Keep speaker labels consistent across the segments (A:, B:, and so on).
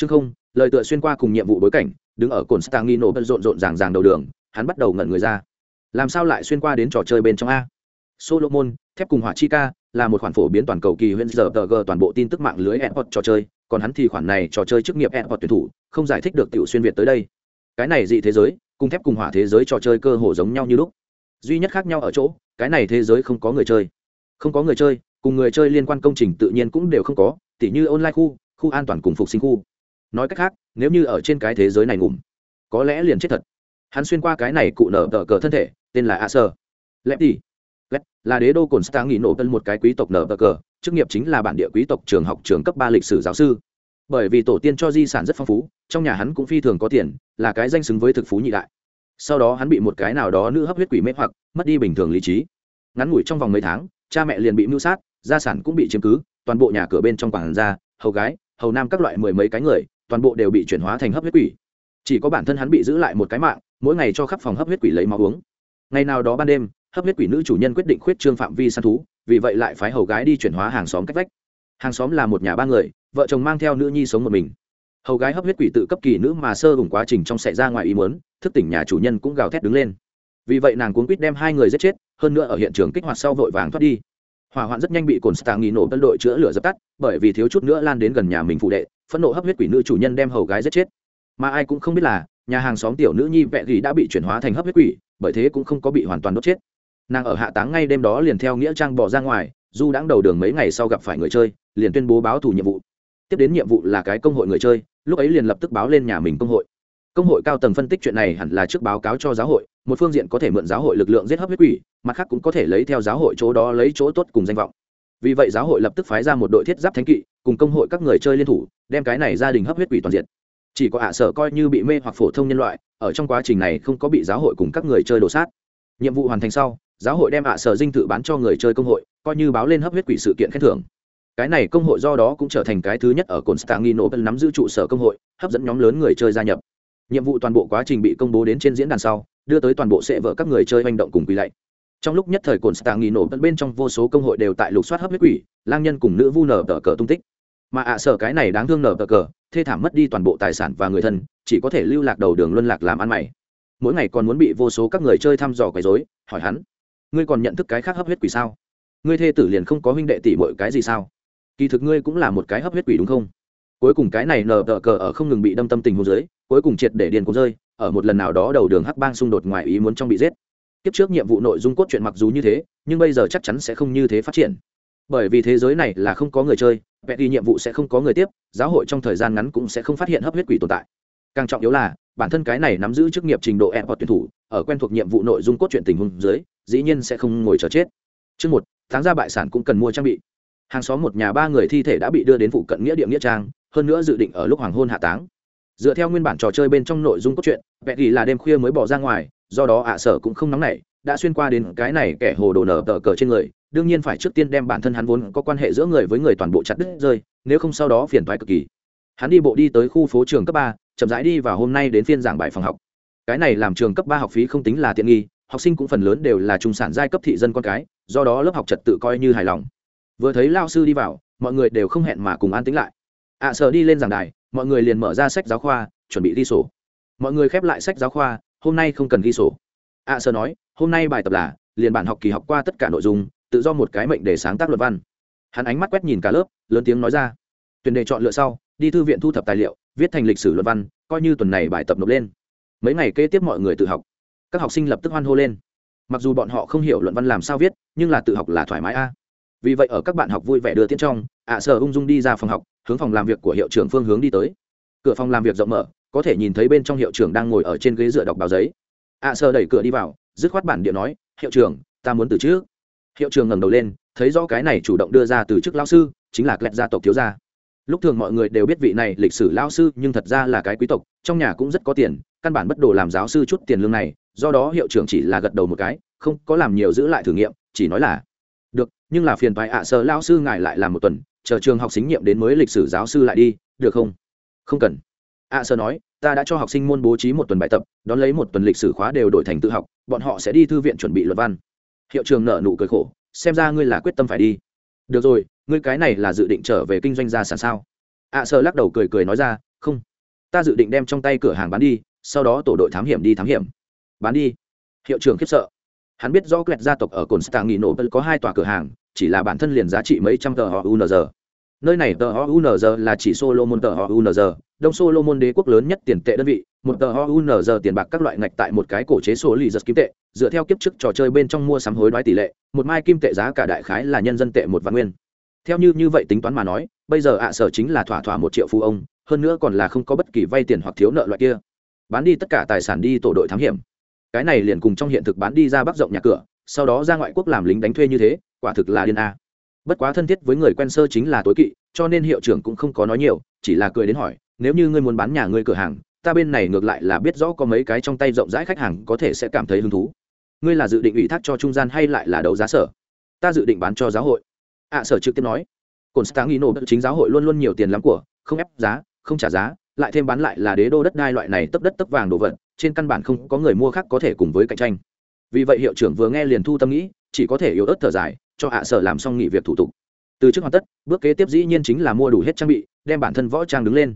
A: chương không, lời tựa xuyên qua cùng nhiệm vụ bối cảnh, đứng ở cồn nổ bận rộn rộn ràng ràng đầu đường, hắn bắt đầu ngẩn người ra. Làm sao lại xuyên qua đến trò chơi bên trong a? Solomon, thép cùng hỏa chi ca, là một khoản phổ biến toàn cầu kỳ huyện giờ tờ g toàn bộ tin tức mạng lưới airport trò chơi, còn hắn thì khoản này trò chơi chức nghiệp airport tuyển thủ, không giải thích được tiểu xuyên việt tới đây. Cái này dị thế giới, cùng thép cùng hỏa thế giới trò chơi cơ hồ giống nhau như lúc. Duy nhất khác nhau ở chỗ, cái này thế giới không có người chơi. Không có người chơi, cùng người chơi liên quan công trình tự nhiên cũng đều không có, tỉ như online khu khu an toàn cùng phục sinh khu nói cách khác, nếu như ở trên cái thế giới này ngủm, có lẽ liền chết thật. Hắn xuyên qua cái này cụ nở tờ cờ thân thể, tên là a sơ. Lép đi. Lép là đế đô cồn Stang nghỉ nổ tân một cái quý tộc nở tờ cờ, chức nghiệp chính là bản địa quý tộc trường học trường cấp ba lịch sử giáo sư. Bởi vì tổ tiên cho di sản rất phong phú, trong nhà hắn cũng phi thường có tiền, là cái danh xứng với thực phú nhị đại. Sau đó hắn bị một cái nào đó nữ hấp huyết quỷ mê hoặc, mất đi bình thường lý trí. Ngắn ngủi trong vòng mấy tháng, cha mẹ liền bị mưu sát, gia sản cũng bị chiếm cứ, toàn bộ nhà cửa bên trong quảng ra, hầu gái, hầu nam các loại mười mấy cái người toàn bộ đều bị chuyển hóa thành hấp huyết quỷ. Chỉ có bản thân hắn bị giữ lại một cái mạng, mỗi ngày cho khắp phòng hấp huyết quỷ lấy máu uống. Ngày nào đó ban đêm, hấp huyết quỷ nữ chủ nhân quyết định khuyết trương phạm vi săn thú, vì vậy lại phái hầu gái đi chuyển hóa hàng xóm cách vách. Hàng xóm là một nhà ba người, vợ chồng mang theo nữ nhi sống một mình. Hầu gái hấp huyết quỷ tự cấp kỳ nữ mà sơ hùng quá trình trong xảy ra ngoài ý muốn, thức tỉnh nhà chủ nhân cũng gào thét đứng lên. Vì vậy nàng cuốn quýt đem hai người giết chết, hơn nữa ở hiện trường kích hoạt sau vội vàng thoát đi. Hỏa hoạn rất nhanh bị cồn stạng nghi nổ tân đội chữa lửa dập tắt, bởi vì thiếu chút nữa lan đến gần nhà mình phụ đệ phẫn nộ hấp huyết quỷ nữ chủ nhân đem hầu gái giết chết. Mà ai cũng không biết là, nhà hàng xóm tiểu nữ nhi vẹ gỉ đã bị chuyển hóa thành hấp huyết quỷ, bởi thế cũng không có bị hoàn toàn đốt chết. Nàng ở hạ táng ngay đêm đó liền theo nghĩa trang bỏ ra ngoài du đãng đầu đường mấy ngày sau gặp phải người chơi, liền tuyên bố báo thù nhiệm vụ. Tiếp đến nhiệm vụ là cái công hội người chơi, lúc ấy liền lập tức báo lên nhà mình công hội. Công hội cao tầng phân tích chuyện này hẳn là trước báo cáo cho giáo hội, một phương diện có thể mượn giáo hội lực lượng giết hấp huyết quỷ, mặt khác cũng có thể lấy theo giáo hội chỗ đó lấy chỗ tốt cùng danh vọng. Vì vậy giáo hội lập tức phái ra một đội thiết giáp thánh kỵ cùng công hội các người chơi liên thủ, đem cái này gia đình hấp huyết quỷ toàn diện. Chỉ có ạ sở coi như bị mê hoặc phổ thông nhân loại, ở trong quá trình này không có bị giáo hội cùng các người chơi đổ sát. Nhiệm vụ hoàn thành sau, giáo hội đem ạ sở dinh thự bán cho người chơi công hội, coi như báo lên hấp huyết quỷ sự kiện khen thưởng. Cái này công hội do đó cũng trở thành cái thứ nhất ở cồn stangino nắm giữ trụ sở công hội, hấp dẫn nhóm lớn người chơi gia nhập. Nhiệm vụ toàn bộ quá trình bị công bố đến trên diễn đàn sau, đưa tới toàn bộ sệ vợ các người chơi hành động cùng quỳ lạy. Trong lúc nhất thời cồn stang nghi bên trong vô số công hội đều tại lục soát hấp huyết quỷ, lang nhân cùng nữ vu nở tờ cờ tung tích mà ạ sở cái này đáng thương nở cờ cờ, thê thảm mất đi toàn bộ tài sản và người thân, chỉ có thể lưu lạc đầu đường luân lạc làm ăn mày. Mỗi ngày còn muốn bị vô số các người chơi thăm dò quấy rối, hỏi hắn, ngươi còn nhận thức cái khác hấp huyết quỷ sao? Ngươi thê tử liền không có huynh đệ tỷ mọi cái gì sao? Kỳ thực ngươi cũng là một cái hấp huyết quỷ đúng không? Cuối cùng cái này nở tờ cờ ở không ngừng bị đâm tâm tình hô dưới cuối cùng triệt để điền cuốn rơi, ở một lần nào đó đầu đường hắc bang xung đột ngoài ý muốn trong bị giết. Kiếp trước nhiệm vụ nội dung cốt truyện mặc dù như thế, nhưng bây giờ chắc chắn sẽ không như thế phát triển. Bởi vì thế giới này là không có người chơi vẽ đi nhiệm vụ sẽ không có người tiếp, giáo hội trong thời gian ngắn cũng sẽ không phát hiện hấp huyết quỷ tồn tại. Càng trọng yếu là, bản thân cái này nắm giữ chức nghiệp trình độ e hoặc tuyển thủ, ở quen thuộc nhiệm vụ nội dung cốt truyện tình huống dưới, dĩ nhiên sẽ không ngồi chờ chết. Chương một, tháng ra bại sản cũng cần mua trang bị. Hàng xóm một nhà ba người thi thể đã bị đưa đến phụ cận nghĩa địa nghĩa trang, hơn nữa dự định ở lúc hoàng hôn hạ táng. Dựa theo nguyên bản trò chơi bên trong nội dung cốt truyện, vẽ ghi là đêm khuya mới bỏ ra ngoài, do đó ạ sở cũng không nóng nảy, đã xuyên qua đến cái này kẻ hồ đồ nở tờ cờ trên người đương nhiên phải trước tiên đem bản thân hắn vốn có quan hệ giữa người với người toàn bộ chặt đứt rơi, nếu không sau đó phiền thoái cực kỳ. Hắn đi bộ đi tới khu phố trường cấp ba, chậm rãi đi và hôm nay đến phiên giảng bài phòng học. Cái này làm trường cấp ba học phí không tính là tiện nghi, học sinh cũng phần lớn đều là trung sản giai cấp thị dân con cái, do đó lớp học trật tự coi như hài lòng. Vừa thấy lao sư đi vào, mọi người đều không hẹn mà cùng an tính lại. Ạ sợ đi lên giảng đài, mọi người liền mở ra sách giáo khoa, chuẩn bị ghi sổ. Mọi người khép lại sách giáo khoa, hôm nay không cần ghi sổ. Ạ sợ nói, hôm nay bài tập là, liền bản học kỳ học qua tất cả nội dung tự do một cái mệnh để sáng tác luận văn. Hắn ánh mắt quét nhìn cả lớp, lớn tiếng nói ra. Tuyển đề chọn lựa sau, đi thư viện thu thập tài liệu, viết thành lịch sử luận văn, coi như tuần này bài tập nộp lên. Mấy ngày kế tiếp mọi người tự học. Các học sinh lập tức hoan hô lên. Mặc dù bọn họ không hiểu luận văn làm sao viết, nhưng là tự học là thoải mái a. Vì vậy ở các bạn học vui vẻ đưa tiễn trong, ạ sở ung dung đi ra phòng học, hướng phòng làm việc của hiệu trưởng phương hướng đi tới. Cửa phòng làm việc rộng mở, có thể nhìn thấy bên trong hiệu trưởng đang ngồi ở trên ghế dựa đọc báo giấy. ạ sở đẩy cửa đi vào, dứt khoát bản địa nói, hiệu trưởng, ta muốn từ trước hiệu trưởng ngẩng đầu lên, thấy rõ cái này chủ động đưa ra từ chức lao sư, chính là klet gia tộc thiếu gia. Lúc thường mọi người đều biết vị này lịch sử lao sư, nhưng thật ra là cái quý tộc, trong nhà cũng rất có tiền, căn bản bất đồ làm giáo sư chút tiền lương này, do đó hiệu trưởng chỉ là gật đầu một cái, không có làm nhiều giữ lại thử nghiệm, chỉ nói là, được, nhưng là phiền thoái ạ sở lao sư ngài lại làm một tuần, chờ trường học sinh nhiệm đến mới lịch sử giáo sư lại đi, được không? Không cần. Ạ sở nói, ta đã cho học sinh môn bố trí một tuần bài tập, đón lấy một tuần lịch sử khóa đều đổi thành tự học, bọn họ sẽ đi thư viện chuẩn bị luật văn hiệu trường nợ nụ cười khổ, xem ra ngươi là quyết tâm phải đi. Được rồi, ngươi cái này là dự định trở về kinh doanh gia sản sao? Ạ sợ lắc đầu cười cười nói ra, không. Ta dự định đem trong tay cửa hàng bán đi, sau đó tổ đội thám hiểm đi thám hiểm. Bán đi. Hiệu trưởng khiếp sợ. Hắn biết rõ quẹt gia tộc ở cồn stạng nghỉ nổ có hai tòa cửa hàng, chỉ là bản thân liền giá trị mấy trăm tờ họ unz nơi này tờ họ unz là chỉ solomon tờ họ unz đông solomon đế quốc lớn nhất tiền tệ đơn vị một tờ ho unz tiền bạc các loại ngạch tại một cái cổ chế số lì giật kim tệ, dựa theo kiếp trước trò chơi bên trong mua sắm hối đoái tỷ lệ, một mai kim tệ giá cả đại khái là nhân dân tệ một vạn nguyên. Theo như như vậy tính toán mà nói, bây giờ ạ sở chính là thỏa thỏa một triệu phú ông, hơn nữa còn là không có bất kỳ vay tiền hoặc thiếu nợ loại kia. Bán đi tất cả tài sản đi tổ đội thám hiểm. Cái này liền cùng trong hiện thực bán đi ra bắc rộng nhà cửa, sau đó ra ngoại quốc làm lính đánh thuê như thế, quả thực là điên a. Bất quá thân thiết với người quen sơ chính là tối kỵ, cho nên hiệu trưởng cũng không có nói nhiều, chỉ là cười đến hỏi, nếu như ngươi muốn bán nhà ngươi cửa hàng ta bên này ngược lại là biết rõ có mấy cái trong tay rộng rãi khách hàng có thể sẽ cảm thấy hứng thú. Ngươi là dự định ủy thác cho trung gian hay lại là đấu giá sở? Ta dự định bán cho giáo hội. Ạ sở trực tiếp nói. Cồn stang nghi nổ chính giáo hội luôn luôn nhiều tiền lắm của, không ép giá, không trả giá, lại thêm bán lại là đế đô đất đai loại này tấp đất tấp vàng đồ vật, trên căn bản không có người mua khác có thể cùng với cạnh tranh. Vì vậy hiệu trưởng vừa nghe liền thu tâm nghĩ, chỉ có thể yếu ớt thở dài, cho ạ sở làm xong nghỉ việc thủ tục. Từ trước hoàn tất, bước kế tiếp dĩ nhiên chính là mua đủ hết trang bị, đem bản thân võ trang đứng lên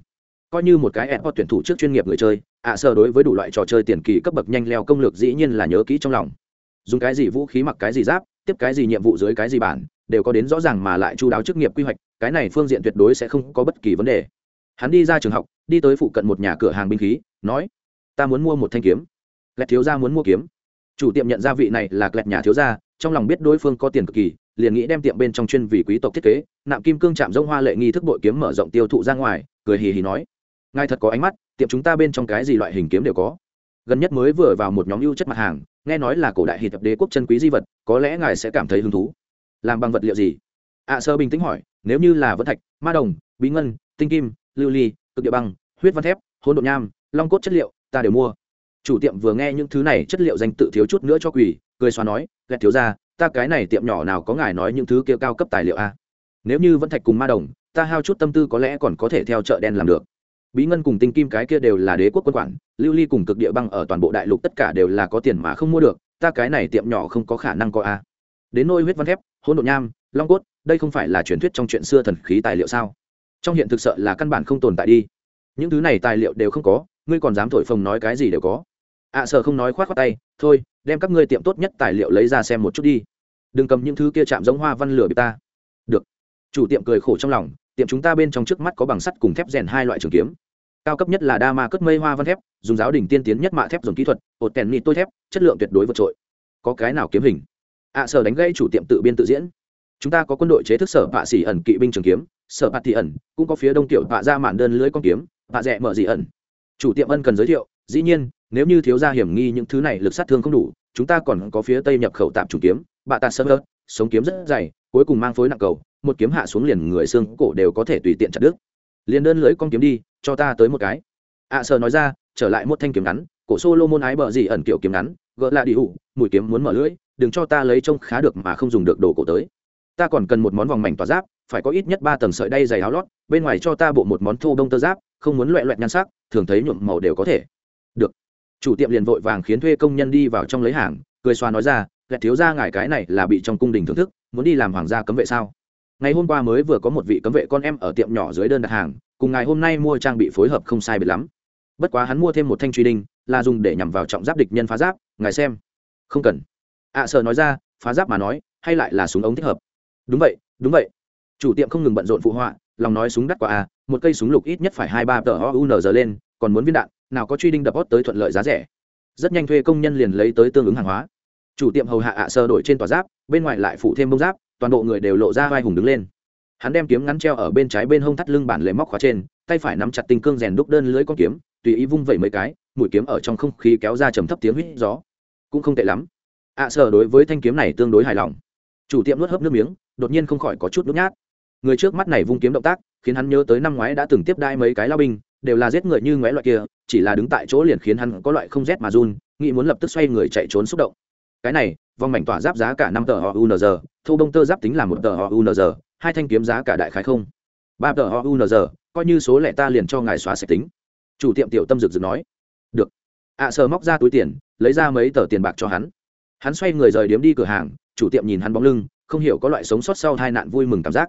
A: coi như một cái airport tuyển thủ trước chuyên nghiệp người chơi, ạ sơ đối với đủ loại trò chơi tiền kỳ cấp bậc nhanh leo công lược dĩ nhiên là nhớ kỹ trong lòng. Dùng cái gì vũ khí mặc cái gì giáp, tiếp cái gì nhiệm vụ dưới cái gì bản, đều có đến rõ ràng mà lại chu đáo chức nghiệp quy hoạch, cái này phương diện tuyệt đối sẽ không có bất kỳ vấn đề. Hắn đi ra trường học, đi tới phụ cận một nhà cửa hàng binh khí, nói, ta muốn mua một thanh kiếm. Lẹt thiếu gia muốn mua kiếm. Chủ tiệm nhận ra vị này là lẹt nhà thiếu gia, trong lòng biết đối phương có tiền cực kỳ, liền nghĩ đem tiệm bên trong chuyên vì quý tộc thiết kế, nạm kim cương chạm rông hoa lệ nghi thức bội kiếm mở rộng tiêu thụ ra ngoài, cười hì hì nói ngài thật có ánh mắt, tiệm chúng ta bên trong cái gì loại hình kiếm đều có. Gần nhất mới vừa vào một nhóm ưu chất mặt hàng, nghe nói là cổ đại hì tập đế quốc chân quý di vật, có lẽ ngài sẽ cảm thấy hứng thú. Làm bằng vật liệu gì? Ạ sơ bình tĩnh hỏi, nếu như là vân thạch, ma đồng, bí ngân, tinh kim, lưu ly, cực địa băng, huyết văn thép, hỗn độn nham, long cốt chất liệu, ta đều mua. Chủ tiệm vừa nghe những thứ này chất liệu danh tự thiếu chút nữa cho quỷ cười xóa nói, ghét thiếu ra ta cái này tiệm nhỏ nào có ngài nói những thứ kia cao cấp tài liệu a? Nếu như vẫn thạch cùng ma đồng, ta hao chút tâm tư có lẽ còn có thể theo chợ đen làm được bí ngân cùng tinh kim cái kia đều là đế quốc quân quản lưu ly cùng cực địa băng ở toàn bộ đại lục tất cả đều là có tiền mà không mua được ta cái này tiệm nhỏ không có khả năng có a. Đến nôi huyết văn thép hỗn độn nham long cốt đây không phải là truyền thuyết trong chuyện xưa thần khí tài liệu sao? Trong hiện thực sự là căn bản không tồn tại đi. Những thứ này tài liệu đều không có ngươi còn dám thổi phồng nói cái gì đều có. Ạ à, sợ không nói khoát khoát tay thôi đem các ngươi tiệm tốt nhất tài liệu lấy ra xem một chút đi. Đừng cầm những thứ kia chạm giống hoa văn lửa bị ta. Được. Chủ tiệm cười khổ trong lòng tiệm chúng ta bên trong trước mắt có bằng sắt cùng thép rèn hai loại trường kiếm. Cao cấp nhất là đa ma cất mây hoa văn thép dùng giáo đình tiên tiến nhất mạ thép dùng kỹ thuật ột kèn nịt tôi thép chất lượng tuyệt đối vượt trội. Có cái nào kiếm hình? Ạ à, sở đánh gây chủ tiệm tự biên tự diễn. Chúng ta có quân đội chế thức sở bạ xỉ ẩn kỵ binh trường kiếm sở bạt thị ẩn cũng có phía đông tiểu bạ ra mạn đơn lưới con kiếm bạ rẽ mở dị ẩn. Chủ tiệm ân cần giới thiệu dĩ nhiên nếu như thiếu gia hiểm nghi những thứ này lực sát thương không đủ chúng ta còn có phía tây nhập khẩu tạm chủ kiếm bạ tạ sơ ớt sống kiếm rất dày cuối cùng mang phối nặng cầu một kiếm hạ xuống liền người xương cổ đều có thể tùy tiện chặt đứt. Liền đơn lưới con kiếm đi cho ta tới một cái. Ạ à, nói ra trở lại một thanh kiếm ngắn cổ xô lô môn ái bờ gì ẩn kiểu kiếm ngắn gỡ lại đi hụ mùi kiếm muốn mở lưỡi đừng cho ta lấy trông khá được mà không dùng được đồ cổ tới. Ta còn cần một món vòng mảnh tỏa giáp phải có ít nhất ba tầng sợi đay dày áo lót bên ngoài cho ta bộ một món thô đông tơ giáp không muốn loẹ loẹt nhan sắc thường thấy nhuộm màu đều có thể. Được. Chủ tiệm liền vội vàng khiến thuê công nhân đi vào trong lấy hàng cười xoa nói ra lẹt thiếu ra ngài cái này là bị trong cung đình thưởng thức muốn đi làm hoàng gia cấm vệ sao? Ngày hôm qua mới vừa có một vị cấm vệ con em ở tiệm nhỏ dưới đơn đặt hàng cùng ngày hôm nay mua trang bị phối hợp không sai biệt lắm. Bất quá hắn mua thêm một thanh truy đinh là dùng để nhằm vào trọng giáp địch nhân phá giáp ngài xem. Không cần. Ạ à, sợ nói ra phá giáp mà nói hay lại là súng ống thích hợp. Đúng vậy đúng vậy. Chủ tiệm không ngừng bận rộn phụ họa lòng nói súng đắt quá à một cây súng lục ít nhất phải hai ba tờ o giờ lên còn muốn viên đạn nào có truy đinh đập hót tới thuận lợi giá rẻ. Rất nhanh thuê công nhân liền lấy tới tương ứng hàng hóa. Chủ tiệm hầu hạ ạ sơ đổi trên tòa giáp bên ngoài lại phủ thêm bông giáp toàn bộ người đều lộ ra vai hùng đứng lên. Hắn đem kiếm ngắn treo ở bên trái bên hông thắt lưng bản lề móc khóa trên, tay phải nắm chặt tinh cương rèn đúc đơn lưới con kiếm, tùy ý vung vẩy mấy cái, mũi kiếm ở trong không khí kéo ra trầm thấp tiếng huýt gió. Cũng không tệ lắm. Ạ sở đối với thanh kiếm này tương đối hài lòng. Chủ tiệm nuốt hớp nước miếng, đột nhiên không khỏi có chút nhút nhát. Người trước mắt này vung kiếm động tác, khiến hắn nhớ tới năm ngoái đã từng tiếp đai mấy cái lao binh, đều là giết người như ngoé loại kia, chỉ là đứng tại chỗ liền khiến hắn có loại không rét mà run, nghĩ muốn lập tức xoay người chạy trốn xúc động. Cái này vòng mảnh tỏa giáp giá cả năm tờ họ unz thu đông tơ giáp tính là một tờ họ unz hai thanh kiếm giá cả đại khái không? Ba tờ họ unz coi như số lẻ ta liền cho ngài xóa sạch tính. Chủ tiệm tiểu tâm rực rực nói. Được. Ạ à, sờ móc ra túi tiền lấy ra mấy tờ tiền bạc cho hắn. Hắn xoay người rời điếm đi cửa hàng chủ tiệm nhìn hắn bóng lưng không hiểu có loại sống sót sau tai nạn vui mừng cảm giác.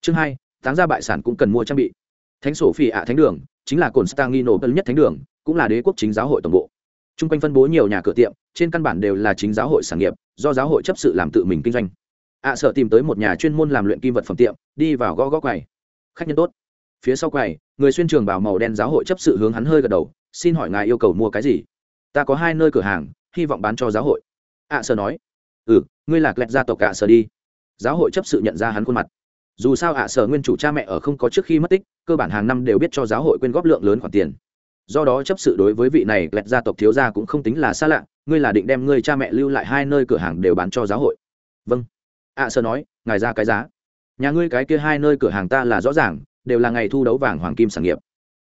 A: Chương hai tháng ra bại sản cũng cần mua trang bị. Thánh sổ phi ạ thánh đường chính là cồn stangino tân nhất thánh đường cũng là đế quốc chính giáo hội tổng bộ t r u n g quanh phân bố nhiều nhà cửa tiệm, trên căn bản đều là chính giáo hội sản nghiệp, do giáo hội chấp sự làm tự mình kinh doanh. Ạ sợ tìm tới một nhà chuyên môn làm luyện kim vật phẩm tiệm, đi vào gõ gõ quầy. Khách nhân tốt. Phía sau quầy, người xuyên trường bảo màu đen giáo hội chấp sự hướng hắn hơi gật đầu, xin hỏi ngài yêu cầu mua cái gì? Ta có hai nơi cửa hàng, hy vọng bán cho giáo hội. Ạ sợ nói. Ừ ngươi lạc lẹt gia tộc ạ, sợ đi. Giáo hội chấp sự nhận ra hắn khuôn mặt. Dù sao ạ sở nguyên chủ cha mẹ ở không có trước khi mất tích, cơ bản hàng năm đều biết cho giáo hội quyên góp lượng lớn khoản tiền do đó chấp sự đối với vị này lẹt gia tộc thiếu gia cũng không tính là xa lạ, ngươi là định đem ngươi cha mẹ lưu lại hai nơi cửa hàng đều bán cho giáo hội. Vâng. Ạ sơ nói, ngài ra cái giá. Nhà ngươi cái kia hai nơi cửa hàng ta là rõ ràng, đều là ngày thu đấu vàng hoàng kim sản nghiệp.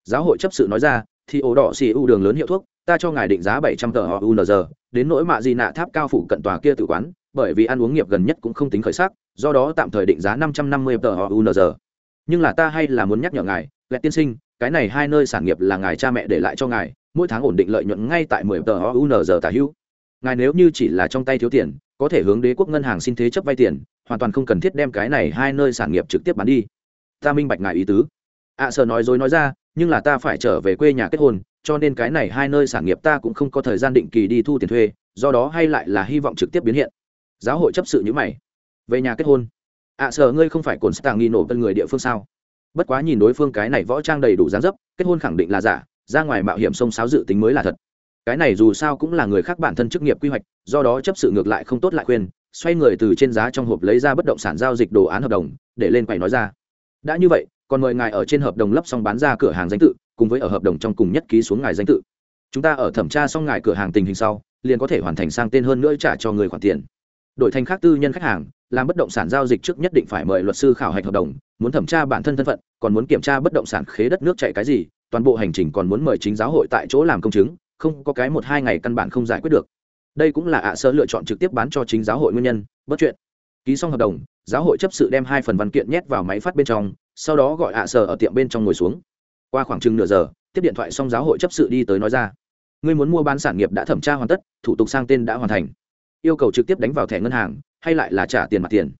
A: Giáo hội chấp sự nói ra, thì ổ đỏ xì u đường lớn hiệu thuốc, ta cho ngài định giá bảy trăm tờ họ unz đến nỗi mạ gì nạ tháp cao phủ cận tòa kia tự quán, bởi vì ăn uống nghiệp gần nhất cũng không tính khởi sắc, do đó tạm thời định giá năm trăm năm mươi tờ họ unz nhưng là ta hay là muốn nhắc nhở ngài lẹt tiên sinh cái này hai nơi sản nghiệp là ngài cha mẹ để lại cho ngài mỗi tháng ổn định lợi nhuận ngay tại mười tờ unr unz tả hữu. Ngài nếu như chỉ là trong tay thiếu tiền có thể hướng đế quốc ngân hàng xin thế chấp vay tiền hoàn toàn không cần thiết đem cái này hai nơi sản nghiệp trực tiếp bán đi. Ta minh bạch ngài ý tứ. Ạ à, sợ nói dối nói ra nhưng là ta phải trở về quê nhà kết hôn cho nên cái này hai nơi sản nghiệp ta cũng không có thời gian định kỳ đi thu tiền thuê do đó hay lại là hy vọng trực tiếp biến hiện. Giáo hội chấp sự như mày. Về nhà kết hôn. Ạ à, sợ ngươi không phải cồn stạng nghi nổ tân người địa phương sao? Bất quá nhìn đối phương cái này võ trang đầy đủ dáng dấp, kết hôn khẳng định là giả, ra ngoài mạo hiểm sông sáo dự tính mới là thật. Cái này dù sao cũng là người khác bản thân chức nghiệp quy hoạch, do đó chấp sự ngược lại không tốt lại khuyên, xoay người từ trên giá trong hộp lấy ra bất động sản giao dịch đồ án hợp đồng, để lên quầy nói ra. Đã như vậy, còn mời ngài ở trên hợp đồng lấp xong bán ra cửa hàng danh tự, cùng với ở hợp đồng trong cùng nhất ký xuống ngài danh tự. Chúng ta ở thẩm tra xong ngài cửa hàng tình hình sau, liền có thể hoàn thành sang tên hơn nữa trả cho người khoản tiền đổi thành khác tư nhân khách hàng, làm bất động sản giao dịch trước nhất định phải mời luật sư khảo hạch hợp đồng, muốn thẩm tra bản thân thân phận, còn muốn kiểm tra bất động sản khế đất nước chạy cái gì, toàn bộ hành trình còn muốn mời chính giáo hội tại chỗ làm công chứng, không có cái một hai ngày căn bản không giải quyết được. Đây cũng là ạ sơ lựa chọn trực tiếp bán cho chính giáo hội nguyên nhân, bất chuyện. Ký xong hợp đồng, giáo hội chấp sự đem hai phần văn kiện nhét vào máy phát bên trong, sau đó gọi ạ sơ ở tiệm bên trong ngồi xuống. Qua khoảng chừng nửa giờ, tiếp điện thoại xong giáo hội chấp sự đi tới nói ra. Ngươi muốn mua bán sản nghiệp đã thẩm tra hoàn tất, thủ tục sang tên đã hoàn thành yêu cầu trực tiếp đánh vào thẻ ngân hàng, hay lại là trả tiền mặt tiền.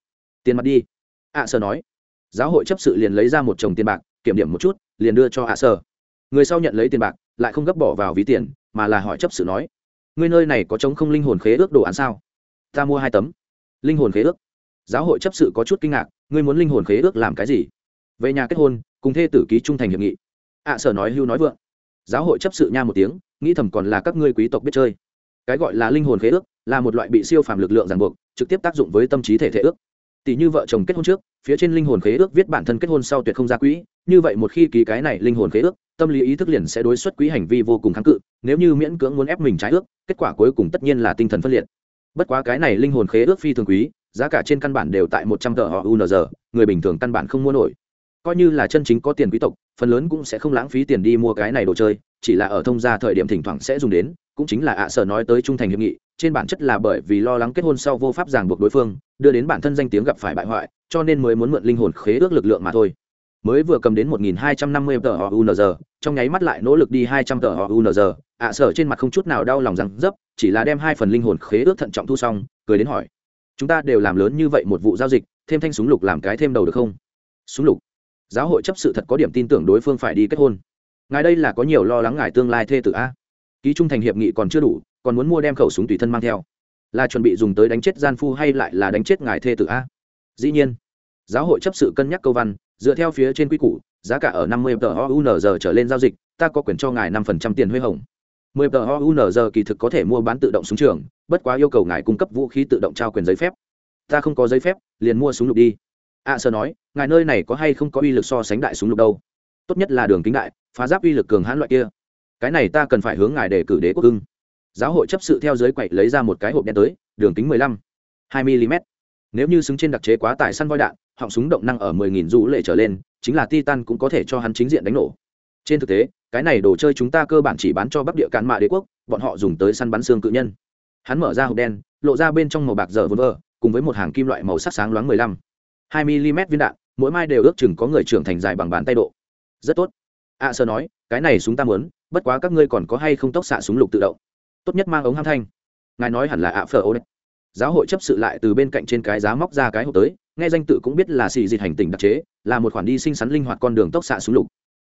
A: Tiền mặt đi. Ạ sơ nói. Giáo hội chấp sự liền lấy ra một chồng tiền bạc, kiểm điểm một chút, liền đưa cho ạ sơ. Người sau nhận lấy tiền bạc, lại không gấp bỏ vào ví tiền, mà là hỏi chấp sự nói. Ngươi nơi này có chống không linh hồn khế ước đồ án sao? Ta mua hai tấm. Linh hồn khế ước. Giáo hội chấp sự có chút kinh ngạc, ngươi muốn linh hồn khế ước làm cái gì? Về nhà kết hôn, cùng thê tử ký trung thành hiệp nghị. Ạ sở nói hưu nói vượng. Giáo hội chấp sự nha một tiếng, nghĩ thầm còn là các ngươi quý tộc biết chơi. Cái gọi là linh hồn khế ước là một loại bị siêu phàm lực lượng ràng buộc, trực tiếp tác dụng với tâm trí thể thể ước. Tỷ như vợ chồng kết hôn trước, phía trên linh hồn khế ước viết bản thân kết hôn sau tuyệt không ra quỹ, như vậy một khi ký cái này linh hồn khế ước, tâm lý ý thức liền sẽ đối xuất quỹ hành vi vô cùng kháng cự, nếu như miễn cưỡng muốn ép mình trái ước, kết quả cuối cùng tất nhiên là tinh thần phân liệt. Bất quá cái này linh hồn khế ước phi thường quý, giá cả trên căn bản đều tại một trăm tờ họ unz người bình thường căn bản không mua nổi. Coi như là chân chính có tiền quý tộc, phần lớn cũng sẽ không lãng phí tiền đi mua cái này đồ chơi, chỉ là ở thông gia thời điểm thỉnh thoảng sẽ dùng đến, cũng chính là ạ sở nói tới trung thành hiệp nghị trên bản chất là bởi vì lo lắng kết hôn sau vô pháp ràng buộc đối phương, đưa đến bản thân danh tiếng gặp phải bại hoại, cho nên mới muốn mượn linh hồn khế ước lực lượng mà thôi. Mới vừa cầm đến 1250 tờ unz trong nháy mắt lại nỗ lực đi 200 tờ unz ạ à, sở trên mặt không chút nào đau lòng rằng dấp chỉ là đem hai phần linh hồn khế ước thận trọng thu xong, cười đến hỏi, chúng ta đều làm lớn như vậy một vụ giao dịch, thêm thanh súng lục làm cái thêm đầu được không? Súng lục? Giáo hội chấp sự thật có điểm tin tưởng đối phương phải đi kết hôn. Ngài đây là có nhiều lo lắng ngài tương lai thê tử a. Ký trung thành hiệp nghị còn chưa đủ còn muốn mua đem khẩu súng tùy thân mang theo. Là chuẩn bị dùng tới đánh chết gian phu hay lại là đánh chết ngài thê tử a? Dĩ nhiên giáo hội chấp sự cân nhắc câu văn dựa theo phía trên quy củ giá cả ở năm mươi tờ ounz trở lên giao dịch ta có quyền cho ngài năm phần trăm tiền huê hồng. mười tờ ounz kỳ thực có thể mua bán tự động súng trường bất quá yêu cầu ngài cung cấp vũ khí tự động trao quyền giấy phép. Ta không có giấy phép liền mua súng lục đi. A à, sơ nói ngài nơi này có hay không có uy lực so sánh đại súng lục đâu? Tốt nhất là đường kính đại phá giáp uy lực cường hãn loại kia. Cái này ta cần phải hướng ngài để cử đế quốc ưng giáo hội chấp sự theo dưới quậy lấy ra một cái hộp đen tới, đường kính mười lăm, hai mm nếu như xứng trên đặc chế quá tải săn voi đạn, họng súng động năng ở mười nghìn rũ lệ trở lên, chính là titan cũng có thể cho hắn chính diện đánh nổ. Trên thực tế, cái này đồ chơi chúng ta cơ bản chỉ bán cho bắc địa cạn mạ đế quốc, bọn họ dùng tới săn bắn xương cự nhân. Hắn mở ra hộp đen, lộ ra bên trong màu bạc dở vơ vơ cùng với một hàng kim loại màu sắc sáng loáng mười lăm. Hai mm viên đạn, mỗi mai đều ước chừng có người trưởng thành dài bằng bàn tay độ. Rất tốt. A sơ nói, cái này súng ta muốn, bất quá các ngươi còn có hay không tốc xạ súng lục tự động? Tốt nhất mang ống ham thanh. Ngài nói hẳn là ạ phở ô đấy. Giáo hội chấp sự lại từ bên cạnh trên cái giá móc ra cái hộp tới, nghe danh tự cũng biết là xì dịch hành tình đặc chế, là một khoản đi sinh sắn linh hoạt con đường tốc xạ súng lục.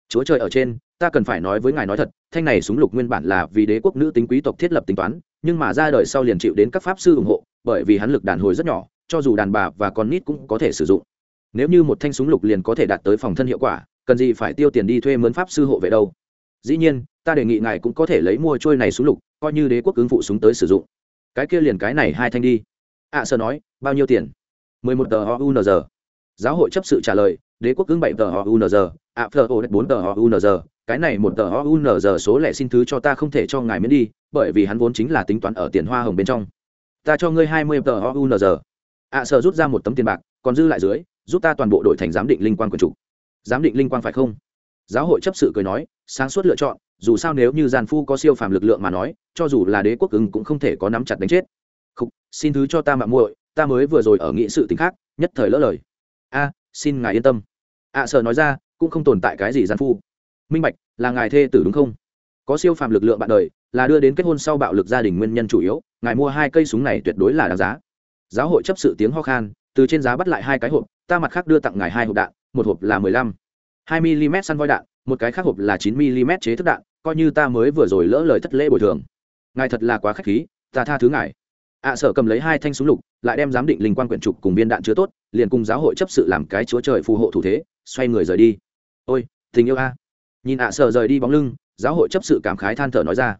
A: Chúa trời ở trên, ta cần phải nói với ngài nói thật, thanh này súng lục nguyên bản là vì đế quốc nữ tính quý tộc thiết lập tính toán, nhưng mà ra đời sau liền chịu đến các pháp sư ủng hộ, bởi vì hắn lực đàn hồi rất nhỏ, cho dù đàn bà và con nít cũng có thể sử dụng. Nếu như một thanh súng lục liền có thể đạt tới phòng thân hiệu quả, cần gì phải tiêu tiền đi thuê mướn pháp sư hộ vệ đâu? Dĩ nhiên, ta đề nghị ngài cũng có thể lấy mua trôi này súng lục coi như đế quốc ứng phụ súng tới sử dụng. Cái kia liền cái này hai thanh đi. Ạ à, sơ nói bao nhiêu tiền? mười một tờ unz giáo hội chấp sự trả lời đế quốc ứng bảy tờ unz ạ à, phờ ô bốn tờ unz cái này một tờ unz số lẻ xin thứ cho ta không thể cho ngài miễn đi bởi vì hắn vốn chính là tính toán ở tiền hoa hồng bên trong. Ta cho ngươi hai mươi tờ unz ạ à, sơ rút ra một tấm tiền bạc còn dư lại dưới giúp ta toàn bộ đội thành giám định linh quan quần chủ. Giám định linh quan phải không? Giáo hội chấp sự cười nói sáng suốt lựa chọn dù sao nếu như giàn phu có siêu phàm lực lượng mà nói cho dù là đế quốc ứng cũng không thể có nắm chặt đánh chết. Khúc, xin thứ cho ta mạng muội ta mới vừa rồi ở nghị sự tính khác nhất thời lỡ lời. A xin ngài yên tâm. Ạ sợ nói ra cũng không tồn tại cái gì giàn phu. Minh bạch là ngài thê tử đúng không? Có siêu phàm lực lượng bạn đời là đưa đến kết hôn sau bạo lực gia đình nguyên nhân chủ yếu ngài mua hai cây súng này tuyệt đối là đáng giá. Giáo hội chấp sự tiếng ho khan từ trên giá bắt lại hai cái hộp ta mặt khác đưa tặng ngài hai hộp đạn một hộp là mười lăm hai mm săn voi đạn một cái khác hộp là chín mm chế thức đạn coi như ta mới vừa rồi lỡ lời thất lễ bồi thường. Ngài thật là quá k h á c h khí ta tha thứ ngài. Ạ à, sở cầm lấy hai thanh súng lục lại đem giám định linh quan quyển trục cùng viên đạn chứa tốt liền cùng giáo hội chấp sự làm cái chúa trời phù hộ thủ thế xoay người rời đi. Ôi tình yêu a. Nhìn ạ à sở rời đi bóng lưng giáo hội chấp sự cảm khái than thở nói ra.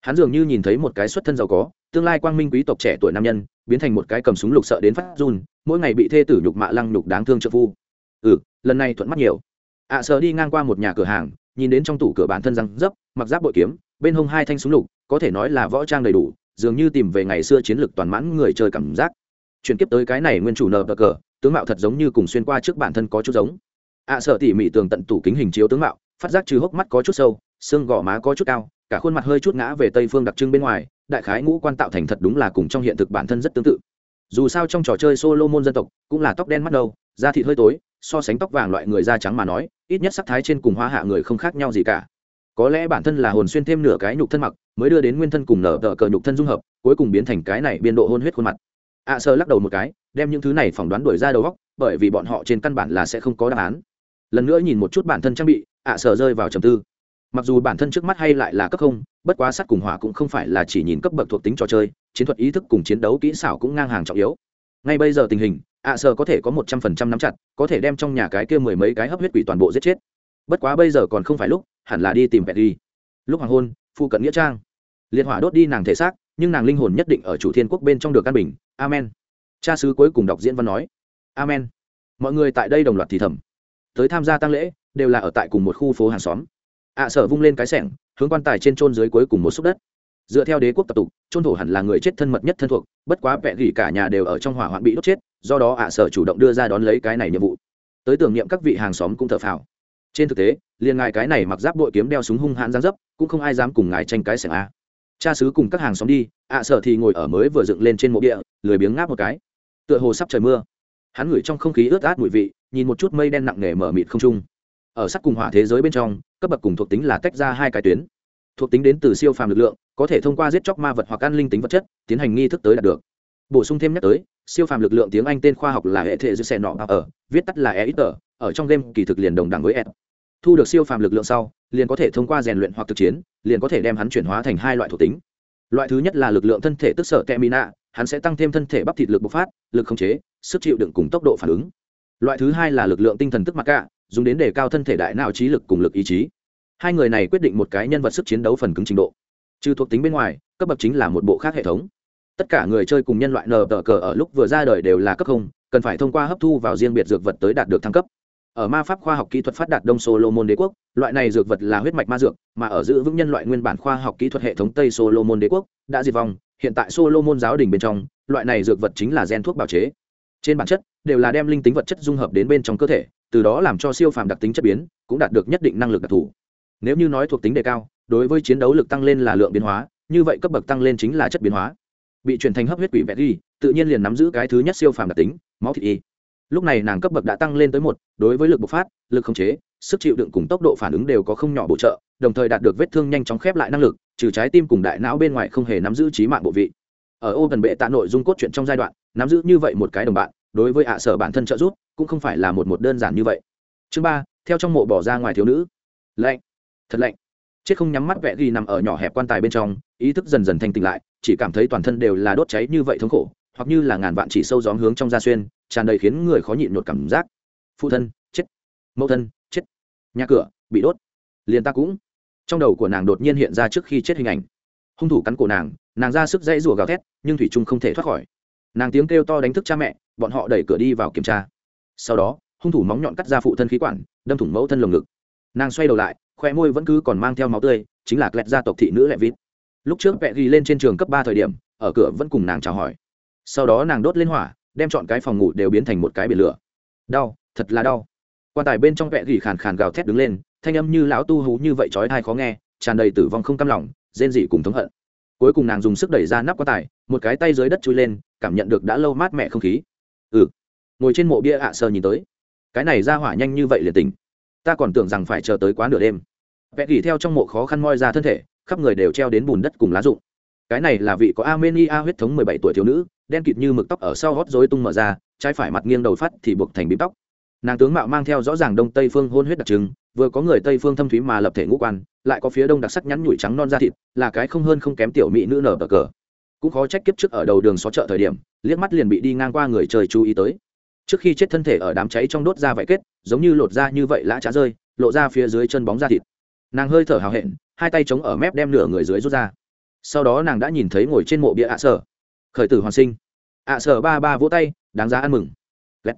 A: Hắn dường như nhìn thấy một cái xuất thân giàu có tương lai quang minh quý tộc trẻ tuổi nam nhân biến thành một cái cầm súng lục sợ đến phát run mỗi ngày bị thê tử nhục mạ lăng nhục đáng thương trợ phu. Ừ lần này thuận mắt nhiều. Ạ sở đi ngang qua một nhà cửa hàng nhìn đến trong tủ cửa bản thân răng dấp mặc giáp bội kiếm bên hông hai thanh súng lục có thể nói là võ trang đầy đủ dường như tìm về ngày xưa chiến lược toàn mãn người chơi cảm giác. Chuyển tiếp tới cái này nguyên chủ nờ bờ cờ tướng mạo thật giống như cùng xuyên qua trước bản thân có chút giống. Ạ à, sợ tỉ mỉ tường tận tủ kính hình chiếu tướng mạo phát giác trừ hốc mắt có chút sâu xương gò má có chút cao cả khuôn mặt hơi chút ngã về tây phương đặc trưng bên ngoài đại khái ngũ quan tạo thành thật đúng là cùng trong hiện thực bản thân rất tương tự dù sao trong trò chơi solo môn dân tộc cũng là tóc đen mắt đầu da thịt hơi tối so sánh tóc vàng loại người da trắng mà nói ít nhất sắc thái trên cùng hoa hạ người không khác nhau gì cả. Có lẽ bản thân là hồn xuyên thêm nửa cái nhục thân mặc mới đưa đến nguyên thân cùng nở tờ cờ nhục thân dung hợp cuối cùng biến thành cái này biên độ hôn huyết khuôn mặt. Ạ à, sơ lắc đầu một cái đem những thứ này phỏng đoán đuổi ra đầu góc bởi vì bọn họ trên căn bản là sẽ không có đáp án. Lần nữa nhìn một chút bản thân trang bị ạ à, sơ rơi vào trầm tư. Mặc dù bản thân trước mắt hay lại là cấp không bất quá sắt cùng hỏa cũng không phải là chỉ nhìn cấp bậc thuộc tính trò chơi, chiến thuật ý thức cùng chiến đấu kỹ xảo cũng ngang hàng trọng yếu. Ngay bây giờ tình hình, ạ à sơ có thể có một trăm phần trăm nắm chặt, có thể đem trong nhà cái kia mười mấy cái hấp huyết quỷ toàn bộ giết chết. Bất quá bây giờ còn không phải lúc, hẳn là đi tìm vẹt đi lúc hoàng hôn phụ cận nghĩa trang. Liệt hỏa đốt đi nàng thể xác, nhưng nàng linh hồn nhất định ở chủ thiên quốc bên trong được căn bình. Amen. Cha sứ cuối cùng đọc diễn văn nói. Amen. Mọi người tại đây đồng loạt thì thầm. Tới tham gia tăng lễ, đều là ở tại cùng một khu phố hàng xóm. Ạ à sở vung lên cái sẻng hướng quan tài trên trôn dưới cuối cùng một xúc đất. Dựa theo đế quốc tập tục trôn thổ hẳn là người chết thân mật nhất thân thuộc, bất quá vẹ gỉ cả nhà đều ở trong hỏa hoạn bị đốt chết, do đó ạ à sở chủ động đưa ra đón lấy cái này nhiệm vụ. Tới tưởng niệm các vị hàng xóm cũng thở phào. Trên thực tế, liền ngài cái này mặc giáp đội kiếm đeo súng hung hãn giáng dấp, cũng không ai dám cùng ngài tranh cái sẻng a. Cha sứ cùng các hàng xóm đi, ạ à sở thì ngồi ở mới vừa dựng lên trên mộ địa, lười biếng ngáp một cái. Tựa hồ sắp trời mưa. Hắn ngửi trong không khí ướt át mùi vị, nhìn một chút mây đen nặng nề mở mịt không trung ở sắc cùng hỏa thế giới bên trong, cấp bậc cùng thuộc tính là tách ra hai cái tuyến. Thuộc tính đến từ siêu phàm lực lượng, có thể thông qua giết chóc ma vật hoặc ăn linh tính vật chất, tiến hành nghi thức tới đạt được. Bổ sung thêm nhắc tới, siêu phàm lực lượng tiếng anh tên khoa học là hệ thể giữ xe nọ ở, viết tắt là e ít ở ở trong game kỳ thực liền đồng đẳng với e thu được siêu phàm lực lượng sau, liền có thể thông qua rèn luyện hoặc thực chiến, liền có thể đem hắn chuyển hóa thành hai loại thuộc tính. Loại thứ nhất là lực lượng thân thể tức sở temina hắn sẽ tăng thêm thân thể bắp thịt lực bộc phát, lực khống chế, sức chịu đựng cùng tốc độ phản ứng. Loại thứ hai là lực lượng tinh thần tức mặc cả dùng đến đề cao thân thể đại não trí lực cùng lực ý chí. Hai người này quyết định một cái nhân vật sức chiến đấu phần cứng trình độ. Trừ thuộc tính bên ngoài, cấp bậc chính là một bộ khác hệ thống. Tất cả người chơi cùng nhân loại nờ tờ cờ ở lúc vừa ra đời đều là cấp không, cần phải thông qua hấp thu vào riêng biệt dược vật tới đạt được thăng cấp. Ở ma pháp khoa học kỹ thuật phát đạt đông solomon đế quốc, loại này dược vật là huyết mạch ma dược, mà ở giữ vững nhân loại nguyên bản khoa học kỹ thuật hệ thống tây solomon đế quốc đã diệt vong, hiện tại solomon giáo đình bên trong, loại này dược vật chính là gen thuốc bào chế. Trên bản chất, đều là đem linh tính vật chất dung hợp đến bên trong cơ thể từ đó làm cho siêu phàm đặc tính chất biến, cũng đạt được nhất định năng lực đặc thù. Nếu như nói thuộc tính đề cao, đối với chiến đấu lực tăng lên là lượng biến hóa, như vậy cấp bậc tăng lên chính là chất biến hóa. Bị chuyển thành hấp huyết quỷ vẹt y tự nhiên liền nắm giữ cái thứ nhất siêu phàm đặc tính, máu thịt y. Lúc này nàng cấp bậc đã tăng lên tới một, đối với lực bộc phát, lực khống chế, sức chịu đựng cùng tốc độ phản ứng đều có không nhỏ bổ trợ, đồng thời đạt được vết thương nhanh chóng khép lại năng lực, trừ trái tim cùng đại não bên ngoài không hề nắm giữ trí mạng bộ vị. Ở ô gần bệ tạ nội dung cốt truyện trong giai đoạn, nắm giữ như vậy một cái đồng bạn, đối với ạ sở bản thân trợ giúp cũng không phải là một một đơn giản như vậy. Chương ba, theo trong mộ bỏ ra ngoài thiếu nữ. Lạnh, thật lạnh. Chết không nhắm mắt vẽ ghi nằm ở nhỏ hẹp quan tài bên trong, ý thức dần dần thanh tỉnh lại, chỉ cảm thấy toàn thân đều là đốt cháy như vậy thống khổ, hoặc như là ngàn vạn chỉ sâu gióm hướng trong da xuyên, tràn đầy khiến người khó nhịn nhột cảm giác. Phụ thân, chết. Mẫu thân, chết. Nhà cửa, bị đốt. Liền ta cũng. Trong đầu của nàng đột nhiên hiện ra trước khi chết hình ảnh. Hung thủ cắn cổ nàng nàng ra sức dãy rùa gào thét, nhưng thủy trung không thể thoát khỏi. Nàng tiếng kêu to đánh thức cha mẹ, bọn họ đẩy cửa đi vào kiểm tra sau đó, hung thủ móng nhọn cắt ra phụ thân khí quản, đâm thủng mẫu thân lồng ngực. Nàng xoay đầu lại khoe môi vẫn cứ còn mang theo máu tươi, chính là lẹt gia tộc thị nữ lẹ vít lúc trước vẹ ghi lên trên trường cấp ba thời điểm, ở cửa vẫn cùng nàng chào hỏi. Sau đó nàng đốt lên hỏa, đem chọn cái phòng ngủ đều biến thành một cái biển lửa. Đau, thật là đau. Quan tài bên trong vẹ ghi khàn khàn gào thét đứng lên, thanh âm như lão tu hú như vậy trói thai khó nghe, tràn đầy tử vong không cam lòng, rên dị cùng thống hận. Cuối cùng nàng dùng sức đẩy ra nắp quan tài, một cái tay dưới đất chui lên, cảm nhận được đã lâu mát mẻ không khí. Ừ ngồi trên mộ bia ạ sơ nhìn tới. Cái này ra hỏa nhanh như vậy liền tình ta còn tưởng rằng phải chờ tới quá nửa đêm. Vẽ gỉ theo trong mộ khó khăn moi ra thân thể, khắp người đều treo đến bùn đất cùng lá rụng. Cái này là vị có armenia huyết thống mười bảy tuổi thiếu nữ, đen kịt như mực tóc ở sau gót rối tung mở ra, trái phải mặt nghiêng đầu phát thì buộc thành bím tóc. Nàng tướng mạo mang theo rõ ràng đông tây phương hôn huyết đặc trưng, vừa có người tây phương thâm thúy mà lập thể ngũ quan, lại có phía đông đặc sắc nhắn nhủi trắng non da thịt, là cái không hơn không kém tiểu mỹ nữ nở bờ cờ. Cũng khó trách kiếp trước ở đầu đường xó chợ thời điểm, liếc mắt liền bị đi ngang qua người trời chú ý tới trước khi chết thân thể ở đám cháy trong đốt ra vải kết, giống như lột da như vậy lã trá rơi, lộ ra phía dưới chân bóng da thịt. Nàng hơi thở hào hẹn, hai tay chống ở mép đem nửa người dưới rút ra. Sau đó nàng đã nhìn thấy ngồi trên mộ bia ạ sở. Khởi tử hoàn sinh. Ạ sở ba ba vỗ tay, đáng giá ăn mừng. Lét.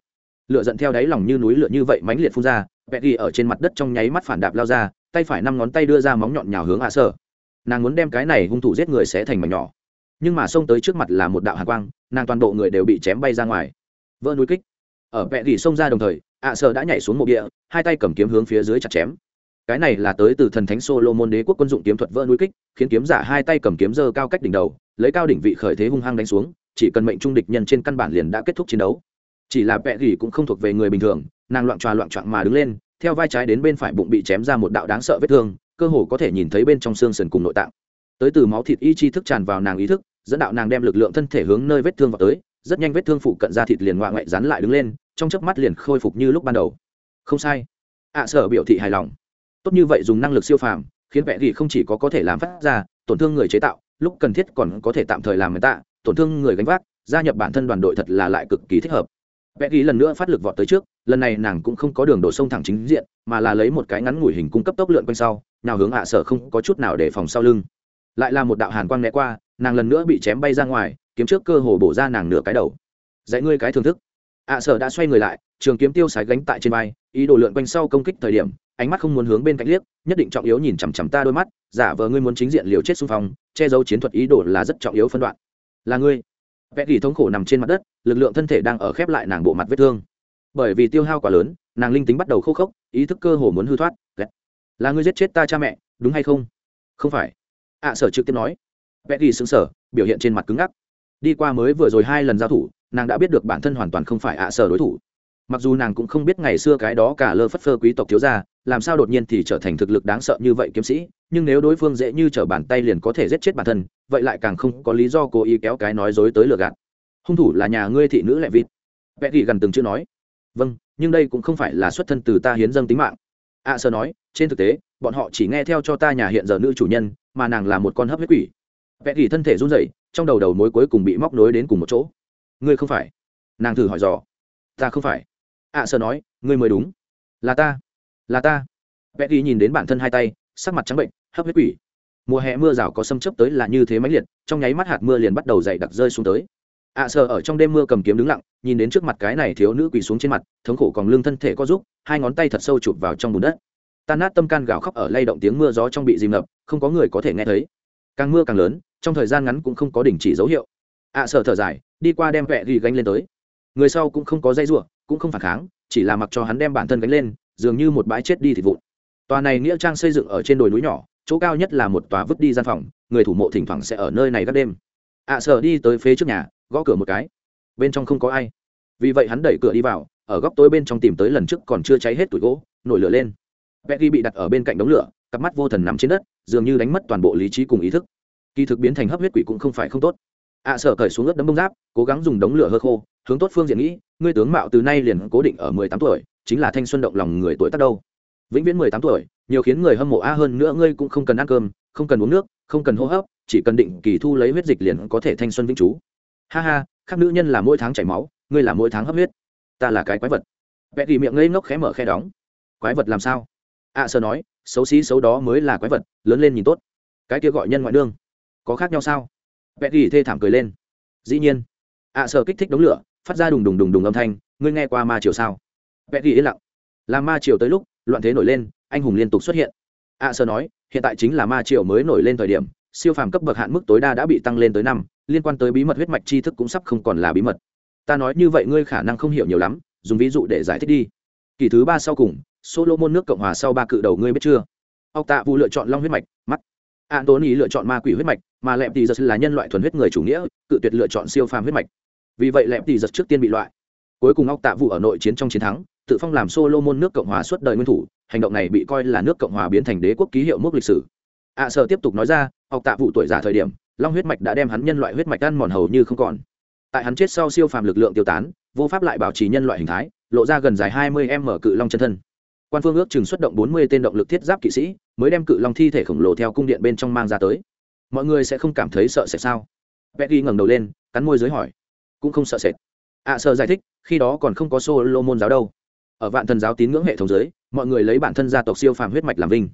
A: lựa giận theo đáy lòng như núi lửa như vậy mãnh liệt phun ra vẹt ghi ở trên mặt đất trong nháy mắt phản đạp lao ra, tay phải năm ngón tay đưa ra móng nhọn nhào hướng ạ sở. Nàng muốn đem cái này hung thủ giết người sẽ thành mảnh nhỏ. Nhưng mà xông tới trước mặt là một đạo hạ quang, nàng toàn bộ người đều bị chém bay ra ngoài. Vỡ núi kích ở vẹ gỉ xông ra đồng thời ạ sợ đã nhảy xuống mộ địa hai tay cầm kiếm hướng phía dưới chặt chém cái này là tới từ thần thánh Solomon đế quốc quân dụng kiếm thuật vỡ núi kích, khiến kiếm giả hai tay cầm kiếm giơ cao cách đỉnh đầu, lấy cao đỉnh vị khởi thế hung hăng đánh xuống, chỉ cần mệnh trung địch nhân trên căn bản liền đã kết thúc chiến đấu. Chỉ là vẽ gỉ cũng không thuộc về người bình thường, nàng loạn tròa loạn trọn mà đứng lên, theo vai trái đến bên phải bụng bị chém ra một đạo đáng sợ vết thương, cơ hồ có thể nhìn thấy bên trong xương sườn cùng nội tạng. Tới từ máu thịt y chi thức tràn vào nàng ý thức, dẫn đạo nàng đem lực lượng thân thể hướng nơi vết thương vào tới, rất nhanh vết thương phụ cận da thịt liền ngoạ ngoại dán lại đứng lên, trong chớp mắt liền khôi phục như lúc ban đầu. Không sai. ạ sở biểu thị hài lòng tốt như vậy dùng năng lực siêu phàm khiến vẽ gỉ không chỉ có có thể làm phát ra tổn thương người chế tạo lúc cần thiết còn có thể tạm thời làm người ta tổn thương người gánh vác gia nhập bản thân đoàn đội thật là lại cực kỳ thích hợp vẽ gỉ lần nữa phát lực vọt tới trước lần này nàng cũng không có đường đổ sông thẳng chính diện mà là lấy một cái ngắn ngủi hình cung cấp tốc lượn quanh sau nào hướng hạ sở không có chút nào để phòng sau lưng lại là một đạo hàn quang né qua nàng lần nữa bị chém bay ra ngoài kiếm trước cơ hồ bổ ra nàng nửa cái đầu. Dạy ngươi cái thưởng thức. Ạ sở đã xoay người lại, trường kiếm tiêu sái gánh tại trên vai, ý đồ lượn quanh sau công kích thời điểm, ánh mắt không muốn hướng bên cạnh liếc, nhất định trọng yếu nhìn chằm chằm ta đôi mắt, giả vờ ngươi muốn chính diện liều chết xung phong, che giấu chiến thuật ý đồ là rất trọng yếu phân đoạn. Là ngươi. Vẽ gỉ thống khổ nằm trên mặt đất, lực lượng thân thể đang ở khép lại nàng bộ mặt vết thương. Bởi vì tiêu hao quá lớn, nàng linh tính bắt đầu khô khốc, ý thức cơ hồ muốn hư thoát. Là ngươi giết chết ta cha mẹ, đúng hay không? Không phải. Ạ sở trực tiếp nói. Vẽ gỉ xứng sở biểu hiện trên mặt cứng ngắc đi qua mới vừa rồi hai lần giao thủ nàng đã biết được bản thân hoàn toàn không phải ạ sở đối thủ. Mặc dù nàng cũng không biết ngày xưa cái đó cả lơ phất phơ quý tộc thiếu gia làm sao đột nhiên thì trở thành thực lực đáng sợ như vậy kiếm sĩ nhưng nếu đối phương dễ như t r ở bàn tay liền có thể giết chết bản thân vậy lại càng không có lý do cố ý kéo cái nói dối tới lừa gạt. Hung thủ là nhà ngươi thị nữ lẹ vịt. Vẽ ghi gần từng chữ nói. Vâng nhưng đây cũng không phải là xuất thân từ ta hiến dâng tính mạng. Ạ à, sơ nói trên thực tế bọn họ chỉ nghe theo cho ta nhà hiện giờ nữ chủ nhân mà nàng là một con hấp huyết quỷ. Vẽ ghi thân thể run rẩy trong đầu đầu mối cuối cùng bị móc nối đến cùng một chỗ. Ngươi không phải? Nàng thử hỏi dò. Ta không phải. Ạ à, nói ngươi mới đúng. Là ta. Là ta. Vẽ ghi nhìn đến bản thân hai tay sắc mặt trắng bệnh hấp huyết quỷ. Mùa hè mưa rào có xâm chấp tới là như thế mãnh liệt trong nháy mắt hạt mưa liền bắt đầu dày đặc rơi xuống tới. Ạ à, ở trong đêm mưa cầm kiếm đứng lặng nhìn đến trước mặt cái này thiếu nữ quỳ xuống trên mặt thống khổ còn lương thân thể có giúp hai ngón tay thật sâu chụp vào trong bùn đất. Tan nát tâm can gào khóc ở lay động tiếng mưa gió trong bị dìm ngập không có người có thể nghe thấy. Càng mưa càng lớn trong thời gian ngắn cũng không có đình chỉ dấu hiệu. Ạ à, sợ thở dài đi qua đem vẹ ghi gánh lên tới. Người sau cũng không có dây ruộng cũng không phản kháng chỉ là mặc cho hắn đem bản thân gánh lên dường như một bãi chết đi thịt vụn. Tòa này nghĩa trang xây dựng ở trên đồi núi nhỏ chỗ cao nhất là một tòa vứt đi gian phòng người thủ mộ thỉnh thoảng sẽ ở nơi này các đêm. Ạ à, sợ đi tới phía trước nhà gõ cửa một cái. Bên trong không có ai. Vì vậy hắn đẩy cửa đi vào ở góc tối bên trong tìm tới lần trước còn chưa cháy hết tuổi gỗ nổi lửa lên. Becky bị đặt ở bên cạnh đống lửa cặp mắt vô thần nằm trên đất dường như đánh mất toàn bộ lý trí cùng ý thức kỳ thực biến thành hấp huyết quỷ cũng không phải không tốt. Ạ à, sở cởi xuống ướt đấm bông giáp cố gắng dùng đống lửa hơ khô hướng tốt phương diện nghĩ ngươi tướng mạo từ nay liền cố định ở mười tám tuổi chính là thanh xuân động lòng người tuổi tác đâu. Vĩnh viễn mười tám tuổi nhiều khiến người hâm mộ a hơn nữa ngươi cũng không cần ăn cơm không cần uống nước không cần hô hấp chỉ cần định kỳ thu lấy huyết dịch liền có thể thanh xuân vĩnh trú. Ha ha khác nữ nhân là mỗi tháng chảy máu ngươi là mỗi tháng hấp huyết. Ta là cái quái vật. Vẽ ghi miệng ngây ngốc khẽ mở khe đóng. Quái vật làm sao? Ạ à, sơ nói xấu xí xấu đó mới là quái vật lớn lên nhìn tốt. Cái kia gọi nhân ngoại đương có khác nhau sao? Vẹn ghi thê thảm cười lên. Dĩ nhiên. Ạ à, kích thích đống lửa phát ra đùng đùng đùng đùng âm thanh ngươi nghe qua ma triều sao? Vẹn ghi yên lặng. Làm ma triều tới lúc loạn thế nổi lên anh hùng liên tục xuất hiện. Ạ à, nói hiện tại chính là ma triều mới nổi lên thời điểm siêu phàm cấp bậc hạn mức tối đa đã bị tăng lên tới năm liên quan tới bí mật huyết mạch tri thức cũng sắp không còn là bí mật. Ta nói như vậy ngươi khả năng không hiểu nhiều lắm dùng ví dụ để giải thích đi. Kỳ thứ ba sau cùng solomon nước cộng hòa sau ba cự đầu ngươi biết chưa? Ông tạ vụ lựa chọn long huyết mạch mắt antony lựa chọn ma quỷ huyết mạch mà lẹp tỷ giật là nhân loại thuần huyết người chủ nghĩa cự tuyệt lựa chọn siêu phàm huyết mạch. Vì vậy lẹp tỷ giật trước tiên bị loại. Cuối cùng ốc tạ vụ ở nội chiến trong chiến thắng tự phong làm solomon nước cộng hòa suốt đời nguyên thủ hành động này bị coi là nước cộng hòa biến thành đế quốc ký hiệu mốc lịch sử. Ạ à, sở tiếp tục nói ra ốc tạ vụ tuổi già thời điểm long huyết mạch đã đem hắn nhân loại huyết mạch ăn mòn hầu như không còn. Tại hắn chết sau siêu phàm lực lượng tiêu tán vô pháp lại bảo trì nhân loại hình thái lộ ra gần dài hai mươi m cự long chân thân quan phương ước chừng xuất động bốn mươi tên động lực thiết giáp kỵ sĩ mới đem cự long thi thể khổng lồ theo cung điện bên trong mang ra tới. Mọi người sẽ không cảm thấy sợ sệt sao? Betty ngẩng đầu lên cắn môi dưới hỏi. Cũng không sợ sệt. Ạ à, sợ giải thích khi đó còn không có solo môn giáo đâu. Ở vạn thần giáo tín ngưỡng hệ thống giới mọi người lấy bản thân gia tộc siêu phàm huyết mạch làm vinh.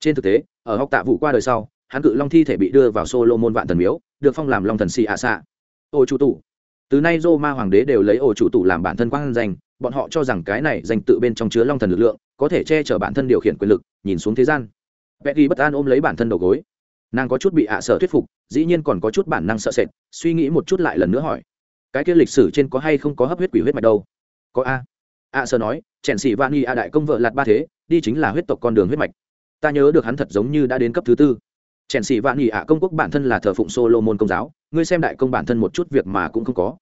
A: Trên thực tế ở học tạ vụ qua đời sau hắn cự long thi thể bị đưa vào solo môn vạn thần miếu được phong làm long thần xì ạ xạ ô chủ tụ. Từ nay Roma hoàng đế đều lấy ổ chủ tụ làm bản thân quang danh bọn họ cho rằng cái này danh tự bên trong chứa long thần lực lượng có thể che chở bản thân điều khiển quyền lực, nhìn xuống thế gian. Vẽ ghi bất an ôm lấy bản thân đầu gối. Nàng có chút bị ạ sợ thuyết phục, dĩ nhiên còn có chút bản năng sợ sệt, suy nghĩ một chút lại lần nữa hỏi. Cái kia lịch sử trên có hay không có hấp huyết quỷ huyết mạch đâu? Có a. Ạ sợ nói, chèn xỉ vạn nghi a đại công vợ lạt ba thế, đi chính là huyết tộc con đường huyết mạch. Ta nhớ được hắn thật giống như đã đến cấp thứ tư. Chèn xỉ vạn nghi ạ công quốc bản thân là thờ phụng solo môn công giáo, ngươi xem đại công bản thân một chút việc mà cũng không có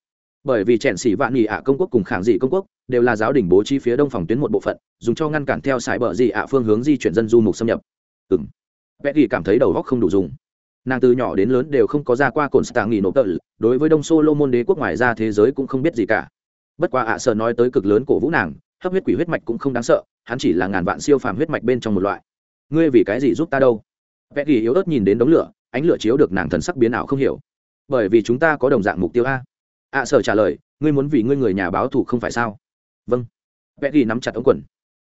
A: bởi vì chèn xỉ vạn nhị ạ công quốc cùng khảng dị công quốc đều là giáo đình bố trí phía đông phòng tuyến một bộ phận, dùng cho ngăn cản theo sải bờ dị ạ phương hướng di chuyển dân du mục xâm nhập. Ừng vẽ ghi cảm thấy đầu góc không đủ dùng. Nàng từ nhỏ đến lớn đều không có ra qua cồn stạng nghỉ nộp tợ, đối với đông solomon đế quốc ngoài ra thế giới cũng không biết gì cả. Bất quá ạ sợ nói tới cực lớn cổ vũ nàng, hấp huyết quỷ huyết mạch cũng không đáng sợ, hắn chỉ là ngàn vạn siêu phàm huyết mạch bên trong một loại. Ngươi vì cái gì giúp ta đâu? Vẽ ghi yếu ớt nhìn đến đống lửa, ánh lửa chiếu được nàng thần sắc biến ảo không hiểu. Bởi vì chúng ta có đồng dạng mục tiêu a ạ à, sở trả lời ngươi muốn vì ngươi người nhà báo thù không phải sao? Vâng. Vẽ ghi nắm chặt ống quần.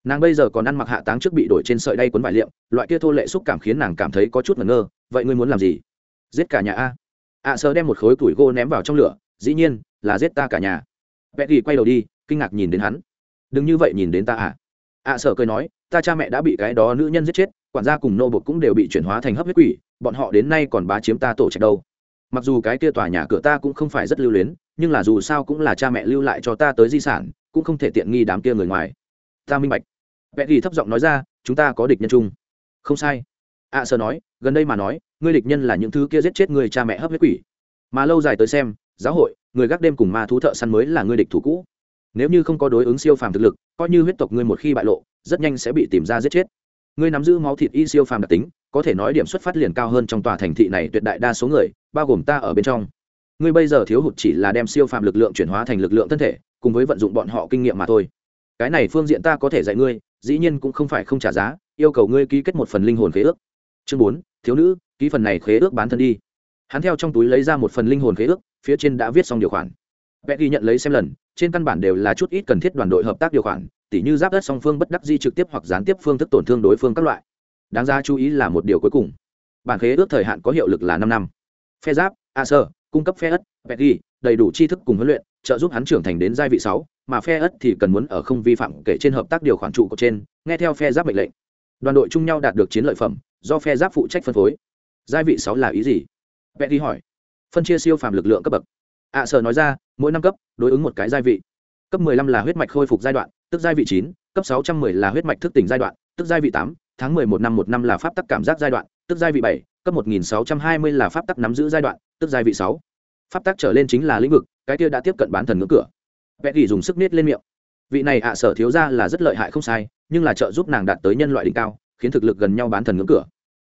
A: Nàng bây giờ còn ăn mặc hạ táng trước bị đổi trên sợi đay cuốn vải liệm loại kia thô lệ xúc cảm khiến nàng cảm thấy có chút ngẩn ngơ. Vậy ngươi muốn làm gì? Giết cả nhà a. Ạ à, sở đem một khối củi gô ném vào trong lửa dĩ nhiên là giết ta cả nhà. Vẽ ghi quay đầu đi kinh ngạc nhìn đến hắn. Đừng như vậy nhìn đến ta à? Ạ sở cười nói ta cha mẹ đã bị cái đó nữ nhân giết chết quản gia cùng nô bột cũng đều bị chuyển hóa thành hấp huyết quỷ bọn họ đến nay còn bá chiếm ta tổ trạch đâu. Mặc dù cái kia tòa nhà cửa ta cũng không phải rất lưu luyến nhưng là dù sao cũng là cha mẹ lưu lại cho ta tới di sản cũng không thể tiện nghi đám kia người ngoài. Ta minh bạch. Vẽ ghi thấp giọng nói ra chúng ta có địch nhân chung. Không sai. Ạ à, sơ nói gần đây mà nói ngươi địch nhân là những thứ kia giết chết người cha mẹ hấp huyết quỷ. Mà lâu dài tới xem giáo hội người gác đêm cùng ma thú thợ săn mới là ngươi địch thủ cũ. Nếu như không có đối ứng siêu phàm thực lực coi như huyết tộc ngươi một khi bại lộ rất nhanh sẽ bị tìm ra giết chết. Ngươi nắm giữ máu thịt y siêu phàm đặc tính có thể nói điểm xuất phát liền cao hơn trong tòa thành thị này tuyệt đại đa số người bao gồm ta ở bên trong ngươi bây giờ thiếu hụt chỉ là đem siêu phàm lực lượng chuyển hóa thành lực lượng thân thể, cùng với vận dụng bọn họ kinh nghiệm mà thôi. Cái này phương diện ta có thể dạy ngươi, dĩ nhiên cũng không phải không trả giá, yêu cầu ngươi ký kết một phần linh hồn khế ước. Chương bốn, thiếu nữ, ký phần này khế ước bán thân đi. Hắn theo trong túi lấy ra một phần linh hồn khế ước, phía trên đã viết xong điều khoản. Vẽ ghi nhận lấy xem lần, trên căn bản đều là chút ít cần thiết đoàn đội hợp tác điều khoản, tỉ như giáp đất song phương bất đắc di trực tiếp hoặc gián tiếp phương thức tổn thương đối phương các loại. Đáng ra chú ý là một điều cuối cùng. Bản khế ước thời hạn có hiệu lực là năm năm. Phe giáp, a sơ cung cấp phe ất vẹt ghi đầy đủ tri thức cùng huấn luyện trợ giúp hắn trưởng thành đến giai vị sáu mà phe ất thì cần muốn ở không vi phạm kể trên hợp tác điều khoản trụ của trên nghe theo phe giáp mệnh lệnh. Đoàn đội chung nhau đạt được chiến lợi phẩm do phe giáp phụ trách phân phối. Giai vị sáu là ý gì? Vẹt ghi hỏi. Phân chia siêu phàm lực lượng cấp bậc. À sơ nói ra mỗi năm cấp đối ứng một cái giai vị. Cấp 15 là huyết mạch khôi phục giai đoạn tức giai vị chín, cấp 610 là huyết mạch thức tỉnh giai đoạn tức giai vị tám, tháng 11 năm một năm là pháp tắc cảm giác giai đoạn tức giai vị 7, cấp 1620 là pháp tắc nắm giữ giai đoạn tức giai vị 6 pháp tắc trở lên chính là lĩnh vực cái kia đã tiếp cận bán thần ngưỡng cửa. Vẽ kỳ dùng sức nết lên miệng. Vị này ạ sở thiếu ra là rất lợi hại không sai nhưng là trợ giúp nàng đạt tới nhân loại đỉnh cao khiến thực lực gần nhau bán thần ngưỡng cửa.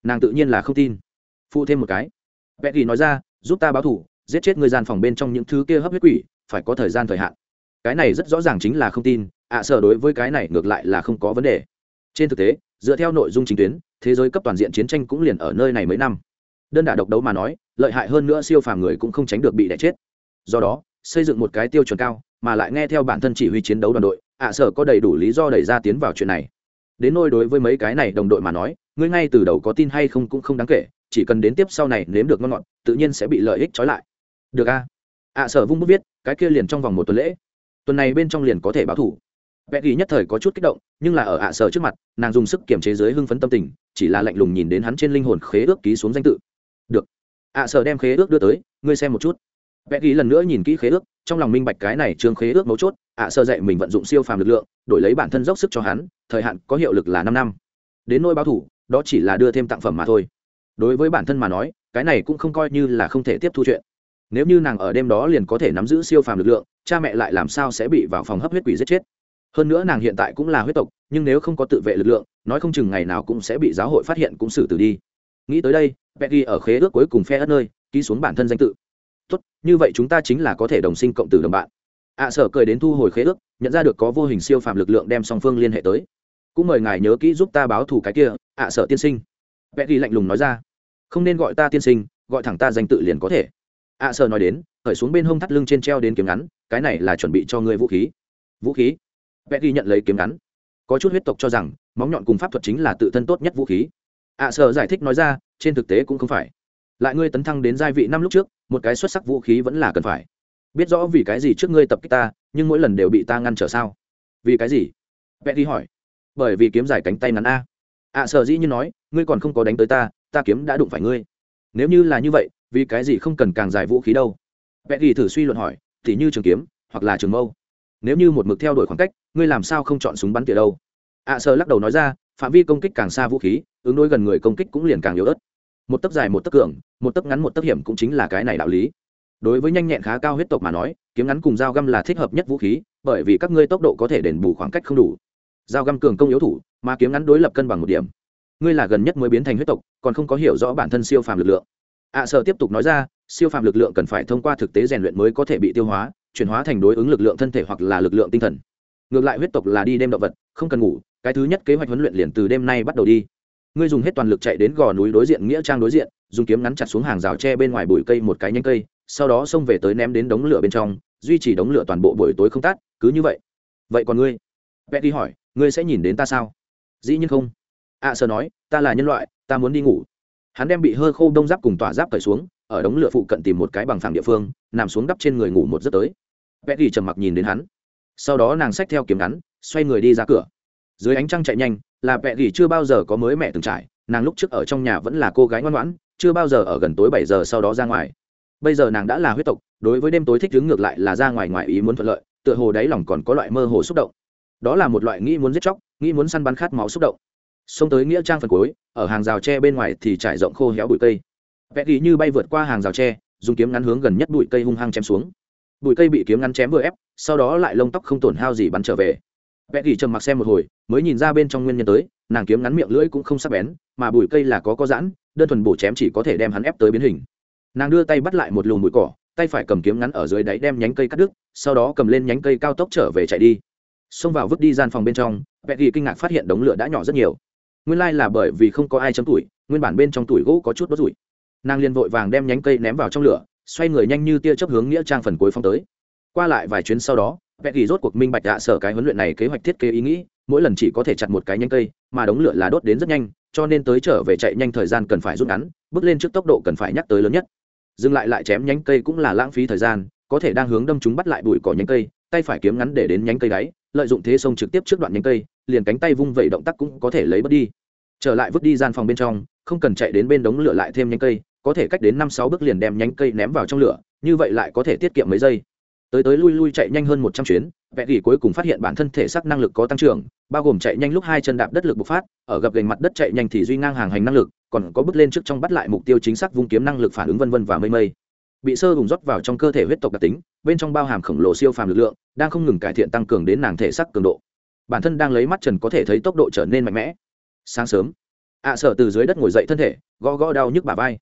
A: Nàng tự nhiên là không tin. Phụ thêm một cái. Vẽ kỳ nói ra giúp ta báo thủ giết chết người gian phòng bên trong những thứ kia hấp huyết quỷ phải có thời gian thời hạn. Cái này rất rõ ràng chính là không tin ạ sở đối với cái này ngược lại là không có vấn đề. Trên thực tế dựa theo nội dung chính tuyến, thế giới cấp toàn diện chiến tranh cũng liền ở nơi này mấy năm. Đơn đả độc đấu mà nói, lợi hại hơn nữa siêu phàm người cũng không tránh được bị đẻ chết. Do đó, xây dựng một cái tiêu chuẩn cao, mà lại nghe theo bản thân chỉ huy chiến đấu đoàn đội, ạ sở có đầy đủ lý do đẩy ra tiến vào chuyện này. Đến nôi đối với mấy cái này đồng đội mà nói, ngươi ngay từ đầu có tin hay không cũng không đáng kể, chỉ cần đến tiếp sau này nếm được ngon ngọt, tự nhiên sẽ bị lợi ích trói lại. Được a? Ạ sở vung bút viết, cái kia liền trong vòng một tuần lễ. Tuần này bên trong liền có thể báo thủ vẽ ghi nhất thời có chút kích động, nhưng là ở ạ sở trước mặt, nàng dùng sức kiềm chế dưới hưng phấn tâm tình, chỉ là lạnh lùng nhìn đến hắn trên linh hồn khế ước ký xuống danh tự. Được. ạ sở đem khế ước đưa tới, ngươi xem một chút. Vẽ ghi lần nữa nhìn kỹ khế ước, trong lòng minh bạch cái này trương khế ước mấu chốt, ạ sở dạy mình vận dụng siêu phàm lực lượng, đổi lấy bản thân dốc sức cho hắn, thời hạn có hiệu lực là năm năm. Đến nỗi báo thủ, đó chỉ là đưa thêm tặng phẩm mà thôi. Đối với bản thân mà nói, cái này cũng không coi như là không thể tiếp thu chuyện. Nếu như nàng ở đêm đó liền có thể nắm giữ siêu phàm lực lượng, cha mẹ lại làm sao sẽ bị vào phòng hấp huyết quỷ giết chết? Hơn nữa nàng hiện tại cũng là huyết tộc nhưng nếu không có tự vệ lực lượng nói không chừng ngày nào cũng sẽ bị giáo hội phát hiện cũng xử tử đi. Nghĩ tới đây Becky ở khế ước cuối cùng phe ất nơi ký xuống bản thân danh tự. Tốt như vậy chúng ta chính là có thể đồng sinh cộng tử đồng bạn. Ạ à, sở cười đến thu hồi khế ước nhận ra được có vô hình siêu phàm lực lượng đem song phương liên hệ tới. Cũng mời ngài nhớ kỹ giúp ta báo thù cái kia ạ à, sở tiên sinh. Becky lạnh lùng nói ra. Không nên gọi ta tiên sinh gọi thẳng ta danh tự liền có thể. Ạ à, sở nói đến khởi xuống bên hông thắt lưng trên treo đến kiếm ngắn cái này là chuẩn bị cho ngươi vũ khí. Vũ khí? Becky nhận lấy kiếm ngắn. Có chút huyết tộc cho rằng, móng nhọn cùng pháp thuật chính là tự thân tốt nhất vũ khí. À, Ạ sợ giải thích nói ra, trên thực tế cũng không phải. Lại ngươi tấn thăng đến giai vị năm lúc trước, một cái xuất sắc vũ khí vẫn là cần phải. Biết rõ vì cái gì trước ngươi tập kích ta, nhưng mỗi lần đều bị ta ngăn trở sao? Vì cái gì? Vẽ đi hỏi. Bởi vì kiếm dài cánh tay ngắn a. À, Ạ sợ dĩ như nói, ngươi còn không có đánh tới ta ta kiếm đã đụng phải ngươi. Nếu như là như vậy, vì cái gì không cần càng dài vũ khí đâu? Vẽ đi thử suy luận hỏi t như trường kiếm, hoặc là trường mâu nếu như một mực theo đuổi khoảng cách ngươi làm sao không chọn súng bắn tỉa đâu? Ạ sơ lắc đầu nói ra phạm vi công kích càng xa vũ khí ứng đối gần người công kích cũng liền càng yếu ớt. Một tấc dài một tấc cường một tấc ngắn một tấc hiểm cũng chính là cái này đạo lý. Đối với nhanh nhẹn khá cao huyết tộc mà nói kiếm ngắn cùng dao găm là thích hợp nhất vũ khí bởi vì các ngươi tốc độ có thể đền bù khoảng cách không đủ. Dao găm cường công yếu thủ mà kiếm ngắn đối lập cân bằng một điểm. Ngươi là gần nhất mới biến thành huyết tộc còn không có hiểu rõ bản thân siêu phàm lực lượng. Ạ à, sợ tiếp tục nói ra siêu phàm lực lượng cần phải thông qua thực tế rèn luyện mới có thể bị tiêu hóa chuyển hóa thành đối ứng lực lượng thân thể hoặc là lực lượng tinh thần. Ngược lại huyết tộc là đi đêm động vật không cần ngủ cái thứ nhất kế hoạch huấn luyện liền từ đêm nay bắt đầu đi. Ngươi dùng hết toàn lực chạy đến gò núi đối diện nghĩa trang đối diện dùng kiếm ngắn chặt xuống hàng rào tre bên ngoài bụi cây một cái nhánh cây sau đó xông về tới ném đến đống lửa bên trong duy trì đống lửa toàn bộ buổi tối không tắt, cứ như vậy. Vậy còn ngươi? Betty hỏi ngươi sẽ nhìn đến ta sao? Dĩ nhiên không. Ạ à, sơ nói ta là nhân loại ta muốn đi ngủ. Hắn đem bị hơ khô đông giáp cùng tỏa giáp cởi xuống ở đống lửa phụ cận tìm một cái bằng phẳng địa phương nằm xuống đắp trên người ngủ một giấc tới betty trầm mặc nhìn đến hắn. Sau đó nàng xách theo kiếm ngắn, xoay người đi ra cửa. Dưới ánh trăng chạy nhanh, là vẽ ghi chưa bao giờ có mới mẹ từng trải, nàng lúc trước ở trong nhà vẫn là cô gái ngoan ngoãn, chưa bao giờ ở gần tối bảy giờ sau đó ra ngoài. Bây giờ nàng đã là huyết tộc, đối với đêm tối thích đứng ngược lại là ra ngoài ngoài ý muốn thuận lợi, tựa hồ đáy lòng còn có loại mơ hồ xúc động. Đó là một loại nghĩ muốn giết chóc, nghĩ muốn săn bắn khát máu xúc động. Xông tới nghĩa trang phần cuối, ở hàng rào tre bên ngoài thì trải rộng khô héo bụi cây. Vẽ ghi như bay vượt qua hàng rào tre, dùng kiếm ngắn hướng gần nhất bụi cây hung hăng chém xuống bụi cây bị kiếm ngắn chém vừa ép, sau đó lại lông tóc không tổn hao gì bắn trở về. Vẽ gỉ trầm mặc xem một hồi, mới nhìn ra bên trong nguyên nhân tới, nàng kiếm ngắn miệng lưỡi cũng không sắc bén, mà bụi cây là có có giãn, đơn thuần bổ chém chỉ có thể đem hắn ép tới biến hình. Nàng đưa tay bắt lại một lùm bụi cỏ, tay phải cầm kiếm ngắn ở dưới đáy đem nhánh cây cắt đứt, sau đó cầm lên nhánh cây cao tốc trở về chạy đi. Xông vào vứt đi gian phòng bên trong, vẽ gỉ kinh ngạc phát hiện đống lửa đã nhỏ rất nhiều. Nguyên lai là bởi vì không có ai chấm tuổi, nguyên bản bên trong tuổi gỗ có chút đốt rủi nàng liền vội vàng đem nhánh cây ném vào trong lửa xoay người nhanh như tia chớp hướng nghĩa trang phần cuối phong tới. Qua lại vài chuyến sau đó vẽ ghi rốt cuộc minh bạch dạ sở cái huấn luyện này kế hoạch thiết kế ý nghĩ, mỗi lần chỉ có thể chặt một cái nhanh cây, mà đống lửa là đốt đến rất nhanh, cho nên tới trở về chạy nhanh thời gian cần phải rút ngắn, bước lên trước tốc độ cần phải nhắc tới lớn nhất. Dừng lại lại chém nhánh cây cũng là lãng phí thời gian, có thể đang hướng đâm chúng bắt lại bụi cỏ nhánh cây, tay phải kiếm ngắn để đến nhánh cây đáy, lợi dụng thế sông trực tiếp trước đoạn nhánh cây, liền cánh tay vung vẩy động tác cũng có thể lấy bớt đi. Trở lại vứt đi gian phòng bên trong, không cần chạy đến bên đống lửa lại thêm nhánh cây có thể cách đến năm sáu bước liền đem nhánh cây ném vào trong lửa, như vậy lại có thể tiết kiệm mấy giây. Tới tới lui lui chạy nhanh hơn một trăm chuyến vẽ gỉ cuối cùng phát hiện bản thân thể xác năng lực có tăng trưởng, bao gồm chạy nhanh lúc hai chân đạp đất lực bộc phát, ở gập gành mặt đất chạy nhanh thì duy ngang hàng hành năng lực, còn có bước lên trước trong bắt lại mục tiêu chính xác vung kiếm năng lực phản ứng vân vân và mây mây. Bị sơ vùng rót vào trong cơ thể huyết tộc đặc tính, bên trong bao hàm khổng lồ siêu phàm lực lượng, đang không ngừng cải thiện tăng cường đến nàng thể sắc cường độ. Bản thân đang lấy mắt trần có thể thấy tốc độ trở nên mạnh mẽ. Sáng sớm, ạ à sở từ dưới đất ngồi dậy thân thể, gõ gõ đau nhức bà vai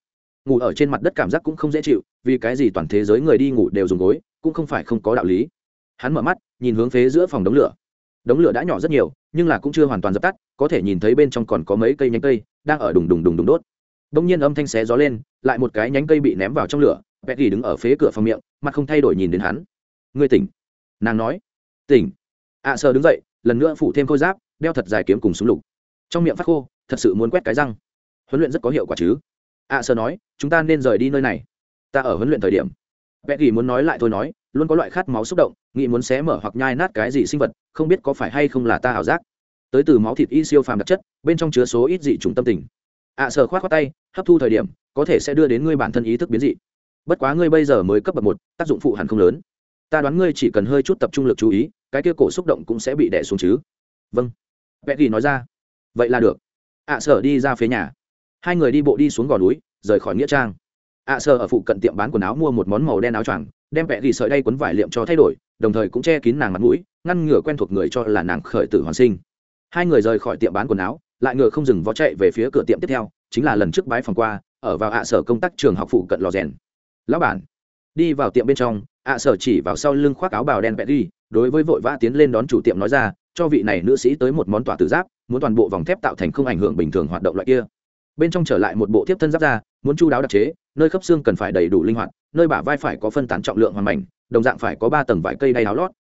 A: ngủ ở trên mặt đất cảm giác cũng không dễ chịu vì cái gì toàn thế giới người đi ngủ đều dùng gối cũng không phải không có đạo lý. Hắn mở mắt nhìn hướng phía giữa phòng đống lửa. Đống lửa đã nhỏ rất nhiều nhưng là cũng chưa hoàn toàn dập tắt có thể nhìn thấy bên trong còn có mấy cây nhánh cây đang ở đùng đùng đùng đùng đốt. Đông nhiên âm thanh xé gió lên lại một cái nhánh cây bị ném vào trong lửa vẹt gỉ đứng ở phía cửa phòng miệng mặt không thay đổi nhìn đến hắn. Ngươi tỉnh. Nàng nói. Tỉnh. Ạ à, sờ đứng dậy lần nữa phủ thêm khôi giáp đeo thật dài kiếm cùng súng lục. Trong miệng phát khô thật sự muốn quét cái răng. Huấn luyện rất có hiệu quả chứ ạ à, nói chúng ta nên rời đi nơi này. Ta ở huấn luyện thời điểm. Vẹt gỉ muốn nói lại thôi nói luôn có loại khát máu xúc động nghĩ muốn xé mở hoặc nhai nát cái gì sinh vật không biết có phải hay không là ta ảo giác. Tới từ máu thịt y siêu phàm đặc chất bên trong chứa số ít dị trùng tâm tình. Ạ à, sờ khoát khoát tay hấp thu thời điểm có thể sẽ đưa đến ngươi bản thân ý thức biến dị. Bất quá ngươi bây giờ mới cấp bậc một tác dụng phụ hẳn không lớn. Ta đoán ngươi chỉ cần hơi chút tập trung lực chú ý cái kia cổ xúc động cũng sẽ bị đẻ xuống chứ. Vâng. Vẽ gỉ nói ra. Vậy là được. Ạ à, sở đi ra phía nhà hai người đi bộ đi xuống gò núi rời khỏi nghĩa trang. Ạ à, sở ở phụ cận tiệm bán quần áo mua một món màu đen áo choàng đem vẽ ghi sợi đay quấn vải liệm cho thay đổi đồng thời cũng che kín nàng mặt mũi ngăn ngừa quen thuộc người cho là nàng khởi tử hoàn sinh. Hai người rời khỏi tiệm bán quần áo lại ngựa không dừng vó chạy về phía cửa tiệm tiếp theo chính là lần trước bái phòng qua ở vào ạ sở công tác trường học phụ cận lò rèn. Lão bản. Đi vào tiệm bên trong ạ sở chỉ vào sau lưng khoác áo bào đen vẽ đi đối với vội vã tiến lên đón chủ tiệm nói ra cho vị này nữ sĩ tới một món tỏa tử giáp muốn toàn bộ vòng thép tạo thành không ảnh hưởng bình thường hoạt động loại kia bên trong trở lại một bộ tiếp thân giáp ra muốn chu đáo đặc chế, nơi khớp xương cần phải đầy đủ linh hoạt, nơi bả vai phải có phân tán trọng lượng hoàn mảnh, đồng dạng phải có ba tầng vải cây đay áo lót.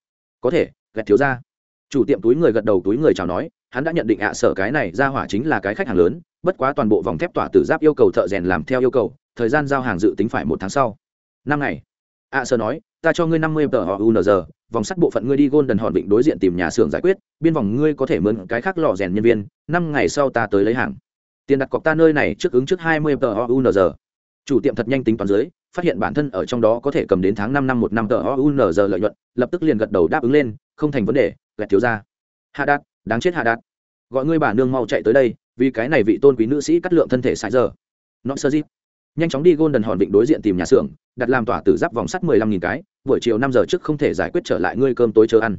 A: Có thể gạch thiếu ra chủ tiệm túi người gật đầu túi người chào nói, hắn đã nhận định ạ sở cái này ra hỏa chính là cái khách hàng lớn, bất quá toàn bộ vòng thép tỏa từ giáp yêu cầu thợ rèn làm theo yêu cầu, thời gian giao hàng dự tính phải một tháng sau. Năm ngày. Ạ sở nói, ta cho ngươi năm mươi tờ họ unz vòng sắt bộ phận ngươi đi gôn đần hòn vịnh đối diện tìm nhà xưởng giải quyết, biên vòng ngươi có thể mượn cái khác lò rèn nhân viên, năm ngày sau ta tới lấy hàng tiền đặt cọc ta nơi này trước ứng trước hai mươi tờ ounz unz chủ tiệm thật nhanh tính toán dưới, phát hiện bản thân ở trong đó có thể cầm đến tháng năm năm một năm tờ ounz unz lợi nhuận, lập tức liền gật đầu đáp ứng lên, không thành vấn đề gạch thiếu ra. Hạ đạt, đáng chết hạ đạt. Gọi ngươi bà nương mau chạy tới đây, vì cái này vị tôn quý nữ sĩ cắt lượng thân thể sai giờ. Nó sơ dịp nhanh chóng đi golden hòn vịnh đối diện tìm nhà xưởng, đặt làm tỏa tử giáp vòng sắt mười lăm nghìn cái, buổi chiều năm giờ trước không thể giải quyết trở lại ngươi cơm tối chờ ăn.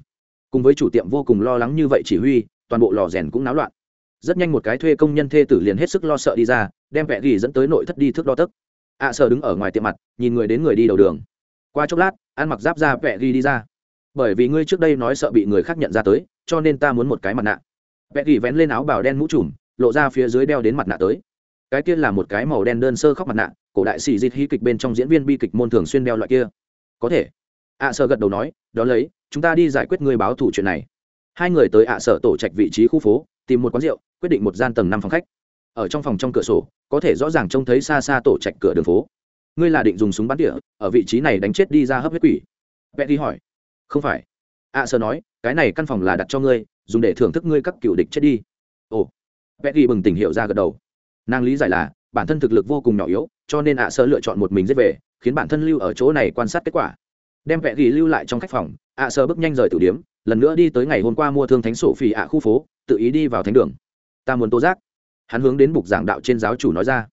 A: Cùng với chủ tiệm vô cùng lo lắng như vậy chỉ huy, toàn bộ lò rèn cũng náo loạn rất nhanh một cái thuê công nhân thê tử liền hết sức lo sợ đi ra đem vẹ ghi dẫn tới nội thất đi thước đo tấc. Ạ à, sợ đứng ở ngoài tiệm mặt nhìn người đến người đi đầu đường. Qua chốc lát ăn mặc giáp ra vẹ ghi đi ra. Bởi vì ngươi trước đây nói sợ bị người khác nhận ra tới cho nên ta muốn một cái mặt nạ. Vẽ ghi vén lên áo bào đen mũ trùm lộ ra phía dưới đeo đến mặt nạ tới. Cái kia là một cái màu đen đơn sơ khóc mặt nạ cổ đại sĩ dịt hí kịch bên trong diễn viên bi kịch môn thường xuyên đeo loại kia. Có thể. Ạ à, sợ gật đầu nói đó lấy chúng ta đi giải quyết người báo thủ chuyện này. Hai người tới ạ à, sở tổ trạch vị trí khu phố tìm một quán rượu quyết định một gian tầng năm phòng khách. Ở trong phòng trong cửa sổ có thể rõ ràng trông thấy xa xa tổ trạch cửa đường phố. Ngươi là định dùng súng bắn tỉa, ở vị trí này đánh chết đi ra hấp huyết quỷ. Vẽ đi hỏi. Không phải. Ạ à, nói cái này căn phòng là đặt cho ngươi dùng để thưởng thức ngươi các cựu địch chết đi. Ồ. Vẽ đi bừng tỉnh hiệu ra gật đầu. Nàng lý giải là bản thân thực lực vô cùng nhỏ yếu cho nên ạ sơ lựa chọn một mình giết về khiến bản thân lưu ở chỗ này quan sát kết quả. Đem vẽ ghi lưu lại trong khách phòng ạ sơ bước nhanh rời tử điếm lần nữa đi tới ngày hôm qua mua thương thánh sổ phì ạ khu phố tự ý đi vào thánh đường. Ta muốn tố giác. Hắn hướng đến bục giảng đạo trên giáo chủ nói ra.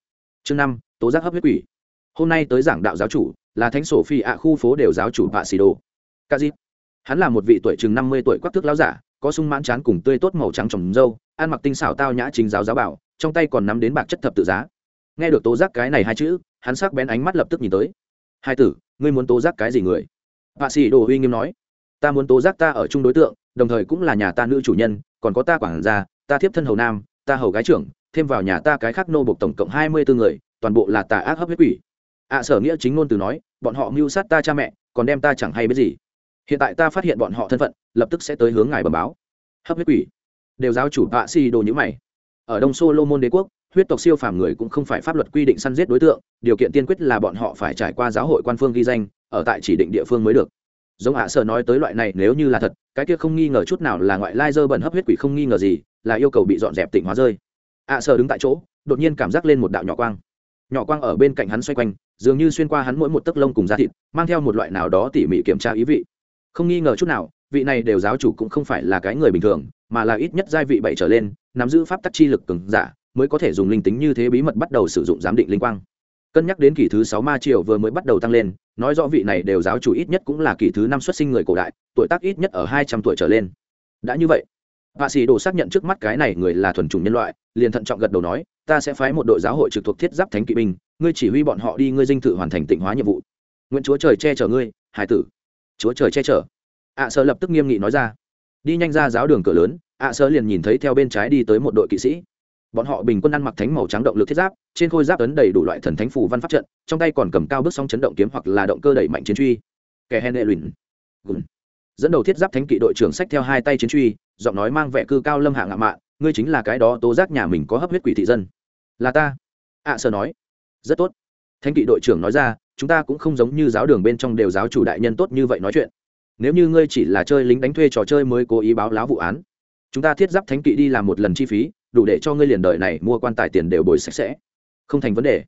A: Chương năm, tố giác hấp huyết quỷ. Hôm nay tới giảng đạo giáo chủ là thánh sổ phi ạ khu phố đều giáo chủ bạ xì đồ. Ca dip hắn là một vị tuổi chừng năm mươi tuổi quắc thước lão giả, có sung mãn chán cùng tươi tốt màu trắng trồng dâu, ăn mặc tinh xảo tao nhã chính giáo giáo bảo, trong tay còn nắm đến bạc chất thập tự giá. Nghe được tố giác cái này hai chữ, hắn sắc bén ánh mắt lập tức nhìn tới. Hai tử, ngươi muốn tố giác cái gì người? Vạ xì đồ huy nghiêm nói. Ta muốn tố giác ta ở chung đối tượng đồng thời cũng là nhà ta nữ chủ nhân, còn có ta quản gia, ta thiếp thân hầu nam, ta hầu gái trưởng, thêm vào nhà ta cái khác nô bộc tổng cộng hai mươi bốn người, toàn bộ là tà ác hấp huyết quỷ. Ạ sở nghĩa chính ngôn từ nói, bọn họ mưu sát ta cha mẹ, còn đem ta chẳng hay biết gì. Hiện tại ta phát hiện bọn họ thân phận, lập tức sẽ tới hướng ngài bẩm báo. Hấp huyết quỷ. Đều giáo chủ bạ si đồ nhữ mày. Ở đông Xô Lô môn đế quốc, huyết tộc siêu phàm người cũng không phải pháp luật quy định săn giết đối tượng, điều kiện tiên quyết là bọn họ phải trải qua giáo hội quan phương ghi danh, ở tại chỉ định địa phương mới được giống hạ sở nói tới loại này, nếu như là thật, cái kia không nghi ngờ chút nào là ngoại lai dơ bẩn hấp huyết quỷ không nghi ngờ gì, là yêu cầu bị dọn dẹp tỉnh hóa rơi. hạ sở đứng tại chỗ, đột nhiên cảm giác lên một đạo nhỏ quang. Nhỏ quang ở bên cạnh hắn xoay quanh, dường như xuyên qua hắn mỗi một tấc lông cùng da thịt, mang theo một loại nào đó tỉ mỉ kiểm tra ý vị. Không nghi ngờ chút nào, vị này đều giáo chủ cũng không phải là cái người bình thường, mà là ít nhất giai vị bảy trở lên, nắm giữ pháp tắc chi lực cường giả, mới có thể dùng linh tính như thế bí mật bắt đầu sử dụng giám định linh quang cân nhắc đến kỷ thứ sáu ma triều vừa mới bắt đầu tăng lên nói rõ vị này đều giáo chủ ít nhất cũng là kỷ thứ năm xuất sinh người cổ đại tuổi tác ít nhất ở hai trăm tuổi trở lên. Đã như vậy họa sĩ đồ xác nhận trước mắt cái này người là thuần chủng nhân loại liền thận trọng gật đầu nói ta sẽ phái một đội giáo hội trực thuộc thiết giáp thánh kỵ binh ngươi chỉ huy bọn họ đi ngươi dinh thự hoàn thành tịnh hóa nhiệm vụ. Nguyện chúa trời che chở ngươi hải tử. Chúa trời che chở. Ạ à, lập tức nghiêm nghị nói ra. Đi nhanh ra giáo đường cửa lớn ạ sơ liền nhìn thấy theo bên trái đi tới một đội kỵ sĩ bọn họ bình quân ăn mặc thánh màu trắng động lực thiết giáp, trên khôi giáp ấn đầy đủ loại thần thánh phù văn pháp trận, trong tay còn cầm cao bước song chấn động kiếm hoặc là động cơ đẩy mạnh chiến truy. Kẻ hen đệ luyện. Dẫn đầu thiết giáp thánh kỵ đội trưởng sách theo hai tay chiến truy, giọng nói mang vẻ cư cao lâm hạ ngạo mạn, ngươi chính là cái đó tố giác nhà mình có hấp huyết quỷ thị dân. Là ta. Ạ sơ nói. Rất tốt. Thánh kỵ đội trưởng nói ra, chúng ta cũng không giống như giáo đường bên trong đều giáo chủ đại nhân tốt như vậy nói chuyện. Nếu như ngươi chỉ là chơi lính đánh thuê trò chơi mới cố ý báo láo vụ án, chúng ta thiết giáp thánh kỵ đi làm một lần chi phí đủ để cho ngươi liền đời này mua quan tài tiền đều bồi sạch sẽ. Không thành vấn đề.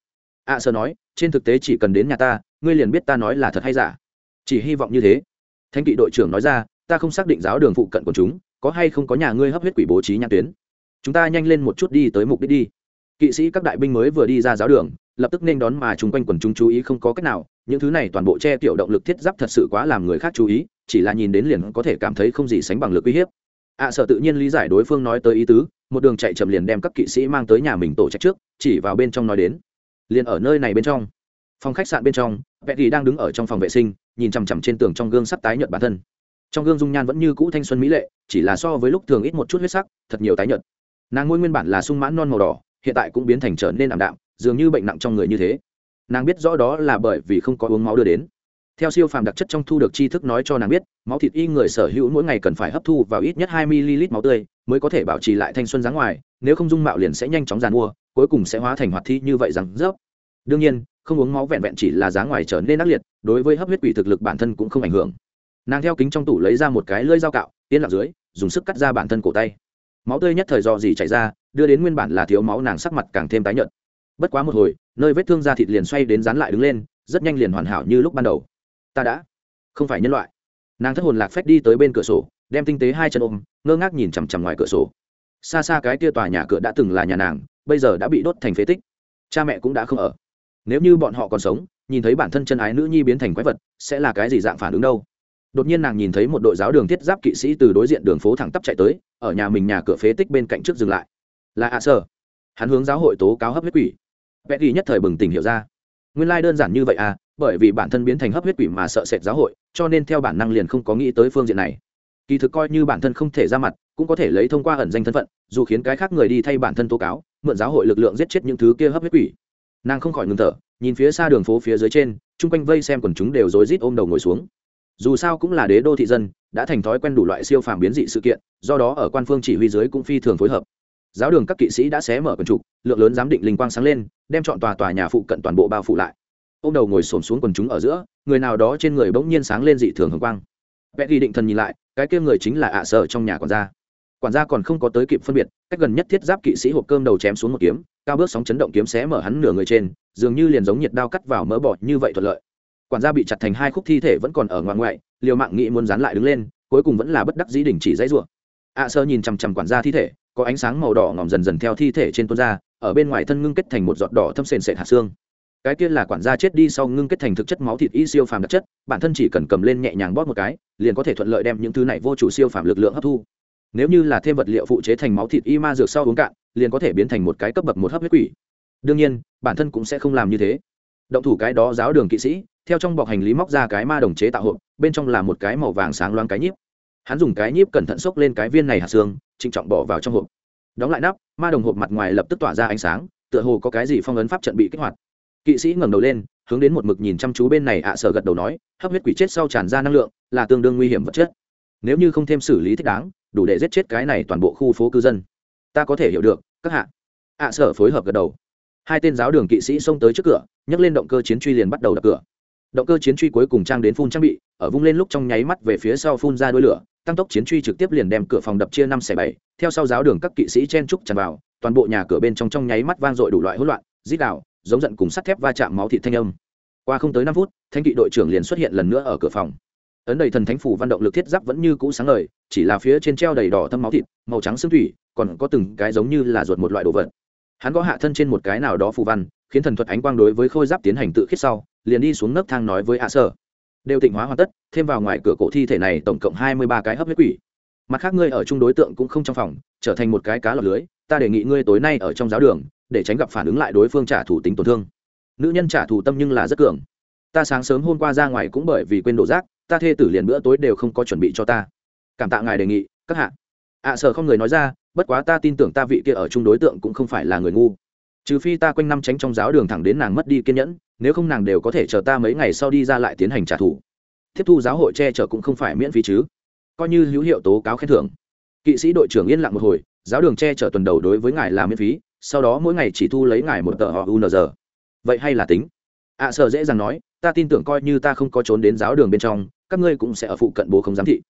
A: Ạ sơ nói, trên thực tế chỉ cần đến nhà ta, ngươi liền biết ta nói là thật hay giả. Chỉ hy vọng như thế. Thánh kỵ đội trưởng nói ra, ta không xác định giáo đường phụ cận của chúng, có hay không có nhà ngươi hấp huyết quỷ bố trí nhãn tuyến. Chúng ta nhanh lên một chút đi tới mục đích đi. Kỵ sĩ các đại binh mới vừa đi ra giáo đường, lập tức nên đón mà chung quanh quần chúng chú ý không có cách nào. Những thứ này toàn bộ che tiểu động lực thiết giáp thật sự quá làm người khác chú ý, chỉ là nhìn đến liền có thể cảm thấy không gì sánh bằng lực uy hiếp ạ à, sợ tự nhiên lý giải đối phương nói tới ý tứ một đường chạy chậm liền đem các kỵ sĩ mang tới nhà mình tổ trách trước chỉ vào bên trong nói đến. Liền ở nơi này bên trong. Phòng khách sạn bên trong vẽ thì đang đứng ở trong phòng vệ sinh nhìn chằm chằm trên tường trong gương sắp tái nhợt bản thân. Trong gương dung nhan vẫn như cũ thanh xuân mỹ lệ chỉ là so với lúc thường ít một chút huyết sắc thật nhiều tái nhợt. Nàng ngôi nguyên bản là sung mãn non màu đỏ hiện tại cũng biến thành trở nên ảm đạm dường như bệnh nặng trong người như thế. Nàng biết rõ đó là bởi vì không có uống máu đưa đến theo siêu phàm đặc chất trong thu được tri thức nói cho nàng biết, máu thịt y người sở hữu mỗi ngày cần phải hấp thu vào ít nhất hai ml máu tươi mới có thể bảo trì lại thanh xuân dáng ngoài, nếu không dung mạo liền sẽ nhanh chóng giàn mua, cuối cùng sẽ hóa thành hoạt thi như vậy rằng rớp. Đương nhiên, không uống máu vẹn vẹn chỉ là dáng ngoài trở nên ác liệt, đối với hấp huyết quỷ thực lực bản thân cũng không ảnh hưởng. Nàng theo kính trong tủ lấy ra một cái lưỡi dao cạo tiến lạc dưới, dùng sức cắt ra bản thân cổ tay. Máu tươi nhất thời do gì chảy ra, đưa đến nguyên bản là thiếu máu nàng sắc mặt càng thêm tái nhợt. Bất quá một hồi, nơi vết thương da thịt liền xoay đến dán lại đứng lên, rất nhanh liền hoàn hảo như lúc ban đầu ta đã. Không phải nhân loại. Nàng thất hồn lạc phép đi tới bên cửa sổ, đem tinh tế hai chân ôm, ngơ ngác nhìn chằm chằm ngoài cửa sổ. Xa xa cái kia tòa nhà cửa đã từng là nhà nàng, bây giờ đã bị đốt thành phế tích. Cha mẹ cũng đã không ở. Nếu như bọn họ còn sống, nhìn thấy bản thân chân ái nữ nhi biến thành quái vật, sẽ là cái gì dạng phản ứng đâu? Đột nhiên nàng nhìn thấy một đội giáo đường thiết giáp kỵ sĩ từ đối diện đường phố thẳng tắp chạy tới, ở nhà mình nhà cửa phế tích bên cạnh trước dừng lại. Là ạ à sơ. Hắn hướng giáo hội tố cáo hấp huyết quỷ. Vẽ ghi nhất thời bừng tỉnh hiểu ra nguyên lai đơn giản như vậy à bởi vì bản thân biến thành hấp huyết quỷ mà sợ sệt giáo hội, cho nên theo bản năng liền không có nghĩ tới phương diện này. Kỳ thực coi như bản thân không thể ra mặt, cũng có thể lấy thông qua ẩn danh thân phận, dù khiến cái khác người đi thay bản thân tố cáo, mượn giáo hội lực lượng giết chết những thứ kia hấp huyết quỷ. Nàng không khỏi ngừng thở, nhìn phía xa đường phố phía dưới trên, chung quanh vây xem quần chúng đều rối rít ôm đầu ngồi xuống. Dù sao cũng là đế đô thị dân, đã thành thói quen đủ loại siêu phàm biến dị sự kiện, do đó ở quan phương chỉ huy dưới cũng phi thường phối hợp giáo đường các kỵ sĩ đã xé mở quần trục lượng lớn giám định linh quang sáng lên, đem chọn tòa tòa nhà phụ cận toàn bộ bao phủ lại. Ô m đầu ngồi xổm xuống quần chúng ở giữa, người nào đó trên người bỗng nhiên sáng lên dị thường hồng quang. Vẽ ghi định thần nhìn lại, cái kia người chính là ạ sở trong nhà quản gia. Quản gia còn không có tới kịp phân biệt, cách gần nhất thiết giáp kỵ sĩ hộp cơm đầu chém xuống một kiếm, cao bước sóng chấn động kiếm xé mở hắn nửa người trên, dường như liền giống nhiệt đao cắt vào mỡ bọt như vậy thuận lợi. Quản gia bị chặt thành hai khúc thi thể vẫn còn ở ngoan ngoại, liều mạng nghị muốn dán lại đứng lên, cuối cùng vẫn là bất đắc dĩ đình chỉ dãy rủa. ạ sơ nhìn chằm chằm quản gia thi thể có ánh sáng màu đỏ ngòm dần dần theo thi thể trên tuôn ra, ở bên ngoài thân ngưng kết thành một giọt đỏ thâm sền sệt hạt xương. Cái kia là quản gia chết đi sau ngưng kết thành thực chất máu thịt y siêu phàm đặc chất, bản thân chỉ cần cầm lên nhẹ nhàng bóp một cái, liền có thể thuận lợi đem những thứ này vô chủ siêu phàm lực lượng hấp thu. Nếu như là thêm vật liệu phụ chế thành máu thịt y ma dược sau uống cạn, liền có thể biến thành một cái cấp bậc một hấp huyết quỷ. Đương nhiên, bản thân cũng sẽ không làm như thế. Động thủ cái đó giáo đường kỵ sĩ, theo trong bọc hành lý móc ra cái ma đồng chế tạo hộp, bên trong là một cái màu vàng sáng loáng cái nhíp hắn dùng cái nhíp cẩn thận xốc lên cái viên này hạt xương, trịnh trọng bỏ vào trong hộp. Đóng lại nắp, ma đồng hộp mặt ngoài lập tức tỏa ra ánh sáng, tựa hồ có cái gì phong ấn pháp trận bị kích hoạt. Kỵ sĩ ngẩng đầu lên, hướng đến một mực nhìn chăm chú bên này ạ sở gật đầu nói, hấp huyết quỷ chết sau tràn ra năng lượng, là tương đương nguy hiểm vật chất. Nếu như không thêm xử lý thích đáng, đủ để giết chết cái này toàn bộ khu phố cư dân. Ta có thể hiểu được, các hạ. Ạ sở phối hợp gật đầu. Hai tên giáo đường kỵ sĩ xông tới trước cửa, nhấc lên động cơ chiến truy liền bắt đầu đập cửa. Động cơ chiến truy cuối cùng trang đến phun trang bị, ở vung lên lúc trong nháy mắt về phía sau phun ra đuôi lửa tăng tốc chiến truy trực tiếp liền đem cửa phòng đập chia năm xẻ bảy, theo sau giáo đường các kỵ sĩ chen trúc tràn vào, toàn bộ nhà cửa bên trong trong nháy mắt vang dội đủ loại hỗn loạn dít đạo giống giận cùng sắt thép va chạm máu thịt thanh âm. Qua không tới năm phút thanh kỵ đội trưởng liền xuất hiện lần nữa ở cửa phòng. Ấn đầy thần thánh phủ văn động lực thiết giáp vẫn như cũ sáng ngời, chỉ là phía trên treo đầy đỏ thâm máu thịt, màu trắng xương thủy, còn có từng cái giống như là ruột một loại đồ vật. Hắn có hạ thân trên một cái nào đó phù văn, khiến thần thuật ánh quang đối với khôi giáp tiến hành tự khiết sau, liền đi xuống nấc thang nói với ạ sở đều tịnh hóa hoàn tất, thêm vào ngoài cửa cổ thi thể này tổng cộng hai mươi ba cái hấp huyết quỷ. Mặt khác ngươi ở chung đối tượng cũng không trong phòng, trở thành một cái cá lọc lưới, ta đề nghị ngươi tối nay ở trong giáo đường, để tránh gặp phản ứng lại đối phương trả thù tính tổn thương. Nữ nhân trả thù tâm nhưng là rất cường. Ta sáng sớm hôm qua ra ngoài cũng bởi vì quên đổ rác, ta thê tử liền bữa tối đều không có chuẩn bị cho ta. Cảm tạ ngài đề nghị, các hạ. À, Ạ sở không người nói ra, bất quá ta tin tưởng ta vị kia ở chung đối tượng cũng không phải là người ngu trừ phi ta quanh năm tránh trong giáo đường thẳng đến nàng mất đi kiên nhẫn nếu không nàng đều có thể chờ ta mấy ngày sau đi ra lại tiến hành trả thù. Tiếp thu giáo hội che chở cũng không phải miễn phí chứ. Coi như hữu hiệu tố cáo khen thưởng. Kỵ sĩ đội trưởng yên lặng một hồi giáo đường che chở tuần đầu đối với ngài là miễn phí sau đó mỗi ngày chỉ thu lấy ngài một tờ họ unz vậy hay là tính? Ạ à, sợ dễ dàng nói ta tin tưởng coi như ta không có trốn đến giáo đường bên trong các ngươi cũng sẽ ở phụ cận bố không giám thị.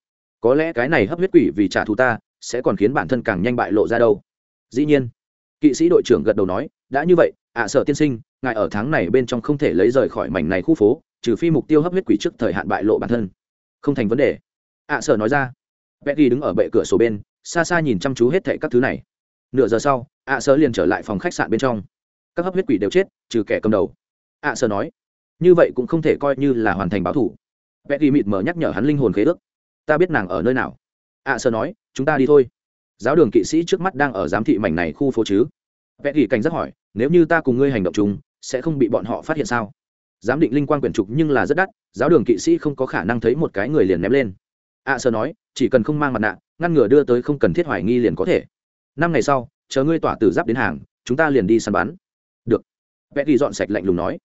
A: Có lẽ cái này hấp huyết quỷ vì trả thù ta sẽ còn khiến bản thân càng nhanh bại lộ ra đâu. Dĩ nhiên kỵ sĩ đội trưởng gật đầu nói đã như vậy ạ à, sợ tiên sinh ngài ở tháng này bên trong không thể lấy rời khỏi mảnh này khu phố trừ phi mục tiêu hấp huyết quỷ trước thời hạn bại lộ bản thân. Không thành vấn đề. Ạ à, sợ nói ra. Betty đứng ở bệ cửa sổ bên xa xa nhìn chăm chú hết thệ các thứ này. Nửa giờ sau ạ à, sợ liền trở lại phòng khách sạn bên trong. Các hấp huyết quỷ đều chết trừ kẻ cầm đầu. Ạ sở sợ nói. Như vậy cũng không thể coi như là hoàn thành báo thủ. Betty mịt mờ nhắc nhở hắn linh hồn khế ước. Ta biết nàng ở nơi nào. Ạ sợ nói chúng ta đi thôi. Giáo đường kỵ sĩ trước mắt đang ở giám thị mảnh này khu phố chứ vẽ gỉ cảnh rất hỏi, nếu như ta cùng ngươi hành động chung, sẽ không bị bọn họ phát hiện sao? Giám định linh quan quyển trục nhưng là rất đắt, giáo đường kỵ sĩ không có khả năng thấy một cái người liền ném lên. Ạ sơ nói, chỉ cần không mang mặt nạ, ngăn ngừa đưa tới không cần thiết hoài nghi liền có thể. Năm ngày sau, chờ ngươi tỏa tử giáp đến hàng, chúng ta liền đi săn bắn. Được. Vẽ ghi dọn sạch lạnh lùng nói.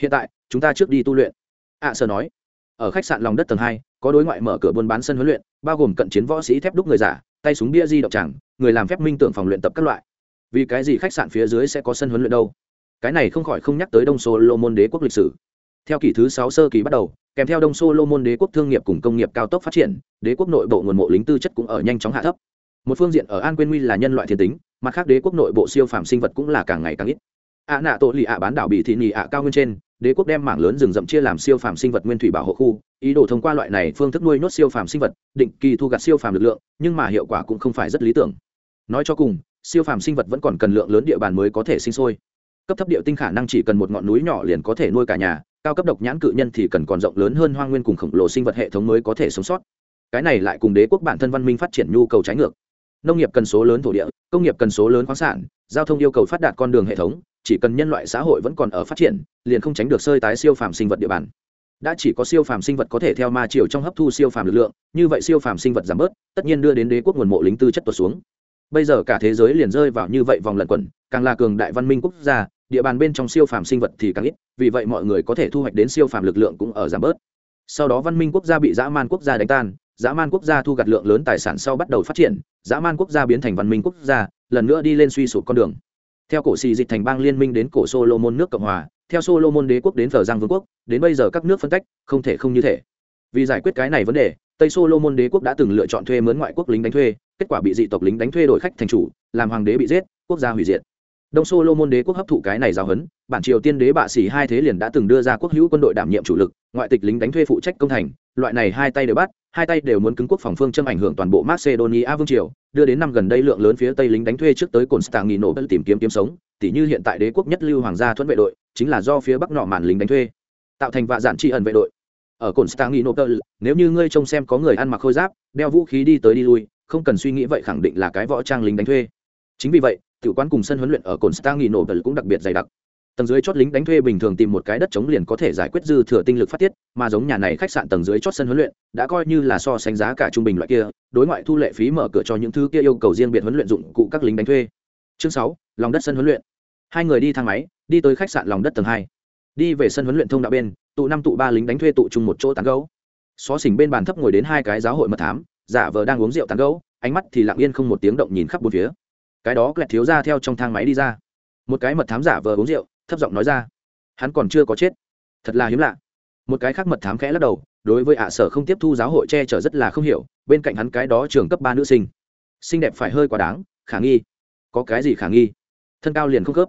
A: Hiện tại, chúng ta trước đi tu luyện. Ạ sơ nói. Ở khách sạn lòng đất tầng hai, có đối ngoại mở cửa buôn bán sân huấn luyện, bao gồm cận chiến võ sĩ thép đúc người giả, tay súng bia di động chẳng, người làm phép minh tưởng phòng luyện tập các loại vì cái gì khách sạn phía dưới sẽ có sân huấn luyện đâu? Cái này không khỏi không nhắc tới đông solomon đế quốc lịch sử. Theo kỷ thứ sáu sơ kỳ bắt đầu, kèm theo đông solomon đế quốc thương nghiệp cùng công nghiệp cao tốc phát triển, đế quốc nội bộ nguồn mộ lính tư chất cũng ở nhanh chóng hạ thấp. Một phương diện ở an quên nguy là nhân loại thiên tính, mặt khác đế quốc nội bộ siêu phàm sinh vật cũng là càng ngày càng ít. Ạ nạ tội lì ạ bán đảo bị thị nhị ạ cao nguyên trên, đế quốc đem mảng lớn rừng rậm chia làm siêu phàm sinh vật nguyên thủy bảo hộ khu, ý đồ thông qua loại này phương thức nuôi nhốt siêu phàm sinh vật, định kỳ thu gặt siêu phàm lực lượng, nhưng mà hiệu quả cũng không phải rất lý tưởng. Nói cho cùng siêu phàm sinh vật vẫn còn cần lượng lớn địa bàn mới có thể sinh sôi. Cấp thấp địa tinh khả năng chỉ cần một ngọn núi nhỏ liền có thể nuôi cả nhà, cao cấp độc nhãn cự nhân thì cần còn rộng lớn hơn hoang nguyên cùng khổng lồ sinh vật hệ thống mới có thể sống sót. Cái này lại cùng đế quốc bản thân văn minh phát triển nhu cầu trái ngược. Nông nghiệp cần số lớn thổ địa, công nghiệp cần số lớn khoáng sản, giao thông yêu cầu phát đạt con đường hệ thống, chỉ cần nhân loại xã hội vẫn còn ở phát triển, liền không tránh được sơi tái siêu phàm sinh vật địa bàn. Đã chỉ có siêu phàm sinh vật có thể theo ma triều trong hấp thu siêu phàm lực lượng, như vậy siêu phàm sinh vật giảm bớt, tất nhiên đưa đến đế quốc nguồn mộ lính tư chất tuột xuống bây giờ cả thế giới liền rơi vào như vậy vòng lẩn quẩn, càng là cường đại văn minh quốc gia, địa bàn bên trong siêu phàm sinh vật thì càng ít, vì vậy mọi người có thể thu hoạch đến siêu phàm lực lượng cũng ở giảm bớt. Sau đó văn minh quốc gia bị dã man quốc gia đánh tan, dã man quốc gia thu gặt lượng lớn tài sản sau bắt đầu phát triển, dã man quốc gia biến thành văn minh quốc gia, lần nữa đi lên suy sụp con đường. Theo cổ xì dịch thành bang liên minh đến cổ solomon nước cộng hòa, theo solomon đế quốc đến thờ giang vương quốc, đến bây giờ các nước phân cách không thể không như thể. Vì giải quyết cái này vấn đề, tây solomon đế quốc đã từng lựa chọn thuê mướn ngoại quốc lính đánh thuê kết quả bị dị tộc lính đánh thuê đổi khách thành chủ, làm hoàng đế bị giết, quốc gia hủy diệt. Đông sô lô môn đế quốc hấp thụ cái này giáo hấn bản triều tiên đế bạ xỉ hai thế liền đã từng đưa ra quốc hữu quân đội đảm nhiệm chủ lực, ngoại tịch lính đánh thuê phụ trách công thành, loại này hai tay đều bắt, hai tay đều muốn cứng quốc phòng phương châm ảnh hưởng toàn bộ macedonia vương triều, đưa đến năm gần đây lượng lớn phía tây lính đánh thuê trước tới constantino tìm kiếm kiếm sống, tỉ như hiện tại đế quốc nhất lưu hoàng gia thuẫn vệ đội, chính là do phía bắc nọ màn lính đánh thuê, tạo thành vạ dạn tri ẩn vệ đội. Ở constantinople, nếu như ngươi trông xem có người ăn mặc khôi giáp, đeo vũ khí đi tới đi lui không cần suy nghĩ vậy khẳng định là cái võ trang lính đánh thuê. Chính vì vậy, tiểu quán cùng sân huấn luyện ở constantinople cũng đặc biệt dày đặc. Tầng dưới chót lính đánh thuê bình thường tìm một cái đất chống liền có thể giải quyết dư thừa tinh lực phát tiết, mà giống nhà này khách sạn tầng dưới chót sân huấn luyện đã coi như là so sánh giá cả trung bình loại kia, đối ngoại thu lệ phí mở cửa cho những thứ kia yêu cầu riêng biệt huấn luyện dụng cụ các lính đánh thuê. Chương sáu, lòng đất sân huấn luyện. Hai người đi thang máy, đi tới khách sạn lòng đất tầng hai. Đi về sân huấn luyện thông đạo bên, tụ năm tụ ba lính đánh thuê tụ chung một chỗ tán gấu xó xỉnh bên bàn thấp ngồi đến hai cái giáo hội mật thám giả vờ đang uống rượu tán gấu ánh mắt thì lặng yên không một tiếng động nhìn khắp bốn phía. Cái đó lẹt thiếu ra theo trong thang máy đi ra. Một cái mật thám giả vờ uống rượu, thấp giọng nói ra, hắn còn chưa có chết. Thật là hiếm lạ. Một cái khác mật thám khẽ lắc đầu, đối với ạ sở không tiếp thu giáo hội che chở rất là không hiểu, bên cạnh hắn cái đó trường cấp ba nữ sinh. Xinh đẹp phải hơi quá đáng, khả nghi. Có cái gì khả nghi? Thân cao liền không khớp.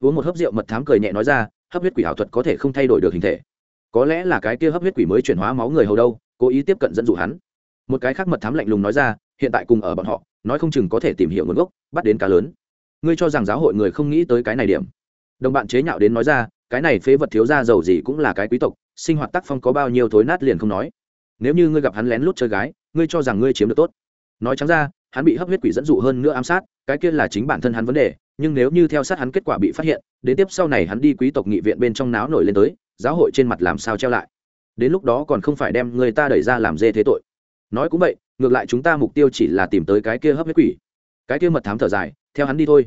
A: Uống một hớp rượu mật thám cười nhẹ nói ra, hấp huyết quỷ ảo thuật có thể không thay đổi được hình thể. Có lẽ là cái kia hấp huyết quỷ mới chuyển hóa máu người hầu đâu, cố ý tiếp cận dẫn dụ hắn một cái khác mật thám lạnh lùng nói ra, hiện tại cùng ở bọn họ, nói không chừng có thể tìm hiểu nguồn gốc, bắt đến cá lớn. Ngươi cho rằng giáo hội người không nghĩ tới cái này điểm. Đồng bạn chế nhạo đến nói ra, cái này phế vật thiếu ra giàu gì cũng là cái quý tộc, sinh hoạt tác phong có bao nhiêu thối nát liền không nói. Nếu như ngươi gặp hắn lén lút chơi gái, ngươi cho rằng ngươi chiếm được tốt. Nói trắng ra, hắn bị hấp huyết quỷ dẫn dụ hơn nữa ám sát, cái kia là chính bản thân hắn vấn đề, nhưng nếu như theo sát hắn kết quả bị phát hiện, đến tiếp sau này hắn đi quý tộc nghị viện bên trong náo nổi lên tới, giáo hội trên mặt làm sao treo lại. Đến lúc đó còn không phải đem người ta đẩy ra làm dê thế tội nói cũng vậy ngược lại chúng ta mục tiêu chỉ là tìm tới cái kia hấp huyết quỷ. Cái kia mật thám thở dài theo hắn đi thôi.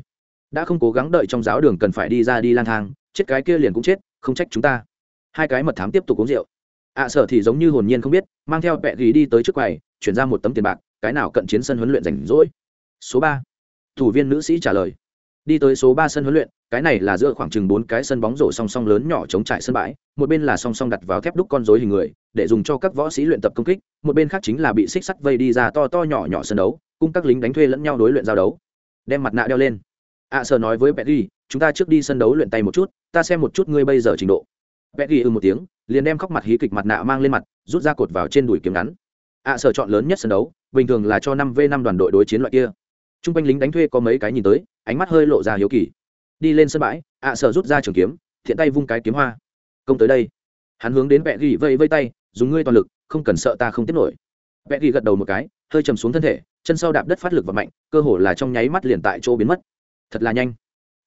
A: Đã không cố gắng đợi trong giáo đường cần phải đi ra đi lang thang chết cái kia liền cũng chết không trách chúng ta. Hai cái mật thám tiếp tục uống rượu. Ạ à, sở thì giống như hồn nhiên không biết mang theo vẹ ghi đi tới trước quầy chuyển ra một tấm tiền bạc cái nào cận chiến sân huấn luyện rảnh rỗi. Số ba. Thủ viên nữ sĩ trả lời. Đi tới số ba sân huấn luyện cái này là giữa khoảng chừng bốn cái sân bóng rổ song song lớn nhỏ chống trải sân bãi một bên là song song đặt vào thép đúc con rối hình người để dùng cho các võ sĩ luyện tập công kích một bên khác chính là bị xích sắt vây đi ra to to nhỏ nhỏ sân đấu cùng các lính đánh thuê lẫn nhau đối luyện giao đấu. Đem mặt nạ đeo lên. A à, nói với Betty, chúng ta trước đi sân đấu luyện tay một chút ta xem một chút ngươi bây giờ trình độ. Betty ừ một tiếng liền đem khóc mặt hí kịch mặt nạ mang lên mặt rút ra cột vào trên đùi kiếm ngắn. A à, chọn lớn nhất sân đấu bình thường là cho năm v năm đoàn đội đối chiến loại kia. Trung quanh lính đánh thuê có mấy cái nhìn tới ánh mắt hơi lộ ra hiếu kỳ đi lên sân bãi ạ à, rút ra trường kiếm thiện tay vung cái kiếm hoa. Công tới đây. Hắn hướng đến vẹ ghi vây vây tay dùng ngươi toàn lực không cần sợ ta không tiếp nổi. Vẹ ghi gật đầu một cái hơi chầm xuống thân thể chân sau đạp đất phát lực và mạnh cơ hồ là trong nháy mắt liền tại chỗ biến mất. Thật là nhanh.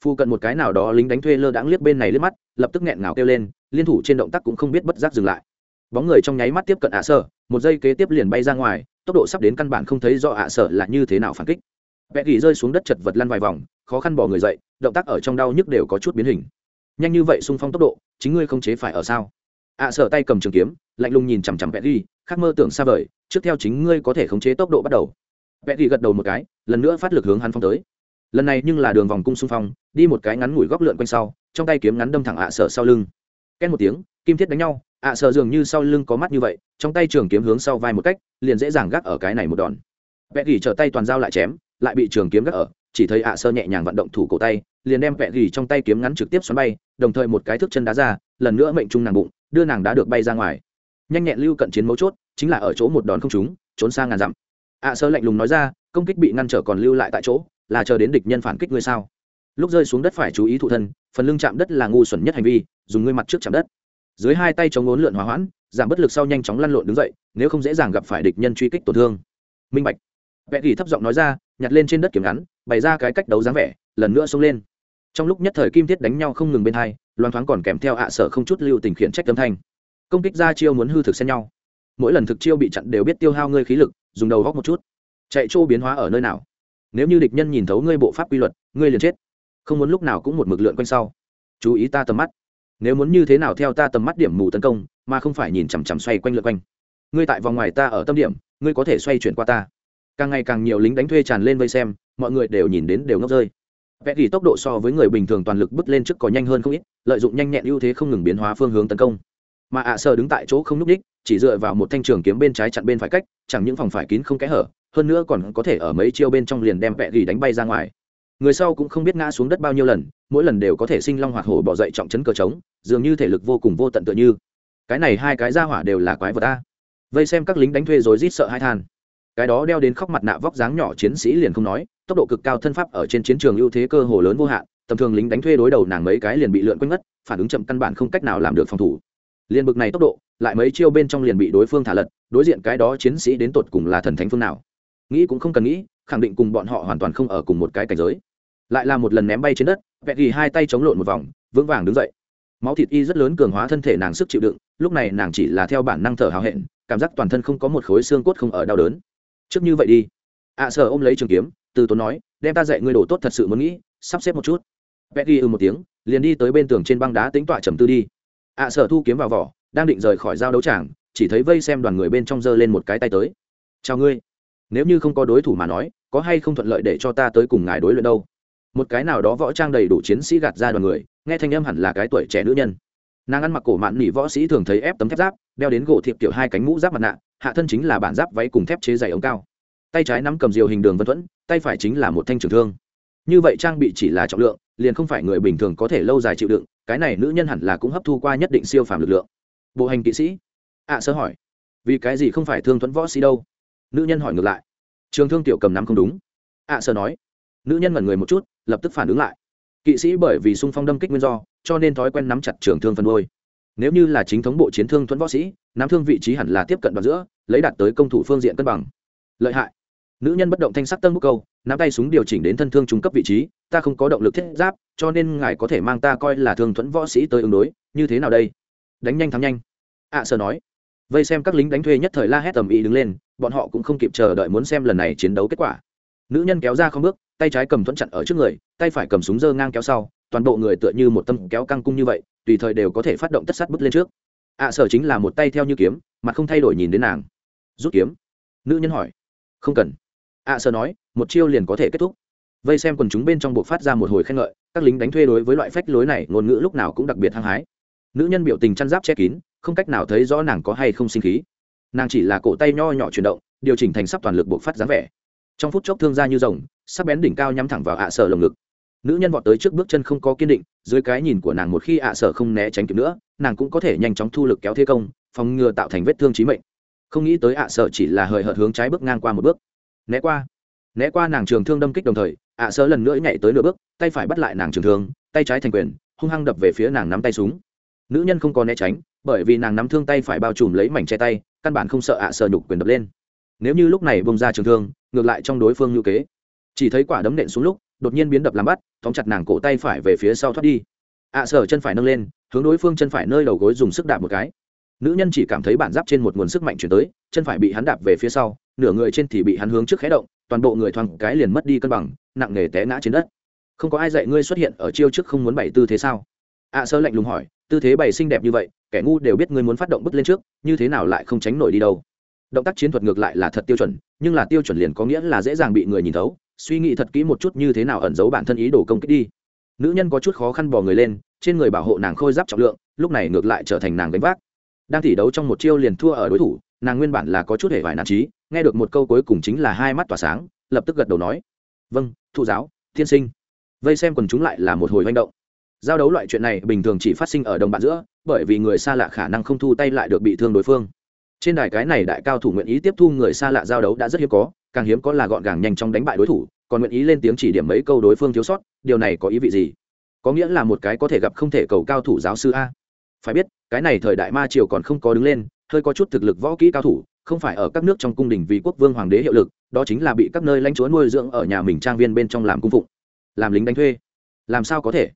A: Phu cận một cái nào đó lính đánh thuê lơ đãng liếc bên này liếc mắt lập tức nghẹn ngào kêu lên liên thủ trên động tác cũng không biết bất giác dừng lại. Bóng người trong nháy mắt tiếp cận ạ sở một giây kế tiếp liền bay ra ngoài tốc độ sắp đến căn bản không thấy do ạ sở là như thế nào phản kích. Vẽ gỉ rơi xuống đất chật vật lăn vài vòng khó khăn bỏ người dậy động tác ở trong đau nhức đều có chút biến hình. Nhanh như vậy xung phong tốc độ, chính ngươi không chế phải ở sao? Ạ sở tay cầm trường kiếm, lạnh lùng nhìn chằm chằm vẽ gỉ khác mơ tưởng xa vời, trước theo chính ngươi có thể khống chế tốc độ bắt đầu. Vẽ gỉ gật đầu một cái, lần nữa phát lực hướng hắn phong tới. Lần này nhưng là đường vòng cung xung phong, đi một cái ngắn ngủi góc lượn quanh sau, trong tay kiếm ngắn đâm thẳng ạ sở sau lưng. Két một tiếng, kim thiết đánh nhau, ạ sở dường như sau lưng có mắt như vậy, trong tay trường kiếm hướng sau vai một cách, liền dễ dàng gác ở cái này một đòn. Vẽ gỉ trở tay toàn dao lại chém, lại bị trường kiếm gác ở, chỉ thấy ạ sơ nhẹ nhàng vận động thủ cổ tay liền đem vẽ gỉ trong tay kiếm ngắn trực tiếp xoắn bay, đồng thời một cái thước chân đá ra, lần nữa mệnh trung nàng bụng, đưa nàng đã được bay ra ngoài. Nhanh nhẹn lưu cận chiến mấu chốt, chính là ở chỗ một đòn không trúng, trốn sang ngàn dặm. Ạ sơ lạnh lùng nói ra, công kích bị ngăn trở còn lưu lại tại chỗ, là chờ đến địch nhân phản kích ngươi sao? Lúc rơi xuống đất phải chú ý thụ thân, phần lưng chạm đất là ngu xuẩn nhất hành vi, dùng ngươi mặt trước chạm đất. Dưới hai tay chống ngốn lượn hòa hoãn, giảm bất lực sau nhanh chóng lăn lộn đứng dậy, nếu không dễ dàng gặp phải địch nhân truy kích tổn thương. Minh bạch. Vẽ kỳ thấp giọng nói ra, nhặt lên trên đất kiếm ngắn, bày ra cái cách đấu dáng vẻ, lần nữa xông lên trong lúc nhất thời kim thiết đánh nhau không ngừng bên hai, loan thoáng còn kèm theo ạ sở không chút lưu tình khiển trách âm thanh. Công kích ra chiêu muốn hư thực xen nhau. Mỗi lần thực chiêu bị chặn đều biết tiêu hao ngươi khí lực, dùng đầu góc một chút. Chạy chỗ biến hóa ở nơi nào? Nếu như địch nhân nhìn thấu ngươi bộ pháp quy luật, ngươi liền chết. Không muốn lúc nào cũng một mực lượn quanh sau. Chú ý ta tầm mắt. Nếu muốn như thế nào theo ta tầm mắt điểm mù tấn công, mà không phải nhìn chằm chằm xoay quanh lượn quanh. Ngươi tại vòng ngoài ta ở tâm điểm, ngươi có thể xoay chuyển qua ta. Càng ngày càng nhiều lính đánh thuê tràn lên vây xem, mọi người đều nhìn đến đều ngốc rơi vẽ ghi tốc độ so với người bình thường toàn lực bước lên trước có nhanh hơn không ít, lợi dụng nhanh nhẹn ưu thế không ngừng biến hóa phương hướng tấn công. Mà ạ à sơ đứng tại chỗ không núp đích, chỉ dựa vào một thanh trường kiếm bên trái chặn bên phải cách, chẳng những phòng phải kín không kẽ hở, hơn nữa còn có thể ở mấy chiêu bên trong liền đem vẽ gỉ đánh bay ra ngoài. Người sau cũng không biết ngã xuống đất bao nhiêu lần, mỗi lần đều có thể sinh long hoạt hổ bỏ dậy trọng chấn cờ trống, dường như thể lực vô cùng vô tận tựa như. Cái này hai cái ra hỏa đều là quái vật ta vây xem các lính đánh thuê rồi rít sợ hai than cái đó đeo đến khóc mặt nạ vóc dáng nhỏ chiến sĩ liền không nói, tốc độ cực cao thân pháp ở trên chiến trường ưu thế cơ hồ lớn vô hạn, tầm thường lính đánh thuê đối đầu nàng mấy cái liền bị lượn quanh ngất, phản ứng chậm căn bản không cách nào làm được phòng thủ. Liên bực này tốc độ, lại mấy chiêu bên trong liền bị đối phương thả lật, đối diện cái đó chiến sĩ đến tột cùng là thần thánh phương nào? Nghĩ cũng không cần nghĩ, khẳng định cùng bọn họ hoàn toàn không ở cùng một cái cảnh giới. Lại là một lần ném bay trên đất vẹn ghi hai tay chống lộn một vòng, vững vàng đứng dậy. Máu thịt y rất lớn cường hóa thân thể nàng sức chịu đựng, lúc này nàng chỉ là theo bản năng thở hào hẹn, cảm giác toàn thân không có một khối xương cốt không ở đau đớn trước như vậy đi. Ạ à, sợ ôm lấy trường kiếm từ tốn nói đem ta dạy ngươi đổ tốt thật sự muốn nghĩ sắp xếp một chút. Vẽ ghi ư một tiếng liền đi tới bên tường trên băng đá tính tọa trầm tư đi. Ạ à, sợ thu kiếm vào vỏ đang định rời khỏi giao đấu tràng chỉ thấy vây xem đoàn người bên trong giơ lên một cái tay tới. Chào ngươi. Nếu như không có đối thủ mà nói có hay không thuận lợi để cho ta tới cùng ngài đối luyện đâu? Một cái nào đó võ trang đầy đủ chiến sĩ gạt ra đoàn người nghe thanh âm hẳn là cái tuổi trẻ nữ nhân nàng ăn mặc cổ mạn nỉ võ sĩ thường thấy ép tấm thép giáp, đeo đến gỗ thiệp kiểu hai cánh mũ giáp mặt nạ, hạ thân chính là bản giáp váy cùng thép chế dày ống cao. Tay trái nắm cầm diều hình đường vân thuẫn, tay phải chính là một thanh trường thương. Như vậy trang bị chỉ là trọng lượng, liền không phải người bình thường có thể lâu dài chịu đựng, cái này nữ nhân hẳn là cũng hấp thu qua nhất định siêu phàm lực lượng. Bộ hành kỵ sĩ. Ạ sơ hỏi, vì cái gì không phải thương thuẫn võ sĩ đâu? Nữ nhân hỏi ngược lại, trường thương tiểu cầm nắm không đúng. Ạ sơ nói, nữ nhân ngẩn người một chút, lập tức phản ứng lại kỵ sĩ bởi vì sung phong đâm kích nguyên do cho nên thói quen nắm chặt trường thương phân đôi. Nếu như là chính thống bộ chiến thương thuẫn võ sĩ nắm thương vị trí hẳn là tiếp cận đoạn giữa lấy đạt tới công thủ phương diện cân bằng. Lợi hại. Nữ nhân bất động thanh sắc tân bút câu nắm tay súng điều chỉnh đến thân thương trung cấp vị trí ta không có động lực thiết giáp cho nên ngài có thể mang ta coi là thương thuẫn võ sĩ tới ứng đối như thế nào đây? Đánh nhanh thắng nhanh. Ạ à, sợ nói. Vây xem các lính đánh thuê nhất thời la hét tầm ý đứng lên bọn họ cũng không kịp chờ đợi muốn xem lần này chiến đấu kết quả. Nữ nhân kéo ra không bước tay trái cầm thuẫn chặn ở trước người, tay phải cầm súng dơ ngang kéo sau, toàn bộ người tựa như một tâm kéo căng cung như vậy, tùy thời đều có thể phát động tất sát bước lên trước. Ạ sở chính là một tay theo như kiếm, mặt không thay đổi nhìn đến nàng. Rút kiếm. Nữ nhân hỏi. Không cần. Ạ sở nói, một chiêu liền có thể kết thúc. Vây xem quần chúng bên trong buộc phát ra một hồi khen ngợi, các lính đánh thuê đối với loại phách lối này, ngôn ngữ lúc nào cũng đặc biệt hăng hái. Nữ nhân biểu tình chăn giáp che kín, không cách nào thấy rõ nàng có hay không sinh khí. Nàng chỉ là cổ tay nho nhỏ chuyển động, điều chỉnh thành sắp toàn lực buộc phát dáng vẻ trong phút chốc thương ra như rồng, sắc bén đỉnh cao nhắm thẳng vào ạ sở lồng ngực. Nữ nhân vọt tới trước bước chân không có kiên định, dưới cái nhìn của nàng một khi ạ sở không né tránh kịp nữa, nàng cũng có thể nhanh chóng thu lực kéo thế công, phòng ngừa tạo thành vết thương trí mệnh. Không nghĩ tới ạ sở chỉ là hời hợt hướng trái bước ngang qua một bước. Né qua. Né qua nàng trường thương đâm kích đồng thời, ạ sở lần nữa nhảy tới nửa bước, tay phải bắt lại nàng trường thương, tay trái thành quyền, hung hăng đập về phía nàng nắm tay súng. Nữ nhân không có né tránh, bởi vì nàng nắm thương tay phải bao trùm lấy mảnh che tay, căn bản không sợ ạ sở nhục quyền đập lên nếu như lúc này bông ra trường thương, ngược lại trong đối phương ngữ kế. Chỉ thấy quả đấm nện xuống lúc, đột nhiên biến đập làm bắt, tóm chặt nàng cổ tay phải về phía sau thoát đi. Ạ sở chân phải nâng lên, hướng đối phương chân phải nơi đầu gối dùng sức đạp một cái. Nữ nhân chỉ cảm thấy bản giáp trên một nguồn sức mạnh chuyển tới, chân phải bị hắn đạp về phía sau, nửa người trên thì bị hắn hướng trước khé động, toàn bộ người thoáng cái liền mất đi cân bằng, nặng nề té ngã trên đất. Không có ai dạy ngươi xuất hiện ở chiêu trước không muốn bày tư thế sao? Ạ sơ lạnh lùng hỏi, tư thế bày xinh đẹp như vậy, kẻ ngu đều biết ngươi muốn phát động bước lên trước, như thế nào lại không tránh nổi đi đâu? Động tác chiến thuật ngược lại là thật tiêu chuẩn, nhưng là tiêu chuẩn liền có nghĩa là dễ dàng bị người nhìn thấu, suy nghĩ thật kỹ một chút như thế nào ẩn giấu bản thân ý đồ công kích đi. Nữ nhân có chút khó khăn bò người lên, trên người bảo hộ nàng khôi giáp trọng lượng, lúc này ngược lại trở thành nàng gánh vác. Đang tỉ đấu trong một chiêu liền thua ở đối thủ, nàng nguyên bản là có chút hề vải nản trí, nghe được một câu cuối cùng chính là hai mắt tỏa sáng, lập tức gật đầu nói vâng thụ giáo thiên sinh. Vây xem quần chúng lại là một hồi manh động. Giao đấu loại chuyện này bình thường chỉ phát sinh ở đồng bạn giữa, bởi vì người xa lạ khả năng không thu tay lại được bị thương đối phương trên đài cái này đại cao thủ nguyện ý tiếp thu người xa lạ giao đấu đã rất hiếm có, càng hiếm có là gọn gàng nhanh chóng đánh bại đối thủ, còn nguyện ý lên tiếng chỉ điểm mấy câu đối phương thiếu sót, điều này có ý vị gì? Có nghĩa là một cái có thể gặp không thể cầu cao thủ giáo sư a. Phải biết, cái này thời đại ma triều còn không có đứng lên, hơi có chút thực lực võ kỹ cao thủ, không phải ở các nước trong cung đình vì quốc vương hoàng đế hiệu lực, đó chính là bị các nơi lãnh chúa nuôi dưỡng ở nhà mình trang viên bên trong làm cung phụng. Làm lính đánh thuê. Làm sao có thể?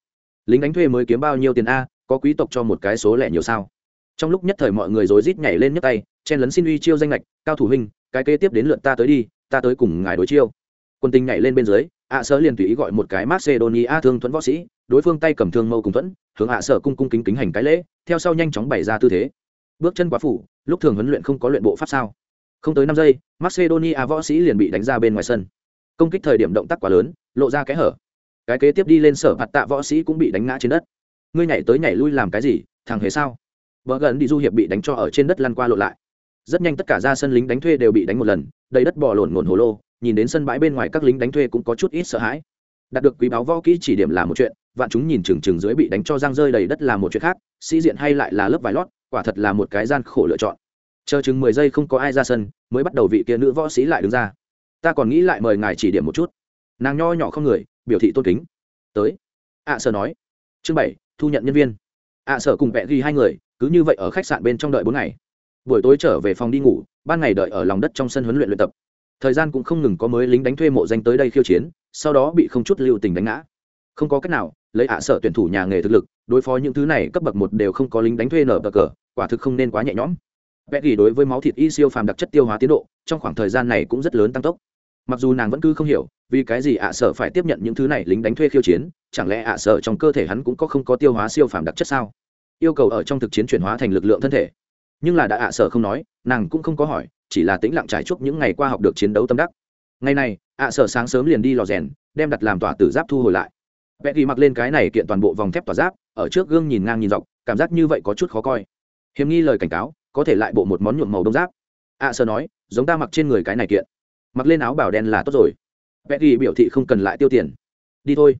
A: Lính đánh thuê mới kiếm bao nhiêu tiền a, có quý tộc cho một cái số lẻ nhiều sao? Trong lúc nhất thời mọi người rối rít nhảy lên nhấc tay, chen lấn xin uy chiêu danh lệch cao thủ huynh, cái kế tiếp đến lượt ta tới đi, ta tới cùng ngài đối chiêu. Quân tinh nhảy lên bên dưới ạ sở liền tùy ý gọi một cái macedonia thương thuẫn võ sĩ, đối phương tay cầm thương mâu cùng thuẫn, hướng ạ sở cung cung kính kính hành cái lễ, theo sau nhanh chóng bày ra tư thế. Bước chân quá phủ, lúc thường huấn luyện không có luyện bộ pháp sao? Không tới năm giây, macedonia võ sĩ liền bị đánh ra bên ngoài sân. Công kích thời điểm động tác quá lớn, lộ ra kẽ hở. Cái kế tiếp đi lên sở hạt tạ võ sĩ cũng bị đánh ngã trên đất. Ngươi nhảy tới nhảy lui làm cái gì, thằng hề sao? Vợ gần đi du hiệp bị đánh cho ở trên đất lăn qua lộ lại. Rất nhanh tất cả ra sân lính đánh thuê đều bị đánh một lần đầy đất bỏ lổn ngổn hồ lô nhìn đến sân bãi bên ngoài các lính đánh thuê cũng có chút ít sợ hãi. Đạt được quý báo võ kỹ chỉ điểm là một chuyện vạn chúng nhìn chừng chừng dưới bị đánh cho răng rơi đầy đất là một chuyện khác sĩ diện hay lại là lớp vải lót quả thật là một cái gian khổ lựa chọn. Chờ chừng mười giây không có ai ra sân mới bắt đầu vị kia nữ võ sĩ lại đứng ra. Ta còn nghĩ lại mời ngài chỉ điểm một chút. Nàng nho nhỏ không người biểu thị tôn kính. Tới. Ạ à, sở nói. Chương bảy thu nhận nhân viên. Ạ à, sở cùng vẽ ghi hai người cứ như vậy ở khách sạn bên trong đợi bốn ngày. Buổi tối trở về phòng đi ngủ, ban ngày đợi ở lòng đất trong sân huấn luyện luyện tập. Thời gian cũng không ngừng có mới lính đánh thuê mộ danh tới đây khiêu chiến, sau đó bị không chút lưu tình đánh ngã. Không có cách nào, lấy ạ sở tuyển thủ nhà nghề thực lực, đối phó những thứ này cấp bậc một đều không có lính đánh thuê nở bờ cờ, quả thực không nên quá nhẹ nhõm. Vẽ ghi đối với máu thịt y siêu phàm đặc chất tiêu hóa tiến độ, trong khoảng thời gian này cũng rất lớn tăng tốc. Mặc dù nàng vẫn cứ không hiểu, vì cái gì ạ sở phải tiếp nhận những thứ này lính đánh thuê khiêu chiến, chẳng lẽ ạ sở trong cơ thể hắn cũng có không có tiêu hóa siêu phàm đặc chất sao? Yêu cầu ở trong thực chiến chuyển hóa thành lực lượng thân thể. Nhưng là đã ạ sở không nói, nàng cũng không có hỏi, chỉ là tĩnh lặng trải chuốc những ngày qua học được chiến đấu tâm đắc. Ngày này, ạ sở sáng sớm liền đi lò rèn, đem đặt làm tỏa tử giáp thu hồi lại. Vẽ ghi mặc lên cái này kiện toàn bộ vòng thép tỏa giáp, ở trước gương nhìn ngang nhìn dọc, cảm giác như vậy có chút khó coi. Hiếm nghi lời cảnh cáo, có thể lại bộ một món nhuộm màu đông giáp. Ạ sở nói, giống ta mặc trên người cái này kiện. Mặc lên áo bảo đen là tốt rồi. Vẽ ghi biểu thị không cần lại tiêu tiền. Đi thôi.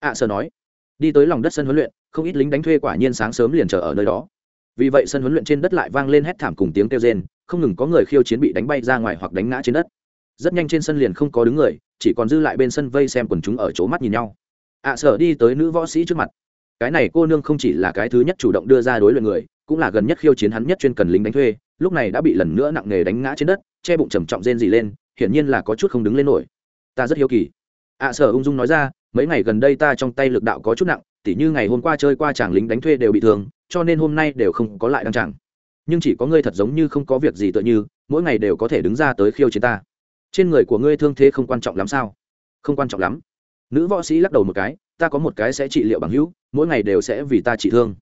A: Ạ sở nói, đi tới lòng đất sân huấn luyện không ít lính đánh thuê quả nhiên sáng sớm liền chờ ở nơi đó. Vì vậy sân huấn luyện trên đất lại vang lên hét thảm cùng tiếng kêu rên, không ngừng có người khiêu chiến bị đánh bay ra ngoài hoặc đánh ngã trên đất. Rất nhanh trên sân liền không có đứng người, chỉ còn dư lại bên sân vây xem quần chúng ở chỗ mắt nhìn nhau. À, Ạ sở đi tới nữ võ sĩ trước mặt. Cái này cô nương không chỉ là cái thứ nhất chủ động đưa ra đối luyện người, cũng là gần nhất khiêu chiến hắn nhất chuyên cần lính đánh thuê, lúc này đã bị lần nữa nặng nề đánh ngã trên đất, che bụng trầm trọng rên gì lên, hiển nhiên là có chút không đứng lên nổi. Ta rất hiếu kỳ. À, Ạ sở ung dung nói ra, mấy ngày gần đây ta trong tay lực đạo có chút nặng tỉ như ngày hôm qua chơi qua chàng lính đánh thuê đều bị thương cho nên hôm nay đều không có lại đăng chẳng nhưng chỉ có ngươi thật giống như không có việc gì tựa như mỗi ngày đều có thể đứng ra tới khiêu chiến ta. Trên người của ngươi thương thế không quan trọng lắm sao? Không quan trọng lắm. Nữ võ sĩ lắc đầu một cái ta có một cái sẽ trị liệu bằng hữu mỗi ngày đều sẽ vì ta trị thương.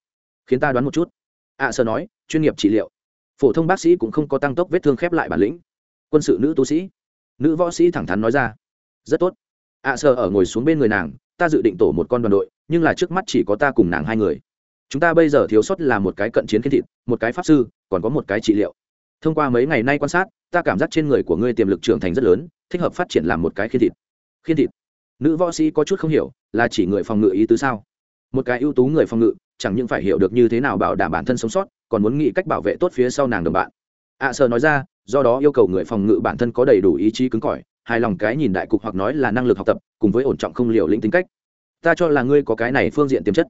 A: Khiến ta đoán một chút. Ạ à, sơ nói chuyên nghiệp trị liệu. Phổ thông bác sĩ cũng không có tăng tốc vết thương khép lại bản lĩnh. Quân sự nữ tu sĩ. Nữ võ sĩ thẳng thắn nói ra. Rất tốt. Ạ à, sơ ở ngồi xuống bên người nàng ta dự định tổ một con đoàn đội nhưng là trước mắt chỉ có ta cùng nàng hai người. Chúng ta bây giờ thiếu sót là một cái cận chiến kiến thịt một cái pháp sư còn có một cái trị liệu. Thông qua mấy ngày nay quan sát ta cảm giác trên người của ngươi tiềm lực trưởng thành rất lớn thích hợp phát triển làm một cái khiên thịt. Khiên thịt? Nữ võ sĩ có chút không hiểu là chỉ người phòng ngự ý tứ sao? Một cái ưu tú người phòng ngự chẳng những phải hiểu được như thế nào bảo đảm bản thân sống sót còn muốn nghĩ cách bảo vệ tốt phía sau nàng đồng bạn. Ạ à, sơ nói ra do đó yêu cầu người phòng ngự bản thân có đầy đủ ý chí cứng cỏi hài lòng cái nhìn đại cục hoặc nói là năng lực học tập cùng với ổn trọng không liều lĩnh tính cách ta cho là ngươi có cái này phương diện tiềm chất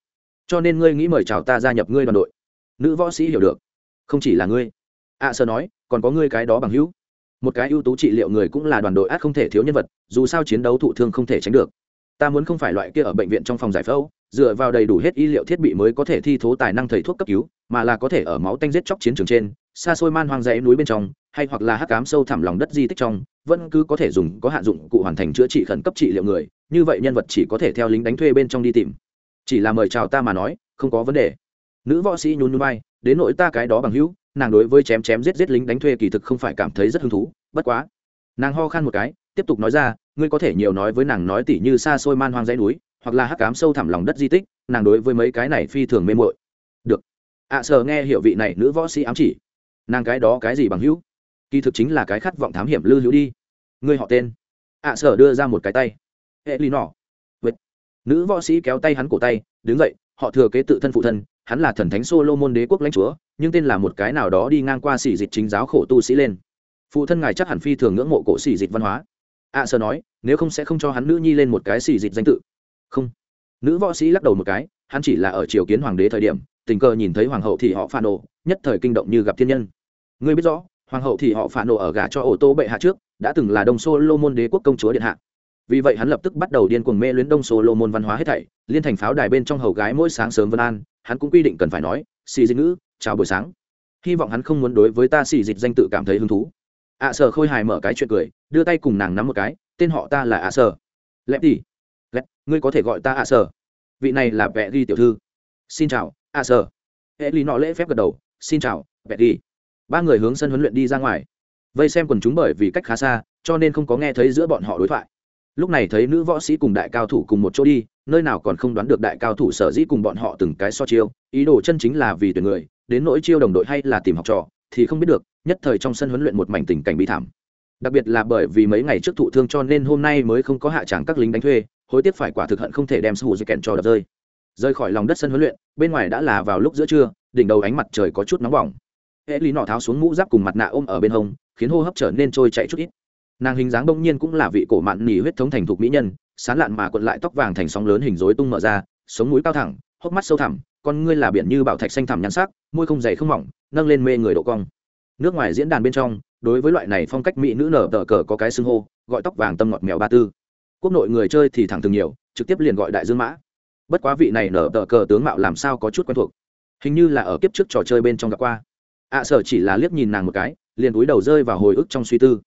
A: cho nên ngươi nghĩ mời chào ta gia nhập ngươi đoàn đội. Nữ võ sĩ hiểu được. Không chỉ là ngươi. Ạ à, sơ nói còn có ngươi cái đó bằng hữu. Một cái ưu tú trị liệu người cũng là đoàn đội át không thể thiếu nhân vật dù sao chiến đấu thụ thương không thể tránh được. Ta muốn không phải loại kia ở bệnh viện trong phòng giải phẫu dựa vào đầy đủ hết y liệu thiết bị mới có thể thi thố tài năng thầy thuốc cấp cứu mà là có thể ở máu tanh giết chóc chiến trường trên xa xôi man hoang dãy núi bên trong hay hoặc là hắc cám sâu thẳm lòng đất di tích trong vẫn cứ có thể dùng có hạn dụng cụ hoàn thành chữa trị khẩn cấp trị liệu người như vậy nhân vật chỉ có thể theo lính đánh thuê bên trong đi tìm. Chỉ là mời chào ta mà nói không có vấn đề. Nữ võ sĩ nhún nhún vai đến nỗi ta cái đó bằng hữu nàng đối với chém chém giết giết lính đánh thuê kỳ thực không phải cảm thấy rất hứng thú bất quá. Nàng ho khan một cái tiếp tục nói ra ngươi có thể nhiều nói với nàng nói tỉ như xa xôi man hoang dãy núi hoặc là hắc cám sâu thẳm lòng đất di tích nàng đối với mấy cái này phi thường mê mội được. Ạ à, sờ nghe hiệu vị này nữ võ sĩ ám chỉ. Nàng cái đó cái gì bằng hữu? Kỳ thực chính là cái khát vọng thám hiểm lư hữu đi. Ngươi họ tên. Ạ à, sở đưa ra một cái tay. Hệ lì nọ nữ võ sĩ kéo tay hắn cổ tay đứng dậy họ thừa kế tự thân phụ thân hắn là thần thánh solo môn đế quốc lãnh chúa nhưng tên là một cái nào đó đi ngang qua xỉ dịch chính giáo khổ tu sĩ lên. Phụ thân ngài chắc hẳn phi thường ngưỡng mộ cổ xỉ dịch văn hóa. Ạ à, sở nói nếu không sẽ không cho hắn nữ nhi lên một cái xỉ dịch danh tự. Không. Nữ võ sĩ lắc đầu một cái hắn chỉ là ở triều kiến hoàng đế thời điểm tình cờ nhìn thấy hoàng hậu thì họ phản nổ nhất thời kinh động như gặp thiên nhân. Ngươi biết rõ hoàng hậu thì họ phản nổ ở gả cho ô tô bệ hạ trước đã từng là đông solomon đế quốc công chúa điện hạ. Vì vậy hắn lập tức bắt đầu điên cuồng mê luyến đông solomon văn hóa hết thảy liên thành pháo đài bên trong hầu gái mỗi sáng sớm vân an hắn cũng quy định cần phải nói xì dịch ngữ chào buổi sáng. Hy vọng hắn không muốn đối với ta xì dịch danh tự cảm thấy hứng thú. Ạ à, sở khôi hài mở cái chuyện cười đưa tay cùng nàng nắm một cái tên họ ta là ạ à, sở. Lẹp đi. Lẹp ngươi có thể gọi ta ạ à, sở. Vị này là vẹ ghi tiểu thư. Xin chào ạ sở. Hệ lý nọ lễ phép gật đầu xin chào vẹ ghi ba người hướng sân huấn luyện đi ra ngoài. Vây xem quần chúng bởi vì cách khá xa, cho nên không có nghe thấy giữa bọn họ đối thoại. Lúc này thấy nữ võ sĩ cùng đại cao thủ cùng một chỗ đi, nơi nào còn không đoán được đại cao thủ sở dĩ cùng bọn họ từng cái so chiêu, ý đồ chân chính là vì tuyển người, đến nỗi chiêu đồng đội hay là tìm học trò, thì không biết được, nhất thời trong sân huấn luyện một mảnh tình cảnh bị thảm. Đặc biệt là bởi vì mấy ngày trước thụ thương cho nên hôm nay mới không có hạ tràng các lính đánh thuê, hối tiếc phải quả thực hận không thể đem sù dây kèn cho đập rơi. Rơi khỏi lòng đất sân huấn luyện, bên ngoài đã là vào lúc giữa trưa, đỉnh đầu ánh mặt trời có chút nóng bỏng hệ lý nọ tháo xuống mũ giáp cùng mặt nạ ôm ở bên hông, khiến hô hấp trở nên trôi chạy chút ít. Nàng hình dáng bỗng nhiên cũng là vị cổ mạn nỉ huyết thống thành thục mỹ nhân, sán lạn mà quận lại tóc vàng thành sóng lớn hình dối tung mở ra, sống mũi cao thẳng, hốc mắt sâu thẳm, con ngươi là biển như bảo thạch xanh thẳm nhắn sắc, môi không dày không mỏng, nâng lên mê người độ cong. Nước ngoài diễn đàn bên trong, đối với loại này phong cách mỹ nữ nở tờ cờ có cái xưng hô, gọi tóc vàng tâm ngọt mèo ba tư. Quốc nội người chơi thì thẳng thường nhiều, trực tiếp liền gọi đại dương mã. Bất quá vị này nở tờ cờ tướng mạo làm sao có chút quen thuộc. Hình như là ở kiếp trước trò chơi bên trong gặp qua ạ sở chỉ là liếc nhìn nàng một cái, liền túi đầu rơi vào hồi ức trong suy tư.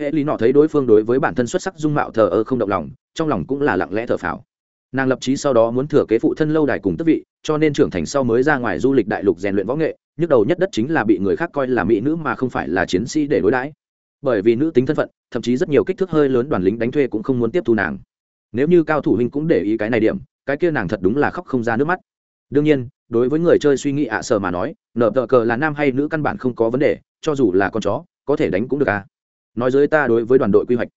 A: Hệ lý nọ thấy đối phương đối với bản thân xuất sắc dung mạo thờ ơ không động lòng, trong lòng cũng là lặng lẽ thở phào. Nàng lập trí sau đó muốn thừa kế phụ thân lâu đài cùng tức vị, cho nên trưởng thành sau mới ra ngoài du lịch đại lục rèn luyện võ nghệ, nhức đầu nhất đất chính là bị người khác coi là mỹ nữ mà không phải là chiến sĩ để đối đãi. Bởi vì nữ tính thân phận, thậm chí rất nhiều kích thước hơi lớn đoàn lính đánh thuê cũng không muốn tiếp thu nàng. Nếu như cao thủ huynh cũng để ý cái này điểm, cái kia nàng thật đúng là khóc không ra nước mắt. Đương nhiên đối với người chơi suy nghĩ ạ à sở mà nói nở tờ cờ là nam hay nữ căn bản không có vấn đề cho dù là con chó có thể đánh cũng được à. Nói dưới ta đối với đoàn đội quy hoạch.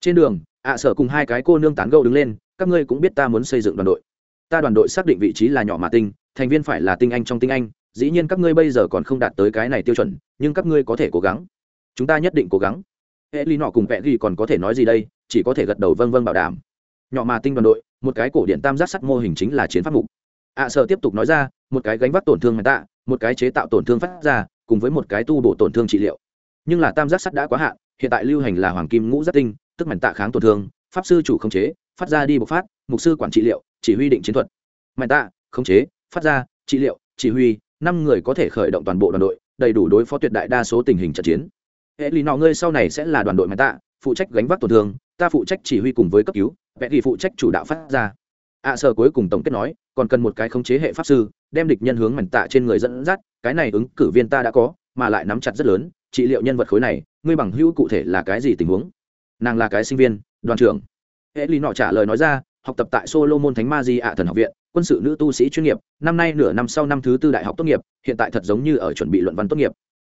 A: Trên đường ạ à sở cùng hai cái cô nương tán gâu đứng lên các ngươi cũng biết ta muốn xây dựng đoàn đội. Ta đoàn đội xác định vị trí là nhỏ mà tinh thành viên phải là tinh anh trong tinh anh dĩ nhiên các ngươi bây giờ còn không đạt tới cái này tiêu chuẩn nhưng các ngươi có thể cố gắng. Chúng ta nhất định cố gắng. Hệ ly nọ cùng vẽ ghi còn có thể nói gì đây chỉ có thể gật đầu vâng vâng bảo đảm. Nhỏ mà tinh đoàn đội một cái cổ điện tam giác sắt mô hình chính là chiến pháp mục. Ạ à, sở tiếp tục nói ra một cái gánh vác tổn thương mạnh tạ một cái chế tạo tổn thương phát ra cùng với một cái tu bổ tổn thương trị liệu. Nhưng là tam giác sắt đã quá hạn hiện tại lưu hành là hoàng kim ngũ giác tinh tức mạnh tạ kháng tổn thương pháp sư chủ khống chế phát ra đi bộc phát mục sư quản trị liệu chỉ huy định chiến thuật. Mạnh tạ khống chế phát ra trị liệu chỉ huy năm người có thể khởi động toàn bộ đoàn đội đầy đủ đối phó tuyệt đại đa số tình hình trận chiến. Hệ lý nọ ngươi sau này sẽ là đoàn đội mạnh tạ phụ trách gánh vác tổn thương ta phụ trách chỉ huy cùng với cấp cứu vẽ ghi phụ trách chủ đạo phát ra. Ạ à, sở cuối cùng tổng kết nói còn cần một cái khống chế hệ pháp sư đem địch nhân hướng mảnh tạ trên người dẫn dắt cái này ứng cử viên ta đã có mà lại nắm chặt rất lớn trị liệu nhân vật khối này ngươi bằng hữu cụ thể là cái gì tình huống? Nàng là cái sinh viên đoàn trưởng. Hệ lý nọ trả lời nói ra học tập tại solomon thánh ma di ạ thần học viện quân sự nữ tu sĩ chuyên nghiệp năm nay nửa năm sau năm thứ tư đại học tốt nghiệp hiện tại thật giống như ở chuẩn bị luận văn tốt nghiệp.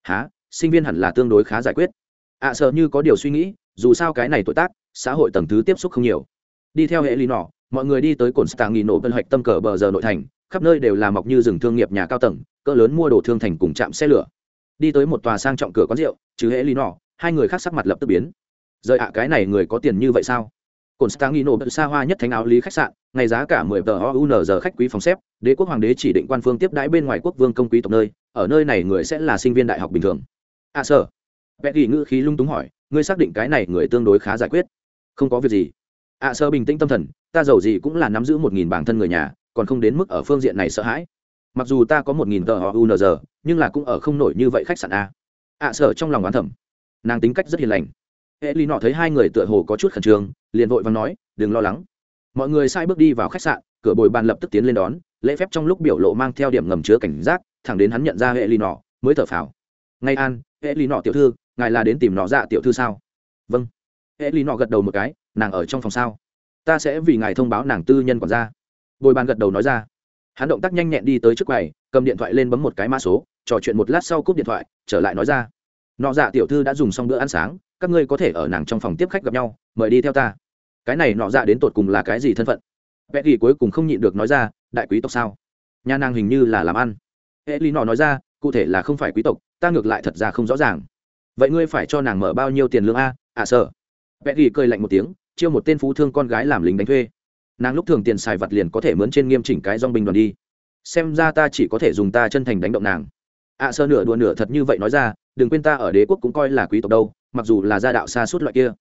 A: Há sinh viên hẳn là tương đối khá giải quyết. Ạ à, sợ như có điều suy nghĩ dù sao cái này tuổi tác xã hội tầng thứ tiếp xúc không nhiều. Đi theo hệ lý nọ mọi người đi tới cồn stạng nghỉ nổ tân hoạch tâm cờ bờ giờ nội thành, khắp nơi đều là mọc như rừng thương nghiệp nhà cao tầng, cỡ lớn mua đồ thương thành cùng trạm xe lửa. Đi tới một tòa sang trọng cửa quán rượu chứ hệ lý nọ, hai người khác sắc mặt lập tức biến. Rời ạ, cái này người có tiền như vậy sao? Cồn stạng nghỉ nổ xa hoa nhất thánh áo lý khách sạn, ngày giá cả mười tờ giờ khách quý phòng xếp, đế quốc hoàng đế chỉ định quan phương tiếp đãi bên ngoài quốc vương công quý tộc nơi, ở nơi này người sẽ là sinh viên đại học bình thường. À sở vẽ ghi ngữ khí lung túng hỏi, ngươi xác định cái này người tương đối khá giải quyết. Không có việc gì. À, ạ sơ bình tĩnh tâm thần ta giàu gì cũng là nắm giữ một nghìn bản thân người nhà, còn không đến mức ở phương diện này sợ hãi. Mặc dù ta có một nghìn tờ họ unr nhưng là cũng ở không nổi như vậy khách sạn a. Ạ sở trong lòng oán thẩm nàng tính cách rất hiền lành. Hệ lý nọ thấy hai người tựa hồ có chút khẩn trương, liền vội và nói, đừng lo lắng. Mọi người sai bước đi vào khách sạn, cửa bồi bàn lập tức tiến lên đón, lễ phép trong lúc biểu lộ mang theo điểm ngầm chứa cảnh giác, thẳng đến hắn nhận ra hệ lý nọ mới thở phào. Ngay an hệ lý nọ tiểu thư, ngài là đến tìm nọ dạ tiểu thư sao? Vâng. Hệ lý nọ gật đầu một cái, nàng ở trong phòng sao? Ta sẽ vì ngài thông báo nàng tư nhân quản gia. Bồi bàn gật đầu nói ra. Hắn động tác nhanh nhẹn đi tới trước quầy, cầm điện thoại lên bấm một cái mã số, trò chuyện một lát sau cúp điện thoại, trở lại nói ra. Nọ dạ tiểu thư đã dùng xong bữa ăn sáng, các ngươi có thể ở nàng trong phòng tiếp khách gặp nhau, mời đi theo ta. Cái này nọ dạ đến tột cùng là cái gì thân phận? Vẽ ghi cuối cùng không nhịn được nói ra, đại quý tộc sao? Nhà nàng hình như là làm ăn. Hệ lý nọ nói ra, cụ thể là không phải quý tộc, ta ngược lại thật ra không rõ ràng. Vậy ngươi phải cho nàng mở bao nhiêu tiền lương a? À sợ vẽ ghi cười lạnh một tiếng chiêu một tên phú thương con gái làm lính đánh thuê. Nàng lúc thường tiền xài vặt liền có thể mướn trên nghiêm chỉnh cái dong binh đoàn đi. Xem ra ta chỉ có thể dùng ta chân thành đánh động nàng. Ạ à, sơ nửa đùa nửa thật như vậy nói ra đừng quên ta ở đế quốc cũng coi là quý tộc đâu mặc dù là gia đạo xa suốt loại kia.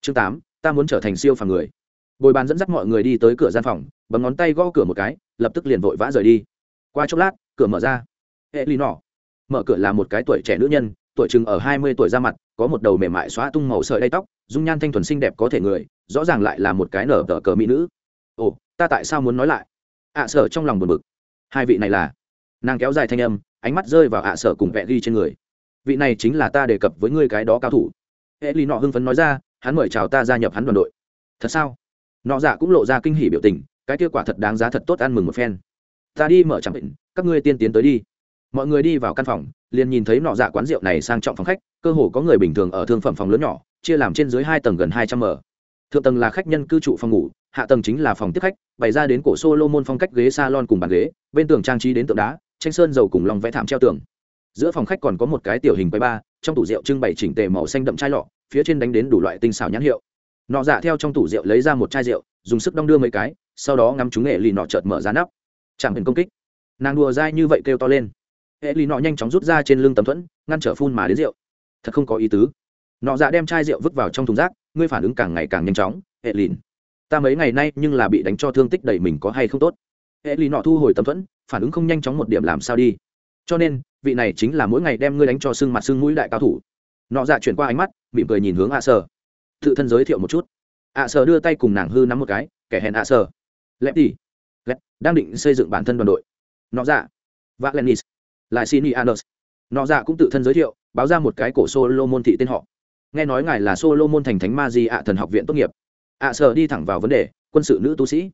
A: Chương tám ta muốn trở thành siêu phàm người. Bồi bàn dẫn dắt mọi người đi tới cửa gian phòng bấm ngón tay gõ cửa một cái lập tức liền vội vã rời đi. Qua chốc lát cửa mở ra. Hệ lì nọ. Mở cửa là một cái tuổi trẻ nữ nhân tuổi chừng ở hai mươi tuổi ra mặt có một đầu mềm mại xóa tung màu sợi đay tóc dung nhan thanh thuần xinh đẹp có thể người rõ ràng lại là một cái nở tờ cờ mỹ nữ. Ồ ta tại sao muốn nói lại? Ạ à, sở trong lòng buồn bực. Hai vị này là? Nàng kéo dài thanh âm ánh mắt rơi vào ạ à sở cùng vẽ ghi trên người. Vị này chính là ta đề cập với ngươi cái đó cao thủ. Hệ ly nọ hưng phấn nói ra hắn mời chào ta gia nhập hắn đoàn đội. Thật sao? Nọ dạ cũng lộ ra kinh hỉ biểu tình cái kia quả thật đáng giá thật tốt ăn mừng một phen. Ta đi mở chẳng định các ngươi tiên tiến tới đi mọi người đi vào căn phòng, liền nhìn thấy nọ dạ quán rượu này sang trọng phòng khách, cơ hồ có người bình thường ở thương phẩm phòng lớn nhỏ, chia làm trên dưới hai tầng gần hai trăm m. Thượng tầng là khách nhân cư trụ phòng ngủ, hạ tầng chính là phòng tiếp khách, bày ra đến cổ solomon phong cách ghế salon cùng bàn ghế, bên tường trang trí đến tượng đá, tranh sơn dầu cùng lòng vẽ thảm treo tường. Giữa phòng khách còn có một cái tiểu hình quay ba, trong tủ rượu trưng bày chỉnh tề màu xanh đậm chai lọ, phía trên đánh đến đủ loại tinh xảo nhãn hiệu. Nọ dạ theo trong tủ rượu lấy ra một chai rượu, dùng sức đong đưa mấy cái, sau đó ngắm chúng nghệ lì nọ chợt mở ra nắp. Chẳng hình công kích. Nàng đùa dai như vậy kêu to lên hệ lì nọ nhanh chóng rút ra trên lưng tấm thuẫn, ngăn trở phun mà đến rượu. Thật không có ý tứ. Nọ dạ đem chai rượu vứt vào trong thùng rác, ngươi phản ứng càng ngày càng nhanh chóng, hệ lìn ta mấy ngày nay nhưng là bị đánh cho thương tích đầy mình có hay không tốt. Hệ lì nọ thu hồi tấm thuẫn, phản ứng không nhanh chóng một điểm làm sao đi. Cho nên, vị này chính là mỗi ngày đem ngươi đánh cho sưng mặt sưng mũi đại cao thủ. Nọ dạ chuyển qua ánh mắt, mỉm cười nhìn hướng ạ sơ. tự thân giới thiệu một chút. Ạ sơ đưa tay cùng nàng hư nắm một cái, kẻ hèn ạ sơ. lẹp đi. Lẹp đang định xây dựng bản thân đoàn đội. Nọ dạ. Và lại xin y nọ dạ cũng tự thân giới thiệu báo ra một cái cổ solomon thị tên họ. Nghe nói ngài là solomon thành thánh ma di ạ thần học viện tốt nghiệp. Ạ sở đi thẳng vào vấn đề quân sự nữ tu sĩ.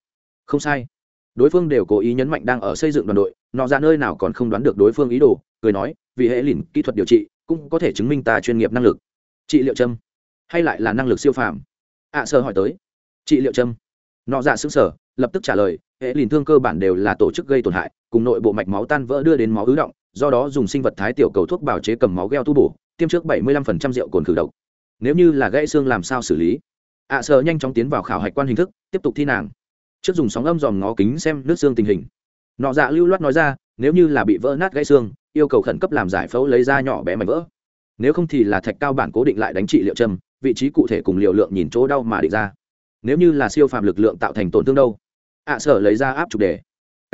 A: Không sai. Đối phương đều cố ý nhấn mạnh đang ở xây dựng đoàn đội nọ ra nơi nào còn không đoán được đối phương ý đồ cười nói vì hệ lìn kỹ thuật điều trị cũng có thể chứng minh ta chuyên nghiệp năng lực. Trị liệu châm. Hay lại là năng lực siêu phàm? Ạ à, sơ hỏi tới. Trị liệu châm. Nọ dạ xứng sở lập tức trả lời hệ lìn thương cơ bản đều là tổ chức gây tổn hại cùng nội bộ mạch máu tan vỡ đưa đến máu ứ động do đó dùng sinh vật thái tiểu cầu thuốc bào chế cầm máu gheo tu bổ tiêm trước 75% rượu cồn khử độc. Nếu như là gãy xương làm sao xử lý? Ạ à, nhanh chóng tiến vào khảo hạch quan hình thức tiếp tục thi nàng. Trước dùng sóng âm dòm ngó kính xem nước xương tình hình. Nọ dạ lưu loát nói ra nếu như là bị vỡ nát gãy xương yêu cầu khẩn cấp làm giải phẫu lấy ra nhỏ bé mảnh vỡ. Nếu không thì là thạch cao bản cố định lại đánh trị liệu châm vị trí cụ thể cùng liều lượng nhìn chỗ đau mà định ra. Nếu như là siêu phàm lực lượng tạo thành tổn thương đâu? Ạ à, sở lấy ra áp trục đề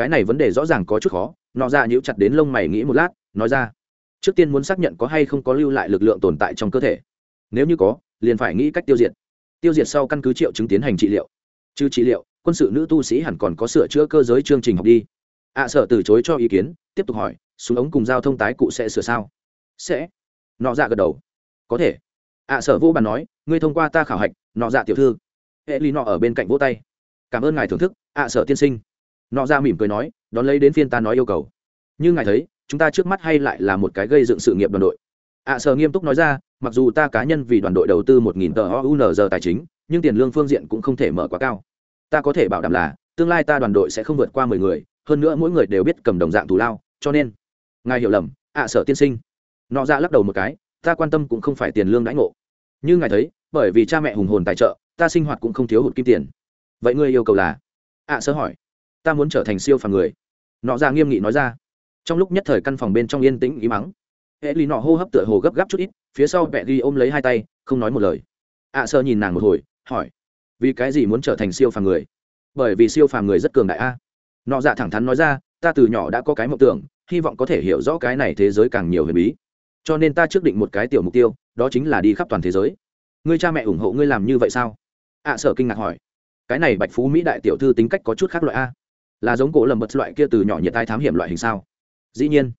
A: cái này vấn đề rõ ràng có chút khó nọ ra nhíu chặt đến lông mày nghĩ một lát nói ra trước tiên muốn xác nhận có hay không có lưu lại lực lượng tồn tại trong cơ thể. Nếu như có liền phải nghĩ cách tiêu diệt. Tiêu diệt sau căn cứ triệu chứng tiến hành trị liệu. Trừ trị liệu quân sự nữ tu sĩ hẳn còn có sửa chữa cơ giới chương trình học đi. Ạ à, sợ từ chối cho ý kiến tiếp tục hỏi súng ống cùng giao thông tái cụ sẽ sửa sao? Sẽ. Nọ dạ gật đầu. Có thể. Ạ à, sợ vô bàn nói ngươi thông qua ta khảo hạch nọ dạ tiểu thư. Hệ ly nọ ở bên cạnh vỗ tay. Cảm ơn ngài thưởng thức ạ à, sợ tiên sinh nọ ra mỉm cười nói, đón lấy đến phiên ta nói yêu cầu. Như ngài thấy, chúng ta trước mắt hay lại là một cái gây dựng sự nghiệp đoàn đội. Ạ sở nghiêm túc nói ra, mặc dù ta cá nhân vì đoàn đội đầu tư một nghìn tờ ounz tài chính, nhưng tiền lương phương diện cũng không thể mở quá cao. Ta có thể bảo đảm là, tương lai ta đoàn đội sẽ không vượt qua mười người, hơn nữa mỗi người đều biết cầm đồng dạng thù lao, cho nên ngài hiểu lầm ạ sở tiên sinh. Nọ ra lắc đầu một cái, ta quan tâm cũng không phải tiền lương đãi ngộ. Như ngài thấy, bởi vì cha mẹ hùng hồn tài trợ, ta sinh hoạt cũng không thiếu hụt kim tiền. Vậy ngươi yêu cầu là? À, ạ sơ hỏi ta muốn trở thành siêu phàm người. Nọ ra nghiêm nghị nói ra. Trong lúc nhất thời căn phòng bên trong yên tĩnh ý mắng hệ lì nọ hô hấp tựa hồ gấp gáp chút ít, phía sau vẹ ghi ôm lấy hai tay, không nói một lời. Ạ sơ nhìn nàng một hồi, hỏi, vì cái gì muốn trở thành siêu phàm người? Bởi vì siêu phàm người rất cường đại a. Nọ dạ thẳng thắn nói ra, ta từ nhỏ đã có cái mộng tưởng, hy vọng có thể hiểu rõ cái này thế giới càng nhiều huyền bí. Cho nên ta trước định một cái tiểu mục tiêu, đó chính là đi khắp toàn thế giới. Người cha mẹ ủng hộ ngươi làm như vậy sao? Ạ sở kinh ngạc hỏi. Cái này bạch phú mỹ đại tiểu thư tính cách có chút khác loại a là giống cổ lầm bật loại kia từ nhỏ nhiệt tai thám hiểm loại hình sao? Dĩ nhiên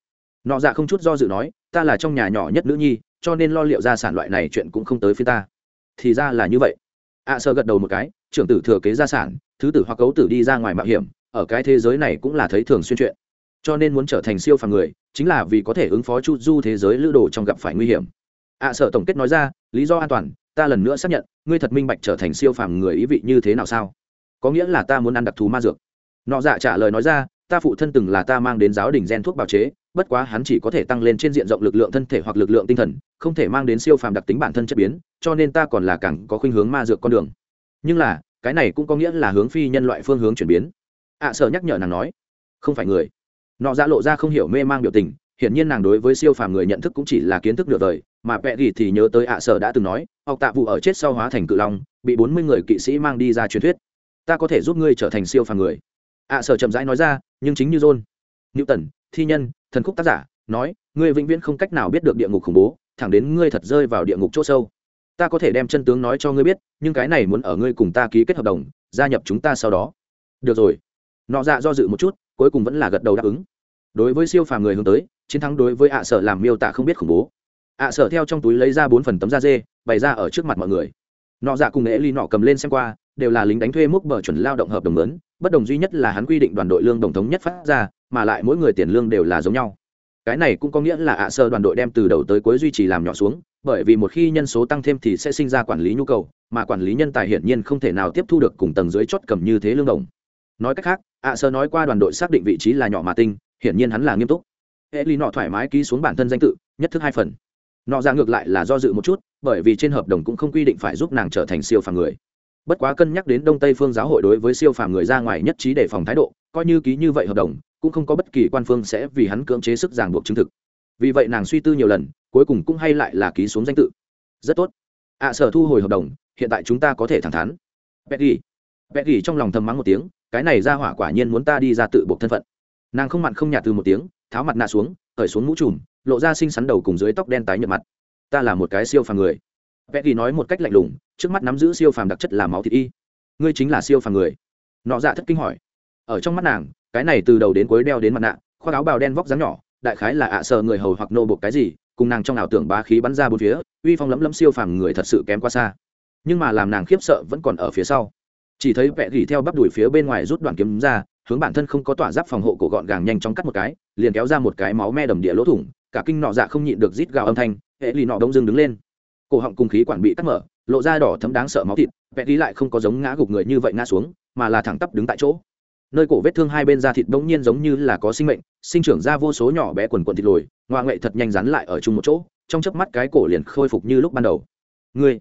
A: nọ dạ không chút do dự nói ta là trong nhà nhỏ nhất nữ nhi cho nên lo liệu gia sản loại này chuyện cũng không tới phía ta. Thì ra là như vậy. Ạ à, gật đầu một cái trưởng tử thừa kế gia sản thứ tử hoặc cấu tử đi ra ngoài mạo hiểm ở cái thế giới này cũng là thấy thường xuyên chuyện. Cho nên muốn trở thành siêu phàm người chính là vì có thể ứng phó chu du thế giới lữ đồ trong gặp phải nguy hiểm. Ạ à, sợ tổng kết nói ra lý do an toàn ta lần nữa xác nhận ngươi thật minh bạch trở thành siêu phàm người ý vị như thế nào sao? Có nghĩa là ta muốn ăn đặc thù ma dược nọ dạ trả lời nói ra ta phụ thân từng là ta mang đến giáo đình gen thuốc bào chế bất quá hắn chỉ có thể tăng lên trên diện rộng lực lượng thân thể hoặc lực lượng tinh thần không thể mang đến siêu phàm đặc tính bản thân chất biến cho nên ta còn là càng có khuynh hướng ma dược con đường. Nhưng là cái này cũng có nghĩa là hướng phi nhân loại phương hướng chuyển biến. Ạ à, sợ nhắc nhở nàng nói không phải người. Nọ dạ lộ ra không hiểu mê mang biểu tình hiển nhiên nàng đối với siêu phàm người nhận thức cũng chỉ là kiến thức nửa đời mà pẹ gì thì nhớ tới ạ à sở đã từng nói học tạ vụ ở chết sau hóa thành cự long bị bốn mươi người kỵ sĩ mang đi ra truyền thuyết. Ta có thể giúp ngươi trở thành siêu phàm người ạ à sở chậm rãi nói ra, nhưng chính như john. Newton, thi nhân, thần khúc tác giả, nói, ngươi vĩnh viễn không cách nào biết được địa ngục khủng bố, thẳng đến ngươi thật rơi vào địa ngục chỗ sâu. Ta có thể đem chân tướng nói cho ngươi biết, nhưng cái này muốn ở ngươi cùng ta ký kết hợp đồng, gia nhập chúng ta sau đó. Được rồi. Nọ dạ do dự một chút, cuối cùng vẫn là gật đầu đáp ứng. Đối với siêu phàm người hướng tới, chiến thắng đối với ạ sở làm miêu tả không biết khủng bố. Ạ sở theo trong túi lấy ra bốn phần tấm da dê, bày ra ở trước mặt mọi người. Nọ dạ cùng nghệ ly nọ cầm lên xem qua đều là lính đánh thuê múc bờ chuẩn lao động hợp đồng lớn, bất đồng duy nhất là hắn quy định đoàn đội lương đồng thống nhất phát ra, mà lại mỗi người tiền lương đều là giống nhau. Cái này cũng có nghĩa là ạ sơ đoàn đội đem từ đầu tới cuối duy trì làm nhỏ xuống, bởi vì một khi nhân số tăng thêm thì sẽ sinh ra quản lý nhu cầu, mà quản lý nhân tài hiển nhiên không thể nào tiếp thu được cùng tầng dưới chót cầm như thế lương đồng. Nói cách khác, ạ sơ nói qua đoàn đội xác định vị trí là nhỏ mà tinh, hiển nhiên hắn là nghiêm túc. Hệ lý nọ thoải mái ký xuống bản thân danh tự, nhất thức hai phần. Nọ ra ngược lại là do dự một chút, bởi vì trên hợp đồng cũng không quy định phải giúp nàng trở thành siêu phàm người bất quá cân nhắc đến đông tây phương giáo hội đối với siêu phàm người ra ngoài nhất trí đề phòng thái độ coi như ký như vậy hợp đồng cũng không có bất kỳ quan phương sẽ vì hắn cưỡng chế sức ràng buộc chứng thực. Vì vậy nàng suy tư nhiều lần cuối cùng cũng hay lại là ký xuống danh tự. Rất tốt. Ạ à, sở thu hồi hợp đồng hiện tại chúng ta có thể thẳng thắn. Petty petty trong lòng thầm mắng một tiếng cái này ra hỏa quả nhiên muốn ta đi ra tự buộc thân phận. Nàng không mặn không nhạt từ một tiếng tháo mặt nạ xuống khởi xuống mũ trùm lộ ra xinh xắn đầu cùng dưới tóc đen tái nhợt mặt. Ta là một cái siêu phàm người petty nói một cách lạnh lùng, trước mắt nắm giữ siêu phàm đặc chất là máu thịt y. Ngươi chính là siêu phàm người. Nọ dạ thất kinh hỏi. Ở trong mắt nàng, cái này từ đầu đến cuối đeo đến mặt nạ, khoác áo bào đen vóc dáng nhỏ, đại khái là ạ à sợ người hầu hoặc nô bộc cái gì, cùng nàng trong ảo tưởng bá khí bắn ra bốn phía, uy phong lấm lấm siêu phàm người thật sự kém quá xa. Nhưng mà làm nàng khiếp sợ vẫn còn ở phía sau. Chỉ thấy vẽ gỉ theo bắp đùi phía bên ngoài rút đoạn kiếm ra, hướng bản thân không có tỏa giáp phòng hộ cổ gọn gàng nhanh chóng cắt một cái, liền kéo ra một cái máu me đầm địa lỗ thủng, cả kinh nọ dạ không nhịn được rít gào âm thanh, hệ lì nọ đông dưng đứng lên cổ họng cùng khí quản bị cắt mở, lộ ra đỏ thấm đáng sợ máu thịt vẹn đi lại không có giống ngã gục người như vậy ngã xuống, mà là thẳng tắp đứng tại chỗ. Nơi cổ vết thương hai bên da thịt bỗng nhiên giống như là có sinh mệnh, sinh trưởng ra vô số nhỏ bé quần quần thịt lồi ngoa ngậy thật nhanh rắn lại ở chung một chỗ, trong chớp mắt cái cổ liền khôi phục như lúc ban đầu. Ngươi,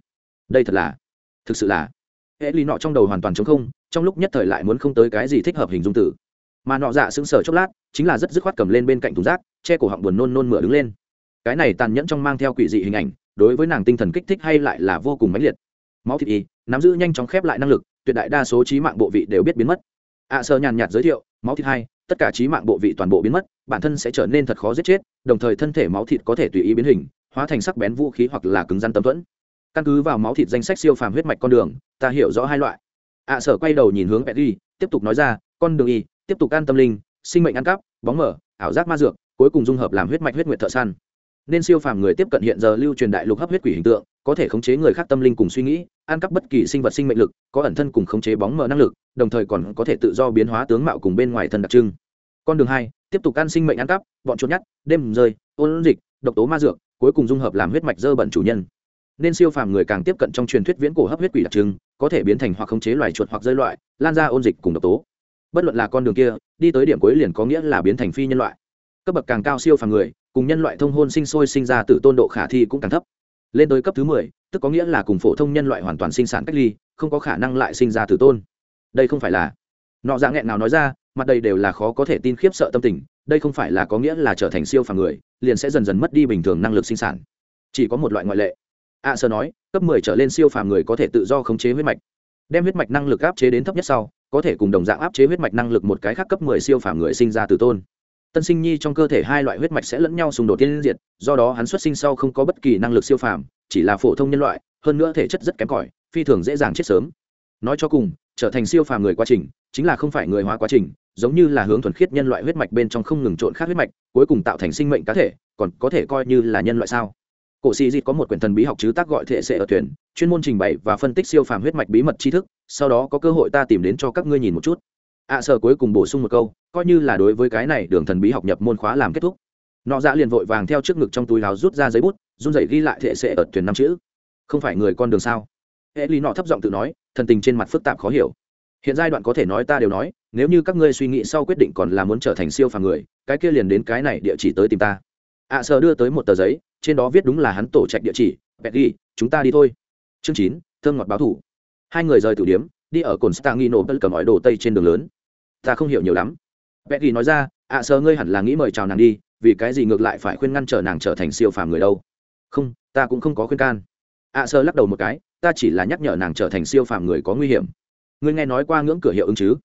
A: đây thật là, thực sự là, hệ lý nọ trong đầu hoàn toàn trống không, trong lúc nhất thời lại muốn không tới cái gì thích hợp hình dung tử mà nọ dạ sững sờ chốc lát, chính là rất dứt khoát cầm lên bên cạnh thùng rác, che cổ họng buồn nôn nôn mửa đứng lên. Cái này tàn nhẫn trong mang theo quỷ dị hình ảnh đối với nàng tinh thần kích thích hay lại là vô cùng mãnh liệt. Máu thịt y nắm giữ nhanh chóng khép lại năng lực tuyệt đại đa số trí mạng bộ vị đều biết biến mất. Ạ à, sơ nhàn nhạt giới thiệu máu thịt hai tất cả trí mạng bộ vị toàn bộ biến mất bản thân sẽ trở nên thật khó giết chết đồng thời thân thể máu thịt có thể tùy ý biến hình hóa thành sắc bén vũ khí hoặc là cứng rắn tấm thuẫn. Căn cứ vào máu thịt danh sách siêu phàm huyết mạch con đường ta hiểu rõ hai loại. Ạ sở quay đầu nhìn hướng pet tiếp tục nói ra con đường y tiếp tục an tâm linh sinh mệnh ăn cắp bóng mở ảo giác ma dược cuối cùng dung hợp làm huyết mạch huyết nguyệt thợ săn nên siêu phàm người tiếp cận hiện giờ lưu truyền đại lục hấp huyết quỷ hình tượng, có thể khống chế người khác tâm linh cùng suy nghĩ, ăn cắp bất kỳ sinh vật sinh mệnh lực, có ẩn thân cùng khống chế bóng mờ năng lực, đồng thời còn có thể tự do biến hóa tướng mạo cùng bên ngoài thân đặc trưng. Con đường hai, tiếp tục ăn sinh mệnh ăn cắp, bọn trốn nhát đêm rơi, ôn dịch, độc tố ma dược, cuối cùng dung hợp làm huyết mạch dơ bẩn chủ nhân. Nên siêu phàm người càng tiếp cận trong truyền thuyết viễn cổ hấp huyết quỷ đặc trưng, có thể biến thành hoặc khống chế loài chuột hoặc rơi loại, lan ra ôn dịch cùng độc tố. Bất luận là con đường kia, đi tới điểm cuối liền có nghĩa là biến thành phi nhân loại. Cấp bậc càng cao siêu phàm người cùng nhân loại thông hôn sinh sôi sinh ra từ tôn độ khả thi cũng càng thấp. Lên tới cấp thứ mười, tức có nghĩa là cùng phổ thông nhân loại hoàn toàn sinh sản cách ly, không có khả năng lại sinh ra từ tôn. Đây không phải là nọ dạng nghẹn nào nói ra, mặt đây đều là khó có thể tin khiếp sợ tâm tình, đây không phải là có nghĩa là trở thành siêu phàm người, liền sẽ dần dần mất đi bình thường năng lực sinh sản. Chỉ có một loại ngoại lệ. A sơ nói, cấp mười trở lên siêu phàm người có thể tự do khống chế huyết mạch. Đem huyết mạch năng lực áp chế đến thấp nhất sau, có thể cùng đồng dạng áp chế huyết mạch năng lực một cái khác cấp mười siêu phàm người sinh ra từ tôn tân sinh nhi trong cơ thể hai loại huyết mạch sẽ lẫn nhau xung đột tiên diệt, do đó hắn xuất sinh sau không có bất kỳ năng lực siêu phàm, chỉ là phổ thông nhân loại, hơn nữa thể chất rất kém cỏi, phi thường dễ dàng chết sớm. Nói cho cùng, trở thành siêu phàm người quá trình, chính là không phải người hóa quá trình, giống như là hướng thuần khiết nhân loại huyết mạch bên trong không ngừng trộn khác huyết mạch, cuối cùng tạo thành sinh mệnh cá thể, còn có thể coi như là nhân loại sao? Cổ sĩ dịt có một quyển thần bí học chứ tác gọi thể sệ ở tuyển, chuyên môn trình bày và phân tích siêu phàm huyết mạch bí mật tri thức, sau đó có cơ hội ta tìm đến cho các ngươi nhìn một chút ạ à, sở cuối cùng bổ sung một câu coi như là đối với cái này đường thần bí học nhập môn khóa làm kết thúc. Nọ dạ liền vội vàng theo trước ngực trong túi láo rút ra giấy bút run rẩy ghi lại thệ sệ ở thuyền năm chữ. Không phải người con đường sao? Hệ lý nọ thấp giọng tự nói thần tình trên mặt phức tạp khó hiểu. Hiện giai đoạn có thể nói ta đều nói nếu như các ngươi suy nghĩ sau quyết định còn là muốn trở thành siêu phàm người cái kia liền đến cái này địa chỉ tới tìm ta. Ạ à, sở đưa tới một tờ giấy trên đó viết đúng là hắn tổ trạch địa chỉ bẹt ghi chúng ta đi thôi. Chương chín thơm ngọt báo thủ. Hai người rời tử điếm đi ở cồn Stagnino nghi nổ cầm ỏi đồ tây trên đường lớn ta không hiểu nhiều lắm. Vẽ ghi nói ra ạ à, sơ ngươi hẳn là nghĩ mời chào nàng đi vì cái gì ngược lại phải khuyên ngăn trở nàng trở thành siêu phàm người đâu? Không ta cũng không có khuyên can. Ạ à, sơ lắc đầu một cái ta chỉ là nhắc nhở nàng trở thành siêu phàm người có nguy hiểm. Ngươi nghe nói qua ngưỡng cửa hiệu ứng chứ?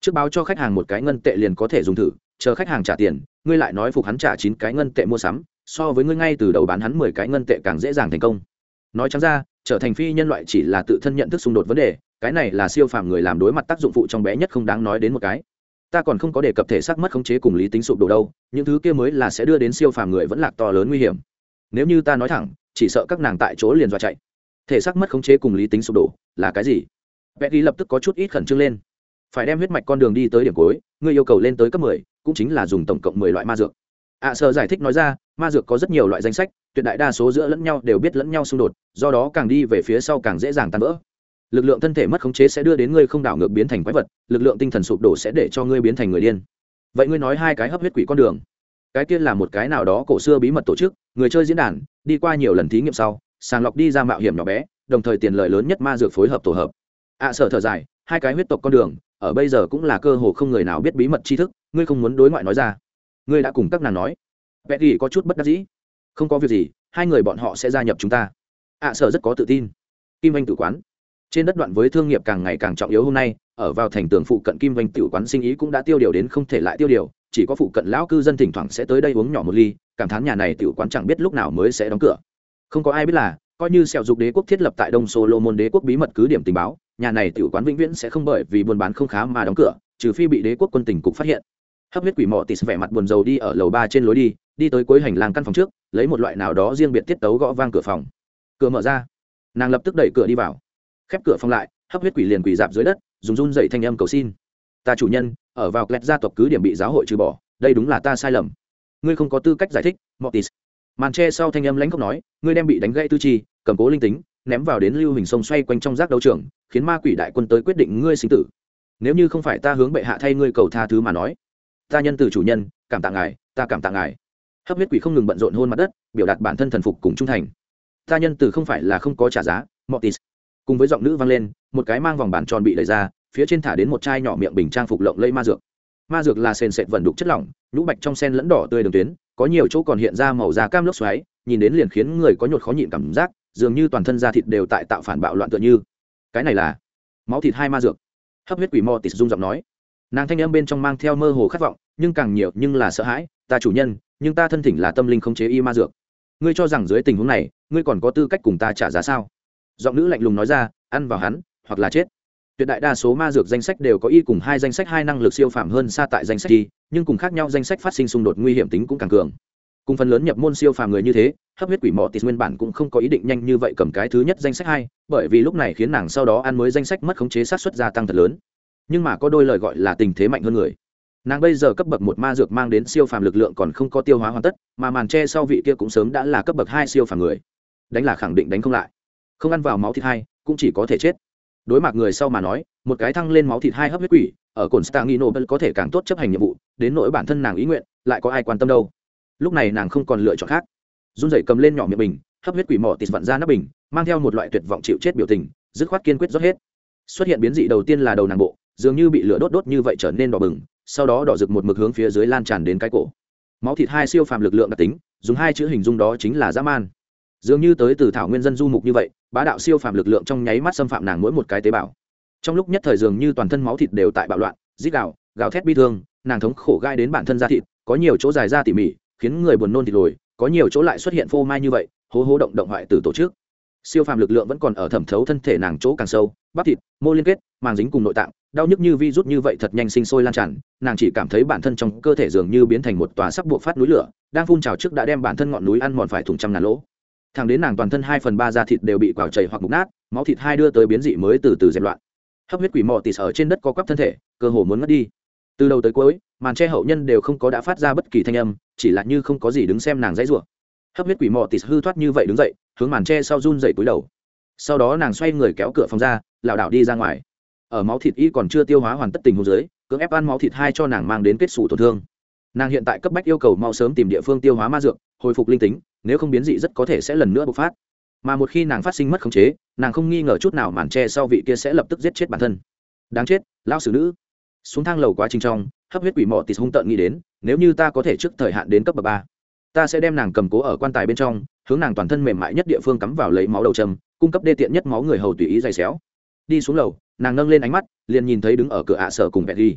A: Trước báo cho khách hàng một cái ngân tệ liền có thể dùng thử chờ khách hàng trả tiền ngươi lại nói phục hắn trả chín cái ngân tệ mua sắm so với ngươi ngay từ đầu bán hắn mười cái ngân tệ càng dễ dàng thành công. Nói chẳng ra trở thành phi nhân loại chỉ là tự thân nhận thức xung đột vấn đề cái này là siêu phàm người làm đối mặt tác dụng phụ trong bé nhất không đáng nói đến một cái. Ta còn không có đề cập thể xác mất khống chế cùng lý tính sụp đổ đâu những thứ kia mới là sẽ đưa đến siêu phàm người vẫn lạc to lớn nguy hiểm. Nếu như ta nói thẳng chỉ sợ các nàng tại chỗ liền dọa chạy. Thể xác mất khống chế cùng lý tính sụp đổ là cái gì? Vẽ ghi lập tức có chút ít khẩn trương lên. Phải đem huyết mạch con đường đi tới điểm cuối ngươi yêu cầu lên tới cấp mười cũng chính là dùng tổng cộng mười loại ma dược. Ạ à, sợ giải thích nói ra ma dược có rất nhiều loại danh sách tuyệt đại đa số giữa lẫn nhau đều biết lẫn nhau xung đột do đó càng đi về phía sau càng dễ dàng tan vỡ lực lượng thân thể mất khống chế sẽ đưa đến ngươi không đảo ngược biến thành quái vật lực lượng tinh thần sụp đổ sẽ để cho ngươi biến thành người điên. Vậy ngươi nói hai cái hấp huyết quỷ con đường cái kia là một cái nào đó cổ xưa bí mật tổ chức người chơi diễn đàn đi qua nhiều lần thí nghiệm sau sàng lọc đi ra mạo hiểm nhỏ bé đồng thời tiền lợi lớn nhất ma dược phối hợp tổ hợp. Ạ à, sợ thở dài hai cái huyết tộc con đường ở bây giờ cũng là cơ hồ không người nào biết bí mật tri thức ngươi không muốn đối ngoại nói ra. Ngươi đã cùng các nàng nói. Vẽ thì có chút bất đắc dĩ. Không có việc gì hai người bọn họ sẽ gia nhập chúng ta. Ạ à, sợ rất có tự tin. Kim anh tử quán trên đất đoạn với thương nghiệp càng ngày càng trọng yếu hôm nay, ở vào thành tường phụ cận kim vanh tiểu quán sinh ý cũng đã tiêu điều đến không thể lại tiêu điều, chỉ có phụ cận lão cư dân thỉnh thoảng sẽ tới đây uống nhỏ một ly, cảm thán nhà này tiểu quán chẳng biết lúc nào mới sẽ đóng cửa. Không có ai biết là, coi như sẹo dục đế quốc thiết lập tại đông solomon đế quốc bí mật cứ điểm tình báo, nhà này tiểu quán vĩnh viễn sẽ không bởi vì buôn bán không khá mà đóng cửa, trừ phi bị đế quốc quân tình cục phát hiện. Hấp huyết quỷ mọ tịt vẻ mặt buồn rầu đi ở lầu ba trên lối đi đi tới cuối hành lang căn phòng trước, lấy một loại nào đó riêng biệt tiết tấu gõ vang cửa phòng. Cửa mở ra. Nàng lập tức đẩy cửa đi vào khép cửa phòng lại, hấp huyết quỷ liền quỷ dạp dưới đất, dùng run dậy thanh âm cầu xin. Ta chủ nhân, ở vào klet gia tộc cứ điểm bị giáo hội trừ bỏ, đây đúng là ta sai lầm. Ngươi không có tư cách giải thích, mortis. Màn tre sau thanh âm lãnh không nói, ngươi đem bị đánh gãy tư chi, cầm cố linh tính, ném vào đến lưu hình sông xoay quanh trong giác đấu trường, khiến ma quỷ đại quân tới quyết định ngươi sinh tử. Nếu như không phải ta hướng bệ hạ thay ngươi cầu tha thứ mà nói, ta nhân từ chủ nhân, cảm tạ ngài, ta cảm tạ ngài. Hấp huyết quỷ không ngừng bận rộn hôn mặt đất, biểu đạt bản thân thần phục cùng trung thành. Ta nhân từ không phải là không có trả giá, mortis cùng với giọng nữ vang lên, một cái mang vòng bàn tròn bị đẩy ra, phía trên thả đến một chai nhỏ miệng bình trang phục lộng lây ma dược. Ma dược là sền sệt vẩn đục chất lỏng, nhũ bạch trong sen lẫn đỏ tươi đường tuyến, có nhiều chỗ còn hiện ra màu da cam lốc xoáy, nhìn đến liền khiến người có nhột khó nhịn cảm giác, dường như toàn thân da thịt đều tại tạo phản bạo loạn tựa như. Cái này là máu thịt hai ma dược. Hấp huyết quỷ mò tịt dung giọng nói. Nàng thanh âm bên trong mang theo mơ hồ khát vọng, nhưng càng nhiều nhưng là sợ hãi, ta chủ nhân, nhưng ta thân thỉnh là tâm linh không chế y ma dược. Ngươi cho rằng dưới tình huống này, ngươi còn có tư cách cùng ta trả giá sao? Giọng nữ lạnh lùng nói ra, ăn vào hắn, hoặc là chết. Tuyệt đại đa số ma dược danh sách đều có y cùng hai danh sách, hai năng lực siêu phạm hơn xa tại danh sách y nhưng cùng khác nhau danh sách phát sinh xung đột nguy hiểm tính cũng càng cường. Cùng phần lớn nhập môn siêu phàm người như thế, hấp huyết quỷ mỏ tịt nguyên bản cũng không có ý định nhanh như vậy cầm cái thứ nhất danh sách hai, bởi vì lúc này khiến nàng sau đó ăn mới danh sách mất khống chế sát xuất gia tăng thật lớn. Nhưng mà có đôi lời gọi là tình thế mạnh hơn người. Nàng bây giờ cấp bậc một ma dược mang đến siêu phàm lực lượng còn không có tiêu hóa hoàn tất, mà màn tre sau vị kia cũng sớm đã là cấp bậc hai siêu phàm người. Đánh là khẳng định đánh không lại không ăn vào máu thịt hai, cũng chỉ có thể chết. Đối mặt người sau mà nói, một cái thăng lên máu thịt hai hấp huyết quỷ, ở cồn vẫn có thể càng tốt chấp hành nhiệm vụ, đến nỗi bản thân nàng ý nguyện, lại có ai quan tâm đâu. Lúc này nàng không còn lựa chọn khác. Run rẩy cầm lên nhỏ miệng bình, hấp huyết quỷ mỏ tịt vặn ra nắp bình, mang theo một loại tuyệt vọng chịu chết biểu tình, dứt khoát kiên quyết rót hết. Xuất hiện biến dị đầu tiên là đầu nàng bộ, dường như bị lửa đốt đốt như vậy trở nên đỏ bừng, sau đó đỏ rực một mực hướng phía dưới lan tràn đến cái cổ. Máu thịt hai siêu phàm lực lượng đặc tính, dùng hai chữ hình dung đó chính là dã man dường như tới từ thảo nguyên dân du mục như vậy, bá đạo siêu phàm lực lượng trong nháy mắt xâm phạm nàng mỗi một cái tế bào. Trong lúc nhất thời dường như toàn thân máu thịt đều tại bạo loạn, rít gạo gào thét bi thương, nàng thống khổ gai đến bản thân da thịt, có nhiều chỗ dài ra tỉ mỉ, khiến người buồn nôn thịt lồi, có nhiều chỗ lại xuất hiện phô mai như vậy, hố hố động động hoại từ tổ chức. Siêu phàm lực lượng vẫn còn ở thẩm thấu thân thể nàng chỗ càng sâu, bắp thịt, mô liên kết, màng dính cùng nội tạng, đau nhức như vi rút như vậy thật nhanh sinh sôi lan tràn, nàng chỉ cảm thấy bản thân trong cơ thể dường như biến thành một tòa sắp buộc phát núi lửa, đang phun trào trước đã đem bản thân ngọn núi ăn mòn phải thủng trăm ngàn lỗ thẳng đến nàng toàn thân hai phần ba da thịt đều bị quào chảy hoặc mục nát, máu thịt hai đưa tới biến dị mới từ từ dẹp loạn. Hấp huyết quỷ mò tịt ở trên đất co quắp thân thể, cơ hồ muốn ngất đi. Từ đầu tới cuối, màn che hậu nhân đều không có đã phát ra bất kỳ thanh âm, chỉ là như không có gì đứng xem nàng dãy rủa. Hấp huyết quỷ mò tịt hư thoát như vậy đứng dậy, hướng màn che sau run dậy túi đầu. Sau đó nàng xoay người kéo cửa phòng ra, lảo đảo đi ra ngoài. Ở máu thịt y còn chưa tiêu hóa hoàn tất tình hồ dưới, cưỡng ép ăn máu thịt hai cho nàng mang đến kết xù tổn thương. Nàng hiện tại cấp bách yêu cầu mau sớm tìm địa phương tiêu hóa ma dược hồi phục linh tính, nếu không biến dị rất có thể sẽ lần nữa bộc phát. Mà một khi nàng phát sinh mất khống chế, nàng không nghi ngờ chút nào màn tre sau vị kia sẽ lập tức giết chết bản thân. Đáng chết lao xử nữ. Xuống thang lầu quá trình trong, hấp huyết quỷ mọ tịt hung tợn nghĩ đến, nếu như ta có thể trước thời hạn đến cấp bậc ba, ta sẽ đem nàng cầm cố ở quan tài bên trong, hướng nàng toàn thân mềm mại nhất địa phương cắm vào lấy máu đầu châm cung cấp đê tiện nhất máu người hầu tùy ý dày xéo. Đi xuống lầu, nàng nâng lên ánh mắt, liền nhìn thấy đứng ở cửa ạ sở cùng vẹt ghi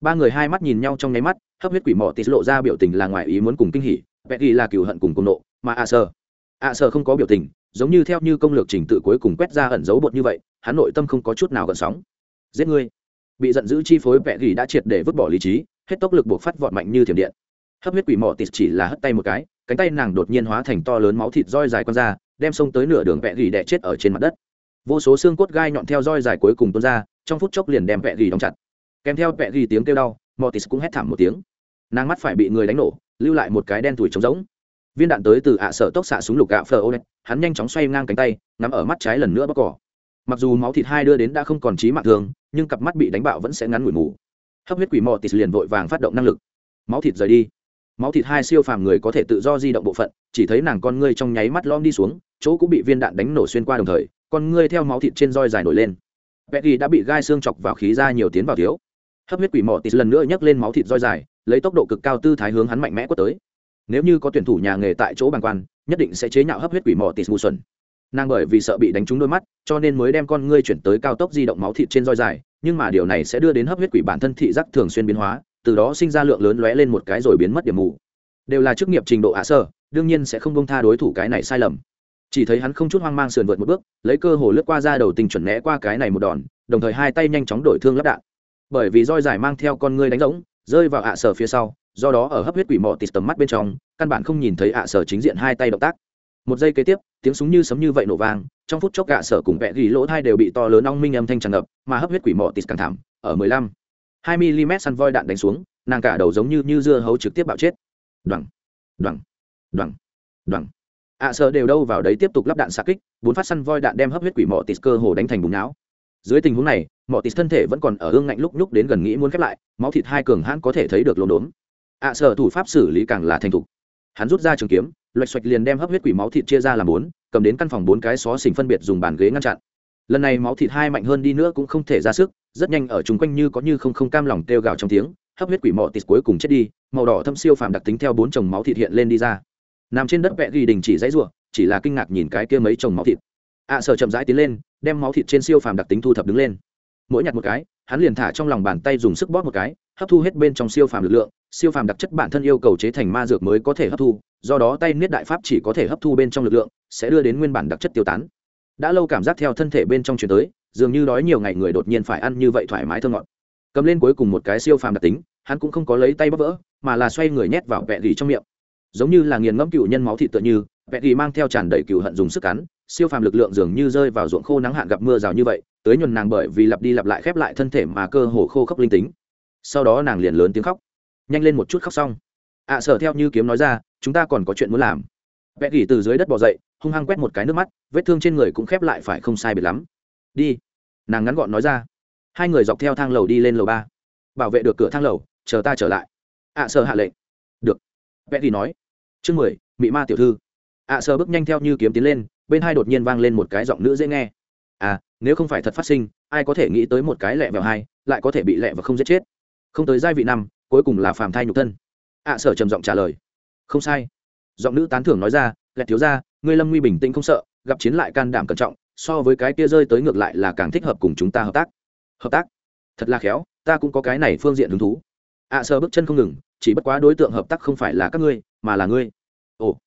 A: ba người hai mắt nhìn nhau trong nháy mắt, hấp huyết quỷ mọ tịt lộ ra biểu tình là ngoài ý muốn cùng kinh hỉ vẹn ghi là cựu hận cùng cùng nộ mà ạ sơ, ạ sơ không có biểu tình giống như theo như công lược trình tự cuối cùng quét ra ẩn dấu bột như vậy hắn nội tâm không có chút nào gần sóng. Giết ngươi. Bị giận dữ chi phối vẹn ghi đã triệt để vứt bỏ lý trí hết tốc lực buộc phát vọt mạnh như thiểm điện. Hấp huyết quỷ mỏ tịt chỉ là hất tay một cái cánh tay nàng đột nhiên hóa thành to lớn máu thịt roi dài con ra đem xông tới nửa đường vẹ gỉ đẻ chết ở trên mặt đất. Vô số xương cốt gai nhọn theo roi dài cuối cùng tuôn ra trong phút chốc liền đem vẹ gỉ đóng chặt. Kèm theo vẹ gỉ tiếng kêu đau mortis cũng hét thảm một tiếng. Nàng mắt phải bị người đánh nổ lưu lại một cái đen thủi trống rỗng. Viên đạn tới từ ạ sở tốc xạ súng lục gạ phờ ô hắn nhanh chóng xoay ngang cánh tay nắm ở mắt trái lần nữa bóc cỏ. Mặc dù máu thịt hai đưa đến đã không còn trí mạng thường, nhưng cặp mắt bị đánh bạo vẫn sẽ ngắn ngủi ngủ. Hấp huyết quỷ mò tịt liền vội vàng phát động năng lực. Máu thịt rời đi. Máu thịt hai siêu phàm người có thể tự do di động bộ phận, chỉ thấy nàng con ngươi trong nháy mắt lom đi xuống, chỗ cũng bị viên đạn đánh nổ xuyên qua đồng thời, con ngươi theo máu thịt trên roi dài nổi lên. Vẽ đã bị gai xương chọc vào khí ra nhiều tiến vào thiếu. Hấp huyết quỷ mỏ tịt lần nữa nhấc lên máu thịt roi dài lấy tốc độ cực cao tư thái hướng hắn mạnh mẽ quất tới. Nếu như có tuyển thủ nhà nghề tại chỗ bàng quan, nhất định sẽ chế nhạo hấp huyết quỷ mỏ tịt mù xuẩn. Nàng bởi vì sợ bị đánh trúng đôi mắt, cho nên mới đem con ngươi chuyển tới cao tốc di động máu thịt trên roi dài, nhưng mà điều này sẽ đưa đến hấp huyết quỷ bản thân thị giác thường xuyên biến hóa, từ đó sinh ra lượng lớn lóe lên một cái rồi biến mất điểm mù. Đều là chức nghiệp trình độ ả sơ, đương nhiên sẽ không bông tha đối thủ cái này sai lầm. Chỉ thấy hắn không chút hoang mang sườn vượt một bước, lấy cơ hồ lướt qua ra đầu tình chuẩn né qua cái này một đòn, đồng thời hai tay nhanh chóng đổi thương lắp đạn. Bởi vì roi dài mang theo con ngươi đánh rỗng rơi vào ạ sở phía sau, do đó ở hấp huyết quỷ mọ tịt tầm mắt bên trong, căn bản không nhìn thấy ạ sở chính diện hai tay động tác. Một giây kế tiếp, tiếng súng như sấm như vậy nổ vang, trong phút chốc ạ sở cùng vẽ ghi lỗ thai đều bị to lớn ong minh âm thanh tràn ngập, mà hấp huyết quỷ mọ tịt càng thảm, ở mười lăm, hai mm săn voi đạn đánh xuống, nàng cả đầu giống như như dưa hấu trực tiếp bạo chết. Đoằng đoằng đoằng đoằng. ạ sở đều đâu vào đấy tiếp tục lắp đạn xạ kích, bốn phát săn voi đạn đem hấp huyết quỷ mọ tịt cơ hồ đánh thành bùng não dưới tình huống này mọi tịt thân thể vẫn còn ở hương ngạnh lúc nhúc đến gần nghĩ muốn khép lại máu thịt hai cường hãn có thể thấy được lồn đốn ạ à, sợ thủ pháp xử lý càng là thành thục. Hắn rút ra trường kiếm loạch xoạch liền đem hấp huyết quỷ máu thịt chia ra làm bốn cầm đến căn phòng bốn cái xó xỉnh phân biệt dùng bàn ghế ngăn chặn. Lần này máu thịt hai mạnh hơn đi nữa cũng không thể ra sức rất nhanh ở chung quanh như có như không không cam lòng kêu gào trong tiếng hấp huyết quỷ mọ tịt cuối cùng chết đi màu đỏ thâm siêu phàm đặc tính theo bốn chồng máu thịt hiện lên đi ra. Nằm trên đất vẽ ghi đình chỉ dãy ruộng chỉ là kinh ngạc nhìn cái kia mấy chồng máu thịt. Ạ à, sợ chậm rãi tiến lên đem máu thịt trên siêu phàm đặc tính thu thập đứng lên. Mỗi nhặt một cái, hắn liền thả trong lòng bàn tay dùng sức bóp một cái, hấp thu hết bên trong siêu phàm lực lượng, siêu phàm đặc chất bản thân yêu cầu chế thành ma dược mới có thể hấp thu, do đó tay niết đại pháp chỉ có thể hấp thu bên trong lực lượng, sẽ đưa đến nguyên bản đặc chất tiêu tán. Đã lâu cảm giác theo thân thể bên trong chuyển tới, dường như đói nhiều ngày người đột nhiên phải ăn như vậy thoải mái thơ ngọt. Cầm lên cuối cùng một cái siêu phàm đặc tính, hắn cũng không có lấy tay bóp vỡ, mà là xoay người nhét vào vẹn gỉ trong miệng. Giống như là nghiền ngẫm cựu nhân máu thịt tựa như vẹn gỉ mang theo tràn đầy cựu hận dùng sức cắn siêu phàm lực lượng dường như rơi vào ruộng khô nắng hạn gặp mưa rào như vậy tới nhuần nàng bởi vì lặp đi lặp lại khép lại thân thể mà cơ hồ khô khốc linh tính. Sau đó nàng liền lớn tiếng khóc. Nhanh lên một chút khóc xong. Ạ à, sở theo như kiếm nói ra chúng ta còn có chuyện muốn làm. Vẽ gỉ từ dưới đất bỏ dậy hung hăng quét một cái nước mắt vết thương trên người cũng khép lại phải không sai biệt lắm. Đi. Nàng ngắn gọn nói ra. Hai người dọc theo thang lầu đi lên lầu ba. Bảo vệ được cửa thang lầu chờ ta trở lại. Ạ à, hạ lệnh. Được. Vẽ gỉ nói. Chương mười mị ma tiểu thư. Ạ à, bước nhanh theo như kiếm tiến lên bên hai đột nhiên vang lên một cái giọng nữ dễ nghe. À nếu không phải thật phát sinh ai có thể nghĩ tới một cái lẹ vào hai lại có thể bị lẹ và không giết chết. Không tới giai vị năm cuối cùng là phàm thai nhục thân. Ạ à, sở trầm giọng trả lời. Không sai. Giọng nữ tán thưởng nói ra lẹ thiếu ra ngươi lâm nguy bình tĩnh không sợ gặp chiến lại can đảm cẩn trọng so với cái kia rơi tới ngược lại là càng thích hợp cùng chúng ta hợp tác. Hợp tác? Thật là khéo ta cũng có cái này phương diện hứng thú. Ạ à, sơ bước chân không ngừng chỉ bất quá đối tượng hợp tác không phải là các ngươi mà là ngươi. Ồ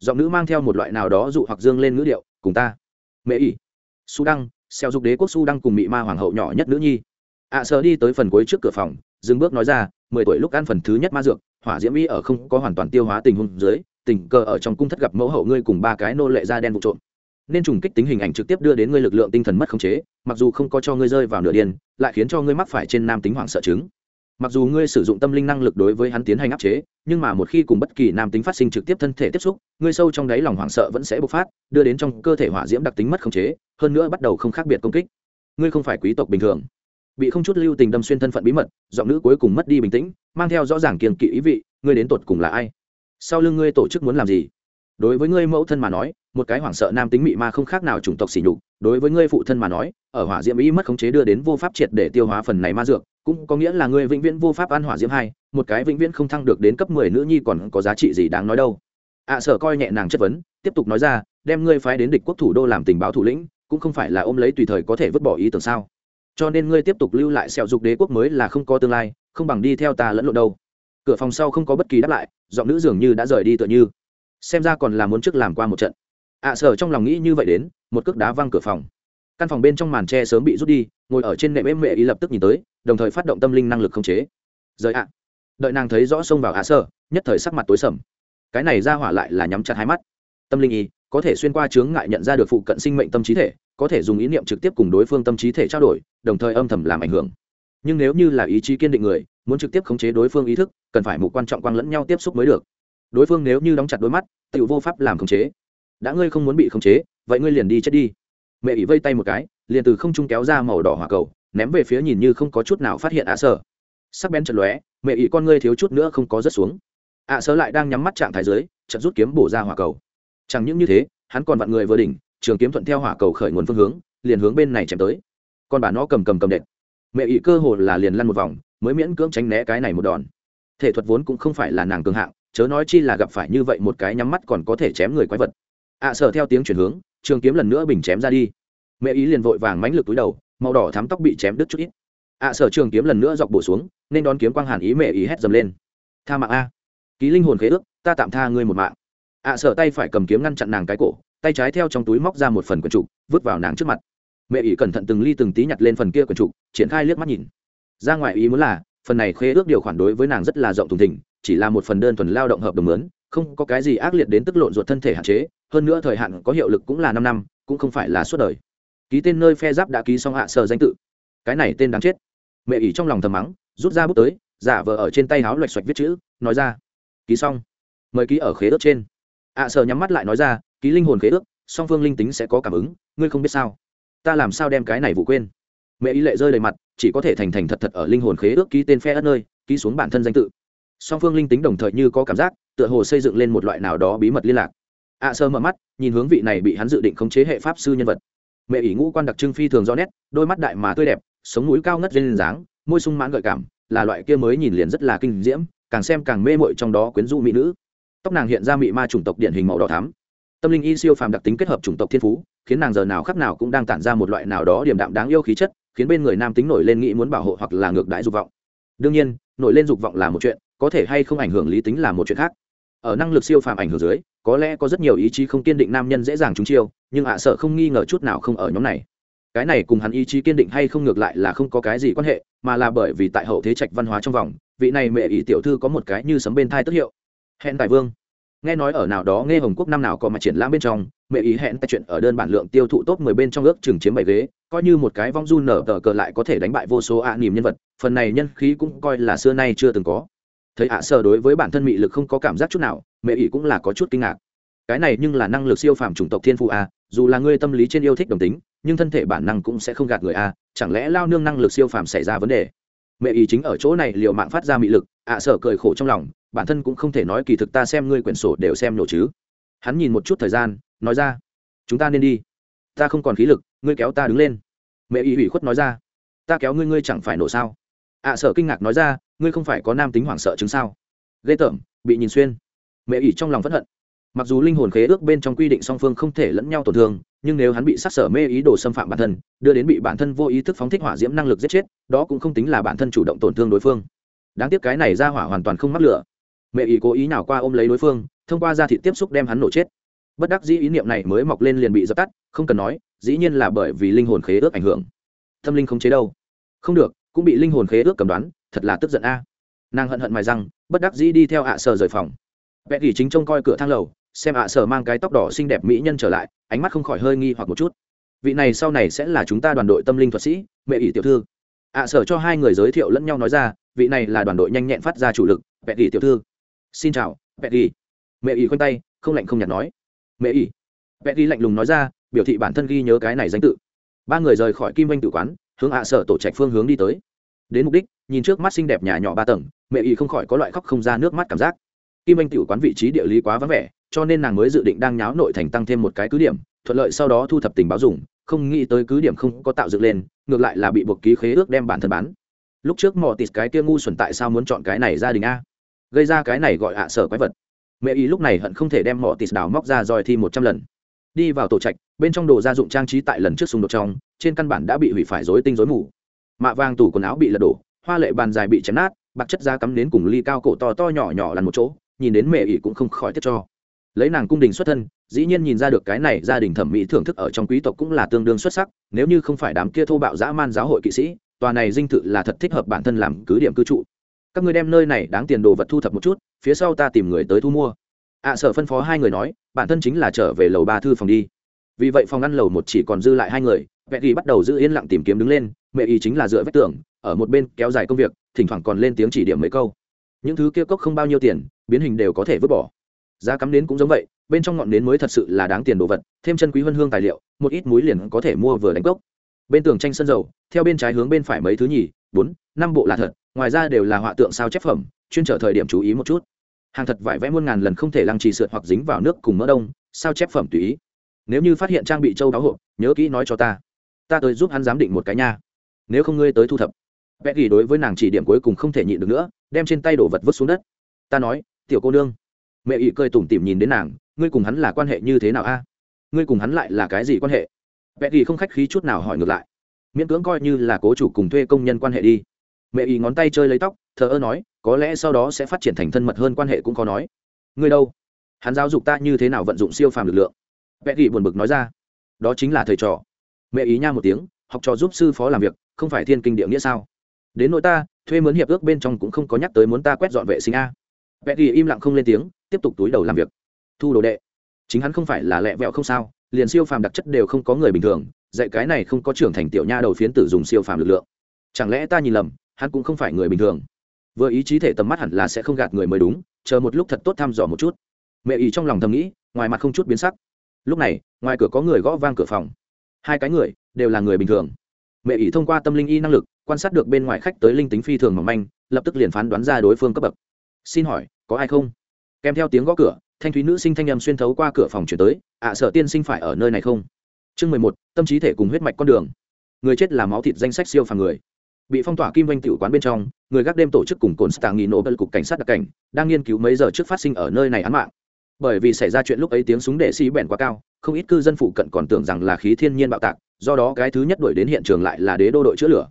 A: giọng nữ mang theo một loại nào đó dụ hoặc dương lên ngữ điệu cùng ta. Mẹ ỉ. Su đăng xeo dục đế quốc su đăng cùng mị ma hoàng hậu nhỏ nhất nữ nhi. Ạ à, đi tới phần cuối trước cửa phòng dừng bước nói ra mười tuổi lúc ăn phần thứ nhất ma dược hỏa diễm y ở không có hoàn toàn tiêu hóa tình huống dưới tình cờ ở trong cung thất gặp mẫu hậu ngươi cùng ba cái nô lệ da đen vụ trộm. Nên trùng kích tính hình ảnh trực tiếp đưa đến ngươi lực lượng tinh thần mất khống chế mặc dù không có cho ngươi rơi vào nửa điên lại khiến cho ngươi mắc phải trên nam tính hoảng sợ chứng mặc dù ngươi sử dụng tâm linh năng lực đối với hắn tiến hành áp chế, nhưng mà một khi cùng bất kỳ nam tính phát sinh trực tiếp thân thể tiếp xúc, ngươi sâu trong đáy lòng hoảng sợ vẫn sẽ bộc phát, đưa đến trong cơ thể hỏa diễm đặc tính mất khống chế, hơn nữa bắt đầu không khác biệt công kích. Ngươi không phải quý tộc bình thường. Bị không chút lưu tình đâm xuyên thân phận bí mật, giọng nữ cuối cùng mất đi bình tĩnh, mang theo rõ ràng kiềng kỵ ý vị, ngươi đến tột cùng là ai? Sau lưng ngươi tổ chức muốn làm gì? Đối với ngươi mẫu thân mà nói một cái hoảng sợ nam tính mị ma không khác nào chủng tộc xỉ nhục. Đối với ngươi phụ thân mà nói ở hỏa diễm ý mất khống chế đưa đến vô pháp triệt để tiêu hóa phần này ma dược cũng có nghĩa là ngươi vĩnh viễn vô pháp ăn hỏa diễm hai một cái vĩnh viễn không thăng được đến cấp mười nữ nhi còn có giá trị gì đáng nói đâu. Ạ à, sở coi nhẹ nàng chất vấn tiếp tục nói ra đem ngươi phái đến địch quốc thủ đô làm tình báo thủ lĩnh cũng không phải là ôm lấy tùy thời có thể vứt bỏ ý tưởng sao. Cho nên ngươi tiếp tục lưu lại sẹo dục đế quốc mới là không có tương lai không bằng đi theo ta lẫn lộn đâu. Cửa phòng sau không có bất kỳ đáp lại giọng nữ dường như đã rời đi tựa như xem ra còn là muốn trước làm qua một trận. Ạ à, sở trong lòng nghĩ như vậy đến một cước đá văng cửa phòng. Căn phòng bên trong màn tre sớm bị rút đi ngồi ở trên nệm êm mệ ý lập tức nhìn tới đồng thời phát động tâm linh năng lực khống chế. Rời ạ. Đợi nàng thấy rõ xông vào ạ sở nhất thời sắc mặt tối sầm. Cái này ra hỏa lại là nhắm chặt hai mắt. Tâm linh y có thể xuyên qua chướng ngại nhận ra được phụ cận sinh mệnh tâm trí thể có thể dùng ý niệm trực tiếp cùng đối phương tâm trí thể trao đổi đồng thời âm thầm làm ảnh hưởng. Nhưng nếu như là ý chí kiên định người muốn trực tiếp khống chế đối phương ý thức cần phải mục quan trọng quang lẫn nhau tiếp xúc mới được đối phương nếu như đóng chặt đôi mắt tự vô pháp làm khống chế. Đã ngươi không muốn bị khống chế, vậy ngươi liền đi chết đi. Mẹ ỷ vây tay một cái, liền từ không trung kéo ra màu đỏ hỏa cầu, ném về phía nhìn như không có chút nào phát hiện ạ à sở. Sắc bén chật lóe, mẹ ỷ con ngươi thiếu chút nữa không có rớt xuống. Ạ à sở lại đang nhắm mắt trạng thái dưới chật rút kiếm bổ ra hỏa cầu. Chẳng những như thế, hắn còn vặn người vừa đỉnh, trường kiếm thuận theo hỏa cầu khởi nguồn phương hướng, liền hướng bên này chém tới. Còn bà nó cầm cầm cầm đệm mẹ ỷ cơ hồ là liền lăn một vòng, mới miễn cưỡng tránh né cái này một đòn. Thể thuật vốn cũng không phải là nàng cường hạng chớ nói chi là gặp phải như vậy một cái nhắm mắt còn có thể chém người quái vật. Ạ à, sở theo tiếng chuyển hướng trường kiếm lần nữa bình chém ra đi. Mẹ ý liền vội vàng mánh lực túi đầu màu đỏ thắm tóc bị chém đứt chút ít. Ạ à, sở trường kiếm lần nữa dọc bổ xuống nên đón kiếm quang hàn ý mẹ ý hét dầm lên. Tha mạng a. Ký linh hồn khế ước ta tạm tha ngươi một mạng. Ạ à, sở tay phải cầm kiếm ngăn chặn nàng cái cổ tay trái theo trong túi móc ra một phần quần trục vứt vào nàng trước mặt. Mẹ ý cẩn thận từng ly từng tí nhặt lên phần kia quần trục triển khai liếc mắt nhìn. Ra ngoài ý muốn là phần này khế ước điều khoản đối với nàng rất là rộng thùng thỉnh chỉ là một phần đơn thuần lao động hợp đồng lớn, không có cái gì ác liệt đến tức lộn ruột thân thể hạn chế, hơn nữa thời hạn có hiệu lực cũng là năm năm, cũng không phải là suốt đời. Ký tên nơi phe giáp đã ký xong hạ sờ danh tự. Cái này tên đáng chết. Mẹ ỉ trong lòng thầm mắng, rút ra bút tới, giả vờ ở trên tay háo loạch xoạch viết chữ, nói ra. Ký xong. Mời ký ở khế ước trên. Ạ sờ nhắm mắt lại nói ra, ký linh hồn khế ước, song phương linh tính sẽ có cảm ứng, ngươi không biết sao. Ta làm sao đem cái này vụ quên? Mẹ ý lệ rơi đầy mặt chỉ có thể thành thành thật thật ở linh hồn khế ước ký tên phe ất nơi, ký xuống bản thân danh tự. Song phương linh tính đồng thời như có cảm giác, tựa hồ xây dựng lên một loại nào đó bí mật liên lạc. Ạ sơ mở mắt, nhìn hướng vị này bị hắn dự định khống chế hệ pháp sư nhân vật. Mẹ ỷ ngũ quan đặc trưng phi thường rõ nét, đôi mắt đại mà tươi đẹp, sống mũi cao ngất lên dáng, môi sung mãn gợi cảm, là loại kia mới nhìn liền rất là kinh diễm, càng xem càng mê mội trong đó quyến rũ mỹ nữ. Tóc nàng hiện ra mị ma chủng tộc điển hình màu đỏ thắm. Tâm linh y siêu phàm đặc tính kết hợp chủng tộc thiên phú, khiến nàng giờ nào khắc nào cũng đang tản ra một loại nào đó điểm đạm đáng yêu khí chất khiến bên người nam tính nổi lên nghĩ muốn bảo hộ hoặc là ngược đãi dục vọng. Đương nhiên, nổi lên dục vọng là một chuyện, có thể hay không ảnh hưởng lý tính là một chuyện khác. Ở năng lực siêu phàm ảnh hưởng dưới, có lẽ có rất nhiều ý chí không kiên định nam nhân dễ dàng trúng chiêu, nhưng ạ sợ không nghi ngờ chút nào không ở nhóm này. Cái này cùng hắn ý chí kiên định hay không ngược lại là không có cái gì quan hệ, mà là bởi vì tại hậu thế trạch văn hóa trong vòng, vị này mẹ ỷ tiểu thư có một cái như sấm bên thai tức hiệu. Hẹn tại vương nghe nói ở nào đó nghe hồng quốc năm nào có mà triển lãm bên trong, mẹ ý hẹn tại chuyện ở đơn bản lượng tiêu thụ top 10 bên trong ước chừng chiếm bảy ghế, coi như một cái vong du nở tờ cờ lại có thể đánh bại vô số ạ à niềm nhân vật, phần này nhân khí cũng coi là xưa nay chưa từng có. Thấy ạ à sở đối với bản thân mị lực không có cảm giác chút nào, mẹ ý cũng là có chút kinh ngạc. Cái này nhưng là năng lực siêu phàm chủng tộc thiên phụ a, dù là ngươi tâm lý trên yêu thích đồng tính, nhưng thân thể bản năng cũng sẽ không gạt người a, chẳng lẽ lao nương năng lực siêu phàm xảy ra vấn đề? Mẹ ý chính ở chỗ này liệu mạng phát ra mị lực, ạ sở cười khổ trong lòng bản thân cũng không thể nói kỳ thực ta xem ngươi quyển sổ đều xem nổ chứ. Hắn nhìn một chút thời gian, nói ra, chúng ta nên đi. Ta không còn khí lực, ngươi kéo ta đứng lên. Mẹ ý ủy khuất nói ra, ta kéo ngươi ngươi chẳng phải nổ sao? Ạ sở kinh ngạc nói ra, ngươi không phải có nam tính hoảng sợ chứng sao? Ghê tởm, bị nhìn xuyên. Mẹ ỷ trong lòng phẫn hận. Mặc dù linh hồn khế ước bên trong quy định song phương không thể lẫn nhau tổn thương, nhưng nếu hắn bị sát sở mê ý đồ xâm phạm bản thân, đưa đến bị bản thân vô ý thức phóng thích hỏa diễm năng lực giết chết, đó cũng không tính là bản thân chủ động tổn thương đối phương. Đáng tiếc cái này ra hỏa hoàn toàn không mắc lửa mẹ ý cố ý nào qua ôm lấy đối phương, thông qua da thị tiếp xúc đem hắn nổ chết. Bất đắc dĩ ý niệm này mới mọc lên liền bị dập tắt, không cần nói, dĩ nhiên là bởi vì linh hồn khế ước ảnh hưởng. Tâm linh không chế đâu. Không được, cũng bị linh hồn khế ước cầm đoán, thật là tức giận a. Nàng hận hận mài răng, bất đắc dĩ đi theo ạ sở rời phòng. Vẽ gỉ chính trông coi cửa thang lầu, xem ạ sở mang cái tóc đỏ xinh đẹp mỹ nhân trở lại, ánh mắt không khỏi hơi nghi hoặc một chút. Vị này sau này sẽ là chúng ta đoàn đội tâm linh thuật sĩ, mẹ ỷ tiểu thư. ạ sở cho hai người giới thiệu lẫn nhau nói ra, vị này là đoàn đội nhanh nhẹn phát ra chủ lực vẽ gỉ tiểu thư xin chào vẽ ghi mẹ ý khoanh tay, không lạnh không nhạt nói. Mẹ ý vẽ ghi lạnh lùng nói ra, biểu thị bản thân ghi nhớ cái này danh tự. Ba người rời khỏi kim anh tự quán, hướng ạ sở tổ trạch phương hướng đi tới. Đến mục đích, nhìn trước mắt xinh đẹp nhà nhỏ ba tầng, mẹ y không khỏi có loại khóc không ra nước mắt cảm giác. Kim anh tiểu quán vị trí địa lý quá vắng vẻ, cho nên nàng mới dự định đang nháo nội thành tăng thêm một cái cứ điểm, thuận lợi sau đó thu thập tình báo dùng, không nghĩ tới cứ điểm không có tạo dựng lên, ngược lại là bị buộc ký khế ước đem bản thân bán. Lúc trước mò tịt cái kia ngu xuẩn tại sao muốn chọn cái này gia đình a? Gây ra cái này gọi hạ sở quái vật. Mẹ ý lúc này hận không thể đem mỏ tịt đào móc ra roi thi một trăm lần. Đi vào tổ trạch, bên trong đồ gia dụng trang trí tại lần trước xung đột trong, trên căn bản đã bị hủy phải rối tinh rối mù. Mạ vàng tủ quần áo bị lật đổ, hoa lệ bàn dài bị chém nát, bạc chất da cắm đến cùng ly cao cổ to to nhỏ nhỏ lăn một chỗ, nhìn đến mẹ ỷ cũng không khỏi tiếc cho. Lấy nàng cung đình xuất thân, dĩ nhiên nhìn ra được cái này gia đình thẩm mỹ thưởng thức ở trong quý tộc cũng là tương đương xuất sắc, nếu như không phải đám kia thô bạo dã man giáo hội kỵ sĩ, tòa này dinh thự là thật thích hợp bản thân làm cứ điểm cư trụ các người đem nơi này đáng tiền đồ vật thu thập một chút phía sau ta tìm người tới thu mua. Ạ à, sở phân phó hai người nói bản thân chính là trở về lầu ba thư phòng đi. Vì vậy phòng ngăn lầu một chỉ còn dư lại hai người Mẹ ghi bắt đầu giữ yên lặng tìm kiếm đứng lên mẹ y chính là dựa vách tường ở một bên kéo dài công việc thỉnh thoảng còn lên tiếng chỉ điểm mấy câu. Những thứ kia cốc không bao nhiêu tiền biến hình đều có thể vứt bỏ. Giá cắm nến cũng giống vậy bên trong ngọn nến mới thật sự là đáng tiền đồ vật thêm chân quý hơn hương tài liệu một ít muối liền có thể mua vừa đánh cốc. Bên tường tranh sân dầu theo bên trái hướng bên phải mấy thứ nhì bốn năm bộ là thật ngoài ra đều là họa tượng sao chép phẩm, chuyên trở thời điểm chú ý một chút. Hàng thật vải vẽ muôn ngàn lần không thể lăng trì sượt hoặc dính vào nước cùng mỡ đông, sao chép phẩm tùy ý. Nếu như phát hiện trang bị châu đáo hộp, nhớ kỹ nói cho ta. Ta tới giúp hắn giám định một cái nha. Nếu không ngươi tới thu thập. Vẽ ghi đối với nàng chỉ điểm cuối cùng không thể nhịn được nữa, đem trên tay đồ vật vứt xuống đất. Ta nói, tiểu cô nương. Mẹ ỵ cười tủm tỉm nhìn đến nàng, ngươi cùng hắn là quan hệ như thế nào a? Ngươi cùng hắn lại là cái gì quan hệ? Vẽ ghi không khách khí chút nào hỏi ngược lại. Miễn cưỡng coi như là cố chủ cùng thuê công nhân quan hệ đi mẹ ý ngón tay chơi lấy tóc, thờ ơ nói, có lẽ sau đó sẽ phát triển thành thân mật hơn quan hệ cũng có nói. Ngươi đâu? Hắn giáo dục ta như thế nào vận dụng siêu phàm lực lượng? Vẽ ghi buồn bực nói ra. Đó chính là thầy trò. Mẹ ý nha một tiếng, học trò giúp sư phó làm việc, không phải thiên kinh địa nghĩa sao? Đến nỗi ta, thuê mướn hiệp ước bên trong cũng không có nhắc tới muốn ta quét dọn vệ sinh a. Vẽ ghi im lặng không lên tiếng, tiếp tục túi đầu làm việc. Thu đồ đệ. Chính hắn không phải là lẹ vẹo không sao, liền siêu phàm đặc chất đều không có người bình thường, dạy cái này không có trưởng thành tiểu nha đầu phiến tử dùng siêu phàm lực lượng. Chẳng lẽ ta nhìn lầm hắn cũng không phải người bình thường. Vừa ý chí thể tầm mắt hẳn là sẽ không gạt người mới đúng chờ một lúc thật tốt thăm dò một chút. Mẹ ý trong lòng thầm nghĩ ngoài mặt không chút biến sắc. Lúc này ngoài cửa có người gõ vang cửa phòng. Hai cái người đều là người bình thường. Mẹ ý thông qua tâm linh y năng lực quan sát được bên ngoài khách tới linh tính phi thường mỏng manh lập tức liền phán đoán ra đối phương cấp bậc. Xin hỏi có ai không? Kèm theo tiếng gõ cửa thanh thúy nữ sinh thanh nhầm xuyên thấu qua cửa phòng chuyển tới ạ à, sợ tiên sinh phải ở nơi này không? Chương mười một tâm trí thể cùng huyết mạch con đường. Người chết là máu thịt danh sách siêu phàm người bị phong tỏa kim doanh tiểu quán bên trong, người gác đêm tổ chức cùng cồn stạng nghi nổ bật cục cảnh sát đặc cảnh, đang nghiên cứu mấy giờ trước phát sinh ở nơi này án mạng. Bởi vì xảy ra chuyện lúc ấy tiếng súng đệ xi bèn quá cao, không ít cư dân phụ cận còn tưởng rằng là khí thiên nhiên bạo tạc, do đó cái thứ nhất đuổi đến hiện trường lại là đế đô đội chữa lửa.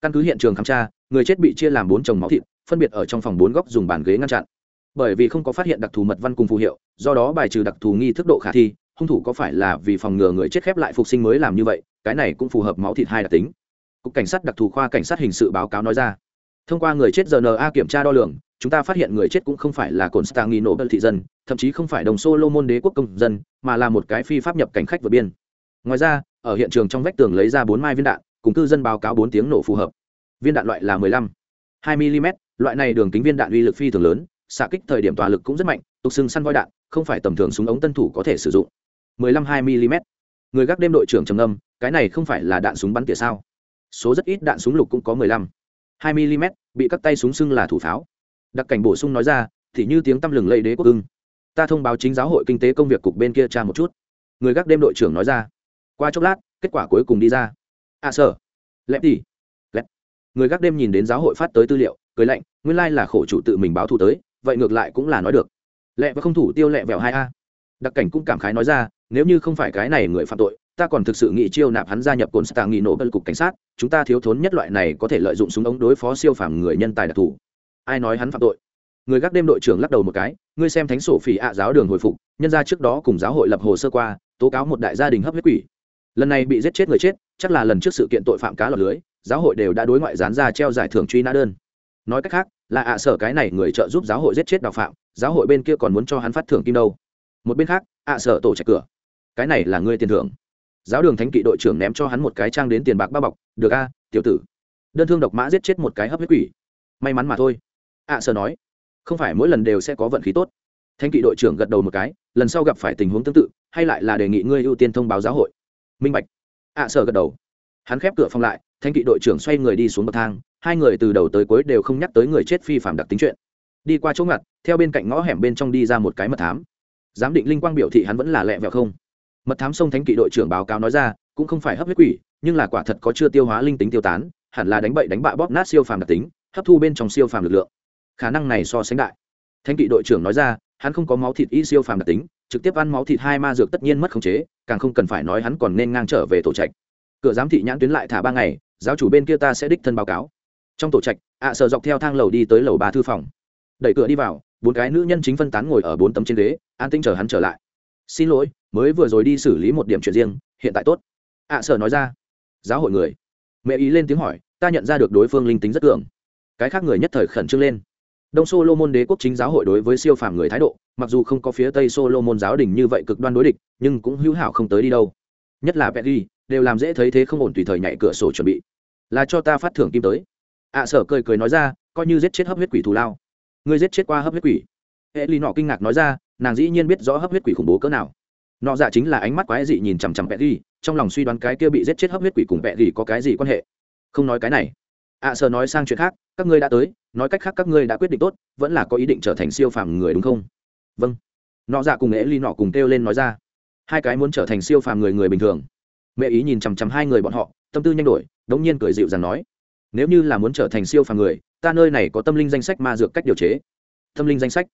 A: Căn cứ hiện trường khám tra, người chết bị chia làm bốn chồng máu thịt, phân biệt ở trong phòng bốn góc dùng bàn ghế ngăn chặn. Bởi vì không có phát hiện đặc thù mật văn cùng phù hiệu, do đó bài trừ đặc thù nghi thức độ khả thi, hung thủ có phải là vì phòng ngừa người chết khép lại phục sinh mới làm như vậy, cái này cũng phù hợp máu thịt hai đặc tính cục cảnh sát đặc thù khoa cảnh sát hình sự báo cáo nói ra. Thông qua người chết rna kiểm tra đo lường, chúng ta phát hiện người chết cũng không phải là cồn nổ bơ thị dân, thậm chí không phải đồng so Lô-Môn đế quốc công dân, mà là một cái phi pháp nhập cảnh khách vượt biên. Ngoài ra, ở hiện trường trong vách tường lấy ra bốn mai viên đạn, cùng cư dân báo cáo bốn tiếng nổ phù hợp. Viên đạn loại là 15 2 mm loại này đường kính viên đạn uy lực phi thường lớn, xạ kích thời điểm tòa lực cũng rất mạnh, tục xưng săn voi đạn, không phải tầm thường súng ống tân thủ có thể sử dụng. 15 2 mm người gác đêm đội trưởng trầm ngâm, cái này không phải là đạn súng bắn tỉa sao? Số rất ít đạn súng lục cũng có 15 2 mm bị các tay súng xưng là thủ pháo. Đặc cảnh bổ sung nói ra, thì như tiếng tăm lừng lây đế quốc ưng. Ta thông báo chính giáo hội kinh tế công việc cục bên kia tra một chút. Người gác đêm đội trưởng nói ra. Qua chốc lát, kết quả cuối cùng đi ra. À sở lẹp đi. Lẹp người gác đêm nhìn đến giáo hội phát tới tư liệu, cười lạnh, nguyên lai là khổ chủ tự mình báo thù tới, vậy ngược lại cũng là nói được. Lẹ và không thủ tiêu lẹ vẹo hai a đặc cảnh cũng cảm khái nói ra, nếu như không phải cái này người phạm tội, ta còn thực sự nghĩ chiêu nạp hắn gia nhập cồn stạng nghị nổ bật cục cảnh sát, chúng ta thiếu thốn nhất loại này có thể lợi dụng súng ống đối phó siêu phàm người nhân tài đặc thù. Ai nói hắn phạm tội? Người gác đêm đội trưởng lắc đầu một cái, ngươi xem thánh sổ phỉ ạ giáo đường hồi phục, nhân ra trước đó cùng giáo hội lập hồ sơ qua, tố cáo một đại gia đình hấp huyết quỷ. Lần này bị giết chết người chết, chắc là lần trước sự kiện tội phạm cá lọt lưới, giáo hội đều đã đối ngoại dán ra treo giải thưởng truy nã đơn. Nói cách khác, là ạ sở cái này người trợ giúp giáo hội giết chết đạo phạm, giáo hội bên kia còn muốn cho hắn phát thưởng kim đâu một bên khác, ạ sở tổ chạy cửa. Cái này là ngươi tiền thưởng. Giáo đường thánh kỵ đội trưởng ném cho hắn một cái trang đến tiền bạc ba bọc, được a, tiểu tử. Đơn thương độc mã giết chết một cái hấp huyết quỷ. May mắn mà thôi. Ạ sở nói, không phải mỗi lần đều sẽ có vận khí tốt. Thánh kỵ đội trưởng gật đầu một cái, lần sau gặp phải tình huống tương tự, hay lại là đề nghị ngươi ưu tiên thông báo giáo hội. Minh bạch. Ạ sở gật đầu. Hắn khép cửa phòng lại thanh kỵ đội trưởng xoay người đi xuống bậc thang, hai người từ đầu tới cuối đều không nhắc tới người chết phi phạm đặc tính chuyện. Đi qua chỗ ngặt, theo bên cạnh ngõ hẻm bên trong đi ra một cái mật thám giám định linh quang biểu thị hắn vẫn là lẹ vẹo không? Mật thám sông thánh kỵ đội trưởng báo cáo nói ra, cũng không phải hấp huyết quỷ, nhưng là quả thật có chưa tiêu hóa linh tính tiêu tán, hẳn là đánh bậy đánh bạ bóp nát siêu phàm đặc tính, hấp thu bên trong siêu phàm lực lượng. Khả năng này so sánh đại. Thánh kỵ đội trưởng nói ra, hắn không có máu thịt y siêu phàm đặc tính, trực tiếp ăn máu thịt hai ma dược tất nhiên mất khống chế, càng không cần phải nói hắn còn nên ngang trở về tổ trạch. Cửa giám thị nhãn tuyến lại thả ba ngày, giáo chủ bên kia ta sẽ đích thân báo cáo. Trong tổ trạch, ạ sợ dọc theo thang lầu đi tới lầu ba thư phòng. Đẩy cửa đi vào bốn cái nữ nhân chính phân tán ngồi ở bốn tấm trên ghế, an tinh chờ hắn trở lại. Xin lỗi, mới vừa rồi đi xử lý một điểm chuyện riêng, hiện tại tốt. Ạ sợ nói ra. Giáo hội người. Mẹ ý lên tiếng hỏi, ta nhận ra được đối phương linh tính rất cường. Cái khác người nhất thời khẩn trương lên. Đông solomon đế quốc chính giáo hội đối với siêu phàm người thái độ, mặc dù không có phía tây solomon giáo đình như vậy cực đoan đối địch, nhưng cũng hữu hảo không tới đi đâu. Nhất là petty đều làm dễ thấy thế không ổn tùy thời nhảy cửa sổ chuẩn bị. Là cho ta phát thưởng kim tới. Ạ sở cười cười nói ra, coi như giết chết hấp huyết quỷ thù lao ngươi giết chết qua hấp huyết quỷ. Hệ lì nọ kinh ngạc nói ra, nàng dĩ nhiên biết rõ hấp huyết quỷ khủng bố cỡ nào. Nọ dạ chính là ánh mắt quái dị nhìn chằm chằm petty, trong lòng suy đoán cái kia bị giết chết hấp huyết quỷ cùng petty có cái gì quan hệ. Không nói cái này. À, Ạ sở nói sang chuyện khác, các ngươi đã tới, nói cách khác các ngươi đã quyết định tốt, vẫn là có ý định trở thành siêu phàm người đúng không? Vâng. Nọ dạ cùng ế ly nọ cùng kêu lên nói ra. Hai cái muốn trở thành siêu phàm người người bình thường. Mẹ ý nhìn chằm chằm hai người bọn họ, tâm tư nhanh đổi, đống nhiên cười dịu dàng nói. Nếu như là muốn trở thành siêu phàm người ta nơi này có tâm linh danh sách ma dược cách điều chế. Tâm linh danh sách?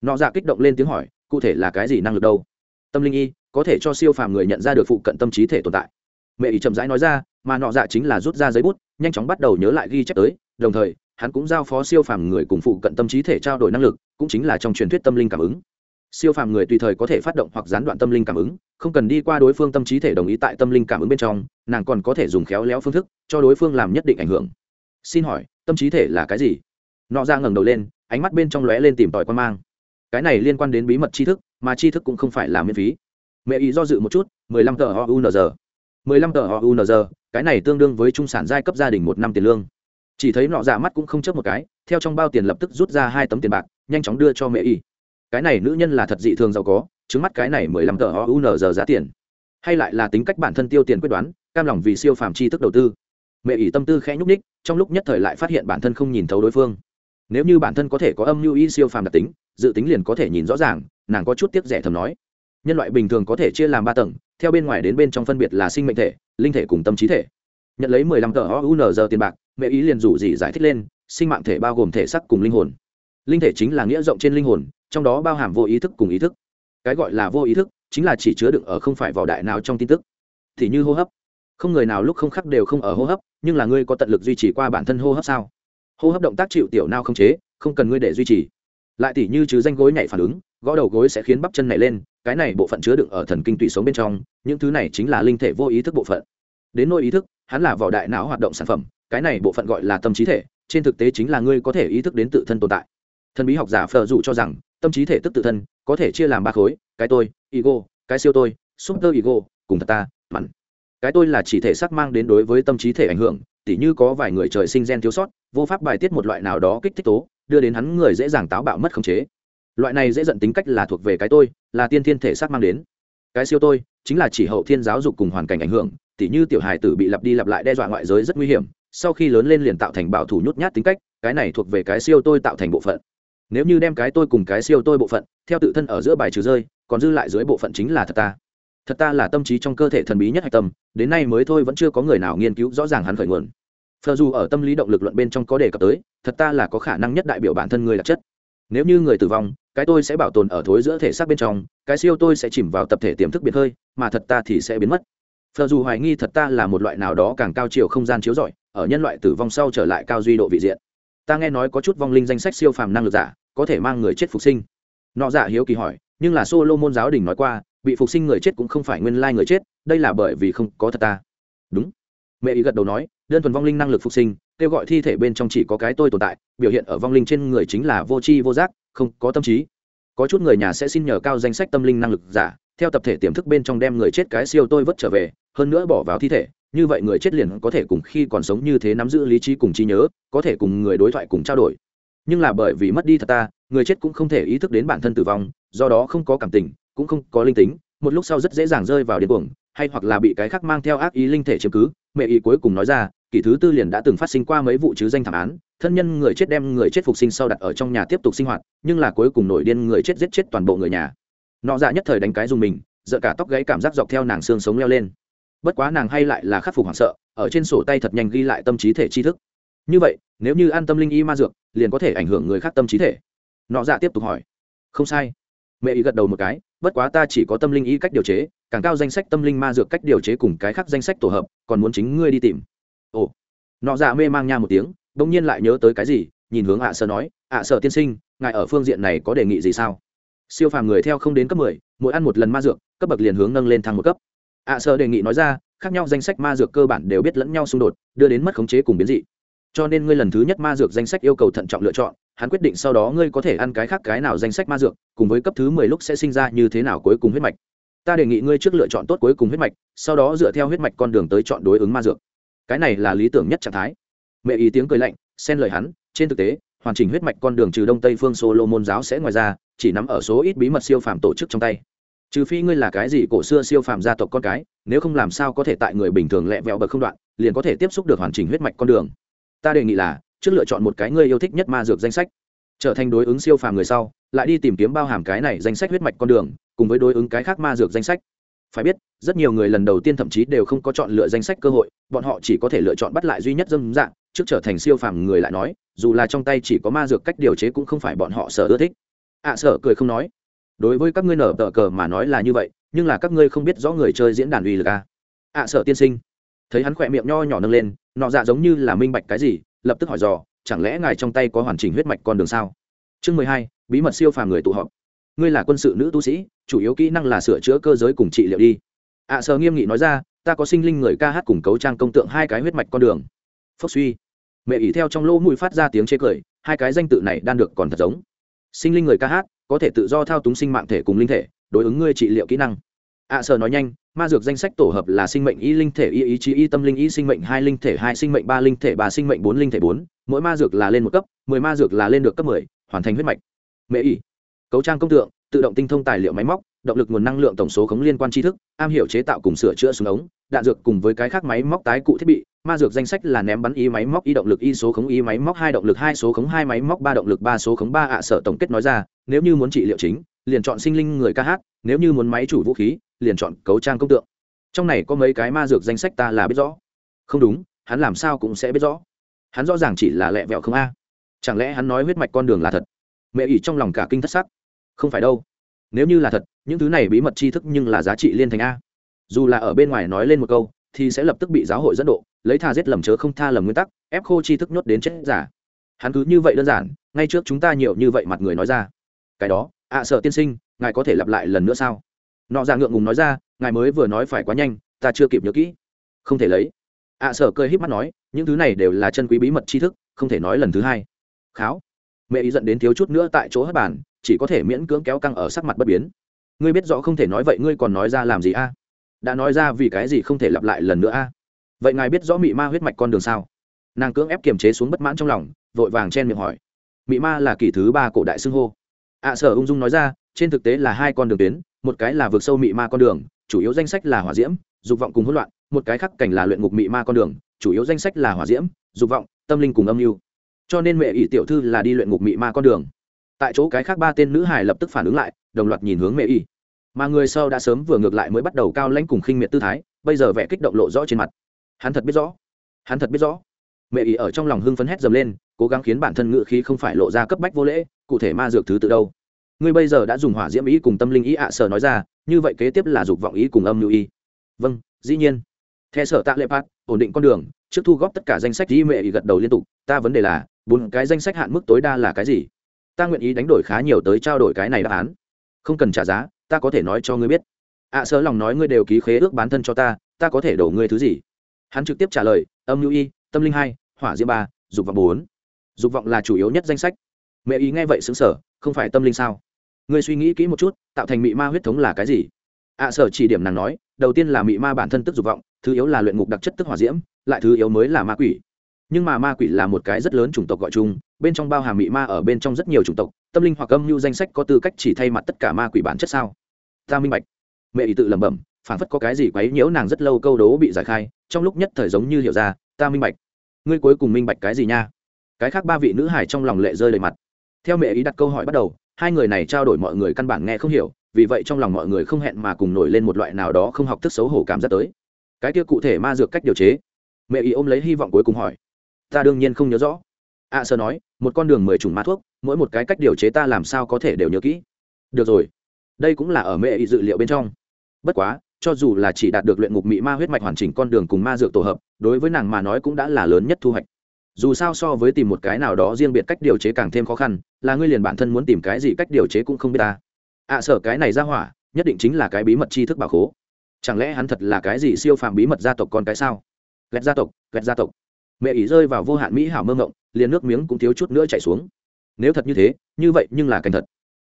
A: Nọ dạ kích động lên tiếng hỏi, cụ thể là cái gì năng lực đâu? Tâm linh y, có thể cho siêu phàm người nhận ra được phụ cận tâm trí thể tồn tại. Mẹ ý chậm rãi nói ra, mà nọ dạ chính là rút ra giấy bút, nhanh chóng bắt đầu nhớ lại ghi chép tới. Đồng thời, hắn cũng giao phó siêu phàm người cùng phụ cận tâm trí thể trao đổi năng lực, cũng chính là trong truyền thuyết tâm linh cảm ứng. Siêu phàm người tùy thời có thể phát động hoặc gián đoạn tâm linh cảm ứng, không cần đi qua đối phương tâm trí thể đồng ý tại tâm linh cảm ứng bên trong, nàng còn có thể dùng khéo léo phương thức cho đối phương làm nhất định ảnh hưởng. Xin hỏi tâm trí thể là cái gì? Nọ ra ngẩng đầu lên, ánh mắt bên trong lóe lên tìm tòi quan mang. Cái này liên quan đến bí mật tri thức, mà tri thức cũng không phải là miễn phí. Mẹ ý do dự một chút, mười lăm tờ o u n g. mười lăm tờ o u n g, cái này tương đương với trung sản giai cấp gia đình một năm tiền lương. Chỉ thấy nọ dạ mắt cũng không chớp một cái, theo trong bao tiền lập tức rút ra hai tấm tiền bạc, nhanh chóng đưa cho mẹ y cái này nữ nhân là thật dị thường giàu có, trứng mắt cái này mười lăm tờ o u n giờ giá tiền. Hay lại là tính cách bản thân tiêu tiền quyết đoán, cam lòng vì siêu phàm tri thức đầu tư mẹ ỷ tâm tư khẽ nhúc ních trong lúc nhất thời lại phát hiện bản thân không nhìn thấu đối phương. Nếu như bản thân có thể có âm mưu y siêu phàm đặc tính, dự tính liền có thể nhìn rõ ràng, nàng có chút tiếc rẻ thầm nói. Nhân loại bình thường có thể chia làm ba tầng, theo bên ngoài đến bên trong phân biệt là sinh mệnh thể, linh thể cùng tâm trí thể. Nhận lấy mười lăm tờ o u n giờ tiền bạc, mẹ ý liền rủ gì giải thích lên, sinh mạng thể bao gồm thể sắc cùng linh hồn. Linh thể chính là nghĩa rộng trên linh hồn, trong đó bao hàm vô ý thức cùng ý thức. Cái gọi là vô ý thức, chính là chỉ chứa đựng ở không phải vào đại nào trong tin tức. Thì như hô hấp. Không người nào lúc không khắc đều không ở hô hấp nhưng là ngươi có tận lực duy trì qua bản thân hô hấp sao? Hô hấp động tác chịu tiểu nao không chế, không cần ngươi để duy trì. Lại tỉ như chứ danh gối nhảy phản ứng, gõ đầu gối sẽ khiến bắp chân nhảy lên, cái này bộ phận chứa đựng ở thần kinh tủy sống bên trong, những thứ này chính là linh thể vô ý thức bộ phận. Đến nỗi ý thức, hắn là vỏ đại não hoạt động sản phẩm, cái này bộ phận gọi là tâm trí thể, trên thực tế chính là ngươi có thể ý thức đến tự thân tồn tại. Thần bí học giả phờ dụ cho rằng, tâm trí thể tức tự thân, có thể chia làm ba khối, cái tôi, ego, cái siêu tôi, super ego, cùng thật ta, mặn cái tôi là chỉ thể xác mang đến đối với tâm trí thể ảnh hưởng, tỉ như có vài người trời sinh gen thiếu sót, vô pháp bài tiết một loại nào đó kích thích tố, đưa đến hắn người dễ dàng táo bạo mất khống chế. Loại này dễ dẫn tính cách là thuộc về cái tôi, là tiên thiên thể xác mang đến. Cái siêu tôi, chính là chỉ hậu thiên giáo dục cùng hoàn cảnh ảnh hưởng, tỉ như tiểu hài tử bị lặp đi lặp lại đe dọa ngoại giới rất nguy hiểm, sau khi lớn lên liền tạo thành bảo thủ nhút nhát tính cách, cái này thuộc về cái siêu tôi tạo thành bộ phận. Nếu như đem cái tôi cùng cái siêu tôi bộ phận, theo tự thân ở giữa bài trừ rơi, còn dư lại dưới bộ phận chính là thật ta thật ta là tâm trí trong cơ thể thần bí nhất hạch tâm, đến nay mới thôi vẫn chưa có người nào nghiên cứu rõ ràng hắn khởi nguồn. Phờ dù ở tâm lý động lực luận bên trong có đề cập tới, thật ta là có khả năng nhất đại biểu bản thân người đặc chất. Nếu như người tử vong, cái tôi sẽ bảo tồn ở thối giữa thể xác bên trong, cái siêu tôi sẽ chìm vào tập thể tiềm thức biệt hơi, mà thật ta thì sẽ biến mất. Phờ dù hoài nghi thật ta là một loại nào đó càng cao chiều không gian chiếu rọi, ở nhân loại tử vong sau trở lại cao duy độ vị diện. Ta nghe nói có chút vong linh danh sách siêu phàm năng lực giả, có thể mang người chết phục sinh. Nọ giả hiếu kỳ hỏi, nhưng là solo môn giáo đình nói qua bị phục sinh người chết cũng không phải nguyên lai người chết, đây là bởi vì không có thật ta. Đúng. Mẹ ý gật đầu nói, đơn thuần vong linh năng lực phục sinh, kêu gọi thi thể bên trong chỉ có cái tôi tồn tại, biểu hiện ở vong linh trên người chính là vô tri, vô giác, không có tâm trí. Có chút người nhà sẽ xin nhờ cao danh sách tâm linh năng lực giả, theo tập thể tiềm thức bên trong đem người chết cái siêu tôi vất trở về, hơn nữa bỏ vào thi thể, như vậy người chết liền có thể cùng khi còn sống như thế nắm giữ lý trí cùng trí nhớ, có thể cùng người đối thoại cùng trao đổi. Nhưng là bởi vì mất đi thật ta, người chết cũng không thể ý thức đến bản thân tử vong, do đó không có cảm tình cũng không có linh tính, một lúc sau rất dễ dàng rơi vào điên cuồng, hay hoặc là bị cái khác mang theo ác ý linh thể chiếm cứ, mẹ ý cuối cùng nói ra kỷ thứ tư liền đã từng phát sinh qua mấy vụ chứ danh thảm án, thân nhân người chết đem người chết phục sinh sau đặt ở trong nhà tiếp tục sinh hoạt, nhưng là cuối cùng nổi điên người chết giết chết toàn bộ người nhà. Nọ dạ nhất thời đánh cái dùng mình dợ cả tóc gáy cảm giác dọc theo nàng xương sống leo lên. Bất quá nàng hay lại là khắc phục hoảng sợ, ở trên sổ tay thật nhanh ghi lại tâm trí thể tri thức. Như vậy, nếu như an tâm linh y ma dược, liền có thể ảnh hưởng người khác tâm trí thể. Nọ dạ tiếp tục hỏi. Không sai. Mẹ ý gật đầu một cái bất quá ta chỉ có tâm linh ý cách điều chế, càng cao danh sách tâm linh ma dược cách điều chế cùng cái khác danh sách tổ hợp, còn muốn chính ngươi đi tìm. Ồ. Nọ dạ mê mang nha một tiếng, bỗng nhiên lại nhớ tới cái gì, nhìn hướng ạ sợ nói, ạ sợ tiên sinh, ngài ở phương diện này có đề nghị gì sao? Siêu phàm người theo không đến cấp mười, mỗi ăn một lần ma dược, cấp bậc liền hướng nâng lên thăng một cấp. Ạ sợ đề nghị nói ra, khác nhau danh sách ma dược cơ bản đều biết lẫn nhau xung đột, đưa đến mất khống chế cùng biến dị cho nên ngươi lần thứ nhất ma dược danh sách yêu cầu thận trọng lựa chọn, hắn quyết định sau đó ngươi có thể ăn cái khác cái nào danh sách ma dược, cùng với cấp thứ mười lúc sẽ sinh ra như thế nào cuối cùng huyết mạch. Ta đề nghị ngươi trước lựa chọn tốt cuối cùng huyết mạch, sau đó dựa theo huyết mạch con đường tới chọn đối ứng ma dược. Cái này là lý tưởng nhất trạng thái. Mẹ ý tiếng cười lạnh, xen lời hắn, trên thực tế, hoàn chỉnh huyết mạch con đường trừ đông tây phương solo môn giáo sẽ ngoài ra, chỉ nắm ở số ít bí mật siêu phàm tổ chức trong tay. Trừ phi ngươi là cái gì cổ xưa siêu phàm gia tộc con cái, nếu không làm sao có thể tại người bình thường lẹ vẹo bậc không đoạn, liền có thể tiếp xúc được hoàn chỉnh huyết mạch con đường ta đề nghị là trước lựa chọn một cái ngươi yêu thích nhất ma dược danh sách. Trở thành đối ứng siêu phàm người sau lại đi tìm kiếm bao hàm cái này danh sách huyết mạch con đường cùng với đối ứng cái khác ma dược danh sách. Phải biết rất nhiều người lần đầu tiên thậm chí đều không có chọn lựa danh sách cơ hội bọn họ chỉ có thể lựa chọn bắt lại duy nhất dâm dạng trước trở thành siêu phàm người lại nói dù là trong tay chỉ có ma dược cách điều chế cũng không phải bọn họ sở ưa thích. Ạ à, sợ cười không nói. Đối với các ngươi nở tờ cờ mà nói là như vậy nhưng là các ngươi không biết rõ người chơi diễn đàn uy lực à. ạ à, sợ tiên sinh thấy hắn khỏe miệng nho nhỏ nâng lên nọ dạ giống như là minh bạch cái gì lập tức hỏi dò chẳng lẽ ngài trong tay có hoàn chỉnh huyết mạch con đường sao? Chương mười hai bí mật siêu phàm người tụ họp. Ngươi là quân sự nữ tu sĩ chủ yếu kỹ năng là sửa chữa cơ giới cùng trị liệu đi. Ạ à, nghiêm nghị nói ra ta có sinh linh người ca hát cùng cấu trang công tượng hai cái huyết mạch con đường. Phốc suy. Mẹ ỉ theo trong lỗ mùi phát ra tiếng chê cười hai cái danh tự này đang được còn thật giống. Sinh linh người ca hát có thể tự do thao túng sinh mạng thể cùng linh thể đối ứng ngươi trị liệu kỹ năng. Ạ à, nói nhanh ma dược danh sách tổ hợp là sinh mệnh y linh thể y, ý chí y, tâm linh y, sinh mệnh hai linh thể hai, sinh mệnh ba linh thể ba, sinh mệnh bốn linh thể bốn. Mỗi ma dược là lên một cấp, mười ma dược là lên được cấp mười, hoàn thành huyết mạch. Mẹ y. Cấu trang công tượng, tự động tinh thông tài liệu máy móc, động lực nguồn năng lượng tổng số khống liên quan tri thức, am hiểu chế tạo cùng sửa chữa súng ống, đạn dược cùng với cái khác máy móc tái cụ thiết bị. Ma dược danh sách là ném bắn y máy móc, y động lực y số khống, y máy móc hai động lực hai số khống, hai máy móc ba động lực ba số khống, ba ạ sở tổng kết nói ra, nếu như muốn trị liệu chính, liền chọn sinh linh người ca hát, nếu như muốn máy chủ vũ khí liền chọn cấu trang công tượng. Trong này có mấy cái ma dược danh sách ta là biết rõ. Không đúng, hắn làm sao cũng sẽ biết rõ. Hắn rõ ràng chỉ là lẹ vẹo không a. Chẳng lẽ hắn nói huyết mạch con đường là thật? Mẹ ỉ trong lòng cả kinh thất sắc. Không phải đâu. Nếu như là thật, những thứ này bí mật tri thức nhưng là giá trị liên thành a. Dù là ở bên ngoài nói lên một câu, thì sẽ lập tức bị giáo hội dẫn độ, lấy tha giết lầm chớ không tha lầm nguyên tắc, ép khô tri thức nhốt đến chết giả. Hắn cứ như vậy đơn giản, ngay trước chúng ta nhiều như vậy mặt người nói ra. Cái đó, ạ sợ tiên sinh, ngài có thể lặp lại lần nữa sao? Nọ ra ngượng ngùng nói ra, ngài mới vừa nói phải quá nhanh, ta chưa kịp nhớ kỹ. Không thể lấy. Ạ sở cơi híp mắt nói, những thứ này đều là chân quý bí mật tri thức, không thể nói lần thứ hai. Kháo. Mẹ ý dẫn đến thiếu chút nữa tại chỗ hất bàn, chỉ có thể miễn cưỡng kéo căng ở sắc mặt bất biến. Ngươi biết rõ không thể nói vậy, ngươi còn nói ra làm gì a? Đã nói ra vì cái gì không thể lặp lại lần nữa a? Vậy ngài biết rõ mị ma huyết mạch con đường sao? Nàng cưỡng ép kiềm chế xuống bất mãn trong lòng, vội vàng chen miệng hỏi. Mị ma là kỳ thứ ba cổ đại xưng hô. Ạ sở ung dung nói ra, trên thực tế là hai con đường tuyến một cái là vượt sâu mị ma con đường, chủ yếu danh sách là hỏa diễm, dục vọng cùng hỗn loạn, một cái khác cảnh là luyện ngục mị ma con đường, chủ yếu danh sách là hỏa diễm, dục vọng, tâm linh cùng âm mưu. Cho nên mẹ ỷ tiểu thư là đi luyện ngục mị ma con đường. Tại chỗ cái khác ba tên nữ hải lập tức phản ứng lại, đồng loạt nhìn hướng mẹ ỷ. Mà người sau đã sớm vừa ngược lại mới bắt đầu cao lãnh cùng khinh miệt tư thái, bây giờ vẻ kích động lộ rõ trên mặt. Hắn thật biết rõ. Hắn thật biết rõ. Mẹ ỷ ở trong lòng hưng phấn hét dầm lên, cố gắng khiến bản thân ngự khí không phải lộ ra cấp bách vô lễ, cụ thể ma dược thứ tự đâu? Ngươi bây giờ đã dùng hỏa diễm ý cùng tâm linh ý ạ sở nói ra như vậy kế tiếp là dục vọng ý cùng âm lưu ý. Vâng dĩ nhiên. Theo sở tạ lệ pat ổn định con đường trước thu góp tất cả danh sách di mẹ ý gật đầu liên tục ta vấn đề là bốn cái danh sách hạn mức tối đa là cái gì? Ta nguyện ý đánh đổi khá nhiều tới trao đổi cái này đáp án. Không cần trả giá ta có thể nói cho ngươi biết. Ạ à, sở lòng nói ngươi đều ký khế ước bán thân cho ta ta có thể đổ ngươi thứ gì? Hắn trực tiếp trả lời âm lưu y tâm linh hai hỏa diễm ba dục vọng bốn. Dục vọng là chủ yếu nhất danh sách. Mẹ ý nghe vậy xứng sở không phải tâm linh sao? Ngươi suy nghĩ kỹ một chút tạo thành mị ma huyết thống là cái gì? Ạ à, sở chỉ điểm nàng nói đầu tiên là mị ma bản thân tức dục vọng thứ yếu là luyện ngục đặc chất tức hỏa diễm lại thứ yếu mới là ma quỷ. Nhưng mà ma quỷ là một cái rất lớn chủng tộc gọi chung bên trong bao hàm mị ma ở bên trong rất nhiều chủng tộc tâm linh hoặc âm mưu danh sách có tư cách chỉ thay mặt tất cả ma quỷ bản chất sao? Ta minh bạch. Mẹ ý tự lẩm bẩm phản phất có cái gì quấy nhiễu nàng rất lâu câu đố bị giải khai trong lúc nhất thời giống như hiểu ra ta minh bạch. Ngươi cuối cùng minh bạch cái gì nha? Cái khác ba vị nữ hải trong lòng lệ rơi đầy mặt. Theo mẹ ý đặt câu hỏi bắt đầu hai người này trao đổi mọi người căn bản nghe không hiểu vì vậy trong lòng mọi người không hẹn mà cùng nổi lên một loại nào đó không học thức xấu hổ cảm giác tới. Cái kia cụ thể ma dược cách điều chế. Mẹ ý ôm lấy hy vọng cuối cùng hỏi. Ta đương nhiên không nhớ rõ. A à, sơ nói một con đường mười chủng ma thuốc mỗi một cái cách điều chế ta làm sao có thể đều nhớ kỹ. Được rồi. Đây cũng là ở mẹ ý dự liệu bên trong. Bất quá cho dù là chỉ đạt được luyện ngục mị ma huyết mạch hoàn chỉnh con đường cùng ma dược tổ hợp đối với nàng mà nói cũng đã là lớn nhất thu hoạch dù sao so với tìm một cái nào đó riêng biệt cách điều chế càng thêm khó khăn là ngươi liền bản thân muốn tìm cái gì cách điều chế cũng không biết ta. Ạ à, sở cái này ra hỏa nhất định chính là cái bí mật tri thức bà khố. Chẳng lẽ hắn thật là cái gì siêu phàm bí mật gia tộc con cái sao? Ghét gia tộc ghét gia tộc. Mẹ ý rơi vào vô hạn mỹ hảo mơ ngộng liền nước miếng cũng thiếu chút nữa chảy xuống. Nếu thật như thế như vậy nhưng là cảnh thật.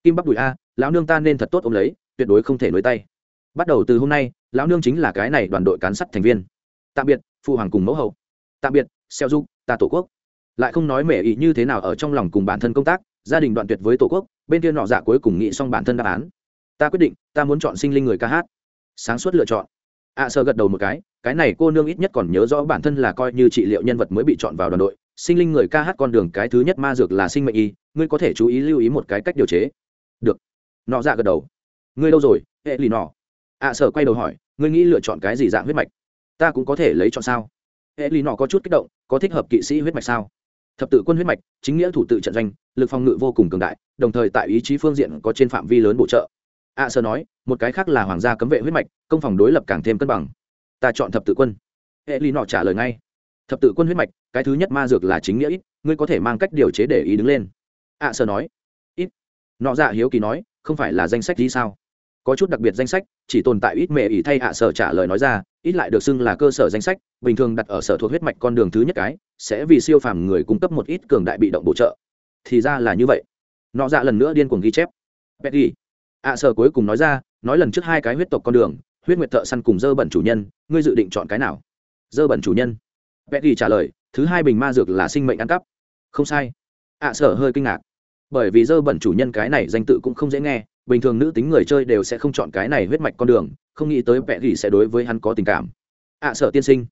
A: Kim bắp đùi a lão nương ta nên thật tốt ôm lấy tuyệt đối không thể nối tay. Bắt đầu từ hôm nay lão nương chính là cái này đoàn đội cán sắt thành viên. Tạm biệt phụ hoàng cùng mẫu hậu. Tạm biệt xeo du ta tổ quốc. Lại không nói mẹ ý như thế nào ở trong lòng cùng bản thân công tác gia đình đoạn tuyệt với tổ quốc bên kia nọ dạ cuối cùng nghĩ xong bản thân đáp án. Ta quyết định ta muốn chọn sinh linh người ca hát. Sáng suốt lựa chọn. Ạ à, sơ gật đầu một cái cái này cô nương ít nhất còn nhớ rõ bản thân là coi như trị liệu nhân vật mới bị chọn vào đoàn đội. Sinh linh người ca hát con đường cái thứ nhất ma dược là sinh mệnh y ngươi có thể chú ý lưu ý một cái cách điều chế. Được. Nọ dạ gật đầu. Ngươi đâu rồi hệ lì nọ? Ạ à, sở quay đầu hỏi ngươi nghĩ lựa chọn cái gì dạng huyết mạch? Ta cũng có thể lấy chọn sao? Hệ lý nọ có chút kích động có thích hợp kỵ sĩ huyết mạch sao? Thập tự quân huyết mạch chính nghĩa thủ tự trận doanh lực phòng ngự vô cùng cường đại đồng thời tại ý chí phương diện có trên phạm vi lớn bổ trợ. A à, sơ nói một cái khác là hoàng gia cấm vệ huyết mạch công phòng đối lập càng thêm cân bằng. Ta chọn thập tự quân. Hệ lý nọ trả lời ngay. Thập tự quân huyết mạch cái thứ nhất ma dược là chính nghĩa ít ngươi có thể mang cách điều chế để ý đứng lên. A à, sơ nói. Ít. Nọ dạ hiếu kỳ nói không phải là danh sách gì sao? Có chút đặc biệt danh sách, chỉ tồn tại ít mẹ ỷ thay hạ sở trả lời nói ra, ít lại được xưng là cơ sở danh sách, bình thường đặt ở sở thuộc huyết mạch con đường thứ nhất cái, sẽ vì siêu phàm người cung cấp một ít cường đại bị động bổ trợ. Thì ra là như vậy. Nọ dạ lần nữa điên cuồng ghi chép. Petty ạ sở cuối cùng nói ra, nói lần trước hai cái huyết tộc con đường, huyết nguyệt thợ săn cùng dơ bẩn chủ nhân, ngươi dự định chọn cái nào? Dơ bẩn chủ nhân. Petty trả lời, thứ hai bình ma dược là sinh mệnh ăn cắp. Không sai. Ạ sở hơi kinh ngạc. Bởi vì dơ bẩn chủ nhân cái này danh tự cũng không dễ nghe bình thường nữ tính người chơi đều sẽ không chọn cái này huyết mạch con đường không nghĩ tới vẽ gỉ sẽ đối với hắn có tình cảm. Ạ à, sở tiên sinh.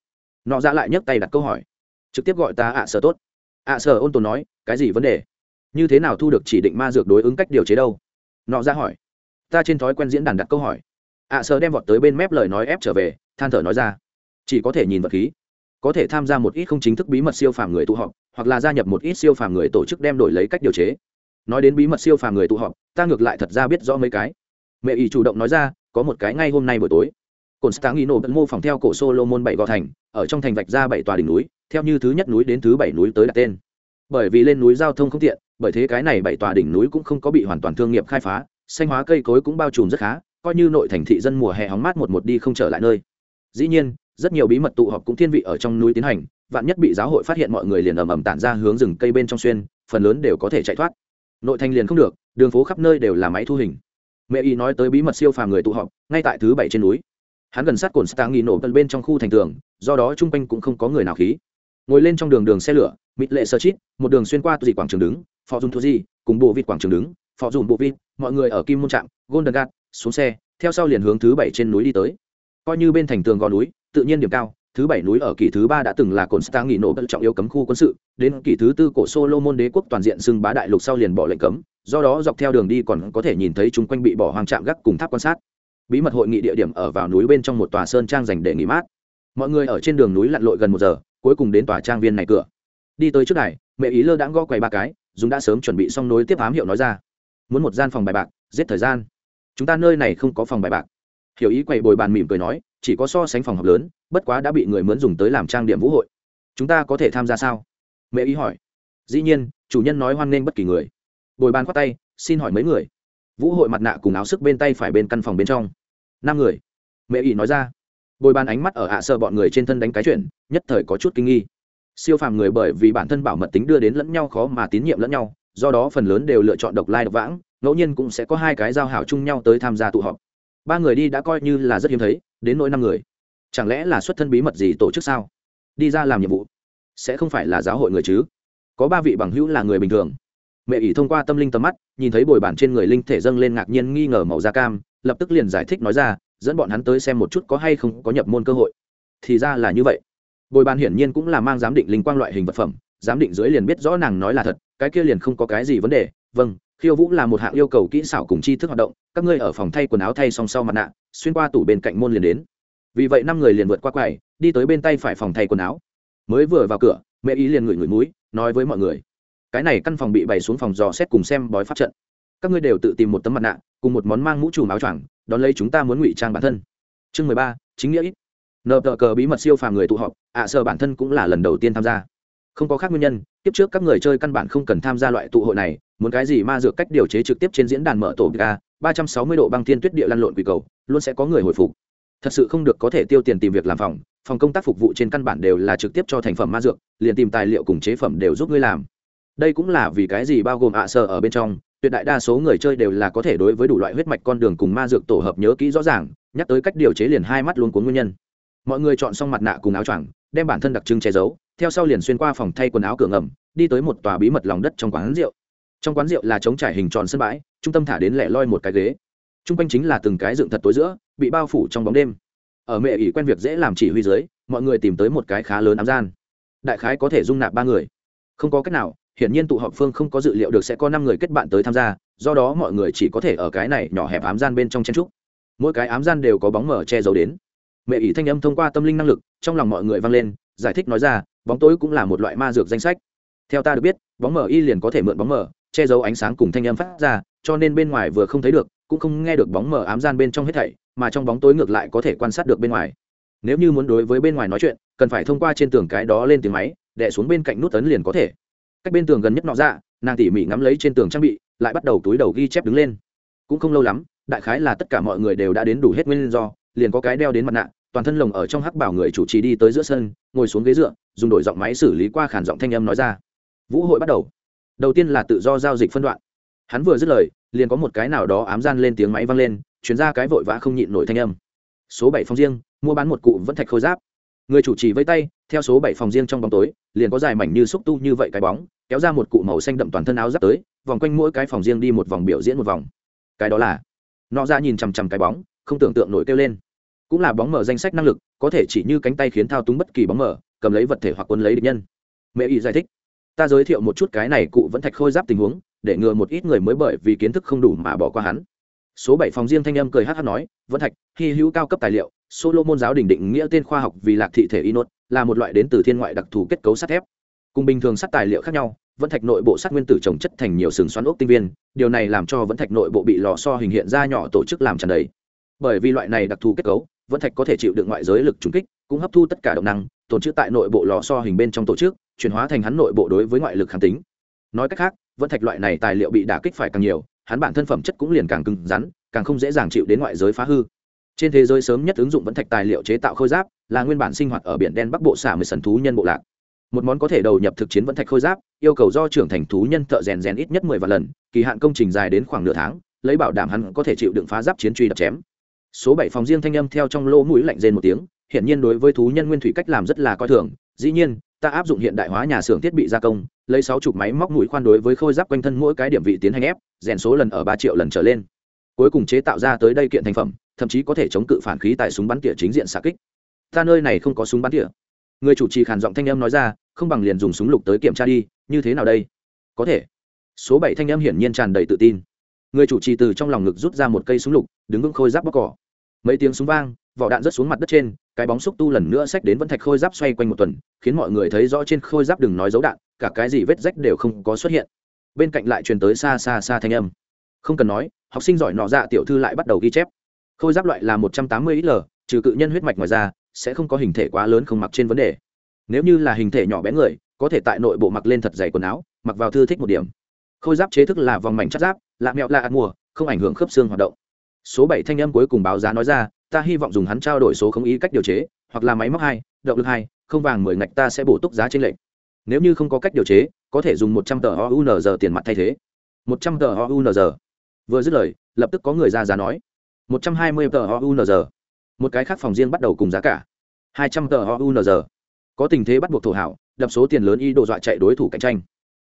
A: Nọ ra lại nhấc tay đặt câu hỏi. Trực tiếp gọi ta ạ à, sở tốt. Ạ à, sở ôn tồn nói cái gì vấn đề? Như thế nào thu được chỉ định ma dược đối ứng cách điều chế đâu? Nọ ra hỏi. Ta trên thói quen diễn đàn đặt câu hỏi. Ạ sở đem vọt tới bên mép lời nói ép trở về than thở nói ra. Chỉ có thể nhìn vật khí có thể tham gia một ít không chính thức bí mật siêu phàm người tụ họp hoặc là gia nhập một ít siêu phàm người tổ chức đem đổi lấy cách điều chế nói đến bí mật siêu phàm người tụ họp, ta ngược lại thật ra biết rõ mấy cái. Mẹ ý chủ động nói ra, có một cái ngay hôm nay buổi tối. Cồn stangino bận mô phỏng theo cổ solomon bảy gò thành, ở trong thành vạch ra bảy tòa đỉnh núi, theo như thứ nhất núi đến thứ bảy núi tới đặt tên. Bởi vì lên núi giao thông không tiện, bởi thế cái này bảy tòa đỉnh núi cũng không có bị hoàn toàn thương nghiệp khai phá, xanh hóa cây cối cũng bao trùm rất khá, coi như nội thành thị dân mùa hè hóng mát một một đi không trở lại nơi. Dĩ nhiên, rất nhiều bí mật tụ họp cũng thiên vị ở trong núi tiến hành, vạn nhất bị giáo hội phát hiện mọi người liền ầm ầm tản ra hướng rừng cây bên trong xuyên, phần lớn đều có thể chạy thoát nội thành liền không được, đường phố khắp nơi đều là máy thu hình. Mẹ y nói tới bí mật siêu phàm người tụ họp, ngay tại thứ bảy trên núi. Hắn gần sát cồn stang nghi nổ bên trong khu thành tường, do đó chung quanh cũng không có người nào khí. Ngồi lên trong đường đường xe lửa, mịt lệ sơ chít, một đường xuyên qua dị quảng trường đứng, phò dùng thu di cùng bộ vịt quảng trường đứng, phò dùng bộ vịt, mọi người ở kim môn trạm, golden gate, xuống xe, theo sau liền hướng thứ bảy trên núi đi tới. Coi như bên thành tường gò núi, tự nhiên điểm cao thứ bảy núi ở kỷ thứ ba đã từng là cồn stang nghỉ nổ trọng yếu cấm khu quân sự, đến kỷ thứ tư cổ solomon đế quốc toàn diện xưng bá đại lục sau liền bỏ lệnh cấm, do đó dọc theo đường đi còn có thể nhìn thấy chung quanh bị bỏ hoang trạm gác cùng tháp quan sát. Bí mật hội nghị địa điểm ở vào núi bên trong một tòa sơn trang dành để nghỉ mát. Mọi người ở trên đường núi lặn lội gần một giờ, cuối cùng đến tòa trang viên này cửa. Đi tới trước này mẹ ý lơ đã gõ quầy ba cái, dùng đã sớm chuẩn bị xong nối tiếp ám hiệu nói ra. Muốn một gian phòng bài bạc, giết thời gian. Chúng ta nơi này không có phòng bài bạc. Hiểu ý quầy bồi bàn mỉm cười nói chỉ có so sánh phòng học lớn, bất quá đã bị người mướn dùng tới làm trang điểm vũ hội. Chúng ta có thể tham gia sao? Mẹ ý hỏi. Dĩ nhiên, chủ nhân nói hoan nghênh bất kỳ người. Bồi bàn khoát tay, xin hỏi mấy người. Vũ hội mặt nạ cùng áo sức bên tay phải bên căn phòng bên trong. Năm người. Mẹ ý nói ra. Bồi bàn ánh mắt ở ạ sợ bọn người trên thân đánh cái chuyện, nhất thời có chút kinh nghi. Siêu phàm người bởi vì bản thân bảo mật tính đưa đến lẫn nhau khó mà tín nhiệm lẫn nhau, do đó phần lớn đều lựa chọn độc lai độc vãng, ngẫu nhiên cũng sẽ có hai cái giao hảo chung nhau tới tham gia tụ họp. Ba người đi đã coi như là rất hiếm thấy đến nỗi năm người. Chẳng lẽ là xuất thân bí mật gì tổ chức sao? Đi ra làm nhiệm vụ, sẽ không phải là giáo hội người chứ? Có ba vị bằng hữu là người bình thường. Mẹ ỷ thông qua tâm linh tầm mắt, nhìn thấy bồi bản trên người linh thể dâng lên ngạc nhiên nghi ngờ màu da cam, lập tức liền giải thích nói ra, dẫn bọn hắn tới xem một chút có hay không có nhập môn cơ hội. Thì ra là như vậy. Bồi bàn hiển nhiên cũng là mang giám định linh quang loại hình vật phẩm, giám định dưới liền biết rõ nàng nói là thật, cái kia liền không có cái gì vấn đề. Vâng khiêu vũ là một hạng yêu cầu kỹ xảo cùng tri thức hoạt động các ngươi ở phòng thay quần áo thay song sau mặt nạ xuyên qua tủ bên cạnh môn liền đến. Vì vậy năm người liền vượt qua quầy đi tới bên tay phải phòng thay quần áo. Mới vừa vào cửa mẹ ý liền ngửi ngửi mũi nói với mọi người cái này căn phòng bị bày xuống phòng dò xét cùng xem bói pháp trận. Các ngươi đều tự tìm một tấm mặt nạ cùng một món mang mũ trùm áo choàng đón lấy chúng ta muốn ngụy trang bản thân. Chương mười ba chính nghĩa ít. Nợ tờ cờ bí mật siêu phàm người tụ họp ạ à, sợ bản thân cũng là lần đầu tiên tham gia. Không có khác nguyên nhân tiếp trước các người chơi căn bản không cần tham gia loại tụ hội này muốn cái gì ma dược cách điều chế trực tiếp trên diễn đàn mở tổ ga ba trăm sáu mươi độ băng thiên tuyết địa lăn lộn quỷ cầu, luôn sẽ có người hồi phục. Thật sự không được có thể tiêu tiền tìm việc làm phòng phòng công tác phục vụ trên căn bản đều là trực tiếp cho thành phẩm ma dược, liền tìm tài liệu cùng chế phẩm đều giúp ngươi làm. Đây cũng là vì cái gì bao gồm ạ à sơ ở bên trong, tuyệt đại đa số người chơi đều là có thể đối với đủ loại huyết mạch con đường cùng ma dược tổ hợp nhớ kỹ rõ ràng, nhắc tới cách điều chế liền hai mắt luôn cuốn nguyên nhân. Mọi người chọn xong mặt nạ cùng áo choàng, đem bản thân đặc trưng che giấu, theo sau liền xuyên qua phòng thay quần áo cửa ngầm, đi tới một tòa bí mật lòng đất trong quán rượu trong quán rượu là trống trải hình tròn sân bãi, trung tâm thả đến lẻ loi một cái ghế. T r u n g quanh chính là từng cái dựng thật tối giữa, bị bao phủ trong bóng đêm. Ở mẹ ỷ quen việc dễ làm chỉ huy dưới, mọi người tìm tới một cái khá lớn ám gian. Đại khái có thể dung nạp ba người. Không có cách nào, hiển nhiên tụ họp phương không có dự liệu được sẽ có năm người kết bạn tới tham gia, do đó mọi người chỉ có thể ở cái này nhỏ hẹp ám gian bên trong chen trúc mỗi cái ám gian đều có bóng mở che giấu đến. Mẹ ỷ thanh âm thông qua tâm linh năng lực, trong lòng mọi người vang lên, giải thích nói ra, bóng tối cũng là một loại ma dược danh sách. Theo ta được biết, bóng mở y liền có thể mượn bóng mở che giấu ánh sáng cùng thanh âm phát ra, cho nên bên ngoài vừa không thấy được, cũng không nghe được bóng mờ ám gian bên trong hết thảy, mà trong bóng tối ngược lại có thể quan sát được bên ngoài. Nếu như muốn đối với bên ngoài nói chuyện, cần phải thông qua trên tường cái đó lên tiếng máy đẻ xuống bên cạnh nút tấn liền có thể. Cách bên tường gần nhất nọ ra nàng tỉ mỉ ngắm lấy trên tường trang bị, lại bắt đầu túi đầu ghi chép đứng lên. Cũng không lâu lắm, đại khái là tất cả mọi người đều đã đến đủ hết nguyên do, liền có cái đeo đến mặt nạ, toàn thân lồng ở trong hắc bảo người chủ trì đi tới giữa sân, ngồi xuống ghế dựa, dùng đổi giọng máy xử lý qua khản giọng thanh âm nói ra. Vũ hội bắt đầu đầu tiên là tự do giao dịch phân đoạn. Hắn vừa dứt lời, liền có một cái nào đó ám gian lên tiếng máy vang lên, chuyển ra cái vội vã không nhịn nổi thanh âm. Số bảy phòng riêng, mua bán một cụ vẫn thạch khôi giáp. Người chủ trì vây tay, theo số bảy phòng riêng trong bóng tối, liền có dài mảnh như xúc tu như vậy cái bóng, kéo ra một cụ màu xanh đậm toàn thân áo giáp tới, vòng quanh mỗi cái phòng riêng đi một vòng biểu diễn một vòng. Cái đó là, nọ ra nhìn chằm chằm cái bóng, không tưởng tượng nổi kêu lên. Cũng là bóng mở danh sách năng lực, có thể chỉ như cánh tay khiến thao túng bất kỳ bóng mở, cầm lấy vật thể hoặc quân lấy địch nhân. Mẹ ý giải thích ta giới thiệu một chút cái này cụ vẫn thạch khôi giáp tình huống, để ngừa một ít người mới bởi vì kiến thức không đủ mà bỏ qua hắn. Số bảy phòng riêng thanh âm cười hát hát nói, vẫn thạch, hy hữu cao cấp tài liệu solo môn giáo đình định nghĩa tên khoa học vì lạc thị thể inốt, là một loại đến từ thiên ngoại đặc thù kết cấu sắt thép. Cùng bình thường sắt tài liệu khác nhau, vẫn thạch nội bộ sắt nguyên tử trồng chất thành nhiều sừng xoắn ốc tinh viên, điều này làm cho vẫn thạch nội bộ bị lò so hình hiện ra nhỏ tổ chức làm tràn đầy. Bởi vì loại này đặc thù kết cấu, vẫn thạch có thể chịu được ngoại giới lực trùng kích, cũng hấp thu tất cả động năng, tồn trữ tại nội bộ lò so hình bên trong tổ chức chuyển hóa thành hắn nội bộ đối với ngoại lực kháng tính. Nói cách khác vẫn thạch loại này tài liệu bị đả kích phải càng nhiều, hắn bản thân phẩm chất cũng liền càng cứng rắn, càng không dễ dàng chịu đến ngoại giới phá hư. Trên thế giới sớm nhất ứng dụng vẫn thạch tài liệu chế tạo khôi giáp, là nguyên bản sinh hoạt ở biển đen bắc bộ xả mười sần thú nhân bộ lạc. Một món có thể đầu nhập thực chiến vẫn thạch khôi giáp, yêu cầu do trưởng thành thú nhân thợ rèn rèn ít nhất mười vạn lần, kỳ hạn công trình dài đến khoảng nửa tháng, lấy bảo đảm hắn có thể chịu đựng phá giáp chiến truy đập chém. Số bảy phòng riêng thanh âm theo trong lỗ mũi lạnh rên một tiếng hiện nhiên đối với thú nhân nguyên thủy cách làm rất là coi thường, dĩ nhiên ta áp dụng hiện đại hóa nhà xưởng thiết bị gia công, lấy sáu chục máy móc mũi khoan đối với khôi giáp quanh thân mỗi cái điểm vị tiến hành ép, rèn số lần ở ba triệu lần trở lên. Cuối cùng chế tạo ra tới đây kiện thành phẩm, thậm chí có thể chống cự phản khí tại súng bắn tỉa chính diện xạ kích. Ta nơi này không có súng bắn tỉa. Người chủ trì khản giọng thanh âm nói ra, không bằng liền dùng súng lục tới kiểm tra đi, như thế nào đây? Có thể. Số bảy thanh âm hiển nhiên tràn đầy tự tin. Người chủ trì từ trong lòng ngực rút ra một cây súng lục, đứng vững khôi giáp bóc cỏ. Mấy tiếng súng vang, vỏ đạn rớt xuống mặt đất trên cái bóng xúc tu lần nữa xách đến vẫn thạch khôi giáp xoay quanh một tuần, khiến mọi người thấy rõ trên khôi giáp đừng nói dấu đạn, cả cái gì vết rách đều không có xuất hiện. Bên cạnh lại truyền tới xa xa xa thanh âm. Không cần nói, học sinh giỏi nọ dạ tiểu thư lại bắt đầu ghi chép. Khôi giáp loại là một trăm tám mươi l, trừ cự nhân huyết mạch ngoài ra, sẽ không có hình thể quá lớn không mặc trên vấn đề. Nếu như là hình thể nhỏ bé người, có thể tại nội bộ mặc lên thật dày quần áo, mặc vào thư thích một điểm. Khôi giáp chế thức là vòng mảnh chất giáp, lạ mẹo lạ ăn mùa, không ảnh hưởng khớp xương hoạt động. Số bảy thanh âm cuối cùng báo giá nói ra ta hy vọng dùng hắn trao đổi số không ý cách điều chế, hoặc là máy móc hai, động lực hai, không vàng mười ngạch ta sẽ bổ túc giá trên lệnh nếu như không có cách điều chế, có thể dùng một trăm tờ ounz tiền mặt thay thế. Một trăm tờ ounz vừa dứt lời, lập tức có người ra giá nói. Một trăm hai mươi tờ ounz một cái khác phòng riêng bắt đầu cùng giá cả. Hai trăm tờ ounz có tình thế bắt buộc thổ hảo, đập số tiền lớn y đồ dọa chạy đối thủ cạnh tranh.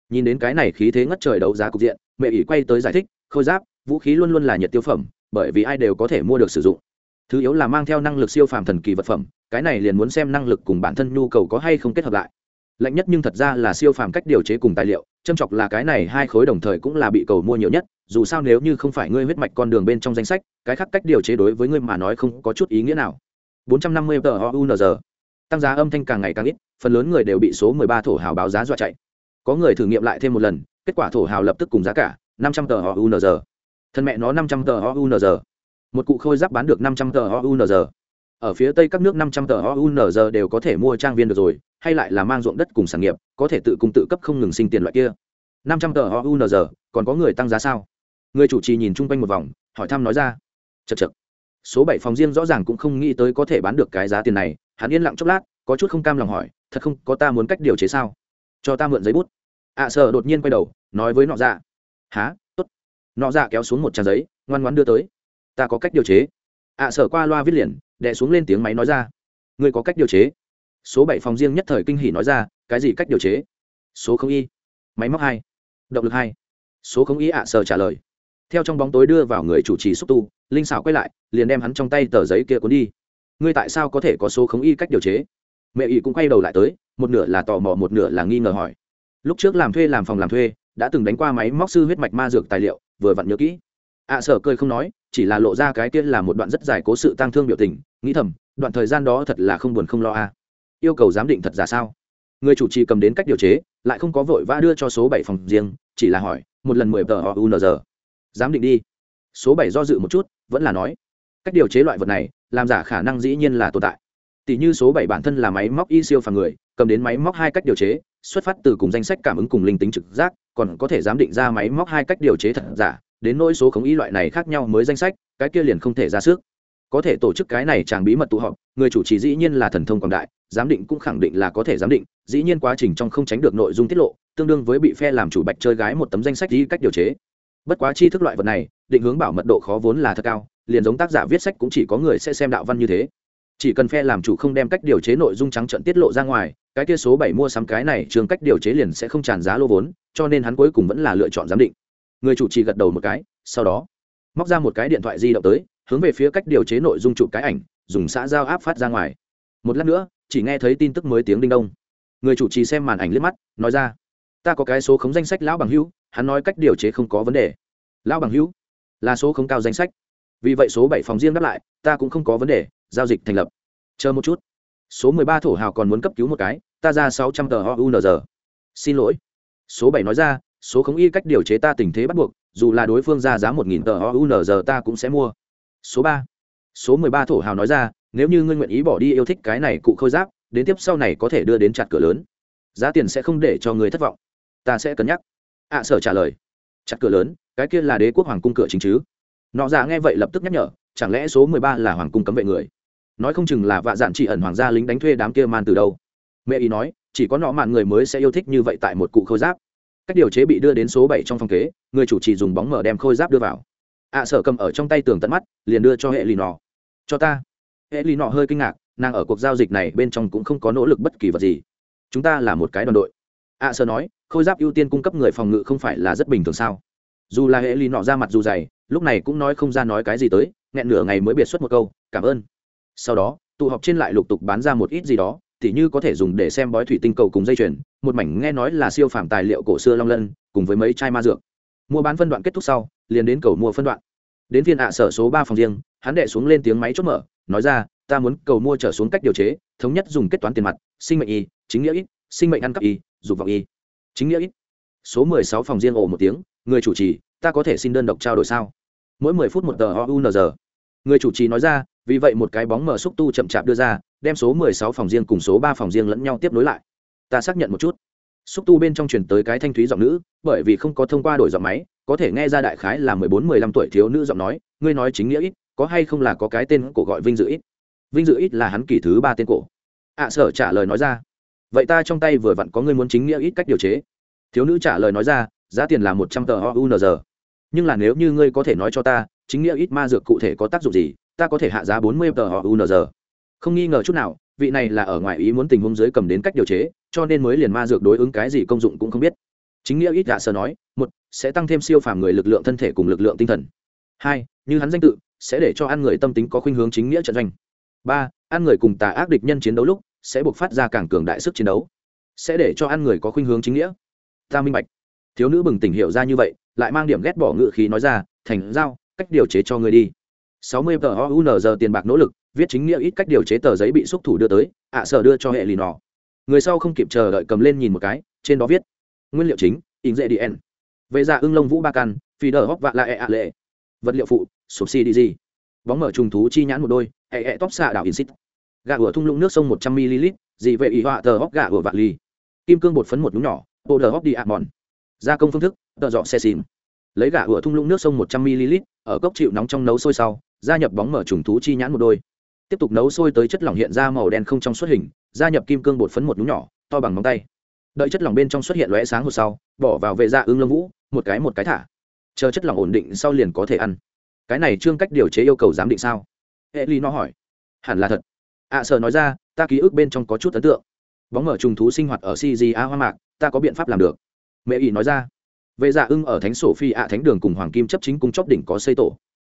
A: Nhìn đến cái này khí thế ngất trời đấu giá cục diện, mẹ ỷ quay tới giải thích, khôi giáp, vũ khí luôn luôn là nhiệt tiêu phẩm, bởi vì ai đều có thể mua được sử dụng thứ yếu là mang theo năng lực siêu phàm thần kỳ vật phẩm, cái này liền muốn xem năng lực cùng bản thân nhu cầu có hay không kết hợp lại. Lạnh nhất nhưng thật ra là siêu phàm cách điều chế cùng tài liệu, châm chọc là cái này hai khối đồng thời cũng là bị cầu mua nhiều nhất, dù sao nếu như không phải ngươi huyết mạch con đường bên trong danh sách, cái khác cách điều chế đối với ngươi mà nói không có chút ý nghĩa nào. 450 tờ OUNZ tăng giá âm thanh càng ngày càng ít, phần lớn người đều bị số 13 thổ hào báo giá dọa chạy. Có người thử nghiệm lại thêm một lần, kết quả thổ hào lập tức cùng giá cả 500 tờ OUNZ thân mẹ nó 500 tờ OUNZ một cụ khôi giáp bán được 500 tờ OUNZ ở phía tây các nước 500 tờ OUNZ đều có thể mua trang viên được rồi hay lại là mang ruộng đất cùng sản nghiệp có thể tự cung tự cấp không ngừng sinh tiền loại kia. 500 tờ OUNZ còn có người tăng giá sao? Người chủ trì nhìn chung quanh một vòng hỏi thăm nói ra. Chật chật số bảy phòng riêng rõ ràng cũng không nghĩ tới có thể bán được cái giá tiền này hắn yên lặng chốc lát có chút không cam lòng hỏi thật không có ta muốn cách điều chế sao? Cho ta mượn giấy bút. Ạ à, sợ đột nhiên quay đầu nói với nọ dạ. Há t ố t nọ dạ kéo xuống một trang giấy ngoan ngoan đưa tới ta có cách điều chế. Ạ à, qua loa viết liền đè xuống lên tiếng máy nói ra. Ngươi có cách điều chế? Số bảy phòng riêng nhất thời kinh hỉ nói ra cái gì cách điều chế? Số không y. Máy móc hai. Động lực hai. Số không y ạ à, trả lời. Theo trong bóng tối đưa vào người chủ trì xúc tu linh xảo quay lại liền đem hắn trong tay tờ giấy kia cuốn đi. Ngươi tại sao có thể có số không y cách điều chế? Mẹ ỷ cũng quay đầu lại tới một nửa là tò mò một nửa là nghi ngờ hỏi. Lúc trước làm thuê làm phòng làm thuê đã từng đánh qua máy móc sư huyết mạch ma dược tài liệu vừa vặn nhớ kỹ ạ à, sở cười không nói chỉ là lộ ra cái kia là một đoạn rất dài cố sự tăng thương biểu tình nghĩ thầm đoạn thời gian đó thật là không buồn không lo a. Yêu cầu giám định thật giả sao? Người chủ trì cầm đến cách điều chế lại không có vội vã đưa cho số bảy phòng riêng chỉ là hỏi một lần mười tờ họ giờ. giám định đi. Số bảy do dự một chút vẫn là nói cách điều chế loại vật này làm giả khả năng dĩ nhiên là tồn tại. Tỷ như số bảy bản thân là máy móc y siêu phàm người cầm đến máy móc hai cách điều chế xuất phát từ cùng danh sách cảm ứng cùng linh tính trực giác còn có thể giám định ra máy móc hai cách điều chế thật giả đến nỗi số khống ý loại này khác nhau mới danh sách, cái kia liền không thể ra sức. Có thể tổ chức cái này chàng bí mật tụ họp, người chủ trì dĩ nhiên là thần thông quảng đại, giám định cũng khẳng định là có thể giám định, dĩ nhiên quá trình trong không tránh được nội dung tiết lộ, tương đương với bị phe làm chủ bạch chơi gái một tấm danh sách đi cách điều chế. Bất quá chi thức loại vật này, định hướng bảo mật độ khó vốn là thật cao, liền giống tác giả viết sách cũng chỉ có người sẽ xem đạo văn như thế. Chỉ cần phe làm chủ không đem cách điều chế nội dung trắng trận tiết lộ ra ngoài, cái kia số bảy mua sắm cái này trường cách điều chế liền sẽ không tràn giá lô vốn, cho nên hắn cuối cùng vẫn là lựa chọn giám định người chủ trì gật đầu một cái, sau đó, móc ra một cái điện thoại di động tới, hướng về phía cách điều chế nội dung chụp cái ảnh, dùng xã giao áp phát ra ngoài. Một lát nữa, chỉ nghe thấy tin tức mới tiếng đinh đông. Người chủ trì xem màn ảnh liếc mắt, nói ra, ta có cái số khống danh sách lão bằng hữu, hắn nói cách điều chế không có vấn đề. Lão bằng hữu? Là số không cao danh sách. Vì vậy số bảy phòng riêng đáp lại, ta cũng không có vấn đề, giao dịch thành lập. Chờ một chút. Số mười ba thổ hào còn muốn cấp cứu một cái, ta ra sáu trăm tờ ounz xin lỗi. Số bảy nói ra số không y cách điều chế ta tình thế bắt buộc, dù là đối phương ra giá một nghìn tờ ounz ta cũng sẽ mua. Số ba. Số mười ba thổ hào nói ra, nếu như ngươi nguyện ý bỏ đi yêu thích cái này cụ khôi giáp, đến tiếp sau này có thể đưa đến chặt cửa lớn. Giá tiền sẽ không để cho người thất vọng. Ta sẽ cân nhắc. Ạ sở trả lời. Chặt cửa lớn, cái kia là đế quốc hoàng cung cửa chính chứ? Nọ dạ nghe vậy lập tức nhắc nhở, chẳng lẽ số mười ba là hoàng cung cấm vệ người? Nói không chừng là vạ dạn chỉ ẩn hoàng gia lính đánh thuê đám kia man từ đâu? Mẹ ý nói, chỉ có nọ mạn người mới sẽ yêu thích như vậy tại một cụ khôi giáp cách điều chế bị đưa đến số bảy trong phòng kế, người chủ trì dùng bóng mở đem khôi giáp đưa vào. Ạ sở cầm ở trong tay tường tận mắt, liền đưa cho hệ lì nọ. Cho ta. Hệ lì nọ hơi kinh ngạc, nàng ở cuộc giao dịch này bên trong cũng không có nỗ lực bất kỳ vật gì. Chúng ta là một cái đoàn đội. Ạ sở nói, khôi giáp ưu tiên cung cấp người phòng ngự không phải là rất bình thường sao? Dù là hệ lì nọ ra mặt dù dày, lúc này cũng nói không ra nói cái gì tới, nghẹn nửa ngày mới biệt xuất một câu, cảm ơn. Sau đó, tụ họp trên lại lục tục bán ra một ít gì đó thì như có thể dùng để xem bói thủy tinh cầu cùng dây chuyền, một mảnh nghe nói là siêu phẩm tài liệu cổ xưa long lân, cùng với mấy chai ma dược. Mua bán phân đoạn kết thúc sau, liền đến cầu mua phân đoạn. Đến phiên ạ sở số ba phòng riêng, hắn đệ xuống lên tiếng máy chốt mở, nói ra, ta muốn cầu mua trở xuống cách điều chế, thống nhất dùng kết toán tiền mặt, sinh mệnh y, chính nghĩa ít sinh mệnh ăn cắp y, dục vọng y. Chính nghĩa ít số mười sáu phòng riêng ồ một tiếng, người chủ trì, ta có thể xin đơn độc trao đổi sao? Mỗi mười phút một tờ ounz người chủ trì nói ra vì vậy một cái bóng mở xúc tu chậm chạp đưa ra, đem số mười sáu phòng riêng cùng số ba phòng riêng lẫn nhau tiếp nối lại. Ta xác nhận một chút. Xúc tu bên trong truyền tới cái thanh thúy giọng nữ, bởi vì không có thông qua đổi giọng máy, có thể nghe ra đại khái là mười bốn, mười lăm tuổi thiếu nữ giọng nói, ngươi nói chính nghĩa ít, có hay không là có cái tên cổ gọi vinh dự ít? Vinh dự ít là hắn kỳ thứ ba tên cổ. Ạ sở trả lời nói ra. Vậy ta trong tay vừa vặn có ngươi muốn chính nghĩa ít cách điều chế. Thiếu nữ trả lời nói ra, giá tiền là một trăm tờ ounz nhưng là nếu như ngươi có thể nói cho ta, chính nghĩa ít ma dược cụ thể có tác dụng gì ta có thể hạ giá bốn mươi tờ ounz không nghi ngờ chút nào, vị này là ở ngoài ý muốn tình huống dưới cầm đến cách điều chế, cho nên mới liền ma dược đối ứng cái gì công dụng cũng không biết. Chính nghĩa ít dạ sơ nói, một, sẽ tăng thêm siêu phàm người lực lượng thân thể cùng lực lượng tinh thần. Hai, như hắn danh tự, sẽ để cho ăn người tâm tính có khuynh hướng chính nghĩa trận doanh. Ba, ăn người cùng tà ác địch nhân chiến đấu lúc, sẽ buộc phát ra càng cường đại sức chiến đấu. Sẽ để cho ăn người có khuynh hướng chính nghĩa. Ta minh bạch. Thiếu nữ bừng tỉnh hiểu ra như vậy, lại mang điểm ghét bỏ ngự khí nói ra, thành giao, cách điều chế cho người đi sáu mươi tờ ounz tiền bạc nỗ lực, viết chính nghĩa ít cách điều chế tờ giấy bị xúc thủ đưa tới, ạ sở đưa cho hệ lì nọ. Người sau không kịp chờ đợi cầm lên nhìn một cái, trên đó viết. Nguyên liệu chính in dễ đi n vệ dạ ưng lông vũ ba căn, phi đờ hóc vạ la e ạ lệ. Vật liệu phụ, sụp si đi gì. Bóng mở trùng thú chi nhãn một đôi hệ hệ tóc xạ đảo in xít. Gà ủa thung lũng nước sông một trăm ml dị vệ ý họa tờ hóc gà ủa vạn ly kim cương bột phấn một nhúng nhỏ bộ đờ hóc đi ạ mòn. Gia công phương thức, tờ dọ xe xìm. Lấy gà ủa thung lũng nước sông một trăm ml ở cốc chịu nóng trong nấu sôi sau gia nhập bóng mở trùng thú chi nhãn một đôi. Tiếp tục nấu sôi tới chất lỏng hiện ra màu đen không trong xuất hình gia nhập kim cương bột phấn một nhúng nhỏ to bằng móng tay. Đợi chất lỏng bên trong xuất hiện lóe sáng hột sau bỏ vào vệ da ương lông vũ một cái một cái thả. Chờ chất lỏng ổn định sau liền có thể ăn. Cái này trương cách điều chế yêu cầu giám định sao? Hệ ly nó hỏi. Hẳn là thật. Ạ à, sợ nói ra ta ký ức bên trong có chút ấn tượng. Bóng mở trùng thú sinh hoạt ở cga hoa mạc ta có biện pháp làm được. Mẹ ỷ nói ra. Vệ dạ ưng ở thánh sổ phi ạ thánh đường cùng hoàng kim chấp chính cung chóp đỉnh có xây tổ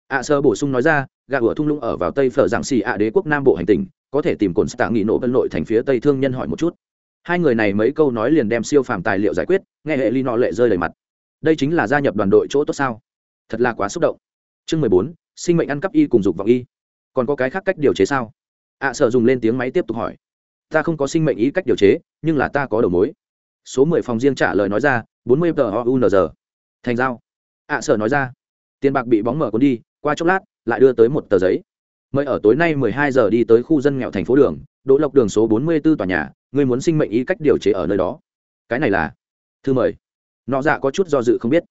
A: ạ sơ bổ sung nói ra, gà ủa thung lũng ở vào tây phở giảng xì ạ đế quốc nam bộ hành tình có thể tìm cồn stạ nghị nổ vân nội thành phía tây thương nhân hỏi một chút. Hai người này mấy câu nói liền đem siêu phàm tài liệu giải quyết, nghe hệ ly nọ lệ rơi đầy mặt. Đây chính là gia nhập đoàn đội chỗ tốt sao? Thật là quá xúc động. Chương mười bốn, sinh mệnh ăn cắp y cùng dục vọng y. Còn có cái khác cách điều chế sao? Ạ sợ dùng lên tiếng máy tiếp tục hỏi. Ta không có sinh mệnh ý cách điều chế, nhưng là ta có đầu mối. Số mười phòng riêng trả lời nói ra, bốn mươi tờ o u n g. Thành giao. Ạ sợ nói ra. Tiền bạc bị bóng mở cuốn đi qua chốc lát, lại đưa tới một tờ giấy. Mời ở tối nay 12 giờ đi tới khu dân nghèo thành phố đường, đỗ lộc đường số 44 tòa nhà người muốn sinh mệnh ý cách điều chế ở nơi đó. Cái này là, thư mời. Nọ dạ có chút do dự không biết.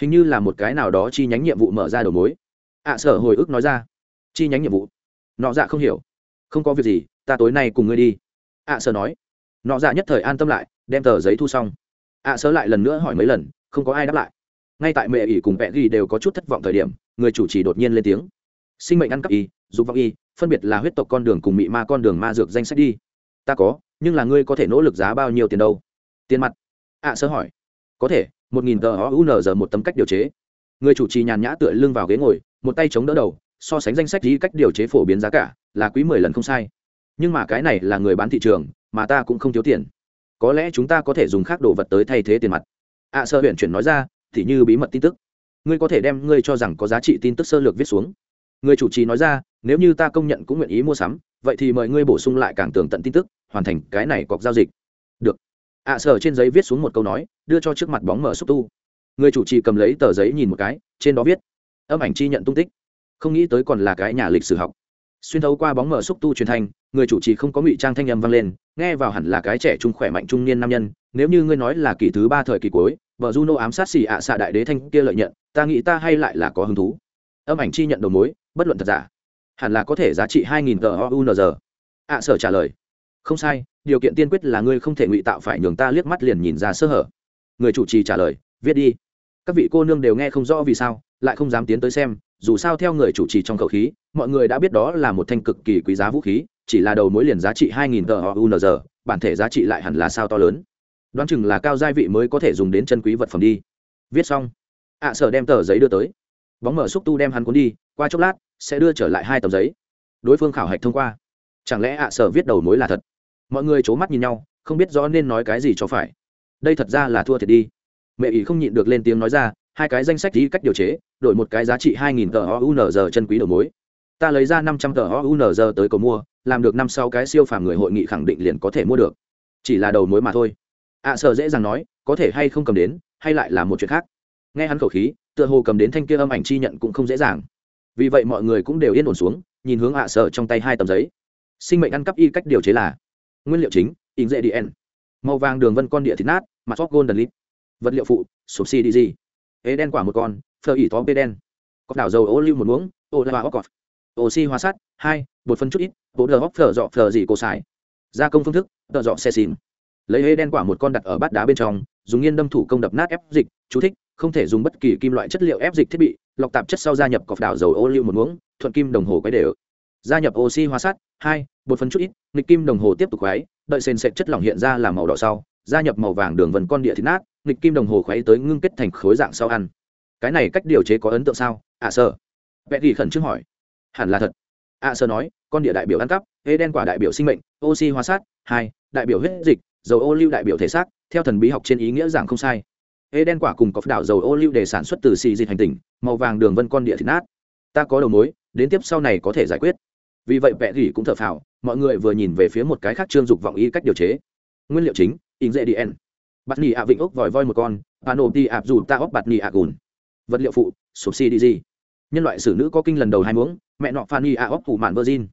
A: Hình như là một cái nào đó chi nhánh nhiệm vụ mở ra đầu mối. Ạ sở hồi ức nói ra. Chi nhánh nhiệm vụ? Nọ dạ không hiểu. Không có việc gì, ta tối nay cùng ngươi đi. Ạ sở nói. Nọ dạ nhất thời an tâm lại, đem tờ giấy thu xong. Ạ sở lại lần nữa hỏi mấy lần, không có ai đáp lại. Ngay tại mẹ ỉ cùng vẽ ghi đều có chút thất vọng thời điểm người chủ trì đột nhiên lên tiếng. Sinh mệnh ăn cắp y dục vọng y phân biệt là huyết tộc con đường cùng mị ma con đường ma dược danh sách đi. Ta có nhưng là ngươi có thể nỗ lực giá bao nhiêu tiền đâu? Tiền mặt. Ạ à, sơ hỏi. Có thể một nghìn tờ o giờ một tấm cách điều chế. Người chủ trì nhàn nhã tựa lưng vào ghế ngồi một tay chống đỡ đầu so sánh danh sách đi cách điều chế phổ biến giá cả là quý mười lần không sai. Nhưng mà cái này là người bán thị trường mà ta cũng không thiếu tiền. Có lẽ chúng ta có thể dùng khác đồ vật tới thay thế tiền mặt. Ạ à, sơ huyện chuyển nói ra thì như bí mật tin tức ngươi có thể đem ngươi cho rằng có giá trị tin tức sơ lược viết xuống. Người chủ trì nói ra nếu như ta công nhận cũng nguyện ý mua sắm vậy thì mời ngươi bổ sung lại càng tường tận tin tức hoàn thành cái này cọc giao dịch. Được. Ạ à, sở trên giấy viết xuống một câu nói đưa cho trước mặt bóng mở xúc tu. Người chủ trì cầm lấy tờ giấy nhìn một cái trên đó viết âm ảnh chi nhận tung tích. Không nghĩ tới còn là cái nhà lịch sử học. Xuyên thấu qua bóng mở xúc tu truyền thanh người chủ trì không có ngụy trang thanh âm vang lên nghe vào hẳn là cái trẻ trung khỏe mạnh trung niên nam nhân nếu như ngươi nói là kỳ thứ ba thời kỳ cuối vợ juno ám sát xì ạ xạ đại đế thanh kia lợi nhận, ta nghĩ ta hay lại là có hứng thú. Âm ảnh chi nhận đầu mối, bất luận thật giả, hẳn là có thể giá trị hai nghìn tờ ạ sở trả lời, không sai, điều kiện tiên quyết là ngươi không thể ngụy tạo phải nhường ta liếc mắt liền nhìn ra sơ hở. Người chủ trì trả lời, viết đi. Các vị cô nương đều nghe không rõ vì sao, lại không dám tiến tới xem, dù sao theo người chủ trì trong khẩu khí, mọi người đã biết đó là một thanh cực kỳ quý giá vũ khí, chỉ là đầu mối liền giá trị hai nghìn tờ bản thể giá trị lại hẳn là sao to lớn đoán chừng là cao gia vị mới có thể dùng đến chân quý vật phẩm đi. Viết xong, ạ sở đem tờ giấy đưa tới. Bóng mở xúc tu đem hắn cuốn đi, qua chốc lát, sẽ đưa trở lại hai tờ giấy. Đối phương khảo hạch thông qua. Chẳng lẽ ạ sở viết đầu mối là thật? Mọi người c h ố mắt nhìn nhau, không biết rõ nên nói cái gì cho phải. Đây thật ra là thua thiệt đi. Mẹ ý không nhịn được lên tiếng nói ra, hai cái danh sách đi cách điều chế, đổi một cái giá trị hai nghìn tờ ounz chân quý đầu mối. Ta lấy ra năm trăm tờ ounz tới cầu mua, làm được năm sau cái siêu phàm người hội nghị khẳng định liền có thể mua được. Chỉ là đầu mối mà thôi ạ sợ dễ dàng nói có thể hay không cầm đến hay lại là một chuyện khác. Nghe hắn khẩu khí tựa hồ cầm đến thanh kia âm ảnh chi nhận cũng không dễ dàng. Vì vậy mọi người cũng đều yên ổn xuống nhìn hướng ạ sợ trong tay hai tấm giấy. Sinh mệnh ăn cắp y cách điều chế là nguyên liệu chính in dễ dn màu vàng đường vân con địa thịt nát mặt sóc golden lip vật liệu phụ sụp xi đi gì, ế đen quả một con phơ ỉ tó bê đen. Cọc đảo dầu ô lưu một muỗng ô la cọt. Oxy hóa sắt hai bột phân chút ít bộ đờ hóc phở dọ phở gì cổ xài. Gia công phương thức đờ dọ xe xìm lấy hê đen quả một con đặt ở bát đá bên trong dùng nghiên đâm thủ công đập nát ép dịch chú thích không thể dùng bất kỳ kim loại chất liệu ép dịch thiết bị lọc tạp chất sau gia nhập cọc đảo dầu ô liu một muỗng thuận kim đồng hồ quấy đều. Gia nhập oxy hóa sắt hai một phần chút ít nghịch kim đồng hồ tiếp tục khuấy đợi sền sệt chất lỏng hiện ra là màu đỏ sau gia nhập màu vàng đường vần con địa thịt nát nghịch kim đồng hồ khuấy tới ngưng kết thành khối dạng sau ăn. Cái này cách điều chế có ấn tượng sao? Ạ à, sơ. Vẽ ghi khẩn trương hỏi. Hẳn là thật. Ạ sơ nói con địa đại biểu ăn cắp hê đen quả đại biểu sinh mệnh oxy hóa sát hai đại biểu huyết dịch dầu ô lưu đại biểu thể xác, theo thần bí học trên ý nghĩa giảng không sai. Ê đen quả cùng cọc đảo dầu ô lưu để sản xuất từ xì dịch hành tinh màu vàng đường vân con địa thịt nát. Ta có đầu mối, đến tiếp sau này có thể giải quyết. Vì vậy vẽ gỉ cũng thở phào, mọi người vừa nhìn về phía một cái khác trương dục vọng ý cách điều chế. Nguyên liệu chính, in dễ dn bạt nhì ạ vịnh ốc vòi voi một con pano ti ạp dù ta ốc bạt nhì ạ gùn. Vật liệu phụ subsidi nhân loại xử nữ có kinh lần đầu hai muỗng, mẹ nọ phan nhì ạ óc phủ mạn virgin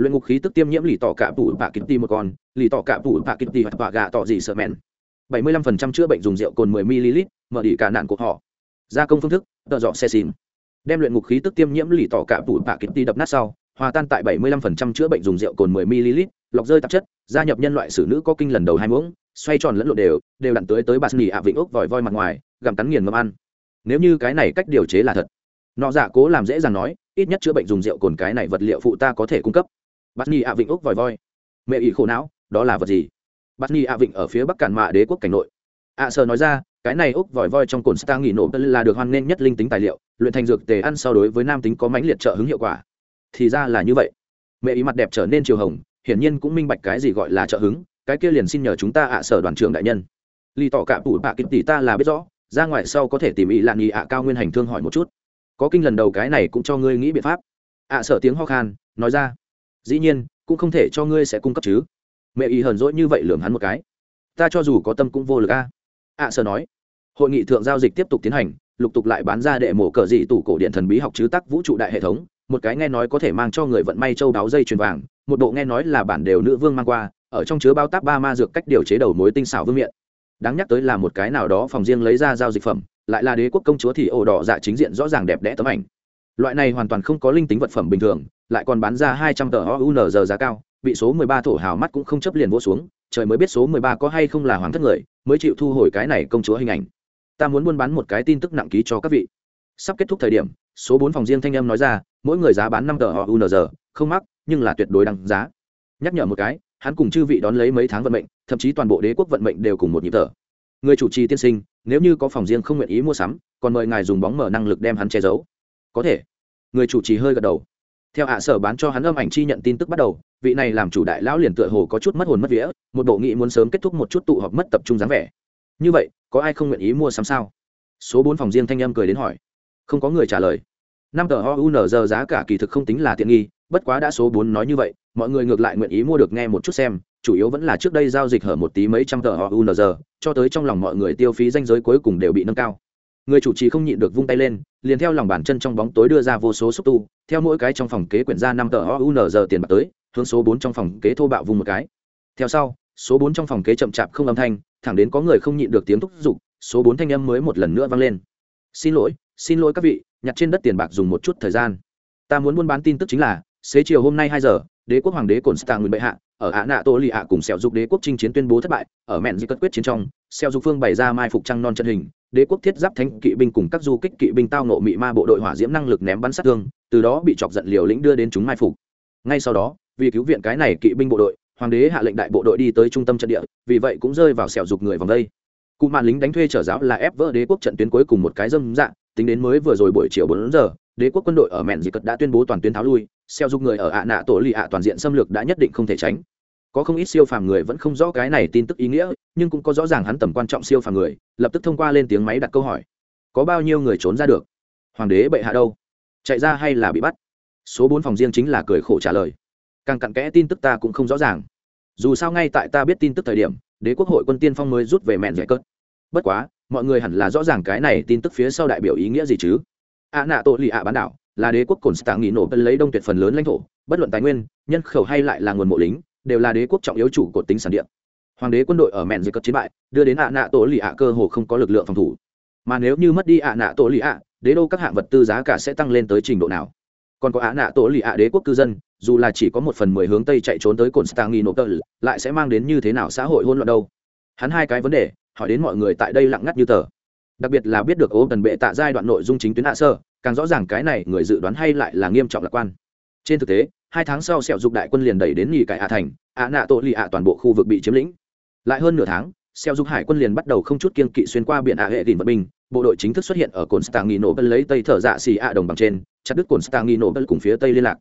A: luyện ngục khí tức tiêm nhiễm lì tỏ cả tủ bạ kịp ti một con, lì tỏ cả tủ bạ kịp ti hoặc bạ gà tỏ gì sợ mẹn. Bảy mươi lăm phần trăm chữa bệnh dùng rượu cồn mười ml mở đi cả nạn của họ. Gia công phương thức, tợ dọ xe xìn đem luyện ngục khí tức tiêm nhiễm lì tỏ cả tủ bạ kịp ti đập nát sau, hòa tan tại bảy mươi lăm phần trăm chữa bệnh dùng rượu cồn mười ml lọc rơi tạp chất, gia nhập nhân loại xử nữ có kinh lần đầu hai muỗng, xoay tròn lẫn lộn đều đều đặn tới tới bà nỉ ạ vịnh ốc vòi voi mặt ngoài, gặm cắn nghiền ngâm ăn. Nếu như cái này cách điều chế là thật, nọ giả cố làm dễ dàng nói, ít nhất chữa bệnh dùng rượu cồn cái này vật liệu phụ ta có thể cung cấp bắt nhi ạ vịnh úc vòi voi. Mẹ ỷ khổ não đó là vật gì? Bắt nhi ạ vịnh ở phía bắc cản mạ đế quốc cảnh nội. Ạ sơ nói ra cái này úc vòi voi trong cồn star nghỉ nổ là được hoan nghênh nhất linh tính tài liệu luyện thành dược tề ăn so đối với nam tính có mãnh liệt trợ hứng hiệu quả. Thì ra là như vậy. Mẹ ý mặt đẹp trở nên chiều hồng hiển nhiên cũng minh bạch cái gì gọi là trợ hứng cái kia liền xin nhờ chúng ta ạ sở đoàn trưởng đại nhân. Ly tỏ cả tủ bạ kịp tỷ ta là biết rõ ra ngoài sau có thể tìm ý lạn nghị ạ cao nguyên hành thương hỏi một chút. Có kinh lần đầu cái này cũng cho ngươi nghĩ biện pháp. Ạ à, tiếng ho khan nói ra dĩ nhiên cũng không thể cho ngươi sẽ cung cấp chứ. Mẹ y hờn dỗi như vậy lường hắn một cái. Ta cho dù có tâm cũng vô lực a. Ạ à, nói. Hội nghị thượng giao dịch tiếp tục tiến hành lục tục lại bán ra đệ mổ cờ dị tủ cổ điện thần bí học chứ tắc vũ trụ đại hệ thống. Một cái nghe nói có thể mang cho người vận may châu đáo dây chuyền vàng một bộ nghe nói là bản đều nữ vương mang qua ở trong chứa bao táp ba ma dược cách điều chế đầu mối tinh xảo vương miện. Đáng nhắc tới là một cái nào đó phòng riêng lấy ra giao dịch phẩm lại là đế quốc công chúa thì ổ đỏ dạ chính diện rõ ràng đẹp đẽ tấm ảnh. Loại này hoàn toàn không có linh tính vật phẩm bình thường lại còn bán ra hai trăm tờ ounz giá cao, bị số mười ba thổ hào mắt cũng không chấp liền vỗ xuống, trời mới biết số mười ba có hay không là hoàng thất người, mới chịu thu hồi cái này công chúa hình ảnh. Ta muốn buôn bán một cái tin tức nặng ký cho các vị. Sắp kết thúc thời điểm, số bốn phòng riêng thanh âm nói ra, mỗi người giá bán năm tờ ounz không mắc, nhưng là tuyệt đối đăng giá. Nhắc nhở một cái, hắn cùng chư vị đón lấy mấy tháng vận mệnh, thậm chí toàn bộ đế quốc vận mệnh đều cùng một nhịp thở. Người chủ trì tiên sinh, nếu như có phòng riêng không nguyện ý mua sắm, còn mời ngài dùng bóng mở năng lực đem hắn che giấu. Có thể. Người chủ trì hơi gật đầu theo ạ sở bán cho hắn âm ảnh chi nhận tin tức bắt đầu, vị này làm chủ đại lão liền tựa hồ có chút mất hồn mất vía, một bộ nghị muốn sớm kết thúc một chút tụ họp mất tập trung dáng vẻ. Như vậy, có ai không nguyện ý mua sắm sao? Số bốn phòng riêng thanh âm cười đến hỏi. Không có người trả lời. Năm tờ ounz giá cả kỳ thực không tính là tiện nghi, bất quá đã số bốn nói như vậy, mọi người ngược lại nguyện ý mua được nghe một chút xem, chủ yếu vẫn là trước đây giao dịch hở một tí mấy trăm tờ ounz cho tới trong lòng mọi người tiêu phí danh giới cuối cùng đều bị nâng cao người chủ trì không nhịn được vung tay lên, liền theo lòng bàn chân trong bóng tối đưa ra vô số xúc tu, theo mỗi cái trong phòng kế quyển ra năm tờ ounz tiền bạc tới, hướng số bốn trong phòng kế thô bạo vùng một cái. Theo sau, số bốn trong phòng kế chậm chạp không âm thanh, thẳng đến có người không nhịn được tiếng thúc giục, số bốn thanh âm mới một lần nữa vang lên. Xin lỗi xin lỗi các vị, nhặt trên đất tiền bạc dùng một chút thời gian. Ta muốn buôn bán tin tức chính là, xế chiều hôm nay hai giờ, đế quốc hoàng đế cồn stạng nguyên bệ hạ, ở ạ nạ tô lì ạ cùng sẹo dục đế quốc chinh chiến tuyên bố thất bại, ở mẹn di cất quyết chiến trong Xeo dục phương bày ra mai phục trăng non chân hình, đế quốc thiết giáp thánh kỵ binh cùng các du kích kỵ binh tao nộ mị ma bộ đội hỏa diễm năng lực ném bắn sát thương, từ đó bị chọc giận liều lĩnh đưa đến chúng mai phục. Ngay sau đó, vì cứu viện cái này kỵ binh bộ đội, hoàng đế hạ lệnh đại bộ đội đi tới trung tâm trận địa, vì vậy cũng rơi vào xẻo dục người vòng đây. Cụ mạn lính đánh thuê trở giáo là ép vỡ đế quốc trận tuyến cuối cùng một cái dâm dạng, tính đến mới vừa rồi buổi chiều bốn giờ, đế quốc quân đội ở mẹn dị cật đã tuyên bố toàn tuyến tháo lui, xeo dục người ở ạ nạ tổ lì ạ toàn diện xâm lược đã nhất định không thể tránh có không ít siêu phàm người vẫn không rõ cái này tin tức ý nghĩa, nhưng cũng có rõ ràng hắn tầm quan trọng siêu phàm người, lập tức thông qua lên tiếng máy đặt câu hỏi. Có bao nhiêu người trốn ra được? Hoàng đế bệ hạ đâu? Chạy ra hay là bị bắt? Số bốn phòng riêng chính là cười khổ trả lời. Càng cặn kẽ tin tức ta cũng không rõ ràng. Dù sao ngay tại ta biết tin tức thời điểm, đế quốc hội quân tiên phong mới rút về mẹn giải cớt. Bất quá, mọi người hẳn là rõ ràng cái này tin tức phía sau đại biểu ý nghĩa gì chứ? Ạ nạ tội lì ạ bán đảo, là đế quốc cồn stạng nghỉ nổ tân lấy đông tuyệt phần lớn lãnh thổ, bất luận tài nguyên, nhân khẩu hay lại là nguồn mộ lính đều là đế quốc trọng yếu chủ cột tính sản địa. Hoàng đế quân đội ở mẹn dưới cất chiến bại, đưa đến ạ nạ tổ lì ạ cơ hồ không có lực lượng phòng thủ. Mà nếu như mất đi ạ nạ tổ lì ạ, đế đô các hạng vật tư giá cả sẽ tăng lên tới trình độ nào? Còn có ạ nạ tổ lì ạ đế quốc cư dân, dù là chỉ có một phần mười hướng tây chạy trốn tới cồn stạng nghị nổ lại sẽ mang đến như thế nào xã hội hỗn loạn đâu? Hắn hai cái vấn đề, hỏi đến mọi người tại đây lặng ngắt như tờ. Đặc biệt là biết được ô tần bệ tạ giai đoạn nội dung chính tuyến hạ sơ, càng rõ ràng cái này người dự đoán hay lại là nghiêm trọng lạc quan. Trên thực tế hai tháng sau sẹo dục đại quân liền đẩy đến nhì cải hạ thành, ạ nạ tổ lì ạ toàn bộ khu vực bị chiếm lĩnh. Lại hơn nửa tháng, sẹo dục hải quân liền bắt đầu không chút kiên kỵ xuyên qua biển ạ hệ đình vật binh bộ đội chính thức xuất hiện ở cồn stang nghi nổ lấy tây thở dạ xì ạ đồng bằng trên, chặt đứt cồn stang nghi nổ cùng phía tây liên lạc.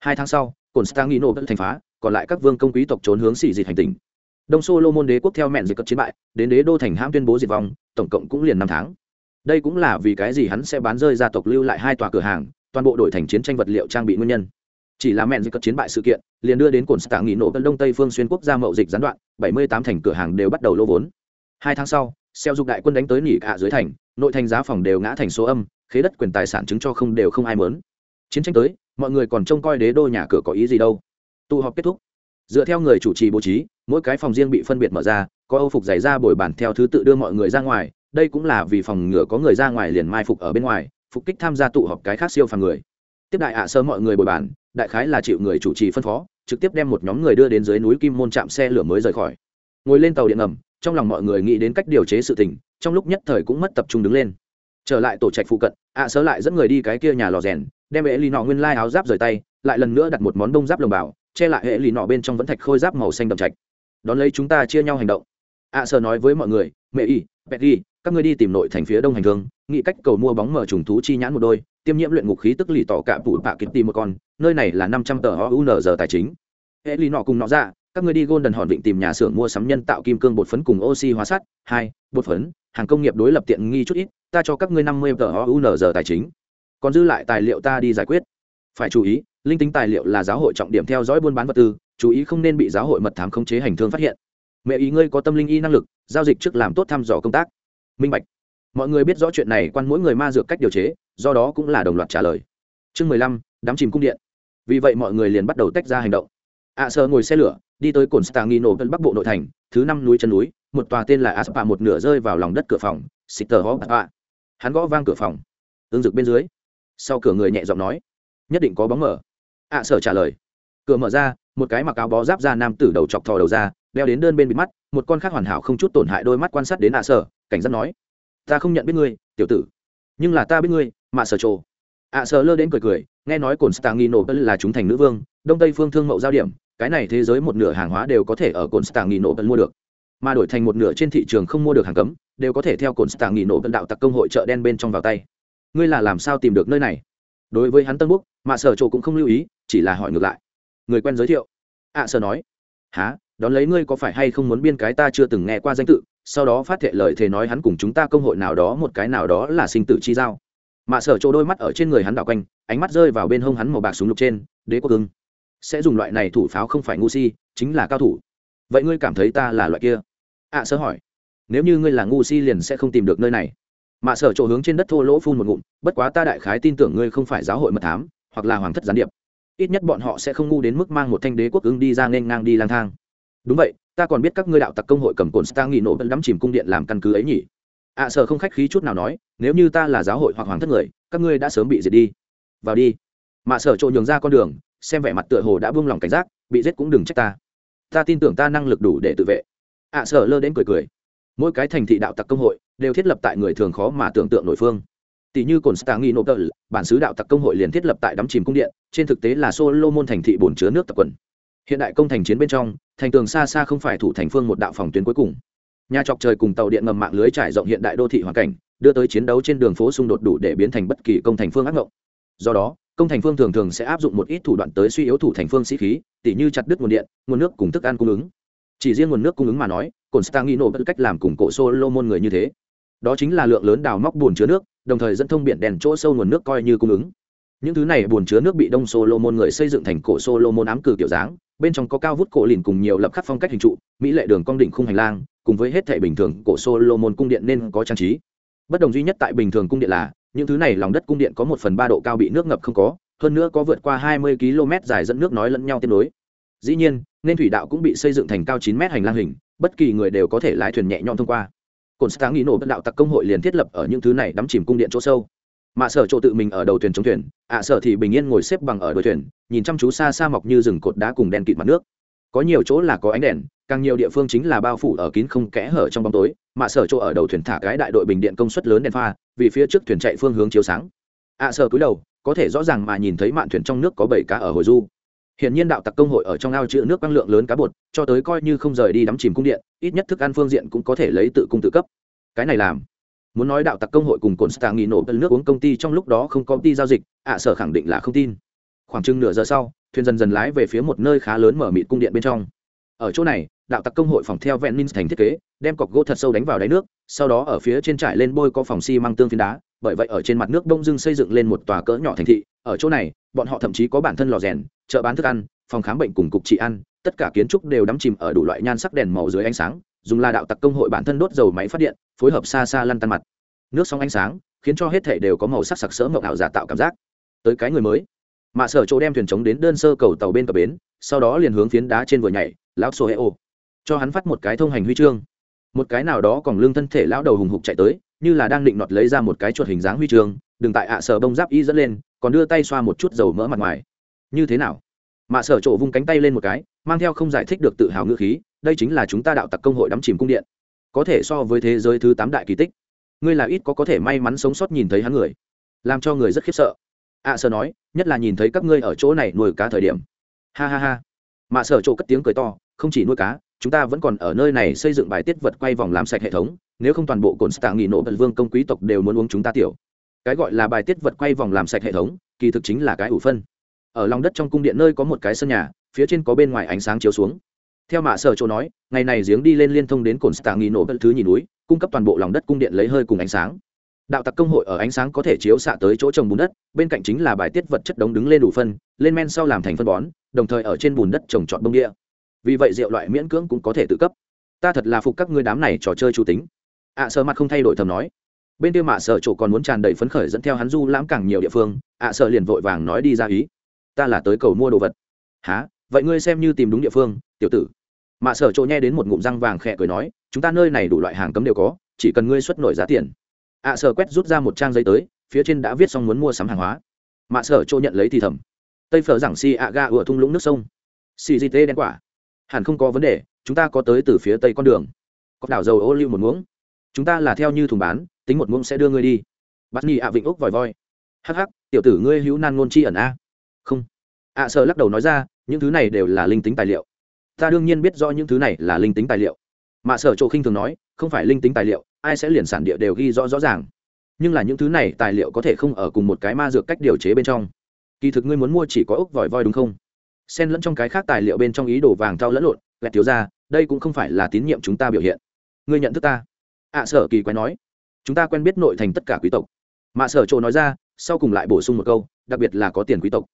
A: Hai tháng sau cồn stang nghi nổ thành phá, còn lại các vương công quý tộc trốn hướng xì dịch hành tỉnh. Đông solo môn đế quốc theo mẹn dịch cất chiến bại, đến đế đô thành hãm tuyên bố diệt vong, tổng cộng cũng liền năm tháng. Đây cũng là vì cái gì hắn sẽ bán rơi gia tộc lưu lại hai tòa cửa hàng, toàn bộ đổi thành chiến tranh vật liệu trang bị nguyên nhân chỉ là mẹn dịch cất chiến bại sự kiện, liền đưa đến cồn stạng nghỉ nổ tân đông tây phương xuyên quốc gia mậu dịch gián đoạn, bảy mươi tám thành cửa hàng đều bắt đầu lô vốn. Hai tháng sau, xeo dục đại quân đánh tới nỉ cả dưới thành, nội thành giá phòng đều ngã thành số âm, khế đất quyền tài sản chứng cho không đều không ai mớn. Chiến tranh tới, mọi người còn trông coi đế đô nhà cửa có ý gì đâu. Tụ họp kết thúc. Dựa theo người chủ trì bố trí, mỗi cái phòng riêng bị phân biệt mở ra, có âu phục giày ra bồi bản theo thứ tự đưa mọi người ra ngoài, đây cũng là vì phòng ngừa có người ra ngoài liền mai phục ở bên ngoài, phục kích tham gia tụ họp cái khác siêu phàm người. Tiếp đại ạ sơ mọi người bồi bản đại khái là chịu người chủ trì phân phó, trực tiếp đem một nhóm người đưa đến dưới núi kim môn chạm xe lửa mới rời khỏi. Ngồi lên tàu điện ngầm, trong lòng mọi người nghĩ đến cách điều chế sự tình, trong lúc nhất thời cũng mất tập trung đứng lên. Trở lại tổ trạch phụ cận, ạ sơ lại dẫn người đi cái kia nhà lò rèn, đem hệ lì nọ nguyên lai áo giáp rời tay, lại lần nữa đặt một món đông giáp lồng bảo che lại hệ lì nọ bên trong vẫn thạch khôi giáp màu xanh đậm trạch. Đón lấy chúng ta chia nhau hành động. Ạ sơ nói với mọi người, mẹ y petty các ngươi đi tìm nội thành phía đông hành thương nghĩ cách cầu mua bóng mở trùng thú chi nhãn một đôi tiêm nhiễm luyện ngục khí tức lì tỏ cả phủ bạ kịp tìm một con, nơi này là năm trăm tờ ounz tài chính. Hệ lì nọ cùng nọ ra các ngươi đi golden hòn vịnh tìm nhà xưởng mua sắm nhân tạo kim cương bột phấn cùng oxy hóa sắt, hai, bột phấn, hàng công nghiệp đối lập tiện nghi chút ít, ta cho các ngươi năm mươi tờ ounz tài chính. Còn dư lại tài liệu ta đi giải quyết. Phải chú ý, linh tính tài liệu là giáo hội trọng điểm theo dõi buôn bán vật tư, chú ý không nên bị giáo hội mật thám khống chế hành thương phát hiện. Mẹ ý ngươi có tâm linh y năng lực, giao dịch trước làm tốt thăm dò công tác. Minh bạch. Mọi người biết rõ chuyện này, quan mỗi người ma dược cách điều chế do đó cũng là đồng loạt trả lời. Chương mười lăm đám chìm cung điện. Vì vậy mọi người liền bắt đầu tách ra hành động. Ạ à, sơ ngồi xe lửa đi tới cồn stangino tân bắc bộ nội thành thứ năm núi chân núi một tòa tên là aspa một nửa rơi vào lòng đất cửa phòng xịt tờ hó bạ hắn gõ vang cửa phòng. Ứng rực bên dưới. Sau cửa người nhẹ giọng nói nhất định có bóng mở. Ạ à, sở trả lời. Cửa mở ra một cái mặc áo bó giáp ra nam tử đầu chọc thò đầu ra đeo đến đơn bên bịt mắt một con khác hoàn hảo không chút tổn hại đôi mắt quan sát đến ạ sở cảnh giác nói ta không nhận biết ngươi tiểu tử. Nhưng là ta biết ngươi mạ sở trồ ạ à, sở lơ đến cười cười, nghe nói cồn stangino là chúng thành nữ vương, đông tây phương thương mậu giao điểm, cái này thế giới một nửa hàng hóa đều có thể ở cồn stangino mua được. Mà đổi thành một nửa trên thị trường không mua được hàng cấm, đều có thể theo cồn stangino đạo tặc công hội chợ đen bên trong vào tay. Ngươi là làm sao tìm được nơi này? Đối với hắn tân búc mạ sở trồ cũng không lưu ý, chỉ là hỏi ngược lại. Người quen giới thiệu. Ạ sở nói. Há đón lấy ngươi có phải hay không muốn biên cái ta chưa từng nghe qua danh tự, sau đó phát thệ lời thề nói hắn cùng chúng ta công hội nào đó một cái nào đó là sinh tử chi giao mạ sở chỗ đôi mắt ở trên người hắn đảo quanh ánh mắt rơi vào bên hông hắn màu bạc súng lục trên đế quốc ưng. Sẽ dùng loại này thủ pháo không phải ngu si chính là cao thủ. Vậy ngươi cảm thấy ta là loại kia? Ạ à, sơ hỏi. Nếu như ngươi là ngu si liền sẽ không tìm được nơi này. Mạ sở chỗ hướng trên đất thô lỗ phun một ngụm bất quá ta đại khái tin tưởng ngươi không phải giáo hội mật thám hoặc là hoàng thất gián điệp. Ít nhất bọn họ sẽ không ngu đến mức mang một thanh đế quốc ưng đi ra nên ngang đi lang thang. Đúng vậy ta còn biết các ngươi đạo tặc công hội cầm cồn star nghỉ nổ vẫn đắm chìm cung điện làm căn cứ ấy nhỉ ạ à, sở không khách khí chút nào nói nếu như ta là giáo hội hoặc hoàng thất người các ngươi đã sớm bị diệt đi. Vào đi. Mạ sở trộn nhường ra con đường xem vẻ mặt tựa hồ đã buông lòng cảnh giác bị giết cũng đừng trách ta. Ta tin tưởng ta năng lực đủ để tự vệ. ạ à, sở lơ đến cười cười. Mỗi cái thành thị đạo tặc công hội đều thiết lập tại người thường khó mà tưởng tượng nội phương. Tỷ như cồn stang nghi nộp tờ bản xứ đạo tặc công hội liền thiết lập tại đắm chìm cung điện trên thực tế là solomon thành thị bồn chứa nước tập quần. Hiện đại công thành chiến bên trong thành tường xa xa không phải thủ thành phương một đạo phòng tuyến cuối cùng nhà chọc trời cùng tàu điện ngầm mạng lưới trải rộng hiện đại đô thị hoàn cảnh, đưa tới chiến đấu trên đường phố xung đột đủ để biến thành bất kỳ công thành phương ác ngộng. Do đó, công thành phương thường thường sẽ áp dụng một ít thủ đoạn tới suy yếu thủ thành phương sĩ khí, tỉ như chặt đứt nguồn điện, nguồn nước cùng thức ăn cung ứng. Chỉ riêng nguồn nước cung ứng mà nói cồn stangino bất cách làm cùng cổ solomon người như thế. Đó chính là lượng lớn đào móc bùn chứa nước, đồng thời dẫn thông biển đèn chỗ sâu nguồn nước coi như cung ứng. Những thứ này bùn chứa nước bị đông solomon người xây dựng thành cổ solomon ám cử kiểu dáng, bên trong có cao vút cổ lìn cùng nhiều lập khắc phong cách hình trụ, mỹ lệ đường cong đỉnh khung hành lang cùng với hết thể bình thường cổ solomon cung điện nên có trang trí. Bất đồng duy nhất tại bình thường cung điện là, những thứ này lòng đất cung điện có một phần ba độ cao bị nước ngập không có, hơn nữa có vượt qua hai mươi km dài dẫn nước nói lẫn nhau tiến nối. Dĩ nhiên, nên thủy đạo cũng bị xây dựng thành cao chín mét hành lang hình, bất kỳ người đều có thể lái thuyền nhẹ nhõm thông qua. Cổn sáng nghĩ nổ bất đạo tặc công hội liền thiết lập ở những thứ này đắm chìm cung điện chỗ sâu. Mạ sở chỗ tự mình ở đầu thuyền chống thuyền, ạ sở thì bình yên ngồi xếp bằng ở đuôi thuyền, nhìn chăm chú xa xa mọc như rừng cột đá cùng đen kịt mặt nước có nhiều chỗ là có ánh đèn, càng nhiều địa phương chính là bao phủ ở kín không kẽ hở trong bóng tối mạ sở chỗ ở đầu thuyền thả cái đại đội bình điện công suất lớn đèn pha, vì phía trước thuyền chạy phương hướng chiếu sáng. Ạ sở cúi đầu, có thể rõ ràng mà nhìn thấy mạn thuyền trong nước có bảy cá ở hồi du. Hiện nhiên đạo tặc công hội ở trong ao chữ nước quang lượng lớn cá bột, cho tới coi như không rời đi đắm chìm cung điện, ít nhất thức ăn phương diện cũng có thể lấy tự cung tự cấp. Cái này làm. Muốn nói đạo tặc công hội cùng cồn stang nghi nổ nước uống công ty trong lúc đó không có ty giao dịch ạ sở khẳng định là không tin. Khoảng chừng nửa giờ sau thuyền dần dần lái về phía một nơi khá lớn mở mịt cung điện bên trong. Ở chỗ này, đạo tặc công hội phòng theo vẹn minh thành thiết kế, đem cọc gỗ thật sâu đánh vào đáy nước, sau đó ở phía trên trải lên bôi có phòng xi măng tương phiến đá, bởi vậy ở trên mặt nước đông dưng xây dựng lên một tòa cỡ nhỏ thành thị. Ở chỗ này, bọn họ thậm chí có bản thân lò rèn, chợ bán thức ăn, phòng khám bệnh cùng cục trị ăn, tất cả kiến trúc đều đắm chìm ở đủ loại nhan sắc đèn màu dưới ánh sáng, dùng là đạo tặc công hội bản thân đốt dầu máy phát điện, phối hợp xa xa lăn tan mặt. Nước sóng ánh sáng, khiến cho hết thể đều có màu sắc sặc sỡ mộng ảo giả tạo cảm giác. Tới cái người mới mạ sở chỗ đem thuyền trống đến đơn sơ cầu tàu bên cập bến, sau đó liền hướng phiến đá trên vừa nhảy, lão sô hệ ô. Cho hắn phát một cái thông hành huy chương. Một cái nào đó còn lương thân thể lão đầu hùng hục chạy tới, như là đang định nọt lấy ra một cái chuột hình dáng huy chương, đừng tại ạ sở bông giáp y dẫn lên, còn đưa tay xoa một chút dầu mỡ mặt ngoài. Như thế nào? Mạ sở chỗ vung cánh tay lên một cái, mang theo không giải thích được tự hào ngữ khí, đây chính là chúng ta đạo tặc công hội đắm chìm cung điện. Có thể so với thế giới thứ tám đại kỳ tích, ngươi là ít có có thể may mắn sống sót nhìn thấy hắn người, làm cho người rất khiếp sợ ạ sở nói, nhất là nhìn thấy các ngươi ở chỗ này nuôi cá thời điểm. Ha ha ha. Mạ sở chỗ cất tiếng cười to, không chỉ nuôi cá, chúng ta vẫn còn ở nơi này xây dựng bài tiết vật quay vòng làm sạch hệ thống, nếu không toàn bộ cồn stạng nghỉ nổ bật vương công quý tộc đều muốn uống chúng ta tiểu. Cái gọi là bài tiết vật quay vòng làm sạch hệ thống, kỳ thực chính là cái ủ phân. Ở lòng đất trong cung điện nơi có một cái sân nhà, phía trên có bên ngoài ánh sáng chiếu xuống. Theo mạ sở chỗ nói, ngày này giếng đi lên liên thông đến cồn stạng nghỉ nổ bật thứ nhìn núi, cung cấp toàn bộ lòng đất cung điện lấy hơi cùng ánh sáng đạo tặc công hội ở ánh sáng có thể chiếu xạ tới chỗ trồng bùn đất bên cạnh chính là bài tiết vật chất đống đứng lên đủ phân lên men sau làm thành phân bón đồng thời ở trên bùn đất trồng trọt bông địa. Vì vậy rượu loại miễn cưỡng cũng có thể tự cấp. Ta thật là phục các ngươi đám này trò chơi chủ tính. Ạ à, sợ mặt không thay đổi thầm nói. Bên kia mạ sợ chỗ còn muốn tràn đầy phấn khởi dẫn theo hắn du lãm càng nhiều địa phương ạ à, sợ liền vội vàng nói đi ra ý. Ta là tới cầu mua đồ vật. Há vậy ngươi xem như tìm đúng địa phương tiểu tử. Mạ sợ chỗ nghe đến một ngụm răng vàng khẽ cười nói chúng ta nơi này đủ loại hàng cấm đều có chỉ cần ngươi xuất nổi giá tiền ạ à, quét rút ra một trang giấy tới phía trên đã viết xong muốn mua sắm hàng hóa. Mạ sở chỗ nhận lấy thì thầm. Tây phở giảng si ạ ga ủa thung lũng nước sông. Xì di tê đen quả. Hẳn không có vấn đề chúng ta có tới từ phía tây con đường. Có đảo dầu ô lưu một muỗng. Chúng ta là theo như thùng bán tính một muỗng sẽ đưa ngươi đi. Bắt nhị ạ vịnh úc vòi voi. Hắc hắc tiểu tử ngươi hữu nan ngôn chi ẩn a. Không. Ạ sở lắc đầu nói ra những thứ này đều là linh tính tài liệu. Ta đương nhiên biết rõ những thứ này là linh tính tài liệu. Mạ sở chỗ khinh thường nói không phải linh tính tài liệu ai sẽ liền sản địa đều ghi rõ rõ ràng. Nhưng là những thứ này tài liệu có thể không ở cùng một cái ma dược cách điều chế bên trong. Kỳ thực ngươi muốn mua chỉ có ốc vòi voi đúng không? Xen lẫn trong cái khác tài liệu bên trong ý đồ vàng thao lẫn lộn lẹt thiếu ra đây cũng không phải là tín nhiệm chúng ta biểu hiện. Ngươi nhận thức ta? Ạ à, sở kỳ quái nói. Chúng ta quen biết nội thành tất cả quý tộc. Mạ sở chỗ nói ra sau cùng lại bổ sung một câu đặc biệt là có tiền quý tộc.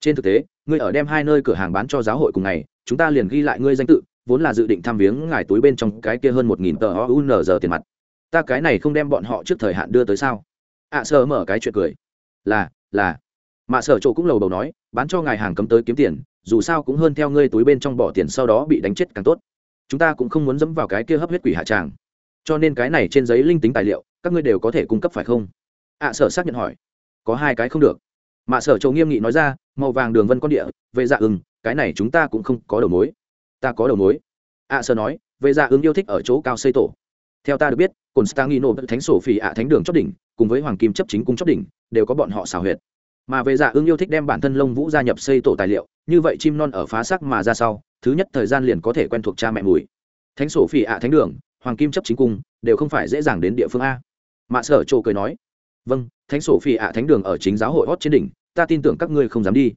A: Trên thực tế ngươi ở đem hai nơi cửa hàng bán cho giáo hội cùng ngày chúng ta liền ghi lại ngươi danh tự vốn là dự định tham viếng ngài túi bên trong cái kia hơn một nghìn tờ o u n giờ tiền mặt ta cái này không đem bọn họ trước thời hạn đưa tới sao? Ạ à, mở cái chuyện cười. Là là. Mạ sở chỗ cũng lầu bầu nói bán cho ngài hàng cấm tới kiếm tiền dù sao cũng hơn theo ngươi túi bên trong bỏ tiền sau đó bị đánh chết càng tốt. Chúng ta cũng không muốn dẫm vào cái kia hấp huyết quỷ hạ tràng. Cho nên cái này trên giấy linh tính tài liệu các ngươi đều có thể cung cấp phải không? Ạ à, sở xác nhận hỏi. Có hai cái không được. Mạ sở chỗ nghiêm nghị nói ra màu vàng đường vân con địa về dạ ưng cái này chúng ta cũng không có đầu mối. Ta có đầu mối. Ạ à, sở nói về dạ ưng yêu thích ở chỗ cao xây tổ theo ta được biết cồn stangino thánh sổ phỉ ạ thánh đường chót đỉnh, cùng với hoàng kim chấp chính cung chót đỉnh, đều có bọn họ xào huyệt. Mà về dạ ưng yêu thích đem bản thân lông vũ gia nhập xây tổ tài liệu, như vậy chim non ở phá sắc mà ra sau, thứ nhất thời gian liền có thể quen thuộc cha mẹ mùi. Thánh sổ phỉ ạ thánh đường, hoàng kim chấp chính cung, đều không phải dễ dàng đến địa phương a. Mạ sở trộ cười nói vâng thánh sổ phỉ ạ thánh đường ở chính giáo hội hót trên đỉnh, ta tin tưởng các ngươi không dám đi.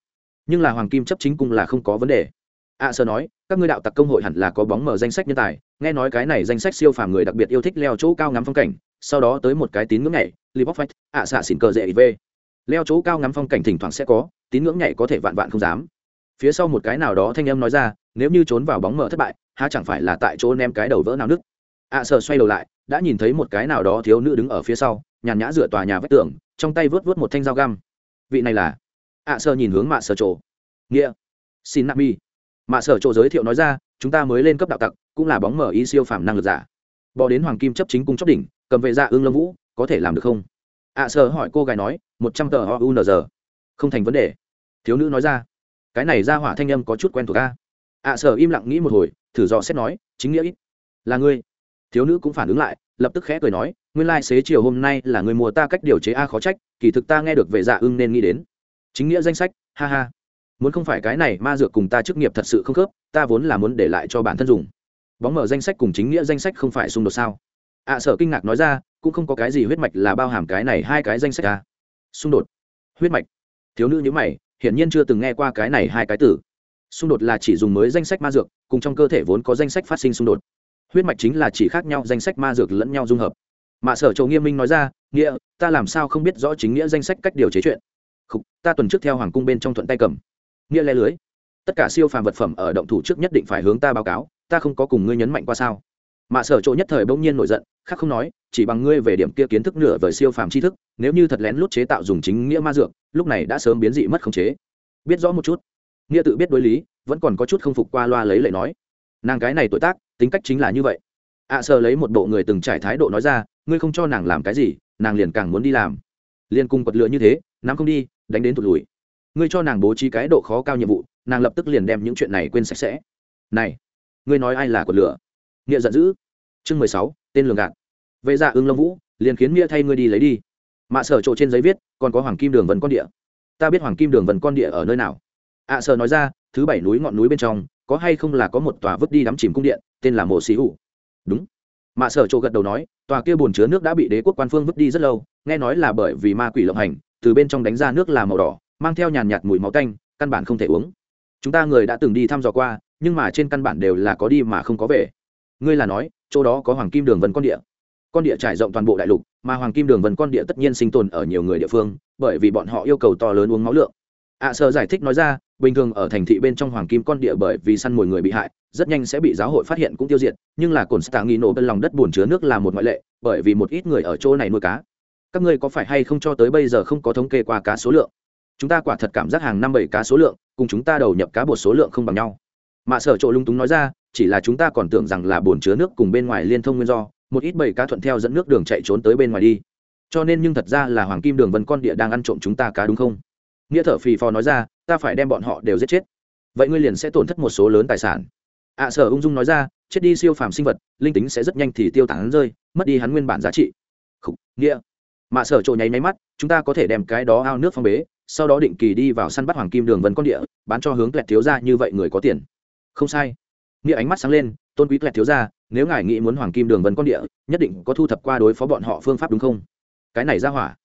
A: Nhưng là hoàng kim chấp chính cung là không có vấn đề ạ sơ nói các ngươi đạo tặc công hội hẳn là có bóng mở danh sách nhân tài. Nghe nói cái này danh sách siêu phàm người đặc biệt yêu thích leo chỗ cao ngắm phong cảnh. Sau đó tới một cái tín ngưỡng nhảy li bóc phách ạ xạ xỉn cờ dễ về leo chỗ cao ngắm phong cảnh thỉnh thoảng sẽ có tín ngưỡng nhảy có thể vạn vạn không dám. Phía sau một cái nào đó thanh âm nói ra nếu như trốn vào bóng mở thất bại há chẳng phải là tại chỗ ném cái đầu vỡ nào nứt. Ạ à, xoay đầu lại đã nhìn thấy một cái nào đó thiếu nữ đứng ở phía sau nhàn nhã dựa tòa nhà vách tường trong tay vớt vớt một thanh dao găm. Vị này là? Ạ à, nhìn hướng mạ sơ trộ nghĩa. Xin nami mạ sở chỗ giới thiệu nói ra chúng ta mới lên cấp đạo tặc cũng là bóng mở y siêu phàm năng lực giả. Bỏ đến hoàng kim chấp chính cung chấp đỉnh cầm về dạ ương lâm vũ có thể làm được không? Ạ à, sở hỏi cô gái nói một trăm tờ o n g. Không thành vấn đề. Thiếu nữ nói ra cái này ra hỏa thanh âm có chút quen thuộc ca ạ à, sở im lặng nghĩ một hồi thử dò xét nói chính nghĩa ít. Là ngươi. Thiếu nữ cũng phản ứng lại lập tức khẽ cười nói nguyên lai、like、xế chiều hôm nay là người mùa ta cách điều chế a khó trách kỳ thực ta nghe được về dạ ưng nên nghĩ đến. Chính nghĩa danh sách ha ha muốn không phải cái này ma dược cùng ta chức nghiệp thật sự không khớp ta vốn là muốn để lại cho bản thân dùng. Bóng mở danh sách cùng chính nghĩa danh sách không phải xung đột sao? Ạ à, sở kinh ngạc nói ra cũng không có cái gì huyết mạch là bao hàm cái này hai cái danh sách ta xung đột. Huyết mạch. Thiếu nữ nhữ mày hiển nhiên chưa từng nghe qua cái này hai cái từ. Xung đột là chỉ dùng mới danh sách ma dược cùng trong cơ thể vốn có danh sách phát sinh xung đột. Huyết mạch chính là chỉ khác nhau danh sách ma dược lẫn nhau dung hợp. Mà sở châu nghiêm minh nói ra nghĩa ta làm sao không biết rõ chính nghĩa danh sách cách điều chế chuyện? Khục ta tuần trước theo hoàng cung bên trong thuận tay cầm nghĩa le lưới. Tất cả siêu phàm vật phẩm ở động thủ trước nhất định phải hướng ta báo cáo ta không có cùng ngươi nhấn mạnh qua sao? Mạ sở chỗ nhất thời bỗng nhiên nổi giận khác không nói chỉ bằng ngươi về điểm kia kiến thức nửa vời siêu phàm tri thức nếu như thật lén lút chế tạo dùng chính nghĩa ma dược lúc này đã sớm biến dị mất khống chế. Biết rõ một chút. Nghĩa tự biết đối lý vẫn còn có chút không phục qua loa lấy lệ nói. Nàng cái này tuổi tác tính cách chính là như vậy. Ạ à, sợ lấy một bộ người từng trải thái độ nói ra ngươi không cho nàng làm cái gì nàng liền càng muốn đi làm. Liền cùng quật lựa như thế nắm không đi đánh đến tụt lùi ngươi cho nàng bố trí cái độ khó cao nhiệm vụ nàng lập tức liền đem những chuyện này quên sạch sẽ. Này ngươi nói ai là quật lửa? Nghĩa giận dữ. Chương mười sáu tên lường gạt. Vệ dạ ưng lâm vũ liền khiến nghĩa thay ngươi đi lấy đi. Mạ sở trộ trên giấy viết còn có hoàng kim đường vần con địa. Ta biết hoàng kim đường vần con địa ở nơi nào. Ạ à, sở nói ra thứ bảy núi ngọn núi bên trong có hay không là có một tòa vứt đi đắm chìm cung điện tên là mộ xí Hủ. đúng. Mạ sở trộ gật đầu nói tòa kia bồn chứa nước đã bị đế quốc quan phương vứt đi rất lâu nghe nói là bởi vì ma quỷ lộng hành từ bên trong đánh ra nước là màu đỏ mang theo nhàn nhạt mùi máu tanh căn bản không thể uống. Chúng ta người đã từng đi thăm dò qua nhưng mà trên căn bản đều là có đi mà không có về. Ngươi là nói chỗ đó có hoàng kim đường vân con địa. Con địa trải rộng toàn bộ đại lục mà hoàng kim đường vân con địa tất nhiên sinh tồn ở nhiều người địa phương bởi vì bọn họ yêu cầu to lớn uống máu lượng. Ạ à, sơ giải thích nói ra bình thường ở thành thị bên trong hoàng kim con địa bởi vì săn mồi người bị hại rất nhanh sẽ bị giáo hội phát hiện cũng tiêu diệt nhưng là cồn stạng nghi nổ bên lòng đất bùn chứa nước là một ngoại lệ bởi vì một ít người ở chỗ này nuôi cá. Các ngươi có phải hay không cho tới bây giờ không có thống kê qua cá số lượng? Chúng ta quả thật cảm giác hàng năm bảy cá số lượng cùng chúng ta đầu nhập cá bột số lượng không bằng nhau. Mạ sở chỗ lung túng nói ra chỉ là chúng ta còn tưởng rằng là bồn chứa nước cùng bên ngoài liên thông nguyên do một ít bảy cá thuận theo dẫn nước đường chạy trốn tới bên ngoài đi. Cho nên nhưng thật ra là hoàng kim đường vân con địa đang ăn trộm chúng ta cá đúng không? Nghĩa thợ phì phò nói ra ta phải đem bọn họ đều giết chết. Vậy ngươi liền sẽ tổn thất một số lớn tài sản. Ạ sở ung dung nói ra chết đi siêu phàm sinh vật linh tính sẽ rất nhanh thì tiêu tán rơi mất đi hắn nguyên bản giá trị. Khủ, nghĩa. Mạ sở trộ nháy máy mắt chúng ta có thể đem cái đó ao nước phong bế sau đó định kỳ đi vào săn bắt hoàng kim đường vân con địa bán cho hướng lẹt thiếu ra như vậy người có tiền. Không sai. Nghĩa ánh mắt sáng lên tôn quý lẹt thiếu ra nếu ngài nghĩ muốn hoàng kim đường vân con địa nhất định có thu thập qua đối phó bọn họ phương pháp đúng không? Cái này ra hỏa.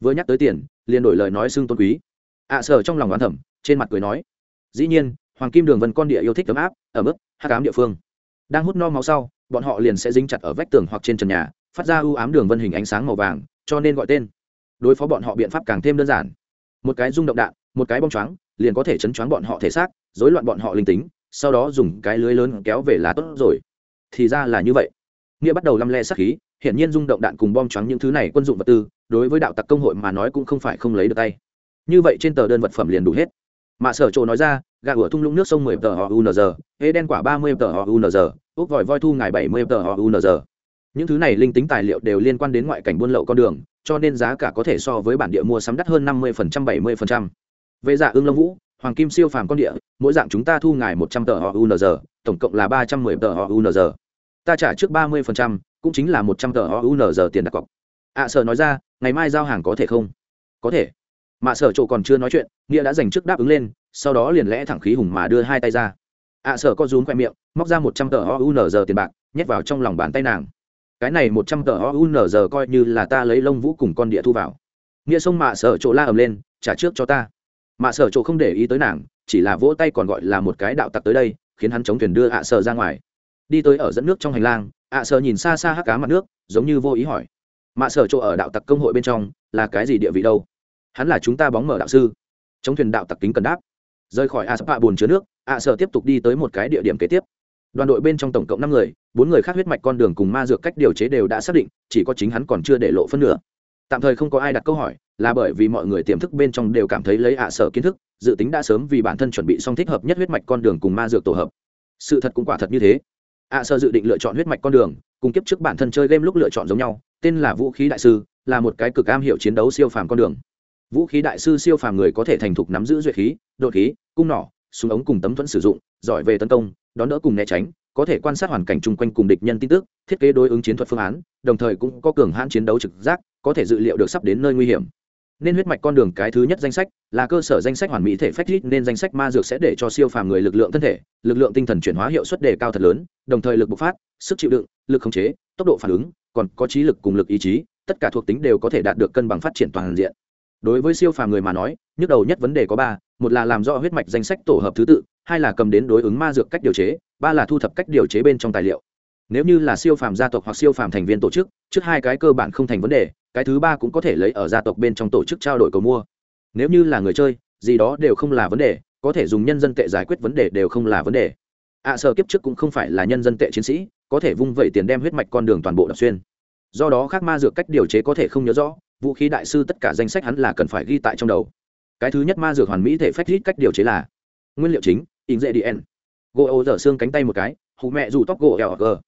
A: Vừa nhắc tới tiền liền đổi lời nói xưng tôn quý. Ạ à, sở trong lòng đoán thẩm trên mặt cười nói. Dĩ nhiên hoàng kim đường vân con địa yêu thích ấm áp ở mức hát cám địa phương. Đang hút no máu sau bọn họ liền sẽ dính chặt ở vách tường hoặc trên trần nhà phát ra ưu ám đường vân hình ánh sáng màu vàng cho nên gọi tên. Đối phó bọn họ biện pháp càng thêm đơn giản một cái rung động đạn, một cái bong choáng, liền có thể chấn choáng bọn họ thể xác, rối loạn bọn họ linh tính, sau đó dùng cái lưới lớn kéo về là tốt rồi. Thì ra là như vậy. Nghĩa bắt đầu lăm le sắc khí hiện nhiên rung động đạn cùng bom choáng những thứ này quân dụng vật tư, đối với đạo tặc công hội mà nói cũng không phải không lấy được tay. Như vậy trên tờ đơn vật phẩm liền đủ hết. Mà sở chỗ nói ra, gà ủa thung lũng nước sông 10 tờ họ unz ê đen quả 30 tờ họ unz úp vòi voi thu ngài 70 tờ họ unz những thứ này linh tính tài liệu đều liên quan đến ngoại cảnh buôn lậu con đường cho nên giá cả có thể so với bản địa mua sắm đắt hơn 50% 70%. về dạ ương long vũ hoàng kim siêu phàm con địa mỗi dạng chúng ta thu ngài 100 tờ họ unz tổng cộng là 310 tờ họ unz ta trả trước 30%, cũng chính là 100 tờ họ unz tiền đặt cọc. Ạ à, sở nói ra ngày mai giao hàng có thể không? Có thể. Mạ sở chỗ còn chưa nói chuyện nghĩa đã dành trước đáp ứng lên sau đó liền lẽ thẳng khí hùng mà đưa hai tay ra. Ạ à, sở có rún khoe miệng móc ra một trăm tờ ounz tiền bạc nhét vào trong lòng bàn tay nàng cái này một trăm tờ giờ coi như là ta lấy lông vũ cùng con địa thu vào. Nghĩa sông mạ sở chỗ la ầm lên, trả trước cho ta. Mạ sở chỗ không để ý tới nàng, chỉ là vỗ tay còn gọi là một cái đạo tặc tới đây, khiến hắn chống thuyền đưa ạ sở ra ngoài. Đi tới ở dẫn nước trong hành lang, ạ sở nhìn xa xa hắc cá mặt nước, giống như vô ý hỏi. Mạ sở chỗ ở đạo tặc công hội bên trong, là cái gì địa vị đâu? Hắn là chúng ta bóng mở đạo sư. Chống thuyền đạo tặc kính cần đáp. Rời khỏi a sapa bồn chứa nước, ạ sở tiếp tục đi tới một cái địa điểm kế tiếp đoàn đội bên trong tổng cộng năm người, bốn người khác huyết mạch con đường cùng ma dược cách điều chế đều đã xác định, chỉ có chính hắn còn chưa để lộ phân nửa. Tạm thời không có ai đặt câu hỏi, là bởi vì mọi người tiềm thức bên trong đều cảm thấy lấy ạ sở kiến thức, dự tính đã sớm vì bản thân chuẩn bị xong thích hợp nhất huyết mạch con đường cùng ma dược tổ hợp. Sự thật cũng quả thật như thế. Ạ sở dự định lựa chọn huyết mạch con đường, cùng kiếp trước bản thân chơi game lúc lựa chọn giống nhau, tên là vũ khí đại sư, là một cái cực am hiểu chiến đấu siêu phàm con đường. Vũ khí đại sư siêu phàm người có thể thành thục nắm giữ duyệt khí đột khí, cung nỏ, súng ống cùng tấm thuẫn sử dụng, giỏi về tấn công đón đỡ cùng né tránh, có thể quan sát hoàn cảnh chung quanh cùng địch nhân tin tức, thiết kế đối ứng chiến thuật phương án, đồng thời cũng có cường hãn chiến đấu trực giác, có thể dự liệu được sắp đến nơi nguy hiểm. Nên huyết mạch con đường cái thứ nhất danh sách, là cơ sở danh sách hoàn mỹ thể phách rít nên danh sách ma dược sẽ để cho siêu phàm người lực lượng thân thể, lực lượng tinh thần chuyển hóa hiệu suất đề cao thật lớn, đồng thời lực bộc phát, sức chịu đựng, lực khống chế, tốc độ phản ứng, còn có trí lực cùng lực ý chí, tất cả thuộc tính đều có thể đạt được cân bằng phát triển toàn diện. Đối với siêu phàm người mà nói, nhức đầu nhất vấn đề có ba, một là làm rõ huyết mạch danh sách tổ hợp thứ tự hai là cầm đến đối ứng ma dược cách điều chế ba là thu thập cách điều chế bên trong tài liệu. Nếu như là siêu phàm gia tộc hoặc siêu phàm thành viên tổ chức trước hai cái cơ bản không thành vấn đề cái thứ ba cũng có thể lấy ở gia tộc bên trong tổ chức trao đổi cầu mua. Nếu như là người chơi gì đó đều không là vấn đề có thể dùng nhân dân tệ giải quyết vấn đề đều không là vấn đề. Ạ à, sở kiếp trước cũng không phải là nhân dân tệ chiến sĩ có thể vung vẩy tiền đem huyết mạch con đường toàn bộ đập xuyên. Do đó khác ma dược cách điều chế có thể không nhớ rõ vũ khí đại sư tất cả danh sách hắn là cần phải ghi tại trong đầu. Cái thứ nhất ma dược hoàn mỹ thể phách hít cách điều chế là nguyên liệu chính in dễ dn gỗ ô dở xương cánh tay một cái hụ mẹ dù tóc gỗ ẻo gờ.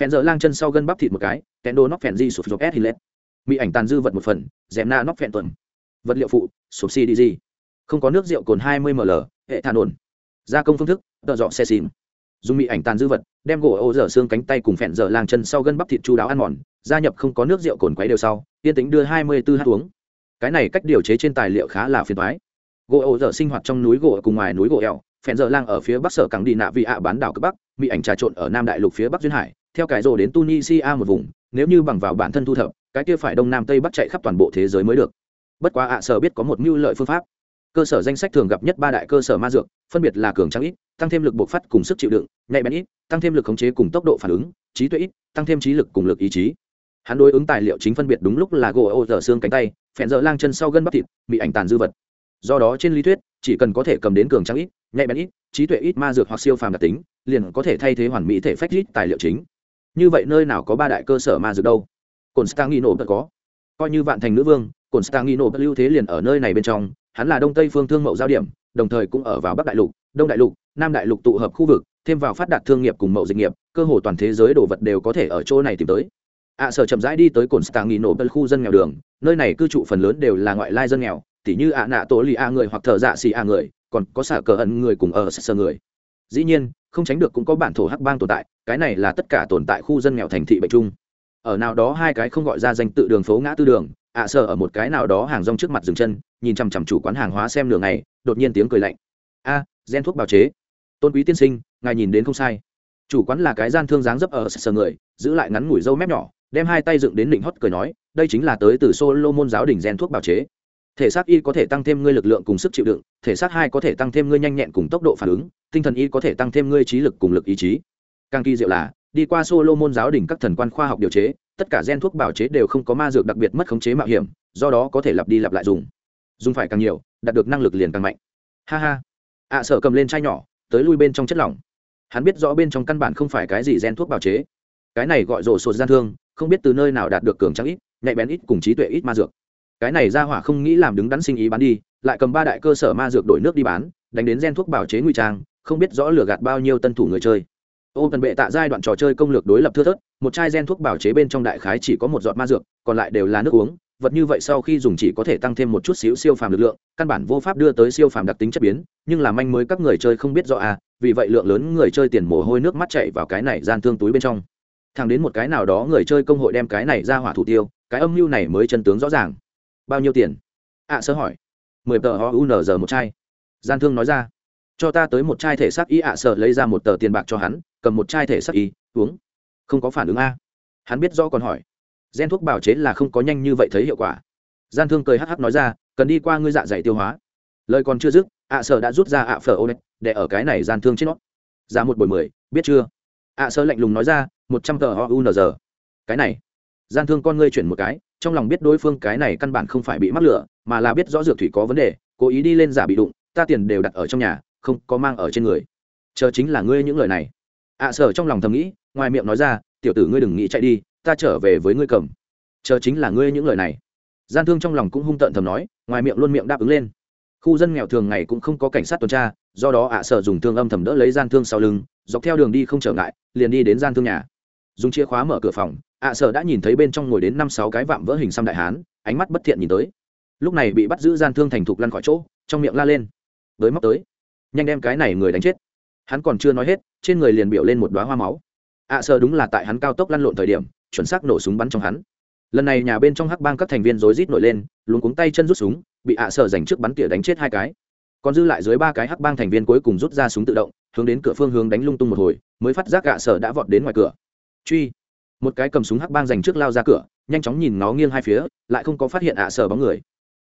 A: Phèn dở lang chân sau gân bắp thịt một cái kén đô nóc phèn di sụp sụp s hilet mỹ ảnh tàn dư vật một phần dèm na nóc phèn tuần. Vật liệu phụ sụp xi đi gì, không có nước rượu cồn 20 ml hệ than ổn gia công phương thức tợ dọ xe xìm. Dùng mỹ ảnh tàn dư vật đem gỗ ô dở xương cánh tay cùng phèn dở lang chân sau gân bắp thịt chú đáo ăn mòn gia nhập không có nước rượu cồn quấy đều sau yên tính đưa hai mươi 24 h uống. Cái này cách điều chế trên tài liệu khá là phiền toái. Gỗ ô dở sinh hoạt trong núi gỗ cùng ngoài núi gỗ ẻo phèn dở lang ở phía bắc sở càng đi nạ vị ạ bán đảo cực bắc bị ảnh trà trộn ở nam đại lục phía bắc duyên hải, theo cái rồ đến tunisia một vùng, nếu như bằng vào bản thân thu thập, cái kia phải đông nam tây bắc chạy khắp toàn bộ thế giới mới được. Bất quá ạ sở biết có một mưu lợi phương pháp. Cơ sở danh sách thường gặp nhất ba đại cơ sở ma dược, phân biệt là cường trắng ít, tăng thêm lực bộc phát cùng sức chịu đựng, nhạy bén ít, tăng thêm lực khống chế cùng tốc độ phản ứng, trí tuệ ít, tăng thêm trí lực cùng lực ý chí. Hắn đối ứng tài liệu chính phân biệt đúng lúc là gỗ ô dở xương cánh tay, phèn dở lang chân sau gân bắp thịt bị ảnh tàn dư vật. Do đó trên lý thuyết, chỉ cần có thể cầm đến cường trắng ít nhạy bén ít trí tuệ ít ma dược hoặc siêu phàm đặc tính liền có thể thay thế hoàn mỹ thể phách ít tài liệu chính. Như vậy nơi nào có ba đại cơ sở ma dược đâu? Cồn stangino vẫn có. Coi như vạn thành nữ vương cồn stangino lưu thế liền ở nơi này bên trong hắn là đông tây phương thương mậu giao điểm đồng thời cũng ở vào bắc đại lục đông đại lục nam đại lục tụ hợp khu vực thêm vào phát đạt thương nghiệp cùng mậu dịch nghiệp cơ hồ toàn thế giới đồ vật đều có thể ở chỗ này tìm tới. Ạ à, sở chậm rãi đi tới cồn Stang Nino khu dân nghèo đường nơi này cư trụ phần lớn đều là ngoại lai dân nghèo tỉ như ạ nạ tổ lì a người hoặc thợ dạ xì a người còn có xả cờ ẩn người cùng ở sơ người. Dĩ nhiên không tránh được cũng có bản thổ hắc bang tồn tại cái này là tất cả tồn tại khu dân nghèo thành thị bệnh chung. Ở nào đó hai cái không gọi ra danh tự đường phố ngã tư đường ạ à, ở một cái nào đó hàng rong trước mặt dừng chân nhìn chằm chằm chủ quán hàng hóa xem nửa ngày đột nhiên tiếng cười lạnh. A gen thuốc bào chế. Tôn quý tiên sinh ngài nhìn đến không sai. Chủ quán là cái gian thương dáng dấp ở sờ người giữ lại ngắn ngủi râu mép nhỏ đem hai tay dựng đến đỉnh hót cười nói đây chính là tới từ solo môn giáo đỉnh gen thuốc bào chế thể xác y có thể tăng thêm ngươi lực lượng cùng sức chịu đựng thể xác hai có thể tăng thêm ngươi nhanh nhẹn cùng tốc độ phản ứng tinh thần y có thể tăng thêm ngươi trí lực cùng lực ý chí. Càng kỳ diệu là đi qua solomon giáo đỉnh các thần quan khoa học điều chế tất cả gen thuốc bảo chế đều không có ma dược đặc biệt mất khống chế mạo hiểm do đó có thể lặp đi lặp lại dùng. Dùng phải càng nhiều đạt được năng lực liền càng mạnh. Ha ha. Ạ à, sợ cầm lên chai nhỏ tới lui bên trong chất lỏng. Hắn biết rõ bên trong căn bản không phải cái gì gen thuốc bào chế. Cái này gọi rổ sột gian thương không biết từ nơi nào đạt được cường trắng ít nhạy bén ít cùng trí tuệ ít ma dược cái này ra hỏa không nghĩ làm đứng đắn sinh ý bán đi, lại cầm ba đại cơ sở ma dược đổi nước đi bán, đánh đến gen thuốc bảo chế nguy trang, không biết rõ lừa gạt bao nhiêu tân thủ người chơi. Ô, tần bệ tạ giai đoạn trò chơi công lược đối lập thưa thớt, một chai gen thuốc bảo chế bên trong đại khái chỉ có một giọt ma dược, còn lại đều là nước uống, vật như vậy sau khi dùng chỉ có thể tăng thêm một chút xíu siêu phàm lực lượng, căn bản vô pháp đưa tới siêu phàm đặc tính chất biến, nhưng là manh mới các người chơi không biết rõ à vì vậy lượng lớn người chơi tiền mồ hôi nước mắt chạy vào cái này gian thương túi bên trong. Thẳng đến một cái nào đó người chơi công hội đem cái này ra hỏa thủ tiêu, cái âm mưu này mới chân tướng rõ ràng bao nhiêu tiền? Ạ à, sơ hỏi. Mười tờ ho unz một chai. Gian thương nói ra. Cho ta tới một chai thể xác y ạ à sợ lấy ra một tờ tiền bạc cho hắn cầm một chai thể xác y uống. Không có phản ứng a. Hắn biết rõ còn hỏi. Gen thuốc bào chế là không có nhanh như vậy thấy hiệu quả. Gian thương cười hh nói ra cần đi qua ngươi dạ dày tiêu hóa. Lời còn chưa dứt ạ sợ đã rút ra ạ phở ô đ để ở cái này gian thương trên nó. Ra một buổi mười biết chưa? ạ sợ lạnh lùng nói ra một trăm tờ ho unz cái này. Gian thương con ngươi chuyển một cái trong lòng biết đối phương cái này căn bản không phải bị mắc lửa mà là biết rõ dược thủy có vấn đề cố ý đi lên giả bị đụng ta tiền đều đặt ở trong nhà không có mang ở trên người. Chờ chính là ngươi những lời này. Ạ à, sở trong lòng thầm nghĩ ngoài miệng nói ra tiểu tử ngươi đừng nghĩ chạy đi ta trở về với ngươi cầm. Chờ chính là ngươi những lời này. Gian thương trong lòng cũng hung tợn thầm nói ngoài miệng luôn miệng đáp ứng lên. Khu dân nghèo thường ngày cũng không có cảnh sát tuần tra do đó ạ à sở dùng thương âm thầm đỡ lấy gian thương sau lưng dọc theo đường đi không trở ngại liền đi đến gian thương nhà. Dùng chìa khóa mở cửa phòng ạ à sở đã nhìn thấy bên trong ngồi đến năm sáu cái vạm vỡ hình xăm đại hán ánh mắt bất thiện nhìn tới. Lúc này bị bắt giữ gian thương thành thục lăn khỏi chỗ trong miệng la lên. Với móc tới. Nhanh đem cái này người đánh chết. Hắn còn chưa nói hết trên người liền biểu lên một đoá hoa máu. ạ à, sợ đúng là tại hắn cao tốc lăn lộn thời điểm chuẩn xác nổ súng bắn trong hắn. Lần này nhà bên trong hắc bang các thành viên rối rít nổi lên luống cuống tay chân rút súng bị ạ à sợ giành trước bắn tỉa đánh chết hai cái. Còn dư lại dưới ba cái hắc bang thành viên cuối cùng rút ra súng tự động hướng đến cửa phương hướng đánh lung tung một hồi mới phát giác ạ sợ đã vọt đến ngoài cửa. Truy một cái cầm súng hắc bang dành trước lao ra cửa, nhanh chóng nhìn nó nghiêng hai phía, lại không có phát hiện ạ sợ bóng người.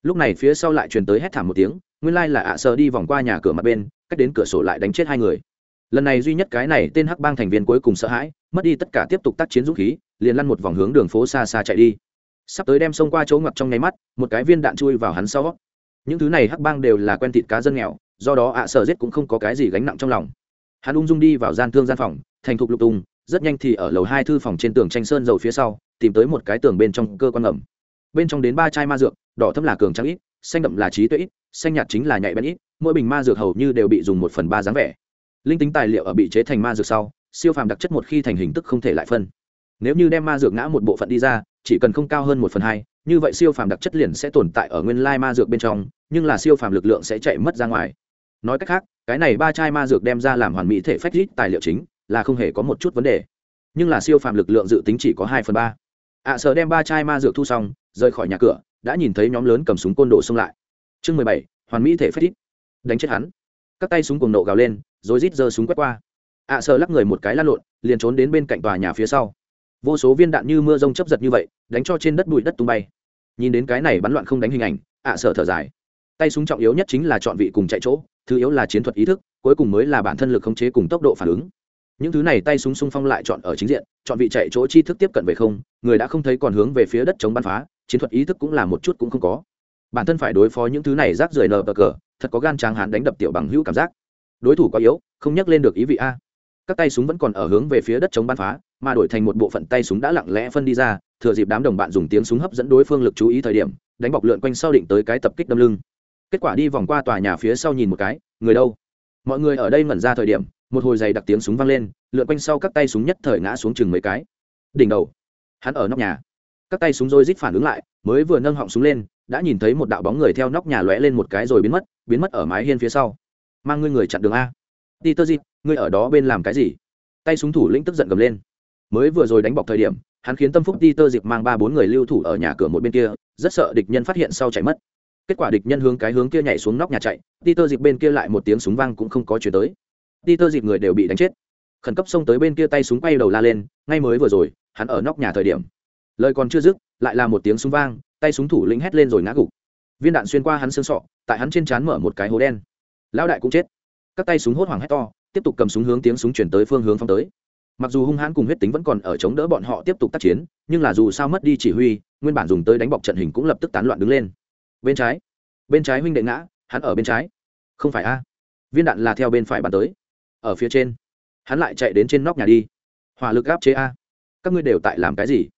A: Lúc này phía sau lại truyền tới hét thảm một tiếng, nguyên lai là ạ sợ đi vòng qua nhà cửa mặt bên, cách đến cửa sổ lại đánh chết hai người. Lần này duy nhất cái này tên hắc bang thành viên cuối cùng sợ hãi, mất đi tất cả tiếp tục tác chiến dũng khí, liền lăn một vòng hướng đường phố xa xa chạy đi. Sắp tới đem xông qua chỗ ngập trong nháy mắt, một cái viên đạn chui vào hắn sau. Những thứ này hắc bang đều là quen thịt cá dân nghèo, do đó ạ sợ giết cũng không có cái gì gánh nặng trong lòng. Hắn ung dung đi vào gian thương gian phòng, thành thục lục tung rất nhanh thì ở lầu hai thư phòng trên tường tranh sơn dầu phía sau, tìm tới một cái tường bên trong cơ quan ngầm. Bên trong đến ba chai ma dược, đỏ thâm là cường trắng ít, xanh đậm là trí tuệ ít, xanh nhạt chính là nhạy bén ít, mỗi bình ma dược hầu như đều bị dùng một phần ba dáng vẻ. Linh tính tài liệu ở bị chế thành ma dược sau, siêu phàm đặc chất một khi thành hình tức không thể lại phân. Nếu như đem ma dược ngã một bộ phận đi ra, chỉ cần không cao hơn một phần hai, như vậy siêu phàm đặc chất liền sẽ tồn tại ở nguyên lai ma dược bên trong, nhưng là siêu phàm lực lượng sẽ chạy mất ra ngoài. Nói cách khác, cái này ba chai ma dược đem ra làm hoàn mỹ thể phách rít tài liệu chính là không hề có một chút vấn đề. Nhưng là siêu phàm lực lượng dự tính chỉ có hai phần ba. À, ạ sợ đem ba chai ma dược thu xong, rời khỏi nhà cửa, đã nhìn thấy nhóm lớn cầm súng côn đồ xông lại. Chương mười bảy, hoàn mỹ thể phép ít đánh chết hắn. Các tay súng cùng nộ gào lên, rồi rít giơ súng quét qua. Ạ à sợ lắc người một cái lăn lộn, liền trốn đến bên cạnh tòa nhà phía sau. Vô số viên đạn như mưa rông chấp giật như vậy, đánh cho trên đất bụi đất tung bay. Nhìn đến cái này bắn loạn không đánh hình ảnh ạ à sợ thở dài. Tay súng trọng yếu nhất chính là chọn vị cùng chạy chỗ, thứ yếu là chiến thuật ý thức, cuối cùng mới là bản thân lực khống chế cùng tốc độ phản ứng những thứ này tay súng xung phong lại chọn ở chính diện, chọn vị chạy chỗ chi thức tiếp cận về không, người đã không thấy còn hướng về phía đất chống bắn phá, chiến thuật ý thức cũng là một chút cũng không có. Bản thân phải đối phó những thứ này rác rưởi nờ bờ cờ, thật có gan tráng hán đánh đập tiểu bằng hữu cảm giác. Đối thủ quá yếu, không nhắc lên được ý vị a. Các tay súng vẫn còn ở hướng về phía đất chống bắn phá, mà đổi thành một bộ phận tay súng đã lặng lẽ phân đi ra, thừa dịp đám đồng bạn dùng tiếng súng hấp dẫn đối phương lực chú ý thời điểm, đánh bọc lượn quanh sau định tới cái tập kích đâm lưng. Kết quả đi vòng qua tòa nhà phía sau nhìn một cái, người đâu? Mọi người ở đây ngẩn ra thời điểm một hồi giày đặc tiếng súng vang lên, lượn quanh sau các tay súng nhất thời ngã xuống chừng mấy cái. Đỉnh đầu, hắn ở nóc nhà. Các tay súng rôi rít phản ứng lại, mới vừa nâng họng súng lên, đã nhìn thấy một đạo bóng người theo nóc nhà lóe lên một cái rồi biến mất biến mất ở mái hiên phía sau. Mang ngươi người chặn đường a. Đi tơ dịp ngươi ở đó bên làm cái gì? Tay súng thủ lĩnh tức giận gầm lên. Mới vừa rồi đánh bọc thời điểm, hắn khiến tâm phúc đi tơ dịp mang ba bốn người lưu thủ ở nhà cửa một bên kia, rất sợ địch nhân phát hiện sau chạy mất. Kết quả địch nhân hướng cái hướng kia nhảy xuống nóc nhà chạy đi tơ dịp bên kia lại một tiếng súng vang cũng không có chuyển tới đi tơ dịp người đều bị đánh chết. Khẩn cấp xông tới bên kia tay súng quay đầu la lên, ngay mới vừa rồi, hắn ở nóc nhà thời điểm. Lời còn chưa dứt, lại là một tiếng súng vang, tay súng thủ lĩnh hét lên rồi ngã gục. Viên đạn xuyên qua hắn xương sọ, tại hắn trên trán mở một cái hố đen. Lão đại cũng chết. Các tay súng hốt hoảng hét to, tiếp tục cầm súng hướng tiếng súng chuyển tới phương hướng phong tới. Mặc dù hung hãn cùng huyết tính vẫn còn ở chống đỡ bọn họ tiếp tục tác chiến, nhưng là dù sao mất đi chỉ huy, nguyên bản dùng tới đánh bọc trận hình cũng lập tức tán loạn đứng lên. Bên trái. Bên trái huynh đệ ngã, hắn ở bên trái. Không phải a. Viên đạn là theo bên phải bàn tới ở phía trên. Hắn lại chạy đến trên nóc nhà đi. Hỏa lực áp chế a. Các ngươi đều tại làm cái gì?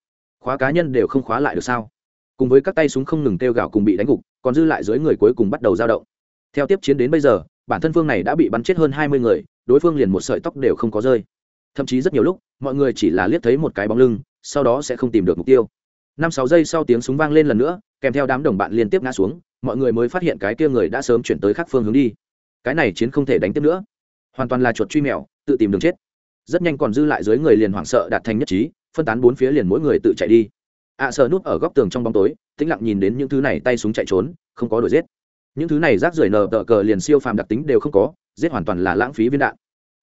A: Khóa cá nhân đều không khóa lại được sao? Cùng với các tay súng không ngừng kêu gào cùng bị đánh gục, còn dư lại dưới người cuối cùng bắt đầu dao động. Theo tiếp chiến đến bây giờ, bản thân phương này đã bị bắn chết hơn hai mươi người, đối phương liền một sợi tóc đều không có rơi. Thậm chí rất nhiều lúc, mọi người chỉ là liếc thấy một cái bóng lưng, sau đó sẽ không tìm được mục tiêu. Năm sáu giây sau tiếng súng vang lên lần nữa, kèm theo đám đồng bạn liên tiếp ngã xuống, mọi người mới phát hiện cái kia người đã sớm chuyển tới khác phương hướng đi. Cái này chiến không thể đánh tiếp nữa hoàn toàn là chuột truy mèo tự tìm đường chết. Rất nhanh còn dư lại dưới người liền hoảng sợ đạt thành nhất trí phân tán bốn phía liền mỗi người tự chạy đi. Ạ à, sợ núp ở góc tường trong bóng tối tĩnh lặng nhìn đến những thứ này tay súng chạy trốn không có đuổi giết. Những thứ này rác rưởi nờ tờ cờ liền siêu phàm đặc tính đều không có giết hoàn toàn là lãng phí viên đạn.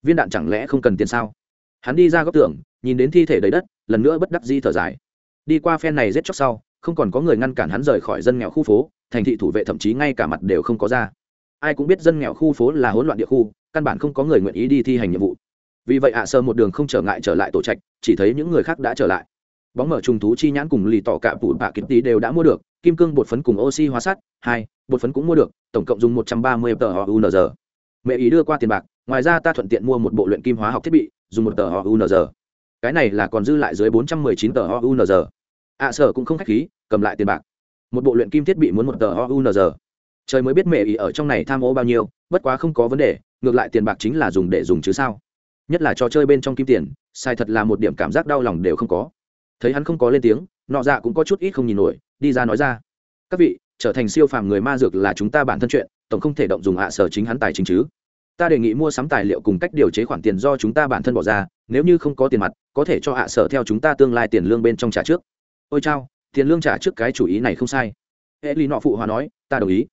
A: Viên đạn chẳng lẽ không cần tiền sao? Hắn đi ra góc tường nhìn đến thi thể đầy đất lần nữa bất đắc di thở dài. Đi qua phen này giết chóc sau không còn có người ngăn cản hắn rời khỏi dân nghèo khu phố thành thị thủ vệ thậm chí ngay cả mặt đều không có ra. Ai cũng biết dân nghèo khu phố là hỗn loạn địa khu căn bản không có người nguyện ý đi thi hành nhiệm vụ. Vì vậy ạ, sơ một đường không trở ngại trở lại tổ trạch, chỉ thấy những người khác đã trở lại. Bóng mở trùng thú chi nhãn cùng lì tỏ cả phụ bạ kiếm tí đều đã mua được, kim cương bột phấn cùng oxy hóa sắt, hai, bột phấn cũng mua được, tổng cộng dùng một trăm ba mươi tờ họ unz mẹ ý đưa qua tiền bạc, ngoài ra ta thuận tiện mua một bộ luyện kim hóa học thiết bị, dùng một tờ họ unz cái này là còn dư lại dưới bốn trăm mười chín tờ họ unz ạ sở cũng không khách khí, cầm lại tiền bạc. Một bộ luyện kim thiết bị muốn một tờ họ unz trời mới biết mẹ ý ở trong này tham ô bao nhiêu, bất quá không có vấn đề, ngược lại tiền bạc chính là dùng để dùng chứ sao. Nhất là trò chơi bên trong kim tiền, sai thật là một điểm cảm giác đau lòng đều không có. Thấy hắn không có lên tiếng, nọ dạ cũng có chút ít không nhìn nổi, đi ra nói ra. Các vị, trở thành siêu phàm người ma dược là chúng ta bản thân chuyện, tổng không thể động dùng hạ sở chính hắn tài chính chứ. Ta đề nghị mua sắm tài liệu cùng cách điều chế khoản tiền do chúng ta bản thân bỏ ra, nếu như không có tiền mặt, có thể cho hạ sở theo chúng ta tương lai tiền lương bên trong trả trước. Ôi chao, tiền lương trả trước cái chủ ý này không sai. Hệ lý nọ phụ hòa nói, ta đồng ý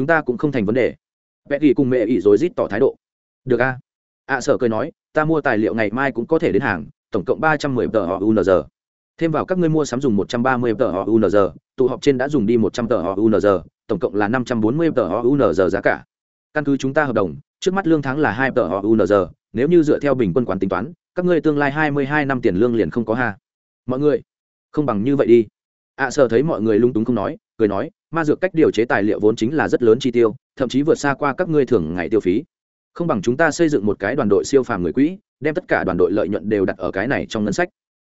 A: chúng ta cũng không thành vấn đề. Vẽ ghi cùng mẹ ỉ rồi rít tỏ thái độ. Được a. Ạ sở cười nói, ta mua tài liệu ngày mai cũng có thể đến hàng, tổng cộng ba trăm mười tờ họ unz thêm vào các ngươi mua sắm dùng một trăm ba mươi tờ họ unz tụ họp trên đã dùng đi một trăm tờ họ unz tổng cộng là năm trăm bốn mươi tờ họ unz giá cả. Căn cứ chúng ta hợp đồng, trước mắt lương tháng là hai tờ họ unz nếu như dựa theo bình quân quán tính toán, các ngươi tương lai hai mươi hai năm tiền lương liền không có ha. Mọi người, không bằng như vậy đi. Ạ sở thấy mọi người lung túng không nói, cười nói ma dược cách điều chế tài liệu vốn chính là rất lớn chi tiêu, thậm chí vượt xa qua các ngươi thường ngày tiêu phí. Không bằng chúng ta xây dựng một cái đoàn đội siêu phàm người quỹ, đem tất cả đoàn đội lợi nhuận đều đặt ở cái này trong ngân sách.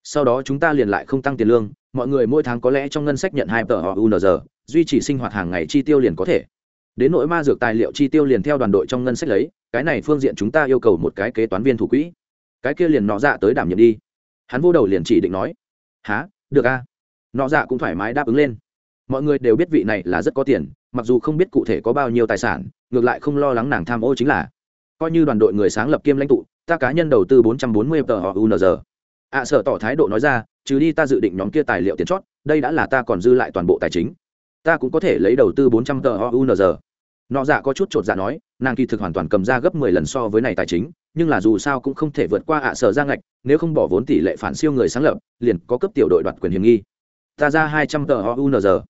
A: Sau đó chúng ta liền lại không tăng tiền lương, mọi người mỗi tháng có lẽ trong ngân sách nhận hai tờ họ unr duy trì sinh hoạt hàng ngày chi tiêu liền có thể. Đến nội ma dược tài liệu chi tiêu liền theo đoàn đội trong ngân sách lấy, cái này phương diện chúng ta yêu cầu một cái kế toán viên thủ quỹ. Cái kia liền nọ dạ tới đảm nhiệm đi. Hắn vô đầu liền chỉ định nói há được a. Nọ dạ cũng thoải mái đáp ứng lên mọi người đều biết vị này là rất có tiền, mặc dù không biết cụ thể có bao nhiêu tài sản, ngược lại không lo lắng nàng tham ô chính là, coi như đoàn đội người sáng lập kiêm lãnh tụ, ta cá nhân đầu tư bốn trăm bốn mươi tờ họ unz ạ à, sợ tỏ thái độ nói ra, trừ đi ta dự định nhóm kia tài liệu tiền chót, đây đã là ta còn dư lại toàn bộ tài chính. Ta cũng có thể lấy đầu tư bốn trăm tờ họ unz nọ dạ có chút chột dạ nói, nàng kỳ thực hoàn toàn cầm ra gấp mười lần so với này tài chính, nhưng là dù sao cũng không thể vượt qua ạ sở ra ngạch, nếu không bỏ vốn tỷ lệ phản siêu người sáng lập, liền có cấp tiểu đội đoạt quyền hiểm nghi. Ta ra hai trăm tờ họ unz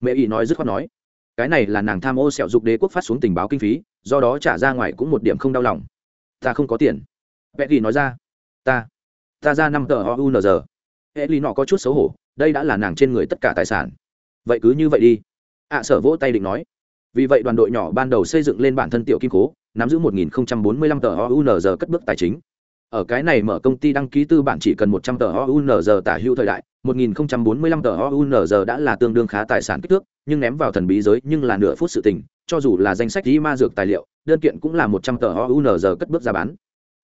A: mẹ ý nói dứt khoát nói cái này là nàng tham ô sẹo dục đế quốc phát xuống tình báo kinh phí do đó trả ra ngoài cũng một điểm không đau lòng. Ta không có tiền. Vẽ ghi nói ra ta ta ra năm tờ ounz hệ lì nọ có chút xấu hổ đây đã là nàng trên người tất cả tài sản. Vậy cứ như vậy đi. Ạ à, sở vỗ tay định nói. Vì vậy đoàn đội nhỏ ban đầu xây dựng lên bản thân tiểu kim cố nắm giữ 1045 tờ ounz cất bước tài chính. Ở cái này mở công ty đăng ký tư bản chỉ cần 100 tờ ounz tả hữu thời đại 1045 tờ ounz đã là tương đương khá tài sản kích thước, nhưng ném vào thần bí giới nhưng là nửa phút sự tình, cho dù là danh sách đi ma dược tài liệu, đơn kiện cũng là 100 tờ ounz cất bước ra bán.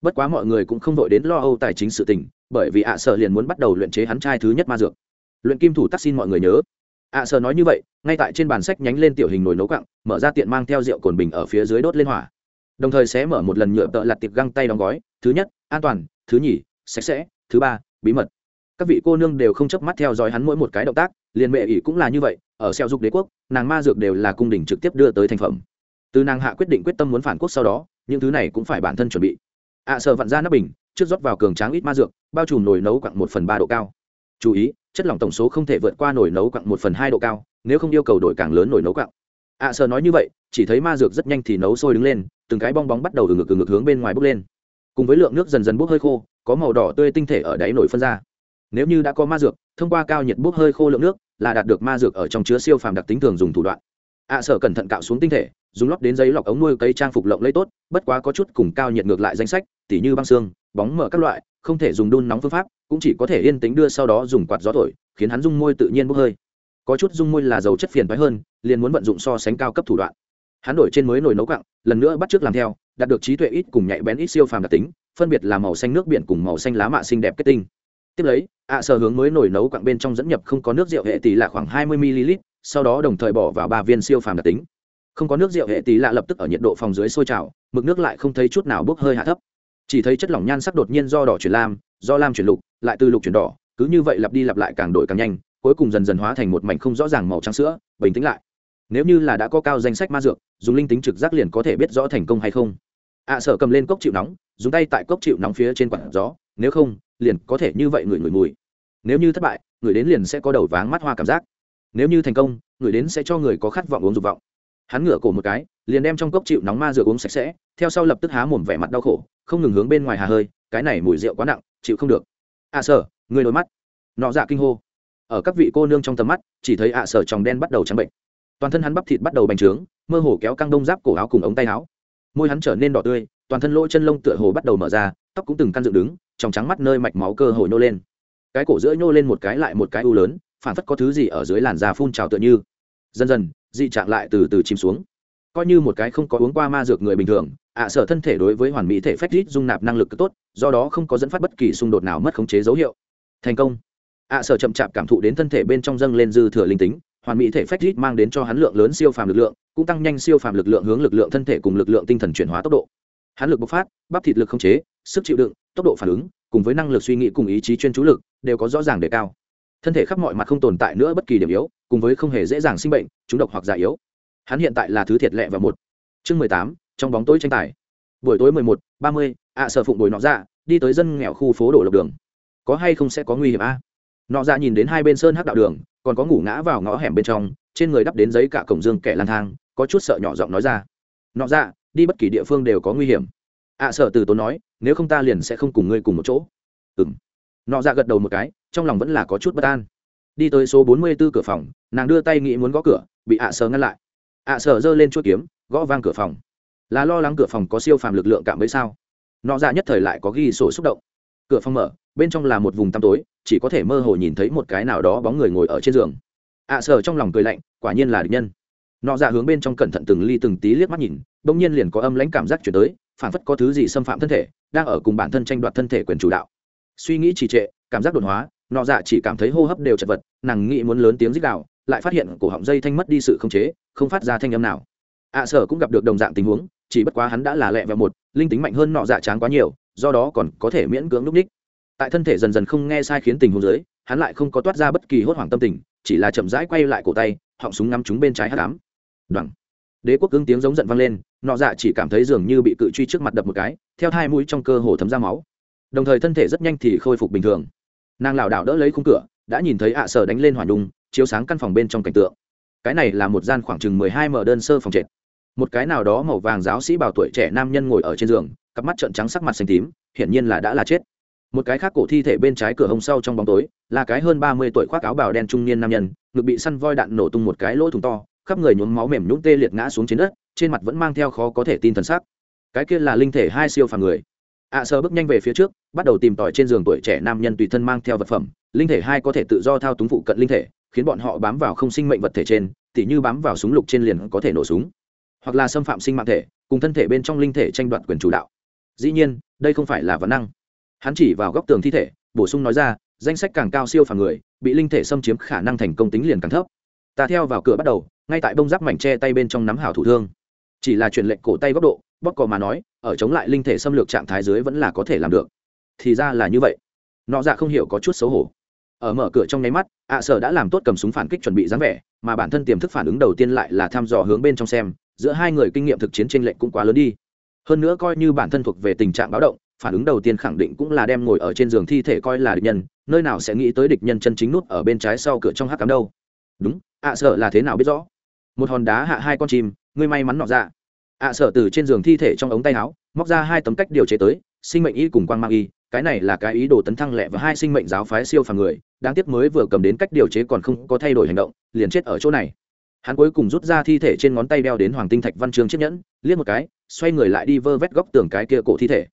A: Bất quá mọi người cũng không vội đến lo âu tài chính sự tình, bởi vì ạ sở liền muốn bắt đầu luyện chế hắn trai thứ nhất ma dược. Luyện kim thủ tắc xin mọi người nhớ. ạ sở nói như vậy, ngay tại trên bàn sách nhánh lên tiểu hình nồi nấu cặng mở ra tiện mang theo rượu cồn bình ở phía dưới đốt lên hỏa. Đồng thời sẽ mở một lần nhựa tợ lật tiệp găng tay đóng gói, thứ nhất, an toàn, thứ nhì, sạch sẽ, thứ ba, bí mật các vị cô nương đều không chớp mắt theo dõi hắn mỗi một cái động tác liền mẹ ỷ cũng là như vậy ở xeo dục đế quốc nàng ma dược đều là cung đình trực tiếp đưa tới thành phẩm. Từ nàng hạ quyết định quyết tâm muốn phản quốc sau đó những thứ này cũng phải bản thân chuẩn bị. Ạ à, sợ vặn ra nắp bình trước rót vào cường tráng ít ma dược bao trùm nồi nấu quặng một phần ba độ cao. Chú ý chất lỏng tổng số không thể vượt qua nồi nấu quặng một phần hai độ cao nếu không yêu cầu đổi càng lớn nồi nấu quặng. Ạ à, sợ nói như vậy chỉ thấy ma dược rất nhanh thì nấu sôi đứng lên từng cái bong bóng bắt đầu từ ngực từ ngực hướng bên ngoài bốc lên. Cùng với lượng nước dần dần bốc hơi khô có màu đỏ tươi tinh thể ở đáy nổi phân ra nếu như đã có ma dược thông qua cao nhiệt bốc hơi khô lượng nước là đạt được ma dược ở trong chứa siêu phàm đặc tính thường dùng thủ đoạn. Ạ à, sở cẩn thận cạo xuống tinh thể dùng lót đến giấy lọc ống nuôi cây trang phục lộng lấy tốt bất quá có chút cùng cao nhiệt ngược lại danh sách tỉ như băng xương bóng mở các loại không thể dùng đun nóng phương pháp cũng chỉ có thể yên tính đưa sau đó dùng quạt gió thổi khiến hắn dung môi tự nhiên bốc hơi. Có chút dung môi là dầu chất phiền phái hơn liền muốn vận dụng so sánh cao cấp thủ đoạn. Hắn đổi trên mới nồi nấu cặng lần nữa bắt t làm theo đạt được trí tuệ ít cùng nhạy bén ít siêu phàm đặc tính phân biệt là màu xanh nước biển cùng màu xanh lá mạ xinh đẹp kết tinh. Tiếp lấy ạ sở hướng mới nổi nấu quặng bên trong dẫn nhập không có nước rượu hệ tỷ là khoảng 20 ml, sau đó đồng thời bỏ vào ba viên siêu phàm đặc tính. Không có nước rượu hệ tỷ lạ lập tức ở nhiệt độ phòng dưới sôi trào, mực nước lại không thấy chút nào bốc hơi hạ thấp. Chỉ thấy chất lỏng nhan sắc đột nhiên do đỏ chuyển lam, do lam chuyển lục, lại từ lục chuyển đỏ, cứ như vậy lặp đi lặp lại càng đổi càng nhanh, cuối cùng dần dần hóa thành một mảnh không rõ ràng màu trắng sữa, bình tĩnh lại. Nếu như là đã có cao danh sách ma dược, dùng linh tính trực giác liền có thể biết rõ thành công hay không. Ạ sở cầm lên cốc chịu nóng, dùng tay tại cốc chịu nóng phía trên quạt gió, nếu không liền có thể như vậy người ngửi mùi. Nếu như thất bại, người đến liền sẽ có đầu váng mắt hoa cảm giác. Nếu như thành công, người đến sẽ cho người có khát vọng uống dục vọng. Hắn ngửa cổ một cái, liền đem trong cốc chịu nóng ma rượu uống sạch sẽ, theo sau lập tức há mồm vẻ mặt đau khổ, không ngừng hướng bên ngoài hà hơi, cái này mùi rượu quá nặng, chịu không được. À ạ sở người đôi mắt. Nọ dạ kinh hô. Ở các vị cô nương trong tầm mắt, chỉ thấy ạ sở tròng đen bắt đầu trắng bệnh. Toàn thân hắn bắp thịt bắt đầu bành trướng, mơ hồ kéo căng đông giáp cổ áo cùng ống tay áo. Môi hắn trở nên đỏ tươi, toàn thân lỗ chân lông tựa hồ bắt đầu mở ra, tóc cũng từng căn dựng đứng trong trắng mắt nơi mạch máu cơ hội nô lên. Cái cổ giữa nhô lên một cái lại một cái u lớn, phản phất có thứ gì ở dưới làn da phun trào tựa như. Dần dần, dị trạng lại từ từ chìm xuống. Coi như một cái không có uống qua ma dược người bình thường, ạ sở thân thể đối với hoàn mỹ thể phép rít dung nạp năng lực tốt, do đó không có dẫn phát bất kỳ xung đột nào mất khống chế dấu hiệu. Thành công. Ạ sở chậm chạp cảm thụ đến thân thể bên trong dâng lên dư thừa linh tính, hoàn mỹ thể phép rít mang đến cho hắn lượng lớn siêu phàm lực lượng, cũng tăng nhanh siêu phàm lực lượng hướng lực lượng thân thể cùng lực lượng tinh thần chuyển hóa tốc độ. Hắn lực bộc phát, bắp thịt lực không chế, sức chịu đựng tốc độ phản ứng, cùng với năng lực suy nghĩ cùng ý chí chuyên chú lực, đều có rõ ràng đề cao. Thân thể khắp mọi mặt không tồn tại nữa bất kỳ điểm yếu, cùng với không hề dễ dàng sinh bệnh trúng độc hoặc già yếu. Hắn hiện tại là thứ thiệt lẹ và một. Chương mười tám, trong bóng tối tranh tài. Buổi tối mười một, ba mươi, ạ sợ phụng bồi nọ ra đi tới dân nghèo khu phố đổ lộc đường. Có hay không sẽ có nguy hiểm a? Nọ ra nhìn đến hai bên sơn hắc đạo đường, còn có ngủ ngã vào ngõ hẻm bên trong, trên người đắp đến giấy cả cổng dương kẻ lang thang, có chút sợ nhỏ giọng nói ra. Nọ ra đi bất kỳ địa phương đều có nguy hiểm. Ạ sợ từ tốn nói nếu không ta liền sẽ không cùng ngươi cùng một chỗ. Ừng nọ ra gật đầu một cái, trong lòng vẫn là có chút bất an. Đi tới số bốn mươi b ố cửa phòng, nàng đưa tay nghĩ muốn gõ cửa, bị ạ sờ ngăn lại. ạ sờ giơ lên chuỗi kiếm, gõ vang cửa phòng. Là lo lắng cửa phòng có siêu phàm lực lượng cảm với sao? Nọ ra nhất thời lại có ghi sổ xúc động. Cửa phòng mở, bên trong là một vùng tăm tối, chỉ có thể mơ hồ nhìn thấy một cái nào đó bóng người ngồi ở trên giường. ạ sờ trong lòng cười lạnh, quả nhiên là địch nhân. Nọ ra hướng bên trong cẩn thận từng ly từng tí liếc mắt nhìn, bỗng nhiên liền có âm lãnh cảm giác chuyển tới phản phất có thứ gì xâm phạm thân thể, đang ở cùng bản thân tranh đoạt thân thể quyền chủ đạo. Suy nghĩ trì trệ, cảm giác đột hóa, nọ dạ chỉ cảm thấy hô hấp đều chật vật, nàng nghĩ muốn lớn tiếng dích đạo lại phát hiện cổ họng dây thanh mất đi sự khống chế, không phát ra thanh âm nào. Ạ sở cũng gặp được đồng dạng tình huống, chỉ bất quá hắn đã là lẹ và một, linh tính mạnh hơn nọ dạ tráng quá nhiều, do đó còn có thể miễn cưỡng núp ních tại thân thể dần dần không nghe sai khiến tình huống dưới, hắn lại không có toát ra bất kỳ hốt hoảng tâm tình, chỉ là chậm rãi quay lại cổ tay, họng súng ngắm chúng bên trái hát đám đoằng đế quốc ứng tiếng giống giận vang lên nọ dạ chỉ cảm thấy dường như bị cự truy trước mặt đập một cái, theo hai mũi trong cơ hồ thấm ra máu. Đồng thời thân thể rất nhanh thì khôi phục bình thường. Nàng lảo đảo đỡ lấy khung cửa, đã nhìn thấy ạ à sở đánh lên hỏa nhung, chiếu sáng căn phòng bên trong cảnh tượng. Cái này là một gian khoảng chừng mười hai mở đơn sơ phòng trệt. Một cái nào đó màu vàng giáo sĩ bảo tuổi trẻ nam nhân ngồi ở trên giường, cặp mắt trợn trắng sắc mặt xanh tím, hiển nhiên là đã là chết. Một cái khác cổ thi thể bên trái cửa hông sau trong bóng tối, là cái hơn ba mươi tuổi khoác áo bào đen trung niên nam nhân, ngực bị săn voi đạn nổ tung một cái lỗ thủng to, khắp người nhuốm máu mềm nhũng tê liệt ngã xuống trên đất trên mặt vẫn mang theo khó có thể tin thần sắc. Cái kia là linh thể hai siêu phàm người. Ạ à sơ bước nhanh về phía trước, bắt đầu tìm tòi trên giường tuổi trẻ nam nhân tùy thân mang theo vật phẩm. Linh thể hai có thể tự do thao túng phụ cận linh thể, khiến bọn họ bám vào không sinh mệnh vật thể trên, tỉ như bám vào súng lục trên liền có thể nổ súng. Hoặc là xâm phạm sinh mạng thể, cùng thân thể bên trong linh thể tranh đoạt quyền chủ đạo. Dĩ nhiên, đây không phải là vấn năng. Hắn chỉ vào góc tường thi thể, bổ sung nói ra, danh sách càng cao siêu phàm người, bị linh thể xâm chiếm khả năng thành công tính liền càng thấp. Ta theo vào cửa bắt đầu, ngay tại bông giáp mảnh tre tay bên trong nắm hảo thủ thương chỉ là truyền lệnh cổ tay góc độ bóc cò mà nói, ở chống lại linh thể xâm lược trạng thái dưới vẫn là có thể làm được. Thì ra là như vậy. Nọ dạ không hiểu có chút xấu hổ. Ở mở cửa trong nháy mắt, ạ sở đã làm tốt cầm súng phản kích chuẩn bị dáng vẻ, mà bản thân tiềm thức phản ứng đầu tiên lại là thăm dò hướng bên trong xem, giữa hai người kinh nghiệm thực chiến trên lệnh cũng quá lớn đi. Hơn nữa coi như bản thân thuộc về tình trạng báo động, phản ứng đầu tiên khẳng định cũng là đem ngồi ở trên giường thi thể coi là địch nhân, nơi nào sẽ nghĩ tới địch nhân chân chính nút ở bên trái sau cửa trong hắc cắm đâu. Đúng, ạ sở là thế nào biết rõ? Một hòn đá hạ hai con chim, ngươi may mắn nọ ra ạ sở từ trên giường thi thể trong ống tay áo, móc ra hai tấm cách điều chế tới, sinh mệnh y cùng quang mang y, cái này là cái ý đồ tấn thăng lẹ và hai sinh mệnh giáo phái siêu phàm người, đáng tiếc mới vừa cầm đến cách điều chế còn không có thay đổi hành động, liền chết ở chỗ này. Hắn cuối cùng rút ra thi thể trên ngón tay đeo đến hoàng tinh thạch văn chương chiếc nhẫn, liếc một cái, xoay người lại đi vơ vét góc tường cái kia cổ thi thể.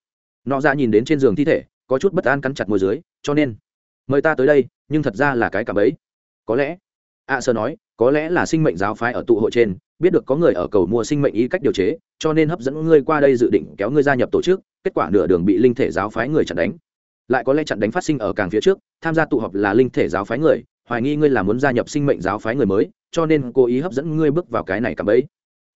A: Nọ ra nhìn đến trên giường thi thể, có chút bất an cắn chặt môi dưới, cho nên, mời ta tới đây, nhưng thật ra là cái cảm ấy. Có lẽ ạ sơ nói, có lẽ là sinh mệnh giáo phái ở tụ hội trên, biết được có người ở cầu mua sinh mệnh y cách điều chế, cho nên hấp dẫn ngươi qua đây dự định kéo ngươi gia nhập tổ chức, kết quả nửa đường bị linh thể giáo phái người chặn đánh. Lại có lẽ chặn đánh phát sinh ở càng phía trước, tham gia tụ họp là linh thể giáo phái người, hoài nghi ngươi là muốn gia nhập sinh mệnh giáo phái người mới, cho nên cố ý hấp dẫn ngươi bước vào cái này cạm ấy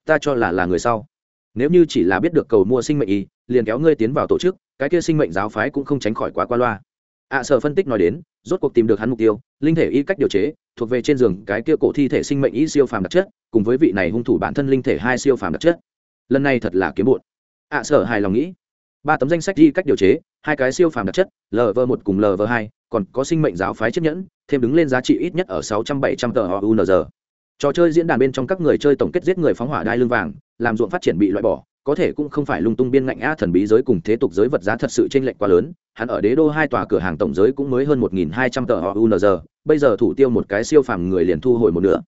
A: ta cho là là người sau. Nếu như chỉ là biết được cầu mua sinh mệnh y, liền kéo ngươi tiến vào tổ chức, cái kia sinh mệnh giáo phái cũng không tránh khỏi quá qua loa ạ à, sở phân tích nói đến rốt cuộc tìm được hắn mục tiêu linh thể y cách điều chế thuộc về trên giường cái kia cổ thi thể sinh mệnh y siêu phàm đặc chất cùng với vị này hung thủ bản thân linh thể hai siêu phàm đặc chất. Lần này thật là kiếm bụn ạ à, sở hài lòng nghĩ ba tấm danh sách y cách điều chế hai cái siêu phàm đặc chất lv một cùng lv hai còn có sinh mệnh giáo phái chiếc nhẫn thêm đứng lên giá trị ít nhất ở sáu trăm bảy trăm tờ họ unz trò chơi diễn đàn bên trong các người chơi tổng kết giết người phóng hỏa đai lưng vàng làm ruộng phát triển bị loại bỏ có thể cũng không phải lung tung biên ngạnh a thần bí giới cùng thế tục giới vật giá thật sự trên lệnh quá lớn, hắn ở đế đô hai tòa cửa hàng tổng giới cũng mới hơn một nghìn hai trăm tờ họ unz bây giờ thủ tiêu một cái siêu phàm người liền thu hồi một nửa.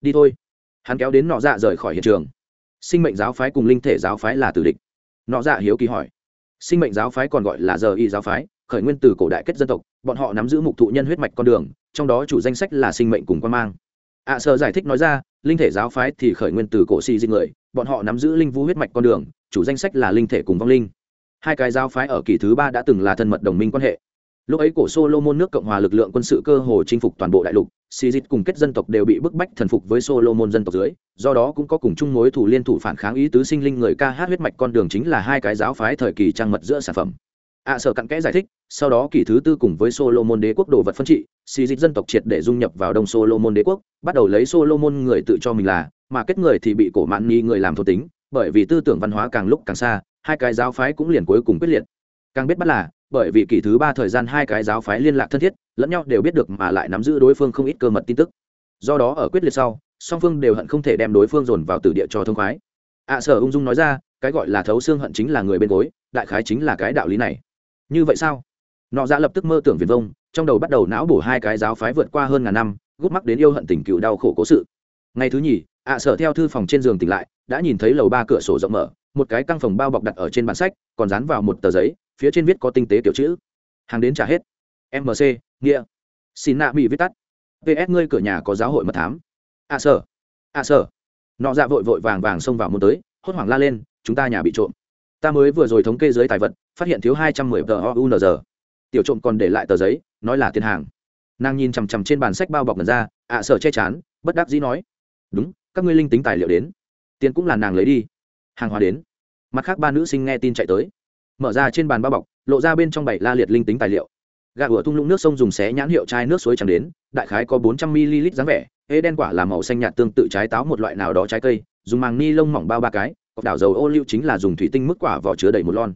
A: Đi thôi. Hắn kéo đến nọ dạ rời khỏi hiện trường. Sinh mệnh giáo phái cùng linh thể giáo phái là tử địch. Nọ dạ hiếu kỳ hỏi. Sinh mệnh giáo phái còn gọi là giờ y giáo phái, khởi nguyên từ cổ đại kết dân tộc, bọn họ nắm giữ mục thụ nhân huyết mạch con đường, trong đó chủ danh sách là sinh mệnh cùng quan mang ạ à, sở giải thích nói ra linh thể giáo phái thì khởi nguyên từ cổ xì dịch người bọn họ nắm giữ linh vũ huyết mạch con đường chủ danh sách là linh thể cùng vong linh. Hai cái giáo phái ở kỳ thứ ba đã từng là thân mật đồng minh quan hệ. Lúc ấy cổ solomon nước cộng hòa lực lượng quân sự cơ hồ chinh phục toàn bộ đại lục xì dịch cùng kết dân tộc đều bị bức bách thần phục với solomon dân tộc dưới do đó cũng có cùng chung mối thủ liên thủ phản kháng ý tứ sinh linh người ca hát huyết mạch con đường chính là hai cái giáo phái thời kỳ trang mật giữa sản phẩm ạ à, sở cặn kẽ giải thích sau đó kỳ thứ tư cùng với solomon đế quốc đồ vật phân trị xì dịch dân tộc triệt để dung nhập vào đông solomon đế quốc bắt đầu lấy solomon người tự cho mình là mà kết người thì bị cổ mạn nghi người làm thô tính bởi vì tư tưởng văn hóa càng lúc càng xa hai cái giáo phái cũng liền cuối cùng quyết liệt. Càng biết bắt là bởi vì kỳ thứ ba thời gian hai cái giáo phái liên lạc thân thiết lẫn nhau đều biết được mà lại nắm giữ đối phương không ít cơ mật tin tức. Do đó ở quyết liệt sau song phương đều hận không thể đem đối phương dồn vào tử địa cho thông khoái. Ạ à, sở ung dung nói ra cái gọi là thấu xương hận chính là người bên gối đại khái chính là cái đạo lý này như vậy sao? Nọ dạ lập tức mơ tưởng viền vông, trong đầu bắt đầu não bổ hai cái giáo phái vượt qua hơn ngàn năm, gút mắc đến yêu hận tình cựu đau khổ cố sự. Ngày thứ nhì, ạ à sở theo thư phòng trên giường tỉnh lại, đã nhìn thấy lầu ba cửa sổ rộng mở, một cái căng phòng bao bọc đặt ở trên bản sách, còn dán vào một tờ giấy, phía trên viết có tinh tế kiểu chữ. Hàng đến trả hết. Mc nghĩa. Xin nạ bị viết tắt. Ps ngươi cửa nhà có giáo hội mật thám. Ạ à sở. Ạ à sở. Nọ dạ vội vội vàng vàng xông vào muốn tới, hốt hoảng la lên, chúng ta nhà bị trộm ta mới vừa rồi thống kê dưới tài vật phát hiện thiếu hai trăm mười tờ ounz tiểu trộm còn để lại tờ giấy nói là tiền hàng. Nàng nhìn chằm chằm trên bàn sách bao bọc ngần ra ạ à, sợ che chán bất đắc dĩ nói. Đúng các ngươi linh tính tài liệu đến. Tiền cũng là nàng lấy đi. Hàng hóa đến. Mặt khác ba nữ sinh nghe tin chạy tới. Mở ra trên bàn bao bọc lộ ra bên trong bảy la liệt linh tính tài liệu. Gà ủa thung lũng nước sông dùng xé nhãn hiệu chai nước suối chẳng đến đại khái có bốn trăm ml dáng vẻ ê đen quả là màu xanh nhạt tương tự trái táo một loại nào đó trái cây dùng màng ni lông mỏng bao ba cái cọc đảo dầu ô liu chính là dùng thủy tinh mức quả vỏ chứa đầy một lon.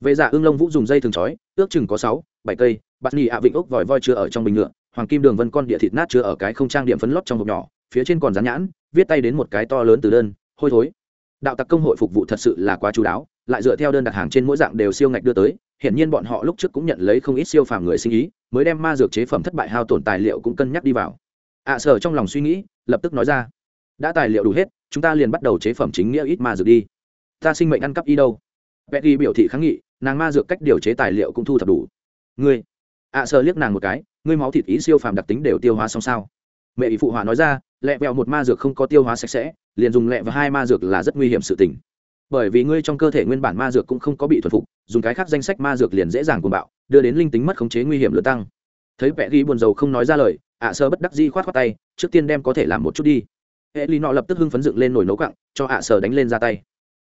A: Về dạ ương lông vũ dùng dây thường trói, ước chừng có sáu bảy cây bát nhì ạ vịnh ốc vòi voi chứa ở trong bình nhựa hoàng kim đường vân con địa thịt nát chứa ở cái không trang điểm phấn lót trong hộp nhỏ phía trên còn dán nhãn viết tay đến một cái to lớn từ đơn hôi thối. Đạo tặc công hội phục vụ thật sự là quá chú đáo lại dựa theo đơn đặt hàng trên mỗi dạng đều siêu ngạch đưa tới hiển nhiên bọn họ lúc trước cũng nhận lấy không ít siêu phàm người sinh ý mới đem ma dược chế phẩm thất bại hao tổn tài liệu cũng cân nhắc đi vào. Ạ sở trong lòng suy nghĩ lập tức nói ra đã tài liệu đủ hết chúng ta liền bắt đầu chế phẩm chính nghĩa ít ma dược đi ta sinh mệnh ăn cắp y đâu Betty biểu thị kháng nghị, nàng ma dược cách điều chế tài liệu cũng thu thập đủ. Ngươi, ạ à, sờ liếc nàng một cái, ngươi máu thịt ý siêu phàm đặc tính đều tiêu hóa xong sao? Mẹ ý phụ họa nói ra, lẹ vẹo một ma dược không có tiêu hóa sạch sẽ, liền dùng lẹ và hai ma dược là rất nguy hiểm sự tình. Bởi vì ngươi trong cơ thể nguyên bản ma dược cũng không có bị thuần phục, dùng cái khác danh sách ma dược liền dễ dàng cuồng bạo, đưa đến linh tính mất khống chế nguy hiểm lớn tăng. Thấy Betty buồn rầu không nói ra lời, ạ à, sờ bất đắc dĩ khoát khoát tay, trước tiên đem có thể làm một chút đi. Ellie nọ lập tức hưng phấn dựng lên nồi nấu quặng, cho ạ à sờ đánh lên ra tay.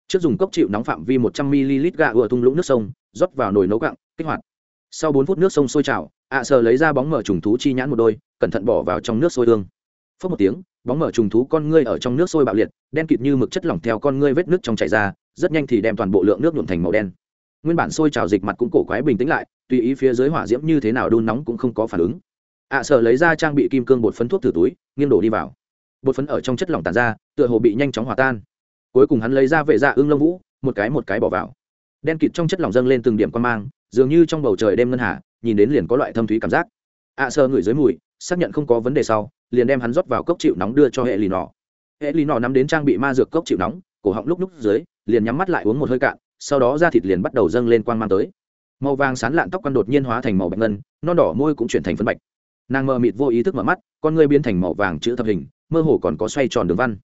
A: Trước dùng cốc chịu nóng phạm vi một trăm ml gà ựa thung lũng nước sông rót vào nồi nấu cặng kích hoạt. Sau bốn phút nước sông sôi trào ạ à sờ lấy ra bóng mở trùng thú chi nhãn một đôi cẩn thận bỏ vào trong nước sôi ương phớt một tiếng bóng mở trùng thú con ngươi ở trong nước sôi bạo liệt đen kịt như mực chất lỏng theo con ngươi vết nước trong chảy ra rất nhanh thì đem toàn bộ lượng nước nhuộm thành màu đen. Nguyên bản sôi trào dịch mặt cũng cổ quái bình tĩnh lại tùy ý phía dưới hỏa diễm như thế nào đun nóng cũng không có phản ứng. Ạ à sở lấy ra trang bị kim cương bột phấn thuốc từ túi nghiêng đổ đi vào bột phấn ở trong chất lỏng tàn ra tựa hồ bị nhanh chóng hòa tan. Cuối cùng hắn lấy ra vệ dạ ương lông vũ một cái một cái bỏ vào. Đen kịt trong chất lỏng dâng lên từng điểm quan mang dường như trong bầu trời đêm ngân hà nhìn đến liền có loại thâm thúy cảm giác. Ạ à, sơ ngửi dưới mùi xác nhận không có vấn đề sau liền đem hắn rót vào cốc chịu nóng đưa cho hệ lì nọ. Hệ lì nọ nắm đến trang bị ma dược cốc chịu nóng cổ họng lúc lúc dưới liền nhắm mắt lại uống một hơi cạn sau đó da thịt liền bắt đầu dâng lên quang mang tới. Màu vàng sán lạn tóc quan đột nhiên hóa thành màu bạch ngân non đỏ môi cũng chuyển thành phân bạch. Nàng mờ mịt vô ý thức mở mắt con ngươi biến thành màu vàng chữ thập hình mơ hồ còn có xoay tròn đường văn.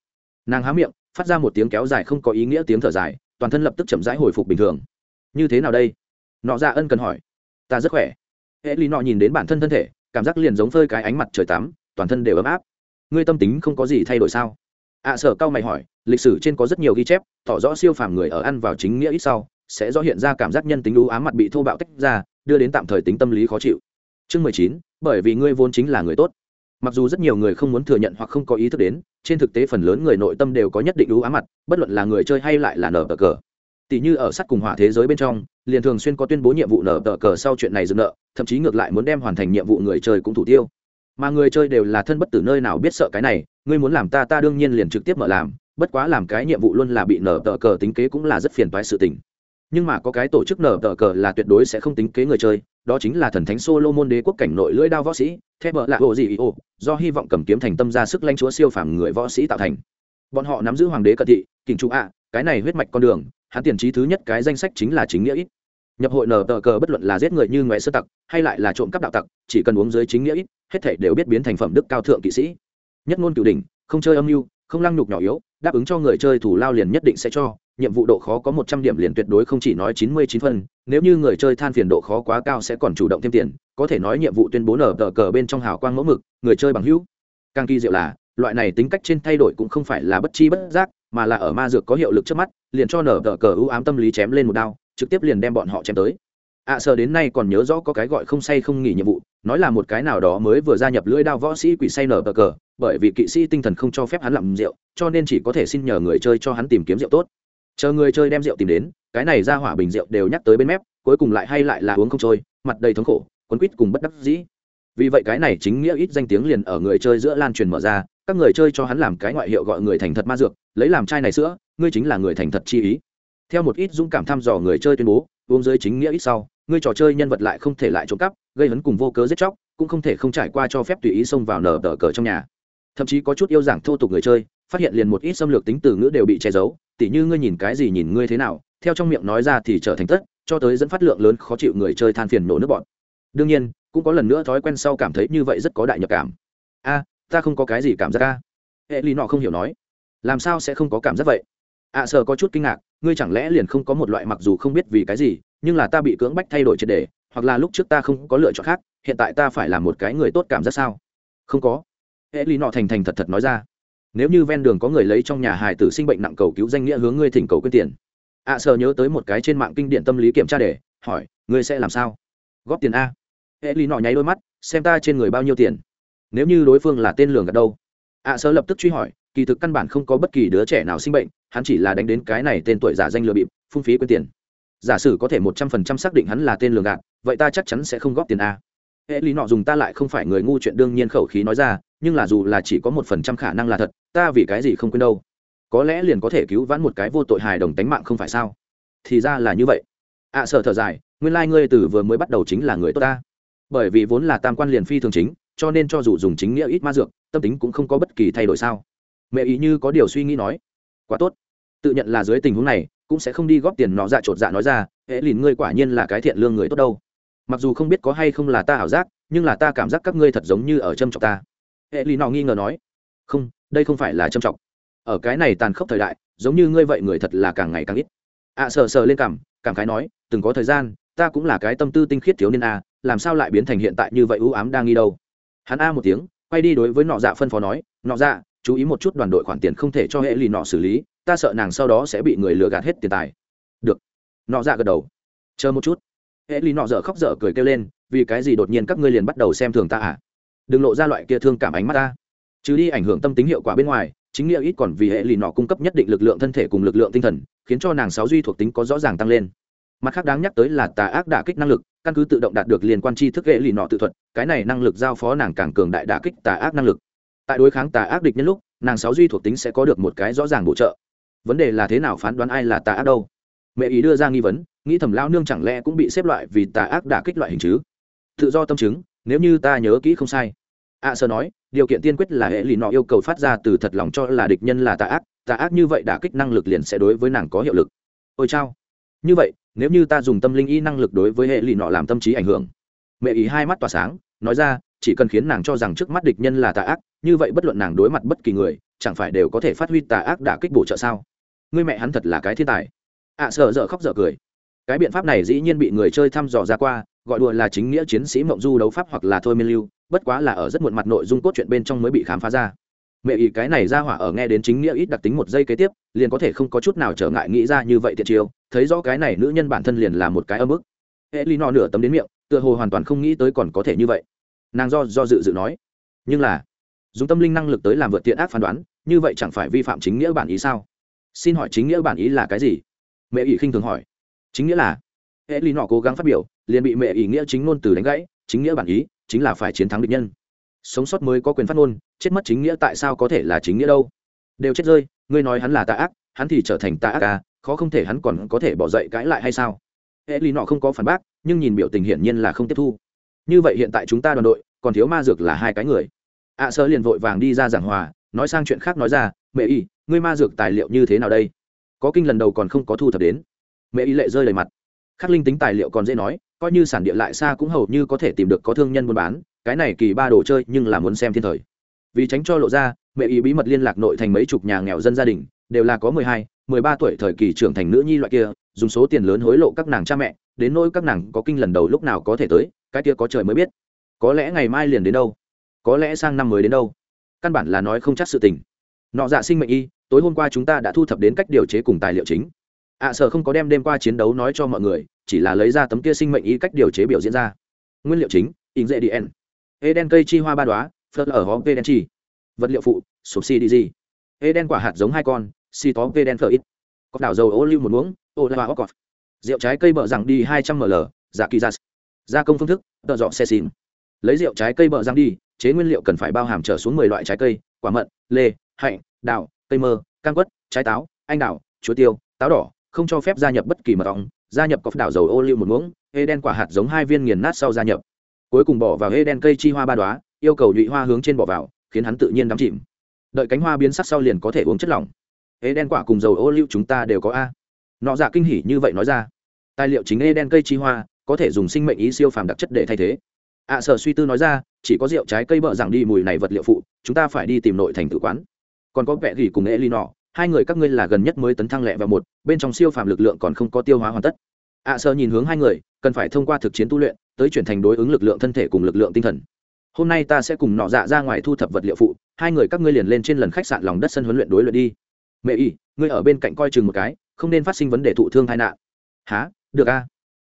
A: Nàng há miệng phát ra một tiếng kéo dài không có ý nghĩa tiếng thở dài toàn thân lập tức chậm rãi hồi phục bình thường. Như thế nào đây? Nọ ra ân cần hỏi. Ta rất khỏe. Hệ lý nọ nhìn đến bản thân thân thể cảm giác liền giống phơi cái ánh mặt trời tắm toàn thân đều ấm áp. Ngươi tâm tính không có gì thay đổi sao? Ạ à, sở cao mày hỏi lịch sử trên có rất nhiều ghi chép tỏ rõ siêu phàm người ở ăn vào chính nghĩa ít sau sẽ rõ hiện ra cảm giác nhân tính ưu ám mặt bị thô bạo tách ra đưa đến tạm thời tính tâm lý khó chịu. Chương mười chín bởi vì ngươi vốn chính là người tốt mặc dù rất nhiều người không muốn thừa nhận hoặc không có ý thức đến, trên thực tế phần lớn người nội tâm đều có nhất định ưu ám mặt, bất luận là người chơi hay lại là nở tờ cờ. Tỷ như ở sắt cùng hỏa thế giới bên trong, liền thường xuyên có tuyên bố nhiệm vụ nở tờ cờ sau chuyện này dừng nợ, thậm chí ngược lại muốn đem hoàn thành nhiệm vụ người chơi cũng thủ tiêu. Mà người chơi đều là thân bất tử nơi nào biết sợ cái này, ngươi muốn làm ta ta đương nhiên liền trực tiếp mở làm, bất quá làm cái nhiệm vụ luôn là bị nở tờ cờ tính kế cũng là rất phiền toái sự tình nhưng mà có cái tổ chức nở tờ cờ là tuyệt đối sẽ không tính kế người chơi, đó chính là thần thánh solomon đế quốc cảnh nội lưỡi đao võ sĩ theo vợ là ổ gì ồ, do hy vọng cầm kiếm thành tâm ra sức lanh chúa siêu phàm người võ sĩ tạo thành. Bọn họ nắm giữ hoàng đế cận thị, kình chủ ạ, cái này huyết mạch con đường, hắn tiền trí thứ nhất cái danh sách chính là chính nghĩa ít. Nhập hội nở tờ cờ bất luận là giết người như ngoại sơ tặc, hay lại là trộm cắp đạo tặc, chỉ cần uống dưới chính nghĩa ít, hết thể đều biết biến thành phẩm đức cao thượng kỵ sĩ. Nhất ngôn cửu đỉnh, không chơi âm mưu, không lăng nhục nhỏ yếu, đáp ứng cho người chơi thủ lao liền nhất định sẽ cho nhiệm vụ độ khó có một trăm điểm liền tuyệt đối không chỉ nói chín mươi chín phân nếu như người chơi than phiền độ khó quá cao sẽ còn chủ động thêm tiền có thể nói nhiệm vụ tuyên bố nở tờ cờ bên trong hào quang mẫu mực người chơi bằng hữu. Càng kỳ diệu là loại này tính cách trên thay đổi cũng không phải là bất chi bất giác mà là ở ma dược có hiệu lực trước mắt liền cho nở tờ cờ ưu ám tâm lý chém lên một đao trực tiếp liền đem bọn họ chém tới. Ạ à, sờ đến nay còn nhớ rõ có cái gọi không say không nghỉ nhiệm vụ nói là một cái nào đó mới vừa gia nhập lưỡi đao võ sĩ quỷ say nở cờ bởi vì kỵ sĩ tinh thần không cho phép hắn làm rượu cho nên chỉ có thể xin nhờ người chơi cho hắn tìm kiếm rượu tốt chờ người chơi đem rượu tìm đến, cái này ra hỏa bình rượu đều nhắc tới bên mép, cuối cùng lại hay lại là uống không trôi, mặt đầy thống khổ, quấn quýt cùng bất đắc dĩ. Vì vậy cái này chính nghĩa ít danh tiếng liền ở người chơi giữa lan truyền mở ra, các người chơi cho hắn làm cái ngoại hiệu gọi người thành thật ma dược, lấy làm chai này sữa, ngươi chính là người thành thật chi ý. Theo một ít dũng cảm thăm dò người chơi tuyên bố, uống dưới chính nghĩa ít sau, ngươi trò chơi nhân vật lại không thể lại trộm cắp, gây hấn cùng vô cớ giết chóc, cũng không thể không trải qua cho phép tùy ý xông vào nở tờ cờ trong nhà. Thậm chí có chút yêu giảng thô tục người chơi, phát hiện liền một ít xâm lược tính từ ngữ đều bị che giấu tỉ như ngươi nhìn cái gì nhìn ngươi thế nào theo trong miệng nói ra thì trở thành tất cho tới dẫn phát lượng lớn khó chịu người chơi than phiền nổ nước bọn. Đương nhiên cũng có lần nữa thói quen sau cảm thấy như vậy rất có đại nhập cảm. A ta không có cái gì cảm giác a. Hệ lý nọ không hiểu nói. Làm sao sẽ không có cảm giác vậy? Ạ à, sợ có chút kinh ngạc ngươi chẳng lẽ liền không có một loại mặc dù không biết vì cái gì nhưng là ta bị cưỡng bách thay đổi triệt đề hoặc là lúc trước ta không có lựa chọn khác hiện tại ta phải là một cái người tốt cảm giác sao? Không có. Hệ lý nọ thành thành thật thật nói ra nếu như ven đường có người lấy trong nhà hài tử sinh bệnh nặng cầu cứu danh nghĩa hướng ngươi thỉnh cầu quyên tiền. Ạ à, nhớ tới một cái trên mạng kinh điện tâm lý kiểm tra để hỏi ngươi sẽ làm sao? Góp tiền a. Hệ lý nọ nháy đôi mắt xem ta trên người bao nhiêu tiền. Nếu như đối phương là tên lường gạt đâu? Ạ à, lập tức truy hỏi kỳ thực căn bản không có bất kỳ đứa trẻ nào sinh bệnh hắn chỉ là đánh đến cái này tên tuổi giả danh lừa bịp phung phí quyên tiền. Giả sử có thể một trăm phần trăm xác định hắn là tên lường gạt vậy ta chắc chắn sẽ không góp tiền a. Hệ lý nọ dùng ta lại không phải người ngu chuyện đương nhiên khẩu khí nói ra nhưng là dù là chỉ có một phần trăm khả năng là thật ta vì cái gì không quên đâu? Có lẽ liền có thể cứu vãn một cái vô tội hài đồng tánh mạng không phải sao? Thì ra là như vậy. Ạ à, sợ thở dài nguyên lai、like、ngươi từ vừa mới bắt đầu chính là người tốt ta. Bởi vì vốn là tam quan liền phi thường chính cho nên cho dù dùng chính nghĩa ít ma dược tâm tính cũng không có bất kỳ thay đổi sao? Mẹ ý như có điều suy nghĩ nói. Quá tốt. Tự nhận là dưới tình huống này cũng sẽ không đi góp tiền nó dạ chột dạ nói ra hễ lìn ngươi quả nhiên là cái thiện lương người tốt đâu. Mặc dù không biết có hay không là ta ảo giác nhưng là ta cảm giác các ngươi thật giống như ở châm trọc ta hệ lì nọ nghi ngờ nói không đây không phải là trầm trọng. Ở cái này tàn khốc thời đại giống như ngươi vậy người thật là càng ngày càng ít. Ạ à, sờ sờ lên cảm cảm khái nói từng có thời gian ta cũng là cái tâm tư tinh khiết thiếu niên a làm sao lại biến thành hiện tại như vậy ưu ám đang nghi đâu? Hắn a một tiếng quay đi đối với nọ dạ phân phó nói nọ dạ chú ý một chút đoàn đội khoản tiền không thể cho hệ lì nọ xử lý ta sợ nàng sau đó sẽ bị người lừa gạt hết tiền tài. Được. Nọ dạ gật đầu. Chờ một chút. Hệ lì nọ dở khóc dở cười kêu lên vì cái gì đột nhiên các ngươi liền bắt đầu xem thường ta à? Đừng lộ ra loại kia thương cảm ánh mắt ta. Chứ đi ảnh hưởng tâm tính hiệu quả bên ngoài, chính nghĩa ít còn vì hệ lì nọ cung cấp nhất định lực lượng thân thể cùng lực lượng tinh thần, khiến cho nàng sáu duy thuộc tính có rõ ràng tăng lên. Mặt khác đáng nhắc tới là tà ác đả kích năng lực, căn cứ tự động đạt được liên quan tri thức hệ lì nọ tự thuật, cái này năng lực giao phó nàng càng cường đại đả kích tà ác năng lực. Tại đối kháng tà ác địch nhân lúc, nàng sáu duy thuộc tính sẽ có được một cái rõ ràng bổ trợ. Vấn đề là thế nào phán đoán ai là tà ác đâu? Mẹ ý đưa ra nghi vấn, nghĩ thầm lao nương chẳng lẽ cũng bị xếp loại vì tà ác đả kích loại hình chứ? Tự do tâm chứng nếu như ta nhớ kỹ không sai. Ạ sơ nói điều kiện tiên quyết là hệ lì nọ yêu cầu phát ra từ thật lòng cho là địch nhân là tà ác tà ác như vậy đả kích năng lực liền sẽ đối với nàng có hiệu lực. Ôi chao. Như vậy nếu như ta dùng tâm linh y năng lực đối với hệ lì nọ làm tâm trí ảnh hưởng. Mẹ ý hai mắt tỏa sáng nói ra chỉ cần khiến nàng cho rằng trước mắt địch nhân là tà ác như vậy bất luận nàng đối mặt bất kỳ người chẳng phải đều có thể phát huy tà ác đã kích bổ trợ sao? Người mẹ hắn thật là cái thiên tài. Ạ à, sợ dở khóc dở cười. Cái biện pháp này dĩ nhiên bị người chơi thăm dò ra qua gọi đùa là chính nghĩa chiến sĩ mộng du đấu pháp hoặc là thôi miên lưu, bất quá là ở rất muộn mặt nội dung cốt truyện bên trong mới bị khám phá ra. Mẹ ý cái này ra hỏa ở nghe đến chính nghĩa ít đặc tính một giây kế tiếp, liền có thể không có chút nào trở ngại nghĩ ra như vậy thiệt chiêu, thấy rõ cái này nữ nhân bản thân liền là một cái âm ức hệ ly no nửa tấm đến miệng, tựa hồ hoàn toàn không nghĩ tới còn có thể như vậy. Nàng do do dự dự nói, nhưng là, dùng tâm linh năng lực tới làm vượt tiện ác phán đoán, như vậy chẳng phải vi phạm chính nghĩa bản ý sao? Xin hỏi chính nghĩa bản ý là cái gì? Mẹ ý khinh thường hỏi. Chính nghĩa là hệ lý nọ cố gắng phát biểu liền bị mẹ Ý nghĩa chính ngôn từ đánh gãy chính nghĩa bản ý chính là phải chiến thắng địch nhân. Sống sót mới có quyền phát ngôn chết mất chính nghĩa tại sao có thể là chính nghĩa đâu? Đều chết rơi ngươi nói hắn là tà ác hắn thì trở thành tà ác à khó không thể hắn còn có thể bỏ dậy cãi lại hay sao? Hệ lý nọ không có phản bác nhưng nhìn biểu tình hiển nhiên là không tiếp thu. Như vậy hiện tại chúng ta đoàn đội còn thiếu ma dược là hai cái người. Ạ à, sơ liền vội vàng đi ra giảng hòa nói sang chuyện khác nói ra mẹ y ngươi ma dược tài liệu như thế nào đây? Có kinh lần đầu còn không có thu thập đến. Mẹ y lệ rơi đầy mặt khắc linh tính tài liệu còn dễ nói, coi như sản địa lại xa cũng hầu như có thể tìm được có thương nhân buôn bán, cái này kỳ ba đồ chơi nhưng là muốn xem thiên thời. Vì tránh cho lộ ra, mẹ y bí mật liên lạc nội thành mấy chục nhà nghèo dân gia đình, đều là có mười hai, mười ba tuổi thời kỳ trưởng thành nữ nhi loại kia, dùng số tiền lớn hối lộ các nàng cha mẹ, đến nỗi các nàng có kinh lần đầu lúc nào có thể tới, cái kia có trời mới biết. Có lẽ ngày mai liền đến đâu? Có lẽ sang năm mới đến đâu? Căn bản là nói không chắc sự tình. Nọ dạ sinh mệnh y, tối hôm qua chúng ta đã thu thập đến cách điều chế cùng tài liệu chính ạ à, không có đem đêm qua chiến đấu nói cho mọi người chỉ là lấy ra tấm kia sinh mệnh ý cách điều chế biểu diễn ra. Nguyên liệu chính in dễ dn eden cây chi hoa ba đoá phớt ở hó vê đen chi. Vật liệu phụ sụp si đi gì. Eden quả hạt giống hai con si tó vê đen phở ít. Có đảo dầu ô lưu một muỗng ô la hoa rượu trái cây bợ rằng đi hai trăm ml giả kỳ gia gia công phương thức tợ dọ xe xin lấy rượu trái cây bợ răng đi chế nguyên liệu cần phải bao hàm trở xuống mười loại trái cây quả mận lê hạnh đào cây mơ cam quất trái táo anh đào chuối tiêu táo đỏ không cho phép gia nhập bất kỳ mật ong gia nhập cọc đảo dầu ô liu một muỗng hê đen quả hạt giống hai viên nghiền nát sau gia nhập. Cuối cùng bỏ vào hê đen cây chi hoa ba đoá yêu cầu nhụy hoa hướng trên bỏ vào khiến hắn tự nhiên đắm chìm. Đợi cánh hoa biến sắc sau liền có thể uống chất lỏng. Hê đen quả cùng dầu ô liu chúng ta đều có a. Nọ dạ kinh hỉ như vậy nói ra. Tài liệu chính hê đen cây chi hoa có thể dùng sinh mệnh ý siêu phàm đặc chất để thay thế. Ạ à, sở suy tư nói ra chỉ có rượu trái cây bợ rằng đi mùi này vật liệu phụ chúng ta phải đi tìm nội thành tự quán. Còn có vẻ gỉ cùng e l i nọ hai người các ngươi là gần nhất mới tấn thăng lẹ vào một bên trong siêu phàm lực lượng còn không có tiêu hóa hoàn tất. Ạ à, nhìn hướng hai người cần phải thông qua thực chiến tu luyện tới chuyển thành đối ứng lực lượng thân thể cùng lực lượng tinh thần. Hôm nay ta sẽ cùng nọ dạ ra ngoài thu thập vật liệu phụ hai người các ngươi liền lên trên lần khách sạn lòng đất sân huấn luyện đối luyện đi. Mẹ y ngươi ở bên cạnh coi chừng một cái không nên phát sinh vấn đề thụ thương tai nạn. Há được a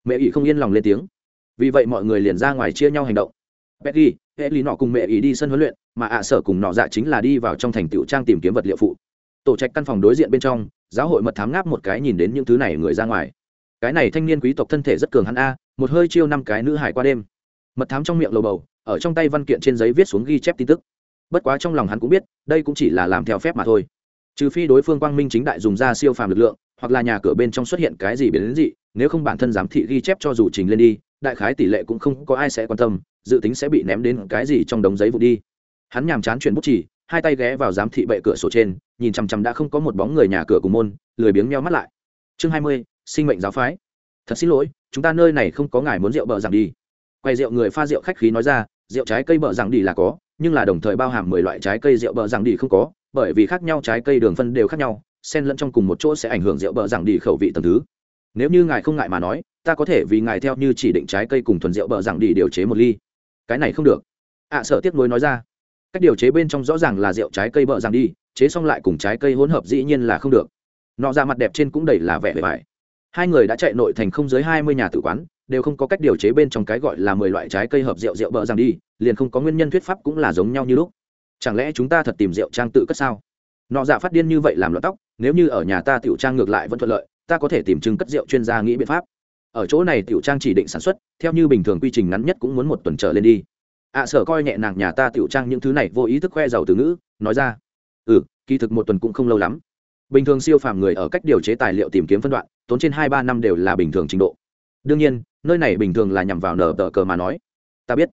A: mẹ ỷ không yên lòng lên tiếng. Vì vậy mọi người liền ra ngoài chia nhau hành động. Betty, hệ lý nọ cùng mẹ ỷ đi sân huấn luyện mà ạ sở cùng nọ dạ chính là đi vào trong thành tiểu trang tìm kiếm vật liệu phụ tổ trạch căn phòng đối diện bên trong, giáo hội mật thám ngáp một cái nhìn đến những thứ này người ra ngoài. Cái này thanh niên quý tộc thân thể rất cường hắn a, một hơi chiêu năm cái nữ hải qua đêm. Mật thám trong miệng lầu bầu, ở trong tay văn kiện trên giấy viết xuống ghi chép tin tức. Bất quá trong lòng hắn cũng biết, đây cũng chỉ là làm theo phép mà thôi. Trừ phi đối phương quang minh chính đại dùng ra siêu phàm lực lượng, hoặc là nhà cửa bên trong xuất hiện cái gì biến đến gì nếu không bản thân giám thị ghi chép cho dù trình lên đi, đại khái tỷ lệ cũng không có ai sẽ quan tâm, dự tính sẽ bị ném đến cái gì trong đống giấy vụ đi. Hắn nhàm chán chuyển bút chỉ hai tay ghé vào giám thị bệ cửa sổ trên nhìn chằm chằm đã không có một bóng người nhà cửa cùng môn lười biếng meo mắt lại. Chương hai mươi sinh mệnh giáo phái. Thật xin lỗi chúng ta nơi này không có ngài muốn rượu bợ rằng đi. Quay rượu người pha rượu khách khí nói ra rượu trái cây bợ rằng đi là có nhưng là đồng thời bao hàm mười loại trái cây rượu bợ rằng đi không có bởi vì khác nhau trái cây đường phân đều khác nhau xen lẫn trong cùng một chỗ sẽ ảnh hưởng rượu bợ rằng đi khẩu vị tầm thứ. Nếu như ngài không ngại mà nói ta có thể vì ngài theo như chỉ định trái cây cùng thuần rượu bợ rằng đi điều chế một ly. Cái này không được. Ạ à, sợ tiếc nuối nói ra cách điều chế bên trong rõ ràng là rượu trái cây bợ rằng đi, chế xong lại cùng trái cây hỗn hợp dĩ nhiên là không được. Nọ ra mặt đẹp trên cũng đầy là vẻ vẻ vải hai người đã chạy nội thành không dưới hai mươi nhà tử quán, đều không có cách điều chế bên trong cái gọi là mười loại trái cây hợp rượu rượu bợ rằng đi, liền không có nguyên nhân thuyết pháp cũng là giống nhau như lúc. Chẳng lẽ chúng ta thật tìm rượu trang tự cất sao? Nọ dạ phát điên như vậy làm loạn tóc, nếu như ở nhà ta tiểu trang ngược lại vẫn thuận lợi, ta có thể tìm chứng cất rượu chuyên gia nghĩ biện pháp. Ở chỗ này tiểu trang chỉ định sản xuất, theo như bình thường quy trình ngắn nhất cũng muốn một tuần trở lên đi ạ à, sở coi nhẹ nàng nhà ta tiểu trang những thứ này vô ý thức khoe giàu từ ngữ nói ra. Ừ kỳ thực một tuần cũng không lâu lắm. Bình thường siêu phàm người ở cách điều chế tài liệu tìm kiếm phân đoạn tốn trên hai ba năm đều là bình thường trình độ. Đương nhiên nơi này bình thường là nhằm vào nở tờ cờ mà nói. Ta biết.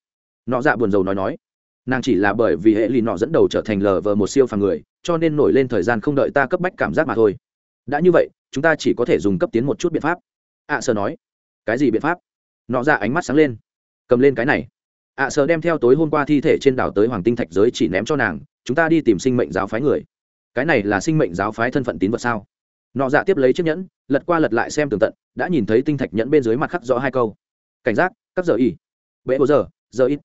A: Nọ dạ buồn rầu nói nói. Nàng chỉ là bởi vì hệ lì nọ dẫn đầu trở thành lờ vờ một siêu phàm người cho nên nổi lên thời gian không đợi ta cấp bách cảm giác mà thôi. Đã như vậy chúng ta chỉ có thể dùng cấp tiến một chút biện pháp. Ạ sở nói. Cái gì biện pháp? Nọ ra ánh mắt sáng lên. Cầm lên cái này ạ sợ đem theo tối hôm qua thi thể trên đảo tới hoàng tinh thạch giới chỉ ném cho nàng, chúng ta đi tìm sinh mệnh giáo phái người. Cái này là sinh mệnh giáo phái thân phận tín vật sao? Nọ dạ tiếp lấy chiếc nhẫn, lật qua lật lại xem tường tận, đã nhìn thấy tinh thạch nhẫn bên dưới mặt khắc rõ hai câu. Cảnh giác, các giờ y. Bệ bố giờ giờ ít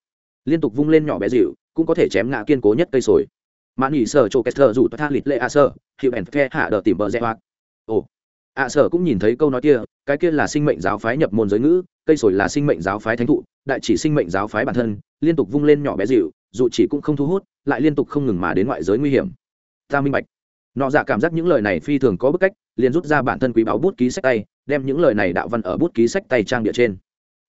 A: liên tục vung lên nhỏ bé dịu, cũng có thể chém ngã kiên cố nhất cây sồi. Mãn nghỉ sở chỗ kester rủ tha lịt lệ a sơ, hiệu ẻn phe hạ đờ tìm bờ dẹ hoạt ồ. Ạ sở cũng nhìn thấy câu nói kia, cái kia là sinh mệnh giáo phái nhập môn giới ngữ, cây sồi là sinh mệnh giáo phái thánh thụ đại chỉ sinh mệnh giáo phái bản thân, liên tục vung lên nhỏ bé dịu, dù chỉ cũng không thu hút, lại liên tục không ngừng mà đến ngoại giới nguy hiểm. Ta minh bạch. Nọ dạ cảm giác những lời này phi thường có bức cách, liền rút ra bản thân quý báo bút ký sách tay, đem những lời này đạo văn ở bút ký sách tay trang địa trên.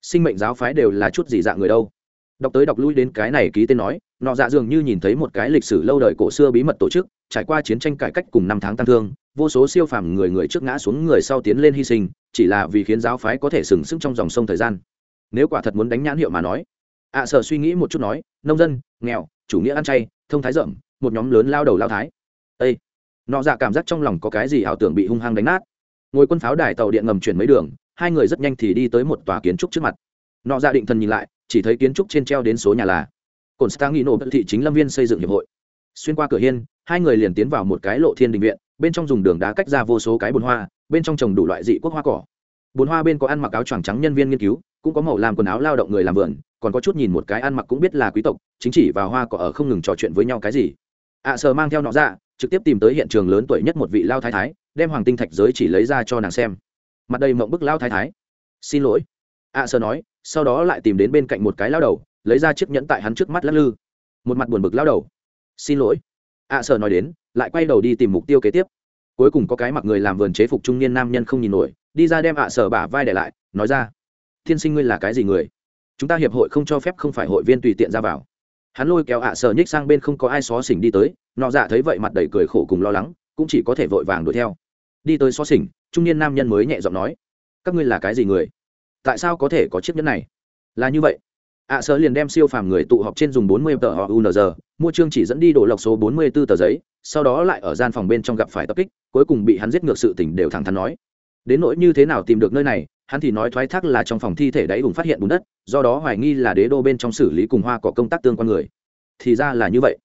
A: Sinh mệnh giáo phái đều là chút gì dạng người đâu? Đọc tới đọc lui đến cái này ký tên nói, nọ dạ dường như nhìn thấy một cái lịch sử lâu đời cổ xưa bí mật tổ chức, trải qua chiến tranh cải cách cùng năm tháng tăng thương, vô số siêu phàm người người trước ngã xuống người sau tiến lên hy sinh, chỉ là vì khiến giáo phái có thể sừng sững trong dòng sông thời gian nếu quả thật muốn đánh nhãn hiệu mà nói. Ạ à, suy nghĩ một chút nói nông dân nghèo chủ nghĩa ăn chay thông thái rộng một nhóm lớn lao đầu lao thái. Ây nọ dạ cảm giác trong lòng có cái gì ảo tưởng bị hung hăng đánh nát. Ngồi quân pháo đài tàu điện ngầm chuyển mấy đường hai người rất nhanh thì đi tới một tòa kiến trúc trước mặt. Nọ dạ định thần nhìn lại chỉ thấy kiến trúc trên treo đến số nhà là cồn stang nghĩ nổ thị chính lâm viên xây dựng hiệp hội. Xuyên qua cửa hiên hai người liền tiến vào một cái lộ thiên đình viện bên trong dùng đường đá cách ra vô số cái bồn hoa bên trong trồng đủ loại dị quốc hoa cỏ bốn hoa bên có ăn mặc áo choàng trắng nhân viên nghiên cứu cũng có màu làm quần áo lao động người làm vườn còn có chút nhìn một cái ăn mặc cũng biết là quý tộc chính chỉ và hoa cỏ ở không ngừng trò chuyện với nhau cái gì. Ạ à, sờ mang theo nọ ra trực tiếp tìm tới hiện trường lớn tuổi nhất một vị lao thái thái đem hoàng tinh thạch giới chỉ lấy ra cho nàng xem. Mặt đầy mộng bức lao thái thái. Xin lỗi. Ạ à, sờ nói sau đó lại tìm đến bên cạnh một cái lao đầu lấy ra chiếc nhẫn tại hắn trước mắt lắc lư. Một mặt buồn bực lao đầu. Xin lỗi. Ạ à, sờ nói đến lại quay đầu đi tìm mục tiêu kế tiếp. Cuối cùng có cái mặc người làm vườn chế phục trung niên nam nhân không nhìn nổi đi ra đem ạ sở bả vai để lại, nói ra, thiên sinh ngươi là cái gì người? Chúng ta hiệp hội không cho phép không phải hội viên tùy tiện ra vào. Hắn lôi kéo ạ sở nhích sang bên không có ai xó xỉnh đi tới, nọ dạ thấy vậy mặt đầy cười khổ cùng lo lắng, cũng chỉ có thể vội vàng đuổi theo. Đi tới xó xỉnh, trung niên nam nhân mới nhẹ giọng nói, các ngươi là cái gì người? Tại sao có thể có chiếc nhẫn này? Là như vậy. Ạ sở liền đem siêu phàm người tụ họp trên dùng bốn mươi tờ họ unz mua chương chỉ dẫn đi đổ lọc số bốn mươi 44 tờ giấy, sau đó lại ở gian phòng bên trong gặp phải tập kích, cuối cùng bị hắn giết ngược sự tình đều thẳng thắn nói đến nỗi như thế nào tìm được nơi này, hắn thì nói thoái thác là trong phòng thi thể đáy vùng phát hiện bùn đất, do đó hoài nghi là đế đô bên trong xử lý cùng hoa có công tác tương quan người. Thì ra là như vậy.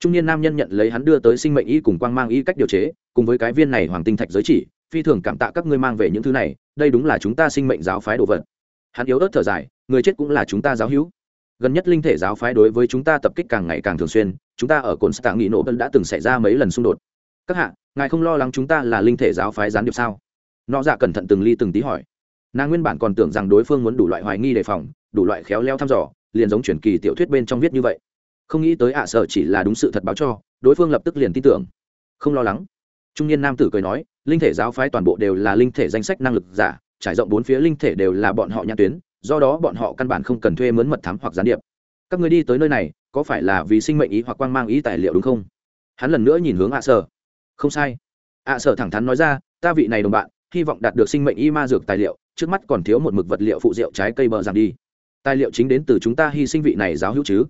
A: Trung niên nam nhân nhận lấy hắn đưa tới sinh mệnh y cùng quang mang y cách điều chế, cùng với cái viên này hoàng tinh thạch giới chỉ, phi thường cảm tạ các ngươi mang về những thứ này, đây đúng là chúng ta sinh mệnh giáo phái đồ vật. Hắn yếu ớt thở dài, người chết cũng là chúng ta giáo hữu. Gần nhất linh thể giáo phái đối với chúng ta tập kích càng ngày càng thường xuyên, chúng ta ở cồn stạng nghị nộ đã từng xảy ra mấy lần xung đột. Các hạ, ngài không lo lắng chúng ta là linh thể giáo phái gián điệp sao? Nọ dạ cẩn thận từng ly từng tí hỏi. Nàng nguyên bản còn tưởng rằng đối phương muốn đủ loại hoài nghi đề phòng, đủ loại khéo leo thăm dò, liền giống truyền kỳ tiểu thuyết bên trong viết như vậy. Không nghĩ tới ạ à sợ chỉ là đúng sự thật báo cho, đối phương lập tức liền tin tưởng. Không lo lắng. Trung niên nam tử cười nói, linh thể giáo phái toàn bộ đều là linh thể danh sách năng lực giả, trải rộng bốn phía linh thể đều là bọn họ nhãn tuyến, do đó bọn họ căn bản không cần thuê mướn mật thám hoặc gián điệp. Các người đi tới nơi này, có phải là vì sinh mệnh ý hoặc quan mang ý tài liệu đúng không? Hắn lần nữa nhìn hướng ạ à sở không sai. ạ sở thẳng thắn nói ra, ta vị này đồng bạn hy vọng đạt được sinh mệnh y ma dược tài liệu, trước mắt còn thiếu một mực vật liệu phụ rượu trái cây bờ giảm đi. Tài liệu chính đến từ chúng ta hy sinh vị này giáo hữu chứ?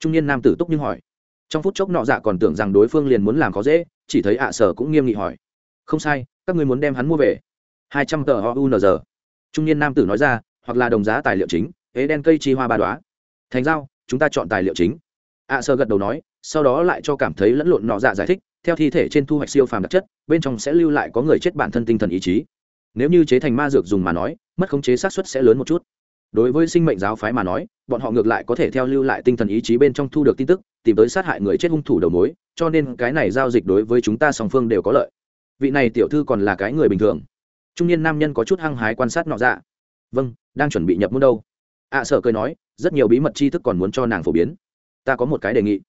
A: Trung niên nam tử túc nhưng hỏi. Trong phút chốc nọ dạ còn tưởng rằng đối phương liền muốn làm khó dễ, chỉ thấy ạ sở cũng nghiêm nghị hỏi. Không sai, các ngươi muốn đem hắn mua về. Hai trăm tờ ho giờ. trung niên nam tử nói ra, hoặc là đồng giá tài liệu chính, ế đen cây chi hoa ba đoá thành giao, chúng ta chọn tài liệu chính. Ạ sở gật đầu nói, sau đó lại cho cảm thấy lẫn lộn nọ dạ giải thích theo thi thể trên thu hoạch siêu phàm đặc chất bên trong sẽ lưu lại có người chết bản thân tinh thần ý chí. Nếu như chế thành ma dược dùng mà nói mất khống chế xác suất sẽ lớn một chút. Đối với sinh mệnh giáo phái mà nói bọn họ ngược lại có thể theo lưu lại tinh thần ý chí bên trong thu được tin tức tìm tới sát hại người chết hung thủ đầu mối cho nên cái này giao dịch đối với chúng ta song phương đều có lợi. Vị này tiểu thư còn là cái người bình thường. Trung niên nam nhân có chút hăng hái quan sát nọ dạ. Vâng đang chuẩn bị nhập môn đâu. Ạ à, sợ cười nói rất nhiều bí mật tri thức còn muốn cho nàng phổ biến. Ta có một cái đề nghị.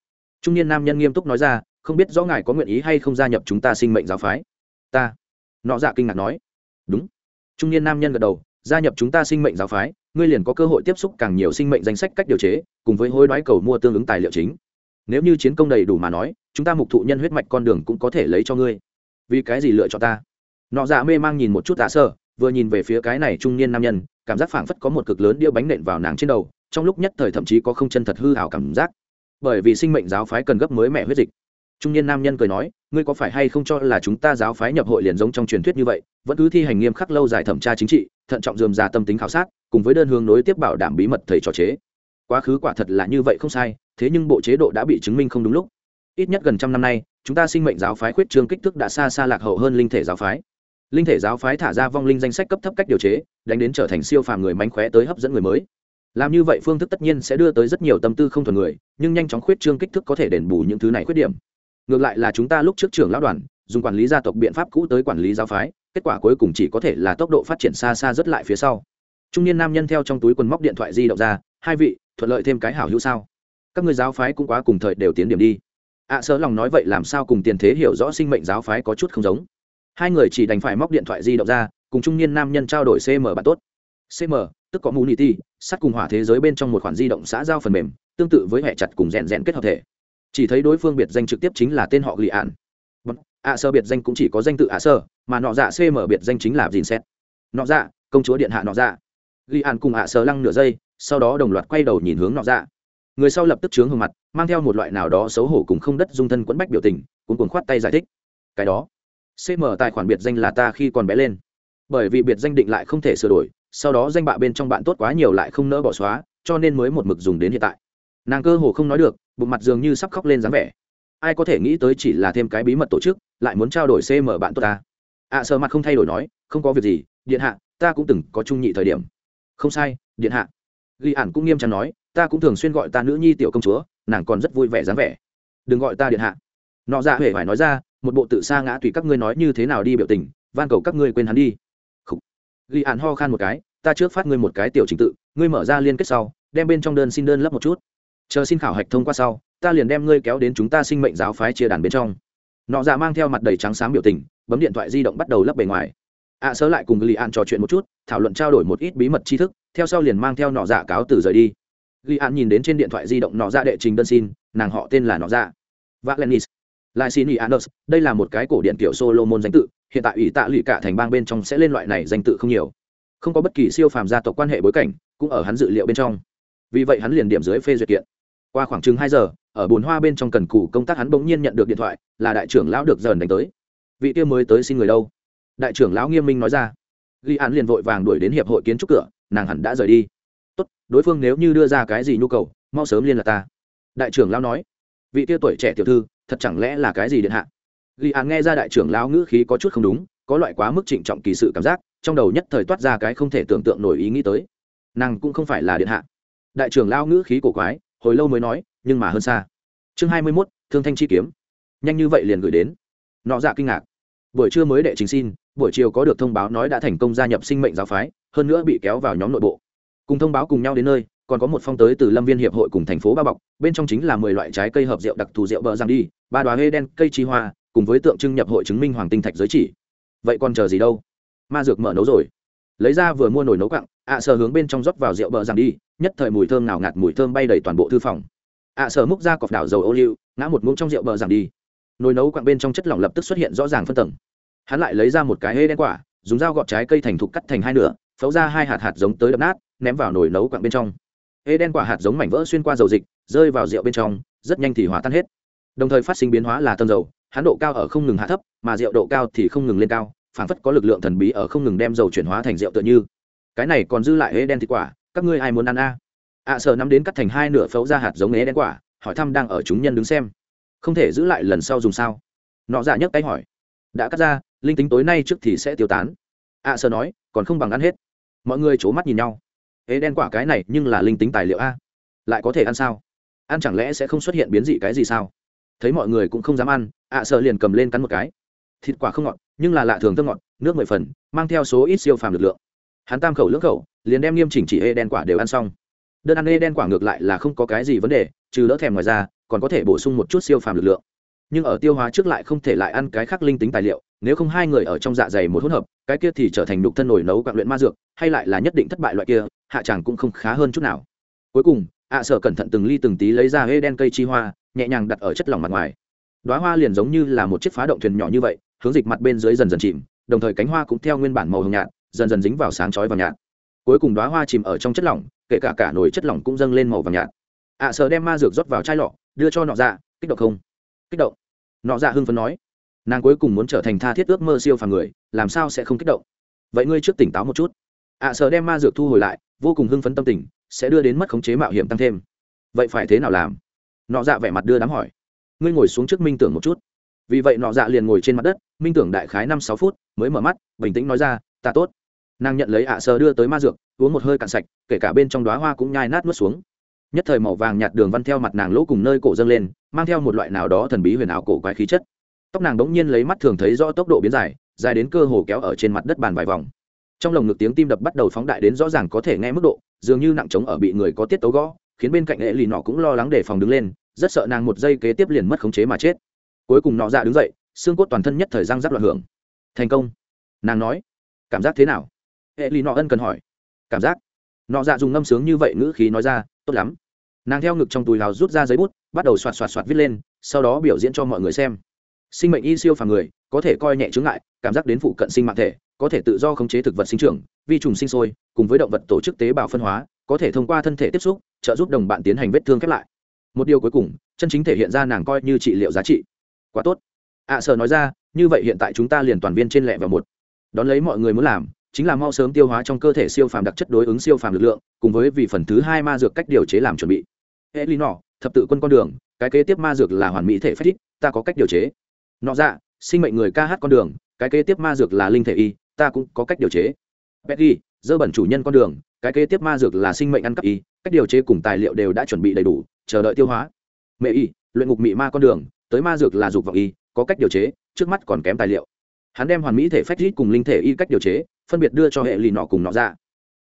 A: Trung niên nam nhân nghiêm túc nói ra không biết rõ ngài có nguyện ý hay không gia nhập chúng ta sinh mệnh giáo phái? Ta. Nọ dạ kinh ngạc nói. Đúng. Trung niên nam nhân gật đầu. Gia nhập chúng ta sinh mệnh giáo phái, ngươi liền có cơ hội tiếp xúc càng nhiều sinh mệnh danh sách cách điều chế, cùng với hối đoái cầu mua tương ứng tài liệu chính. Nếu như chiến công đầy đủ mà nói, chúng ta mục thụ nhân huyết mạch con đường cũng có thể lấy cho ngươi. Vì cái gì lựa cho ta? Nọ dạ mê mang nhìn một chút tạ sơ, vừa nhìn về phía cái này trung niên nam nhân, cảm giác phảng phất có một cực lớn đĩa bánh nện vào nàng trên đầu, trong lúc nhất thời thậm chí có không chân thật hư hảo cảm giác. Bởi vì sinh mệnh giáo phái cần gấp mới mẹ huyết dịch trung niên nam nhân cười nói, ngươi có phải hay không cho là chúng ta giáo phái nhập hội liền giống trong truyền thuyết như vậy, vẫn cứ thi hành nghiêm khắc lâu dài thẩm tra chính trị, thận trọng dườm ra tâm tính khảo sát, cùng với đơn hướng nối tiếp bảo đảm bí mật thầy trò chế. Quá khứ quả thật là như vậy không sai, thế nhưng bộ chế độ đã bị chứng minh không đúng lúc. Ít nhất gần trăm năm nay, chúng ta sinh mệnh giáo phái khuyết trương kích thước đã xa xa lạc hậu hơn linh thể giáo phái. Linh thể giáo phái thả ra vong linh danh sách cấp thấp cách điều chế, đánh đến trở thành siêu phàm người mánh khóe tới hấp dẫn người mới. Làm như vậy phương thức tất nhiên sẽ đưa tới rất nhiều tâm tư không thuần người, nhưng nhanh chóng khuyết trương kích thước có thể đền bù những thứ này khuyết điểm ngược lại là chúng ta lúc trước trưởng lão đoàn dùng quản lý gia tộc biện pháp cũ tới quản lý giáo phái kết quả cuối cùng chỉ có thể là tốc độ phát triển xa xa rất lại phía sau. Trung niên nam nhân theo trong túi quần móc điện thoại di động ra hai vị thuận lợi thêm cái hảo hữu sao? Các người giáo phái cũng quá cùng thời đều tiến điểm đi. Ạ à, sớ lòng nói vậy làm sao cùng tiền thế hiểu rõ sinh mệnh giáo phái có chút không giống. Hai người chỉ đành phải móc điện thoại di động ra cùng trung niên nam nhân trao đổi cm bạn tốt. Cm tức có munity sắt cùng hỏa thế giới bên trong một khoản di động xã giao phần mềm tương tự với hệ chặt cùng rèn rèn kết hợp thể chỉ thấy đối phương biệt danh trực tiếp chính là tên họ lì ạn ạ sơ biệt danh cũng chỉ có danh tự ạ sơ, mà nọ dạ cm biệt danh chính là dìn xét nọ dạ công chúa điện hạ nọ dạ. Ghi ạn cùng ạ sơ lăng nửa giây, sau đó đồng loạt quay đầu nhìn hướng nọ dạ. Người sau lập tức chướng hương mặt, mang theo một loại nào đó xấu hổ cùng không đất dung thân quẫn bách biểu tình, cuốn cuốn khoát tay giải thích. Cái đó cm tài khoản biệt danh là ta khi còn bé lên. Bởi vì biệt danh định lại không thể sửa đổi, sau đó danh bạ bên trong bạn tốt quá nhiều lại không nỡ bỏ xóa, cho nên mới một mực dùng đến hiện tại. Nàng cơ hồ không nói được bụng mặt dường như sắp khóc lên dáng vẻ. Ai có thể nghĩ tới chỉ là thêm cái bí mật tổ chức lại muốn trao đổi cm bạn tốt ta. Ạ à, sợ mặt không thay đổi nói không có việc gì điện hạ ta cũng từng có trung nhị thời điểm. Không sai điện hạ. Ghi ản cũng nghiêm trọng nói ta cũng thường xuyên gọi ta nữ nhi tiểu công chúa nàng còn rất vui vẻ dáng vẻ. Đừng gọi ta điện hạ. Nọ dạ huệ phải nói ra một bộ tự sa ngã tùy các ngươi nói như thế nào đi biểu tình van cầu các ngươi quên hắn đi. Ghi ản ho khan một cái ta trước phát ngươi một cái tiểu trình tự ngươi mở ra liên kết sau đem bên trong đơn xin đơn lấp một chút chờ xin khảo hạch thông qua sau ta liền đem ngươi kéo đến chúng ta sinh mệnh giáo phái chia đàn bên trong nọ dạ mang theo mặt đầy trắng xám biểu tình bấm điện thoại di động bắt đầu lấp bề ngoài ạ à, sớ lại cùng lì an trò chuyện một chút thảo luận trao đổi một ít bí mật tri thức theo sau liền mang theo nọ dạ cáo từ rời đi lì an nhìn đến trên điện thoại di động nọ dạ đệ trình đơn xin nàng họ tên là nọ dạ valenis lại xin lì Anders, đây là một cái cổ điện kiểu Solomon danh tự, hiện tại ủy tạ lụy cả thành bang bên trong sẽ lên loại này danh tự không nhiều. Không có bất kỳ siêu phàm gia tộc quan hệ bối cảnh, cũng ở hắn dự liệu bên trong. Vì vậy hắn liền điểm dưới phê duyệt kiện. Qua khoảng chừng hai giờ, ở bồn hoa bên trong cần cù công tác hắn bỗng nhiên nhận được điện thoại, là đại trưởng lão được dần đánh tới. Vị kia mới tới xin người đâu? Đại trưởng lão nghiêm minh nói ra. Ghi án liền vội vàng đuổi đến hiệp hội kiến trúc cửa, nàng hẳn đã rời đi. Tốt, đối phương nếu như đưa ra cái gì nhu cầu, mau sớm liên lạc ta. Đại trưởng lão nói. Vị kia tuổi trẻ tiểu thư, thật chẳng lẽ là cái gì điện hạ ghi án nghe ra đại trưởng lão ngữ khí có chút không đúng có loại quá mức trịnh trọng kỳ sự cảm giác trong đầu nhất thời toát ra cái không thể tưởng tượng nổi ý nghĩ tới nàng cũng không phải là điện hạ đại trưởng lão ngữ khí cổ quái hồi lâu mới nói nhưng mà hơn xa. Chương hai mươi mốt thương thanh chi kiếm. Nhanh như vậy liền gửi đến. Nọ dạ kinh ngạc. Buổi trưa mới đệ trình xin buổi chiều có được thông báo nói đã thành công gia nhập sinh mệnh giáo phái hơn nữa bị kéo vào nhóm nội bộ. Cùng thông báo cùng nhau đến nơi còn có một phong tới từ lâm viên hiệp hội cùng thành phố ba bọc bên trong chính là mười loại trái cây hợp rượu đặc thù rượu bờ giang đi ba đoá hê đen cây chi hoa cùng với tượng trưng nhập hội chứng minh hoàng tinh thạch giới chỉ. Vậy còn chờ gì đâu? Ma dược mở nấu rồi. Lấy ra vừa mua nồi nấu cặn ạ à, hướng bên trong rót vào rượu bờ giang đi nhất thời mùi thơm nào ngạt mùi thơm bay đầy toàn bộ thư phòng. ạ à, sở múc ra cọc đảo dầu ô liu ngã một muỗng trong rượu bờ rằng đi. nồi nấu quặng bên trong chất lỏng lập tức xuất hiện rõ ràng phân tầng. hắn lại lấy ra một cái hê đen quả dùng dao gọt trái cây thành thục cắt thành hai nửa phấu ra hai hạt hạt giống tới đập nát ném vào nồi nấu quặng bên trong. hê đen quả hạt giống mảnh vỡ xuyên qua dầu dịch rơi vào rượu bên trong rất nhanh thì hòa tan hết. đồng thời phát sinh biến hóa là tầng dầu hắn độ cao ở không ngừng hạ thấp mà rượu độ cao thì không ngừng lên cao phản phất có lực lượng thần bí ở không ngừng đem dầu chuyển hóa thành rượu tựa như. cái này còn dư lại hê đen thịt quả các ngươi ai muốn ăn a? À? ạ sợ nắm đến cắt thành hai nửa phấu ra hạt giống né đen quả, hỏi thăm đang ở chúng nhân đứng xem. Không thể giữ lại lần sau dùng sao? Nọ dạ nhấc tay hỏi. Đã cắt ra, linh tính tối nay trước thì sẽ tiêu tán. Ạ sợ nói, còn không bằng ăn hết. Mọi người c h ố mắt nhìn nhau. Ế đen quả cái này nhưng là linh tính tài liệu a. Lại có thể ăn sao? Ăn chẳng lẽ sẽ không xuất hiện biến dị cái gì sao? Thấy mọi người cũng không dám ăn ạ sợ liền cầm lên cắn một cái. Thịt quả không ngọt, nhưng là lạ thường thơm ngọt, nước mười phần, mang theo số ít siêu phàm lực lượng hắn tam khẩu lưỡng khẩu, liền đem nghiêm chỉnh chỉ ê đen quả đều ăn xong. Đơn ăn ê đen quả ngược lại là không có cái gì vấn đề, trừ đỡ thèm ngoài ra, còn có thể bổ sung một chút siêu phàm lực lượng. Nhưng ở tiêu hóa trước lại không thể lại ăn cái khác linh tính tài liệu, nếu không hai người ở trong dạ dày một hỗn hợp, cái kia thì trở thành đục thân nổi nấu quạng luyện ma dược, hay lại là nhất định thất bại loại kia, hạ chàng cũng không khá hơn chút nào. Cuối cùng, ạ sợ cẩn thận từng ly từng tí lấy ra hê đen cây chi hoa, nhẹ nhàng đặt ở chất lỏng mặt ngoài. Đoá hoa liền giống như là một chiếc phá động thuyền nhỏ như vậy, hướng dịch mặt bên dưới dần dần chìm, đồng thời cánh hoa cũng theo nguyên bản màu hồng nhạt dần dần dính vào sáng chói vào nhạt. Cuối cùng đoá hoa chìm ở trong chất lỏng kể cả cả nồi chất lỏng cũng dâng lên màu vàng nhạt. Ạ à, sợ đem ma dược rót vào chai lọ đưa cho nọ dạ kích động không? Kích động. Nọ dạ hưng phấn nói. Nàng cuối cùng muốn trở thành tha thiết ước mơ siêu phàm người làm sao sẽ không kích động? Vậy ngươi trước tỉnh táo một chút. Ạ à, sợ đem ma dược thu hồi lại vô cùng hưng phấn tâm tình sẽ đưa đến mất khống chế mạo hiểm tăng thêm. Vậy phải thế nào làm? Nọ dạ vẻ mặt đưa đám hỏi. Ngươi ngồi xuống trước minh tưởng một chút. Vì vậy nọ dạ liền ngồi trên mặt đất minh tưởng đại khái năm sáu phút mới mở mắt bình tĩnh nói ra ta tốt nàng nhận lấy ạ à sơ đưa tới ma dược, uống một hơi cạn sạch, kể cả bên trong đoá hoa cũng nhai nát nuốt xuống. Nhất thời màu vàng nhạt đường văn theo mặt nàng lỗ cùng nơi cổ dâng lên, mang theo một loại nào đó thần bí huyền ảo cổ quái khí chất. Tóc nàng đống nhiên lấy mắt thường thấy rõ tốc độ biến dài dài đến cơ hồ kéo ở trên mặt đất bàn vài vòng. Trong lồng ngực tiếng tim đập bắt đầu phóng đại đến rõ ràng có thể nghe mức độ, dường như nặng trống ở bị người có tiết tấu gõ, khiến bên cạnh hệ lì nọ cũng lo lắng để phòng đứng lên, rất sợ nàng một giây kế tiếp liền mất khống chế mà chết. Cuối cùng nọ ra đứng dậy, xương cốt toàn thân nhất thời răng giáp loạn hưởng. Thành công. Nàng nói, cảm giác thế nào? Hệ lì nọ ân cần hỏi. Cảm giác. Nọ dạ dùng ngâm sướng như vậy ngữ khí nói ra tốt lắm. Nàng theo ngực trong túi lào rút ra giấy bút bắt đầu xoạt xoạt xoạt viết lên sau đó biểu diễn cho mọi người xem. Sinh mệnh y siêu phàm người có thể coi nhẹ chướng ngại cảm giác đến phụ cận sinh mạng thể có thể tự do khống chế thực vật sinh trưởng vi trùng sinh sôi cùng với động vật tổ chức tế bào phân hóa có thể thông qua thân thể tiếp xúc trợ giúp đồng bạn tiến hành vết thương khép lại. Một điều cuối cùng chân chính thể hiện ra nàng coi như trị liệu giá trị. Quá tốt. Ạ à, sợ nói ra như vậy hiện tại chúng ta liền toàn viên trên lẹ vào một. Đón lấy mọi người muốn làm chính là mau sớm tiêu hóa trong cơ thể siêu phàm đặc chất đối ứng siêu phàm lực lượng, cùng với vì phần thứ hai ma dược cách điều chế làm chuẩn bị. Hệ lý nọ thập tự quân con đường, cái kế tiếp ma dược là hoàn mỹ thể phép ta có cách điều chế. Nọ dạ sinh mệnh người ca hát con đường, cái kế tiếp ma dược là linh thể y, ta cũng có cách điều chế. Petty dơ bẩn chủ nhân con đường, cái kế tiếp ma dược là sinh mệnh ăn cắp y, cách điều chế cùng tài liệu đều đã chuẩn bị đầy đủ, chờ đợi tiêu hóa. Mẹ y, luyện ngục mị ma con đường, tới ma dược là dục vọng y, có cách điều chế, trước mắt còn kém tài liệu. Hắn đem hoàn mỹ thể phách rít cùng linh thể y cách điều chế phân biệt đưa cho hệ lì nọ cùng nọ ra.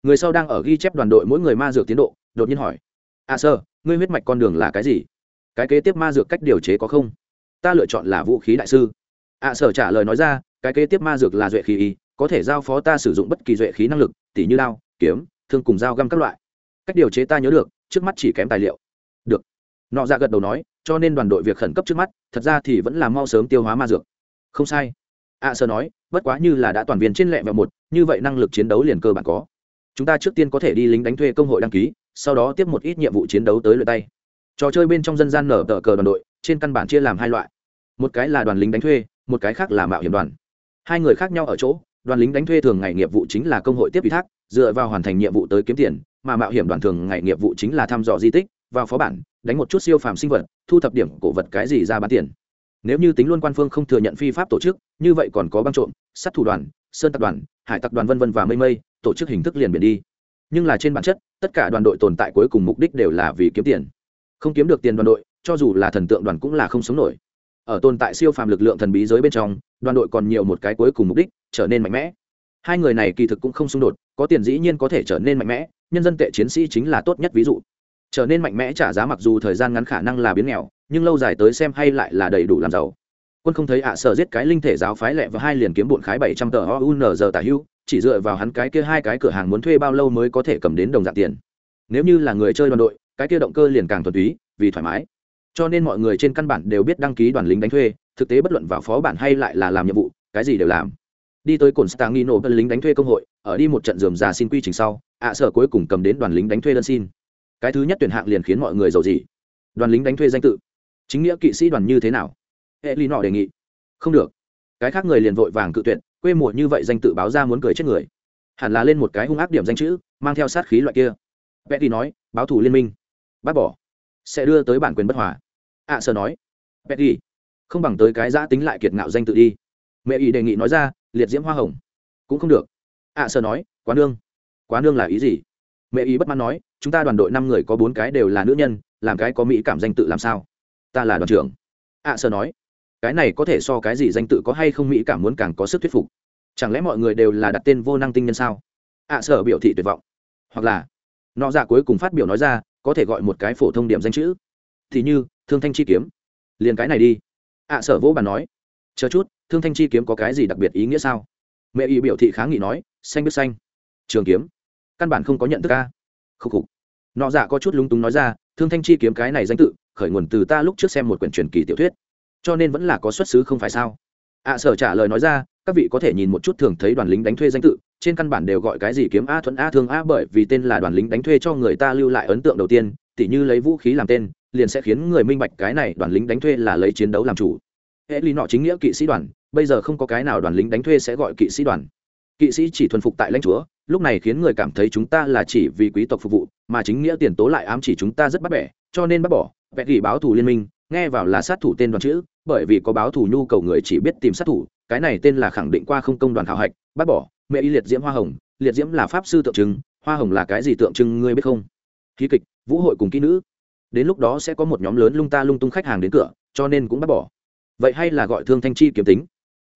A: Người sau đang ở ghi chép đoàn đội mỗi người ma dược tiến độ đột nhiên hỏi à sơ ngươi huyết mạch con đường là cái gì? Cái kế tiếp ma dược cách điều chế có không? Ta lựa chọn là vũ khí đại sư. Ạ à, sở trả lời nói ra cái kế tiếp ma dược là duệ khí y có thể giao phó ta sử dụng bất kỳ duệ khí năng lực tỉ như lao kiếm thương cùng dao găm các loại. Cách điều chế ta nhớ được trước mắt chỉ kém tài liệu. Được. Nọ ra gật đầu nói cho nên đoàn đội việc khẩn cấp trước mắt thật ra thì vẫn là mau sớm tiêu hóa ma dược. Không sai ạ à, nói bất quá như là đã toàn viên trên lệ vào một như vậy năng lực chiến đấu liền cơ bản có. Chúng ta trước tiên có thể đi lính đánh thuê công hội đăng ký sau đó tiếp một ít nhiệm vụ chiến đấu tới lượt tay. Trò chơi bên trong dân gian nở tờ cờ đoàn đội trên căn bản chia làm hai loại. Một cái là đoàn lính đánh thuê một cái khác là mạo hiểm đoàn. Hai người khác nhau ở chỗ đoàn lính đánh thuê thường ngày nghiệp vụ chính là công hội tiếp ủy thác dựa vào hoàn thành nhiệm vụ tới kiếm tiền mà mạo hiểm đoàn thường ngày nghiệp vụ chính là thăm dò di tích vào phó bản đánh một chút siêu phàm sinh vật thu thập điểm cổ vật cái gì ra bán tiền nếu như tính luôn quan phương không thừa nhận phi pháp tổ chức, như vậy còn có băng trộm, sát thủ đoàn, sơn tập đoàn, hải tập đoàn vân vân và mây mây, tổ chức hình thức liền biển đi. Nhưng là trên bản chất, tất cả đoàn đội tồn tại cuối cùng mục đích đều là vì kiếm tiền. Không kiếm được tiền đoàn đội, cho dù là thần tượng đoàn cũng là không sống nổi. Ở tồn tại siêu phàm lực lượng thần bí giới bên trong, đoàn đội còn nhiều một cái cuối cùng mục đích, trở nên mạnh mẽ. Hai người này kỳ thực cũng không xung đột, có tiền dĩ nhiên có thể trở nên mạnh mẽ, nhân dân tệ chiến sĩ chính là tốt nhất ví dụ trở nên mạnh mẽ trả giá mặc dù thời gian ngắn khả năng là biến nghèo, nhưng lâu dài tới xem hay lại là đầy đủ làm giàu. Quân không thấy ạ, sợ giết cái linh thể giáo phái lẹ và hai liền kiếm bộn khái bảy trăm tờ ounz tả hưu, chỉ dựa vào hắn cái kia hai cái cửa hàng muốn thuê bao lâu mới có thể cầm đến đồng dạng tiền. Nếu như là người chơi đoàn đội, cái kia động cơ liền càng thuần túy, vì thoải mái. Cho nên mọi người trên căn bản đều biết đăng ký đoàn lính đánh thuê, thực tế bất luận vào phó bản hay lại là làm nhiệm vụ, cái gì đều làm. Đi tới cồn stangino tân lính đánh thuê công hội, ở đi một trận dườm già xin quy trình sau, ạ sở cuối cùng cầm đến đoàn lính đánh thuê đơn xin cái thứ nhất tuyển hạng liền khiến mọi người giàu gì? Đoàn lính đánh thuê danh tự. Chính nghĩa kỵ sĩ đoàn như thế nào? Hệ lý nọ đề nghị. Không được. Cái khác người liền vội vàng cự tuyệt quê mùa như vậy danh tự báo ra muốn cười chết người. Hẳn là lên một cái hung ác điểm danh chữ mang theo sát khí loại kia. Petty nói báo thủ liên minh. Bác bỏ. Sẽ đưa tới bản quyền bất hòa. Ạ à, sơ nói. Đi, không bằng tới cái giã tính lại kiệt ngạo danh tự đi. Mẹ ý đề nghị nói ra liệt diễm hoa hồng. Cũng không được. Ạ à, sơ nói quá nương. Quá nương là ý gì? Mẹ ý bất mãn nói chúng ta đoàn đội năm người có bốn cái đều là nữ nhân làm cái có mỹ cảm danh tự làm sao? Ta là đoàn trưởng. Ạ à, sơ nói. Cái này có thể so cái gì danh tự có hay không mỹ cảm muốn càng có sức thuyết phục? Chẳng lẽ mọi người đều là đặt tên vô năng tinh nhân sao? Ạ à, sở biểu thị tuyệt vọng. Hoặc là nọ dạ cuối cùng phát biểu nói ra có thể gọi một cái phổ thông điểm danh chữ. Thì như thương thanh chi kiếm. Liền cái này đi. Ạ sở vỗ bàn nói. Chờ chút thương thanh chi kiếm có cái gì đặc biệt ý nghĩa sao? Mẹ y biểu thị kháng nghị nói xanh biết xanh. Trường kiếm. Căn bản không có nhận thức ca khúc khục. Nọ dạ có chút lúng túng nói ra, thương thanh chi kiếm cái này danh tự, khởi nguồn từ ta lúc trước xem một quyển truyền kỳ tiểu thuyết. Cho nên vẫn là có xuất xứ không phải sao? Ạ sở trả lời nói ra, các vị có thể nhìn một chút thường thấy đoàn lính đánh thuê danh tự, trên căn bản đều gọi cái gì kiếm a thuận a thương a bởi vì tên là đoàn lính đánh thuê cho người ta lưu lại ấn tượng đầu tiên, tỉ như lấy vũ khí làm tên, liền sẽ khiến người minh bạch cái này đoàn lính đánh thuê là lấy chiến đấu làm chủ. Hệ lý nọ chính nghĩa kỵ sĩ đoàn, bây giờ không có cái nào đoàn lính đánh thuê sẽ gọi kỵ sĩ đoàn. Kỵ sĩ chỉ thuần phục tại lãnh chúa lúc này khiến người cảm thấy chúng ta là chỉ vì quý tộc phục vụ, mà chính nghĩa tiền tố lại ám chỉ chúng ta rất bắt bẻ, cho nên bắt bỏ, vẽ gỉ báo thù liên minh, nghe vào là sát thủ tên đoàn chữ, bởi vì có báo thù nhu cầu người chỉ biết tìm sát thủ, cái này tên là khẳng định qua không công đoàn khảo hạch bắt bỏ, mẹ y liệt diễm hoa hồng, liệt diễm là pháp sư tượng trưng, hoa hồng là cái gì tượng trưng ngươi biết không? Khí kịch, vũ hội cùng kỹ nữ. Đến lúc đó sẽ có một nhóm lớn lung ta lung tung khách hàng đến cửa, cho nên cũng bắt bỏ. Vậy hay là gọi thương thanh chi kiếm tính?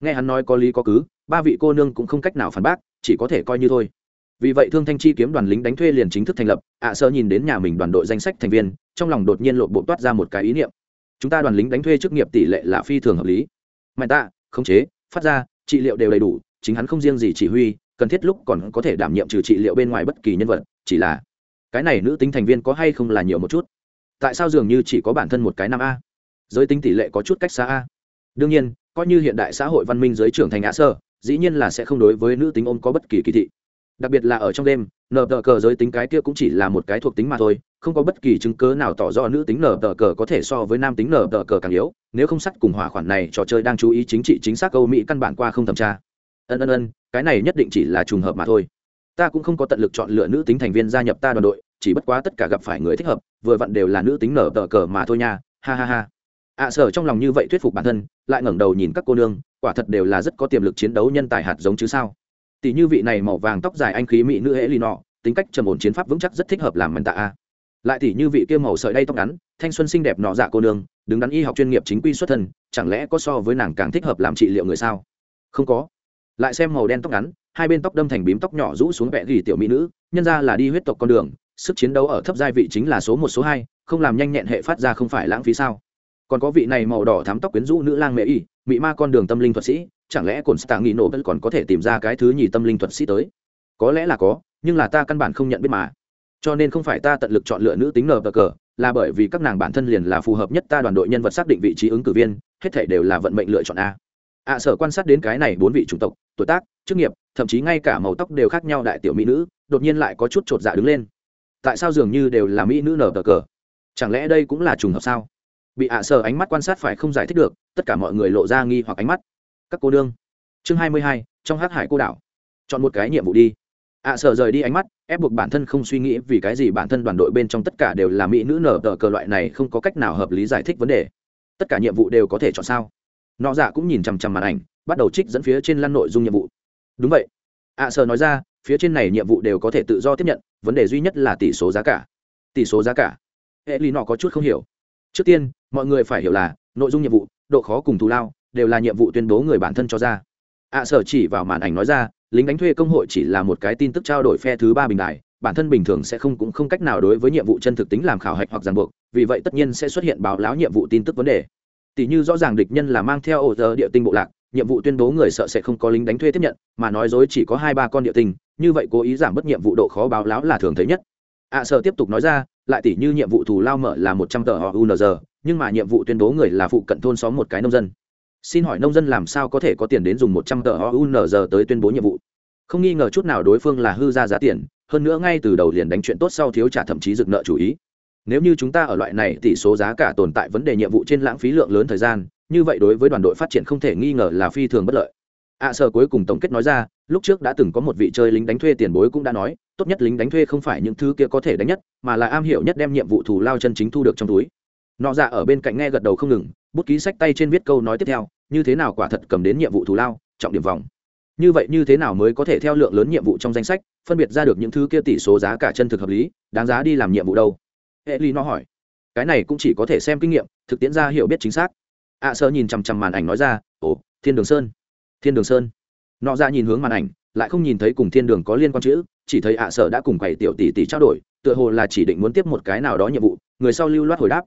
A: Nghe hắn nói có lý có cứ, ba vị cô nương cũng không cách nào phản bác, chỉ có thể coi như thôi vì vậy thương thanh chi kiếm đoàn lính đánh thuê liền chính thức thành lập, ạ sơ nhìn đến nhà mình đoàn đội danh sách thành viên, trong lòng đột nhiên lộ bộ toát ra một cái ý niệm. Chúng ta đoàn lính đánh thuê chức nghiệp tỷ lệ là phi thường hợp lý. Mạnh tạ, khống chế, phát ra, trị liệu đều đầy đủ, chính hắn không riêng gì chỉ huy, cần thiết lúc còn có thể đảm nhiệm trừ trị liệu bên ngoài bất kỳ nhân vật, chỉ là cái này nữ tính thành viên có hay không là nhiều một chút. Tại sao dường như chỉ có bản thân một cái nam a? Giới tính tỷ lệ có chút cách xa a. Đương nhiên, coi như hiện đại xã hội văn minh giới trưởng thành ạ sơ, dĩ nhiên là sẽ không đối với nữ tính ôm có bất kỳ kỳ thị đặc biệt là ở trong đêm nở tờ cờ giới tính cái kia cũng chỉ là một cái thuộc tính mà thôi, không có bất kỳ chứng cớ nào tỏ rõ nữ tính nở tờ cờ có thể so với nam tính nở tờ cờ càng yếu, nếu không sắt cùng hỏa khoản này, trò chơi đang chú ý chính trị chính xác câu mỹ căn bản qua không thẩm tra. Ân ân ân, cái này nhất định chỉ là trùng hợp mà thôi. Ta cũng không có tận lực chọn lựa nữ tính thành viên gia nhập ta đoàn đội, chỉ bất quá tất cả gặp phải người thích hợp, vừa vặn đều là nữ tính nở tờ cờ mà thôi nha, ha ha ha. Ạ sở trong lòng như vậy thuyết phục bản thân, lại ngẩng đầu nhìn các cô nương, quả thật đều là rất có tiềm lực chiến đấu nhân tài hạt giống chứ sao tỷ như vị này màu vàng tóc dài anh khí mỹ nữ hễ lì nọ tính cách trầm ổn, chiến pháp vững chắc rất thích hợp làm mảnh tạ a. Lại tỷ như vị kia màu sợi đay tóc ngắn, thanh xuân xinh đẹp nọ dạ cô nương, đứng đắn y học chuyên nghiệp chính quy xuất thân, chẳng lẽ có so với nàng càng thích hợp làm trị liệu người sao? Không có. Lại xem màu đen tóc ngắn, hai bên tóc đâm thành bím tóc nhỏ rũ xuống vẽ gỉ tiểu mỹ nữ, nhân ra là đi huyết tộc con đường, sức chiến đấu ở thấp giai vị chính là số một, số hai, không làm nhanh nhẹn hệ phát ra không phải lãng phí sao? Còn có vị này màu đỏ thắm tóc quyến rũ nữ lang mẹ y, mị ma con đường tâm linh thuật sĩ chẳng lẽ cồn stạng nghị nổ vẫn còn có thể tìm ra cái thứ nhì tâm linh thuật sĩ tới? Có lẽ là có, nhưng là ta căn bản không nhận biết mà. Cho nên không phải ta tận lực chọn lựa nữ tính nờ bờ cờ, là bởi vì các nàng bản thân liền là phù hợp nhất ta đoàn đội nhân vật xác định vị trí ứng cử viên, hết thể đều là vận mệnh lựa chọn a. Ạ sở quan sát đến cái này bốn vị chủng tộc, tuổi tác, chức nghiệp, thậm chí ngay cả màu tóc đều khác nhau đại tiểu mỹ nữ, đột nhiên lại có chút chột dạ đứng lên. Tại sao dường như đều là mỹ nữ nở tờ cờ? Chẳng lẽ đây cũng là trùng hợp sao? Bị ạ sở ánh mắt quan sát phải không giải thích được, tất cả mọi người lộ ra nghi hoặc ánh mắt các cô đương chương hai mươi hai, trong hát hải cô đảo. Chọn một cái nhiệm vụ đi. À, Ạ sở rời đi ánh mắt, ép buộc bản thân không suy nghĩ vì cái gì bản thân đoàn đội bên trong tất cả đều là mỹ nữ nở tờ cờ loại này không có cách nào hợp lý giải thích vấn đề. Tất cả nhiệm vụ đều có thể chọn sao? Nọ dạ cũng nhìn chằm chằm màn ảnh, bắt đầu trích dẫn phía trên lăn nội dung nhiệm vụ. Đúng vậy. À, Ạ sở nói ra, phía trên này nhiệm vụ đều có thể tự do tiếp nhận, vấn đề duy nhất là tỷ số giá cả. Tỷ số giá cả. Hệ lý nọ có chút không hiểu. Trước tiên, mọi người phải hiểu là, nội dung nhiệm vụ, độ khó cùng thù lao đều là nhiệm vụ tuyên bố người bản thân cho ra. Ạ sở chỉ vào màn ảnh nói ra, lính đánh thuê công hội chỉ là một cái tin tức trao đổi phe thứ ba bình đại, bản thân bình thường sẽ không cũng không cách nào đối với nhiệm vụ chân thực tính làm khảo hạch hoặc ràng buộc, vì vậy tất nhiên sẽ xuất hiện báo láo nhiệm vụ tin tức vấn đề. Tỷ như rõ ràng địch nhân là mang theo ổ giờ địa tinh bộ lạc, nhiệm vụ tuyên bố người sợ sẽ không có lính đánh thuê tiếp nhận, mà nói dối chỉ có hai ba con địa tinh, như vậy cố ý giảm bớt nhiệm vụ độ khó báo láo là thường thấy nhất. Ạ sở tiếp tục nói ra, lại tỷ như nhiệm vụ thù lao mở là một trăm tờ họ unr nhưng mà nhiệm vụ tuyên bố người là phụ cận thôn xóm một cái nông dân xin hỏi nông dân làm sao có thể có tiền đến dùng một trăm tờ ounz tới tuyên bố nhiệm vụ? Không nghi ngờ chút nào đối phương là hư ra giá tiền hơn nữa ngay từ đầu liền đánh chuyện tốt sau thiếu trả thậm chí rực nợ chủ ý. Nếu như chúng ta ở loại này tỷ số giá cả tồn tại vấn đề nhiệm vụ trên lãng phí lượng lớn thời gian như vậy đối với đoàn đội phát triển không thể nghi ngờ là phi thường bất lợi. Ạ à, sở cuối cùng tổng kết nói ra lúc trước đã từng có một vị chơi lính đánh thuê tiền bối cũng đã nói tốt nhất lính đánh thuê không phải những thứ kia có thể đánh nhất mà là am hiểu nhất đem nhiệm vụ thù lao chân chính thu được trong túi. Nọ dạ ở bên cạnh nghe gật đầu không ngừng bút ký sách tay trên viết câu nói tiếp theo như thế nào quả thật cầm đến nhiệm vụ thù lao trọng điểm vòng. Như vậy như thế nào mới có thể theo lượng lớn nhiệm vụ trong danh sách phân biệt ra được những thứ kia tỷ số giá cả chân thực hợp lý đáng giá đi làm nhiệm vụ đâu? Hệ ly nó hỏi. Cái này cũng chỉ có thể xem kinh nghiệm thực tiễn ra hiểu biết chính xác. Ạ à, sơ nhìn chằm chằm màn ảnh nói ra ồ thiên đường sơn. Thiên đường sơn? Nọ ra nhìn hướng màn ảnh lại không nhìn thấy cùng thiên đường có liên quan chữ chỉ thấy ạ à sở đã cùng quầy tiểu tỷ tỷ trao đổi tựa hồ là chỉ định muốn tiếp một cái nào đó nhiệm vụ người sau lưu loát hồi đáp.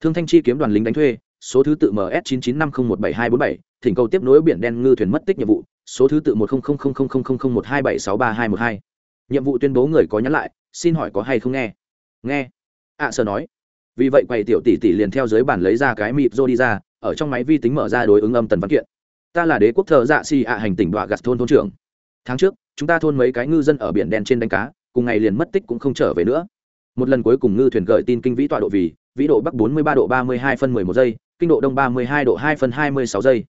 A: Thương thanh chi kiếm đoàn lính đánh thuê số thứ tự ms 995017247, thỉnh cầu tiếp nối biển đen ngư thuyền mất tích nhiệm vụ số thứ tự một nhiệm vụ tuyên bố người có nhắn lại xin hỏi có hay không nghe? Nghe. Ạ à, sở nói. Vì vậy quầy tiểu tỷ tỷ liền theo dưới bản lấy ra cái mịp rô đi ra ở trong máy vi tính mở ra đối ứng âm tần văn kiện. Ta là đế quốc thợ dạ xì ạ hành tỉnh đọa gạt thôn thôn trưởng. Tháng trước chúng ta thôn mấy cái ngư dân ở biển đen trên đánh cá cùng ngày liền mất tích cũng không trở về nữa. Một lần cuối cùng ngư thuyền gửi tin kinh vĩ tọa độ vì vĩ độ bắc 43 độ 32 phân 11 giây kinh độ đông ba mươi hai độ hai phân hai mươi sáu giây.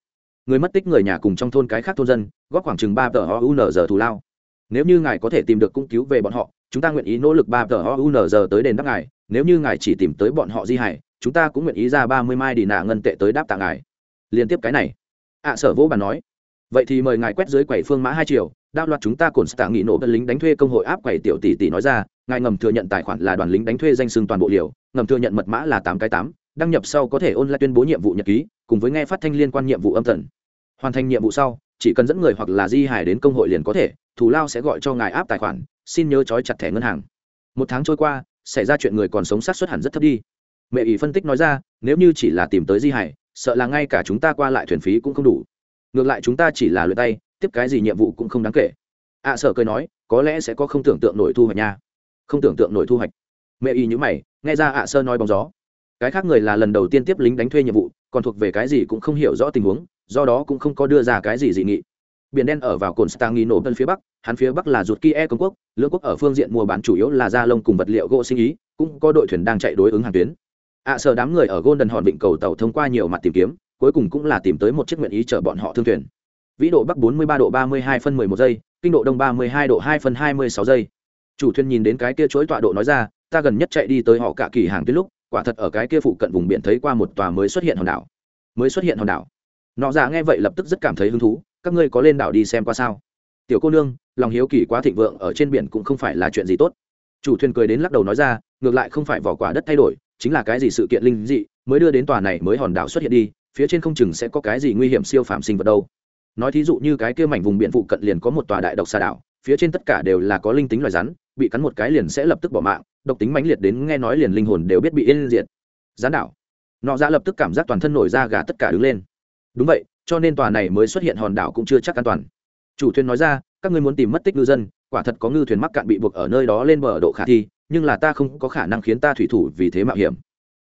A: Người mất tích người nhà cùng trong thôn cái khác thôn dân, góp khoảng chừng ba tờ o giờ thù lao. Nếu như ngài có thể tìm được cũng cứu về bọn họ, chúng ta nguyện ý nỗ lực ba tờ o giờ tới đền đáp ngài. Nếu như ngài chỉ tìm tới bọn họ di hải chúng ta cũng nguyện ý ra ba mươi mai đi nạ ngân tệ tới đáp tạ ngài. Liên tiếp cái này. Ạ sở vỗ bà nói. Vậy thì mời ngài quét dưới quầy phương mã hai triệu đao loạt chúng ta cồn stạ nghị nổ lính đánh thuê công hội áp quầy tiểu tỷ tỷ nói ra, ngài ngầm thừa nhận tài khoản là đoàn lính đánh thuê danh xưng toàn bộ liều, ngầm thừa nhận mật mã là tám cái tám đăng nhập sau có thể ôn lại tuyên bố nhiệm vụ nhật ký cùng với nghe phát thanh liên quan nhiệm vụ âm thần. Hoàn thành nhiệm vụ sau chỉ cần dẫn người hoặc là di hải đến công hội liền có thể thủ lao sẽ gọi cho ngài áp tài khoản xin nhớ trói chặt thẻ ngân hàng. Một tháng trôi qua xảy ra chuyện người còn sống sát xuất hẳn rất thấp đi. Mẹ ý phân tích nói ra nếu như chỉ là tìm tới di hải sợ là ngay cả chúng ta qua lại thuyền phí cũng không đủ. Ngược lại chúng ta chỉ là luyện tay tiếp cái gì nhiệm vụ cũng không đáng kể. Ạ à, sợ cười nói có lẽ sẽ có không tưởng tượng nổi thu hoạch nha. Không tưởng tượng nổi thu hoạch. Mẹ y nhữ mày nghe ra ạ à sơ nói bóng gió cái khác người là lần đầu tiên tiếp lính đánh thuê nhiệm vụ còn thuộc về cái gì cũng không hiểu rõ tình huống do đó cũng không có đưa ra cái gì dị nghị. Biển đen ở vào cồn stangino bên phía bắc hắn phía bắc là ruột kia công quốc lưỡng quốc ở phương diện mua bán chủ yếu là da lông cùng vật liệu gỗ sinh ý cũng có đội thuyền đang chạy đối ứng hàng tuyến. Ạ à, sợ đám người ở golden hòn vịnh cầu tàu thông qua nhiều mặt tìm kiếm cuối cùng cũng là tìm tới một chiếc nguyện ý chở bọn họ thương thuyền. Vĩ độ bắc 43 độ 32 phân 11 giây kinh độ đông 32 độ 2 phân 26 giây. Chủ thuyền nhìn đến cái kia chối tọa độ nói ra ta gần nhất chạy đi tới họ cả kỳ hàng tuyến lúc quả thật ở cái kia phụ cận vùng biển thấy qua một tòa mới xuất hiện hòn đảo. Mới xuất hiện hòn đảo. Nọ dạ nghe vậy lập tức rất cảm thấy hứng thú, các ngươi có lên đảo đi xem qua sao? Tiểu cô nương, lòng hiếu kỳ quá thịnh vượng ở trên biển cũng không phải là chuyện gì tốt. Chủ thuyền cười đến lắc đầu nói ra, ngược lại không phải vỏ quả đất thay đổi, chính là cái gì sự kiện linh dị, mới đưa đến tòa này mới hòn đảo xuất hiện đi, phía trên không chừng sẽ có cái gì nguy hiểm siêu phạm sinh vật đâu. Nói thí dụ như cái kia mảnh vùng biển phụ cận liền có một tòa đại độc xa đảo, phía trên tất cả đều là có linh tính loài rắn bị cắn một cái liền sẽ lập tức bỏ mạng, độc tính mãnh liệt đến nghe nói liền linh hồn đều biết bị yên diệt. Gián đảo nọ ra lập tức cảm giác toàn thân nổi da gà tất cả đứng lên. Đúng vậy, cho nên tòa này mới xuất hiện hòn đảo cũng chưa chắc an toàn. Chủ thuyền nói ra, các ngươi muốn tìm mất tích ngư dân, quả thật có ngư thuyền mắc cạn bị buộc ở nơi đó lên bờ độ khả thi, nhưng là ta không có khả năng khiến ta thủy thủ vì thế mạo hiểm.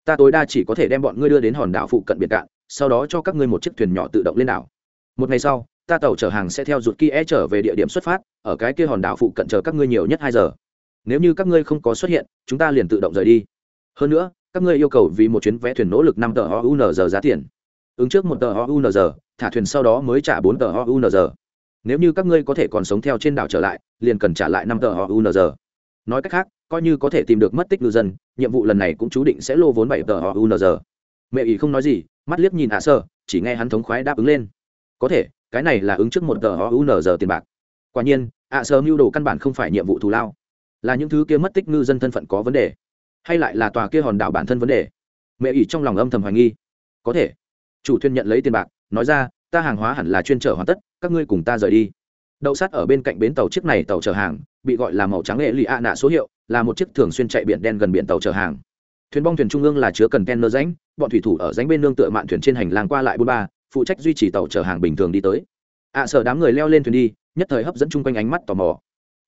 A: Ta tối đa chỉ có thể đem bọn ngươi đưa đến hòn đảo phụ cận biển cạn, sau đó cho các ngươi một chiếc thuyền nhỏ tự động lên đảo. Một ngày sau, ta tàu chở hàng sẽ theo rụt kia trở về địa điểm xuất phát, ở cái kia hòn đảo phụ cận chờ các ngươi nhiều nhất hai giờ nếu như các ngươi không có xuất hiện, chúng ta liền tự động rời đi. Hơn nữa, các ngươi yêu cầu vì một chuyến vé thuyền nỗ lực năm tờ ounz giá tiền. Ứng trước một tờ ounz thả thuyền sau đó mới trả bốn tờ ounz nếu như các ngươi có thể còn sống theo trên đảo trở lại, liền cần trả lại năm tờ ounz nói cách khác, coi như có thể tìm được mất tích ngư dân, nhiệm vụ lần này cũng chú định sẽ lô vốn bảy tờ ounz mẹ ý không nói gì, mắt liếc nhìn ạ sơ, chỉ nghe hắn thống khoái đáp ứng lên. Có thể, cái này là ứng trước một tờ ounz tiền bạc. Quả nhiên, ạ sơ mưu đồ căn bản không phải nhiệm vụ thù lao là những thứ kia mất tích ngư dân thân phận có vấn đề hay lại là tòa kia hòn đảo bản thân vấn đề? Mẹ ỷ trong lòng âm thầm hoài nghi. Có thể. Chủ thuyền nhận lấy tiền bạc nói ra ta hàng hóa hẳn là chuyên trở hoàn tất các ngươi cùng ta rời đi. Đậu sát ở bên cạnh bến tàu chiếc này tàu chở hàng bị gọi là màu trắng nghệ lụy ạ nạ số hiệu là một chiếc thường xuyên chạy biển đen gần biển tàu chở hàng. Thuyền bong thuyền trung ương là chứa cần ken nơ ránh bọn thủy thủ ở ránh bên nương tựa mạn thuyền trên hành lang qua lại bốn ba phụ trách duy trì tàu chở hàng bình thường đi tới. Ạ à, sợ đám người leo lên thuyền đi nhất thời hấp dẫn chung quanh ánh mắt tò mò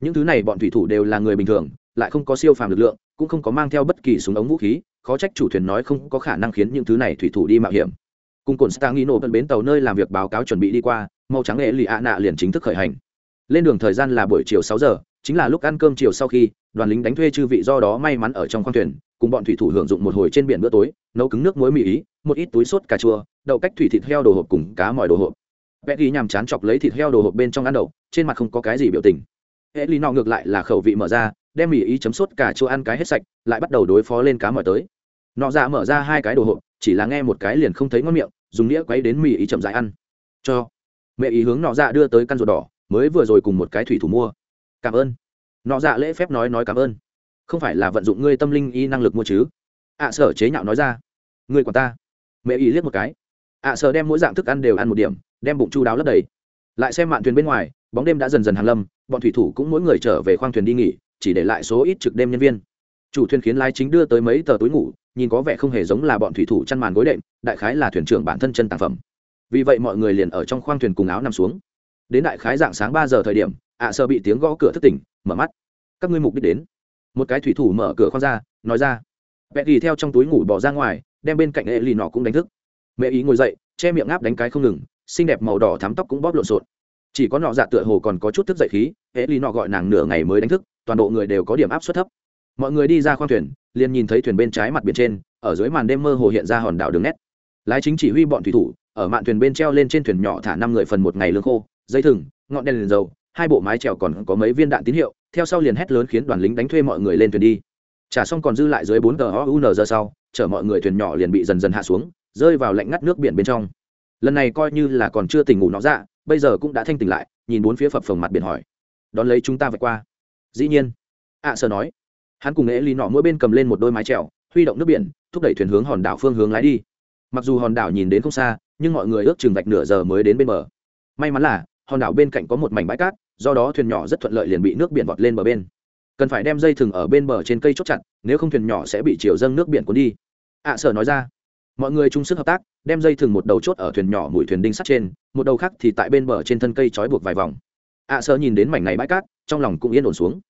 A: những thứ này bọn thủy thủ đều là người bình thường, lại không có siêu phàm lực lượng, cũng không có mang theo bất kỳ súng ống vũ khí, khó trách chủ thuyền nói không có khả năng khiến những thứ này thủy thủ đi mạo hiểm. Cùng cồn stangino bến tàu nơi làm việc báo cáo chuẩn bị đi qua, màu trắng nghệ lì ạ nạ liền chính thức khởi hành. Lên đường thời gian là buổi chiều sáu giờ, chính là lúc ăn cơm chiều sau khi, đoàn lính đánh thuê chư vị do đó may mắn ở trong khoang thuyền, cùng bọn thủy thủ hưởng dụng một hồi trên biển bữa tối, nấu cứng nước muối mì ý, một ít túi sốt cà chua, đậu cách thủy thịt heo đồ hộp cùng cá mỏi đồ hộp. Vẽ ghi nhằm chán chọc lấy thịt heo đồ hộp bên trong ăn đậu, trên mặt không có cái gì biểu tình hệ lý nọ ngược lại là khẩu vị mở ra đem mì ý chấm sốt cà chua ăn cái hết sạch lại bắt đầu đối phó lên cá mòi tới. Nọ dạ mở ra hai cái đồ hộp chỉ là nghe một cái liền không thấy ngon miệng dùng đĩa quấy đến mì ý chậm dại ăn. Cho. Mẹ ý hướng nọ dạ đưa tới căn ruột đỏ mới vừa rồi cùng một cái thủy thủ mua. Cảm ơn. Nọ dạ lễ phép nói nói cảm ơn. Không phải là vận dụng ngươi tâm linh y năng lực mua chứ? Ạ à, sở chế nhạo nói ra. Ngươi còn ta. Mẹ ý liếc một cái. Ạ à, sở đem mỗi dạng thức ăn đều ăn một điểm đem bụng chu đáo lấp đầy lại xem mạn thuyền bên ngoài, bóng đêm đã dần dần hàn lâm, bọn thủy thủ cũng mỗi người trở về khoang thuyền đi nghỉ, chỉ để lại số ít trực đêm nhân viên. Chủ thuyền khiến lái chính đưa tới mấy tờ túi ngủ, nhìn có vẻ không hề giống là bọn thủy thủ chăn màn gối đệm, đại khái là thuyền trưởng bản thân chân tàng phẩm. Vì vậy mọi người liền ở trong khoang thuyền cùng áo nằm xuống. Đến đại khái dạng sáng ba giờ thời điểm, ạ sơ bị tiếng gõ cửa thất tỉnh, mở mắt. Các ngươi mục đích đến. Một cái thủy thủ mở cửa khoang ra, nói ra. Vẽ thì theo trong túi ngủ bỏ ra ngoài, đem bên cạnh hệ lì nọ cũng đánh thức. Mẹ ý ngồi dậy, che miệng ngáp đánh cái không ngừng xinh đẹp màu đỏ thắm tóc cũng bóp lộn xộn. Chỉ có nọ dạ tựa hồ còn có chút thức dậy khí, hễ lý nọ gọi nàng nửa ngày mới đánh thức, toàn bộ người đều có điểm áp suất thấp. Mọi người đi ra khoang thuyền, liền nhìn thấy thuyền bên trái mặt biển trên, ở dưới màn đêm mơ hồ hiện ra hòn đảo đường nét. Lái chính chỉ huy bọn thủy thủ, ở mạn thuyền bên treo lên trên thuyền nhỏ thả năm người phần một ngày lương khô, dây thừng, ngọn đèn liền dầu, hai bộ mái trèo còn có mấy viên đạn tín hiệu, theo sau liền hét lớn khiến đoàn lính đánh thuê mọi người lên thuyền đi. Trả xong còn dư lại dưới bốn tờ un giờ sau, chở mọi người thuyền nhỏ liền bị dần dần hạ xuống, rơi vào lạnh ngắt nước biển bên trong lần này coi như là còn chưa tỉnh ngủ nó ra bây giờ cũng đã thanh tỉnh lại nhìn bốn phía phập phồng mặt biển hỏi. Đón lấy chúng ta vượt qua. Dĩ nhiên ạ à, sơ nói. Hắn cùng nghệ lý nọ mỗi bên cầm lên một đôi mái trèo huy động nước biển thúc đẩy thuyền hướng hòn đảo phương hướng lái đi. Mặc dù hòn đảo nhìn đến không xa nhưng mọi người ước chừng vạch nửa giờ mới đến bên bờ. May mắn là hòn đảo bên cạnh có một mảnh bãi cát do đó thuyền nhỏ rất thuận lợi liền bị nước biển vọt lên bờ bên. Cần phải đem dây thừng ở bên bờ trên cây chốt chặt nếu không thuyền nhỏ sẽ bị chiều dâng nước biển cuốn đi. Ạ à, sở nói ra mọi người chung sức hợp tác đem dây thừng một đầu chốt ở thuyền nhỏ mũi thuyền đinh sắt trên một đầu khác thì tại bên bờ trên thân cây trói buộc vài vòng. Ạ à, nhìn đến mảnh này bãi cát trong lòng cũng yên ổn xuống.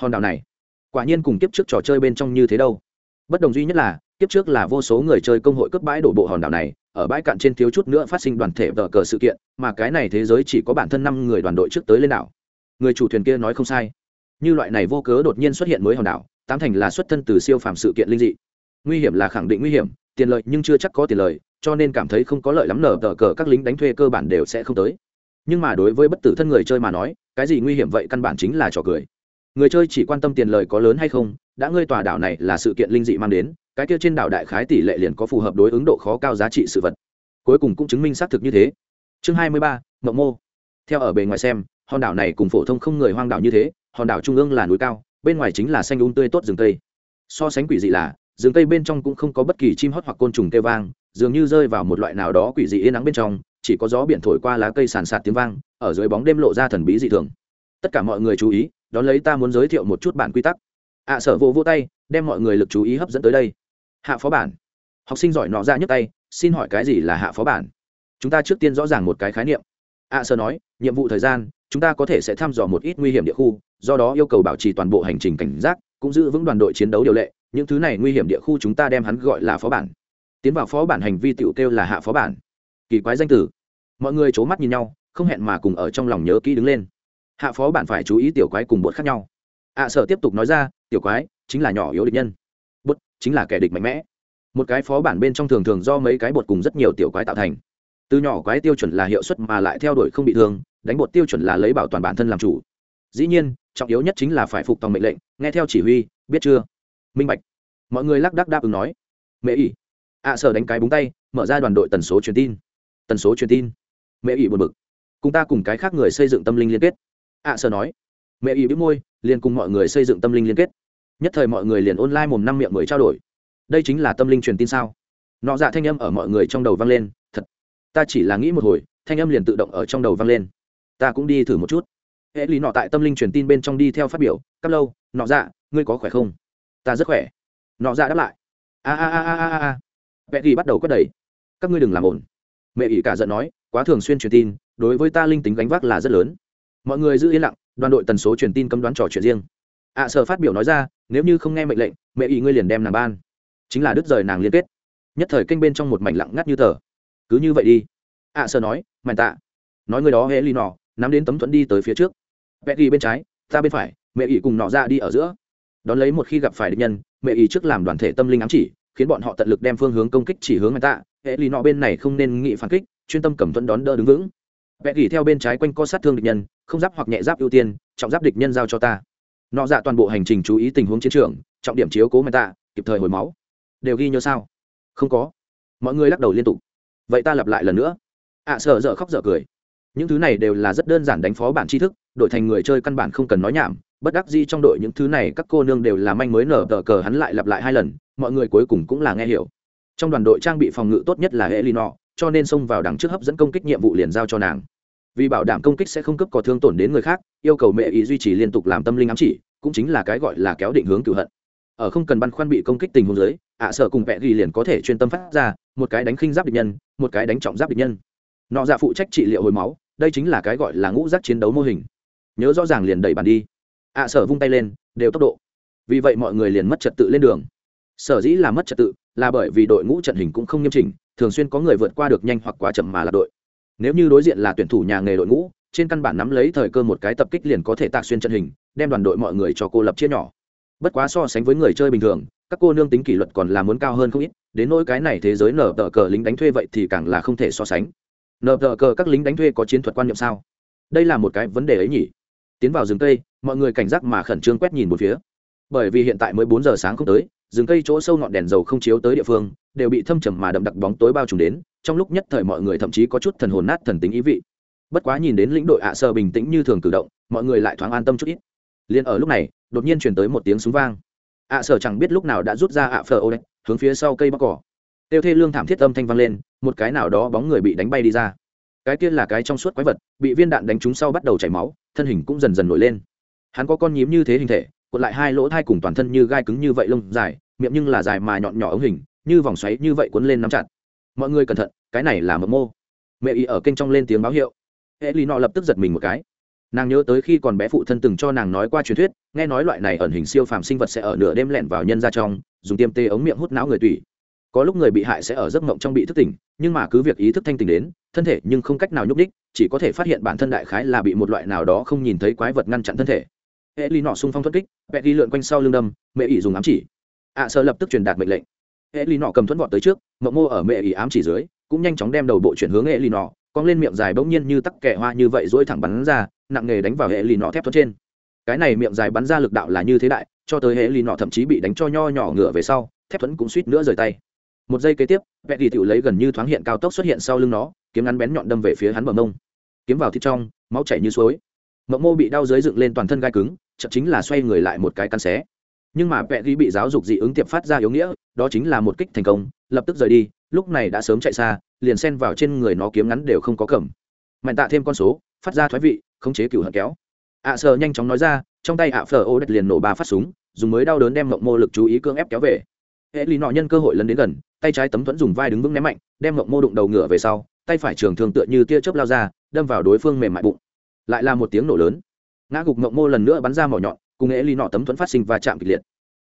A: Hòn đảo này quả nhiên cùng kiếp trước trò chơi bên trong như thế đâu. Bất đồng duy nhất là kiếp trước là vô số người chơi công hội cướp bãi đổ bộ hòn đảo này ở bãi cạn trên thiếu chút nữa phát sinh đoàn thể vở cờ sự kiện mà cái này thế giới chỉ có bản thân năm người đoàn đội trước tới lên đảo. Người chủ thuyền kia nói không sai. Như loại này vô cớ đột nhiên xuất hiện mới hòn đảo tám thành là xuất thân từ siêu phàm sự kiện linh dị. Nguy hiểm là khẳng định nguy hiểm tiền lợi nhưng chưa chắc có tiền lợi, cho nên cảm thấy không có lợi lắm, nở tờ cờ các lính đánh thuê cơ bản đều sẽ không tới. Nhưng mà đối với bất tử thân người chơi mà nói, cái gì nguy hiểm vậy căn bản chính là trò cười. Người chơi chỉ quan tâm tiền lời có lớn hay không, đã ngươi tòa đảo này là sự kiện linh dị mang đến, cái kia trên đảo đại khái tỷ lệ liền có phù hợp đối ứng độ khó cao giá trị sự vật. Cuối cùng cũng chứng minh xác thực như thế. Chương hai mươi ba, mộng mô. Theo ở bề ngoài xem, hòn đảo này cùng phổ thông không người hoang đảo như thế, hòn đảo trung ương là núi cao, bên ngoài chính là xanh un um tươi tốt rừng tây. so sánh quỷ dị là rừng cây bên trong cũng không có bất kỳ chim hót hoặc côn trùng kêu vang, dường như rơi vào một loại nào đó quỷ dị yên ắng bên trong, chỉ có gió biển thổi qua lá cây sàn sạt tiếng vang, ở dưới bóng đêm lộ ra thần bí dị thường. Tất cả mọi người chú ý, đón lấy ta muốn giới thiệu một chút bản quy tắc. Ạ sở vô vô tay, đem mọi người lực chú ý hấp dẫn tới đây. Hạ phó bản. Học sinh giỏi nọ ra nhấc tay, xin hỏi cái gì là hạ phó bản? Chúng ta trước tiên rõ ràng một cái khái niệm. Ạ sở nói, nhiệm vụ thời gian, chúng ta có thể sẽ thăm dò một ít nguy hiểm địa khu, do đó yêu cầu bảo trì toàn bộ hành trình cảnh giác, cũng giữ vững đoàn đội chiến đấu điều lệ những thứ này nguy hiểm địa khu chúng ta đem hắn gọi là phó bản. Tiến vào phó bản hành vi tựu kêu là hạ phó bản. Kỳ quái danh tử mọi người c h ố mắt nhìn nhau không hẹn mà cùng ở trong lòng nhớ kỹ đứng lên. Hạ phó bản phải chú ý tiểu quái cùng bột khác nhau. Ạ à, sở tiếp tục nói ra tiểu quái chính là nhỏ yếu địch nhân. Bột chính là kẻ địch mạnh mẽ. Một cái phó bản bên trong thường thường do mấy cái bột cùng rất nhiều tiểu quái tạo thành. Từ nhỏ quái tiêu chuẩn là hiệu suất mà lại theo đuổi không bị thương đánh bột tiêu chuẩn là lấy bảo toàn bản thân làm chủ. Dĩ nhiên trọng yếu nhất chính là phải phục tòng mệnh lệnh nghe theo chỉ huy biết chưa? Minh bạch. Mọi người lắc đắc đáp ứng nói. Mẹ ỉ ạ à, sở đánh cái búng tay mở ra đoàn đội tần số truyền tin. Tần số truyền tin. Mẹ ỉ buồn bực. Cùng ta cùng cái khác người xây dựng tâm linh liên kết. Ạ à, sở nói. Mẹ ỉ biết môi liền cùng mọi người xây dựng tâm linh liên kết. Nhất thời mọi người liền online mồm năm miệng mới trao đổi. Đây chính là tâm linh truyền tin sao? Nọ dạ thanh âm ở mọi người trong đầu vang lên thật. Ta chỉ là nghĩ một hồi thanh âm liền tự động ở trong đầu vang lên. Ta cũng đi thử một chút. Hệ lý nọ tại tâm linh truyền tin bên trong đi theo phát biểu cắp lâu nọ dạ ngươi có khỏe không? Ta rất khỏe. Nọ ra đáp lại. A a a a a a. Vẽ ghi bắt đầu quất đầy. Các ngươi đừng làm ổn mẹ ỷ cả giận nói quá thường xuyên truyền tin đối với ta linh tính gánh vác là rất lớn. Mọi người giữ yên lặng đoàn đội tần số truyền tin cấm đoán trò chuyện riêng. Ạ à, sở phát biểu nói ra nếu như không nghe mệnh lệnh mẹ ỷ ngươi liền đem nàng ban. Chính là đứt rời nàng liên kết. Nhất thời kênh bên trong một mảnh lặng ngắt như tờ. Cứ như vậy đi. Ạ à, sở nói mạnh tạ. Nói người đó hễ ly nọ nắm đến tấm thuẫn đi tới phía trước. Vẽ ghi bên trái ta bên phải mẹ ỷ cùng nọ ra đi ở giữa đón lấy một khi gặp phải địch nhân mẹ ý trước làm đoàn thể tâm linh ám chỉ khiến bọn họ tận lực đem phương hướng công kích chỉ hướng mạnh tạ hệ lý nọ bên này không nên nghị phản kích chuyên tâm cầm thuẫn đón đỡ đứng vững. Vẽ gỉ theo bên trái quanh co sát thương địch nhân không giáp hoặc nhẹ giáp ưu tiên trọng giáp địch nhân giao cho ta. Nọ dạ toàn bộ hành trình chú ý tình huống chiến trường trọng điểm chiếu cố mạnh tạ kịp thời hồi máu. Đều ghi nhớ sao? Không có. Mọi người lắc đầu liên tục. Vậy ta lặp lại lần nữa. Ạ à, sợ dở khóc dở cười. Những thứ này đều là rất đơn giản đánh phó bản tri thức đổi thành người chơi căn bản không cần nói nhảm bất đắc dĩ trong đội những thứ này các cô nương đều là manh mới nở tờ cờ hắn lại lặp lại hai lần, mọi người cuối cùng cũng là nghe hiểu. Trong đoàn đội trang bị phòng ngự tốt nhất là hệ lino cho nên xông vào đằng trước hấp dẫn công kích nhiệm vụ liền giao cho nàng. Vì bảo đảm công kích sẽ không cấp có thương tổn đến người khác, yêu cầu mẹ ý duy trì liên tục làm tâm linh ám chỉ, cũng chính là cái gọi là kéo định hướng cựu hận. Ở không cần băn khoăn bị công kích tình huống giới ạ sợ cùng vẽ ghi liền có thể chuyên tâm phát ra, một cái đánh khinh giáp địch nhân, một cái đánh trọng giáp địch nhân. Nọ dạ phụ trách trị liệu hồi máu, đây chính là cái gọi là ngũ giác chiến đấu mô hình. Nhớ rõ ràng liền đẩy bàn đi ạ sở vung tay lên, đều tốc độ. Vì vậy mọi người liền mất trật tự lên đường. Sở dĩ là mất trật tự, là bởi vì đội ngũ trận hình cũng không nghiêm chỉnh, thường xuyên có người vượt qua được nhanh hoặc quá chậm mà là đội. Nếu như đối diện là tuyển thủ nhà nghề đội ngũ, trên căn bản nắm lấy thời cơ một cái tập kích liền có thể tạc xuyên trận hình, đem đoàn đội mọi người cho cô lập chia nhỏ. Bất quá so sánh với người chơi bình thường, các cô nương tính kỷ luật còn là muốn cao hơn không ít, đến nỗi cái này thế giới nở tờ cờ lính đánh thuê vậy thì càng là không thể so sánh. Nở tờ cờ các lính đánh thuê có chiến thuật quan niệm sao? Đây là một cái vấn đề ấy nhỉ? Tiến vào rừng tây mọi người cảnh giác mà khẩn trương quét nhìn một phía. Bởi vì hiện tại mới bốn giờ sáng không tới, rừng cây chỗ sâu ngọn đèn dầu không chiếu tới địa phương, đều bị thâm trầm mà đậm đặc bóng tối bao trùm đến, trong lúc nhất thời mọi người thậm chí có chút thần hồn nát thần tính ý vị. Bất quá nhìn đến lĩnh đội ạ sơ bình tĩnh như thường cử động, mọi người lại thoáng an tâm chút ít. Liền ở lúc này, đột nhiên chuyển tới một tiếng súng vang. Ạ sở chẳng biết lúc nào đã rút ra ạ phờ ô đấy hướng phía sau cây bóc cỏ. Tiêu thê lương thảm thiết âm thanh vang lên, một cái nào đó bóng người bị đánh bay đi ra. Cái kia là cái trong suốt quái vật, bị viên đạn đánh trúng sau bắt đầu chảy máu, thân hình cũng dần dần nổi lên hắn có con nhím như thế hình thể, cuộn lại hai lỗ thai cùng toàn thân như gai cứng như vậy lông dài, miệng nhưng là dài mà nhọn nhỏ ống hình, như vòng xoáy như vậy cuốn lên nắm chặt. Mọi người cẩn thận, cái này là mậm mô. Mẹ ý ở kênh trong lên tiếng báo hiệu. Hệ lì nọ lập tức giật mình một cái. Nàng nhớ tới khi còn bé phụ thân từng cho nàng nói qua truyền thuyết, nghe nói loại này ẩn hình siêu phàm sinh vật sẽ ở nửa đêm lẹn vào nhân ra trong, dùng tiêm tê ống miệng hút não người tùy có lúc người bị hại sẽ ở giấc mộng trong bị thức tỉnh, nhưng mà cứ việc ý thức thanh tỉnh đến, thân thể nhưng không cách nào nhúc đích chỉ có thể phát hiện bản thân đại khái là bị một loại nào đó không nhìn thấy quái vật ngăn chặn thân thể hệ ly nọ xung phong thoát kích vẽ đi lượn quanh sau lưng đâm mẹ ỉ dùng ám chỉ. Ạ à, sơ lập tức truyền đạt mệnh lệnh. Hệ ly nọ cầm thuẫn vọt tới trước mộng mô ở mẹ ỉ ám chỉ dưới cũng nhanh chóng đem đầu bộ chuyển hướng hệ ly nọ cong lên miệng dài bỗng nhiên như tắc kẻ hoa như vậy dỗi thẳng bắn ra nặng nghề đánh vào hệ ly nọ thép thuẫn trên. Cái này miệng dài bắn ra lực đạo là như thế đại cho tới hệ ly nọ thậm chí bị đánh cho nho nhỏ ngựa về sau thép thuẫn cũng suýt nữa rời tay. Một giây kế tiếp vẽ đi tựu lấy gần như thoáng hiện cao tốc xuất hiện sau lưng nó kiếm ngắn bén nhọn đâm về phía hắn bờ mông. Kiếm vào thịt trong máu chảy như suối mộng mô bị đau dưới dựng lên toàn thân gai cứng chậm chính là xoay người lại một cái căn xé. Nhưng mà vẽ ghi bị giáo dục dị ứng tiệp phát ra yếu nghĩa, đó chính là một kích thành công, lập tức rời đi, lúc này đã sớm chạy xa, liền xen vào trên người nó kiếm ngắn đều không có cầm. Mạnh tạ thêm con số, phát ra thoái vị, khống chế cựu hận kéo. Ạ à sờ nhanh chóng nói ra, trong tay ạ phờ ô đất liền nổ ba phát súng, dùng mới đau đớn đem mộng mô lực chú ý cưỡng ép kéo về. Hệ lý nọ nhân cơ hội lấn đến gần, tay trái tấm thuẫn dùng vai đứng vững ném mạnh, đem mộng mô đụng đầu ngựa về sau, tay phải trường thường tựa như tia chớp lao ra, đâm vào đối phương mềm mại bụng lại là một tiếng nổ lớn. Ngã gục mộng mô lần nữa bắn ra mỏ nhọn, cùng nghệ lý nọ tấm thuẫn phát sinh và chạm kịch liệt.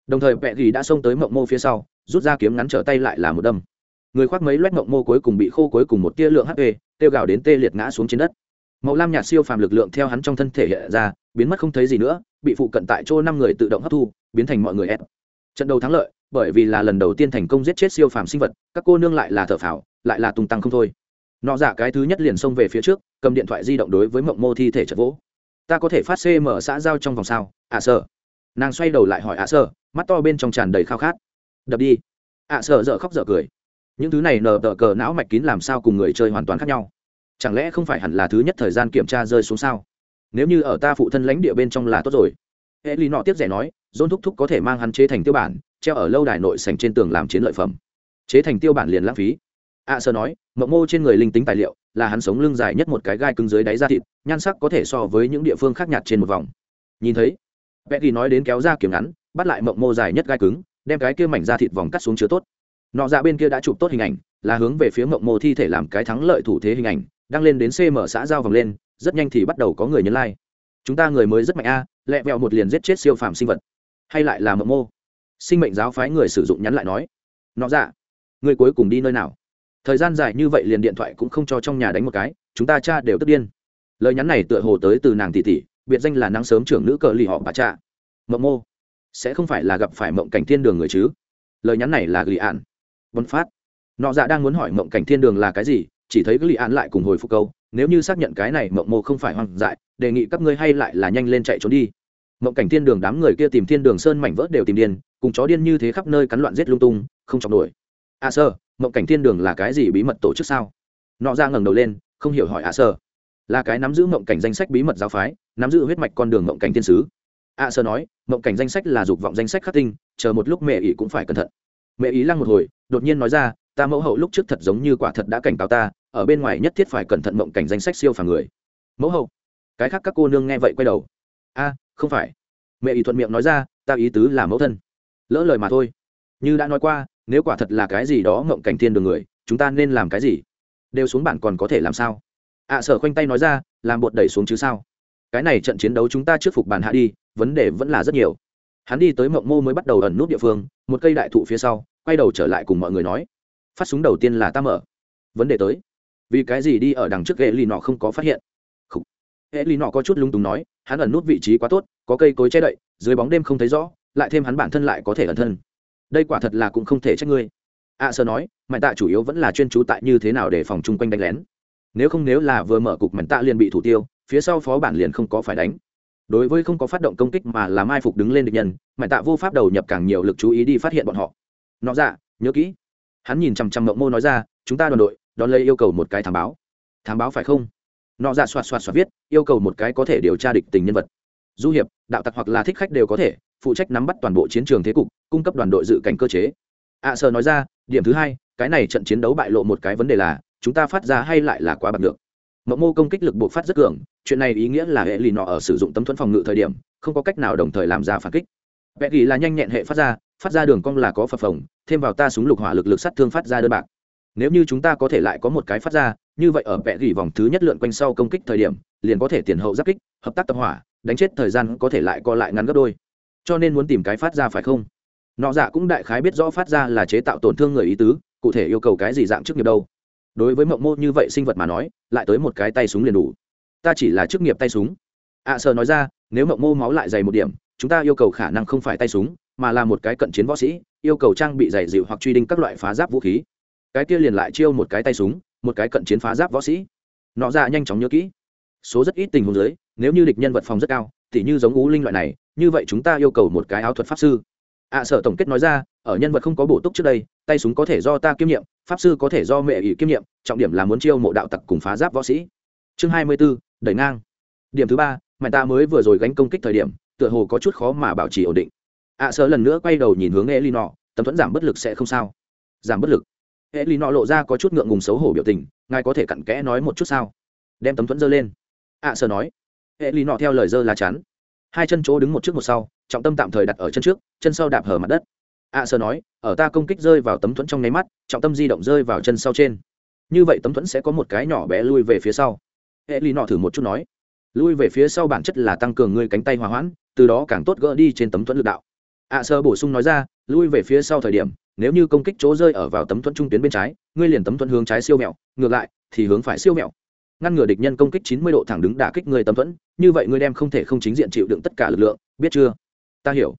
A: Đồng thời vẹ ghi đã xông tới mộng mô phía sau, rút ra kiếm ngắn trở tay lại là một đâm. Người khoác mấy loét mộng mô cuối cùng bị khô cuối cùng một tia lượng hp tiêu gào đến tê liệt ngã xuống trên đất. Màu lam nhạt siêu phàm lực lượng theo hắn trong thân thể hiện ra, biến mất không thấy gì nữa, bị phụ cận tại chỗ năm người tự động hấp thu, biến thành mọi người ép. Trận đầu thắng lợi, bởi vì là lần đầu tiên thành công giết chết siêu phàm sinh vật, các cô nương lại là thợ phào, lại là tung tăng không thôi nọ giả dạ cái thứ nhất liền xông về phía trước, cầm điện thoại di động đối với mộng mô thi thể chật vỗ. Ta có thể phát cm xã giao trong vòng sao? Ạ à sợ. Nàng xoay đầu lại hỏi ạ à sợ. Mắt to bên trong tràn đầy khao khát. Đập đi. Ạ à sợ dở khóc dở cười. Những thứ này nờ tờ cờ não mạch kín làm sao cùng người chơi hoàn toàn khác nhau? Chẳng lẽ không phải hẳn là thứ nhất thời gian kiểm tra rơi xuống sao? Nếu như ở ta phụ thân lãnh địa bên trong là tốt rồi. Hệ lý nọ tiếp rẻ nói dôn thúc thúc có thể mang hắn chế thành tiêu bản, treo ở lâu đài nội sành trên tường làm chiến lợi phẩm. Chế thành tiêu bản liền lãng phí ạ à, sơ nói mộng mô trên người linh tính tài liệu là hắn sống lưng dài nhất một cái gai cứng dưới đáy da thịt nhan sắc có thể so với những địa phương khác nhạt trên một vòng. Nhìn thấy vẽ ghi nói đến kéo ra kiểu ngắn bắt lại mộng mô dài nhất gai cứng đem cái kia mảnh da thịt vòng cắt xuống chứa tốt. Nọ ra bên kia đã chụp tốt hình ảnh là hướng về phía mộng mô thi thể làm cái thắng lợi thủ thế hình ảnh đăng lên đến cm xã giao vòng lên rất nhanh thì bắt đầu có người nhấn like. Chúng ta người mới rất mạnh a à, lẹ vẹo một liền giết chết siêu phàm sinh vật. Hay lại là mộng mô. Sinh mệnh giáo phái người sử dụng nhắn lại nói. Nọ dạ người cuối cùng đi nơi nào? Thời gian dài như vậy liền điện thoại cũng không cho trong nhà đánh một cái, chúng ta cha đều tức điên. Lời nhắn này tựa hồ tới từ nàng tỷ tỷ, biệt danh là nắng sớm trưởng nữ cờ lì họ bà cha. Mộng mô, sẽ không phải là gặp phải mộng cảnh thiên đường người chứ? Lời nhắn này là gửi ạn vân phát, nọ dạ đang muốn hỏi mộng cảnh thiên đường là cái gì, chỉ thấy gửi ạn lại cùng hồi phục câu, nếu như xác nhận cái này mộng mô không phải hoang dại, đề nghị các ngươi hay lại là nhanh lên chạy trốn đi. Mộng cảnh thiên đường đám người kia tìm thiên đường sơn mảnh vỡ đều tìm điên, cùng chó điên như thế khắp nơi cắn loạn giết lung tung, không chọc nổi. A à sơ mộng cảnh thiên đường là cái gì bí mật tổ chức sao? Nọ ra ngẩng đầu lên, không hiểu hỏi ạ sơ. Là cái nắm giữ mộng cảnh danh sách bí mật giáo phái, nắm giữ huyết mạch con đường mộng cảnh thiên sứ. Ạ sơ nói, mộng cảnh danh sách là dục vọng danh sách khắc tinh, chờ một lúc mẹ ý cũng phải cẩn thận. Mẹ ý lăng một hồi, đột nhiên nói ra, ta mẫu hậu lúc trước thật giống như quả thật đã cảnh cáo ta, ở bên ngoài nhất thiết phải cẩn thận mộng cảnh danh sách siêu phàm người. Mẫu hậu? Cái khác các cô nương nghe vậy quay đầu. A, không phải. Mẹ ý thuận miệng nói ra, ta ý tứ là mẫu thân. Lỡ lời mà thôi. Như đã nói qua nếu quả thật là cái gì đó ngộng cảnh thiên đường người chúng ta nên làm cái gì? Đều xuống bản còn có thể làm sao? Ạ à, sở khoanh tay nói ra làm bột đẩy xuống chứ sao? Cái này trận chiến đấu chúng ta trước phục bàn hạ đi vấn đề vẫn là rất nhiều. Hắn đi tới mộng mô mới bắt đầu ẩn nút địa phương một cây đại thụ phía sau quay đầu trở lại cùng mọi người nói. Phát súng đầu tiên là ta mở. Vấn đề tới. Vì cái gì đi ở đằng trước ghệ lì nọ không có phát hiện? Hệ lì nọ có chút lung túng nói hắn ẩn nút vị trí quá tốt có cây cối che đậy dưới bóng đêm không thấy rõ lại thêm hắn bản thân lại có thể ẩn thân đây quả thật là cũng không thể trách ngươi. Ạ à, sơ nói mạnh tạ chủ yếu vẫn là chuyên trú tại như thế nào để phòng chung quanh đánh lén. Nếu không nếu là vừa mở cục mạnh tạ liền bị thủ tiêu phía sau phó bản liền không có phải đánh. Đối với không có phát động công kích mà là mai phục đứng lên địch nhân mạnh tạ vô pháp đầu nhập càng nhiều lực chú ý đi phát hiện bọn họ. Nó ra dạ, nhớ kỹ. Hắn nhìn chằm chằm mộng mô nói ra chúng ta đoàn đội đón lấy yêu cầu một cái thám báo. Thám báo phải không? Nọ dạ xoạt xoạt xoạt viết yêu cầu một cái có thể điều tra địch tình nhân vật. Du hiệp đạo tặc hoặc là thích khách đều có thể phụ trách nắm bắt toàn bộ chiến trường thế cục cung cấp đoàn đội dự cảnh cơ chế. Ạ à, sơ nói ra điểm thứ hai cái này trận chiến đấu bại lộ một cái vấn đề là chúng ta phát ra hay lại là quá bạc được mậu mô công kích lực buộc phát rất cường chuyện này ý nghĩa là hệ lì nọ ở sử dụng tấm thuẫn phòng ngự thời điểm không có cách nào đồng thời làm ra phản kích. Vẽ ghi là nhanh nhẹn hệ phát ra phát ra đường cong là có phập phồng thêm vào ta súng lục hỏa lực lực sát thương phát ra đơn bạc. Nếu như chúng ta có thể lại có một cái phát ra như vậy ở vẽ ghi vòng thứ nhất lượn quanh sau công kích thời điểm liền có thể tiền hậu giáp kích hợp tác tập hỏa đánh chết thời gian có thể lại co lại ngắn gấp đôi. Cho nên muốn tìm cái phát ra phải không? Nọ dạ cũng đại khái biết rõ phát ra là chế tạo tổn thương người ý tứ cụ thể yêu cầu cái gì dạng chức nghiệp đâu. Đối với mộng mô như vậy sinh vật mà nói lại tới một cái tay súng liền đủ. Ta chỉ là chức nghiệp tay súng. Ạ à, sợ nói ra nếu mộng mô máu lại dày một điểm chúng ta yêu cầu khả năng không phải tay súng mà là một cái cận chiến võ sĩ yêu cầu trang bị dày dịu hoặc truy đinh các loại phá giáp vũ khí. Cái kia liền lại chiêu một cái tay súng một cái cận chiến phá giáp võ sĩ. Nọ ra nhanh chóng nhớ kỹ. Số rất ít tình huống dưới nếu như địch nhân vật phòng rất cao thì như giống ú linh loại này như vậy chúng ta yêu cầu một cái áo thuật pháp sư ạ à, sở tổng kết nói ra ở nhân vật không có bổ túc trước đây tay súng có thể do ta kiêm nhiệm pháp sư có thể do mẹ ỷ kiêm nhiệm trọng điểm là muốn chiêu mộ đạo tặc cùng phá giáp võ sĩ. Chương hai mươi b ố đẩy ngang. Điểm thứ ba mạnh ta mới vừa rồi gánh công kích thời điểm tựa hồ có chút khó mà bảo trì ổn định. Ạ à, sở lần nữa quay đầu nhìn hướng e l nọ tấm thuẫn giảm bất lực sẽ không sao. Giảm bất lực. E l nọ lộ ra có chút ngượng ngùng xấu hổ biểu tình ngài có thể cặn kẽ nói một chút sao? Đem tấm thuẫn dơ lên. Ạ à, sở nói. E l nọ theo lời dơ lá chắn hai chân chỗ đứng một trước một sau trọng tâm tạm thời đặt ở chân trước chân sau đạp hở mặt đất. Ạ à, sơ nói ở ta công kích rơi vào tấm thuẫn trong nháy mắt trọng tâm di động rơi vào chân sau trên. Như vậy tấm thuẫn sẽ có một cái nhỏ bé lui về phía sau. Hệ ly nọ thử một chút nói lui về phía sau bản chất là tăng cường ngươi cánh tay hòa hoãn từ đó càng tốt gỡ đi trên tấm thuẫn lực đạo. Ạ à, sơ bổ sung nói ra lui về phía sau thời điểm nếu như công kích chỗ rơi ở vào tấm thuẫn trung tuyến bên trái ngươi liền tấm thuẫn hướng trái siêu mẹo ngược lại thì hướng phải siêu mẹo ngăn ngừa địch nhân công kích chín mươi độ thẳng đứng đả kích người tấm thuẫn, như vậy ngươi đem không thể không chính diện chịu đựng tất cả lực lượng, biết chưa? Ta hiểu.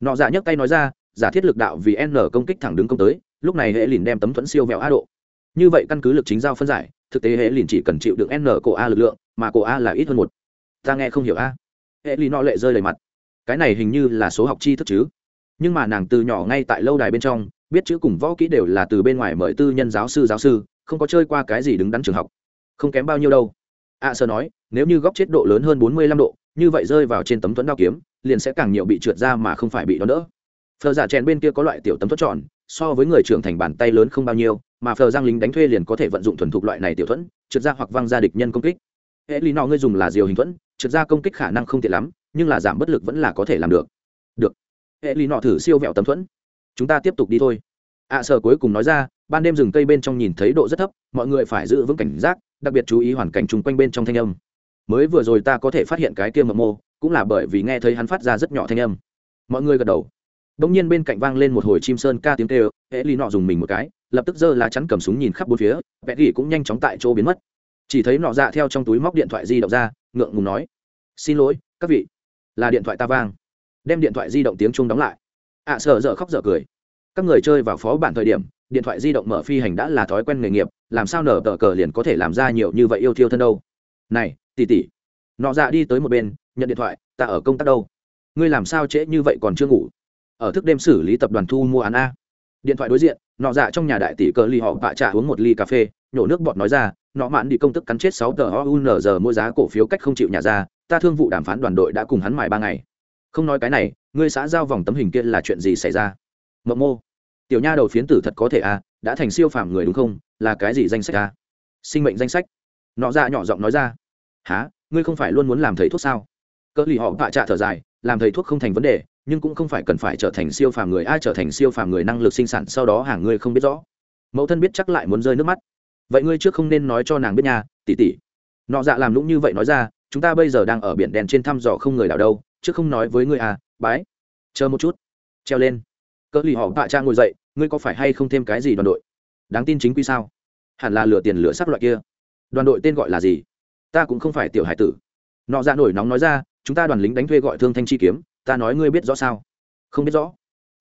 A: Nọ giả nhấc tay nói ra, giả thiết lực đạo vì n công kích thẳng đứng công tới, lúc này hệ lìn đem tấm thuẫn siêu vẹo a độ. Như vậy căn cứ lực chính giao phân giải, thực tế hệ lìn chỉ cần chịu đựng n cổ a lực lượng, mà cổ a là ít hơn một. Ta nghe không hiểu a. Hệ lìn nọ lệ rơi đầy mặt. Cái này hình như là số học chi thức chứ? Nhưng mà nàng từ nhỏ ngay tại lâu đài bên trong, biết chữ cùng võ kỹ đều là từ bên ngoài mời tư nhân giáo sư giáo sư, không có chơi qua cái gì đứng đắn trường học không kém bao nhiêu đâu. A sơ nói nếu như góc chết độ lớn hơn bốn mươi lăm độ như vậy rơi vào trên tấm thuẫn đao kiếm liền sẽ càng nhiều bị trượt ra mà không phải bị đón đỡ. Phờ giả chèn bên kia có loại tiểu tấm thuẫn tròn so với người trưởng thành bàn tay lớn không bao nhiêu mà phờ giang lính đánh thuê liền có thể vận dụng thuần thục loại này tiểu thuẫn trượt ra hoặc văng ra địch nhân công kích. Hệ lý nọ ngươi dùng là diều hình thuẫn trượt ra công kích khả năng không tiện lắm nhưng là giảm bất lực vẫn là có thể làm được. Được. Hệ lý nọ thử siêu vẹo tấm thuẫn. Chúng ta tiếp tục đi thôi. Ạ à, sở cuối cùng nói ra ban đêm rừng cây bên trong nhìn thấy độ rất thấp mọi người phải giữ vững cảnh giác đặc biệt chú ý hoàn cảnh chung quanh bên trong thanh âm. Mới vừa rồi ta có thể phát hiện cái kia mập mô cũng là bởi vì nghe thấy hắn phát ra rất nhỏ thanh âm. Mọi người gật đầu. Đông nhiên bên cạnh vang lên một hồi chim sơn ca tiếng kêu hễ ly nọ dùng mình một cái lập tức giơ lá chắn cầm súng nhìn khắp bốn phía vẽ gỉ cũng nhanh chóng tại chỗ biến mất. Chỉ thấy nọ dạ theo trong túi móc điện thoại di động ra ngượng ngùng nói xin lỗi các vị. Là điện thoại ta vang. Đem điện thoại di động tiếng chuông đóng lại. Ạ à, sợ dở khóc dở cười. Các người chơi vào phó bản thời điểm điện thoại di động mở phi hành đã là thói quen nghề nghiệp, làm sao nở tờ cờ liền có thể làm ra nhiều như vậy yêu thiêu thân đâu? Này tỉ tỉ nọ dạ đi tới một bên, nhận điện thoại, ta ở công tác đâu? Ngươi làm sao trễ như vậy còn chưa ngủ? Ở thức đêm xử lý tập đoàn thu mua án a. Điện thoại đối diện, nọ dạ trong nhà đại tỷ cờ ly họ vạ trả uống một ly cà phê, nhổ nước bọt nói ra, nọ mạn đi công tức cắn chết sáu tờ ounz mua giá cổ phiếu cách không chịu nhà ra, ta thương vụ đàm phán đoàn đội đã cùng hắn mài ba ngày. Không nói cái này, ngươi xã giao vòng tấm hình kia là chuyện gì xảy ra? Mộng mô tiểu nha đầu phiến tử thật có thể à? đã thành siêu phàm người đúng không? Là cái gì danh sách à? sinh mệnh danh sách. Nọ dạ nhỏ giọng nói ra. Há ngươi không phải luôn muốn làm thầy thuốc sao? Cỡ lì họ vạ trạ thở dài, làm thầy thuốc không thành vấn đề, nhưng cũng không phải cần phải trở thành siêu phàm người. Ai trở thành siêu phàm người năng lực sinh sản sau đó hàng ngươi không biết rõ. Mẫu thân biết chắc lại muốn rơi nước mắt. Vậy ngươi trước không nên nói cho nàng biết nhà tỉ tỉ nọ dạ làm lũng như vậy nói ra, chúng ta bây giờ đang ở biển đèn trên thăm dò không người đảo đâu chứ không nói với ngươi à bái. Chờ một chút. Treo lên cỡ lì họ bạ cha ngồi dậy, ngươi có phải hay không thêm cái gì đoàn đội? Đáng tin chính quy sao? Hẳn là lửa tiền lửa sắc loại kia. Đoàn đội tên gọi là gì? Ta cũng không phải tiểu hải tử. Nọ ra nổi nóng nói ra, chúng ta đoàn lính đánh thuê gọi thương thanh chi kiếm, ta nói ngươi biết rõ sao? Không biết rõ.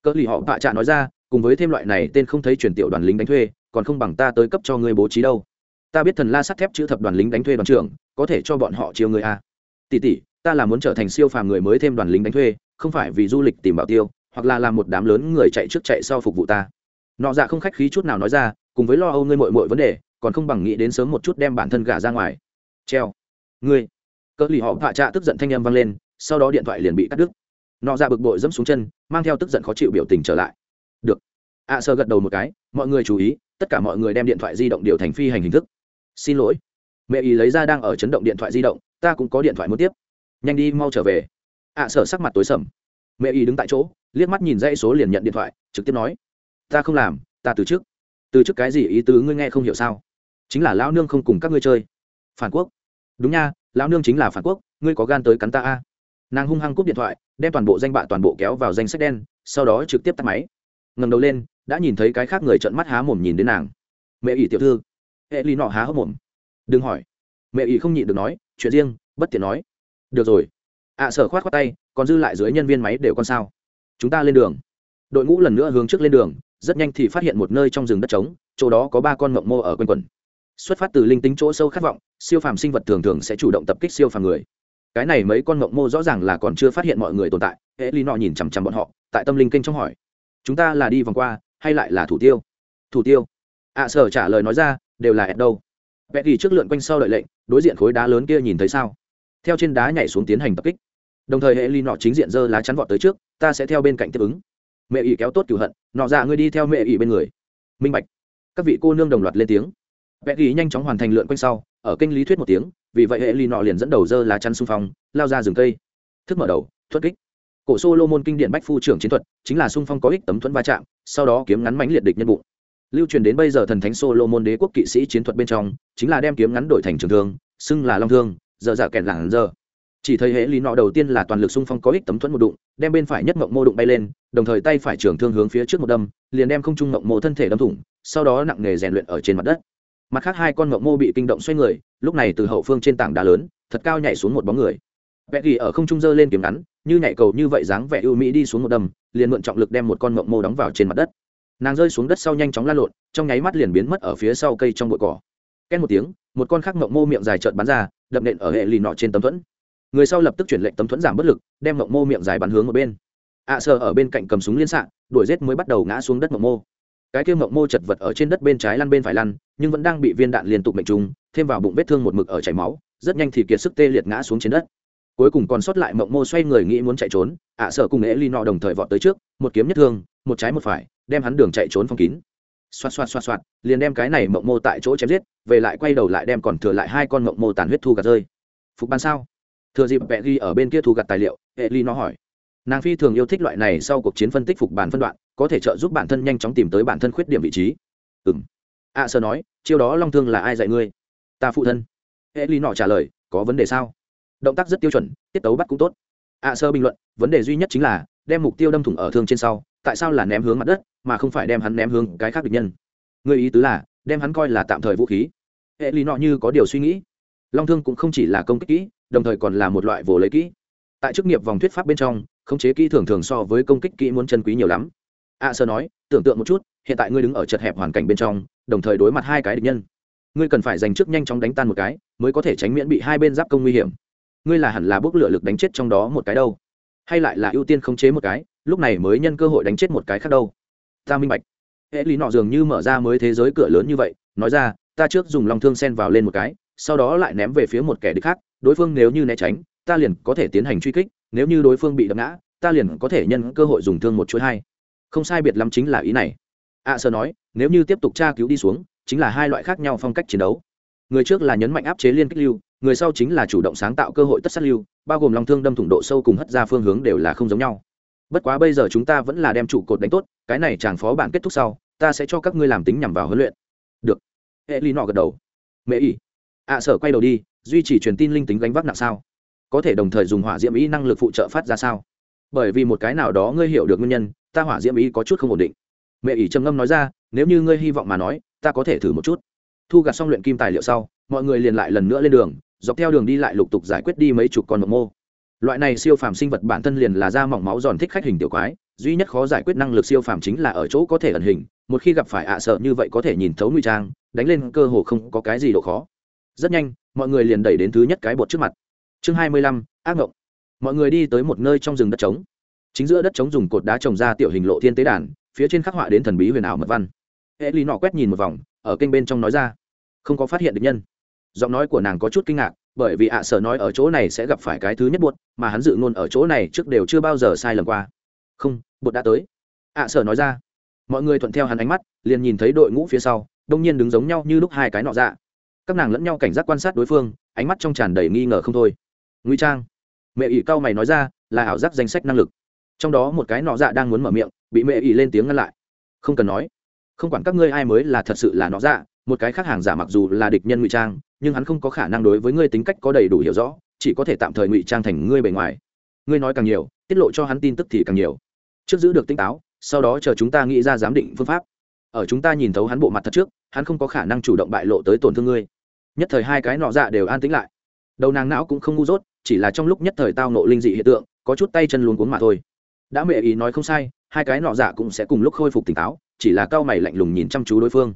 A: Cỡ lì họ bạ cha nói ra, cùng với thêm loại này tên không thấy truyền tiểu đoàn lính đánh thuê, còn không bằng ta tới cấp cho ngươi bố trí đâu. Ta biết thần la sắt thép chữ thập đoàn lính đánh thuê đoàn trưởng, có thể cho bọn họ chiều người a à. tỷ tỷ, ta là muốn trở thành siêu phàm người mới thêm đoàn lính đánh thuê, không phải vì du lịch tìm bảo tiêu hoặc là làm một đám lớn người chạy trước chạy sau phục vụ ta. Nọ dạ không khách khí chút nào nói ra cùng với lo âu ngươi mội mội vấn đề còn không bằng nghĩ đến sớm một chút đem bản thân gả ra ngoài. Treo. Ngươi. Cỡ lì họ phạ trạ tức giận thanh âm vang lên sau đó điện thoại liền bị cắt đứt. Nọ dạ bực bội dẫm xuống chân mang theo tức giận khó chịu biểu tình trở lại. Được. Ạ à, sơ gật đầu một cái mọi người chú ý tất cả mọi người đem điện thoại di động điều thành phi hành hình thức. Xin lỗi. Mẹ ý lấy ra đang ở chấn động điện thoại di động ta cũng có điện thoại muốn tiếp. Nhanh đi mau trở về. Ạ à, sở sắc mặt tối sầm mẹ Y đứng tại chỗ, liếc mắt nhìn dãy số liền nhận điện thoại, trực tiếp nói, ta không làm, ta từ chức. Từ chức cái gì? Ý tứ ngươi nghe không hiểu sao? Chính là lão nương không cùng các ngươi chơi. Phản quốc. Đúng nha, lão nương chính là phản quốc, ngươi có gan tới cắn ta a. Nàng hung hăng cúp điện thoại, đem toàn bộ danh bạ toàn bộ kéo vào danh sách đen, sau đó trực tiếp tắt máy. Ngầm đầu lên, đã nhìn thấy cái khác người trợn mắt há mồm nhìn đến nàng. Mẹ ỷ tiểu thư. Hệ ly nọ há hốc mồm. Đừng hỏi. Mẹ ỷ không nhịn được nói, chuyện riêng, bất tiện nói. Được rồi. Ạ sở khoát khoát tay còn dư lại dưới nhân viên máy đều con sao. Chúng ta lên đường. Đội ngũ lần nữa hướng trước lên đường rất nhanh thì phát hiện một nơi trong rừng đất trống chỗ đó có ba con mộng mô ở quanh quần xuất phát từ linh tính chỗ sâu khát vọng siêu phàm sinh vật thường thường sẽ chủ động tập kích siêu phàm người. Cái này mấy con mộng mô rõ ràng là còn chưa phát hiện mọi người tồn tại hệ ly nọ nhìn chằm chằm bọn họ tại tâm linh kinh trong hỏi. Chúng ta là đi vòng qua hay lại là thủ tiêu? Thủ tiêu. Ạ à, sở trả lời nói ra đều là ẹt đâu. Vẽ thì trước lượn quanh sau đợi lệnh đối diện khối đá lớn kia nhìn thấy sao? Theo trên đá nhảy xuống tiến hành tập kích đồng thời hệ ly nọ chính diện dơ lá chắn vọt tới trước ta sẽ theo bên cạnh tiếp ứng. Mẹ ỷ kéo tốt cửu hận nọ ra dạ ngươi đi theo mẹ ỷ bên người. Minh bạch. Các vị cô nương đồng loạt lên tiếng. Vẽ ghi nhanh chóng hoàn thành lượn quanh sau ở kênh lý thuyết một tiếng vì vậy hệ ly nọ liền dẫn đầu dơ lá chắn xung phong lao ra rừng cây. Thức mở đầu thuật kích. Cổ so lô môn kinh điển bách phu trưởng chiến thuật chính là xung phong có ích tấm thuẫn va chạm, sau đó kiếm ngắn mánh liệt địch nhân bụng. Lưu truyền đến bây giờ thần thánh Solomon đế quốc kỵ sĩ chiến thuật bên trong, chính là đem kiếm ngắn đổi thành trường thương, xưng là long thương, giờ dạ kẹt lẳng giờ. Chỉ thấy hệ lý nọ đầu tiên là toàn lực xung phong có ích tấm thuẫn một đụng, đem bên phải nhất mộng mô đụng bay lên, đồng thời tay phải trường thương hướng phía trước một đâm, liền đem không trung mộng mô thân thể đâm thủng, sau đó nặng nghề rèn luyện ở trên mặt đất. Mặt khác hai con mộng mô bị kinh động xoay người, lúc này từ hậu phương trên tảng đá lớn, thật cao nhảy xuống một bóng người. Vẽ ghi ở không trung dơ lên kiếm ngắn như nhảy cầu như vậy dáng vẻ ưu mỹ đi xuống một đầm liền mượn trọng lực đem một con mộng mô đóng vào trên mặt đất. Nàng rơi xuống đất sau nhanh chóng lan lộn trong nháy mắt liền biến mất ở phía sau cây trong bụi cỏ. Két một tiếng một con khác mộng mô miệng dài trợn bắn ra đập nện ở hệ lì nọ trên tấm thuẫn người sau lập tức chuyển lệnh tấm thuẫn giảm bất lực đem mộng mô miệng dài bắn hướng một bên. Ạ à, ở bên cạnh cầm súng liên xạ đuổi rết mới bắt đầu ngã xuống đất mộng mô. Cái kia mộng mô chật vật ở trên đất bên trái lăn bên phải lăn nhưng vẫn đang bị viên đạn liên tục mệnh trúng, thêm vào bụng vết thương một mực ở chảy máu rất nhanh thì kiệt sức tê liệt ngã xuống trên đất. Cuối cùng còn sót lại mộng mô xoay người nghĩ muốn chạy trốn ạ à, sợ cùng ế ly nọ đồng thời vọt tới trước một kiếm nhất thương một trái một phải đem hắn đường chạy trốn phong kín. Xoạt xoạt xoạt xoạt liền đem cái này mộng mô tại chỗ chém giết về lại quay đầu lại đem còn thừa lại hai con mộng mô tàn huyết thu gạt rơi. Phục ban sao? Thừa dịp vẽ ghi ở bên kia thu gặt tài liệu hệ ly nó hỏi. Nàng phi thường yêu thích loại này sau cuộc chiến phân tích phục bản phân đoạn, có thể trợ giúp bản thân nhanh chóng tìm tới bản thân khuyết điểm vị trí. Ừ m ạ sơ nói, chiêu đó long thương là ai dạy ngươi? Ta phụ thân. Hệ ly nọ trả lời, có vấn đề sao? Động tác rất tiêu chuẩn, tiết tấu bắt cũng tốt. Ạ sơ bình luận, vấn đề duy nhất chính là, đem mục tiêu đâm thủng ở thương trên sau, tại sao là ném hướng mặt đất, mà không phải đem hắn ném hướng cái khác địch nhân? Người ý tứ là, đem hắn coi là tạm thời vũ khí. Hệ lý nọ như có điều suy nghĩ long thương cũng không chỉ là công kích kỹ, đồng thời còn là một loại vồ lấy kỹ. Tại chức nghiệp vòng thuyết pháp bên trong, khống chế kỹ thường thường so với công kích kỹ muốn chân quý nhiều lắm. A sơ nói, tưởng tượng một chút, hiện tại ngươi đứng ở chật hẹp hoàn cảnh bên trong, đồng thời đối mặt hai cái địch nhân. Ngươi cần phải dành trước nhanh chóng đánh tan một cái, mới có thể tránh miễn bị hai bên giáp công nguy hiểm. Ngươi là hẳn là bốc lửa lực đánh chết trong đó một cái đâu. Hay lại là ưu tiên khống chế một cái, lúc này mới nhân cơ hội đánh chết một cái khác đâu. Ta minh bạch. Hệ lý nọ dường như mở ra mới thế giới cửa lớn như vậy, nói ra, ta trước dùng lòng thương sen vào lên một cái sau đó lại ném về phía một kẻ địch khác đối phương nếu như né tránh ta liền có thể tiến hành truy kích nếu như đối phương bị đập ngã ta liền có thể nhân cơ hội dùng thương một chuỗi hai. Không sai biệt lắm chính là ý này. Ạ à, sơ nói nếu như tiếp tục tra cứu đi xuống chính là hai loại khác nhau phong cách chiến đấu. Người trước là nhấn mạnh áp chế liên kích lưu người sau chính là chủ động sáng tạo cơ hội tất sát lưu bao gồm long thương đâm thủng độ sâu cùng hất ra phương hướng đều là không giống nhau. Bất quá bây giờ chúng ta vẫn là đem trụ cột đánh tốt cái này chàng phó bản kết thúc sau ta sẽ cho các ngươi làm tính nhằm vào huấn luyện. Được. Hệ ly nọ gật đầu. Mẹ ý ạ sở quay đầu đi, duy trì truyền tin linh tính gánh vác nặng sao? Có thể đồng thời dùng hỏa diễm ý năng lực phụ trợ phát ra sao? Bởi vì một cái nào đó ngươi hiểu được nguyên nhân, ta hỏa diễm ý có chút không ổn định. Mẹ ỷ trầm ngâm nói ra, nếu như ngươi hy vọng mà nói, ta có thể thử một chút. Thu gặt xong luyện kim tài liệu sau, mọi người liền lại lần nữa lên đường, dọc theo đường đi lại lục tục giải quyết đi mấy chục con mộng mô. Loại này siêu phàm sinh vật bản thân liền là da mỏng máu giòn thích khách hình tiểu quái, duy nhất khó giải quyết năng lực siêu phàm chính là ở chỗ có thể ẩn hình, một khi gặp phải ạ sợ như vậy có thể nhìn thấu nguy trang, đánh lên cơ hồ không có cái gì độ khó rất nhanh, mọi người liền đẩy đến thứ nhất cái bột trước mặt. Chương hai mươi lăm, ác ngộng. Mọi người đi tới một nơi trong rừng đất trống. Chính giữa đất trống dùng cột đá trồng ra tiểu hình lộ thiên tế đàn, phía trên khắc họa đến thần bí huyền ảo mật văn. Hệ lý nọ quét nhìn một vòng, ở kênh bên trong nói ra. Không có phát hiện được nhân. Giọng nói của nàng có chút kinh ngạc, bởi vì ạ sở nói ở chỗ này sẽ gặp phải cái thứ nhất buột mà hắn dự ngôn ở chỗ này trước đều chưa bao giờ sai lầm qua. Không buột đã tới. Ạ sở nói ra. Mọi người thuận theo hắn ánh mắt, liền nhìn thấy đội ngũ phía sau, đông nhiên đứng giống nhau như lúc hai cái nọ dạ các nàng lẫn nhau cảnh giác quan sát đối phương, ánh mắt trong tràn đầy nghi ngờ không thôi. Nguy trang, mẹ ỷ cao mày nói ra, là ảo giác danh sách năng lực. Trong đó một cái nọ dạ đang muốn mở miệng, bị mẹ ỷ lên tiếng ngăn lại. Không cần nói. Không quản các ngươi ai mới là thật sự là nọ dạ một cái khác hàng giả mặc dù là địch nhân ngụy trang, nhưng hắn không có khả năng đối với ngươi tính cách có đầy đủ hiểu rõ, chỉ có thể tạm thời ngụy trang thành ngươi bề ngoài. Ngươi nói càng nhiều, tiết lộ cho hắn tin tức thì càng nhiều. Trước giữ được tỉnh táo, sau đó chờ chúng ta nghĩ ra giám định phương pháp. Ở chúng ta nhìn thấu hắn bộ mặt thật trước, hắn không có khả năng chủ động bại lộ tới tổn thương ngươi nhất thời hai cái nọ dạ đều an tĩnh lại. Đầu nàng não cũng không ngu dốt chỉ là trong lúc nhất thời tao nộ linh dị hiện tượng có chút tay chân luôn cuốn mà thôi. Đã mẹ ý nói không sai hai cái nọ dạ cũng sẽ cùng lúc khôi phục tỉnh táo chỉ là cao mày lạnh lùng nhìn chăm chú đối phương.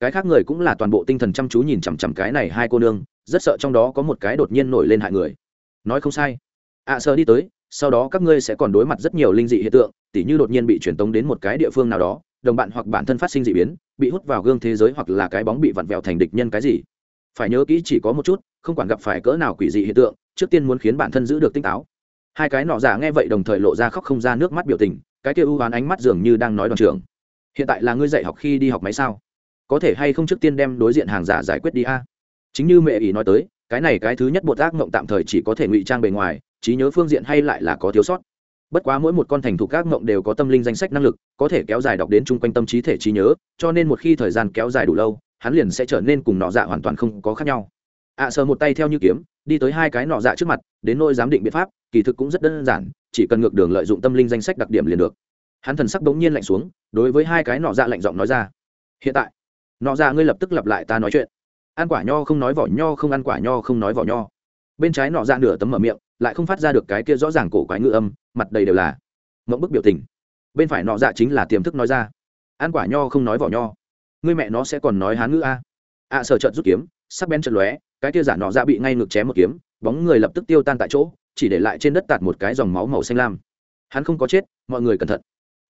A: Cái khác người cũng là toàn bộ tinh thần chăm chú nhìn chằm chằm cái này hai cô nương rất sợ trong đó có một cái đột nhiên nổi lên hại người. Nói không sai. Ạ à, sơ đi tới sau đó các ngươi sẽ còn đối mặt rất nhiều linh dị hiện tượng tỉ như đột nhiên bị truyền tống đến một cái địa phương nào đó đồng bạn hoặc bản thân phát sinh dị biến bị hút vào gương thế giới hoặc là cái bóng bị vặn vẹo thành địch nhân cái gì phải nhớ kỹ chỉ có một chút, không quản gặp phải cỡ nào quỷ dị hiện tượng, trước tiên muốn khiến bản thân giữ được tinh táo. Hai cái nọ giả nghe vậy đồng thời lộ ra khóc không ra nước mắt biểu tình, cái kia ưu oán ánh mắt dường như đang nói đoàn trường hiện tại là ngươi dạy học khi đi học máy sao? Có thể hay không trước tiên đem đối diện hàng giả giải quyết đi a? Chính như mẹ ý nói tới, cái này cái thứ nhất bột ác mộng tạm thời chỉ có thể ngụy trang bề ngoài, trí nhớ phương diện hay lại là có thiếu sót. Bất quá mỗi một con thành thục các mộng đều có tâm linh danh sách năng lực, có thể kéo dài đọc đến chung quanh tâm trí thể trí nhớ, cho nên một khi thời gian kéo dài đủ lâu hắn liền sẽ trở nên cùng nọ dạ hoàn toàn không có khác nhau. Ạ à, sờ một tay theo như kiếm đi tới hai cái nọ dạ trước mặt đến nôi giám định biện pháp kỳ thực cũng rất đơn giản chỉ cần ngược đường lợi dụng tâm linh danh sách đặc điểm liền được. Hắn thần sắc bỗng nhiên lạnh xuống đối với hai cái nọ dạ lạnh giọng nói ra. Hiện tại nọ dạ ngươi lập tức lặp lại ta nói chuyện. Ăn quả nho không nói vỏ nho không ăn quả nho không nói vỏ nho. Bên trái nọ dạ nửa tấm mở miệng lại không phát ra được cái kia rõ ràng cổ quái ngữ âm mặt đầy đều là mẫu bức biểu tình. Bên phải nọ dạ chính là tiềm thức nói ra. Ăn quả nho không nói vỏ nho ngươi mẹ nó sẽ còn nói hán ngữ a. Ạ à, sở trợt rút kiếm sắc bén trận lóe cái kia giả nọ ra bị ngay ngực chém một kiếm bóng người lập tức tiêu tan tại chỗ chỉ để lại trên đất tạt một cái dòng máu màu xanh lam. Hắn không có chết mọi người cẩn thận.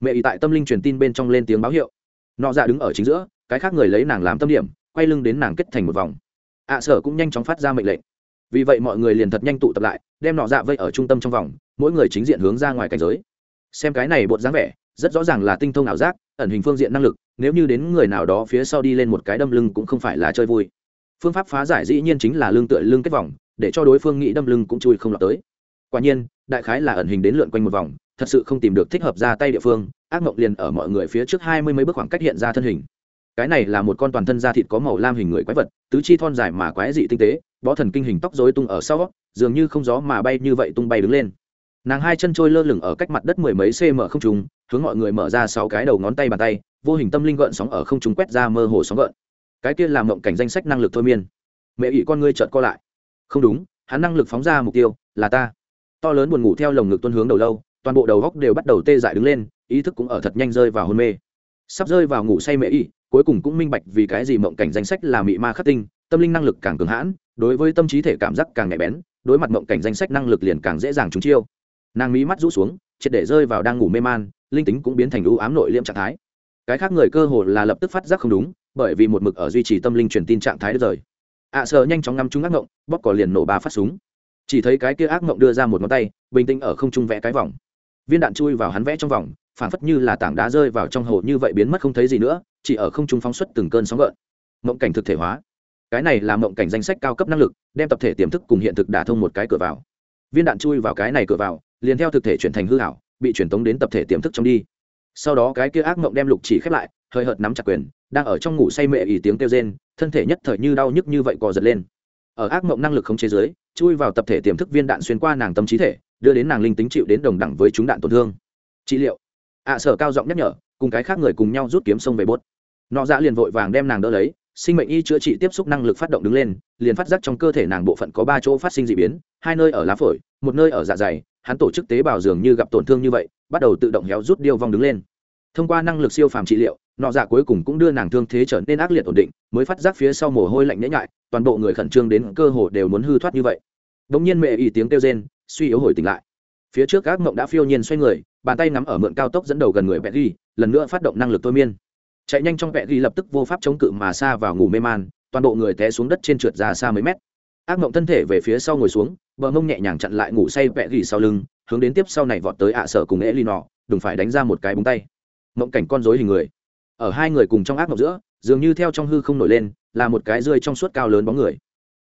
A: Mẹ ý tại tâm linh truyền tin bên trong lên tiếng báo hiệu. Nọ ra đứng ở chính giữa cái khác người lấy nàng làm tâm điểm quay lưng đến nàng kết thành một vòng. Ạ à, sở cũng nhanh chóng phát ra mệnh lệnh. Vì vậy mọi người liền thật nhanh tụ tập lại đem nọ dạ vây ở trung tâm trong vòng mỗi người chính diện hướng ra ngoài cảnh giới. Xem cái này bột dáng vẻ rất rõ ràng là tinh thông ảo giác ẩn hình phương diện năng lực, nếu như đến người nào đó phía sau đi lên một cái đâm lưng cũng không phải là chơi vui. Phương pháp phá giải dĩ nhiên chính là lưng tựa lưng kết vòng, để cho đối phương nghĩ đâm lưng cũng chui không lọt tới. Quả nhiên, đại khái là ẩn hình đến lượn quanh một vòng, thật sự không tìm được thích hợp ra tay địa phương, ác mộng liền ở mọi người phía trước hai mươi mấy bước khoảng cách hiện ra thân hình. Cái này là một con toàn thân da thịt có màu lam hình người quái vật, tứ chi thon dài mà quái dị tinh tế, bó thần kinh hình tóc dối tung ở sau, dường như không gió mà bay như vậy tung bay đứng lên nàng hai chân trôi lơ lửng ở cách mặt đất mười mấy cm không trùng hướng mọi người mở ra sáu cái đầu ngón tay bàn tay, vô hình tâm linh gợn sóng ở không trùng quét ra mơ hồ sóng gợn. Cái kia làm mộng cảnh danh sách năng lực thôi miên. Mẹ ỷ con ngươi chợt co lại. Không đúng, hắn năng lực phóng ra mục tiêu là ta. To lớn buồn ngủ theo lồng ngực tuân hướng đầu lâu, toàn bộ đầu góc đều bắt đầu tê dại đứng lên, ý thức cũng ở thật nhanh rơi vào hôn mê. Sắp rơi vào ngủ say mẹ ỷ, cuối cùng cũng minh bạch vì cái gì mộng cảnh danh sách là mị ma khắc tinh, tâm linh năng lực càng cường hãn, đối với tâm trí thể cảm giác càng nhạy bén, đối mặt mộng cảnh danh sách năng lực liền càng dễ dàng trúng chiêu nàng mí mắt rũ xuống triệt để rơi vào đang ngủ mê man linh tính cũng biến thành ưu ám nội liêm trạng thái. Cái khác người cơ hồ là lập tức phát giác không đúng bởi vì một mực ở duy trì tâm linh truyền tin trạng thái đất rời. Ạ à, sợ nhanh chóng ngắm trúng ác ngộng bóp cỏ liền nổ ba phát súng. Chỉ thấy cái kia ác ngộng đưa ra một ngón tay bình tĩnh ở không trung vẽ cái vòng. Viên đạn chui vào hắn vẽ trong vòng phản phất như là tảng đá rơi vào trong hồ như vậy biến mất không thấy gì nữa chỉ ở không trung phóng xuất từng cơn sóng gợn. Mộng cảnh thực thể hóa. Cái này là mộng cảnh danh sách cao cấp năng lực đem tập thể tiềm thức cùng hiện thực đả thông một cái cửa vào viên đạn chui vào cái này cửa vào, liền theo thực thể chuyển thành hư hảo bị truyền tống đến tập thể tiềm thức trong đi. Sau đó cái kia ác mộng đem lục chỉ khép lại, hơi hợt nắm chặt quyền, đang ở trong ngủ say mệ ỉ tiếng kêu rên, thân thể nhất thời như đau nhức như vậy cò giật lên. Ở ác mộng năng lực không chế giới chui vào tập thể tiềm thức viên đạn xuyên qua nàng tâm trí thể, đưa đến nàng linh tính chịu đến đồng đẳng với chúng đạn tổn thương. Trị liệu. Ạ sở cao giọng nhắc nhở, cùng cái khác người cùng nhau rút kiếm sông về bốt. Nọ dạ liền vội vàng đem nàng đỡ lấy sinh mệnh y chữa trị tiếp xúc năng lực phát động đứng lên, liền phát giác trong cơ thể nàng bộ phận có ba chỗ phát sinh d ị biến, hai nơi ở lá phổi, một nơi ở dạ dày, hắn tổ chức tế bào dường như gặp tổn thương như vậy, bắt đầu tự động héo rút điêu vong đứng lên. Thông qua năng lực siêu phàm trị liệu, nọ dạ cuối cùng cũng đưa nàng thương thế trở nên ác liệt ổn định, mới phát giác phía sau mồ hôi lạnh nhễ nhại, toàn bộ người khẩn trương đến cơ hồ đều muốn hư thoát như vậy. Đ ỗ n g nhiên mẹ y tiếng kêu rên, suy yếu hồi tỉnh lại. Phía trước các mộng đã phiêu nhiên xoay người, bàn tay nắm ở mượn cao tốc dẫn đầu gần người bẹt ghi lần nữa phát động năng lực thôi miên chạy nhanh trong vẹt ghi lập tức vô pháp chống cự mà xa vào ngủ mê man, toàn bộ người té xuống đất trên trượt ra xa mấy mét. Ác mộng thân thể về phía sau ngồi xuống, bờ mông nhẹ nhàng chặn lại ngủ say vẹ gỉ sau lưng, hướng đến tiếp sau này vọt tới ạ sở cùng e l i nọ đừng phải đánh ra một cái búng tay. Mộng cảnh con dối hình người. Ở hai người cùng trong ác mộng giữa, dường như theo trong hư không nổi lên, là một cái rơi trong suốt cao lớn bóng người.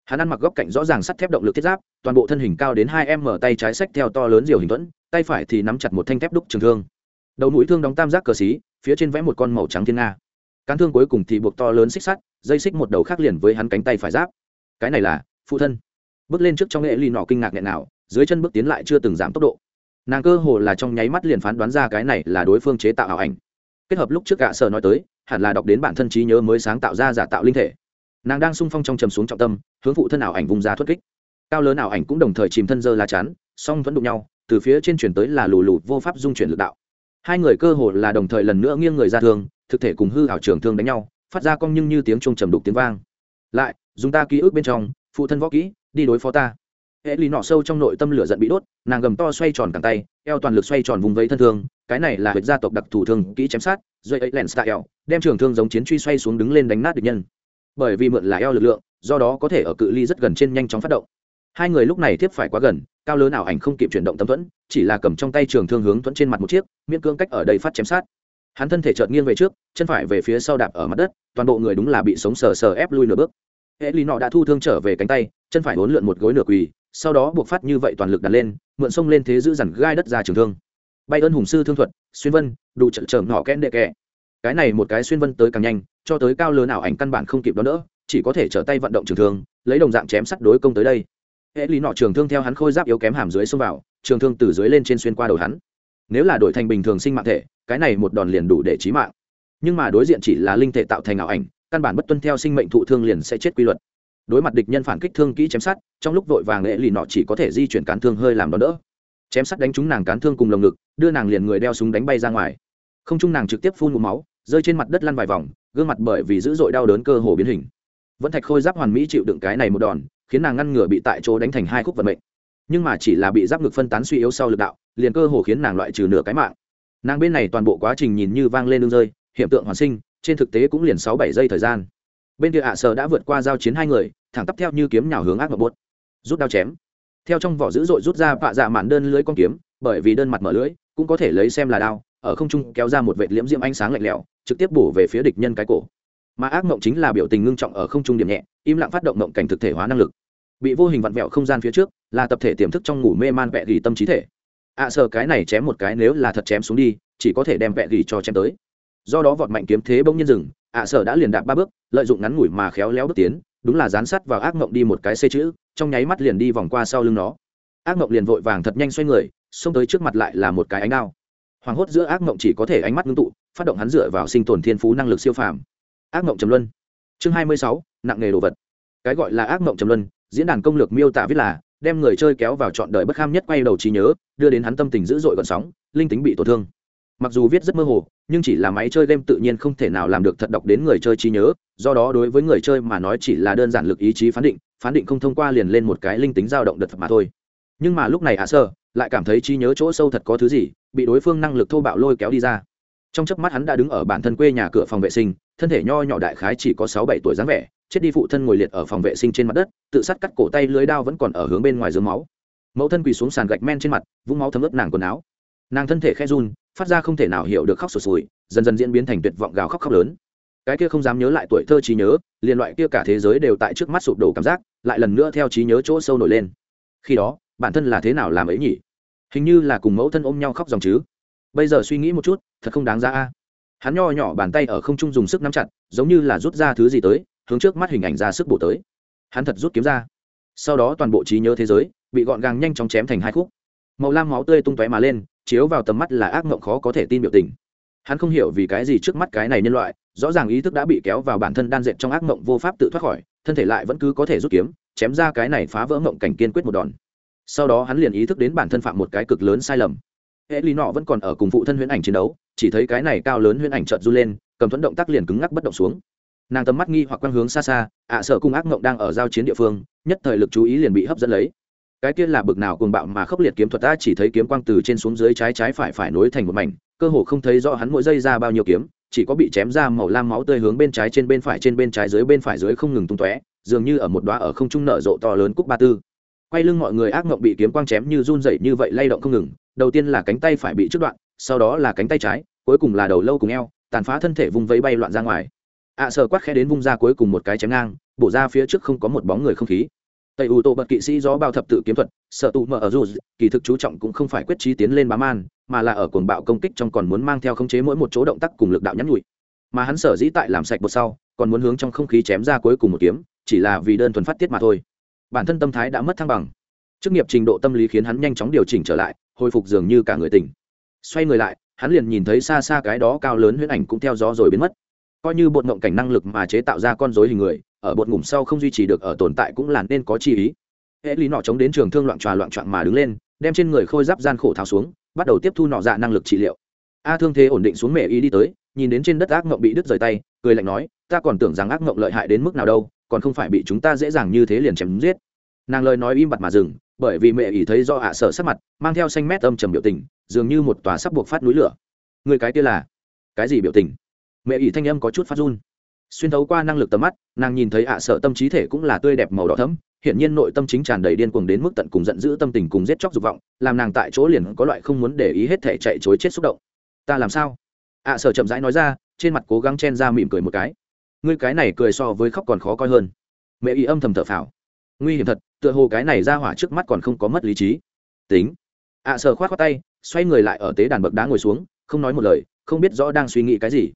A: Hắn ăn mặc góc cạnh rõ ràng sắt thép động lực thiết giáp, toàn bộ thân hình cao đến hai em mở tay trái sách theo to lớn diều hình thuẫn, tay phải thì nắm chặt một thanh thép đúc trường thương. Đầu mũi thương đóng tam giác cờ xí phía trên vẽ một con màu trắng thiên nga. Cán thương cuối cùng thì buộc to lớn xích sắt, dây xích một đầu khác liền với hắn cánh tay phải giáp. Cái này là phụ thân. Bước lên trước trong nghệ ly nọ kinh ngạc nghẹn nào, dưới chân bước tiến lại chưa từng giảm tốc độ. Nàng cơ hồ là trong nháy mắt liền phán đoán ra cái này là đối phương chế tạo ảo ảnh. Kết hợp lúc trước gạ sở nói tới, hẳn là đọc đến bản thân trí nhớ mới sáng tạo ra giả tạo linh thể. Nàng đang sung phong trong trầm xuống trọng tâm, hướng phụ thân ảo ảnh vùng ra thoát kích. Cao lớn ảo ảnh cũng đồng thời chìm thân dơ lá chắn, song vẫn đụng nhau, từ phía trên chuyển tới là lù lù vô pháp dung chuyển lực đạo hai người cơ hồ là đồng thời lần nữa nghiêng người ra thương, thực thể cùng hư ảo trường thương đánh nhau, phát ra cong nhưng như tiếng chuông trầm đục tiếng vang. Lại, dùng ta ký ức bên trong, phụ thân võ kỹ, đi đối phó ta. Hệ lì nọ sâu trong nội tâm lửa giận bị đốt, nàng gầm to xoay tròn cẳng tay, eo toàn lực xoay tròn vùng vẫy thân thương, cái này là huyệt gia tộc đặc thủ thương kỹ chém sát dây ấy lèn style, đem trường thương giống chiến truy xoay xuống đứng lên đánh nát địch nhân. Bởi vì mượn là eo lực lượng, do đó có thể ở cự ly rất gần trên nhanh chóng phát động. Hai người lúc này tiếp phải quá gần cao lớn ảo ảnh không kịp chuyển động tâm thuẫn, chỉ là cầm trong tay trường thương hướng thuẫn trên mặt một chiếc, miễn cưỡng cách ở đây phát chém sát. Hắn thân thể chợt nghiêng về trước, chân phải về phía sau đạp ở mặt đất, toàn bộ người đúng là bị sống sờ sờ ép lui nửa bước. Hệ lì nọ đã thu thương trở về cánh tay, chân phải uốn lượn một gối nửa quỳ, sau đó buộc phát như vậy toàn lực đặt lên, mượn sông lên thế giữ dằn gai đất ra trường thương. Bay ơn hùng sư thương thuật, xuyên vân, đủ trợ trở nọ kẽn đệ kẹ cái này một cái xuyên vân tới càng nhanh, cho tới cao lớn ảo ảnh căn bản không kịp đó nữa chỉ có thể trở tay vận động trường thương, lấy đồng dạng chém sắt đối công tới đây hệ lý nọ trường thương theo hắn khôi giáp yếu kém hàm dưới xông vào, trường thương từ dưới lên trên xuyên qua đầu hắn. Nếu là đổi thành bình thường sinh mạng thể, cái này một đòn liền đủ để chí mạng. Nhưng mà đối diện chỉ là linh thể tạo thành ảo ảnh, căn bản bất tuân theo sinh mệnh thụ thương liền sẽ chết quy luật. Đối mặt địch nhân phản kích thương kỹ chém sát trong lúc vội vàng hệ lì nọ chỉ có thể di chuyển cán thương hơi làm đón đỡ. Chém sát đánh trúng nàng cán thương cùng lồng ngực, đưa nàng liền người đeo súng đánh bay ra ngoài. Không trung nàng trực tiếp phun ngụm máu, rơi trên mặt đất lăn vài vòng, gương mặt bởi vì dữ dội đau đớn cơ hồ biến hình. Vẫn thạch khôi giáp hoàn mỹ chịu đựng cái này một đòn khiến nàng ngăn ngừa bị tại chỗ đánh thành hai khúc vận mệnh. Nhưng mà chỉ là bị giáp ngực phân tán suy yếu sau lực đạo, liền cơ hồ khiến nàng loại trừ nửa cái mạng. Nàng bên này toàn bộ quá trình nhìn như vang lên lưng rơi, hiện tượng hoàn sinh, trên thực tế cũng liền sáu bảy giây thời gian. Bên kia ạ à đã vượt qua giao chiến hai người, thẳng tắp theo như kiếm nhào hướng ác mà bốt rút đao chém. Theo trong vỏ dữ dội rút ra vạ dạ mạn đơn lưới con kiếm, bởi vì đơn mặt mở lưới, cũng có thể lấy xem là đao, ở không trung kéo ra một vệt liễm diễm ánh sáng lạnh lẽo, trực tiếp bổ về phía địch nhân cái cổ mà ác mộng chính là biểu tình ngưng trọng ở không trung điểm nhẹ im lặng phát động mộng cảnh thực thể hóa năng lực. Bị vô hình vặn vẹo không gian phía trước là tập thể tiềm thức trong ngủ mê man vẹ gỉ tâm trí thể. Ạ à, sợ cái này chém một cái nếu là thật chém xuống đi chỉ có thể đem vẹ gỉ cho chém tới. Do đó vọt mạnh kiếm thế bỗng nhiên dừng ạ à, sợ đã liền đạp ba bước lợi dụng ngắn ngủi mà khéo léo bước tiến đúng là dán sắt vào ác mộng đi một cái xê chữ trong nháy mắt liền đi vòng qua sau lưng nó. Ác mộng liền vội vàng thật nhanh xoay người xông tới trước mặt lại là một cái ánh đao. Hoàng hốt giữa ác mộng chỉ có thể ánh mắt ngưng tụ phát động hắn dựa vào sinh tồn thiên phú năng lực siêu phàm ác mộng trầm luân. Chương hai mươi sáu, nặng nghề đồ vật. Cái gọi là ác mộng trầm luân, diễn đàn công lược miêu tả viết là, đem người chơi kéo vào trọn đời bất kham nhất quay đầu trí nhớ, đưa đến hắn tâm tình dữ dội gần sóng, linh tính bị tổn thương. Mặc dù viết rất mơ hồ, nhưng chỉ là máy chơi game tự nhiên không thể nào làm được thật đọc đến người chơi trí nhớ, do đó đối với người chơi mà nói chỉ là đơn giản lực ý chí phán định phán định không thông qua liền lên một cái linh tính dao động đật mà thôi. Nhưng mà lúc này hạ sơ, lại cảm thấy trí nhớ chỗ sâu thật có thứ gì, bị đối phương năng lực thô bạo lôi kéo đi ra trong chớp mắt hắn đã đứng ở bản thân quê nhà cửa phòng vệ sinh, thân thể nho nhỏ đại khái chỉ có sáu bảy tuổi dáng vẻ, chết đi phụ thân ngồi liệt ở phòng vệ sinh trên mặt đất, tự sát cắt cổ tay lưới đao vẫn còn ở hướng bên ngoài dưới máu. Mẫu thân quỳ xuống sàn gạch men trên mặt vũng máu thấm ướt nàng quần áo. Nàng thân thể khe run, phát ra không thể nào hiểu được khóc sụt sùi dần dần diễn biến thành tuyệt vọng gào khóc khóc lớn. Cái kia không dám nhớ lại tuổi thơ trí nhớ, liền loại kia cả thế giới đều tại trước mắt sụp đổ cảm giác, lại lần nữa theo trí nhớ chỗ sâu nổi lên. Khi đó, bản thân là thế nào làm ấy nhỉ? Hình như là cùng mẫu thân ôm nhau khóc dòng chứ bây giờ suy nghĩ một chút, thật không đáng ra a. Hắn nho nhỏ bàn tay ở không trung dùng sức nắm chặt, giống như là rút ra thứ gì tới, hướng trước mắt hình ảnh ra sức bổ tới. Hắn thật rút kiếm ra. Sau đó toàn bộ trí nhớ thế giới, bị gọn gàng nhanh chóng chém thành hai khúc. Màu lam máu tươi tung tóe mà lên, chiếu vào tầm mắt là ác mộng khó có thể tin biểu tình. Hắn không hiểu vì cái gì trước mắt cái này nhân loại, rõ ràng ý thức đã bị kéo vào bản thân đan dệt trong ác mộng vô pháp tự thoát khỏi, thân thể lại vẫn cứ có thể rút kiếm, chém ra cái này phá vỡ mộng cảnh kiên quyết một đòn. Sau đó hắn liền ý thức đến bản thân phạm một cái cực lớn sai lầm hệ lý nọ vẫn còn ở cùng phụ thân huyễn ảnh chiến đấu, chỉ thấy cái này cao lớn huyễn ảnh trợn du lên, cầm thuẫn động tác liền cứng ngắc bất động xuống. Nàng tầm mắt nghi hoặc quang hướng xa xa, ạ sợ cung ác mộng đang ở giao chiến địa phương, nhất thời lực chú ý liền bị hấp dẫn lấy. Cái kia là bực nào cuồng bạo mà khốc liệt kiếm thuật ta chỉ thấy kiếm quang từ trên xuống dưới trái trái phải phải nối thành một mảnh, cơ hồ không thấy rõ hắn mỗi giây ra bao nhiêu kiếm, chỉ có bị chém ra màu lam máu tươi hướng bên trái trên bên phải trên bên trái dưới bên phải dưới không ngừng tung tóe, dường như ở một đóa ở không trung nở rộ to lớn cúc ba tư. Quay lưng mọi người ác mộng bị kiếm quang chém như run dậy như vậy lay động không ngừng đầu tiên là cánh tay phải bị trước đoạn sau đó là cánh tay trái cuối cùng là đầu lâu cùng eo tàn phá thân thể vung vẫy bay loạn ra ngoài. Ạ à, sờ quát khẽ đến vung ra cuối cùng một cái chém ngang bổ ra phía trước không có một bóng người không khí. Tây ưu tô bật kỵ sĩ gió bao thập tự kiếm thuật sợ tụ mở ở dù kỳ thực chú trọng cũng không phải quyết trí tiến lên bám an mà là ở cuồng bạo công kích trong còn muốn mang theo khống chế mỗi một chỗ động tác cùng lực đạo nhắn nhụi mà hắn sở dĩ tại làm sạch bột sau còn muốn hướng trong không khí chém ra cuối cùng một kiếm chỉ là vì đơn thuần phát tiết mà thôi. Bản thân tâm thái đã mất thăng bằng. Chức nghiệp trình độ tâm lý khiến hắn nhanh chóng điều chỉnh trở lại hồi phục dường như cả người tỉnh. Xoay người lại, hắn liền nhìn thấy xa xa cái đó cao lớn huyễn ảnh cũng theo gió rồi biến mất. Coi như bột ngộng cảnh năng lực mà chế tạo ra con dối hình người, ở bột ngủm sau không duy trì được ở tồn tại cũng là nên có chi ý. Hệ lý nọ chống đến trường thương loạn tròa loạn trọn mà đứng lên, đem trên người khôi giáp gian khổ tháo xuống, bắt đầu tiếp thu nọ dạ năng lực trị liệu. A thương thế ổn định xuống mẹ y đi tới, nhìn đến trên đất ác mộng bị đứt rời tay, cười lạnh nói, ta còn tưởng rằng ác mộng lợi hại đến mức nào đâu, còn không phải bị chúng ta dễ dàng như thế liền chém giết. Nàng lời nói im bặt mà dừng bởi vì mẹ ỷ thấy do ạ sợ sắc mặt, mang theo xanh mét âm trầm biểu tình, dường như một tòa sắp buộc phát núi lửa. Người cái kia là? Cái gì biểu tình? Mẹ ỷ thanh âm có chút phát run. Xuyên thấu qua năng lực tầm mắt, nàng nhìn thấy ạ sợ tâm trí thể cũng là tươi đẹp màu đỏ thấm hiện nhiên nội tâm chính tràn đầy điên cuồng đến mức tận cùng giận dữ tâm tình cùng giết chóc dục vọng, làm nàng tại chỗ liền có loại không muốn để ý hết thể chạy chối chết xúc động. Ta làm sao? ạ sợ chậm rãi nói ra, trên mặt cố gắng chen ra mỉm cười một cái. Ngươi cái này cười so với khóc còn khó coi hơn. Mẹ ý âm thầm thở phào nguy hiểm thật tựa hồ cái này ra hỏa trước mắt còn không có mất lý trí. Tính. Ạ à, sợ khoát khoát tay xoay người lại ở tế đàn bậc đá ngồi xuống không nói một lời không biết rõ đang suy nghĩ cái gì.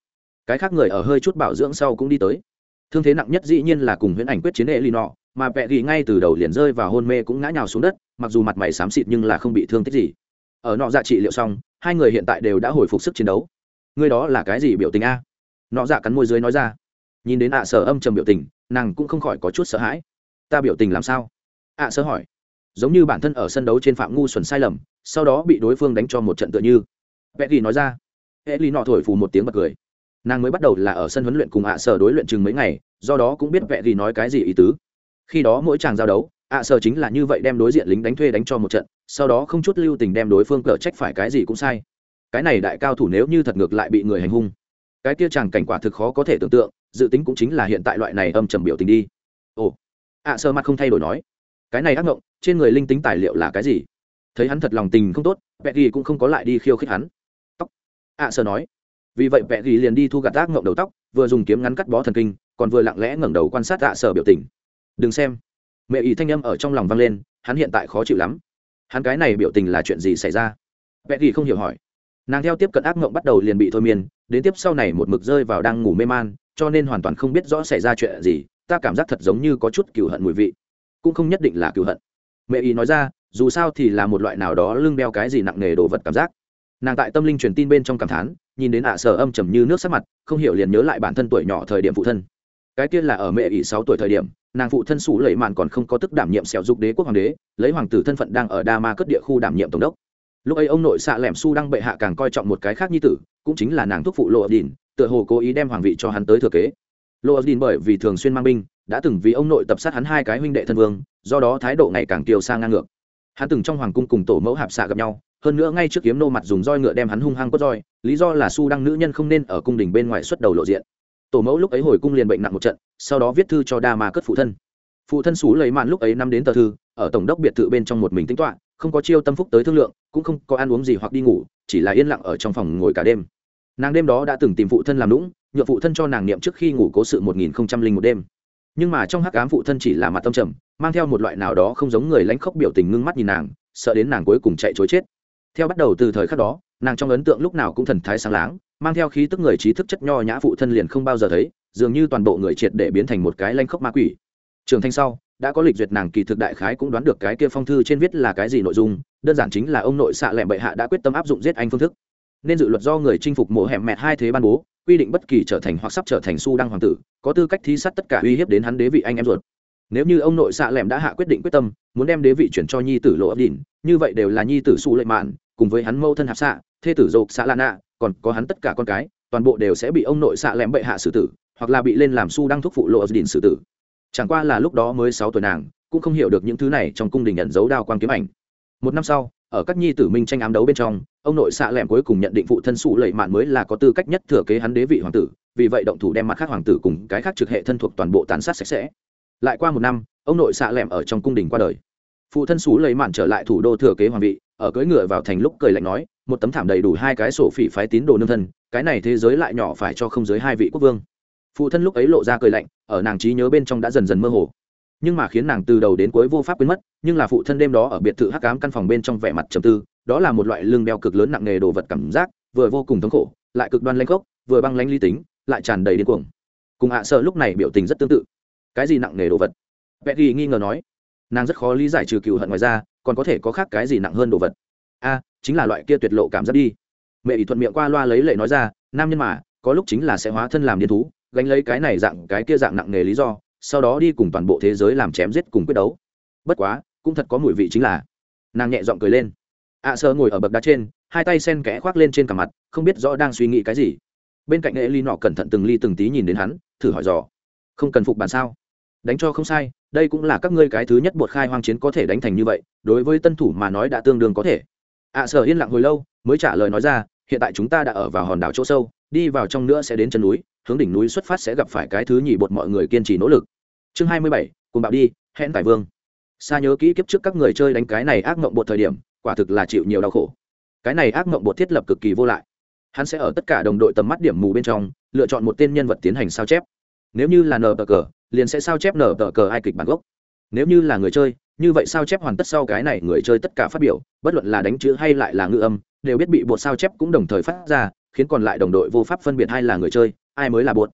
A: Cái khác người ở hơi chút bảo dưỡng sau cũng đi tới. Thương thế nặng nhất dĩ nhiên là cùng huyễn ảnh quyết chiến hệ lì nọ mà vẹ ghi ngay từ đầu liền rơi vào hôn mê cũng ngã nhào xuống đất mặc dù mặt mày xám xịt nhưng là không bị thương tích gì. Ở nọ dạ trị liệu xong hai người hiện tại đều đã hồi phục sức chiến đấu. Ngươi đó là cái gì biểu tình a? Nọ dạ cắn môi dưới nói ra. Nhìn đến ạ à sở âm trầm biểu tình nàng cũng không khỏi có chút sợ hãi ta biểu tình làm sao? Ạ à sơ hỏi. Giống như bản thân ở sân đấu trên phạm ngu xuẩn sai lầm, sau đó bị đối phương đánh cho một trận tựa như. Vẽ ghi nói ra. Hệ ly nọ thổi phù một tiếng bật cười. Nàng mới bắt đầu là ở sân huấn luyện cùng ạ à sở đối luyện chừng mấy ngày, do đó cũng biết vẽ ghi nói cái gì ý tứ. Khi đó mỗi chàng giao đấu, ạ à sở chính là như vậy đem đối diện lính đánh thuê đánh cho một trận, sau đó không chút lưu tình đem đối phương cờ trách phải cái gì cũng sai. Cái này đại cao thủ nếu như thật ngược lại bị người hành hung, cái kia chàng cảnh quả thực khó có thể tưởng tượng, dự tính cũng chính là hiện tại loại này âm trầm biểu tình đi. Ồ ạ à, sơ mặt không thay đổi nói cái này ác ngộng trên người linh tính tài liệu là cái gì? Thấy hắn thật lòng tình không tốt vẹ ghi cũng không có lại đi khiêu khích hắn. Tóc. ạ à, sơ nói vì vậy vẹ ghi liền đi thu gặt ác ngộng đầu tóc vừa dùng kiếm ngắn cắt bó thần kinh còn vừa lặng lẽ ngẩng đầu quan sát ạ à, biểu tình. Đừng xem. Mẹ ý thanh âm ở trong lòng vang lên hắn hiện tại khó chịu lắm. Hắn cái này biểu tình là chuyện gì xảy ra? Vẹ ghi không hiểu hỏi. Nàng theo tiếp cận ác mộng bắt đầu liền bị thôi miên đến tiếp sau này một mực rơi vào đang ngủ mê man cho nên hoàn toàn không biết rõ xảy ra chuyện gì ta cảm giác thật giống như có chút cựu hận mùi vị. Cũng không nhất định là cựu hận. Mẹ ý nói ra, dù sao thì là một loại nào đó lưng đeo cái gì nặng nề đồ vật cảm giác. Nàng tại tâm linh truyền tin bên trong cảm thán, nhìn đến ạ sở âm trầm như nước sắc mặt, không hiểu liền nhớ lại bản thân tuổi nhỏ thời điểm phụ thân. Cái tiên là ở mẹ ỷ sáu tuổi thời điểm, nàng phụ thân sủ lẩy mạn còn không có tức đảm nhiệm sẹo dục đế quốc hoàng đế, lấy hoàng tử thân phận đang ở đa ma cất địa khu đảm nhiệm tổng đốc. Lúc ấy ông nội xạ lẻm su đang bệ hạ càng coi trọng một cái khác như tử, cũng chính là nàng thúc phụ lộ ập tựa hồ cố ý đem hoàng vị cho hắn tới thừa kế. Lô ập bởi vì thường xuyên mang binh, đã từng vì ông nội tập sát hắn hai cái huynh đệ thân vương, do đó thái độ ngày càng kiêu sang ngang ngược. Hắn từng trong hoàng cung cùng tổ mẫu hạp xạ gặp nhau, hơn nữa ngay trước kiếm nô mặt dùng roi ngựa đem hắn hung hăng cốt roi, lý do là su đăng nữ nhân không nên ở cung đình bên ngoài xuất đầu lộ diện. Tổ mẫu lúc ấy hồi cung liền bệnh nặng một trận, sau đó viết thư cho đa ma cất phụ thân. Phụ thân xú lấy mạn lúc ấy năm đến tờ thư, ở tổng đốc biệt thự bên trong một mình tính toạ không có chiêu tâm phúc tới thương lượng, cũng không có ăn uống gì hoặc đi ngủ, chỉ là yên lặng ở trong phòng ngồi cả đêm nàng đêm đó đã từng tìm phụ thân làm lũng nhựa phụ thân cho nàng niệm trước khi ngủ cố sự một nghìn không trăm linh một đêm. Nhưng mà trong hắc ám phụ thân chỉ là mặt tâm trầm, mang theo một loại nào đó không giống người lánh khốc biểu tình ngưng mắt nhìn nàng, sợ đến nàng cuối cùng chạy chối chết. Theo bắt đầu từ thời khắc đó, nàng trong ấn tượng lúc nào cũng thần thái sáng láng, mang theo khí tức người trí thức chất nho nhã phụ thân liền không bao giờ thấy, dường như toàn bộ người triệt để biến thành một cái lanh khốc ma quỷ. Trường thanh sau, đã có lịch duyệt nàng kỳ thực đại khái cũng đoán được cái kia phong thư trên viết là cái gì nội dung, đơn giản chính là ông nội xạ lẹm bệ hạ đã quyết tâm áp dụng giết anh phương thức nên dự luật do người chinh phục mộ hẻm mẹt hai thế ban bố, quy định bất kỳ trở thành hoặc sắp trở thành su đăng hoàng tử, có tư cách thi sát tất cả uy hiếp đến hắn đế vị anh em ruột. Nếu như ông nội xạ lẻm đã hạ quyết định quyết tâm, muốn đem đế vị chuyển cho nhi tử lộ ấp đỉnh, như vậy đều là nhi tử su lệ mạn, cùng với hắn mâu thân hạp xạ, thê tử dột xạ lạ còn có hắn tất cả con cái, toàn bộ đều sẽ bị ông nội xạ lẻm bệ hạ xử tử, hoặc là bị lên làm su đăng thúc phụ lộ đình xử tử. Chẳng qua là lúc đó mới sáu tuổi nàng, cũng không hiểu được những thứ này trong cung đình nhận dấu đao quang kiếm ảnh. Một năm sau ở các nhi tử minh tranh ám đấu bên trong, ông nội xạ lẻm cuối cùng nhận định phụ thân sụ lệ mạn mới là có tư cách nhất thừa kế hắn đế vị hoàng tử, vì vậy động thủ đem mặt khác hoàng tử cùng cái khác trực hệ thân thuộc toàn bộ tàn sát sạch sẽ. Lại qua một năm, ông nội xạ lẻm ở trong cung đình qua đời. Phụ thân sụ lệ mạn trở lại thủ đô thừa kế hoàng vị, ở cưỡi ngựa vào thành lúc cười lạnh nói, một tấm thảm đầy đủ hai cái sổ phỉ phái tín đồ nương thân, cái này thế giới lại nhỏ phải cho không giới hai vị quốc vương. Phụ thân lúc ấy lộ ra cười lạnh, ở nàng trí nhớ bên trong đã dần dần mơ hồ nhưng mà khiến nàng từ đầu đến cuối vô pháp quên mất, nhưng là phụ thân đêm đó ở biệt thự hắc cám căn phòng bên trong vẻ mặt trầm tư, đó là một loại lương đeo cực lớn nặng nề đồ vật cảm giác, vừa vô cùng thống khổ, lại cực đoan lanh gốc, vừa băng lanh ly tính, lại tràn đầy điên cuồng. Cùng hạ sợ lúc này biểu tình rất tương tự. Cái gì nặng nề đồ vật? Vẽ ghi nghi ngờ nói. Nàng rất khó lý giải trừ cựu hận ngoài ra, còn có thể có khác cái gì nặng hơn đồ vật? A, chính là loại kia tuyệt lộ cảm giác đi. Mẹ ỷ thuận miệng qua loa lấy lệ nói ra, nam nhân mà, có lúc chính là sẽ hóa thân làm điên thú, gánh lấy cái này dạng, cái kia dạng nặng nề lý do sau đó đi cùng toàn bộ thế giới làm chém giết cùng quyết đấu. Bất quá cũng thật có mùi vị chính là. Nàng nhẹ giọng cười lên. Ạ à sơ ngồi ở bậc đá trên hai tay sen kẽ khoác lên trên cả mặt không biết rõ đang suy nghĩ cái gì. Bên cạnh nghệ ly nọ cẩn thận từng ly từng tí nhìn đến hắn thử hỏi dò. Không cần phục bàn sao? Đánh cho không sai đây cũng là các ngươi cái thứ nhất bột khai hoang chiến có thể đánh thành như vậy đối với tân thủ mà nói đã tương đương có thể. Ạ à, sở yên lặng hồi lâu mới trả lời nói ra hiện tại chúng ta đã ở vào hòn đảo chỗ sâu đi vào trong nữa sẽ đến chân núi, hướng đỉnh núi xuất phát sẽ gặp phải cái thứ nhì bột mọi người kiên trì nỗ lực. Chương hai mươi bảy cùng bạo đi, hẹn tài vương. Xa nhớ kỹ kiếp trước các người chơi đánh cái này ác mộng bột thời điểm, quả thực là chịu nhiều đau khổ. Cái này ác mộng bột thiết lập cực kỳ vô lại. Hắn sẽ ở tất cả đồng đội tầm mắt điểm mù bên trong, lựa chọn một tên nhân vật tiến hành sao chép. Nếu như là nờ tờ cờ liền sẽ sao chép nờ tờ cờ ai kịch bản gốc. Nếu như là người chơi, như vậy sao chép hoàn tất sau cái này người chơi tất cả phát biểu, bất luận là đánh chữ hay lại là ngữ âm, đều biết bị bột sao chép cũng đồng thời phát ra khiến còn lại đồng đội vô pháp phân biệt ai là người chơi, ai mới là bột.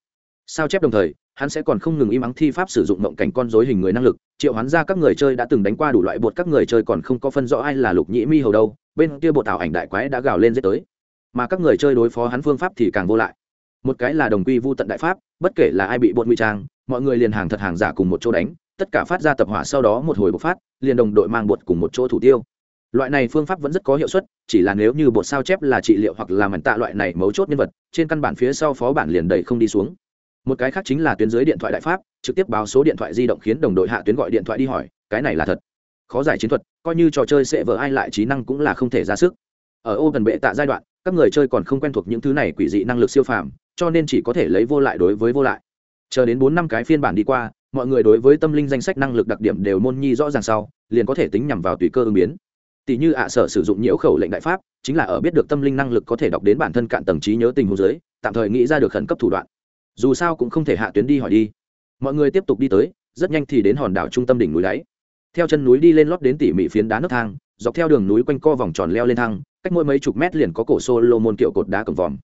A: Sao chép đồng thời, hắn sẽ còn không ngừng im ắng thi pháp sử dụng mộng cảnh con dối hình người năng lực, triệu hắn ra các người chơi đã từng đánh qua đủ loại bột, các người chơi còn không có phân rõ ai là lục nhĩ mi hầu đâu, bên kia bột ảo ảnh đại quái đã gào lên dễ tới. Mà các người chơi đối phó hắn phương pháp thì càng vô lại. Một cái là đồng quy vô tận đại pháp, bất kể là ai bị bột nguy trang, mọi người liền hàng thật hàng giả cùng một chỗ đánh, tất cả phát ra tập hỏa sau đó một hồi bộc phát, liền đồng đội mang bột cùng một chỗ thủ tiêu loại này phương pháp vẫn rất có hiệu suất, chỉ là nếu như bột sao chép là trị liệu hoặc là mảnh tạ loại này mấu chốt nhân vật, trên căn bản phía sau phó bản liền đầy không đi xuống. Một cái khác chính là tuyến dưới điện thoại đại pháp, trực tiếp báo số điện thoại di động khiến đồng đội hạ tuyến gọi điện thoại đi hỏi, cái này là thật. Khó giải chiến thuật, coi như trò chơi sẽ vỡ ai lại trí năng cũng là không thể ra sức. Ở ô gần bệ tạ giai đoạn, các người chơi còn không quen thuộc những thứ này quỷ dị năng lực siêu phàm, cho nên chỉ có thể lấy vô lại đối với vô lại. Chờ đến bốn năm cái phiên bản đi qua, mọi người đối với tâm linh danh sách năng lực đặc điểm đều môn nhi rõ ràng sau, liền có thể tính nhằm vào tùy cơ ứng biến tỷ như ạ sở sử dụng nhiễu khẩu lệnh đại pháp, chính là ở biết được tâm linh năng lực có thể đọc đến bản thân cạn tầng trí nhớ tình huống giới tạm thời nghĩ ra được khẩn cấp thủ đoạn. Dù sao cũng không thể hạ tuyến đi hỏi đi. Mọi người tiếp tục đi tới, rất nhanh thì đến hòn đảo trung tâm đỉnh núi đáy. Theo chân núi đi lên lót đến tỉ mỉ phiến đá nước thang, dọc theo đường núi quanh co vòng tròn leo lên thang, cách mỗi mấy chục mét liền có cổ solo môn kiệu cột đá cổng vòm.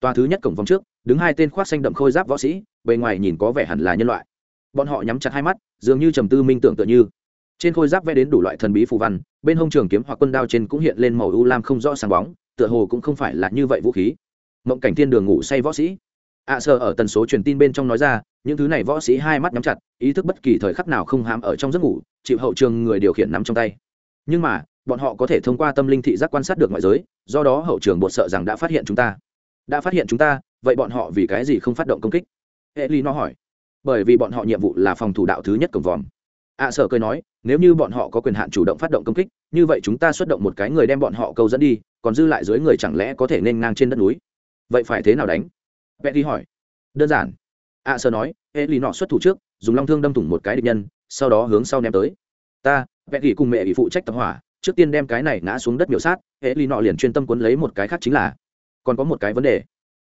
A: Toa thứ nhất cổng vòng trước, đứng hai tên khoác xanh đậm khôi giáp võ sĩ, bề ngoài nhìn có vẻ hẳn là nhân loại. Bọn họ nhắm chặt hai mắt, dường như trầm tư minh tưởng tựa như trên khôi giáp vẽ đến đủ loại thần bí phù văn bên hông trường kiếm hoặc quân đao trên cũng hiện lên màu u lam không rõ sáng bóng tựa hồ cũng không phải là như vậy vũ khí. Mộng cảnh thiên đường ngủ say võ sĩ. Ạ à, ở tần số truyền tin bên trong nói ra những thứ này võ sĩ hai mắt nhắm chặt ý thức bất kỳ thời khắc nào không hám ở trong giấc ngủ chịu hậu trường người điều khiển nắm trong tay. Nhưng mà bọn họ có thể thông qua tâm linh thị giác quan sát được ngoại giới do đó hậu trường bột sợ rằng đã phát hiện chúng ta. Đã phát hiện chúng ta vậy bọn họ vì cái gì không phát động công kích? Hệ ly nó hỏi. Bởi vì bọn họ nhiệm vụ là phòng thủ đạo thứ nhất cổng vòm. Ạ à, sợ cười nói nếu như bọn họ có quyền hạn chủ động phát động công kích như vậy chúng ta xuất động một cái người đem bọn họ câu dẫn đi còn dư lại dưới người chẳng lẽ có thể nên ngang trên đất núi? Vậy phải thế nào đánh? Vẽ đi hỏi. Đơn giản. Ạ à, nói hệ lì nọ xuất thủ trước dùng long thương đâm thủng một cái địch nhân sau đó hướng sau ném tới. Ta vẽ ghi cùng mẹ bị phụ trách tập hỏa trước tiên đem cái này ngã xuống đất miểu sát hệ lì nọ liền chuyên tâm cuốn lấy một cái khác chính là. Còn có một cái vấn đề.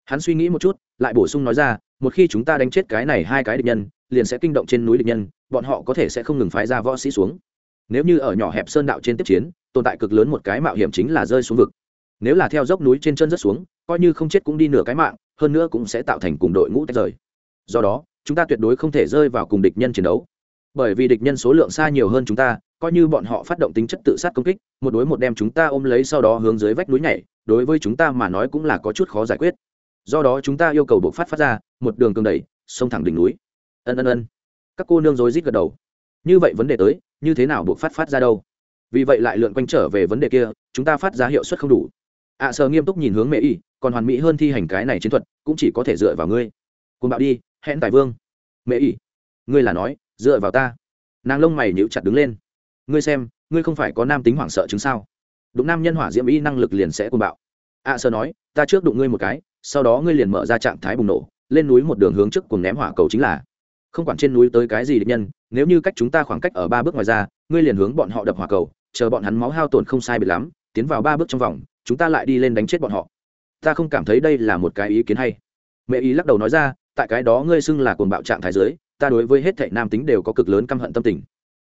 A: Hắn suy nghĩ một chút lại bổ sung nói ra một khi chúng ta đánh chết cái này hai cái địch nhân, liền sẽ kinh động trên núi địch nhân, bọn họ có thể sẽ không ngừng phái ra võ sĩ xuống. Nếu như ở nhỏ hẹp sơn đạo trên tiếp chiến, tồn tại cực lớn một cái mạo hiểm chính là rơi xuống vực. Nếu là theo dốc núi trên chân rất xuống, coi như không chết cũng đi nửa cái mạng, hơn nữa cũng sẽ tạo thành cùng đội ngũ tách rời. Do đó, chúng ta tuyệt đối không thể rơi vào cùng địch nhân chiến đấu. Bởi vì địch nhân số lượng xa nhiều hơn chúng ta, coi như bọn họ phát động tính chất tự sát công kích, một đối một đem chúng ta ôm lấy sau đó hướng dưới vách núi nhảy, đối với chúng ta mà nói cũng là có chút khó giải quyết do đó chúng ta yêu cầu buộc phát phát ra một đường cường đẩy sông thẳng đỉnh núi. Ân ân ân. Các cô nương rối rít gật đầu. Như vậy vấn đề tới như thế nào buộc phát phát ra đâu? Vì vậy lại lượn quanh trở về vấn đề kia chúng ta phát ra hiệu suất không đủ. Ạ à, sợ nghiêm túc nhìn hướng mẹ y còn hoàn mỹ hơn thi hành cái này chiến thuật cũng chỉ có thể dựa vào ngươi. Cùng bạo đi hẹn tài vương. Mẹ y ngươi là nói dựa vào ta. Nàng lông mày nhíu chặt đứng lên. Ngươi xem ngươi không phải có nam tính hoảng sợ chứng sao? Đụng nam nhân hỏa diễm y năng lực liền sẽ côn bạo. Ạ à, sơ nói ta trước đụng ngươi một cái sau đó ngươi liền mở ra trạng thái bùng nổ, lên núi một đường hướng trước cùng ném hỏa cầu chính là. Không quản trên núi tới cái gì địch nhân, nếu như cách chúng ta khoảng cách ở ba bước ngoài ra, ngươi liền hướng bọn họ đập hỏa cầu, chờ bọn hắn máu hao tổn không sai biệt lắm, tiến vào ba bước trong vòng, chúng ta lại đi lên đánh chết bọn họ. Ta không cảm thấy đây là một cái ý kiến hay. Mẹ ý lắc đầu nói ra, tại cái đó ngươi xưng là cuồng bạo trạng thái giới, ta đối với hết thệ nam tính đều có cực lớn căm hận tâm tình.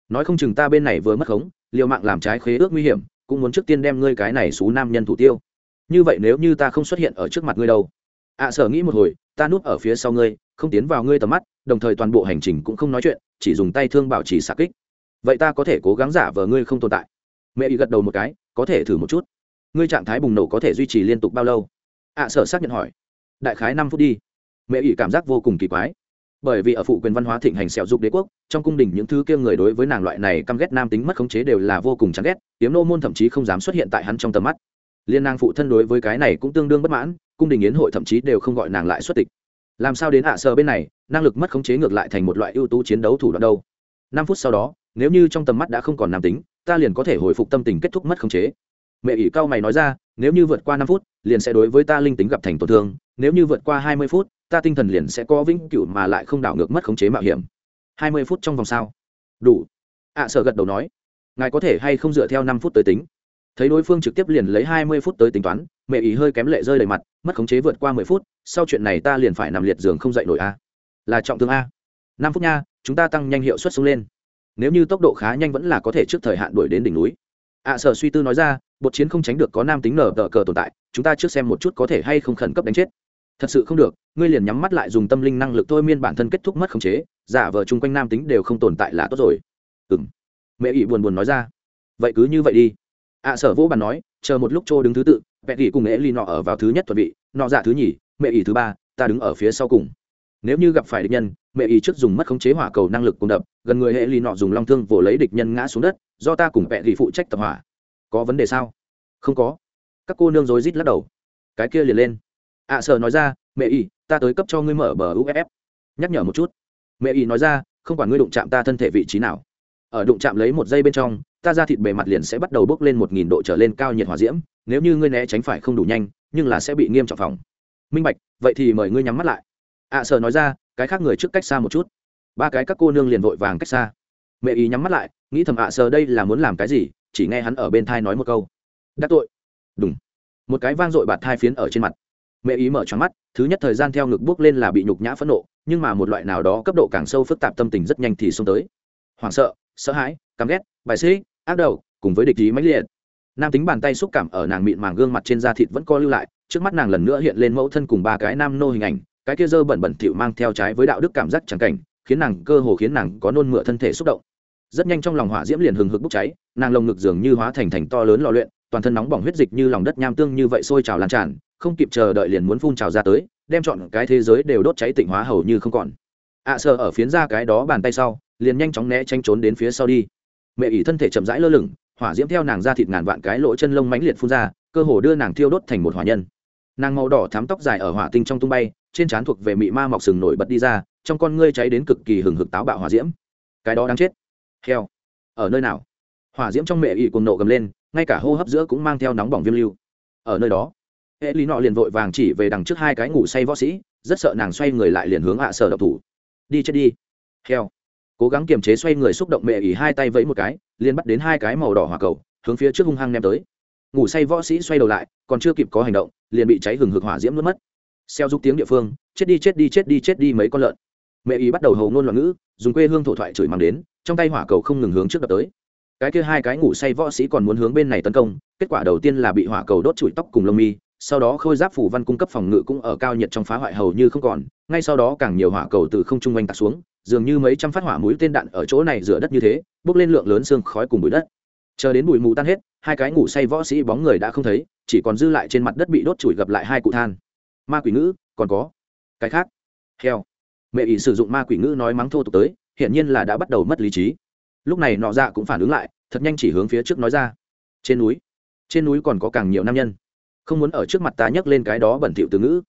A: Nói không chừng ta bên này vừa mất khống, liều mạng làm trái khế ước nguy hiểm, cũng muốn trước tiên đem ngươi cái này xú nam nhân thủ tiêu như vậy nếu như ta không xuất hiện ở trước mặt ngươi đâu. Ạ à, sở nghĩ một hồi ta núp ở phía sau ngươi không tiến vào ngươi tầm mắt đồng thời toàn bộ hành trình cũng không nói chuyện chỉ dùng tay thương bảo trì xạ kích. Vậy ta có thể cố gắng giả vờ ngươi không tồn tại. Mẹ ý gật đầu một cái có thể thử một chút. Ngươi trạng thái bùng nổ có thể duy trì liên tục bao lâu? Ạ à, sở xác nhận hỏi. Đại khái năm phút đi. Mẹ ỉ cảm giác vô cùng kỳ quái. Bởi vì ở phụ quyền văn hóa thịnh hành sẹo dục đế quốc trong cung đình những thứ kia người đối với nàng loại này căm ghét nam tính mất khống chế đều là vô cùng chán ghét tiếm nô môn thậm chí không dám xuất hiện tại hắn trong tầm mắt liên nàng phụ thân đối với cái này cũng tương đương bất mãn cung đình yến hội thậm chí đều không gọi nàng lại xuất tịch. Làm sao đến ạ à sơ bên này năng lực mất khống chế ngược lại thành một loại ưu tú chiến đấu thủ đoạn đâu. Năm phút sau đó nếu như trong tầm mắt đã không còn nam tính ta liền có thể hồi phục tâm tình kết thúc mất khống chế. Mẹ ỷ cao mày nói ra nếu như vượt qua năm phút liền sẽ đối với ta linh tính gặp thành tổn thương nếu như vượt qua hai mươi phút ta tinh thần liền sẽ có vĩnh cửu mà lại không đảo ngược mất khống chế mạo hiểm. Hai mươi phút trong vòng sao? Đủ. ạ à, sợ gật đầu nói. Ngài có thể hay không dựa theo năm phút tới tính? Thấy đối phương trực tiếp liền lấy hai mươi phút tới tính toán mẹ ý hơi kém lệ rơi đầy mặt mất khống chế vượt qua mười phút sau chuyện này ta liền phải nằm liệt giường không dậy nổi a. Là trọng thương a. Năm phút nha chúng ta tăng nhanh hiệu suất xuống lên. Nếu như tốc độ khá nhanh vẫn là có thể trước thời hạn đuổi đến đỉnh núi. Ạ à, sở suy tư nói ra bột chiến không tránh được có nam tính nở tờ cờ tồn tại chúng ta trước xem một chút có thể hay không khẩn cấp đánh chết. Thật sự không được ngươi liền nhắm mắt lại dùng tâm linh năng lực thôi miên bản thân kết thúc mất khống chế giả vờ chung quanh nam tính đều không tồn tại là tốt rồi. Ừ m mẹ ỵ buồn buồn nói ra. Vậy cứ như vậy đi ạ à, sở vỗ bàn nói chờ một lúc trô đứng thứ tự vẹn ỷ cùng ế ly nọ ở vào thứ nhất thuận vị nọ dạ thứ nhì mẹ ỷ thứ ba ta đứng ở phía sau cùng. Nếu như gặp phải địch nhân mẹ ỷ trước dùng mất khống chế hỏa cầu năng lực cùng đập gần người hệ ly nọ dùng long thương vồ lấy địch nhân ngã xuống đất do ta cùng vẹ ỷ phụ trách tập hỏa. Có vấn đề sao? Không có. Các cô nương rối rít lắc đầu. Cái kia liền lên. Ạ à, nói ra mẹ y ta tới cấp cho ngươi mở bờ uff nhắc nhở một chút. Mẹ y nói ra không quản ngươi đụng chạm ta thân thể vị trí nào. Ở đụng chạm lấy một giây bên trong ta ra thịt bề mặt liền sẽ bắt đầu bốc lên một nghìn độ trở lên cao nhiệt hỏa diễm nếu như ngươi né tránh phải không đủ nhanh nhưng là sẽ bị nghiêm trọng phòng. Minh bạch vậy thì mời ngươi nhắm mắt lại. Ạ à, sợ nói ra cái khác người trước cách xa một chút. Ba cái các cô nương liền vội vàng cách xa. Mẹ ý nhắm mắt lại nghĩ thầm ạ à sợ đây là muốn làm cái gì chỉ nghe hắn ở bên thai nói một câu. Đắc tội. Đúng một cái vang dội bạt thai phiến ở trên mặt. Mẹ ý mở tròn mắt thứ nhất thời gian theo ngực bước lên là bị nhục nhã phẫn nộ nhưng mà một loại nào đó cấp độ càng sâu phức tạp tâm tình rất nhanh thì xông tới. Hoảng sợ sợ hãi căm ghét bài xế ác đầu cùng với địch ý mãnh liệt. Nam tính bàn tay xúc cảm ở nàng mịn màng gương mặt trên da thịt vẫn co lưu lại trước mắt nàng lần nữa hiện lên mẫu thân cùng ba cái nam nô hình ảnh cái kia dơ bẩn bẩn thỉu mang theo trái với đạo đức cảm giác chẳng cảnh khiến nàng cơ hồ khiến nàng có nôn mửa thân thể xúc động. Rất nhanh trong lòng hỏa diễm liền hừng hực bốc cháy nàng lồng ngực dường như hóa thành thành to lớn lò luyện toàn thân nóng bỏng huyết dịch như lòng đất nham tương như vậy sôi trào lan tràn không kịp chờ đợi liền muốn phun trào ra tới đem chọn cái thế giới đều đốt cháy tịnh hóa hầu như không còn. Ạ à, sợ ở phiến ra cái đó bàn tay sau liền nhanh chóng né tranh trốn đến phía sau đi mẹ ỷ thân thể chậm rãi lơ lửng, hỏa diễm theo nàng ra thịt ngàn vạn cái lỗ chân lông mãnh liệt phun ra, cơ hồ đưa nàng thiêu đốt thành một hỏa nhân. Nàng màu đỏ thám tóc dài ở hỏa tinh trong tung bay, trên trán thuộc về mị ma mọc sừng nổi bật đi ra, trong con ngươi cháy đến cực kỳ hừng hực táo bạo hỏa diễm. Cái đó đáng chết. Heo. Ở nơi nào? Hỏa diễm trong mẹ ỷ cùng nộ gầm lên, ngay cả hô hấp giữa cũng mang theo nóng bỏng viêm lưu. Ở nơi đó hệ lý nọ liền vội vàng chỉ về đằng trước hai cái ngủ say võ sĩ, rất sợ nàng xoay người lại liền hướng ạ sở độc thủ. Đi chết đi. Heo cố gắng kiềm chế xoay người xúc động mẹ ỉ hai tay vẫy một cái, liền bắt đến hai cái màu đỏ hỏa cầu, hướng phía trước hung hăng ném tới. Ngủ say võ sĩ xoay đầu lại, còn chưa kịp có hành động, liền bị cháy hừng hực hỏa diễm nuốt mất. Xeo giúp tiếng địa phương, chết đi chết đi chết đi chết đi mấy con lợn. Mẹ ý bắt đầu hầu ngôn loạn ngữ, dùng quê hương thổ thoại chửi mang đến, trong tay hỏa cầu không ngừng hướng trước đập tới. Cái kia hai cái ngủ say võ sĩ còn muốn hướng bên này tấn công, kết quả đầu tiên là bị hỏa cầu đốt trụi tóc cùng lông mi sau đó khôi giáp phủ văn cung cấp phòng ngự cũng ở cao nhiệt trong phá hoại hầu như không còn, ngay sau đó càng nhiều hỏa cầu từ không trung oanh tạc xuống, dường như mấy trăm phát hỏa mũi tên đạn ở chỗ này rửa đất như thế, bốc lên lượng lớn xương khói cùng bụi đất. Chờ đến bụi mù tan hết, hai cái ngủ say võ sĩ bóng người đã không thấy, chỉ còn dư lại trên mặt đất bị đốt chùi gặp lại hai cụ than. Ma quỷ ngữ, còn có cái khác. Heo. Mẹ ỷ sử dụng ma quỷ ngữ nói mắng thô tục tới, hiển nhiên là đã bắt đầu mất lý trí. Lúc này nọ dạ cũng phản ứng lại, thật nhanh chỉ hướng phía trước nói ra. Trên núi. Trên núi còn có càng nhiều nam nhân không muốn ở trước mặt ta nhấc lên cái đó bẩn thỉu từ ngữ.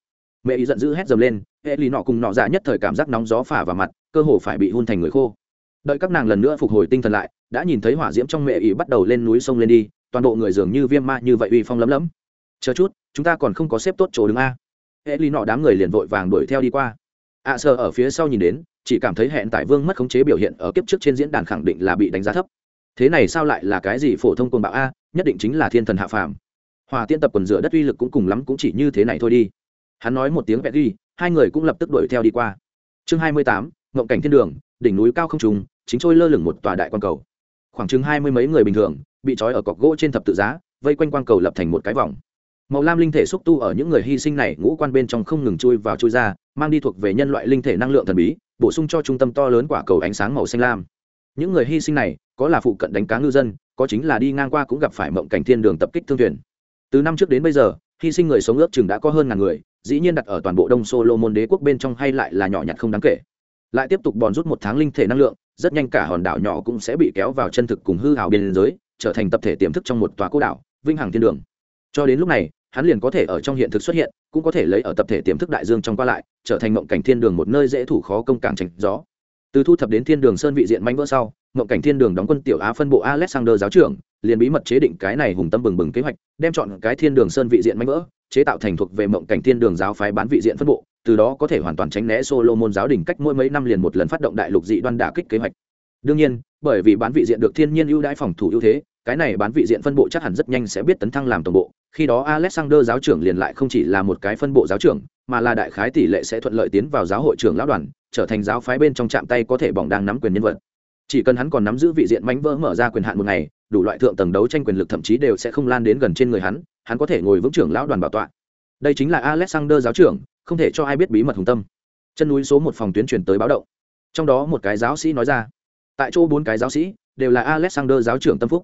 A: Mẹ ý giận dữ hét dầm lên hệ lì nọ cùng nọ dạ nhất thời cảm giác nóng gió phả vào mặt cơ hồ phải bị hun thành người khô. Đợi các nàng lần nữa phục hồi tinh thần lại đã nhìn thấy hỏa diễm trong mẹ ý bắt đầu lên núi sông lên đi toàn bộ người dường như viêm ma như vậy uy phong lấm lấm. Chờ chút chúng ta còn không có xếp tốt chỗ đứng a. Hệ lì nọ đám người liền vội vàng đuổi theo đi qua. Ạ à, sơ ở phía sau nhìn đến chỉ cảm thấy hẹn tại vương mất khống chế biểu hiện ở kiếp trước trên diễn đàn khẳng định là bị đánh giá thấp. Thế này sao lại là cái gì phổ thông côn bạo a? Nhất định chính là thiên thần hạ phàm hòa tiên tập quần dựa đất uy lực cũng cùng lắm cũng chỉ như thế này thôi đi. Hắn nói một tiếng vẹt ghi hai người cũng lập tức đuổi theo đi qua. Chương hai mươi tám, ngộng cảnh thiên đường, đỉnh núi cao không trùng chính trôi lơ lửng một tòa đại quan cầu. Khoảng chừng hai mươi mấy người bình thường, bị trói ở cọc gỗ trên thập tự giá, vây quanh quan cầu lập thành một cái vòng. Màu lam linh thể xúc tu ở những người hy sinh này ngũ quan bên trong không ngừng chui vào chui ra, mang đi thuộc về nhân loại linh thể năng lượng thần bí, bổ sung cho trung tâm to lớn quả cầu ánh sáng màu xanh lam. Những người hy sinh này, có là phụ cận đánh cá ngư dân, có chính là đi ngang qua cũng gặp phải mộng cảnh thiên đường tập kích thương thuyền từ năm trước đến bây giờ, hy sinh người sống ước chừng đã có hơn ngàn người, dĩ nhiên đặt ở toàn bộ đông solomon đế quốc bên trong hay lại là nhỏ nhặt không đáng kể. Lại tiếp tục bòn rút một tháng linh thể năng lượng, rất nhanh cả hòn đảo nhỏ cũng sẽ bị kéo vào chân thực cùng hư hào biên giới, trở thành tập thể tiềm thức trong một tòa cố đảo vinh hằng thiên đường. Cho đến lúc này, hắn liền có thể ở trong hiện thực xuất hiện, cũng có thể lấy ở tập thể tiềm thức đại dương trong qua lại, trở thành mộng cảnh thiên đường một nơi dễ thủ khó công càng tránh gió. Từ thu thập đến thiên đường sơn vị diện manh vỡ sau, mộng cảnh thiên đường đóng quân tiểu á phân bộ alexander giáo trưởng liền bí mật chế định cái này hùng tâm bừng bừng kế hoạch, đem chọn cái thiên đường sơn vị diện mạnh vỡ, chế tạo thành thuộc về mộng cảnh thiên đường giáo phái bán vị diện phân bộ, từ đó có thể hoàn toàn tránh né Solomon giáo đình cách mỗi mấy năm liền một lần phát động đại lục dị đoan đả kích kế hoạch. Đương nhiên, bởi vì bán vị diện được thiên nhiên ưu đãi phòng thủ ưu thế, cái này bán vị diện phân bộ chắc hẳn rất nhanh sẽ biết tấn thăng làm tổng bộ, khi đó alexander giáo trưởng liền lại không chỉ là một cái phân bộ giáo trưởng, mà là đại khái tỷ lệ sẽ thuận lợi tiến vào giáo hội trưởng lão đoàn, trở thành giáo phái bên trong chạm tay có thể bỏng đang nắm quyền nhân vật chỉ cần hắn còn nắm giữ vị diện mánh vỡ mở ra quyền hạn một ngày, đủ loại thượng tầng đấu tranh quyền lực thậm chí đều sẽ không lan đến gần trên người hắn hắn có thể ngồi vững trưởng lão đoàn bảo tọa. Đây chính là alexander giáo trưởng, không thể cho ai biết bí mật hùng tâm. Chân núi số một phòng tuyến truyền tới báo động. Trong đó một cái giáo sĩ nói ra, tại chỗ bốn cái giáo sĩ đều là alexander giáo trưởng tâm phúc.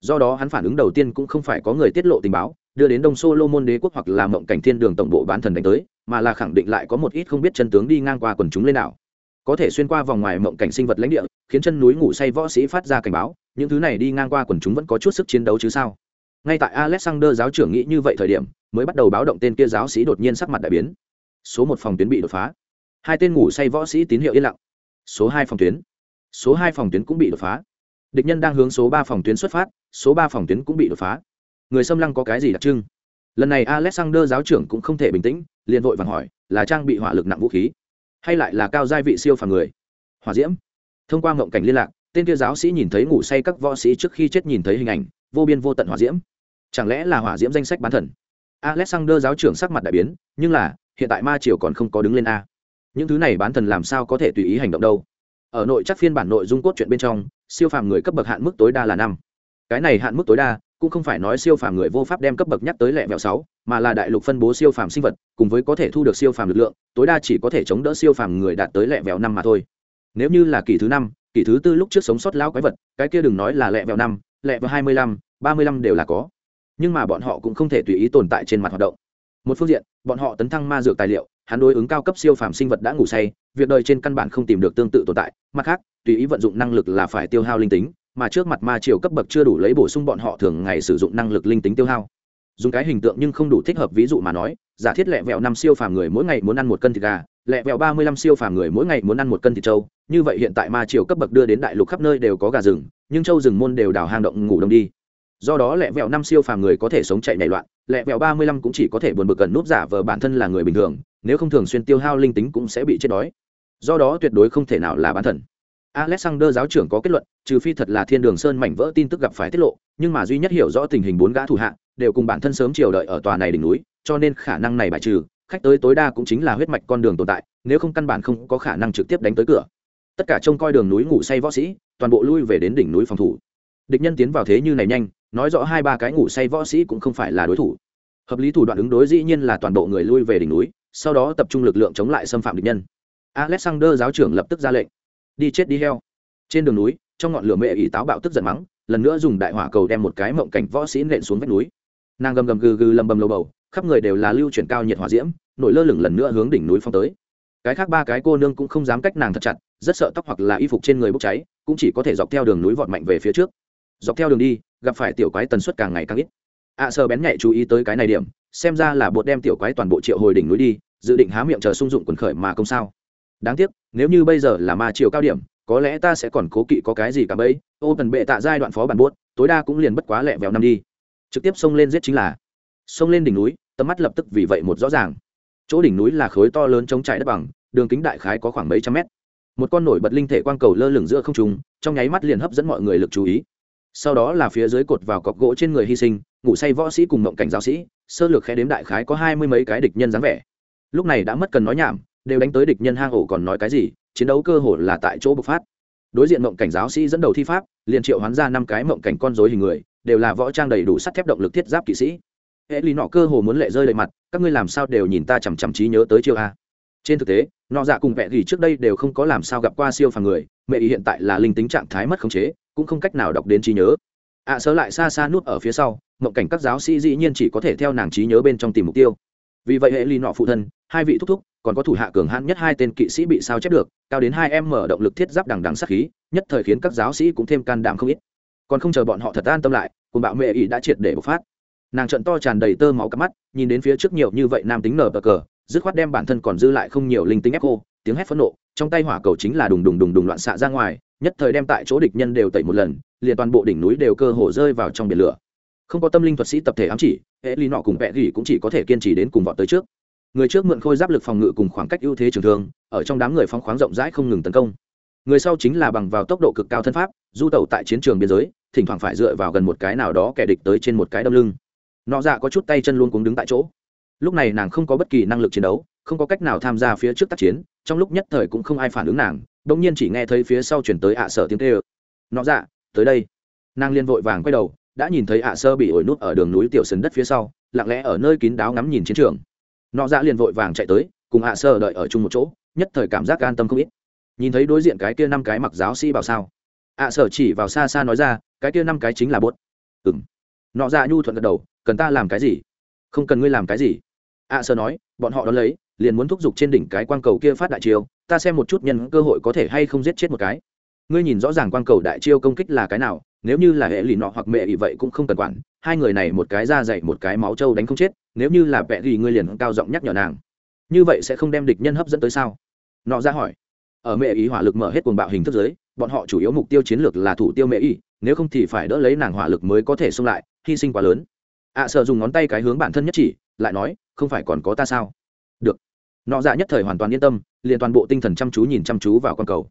A: Do đó hắn phản ứng đầu tiên cũng không phải có người tiết lộ tình báo, đưa đến đông solomon đế quốc hoặc là mộng cảnh thiên đường tổng bộ bán thần đánh tới, mà là khẳng định lại có một ít không biết chân tướng đi ngang qua quần chúng lên nào có thể xuyên qua vòng ngoài mộng cảnh sinh vật lãnh địa, khiến chân núi ngủ say võ sĩ phát ra cảnh báo, những thứ này đi ngang qua quần chúng vẫn có chút sức chiến đấu chứ sao? Ngay tại alexander giáo trưởng nghĩ như vậy thời điểm, mới bắt đầu báo động tên kia giáo sĩ đột nhiên sắc mặt đại biến. Số một phòng tuyến bị đột phá. Hai tên ngủ say võ sĩ tín hiệu yên lặng. Số hai phòng tuyến. Số hai phòng tuyến cũng bị đột phá. Địch nhân đang hướng số ba phòng tuyến xuất phát, số ba phòng tuyến cũng bị đột phá. Người xâm lăng có cái gì đặc trưng? Lần này alexander giáo trưởng cũng không thể bình tĩnh, liền vội vàng hỏi, là trang bị hỏa lực nặng vũ khí? Hay lại là cao giai vị siêu phàm người? Hỏa diễm. Thông qua ngộng cảnh liên lạc, tên kia giáo sĩ nhìn thấy ngủ say các võ sĩ trước khi chết nhìn thấy hình ảnh, vô biên vô tận hỏa diễm. Chẳng lẽ là hỏa diễm danh sách bán thần? Alexander giáo trưởng sắc mặt đại biến, nhưng là, hiện tại ma triều còn không có đứng lên a. Những thứ này bán thần làm sao có thể tùy ý hành động đâu? Ở nội chắc phiên bản nội dung cốt truyện bên trong, siêu phàm người cấp bậc hạn mức tối đa là năm. Cái này hạn mức tối đa cũng không phải nói siêu phàm người vô pháp đem cấp bậc nhắc tới lẹ vẹo sáu, mà là đại lục phân bố siêu phàm sinh vật, cùng với có thể thu được siêu phàm lực lượng, tối đa chỉ có thể chống đỡ siêu phàm người đạt tới lẹ vẹo năm mà thôi. Nếu như là kỳ thứ năm, kỳ thứ tư lúc trước sống sót lão quái vật, cái kia đừng nói là lẹ vẹo năm lẹ vẹo hai mươi lăm, ba mươi lăm đều là có. Nhưng mà bọn họ cũng không thể tùy ý tồn tại trên mặt hoạt động. Một phương diện, bọn họ tấn thăng ma dược tài liệu, hắn đối ứng cao cấp siêu phàm sinh vật đã ngủ say, việc đời trên căn bản không tìm được tương tự tồn tại. Mặt khác, tùy ý vận dụng năng lực là phải tiêu hao linh tính mà trước mặt ma triều cấp bậc chưa đủ lấy bổ sung bọn họ thường ngày sử dụng năng lực linh tính tiêu hao. Dùng cái hình tượng nhưng không đủ thích hợp ví dụ mà nói, giả thiết lẹ vẹo năm siêu phàm người mỗi ngày muốn ăn một cân thịt gà, lẹ vẹo ba mươi lăm siêu phàm người mỗi ngày muốn ăn một cân thịt trâu, như vậy hiện tại ma triều cấp bậc đưa đến đại lục khắp nơi đều có gà rừng, nhưng trâu rừng môn đều đào hang động ngủ đông đi. Do đó lẹ vẹo năm siêu phàm người có thể sống chạy nảy loạn, lẹ vẹo ba mươi lăm cũng chỉ có thể buồn bực gần núp giả vờ bản thân là người bình thường, nếu không thường xuyên tiêu hao linh tính cũng sẽ bị chết đói. Do đó tuyệt đối không thể nào là bán thần alexander giáo trưởng có kết luận, trừ phi thật là thiên đường sơn mảnh vỡ tin tức gặp phải tiết lộ, nhưng mà duy nhất hiểu rõ tình hình bốn gã thủ hạ, đều cùng bản thân sớm chiều đợi ở tòa này đỉnh núi, cho nên khả năng này bài trừ, khách tới tối đa cũng chính là huyết mạch con đường tồn tại, nếu không căn bản không có khả năng trực tiếp đánh tới cửa. Tất cả trông coi đường núi ngủ say võ sĩ, toàn bộ lui về đến đỉnh núi phòng thủ. Địch nhân tiến vào thế như này nhanh, nói rõ hai ba cái ngủ say võ sĩ cũng không phải là đối thủ. Hợp lý thủ đoạn ứng đối dĩ nhiên là toàn bộ người lui về đỉnh núi, sau đó tập trung lực lượng chống lại xâm phạm địch nhân. Alexander giáo trưởng lập tức ra lệnh đi chết đi heo. Trên đường núi, trong ngọn lửa mẹ ỷ táo bạo tức giận mắng, lần nữa dùng đại hỏa cầu đem một cái mộng cảnh võ sĩ nện xuống vách núi. Nàng gầm gầm gừ gừ lầm bầm lầu bầu, khắp người đều là lưu chuyển cao nhiệt hỏa diễm, nổi lơ lửng lần nữa hướng đỉnh núi phong tới. Cái khác ba cái cô nương cũng không dám cách nàng thật chặt, rất sợ tóc hoặc là y phục trên người bốc cháy, cũng chỉ có thể dọc theo đường núi vọt mạnh về phía trước. Dọc theo đường đi, gặp phải tiểu quái tần suất càng ngày càng ít. Ạ sơ bén nhạy chú ý tới cái này điểm, xem ra là bột đem tiểu quái toàn bộ triệu hồi đỉnh núi đi, dự định há miệng chờ sung dụng quần khởi mà công sao đáng tiếc, nếu như bây giờ là ma triều cao điểm, có lẽ ta sẽ còn cố kỵ có cái gì cả bấy. Ô tần bệ tạ giai đoạn phó bản buốt, tối đa cũng liền bất quá lẹ vèo năm đi. Trực tiếp xông lên giết chính là. Xông lên đỉnh núi, tầm mắt lập tức vì vậy một rõ ràng. Chỗ đỉnh núi là khối to lớn chống trải đất bằng, đường kính đại khái có khoảng mấy trăm mét. Một con nổi bật linh thể quang cầu lơ lửng giữa không trung, trong nháy mắt liền hấp dẫn mọi người lực chú ý. Sau đó là phía dưới cột vào cọc gỗ trên người hy sinh, ngủ say võ sĩ cùng mộng cảnh giáo sĩ, sơ lược khe đếm đại khái có hai mươi mấy cái địch nhân dáng vẻ. Lúc này đã mất cần nói nhảm đều đánh tới địch nhân hang ổ còn nói cái gì chiến đấu cơ hồ là tại chỗ bộc phát. Đối diện mộng cảnh giáo sĩ dẫn đầu thi pháp liền triệu hoán ra năm cái mộng cảnh con dối hình người đều là võ trang đầy đủ sắt thép động lực thiết giáp kỵ sĩ. Hệ lý nọ cơ hồ muốn lệ rơi lệ mặt các ngươi làm sao đều nhìn ta chằm chằm trí nhớ tới chiêu a. Trên thực tế nọ dạ cùng vẹ gỉ trước đây đều không có làm sao gặp qua siêu phàm người mẹ ý hiện tại là linh tính trạng thái mất khống chế cũng không cách nào đọc đến trí nhớ. Ạ à, sớ lại xa xa nút ở phía sau mộng cảnh các giáo sĩ dĩ nhiên chỉ có thể theo nàng trí nhớ bên trong tìm mục tiêu vì vậy hệ ly nọ phụ thân, hai vị thúc thúc, còn có thủ hạ cường hãn nhất hai tên kỵ sĩ bị sao chép được, cao đến hai em mở động lực thiết giáp đằng đằng sát khí, nhất thời khiến các giáo sĩ cũng thêm can đảm không ít. Còn không chờ bọn họ thật an tâm lại cùng bạo mẹ ỷ đã triệt để bộc phát. Nàng trận to tràn đầy tơ máu cắp mắt, nhìn đến phía trước nhiều như vậy nam tính nở bờ cờ, dứt khoát đem bản thân còn dư lại không nhiều linh tính ép cô, tiếng hét phẫn nộ, trong tay hỏa cầu chính là đùng đùng đùng đùng loạn xạ ra ngoài, nhất thời đem tại chỗ địch nhân đều tẩy một lần, liền toàn bộ đỉnh núi đều cơ hồ rơi vào trong biển lửa không có tâm linh thuật sĩ tập thể ám chỉ, hệ ly nọ cùng vẽ gỉ cũng chỉ có thể kiên trì đến cùng vọt tới trước. Người trước mượn khôi giáp lực phòng ngự cùng khoảng cách ưu thế trường thương, ở trong đám người phóng khoáng rộng rãi không ngừng tấn công. Người sau chính là bằng vào tốc độ cực cao thân pháp, du tẩu tại chiến trường biên giới, thỉnh thoảng phải dựa vào gần một cái nào đó kẻ địch tới trên một cái đâm lưng. Nọ dạ có chút tay chân luôn cuống đứng tại chỗ. Lúc này nàng không có bất kỳ năng lực chiến đấu, không có cách nào tham gia phía trước tác chiến, trong lúc nhất thời cũng không ai phản ứng nàng đông nhiên chỉ nghe thấy phía sau chuyển tới ạ sở tiếng tê ơ nọ dạ tới đây. Nàng liên vội vàng quay đầu đã nhìn thấy ạ sơ bị ổi nút ở đường núi tiểu sân đất phía sau, lặng lẽ ở nơi kín đáo ngắm nhìn chiến trường. Nọ dạ liền vội vàng chạy tới, cùng ạ sơ đợi ở chung một chỗ, nhất thời cảm giác an tâm không ít. Nhìn thấy đối diện cái kia năm cái mặc giáo sĩ bảo sao? ạ sở chỉ vào xa xa nói ra, cái kia năm cái chính là bốt. Ừng nọ dạ nhu thuận gật đầu, cần ta làm cái gì? Không cần ngươi làm cái gì. ạ sở nói, bọn họ đón lấy, liền muốn thúc giục trên đỉnh cái quang cầu kia phát đại chiêu, ta xem một chút nhân cơ hội có thể hay không giết chết một cái. Ngươi nhìn rõ ràng quang cầu đại chiêu công kích là cái nào nếu như là hệ lì nọ hoặc mẹ ỷ vậy cũng không cần quản hai người này một cái da dày một cái máu trâu đánh không chết nếu như là vẽ gì ngươi liền cao giọng nhắc nhở nàng. Như vậy sẽ không đem địch nhân hấp dẫn tới sao? Nọ ra hỏi. Ở mẹ ý hỏa lực mở hết cuồng bạo hình thức giới bọn họ chủ yếu mục tiêu chiến lược là thủ tiêu mẹ ý nếu không thì phải đỡ lấy nàng hỏa lực mới có thể xông lại hy sinh quá lớn. Ạ à, sợ dùng ngón tay cái hướng bản thân nhất chỉ lại nói không phải còn có ta sao? Được. Nọ dạ nhất thời hoàn toàn yên tâm liền toàn bộ tinh thần chăm chú nhìn chăm chú vào con cầu.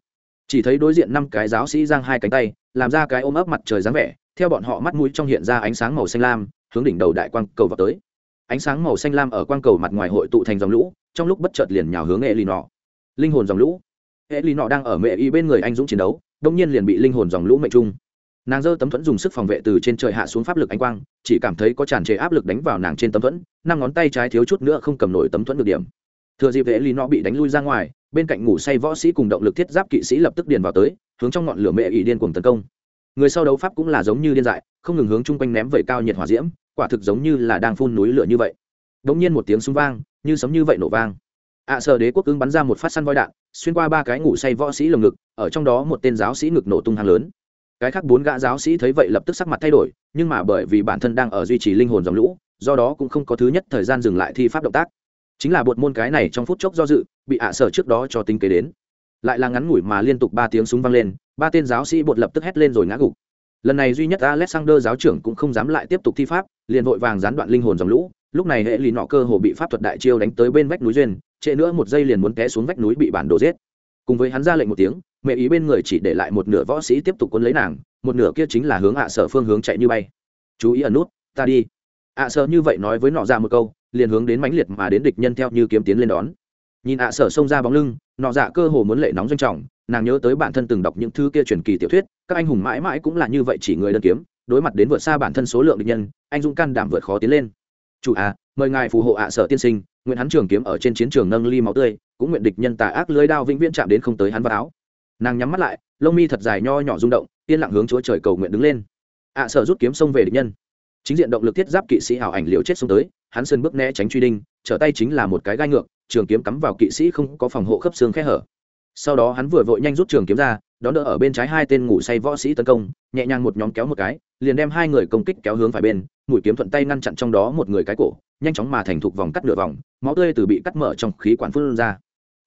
A: Chỉ thấy đối diện năm cái giáo sĩ giang hai cánh tay làm ra cái ôm ấp mặt trời dáng vẻ, theo bọn họ mắt mũi trong hiện ra ánh sáng màu xanh lam, hướng đỉnh đầu đại quang cầu vào tới. Ánh sáng màu xanh lam ở quang cầu mặt ngoài hội tụ thành dòng lũ, trong lúc bất chợt liền nhào hướng hệ lì nọ linh hồn dòng lũ. Hệ lì nọ đang ở mẹ y bên người anh dũng chiến đấu đông nhiên liền bị linh hồn dòng lũ mệnh trung. Nàng giơ tấm thuẫn dùng sức phòng vệ từ trên trời hạ xuống pháp lực ánh quang, chỉ cảm thấy có tràn trề áp lực đánh vào nàng trên tấm thuẫn, năm ngón tay trái thiếu chút nữa không cầm nổi tấm thuẫn được điểm. Thừa dịp hệ lì nọ bị đánh lui ra ngoài bên cạnh ngủ say võ sĩ cùng động lực thiết giáp kỵ sĩ lập tức điền vào tới hướng trong ngọn lửa mẹ ỷ điên cuồng tấn công. Người sau đấu pháp cũng là giống như điên dại không ngừng hướng chung quanh ném vẩy cao nhiệt hỏa diễm quả thực giống như là đang phun núi lửa như vậy. Đống nhiên một tiếng súng vang như sấm như vậy nổ vang. Ạ à, sở đế quốc ứng bắn ra một phát săn voi đạn xuyên qua ba cái ngủ say võ sĩ lồng ngực ở trong đó một tên giáo sĩ ngực nổ tung hàng lớn. Cái khác bốn gã giáo sĩ thấy vậy lập tức sắc mặt thay đổi nhưng mà bởi vì bản thân đang ở duy trì linh hồn dòng lũ do đó cũng không có thứ nhất thời gian dừng lại thi pháp động tác chính là bột môn cái này trong phút chốc do dự, bị ạ sở trước đó cho tính kế đến. Lại là ngắn ngủi mà liên tục ba tiếng súng vang lên, ba tên giáo sĩ bột lập tức hét lên rồi ngã gục. Lần này duy nhất alexander giáo trưởng cũng không dám lại tiếp tục thi pháp, liền vội vàng gián đoạn linh hồn dòng lũ. Lúc này hệ lì nọ cơ hồ bị pháp thuật đại chiêu đánh tới bên vách núi duyên, trễ nữa một giây liền muốn té xuống vách núi bị bản đồ giết. Cùng với hắn ra lệnh một tiếng, mẹ ý bên người chỉ để lại một nửa võ sĩ tiếp tục quân lấy nàng, một nửa kia chính là hướng ạ sở phương hướng chạy như bay. Chú ý ẩn nút, ta đi. ạ sở như vậy nói với nọ ra một câu liền hướng đến mãnh liệt mà đến địch nhân theo như kiếm tiến lên đón. Nhìn ạ sở xông ra bóng lưng, nọ dạ cơ hồ muốn lệ nóng doanh trọng, nàng nhớ tới bản thân từng đọc những thứ kia truyền kỳ tiểu thuyết, các anh hùng mãi mãi cũng là như vậy chỉ người đơn kiếm, đối mặt đến vượt xa bản thân số lượng địch nhân, anh dũng can đảm vượt khó tiến lên. Chủ à mời ngài phù hộ ạ sở tiên sinh, nguyện hắn trường kiếm ở trên chiến trường nâng ly máu tươi, cũng nguyện địch nhân tà ác lưới đao vĩnh viễn chạm đến không tới hắn vào áo. Nàng nhắm mắt lại, lông mi thật dài nho nhỏ rung động, yên lặng hướng chúa trời cầu nguyện đứng lên. Ạ sở rút kiếm xông về địch nhân chính diện động lực thiết giáp kỵ sĩ hảo ảnh liều chết xuống tới, hắn sơn bước né tránh truy đinh, trở tay chính là một cái gai ngược, trường kiếm cắm vào kỵ sĩ không có phòng hộ khớp xương khe hở. Sau đó hắn vừa vội nhanh rút trường kiếm ra, đón đỡ ở bên trái hai tên ngủ say võ sĩ tấn công, nhẹ nhàng một nhóm kéo một cái, liền đem hai người công kích kéo hướng phải bên, mũi kiếm thuận tay ngăn chặn trong đó một người cái cổ, nhanh chóng mà thành thục vòng cắt nửa vòng, máu tươi từ bị cắt mở trong khí quản phun ra.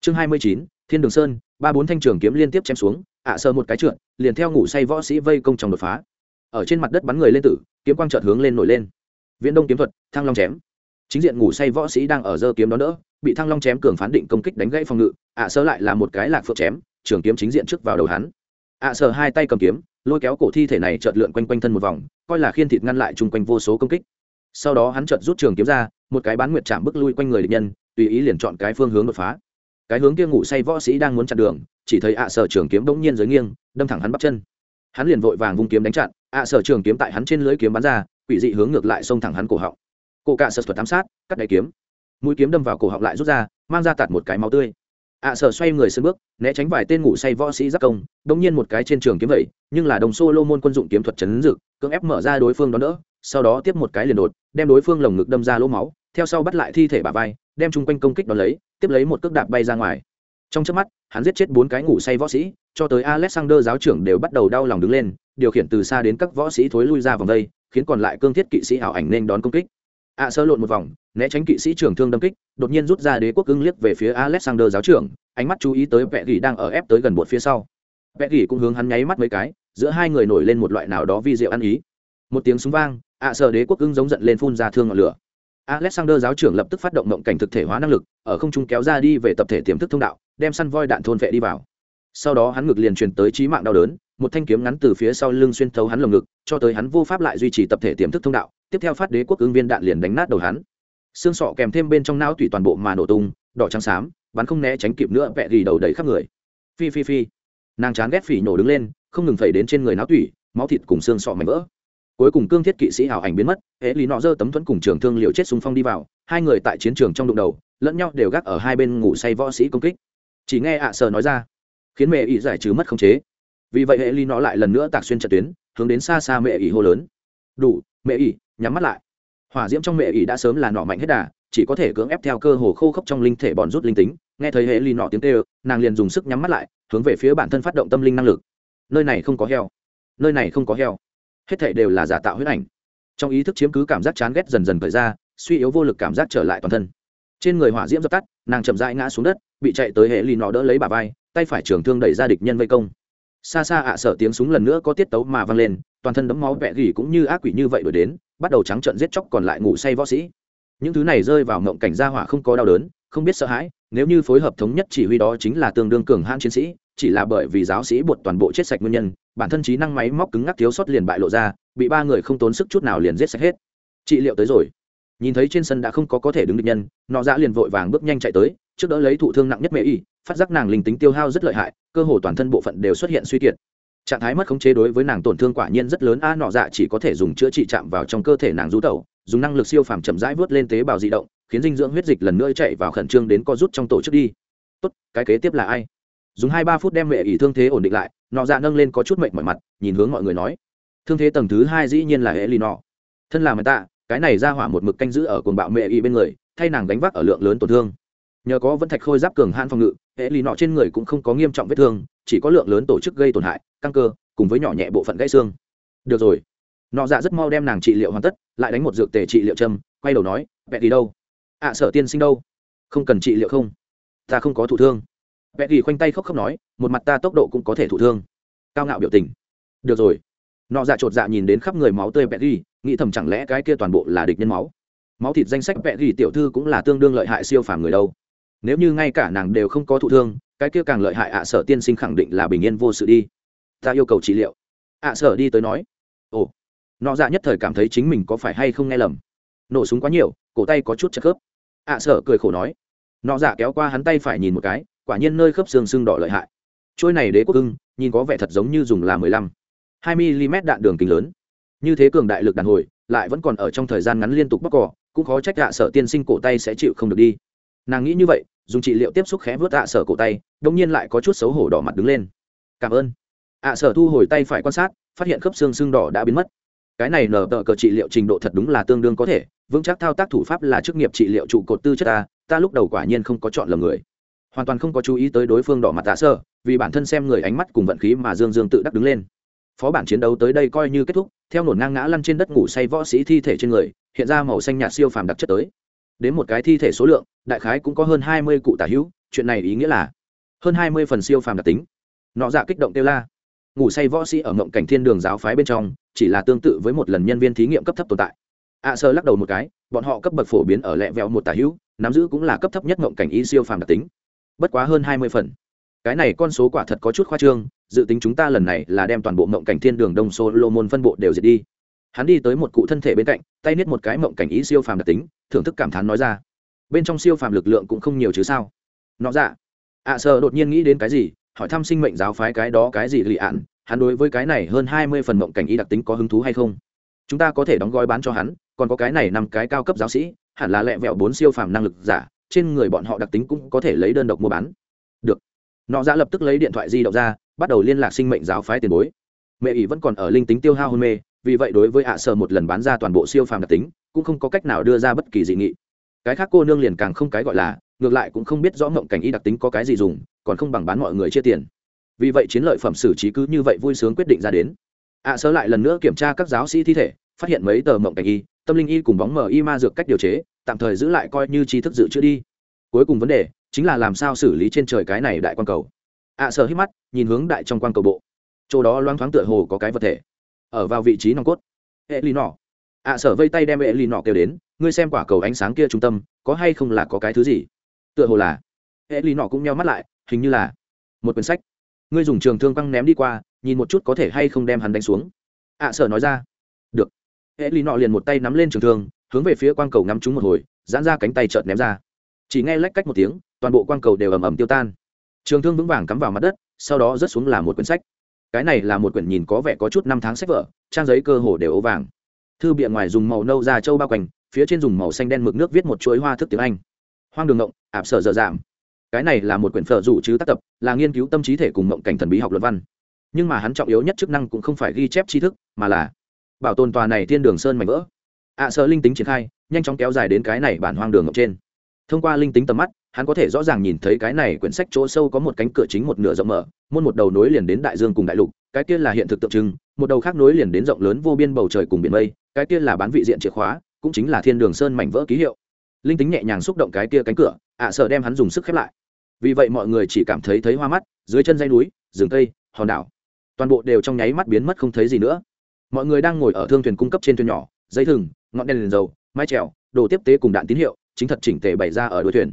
A: Chương hai mươi chín, thiên đường sơn, ba bốn thanh trường kiếm liên tiếp chém xuống, ạ sơ một cái trượt, liền theo ngủ say võ sĩ vây công trong đột phá ở trên mặt đất bắn người lên tử, kiếm quang trợt hướng lên nổi lên. Viễn đông kiếm thuật, thăng long chém. Chính diện ngủ say võ sĩ đang ở dơ kiếm đó đỡ, bị thăng long chém cường phán định công kích đánh gãy phòng ngự, ạ sơ lại là một cái lạc phượng chém, trường kiếm chính diện trước vào đầu hắn. Ạ sơ hai tay cầm kiếm, lôi kéo cổ thi thể này chợt lượn quanh quanh thân một vòng, coi là khiên thịt ngăn lại chung quanh vô số công kích. Sau đó hắn chợt rút trường kiếm ra, một cái bán nguyệt chạm bước lui quanh người địch nhân, tùy ý liền chọn cái phương hướng đột phá. Cái hướng kia ngủ say võ sĩ đang muốn chặn đường, chỉ thấy ạ sở trường kiếm bỗng nhiên dưới nghiêng, đâm thẳng hắn bắp chân. Hắn liền vội vàng vung kiếm đánh chặn ạ sở trường kiếm tại hắn trên lưới kiếm bắn ra, quỷ dị hướng ngược lại xông thẳng hắn cổ họng. Cổ cạ sở thuật ám sát, cắt đáy kiếm. Mũi kiếm đâm vào cổ họng lại rút ra, mang ra tạt một cái máu tươi. ạ sở xoay người sân bước, né tránh vài tên ngủ say võ sĩ giác công Đống nhiên một cái trên trường kiếm vậy, nhưng là đồng xô lô môn quân dụng kiếm thuật chấn dực cưỡng ép mở ra đối phương đón đỡ, sau đó tiếp một cái liền đột, đem đối phương lồng ngực đâm ra lỗ máu, theo sau bắt lại thi thể bà vai, đem chung quanh công kích đón lấy, tiếp lấy một cước đạp bay ra ngoài. Trong trước mắt, hắn giết chết bốn cái ngủ say võ sĩ, cho tới alexander giáo trưởng đều bắt đầu đau lòng đứng lên điều khiển từ xa đến các võ sĩ thối lui ra vòng đây, khiến còn lại cương thiết kỵ sĩ ảo ảnh nên đón công kích. Ạ sơ lộn một vòng, né tránh kỵ sĩ trưởng thương đâm kích, đột nhiên rút ra đế quốc ưng liếc về phía alexander giáo trưởng, ánh mắt chú ý tới vẹ gỉ đang ở ép tới gần bột phía sau. Vẹ gỉ cũng hướng hắn nháy mắt mấy cái, giữa hai người nổi lên một loại nào đó vi diệu ăn ý. Một tiếng súng vang ạ sơ đế quốc ưng giống giận lên phun ra thương ngọn lửa. Alexander giáo trưởng lập tức phát động mộng cảnh thực thể hóa năng lực, ở không trung kéo ra đi về tập thể tiềm thức thông đạo, đem săn voi đạn thôn vệ đi vào. Sau đó hắn ngực liền truyền tới trí mạng đau đớn một thanh kiếm ngắn từ phía sau lưng xuyên thấu hắn lồng ngực, cho tới hắn vô pháp lại duy trì tập thể tiềm thức thông đạo, tiếp theo phát đế quốc ứng viên đạn liền đánh nát đầu hắn. Xương sọ kèm thêm bên trong não tủy toàn bộ mà nổ tung, đỏ trắng xám, bắn không né tránh kịp nữa, vẹ gỉ đầu đầy khắp người. Phi phi phi. Nàng chán ghét phỉ nổ đứng lên, không ngừng phẩy đến trên người não tủy, máu thịt cùng xương sọ mảnh vỡ. Cuối cùng cương thiết kỵ sĩ hảo ảnh biến mất, hễ lý nọ dơ tấm thuẫn cùng trường thương liều chết xung phong đi vào, hai người tại chiến trường trong đụng đầu, lẫn nhau đều gác ở hai bên ngủ say võ sĩ công kích. Chỉ nghe ạ à sờ nói ra, khiến mẹ ỷ giải trừ mất khống chế vì vậy hệ ly nó lại lần nữa tạc xuyên trận tuyến, hướng đến xa xa mẹ ỷ hô lớn. Đủ, mẹ ỷ, nhắm mắt lại. Hỏa diễm trong mẹ ỷ đã sớm là nọ mạnh hết đà, chỉ có thể cưỡng ép theo cơ hồ khô khốc trong linh thể bọn rút linh tính. Nghe thấy hệ ly nọ tiếng kêu, nàng liền dùng sức nhắm mắt lại, hướng về phía bản thân phát động tâm linh năng lực. Nơi này không có heo. Nơi này không có heo. Hết thể đều là giả tạo huyết ảnh. Trong ý thức chiếm cứ cảm giác chán ghét dần dần thời ra, suy yếu vô lực cảm giác trở lại toàn thân. Trên người hỏa diễm dập tắt, nàng chậm rãi ngã xuống đất, bị chạy tới hệ ly nọ đỡ lấy bà vai, tay phải trường thương đẩy ra địch nhân vây công xa xa ạ sợ tiếng súng lần nữa có tiết tấu mà vang lên, toàn thân đấm máu vẹ gỉ cũng như ác quỷ như vậy đổi đến, bắt đầu trắng trợn giết chóc còn lại ngủ say võ sĩ. Những thứ này rơi vào ngộng cảnh gia hỏa không có đau đớn, không biết sợ hãi, nếu như phối hợp thống nhất chỉ huy đó chính là tương đương cường hãn chiến sĩ, chỉ là bởi vì giáo sĩ buộc toàn bộ chết sạch nguyên nhân, bản thân trí năng máy móc cứng ngắc thiếu sót liền bại lộ ra, bị ba người không tốn sức chút nào liền giết sạch hết. Trị liệu tới rồi nhìn thấy trên sân đã không có có thể đứng được nhân, nọ Dạ liền vội vàng bước nhanh chạy tới, trước đỡ lấy thụ thương nặng nhất mẹ y, phát giác nàng linh tính tiêu hao rất lợi hại, cơ hồ toàn thân bộ phận đều xuất hiện suy kiệt. Trạng thái mất khống chế đối với nàng tổn thương quả nhiên rất lớn, a, nọ dạ chỉ có thể dùng chữa trị chạm vào trong cơ thể nàng rú tẩu, dùng năng lực siêu phàm chậm rãi vớt lên tế bào di động, khiến dinh dưỡng huyết dịch lần nữa chạy vào khẩn trương đến co rút trong tổ chức đi. Tốt, cái kế tiếp là ai? Dùng hai ba phút đem mẹ ỷ thương thế ổn định lại, nọ dạ nâng lên có chút mệnh mọi mặt, nhìn hướng mọi người nói. Thương thế tầng thứ hai dĩ nhiên là hệ lì nọ thân là người ta cái này ra hỏa một mực canh giữ ở cồn bạo mẹ y bên người thay nàng đánh vác ở lượng lớn tổn thương. Nhờ có vẫn thạch khôi giáp cường hạn phòng ngự hệ lì nọ trên người cũng không có nghiêm trọng vết thương chỉ có lượng lớn tổ chức gây tổn hại căng cơ cùng với nhỏ nhẹ bộ phận gãy xương. Được rồi. Nọ dạ rất mau đem nàng trị liệu hoàn tất lại đánh một dược tề trị liệu châm quay đầu nói vẹn đi đâu? Ạ à, tiên sinh đâu? Không cần trị liệu không? Ta không có thụ thương. Vẹn đi khoanh tay khóc khóc nói một mặt ta tốc độ cũng có thể thụ thương. Cao ngạo biểu tình. Được rồi. Nọ dạ chột dạ nhìn đến khắp người máu tươi vẹn đi nghĩ thầm chẳng lẽ cái kia toàn bộ là địch nhân máu? Máu thịt danh sách vẽ đi tiểu thư cũng là tương đương lợi hại siêu phàm người đâu. Nếu như ngay cả nàng đều không có thụ thương, cái kia càng lợi hại ạ, sở tiên sinh khẳng định là bình yên vô sự đi. Ta yêu cầu trị liệu. Ạ, sở đi tới nói. Ồ. Nọ dạ nhất thời cảm thấy chính mình có phải hay không nghe lầm. Nổ súng quá nhiều, cổ tay có chút chật khớp. Ạ, sở cười khổ nói. Nọ dạ kéo qua hắn tay phải nhìn một cái, quả nhiên nơi khớp xương xương đỏ lợi hại. Trôi này đế quốc ưng, nhìn có vẻ thật giống như dùng là mười lăm. Hai mm đạn đường kính lớn như thế cường đại lực đàn hồi, lại vẫn còn ở trong thời gian ngắn liên tục bóc cỏ, cũng khó trách ạ sở tiên sinh cổ tay sẽ chịu không được đi. Nàng nghĩ như vậy, dùng trị liệu tiếp xúc khẽ vớt ạ sở cổ tay đông nhiên lại có chút xấu hổ đỏ mặt đứng lên. Cảm ơn. ạ sở thu hồi tay phải quan sát, phát hiện khớp xương xương đỏ đã biến mất. Cái này nở tờ cờ trị liệu trình độ thật đúng là tương đương có thể, vững chắc thao tác thủ pháp là chức nghiệp trị liệu trụ cột tư chất ta ta lúc đầu quả nhiên không có chọn lầm người. Hoàn toàn không có chú ý tới đối phương đỏ mặt tạ sơ vì bản thân xem người ánh mắt cùng vận khí mà dương dương tự đắc đứng lên phó bản chiến đấu tới đây coi như kết thúc, theo nổn ngang ngã lăn trên đất ngủ say võ sĩ thi thể trên người, hiện ra màu xanh nhạt siêu phàm đặc chất tới. Đến một cái thi thể số lượng, đại khái cũng có hơn hai mươi cụ tả hữu, chuyện này ý nghĩa là hơn hai mươi phần siêu phàm đặc tính. Nọ dạ kích động kêu la. Ngủ say võ sĩ ở mộng cảnh thiên đường giáo phái bên trong, chỉ là tương tự với một lần nhân viên thí nghiệm cấp thấp tồn tại. Ạ sơ lắc đầu một cái, bọn họ cấp bậc phổ biến ở lẹ vẹo một tả hữu, nắm giữ cũng là cấp thấp nhất mộng cảnh y siêu phàm đặc tính. Bất quá hơn hai mươi phần cái này con số quả thật có chút khoa trương dự tính chúng ta lần này là đem toàn bộ mộng cảnh thiên đường đông solomon phân bộ đều diệt đi. Hắn đi tới một cụ thân thể bên cạnh tay niết một cái mộng cảnh ý siêu phàm đặc tính thưởng thức cảm thán nói ra. Bên trong siêu phàm lực lượng cũng không nhiều chứ sao? Nó dạ. Ạ à, sợ đột nhiên nghĩ đến cái gì hỏi thăm sinh mệnh giáo phái cái đó cái gì lì ạn hắn đối với cái này hơn hai mươi phần mộng cảnh ý đặc tính có hứng thú hay không? Chúng ta có thể đóng gói bán cho hắn còn có cái này năm cái cao cấp giáo sĩ hẳn là lẹ vẹo bốn siêu phàm năng lực giả trên người bọn họ đặc tính cũng có thể lấy đơn độc mua bán. Được nọ dạ lập tức lấy điện thoại di động ra, bắt đầu liên lạc sinh mệnh giáo phái tiền bối. Mẹ ỷ vẫn còn ở linh tính tiêu hao hôn mê, vì vậy đối với ạ sở một lần bán ra toàn bộ siêu phàm đặc tính, cũng không có cách nào đưa ra bất kỳ dị nghị. Cái khác cô nương liền càng không cái gọi là, ngược lại cũng không biết rõ mộng cảnh y đặc tính có cái gì dùng, còn không bằng bán mọi người chia tiền. Vì vậy chiến lợi phẩm xử trí cứ như vậy vui sướng quyết định ra đến. Ạ sở lại lần nữa kiểm tra các giáo sĩ thi thể, phát hiện mấy tờ mộng cảnh y, tâm linh y cùng bóng mờ y ma dược cách điều chế, tạm thời giữ lại coi như trí thức dự trữ đi. Cuối cùng vấn đề chính là làm sao xử lý trên trời cái này đại quan cầu. À, ạ sở hít mắt, nhìn hướng đại trong quan cầu bộ. Chỗ đó loáng thoáng tựa hồ có cái vật thể. Ở vào vị trí nòng cốt. Hệ lì nọ ạ sở vây tay đem hệ lì nọ kêu đến, ngươi xem quả cầu ánh sáng kia trung tâm, có hay không là có cái thứ gì? Tựa hồ là. Hệ lì nọ cũng nheo mắt lại, hình như là một quyển sách. Ngươi dùng trường thương quăng ném đi qua, nhìn một chút có thể hay không đem hắn đánh xuống. À, ạ sở nói ra. Được. Hệ lì nọ liền một tay nắm lên trường thương, hướng về phía quang cầu ngắm trúng một hồi, giãn ra cánh tay chợt ném ra. Chỉ nghe lách cách một tiếng toàn bộ quang cầu đều ầm ầm tiêu tan. Trường thương vững vàng cắm vào mặt đất, sau đó rớt xuống là một quyển sách. Cái này là một quyển nhìn có vẻ có chút năm tháng sách vở, trang giấy cơ hồ đều ố vàng. Thư bìa ngoài dùng màu nâu da trâu bao quanh, phía trên dùng màu xanh đen mực nước viết một chuỗi hoa thức tiếng anh. Hoang đường ngộng, ạp sở dở giảm cái này là một quyển phở rủ chứ tác tập, là nghiên cứu tâm trí thể cùng mộng cảnh thần bí học luật văn. Nhưng mà hắn trọng yếu nhất chức năng cũng không phải ghi chép tri thức, mà là bảo tồn tòa này thiên đường sơn mảnh vỡ. Ạ sợ linh tính triển khai, nhanh chóng kéo dài đến cái này bản hoang đường ngộng trên. Thông qua linh tính tầm mắt hắn có thể rõ ràng nhìn thấy cái này quyển sách chỗ sâu có một cánh cửa chính một nửa rộng mở môn một đầu nối liền đến đại dương cùng đại lục, cái kia là hiện thực tượng trưng, một đầu khác nối liền đến rộng lớn vô biên bầu trời cùng biển mây, cái kia là bán vị diện chìa khóa, cũng chính là thiên đường sơn mảnh vỡ ký hiệu. Linh tính nhẹ nhàng xúc động cái kia cánh cửa, ạ sợ đem hắn dùng sức khép lại. Vì vậy mọi người chỉ cảm thấy thấy hoa mắt, dưới chân dây núi, rừng cây, hòn đảo, toàn bộ đều trong nháy mắt biến mất không thấy gì nữa. Mọi người đang ngồi ở thương thuyền cung cấp trên thuyền nhỏ, dây thừng, ngọn đèn liền dầu, mái trèo đồ tiếp tế cùng đạn tín hiệu, chính thật chỉnh tề bày ra ở đuôi thuyền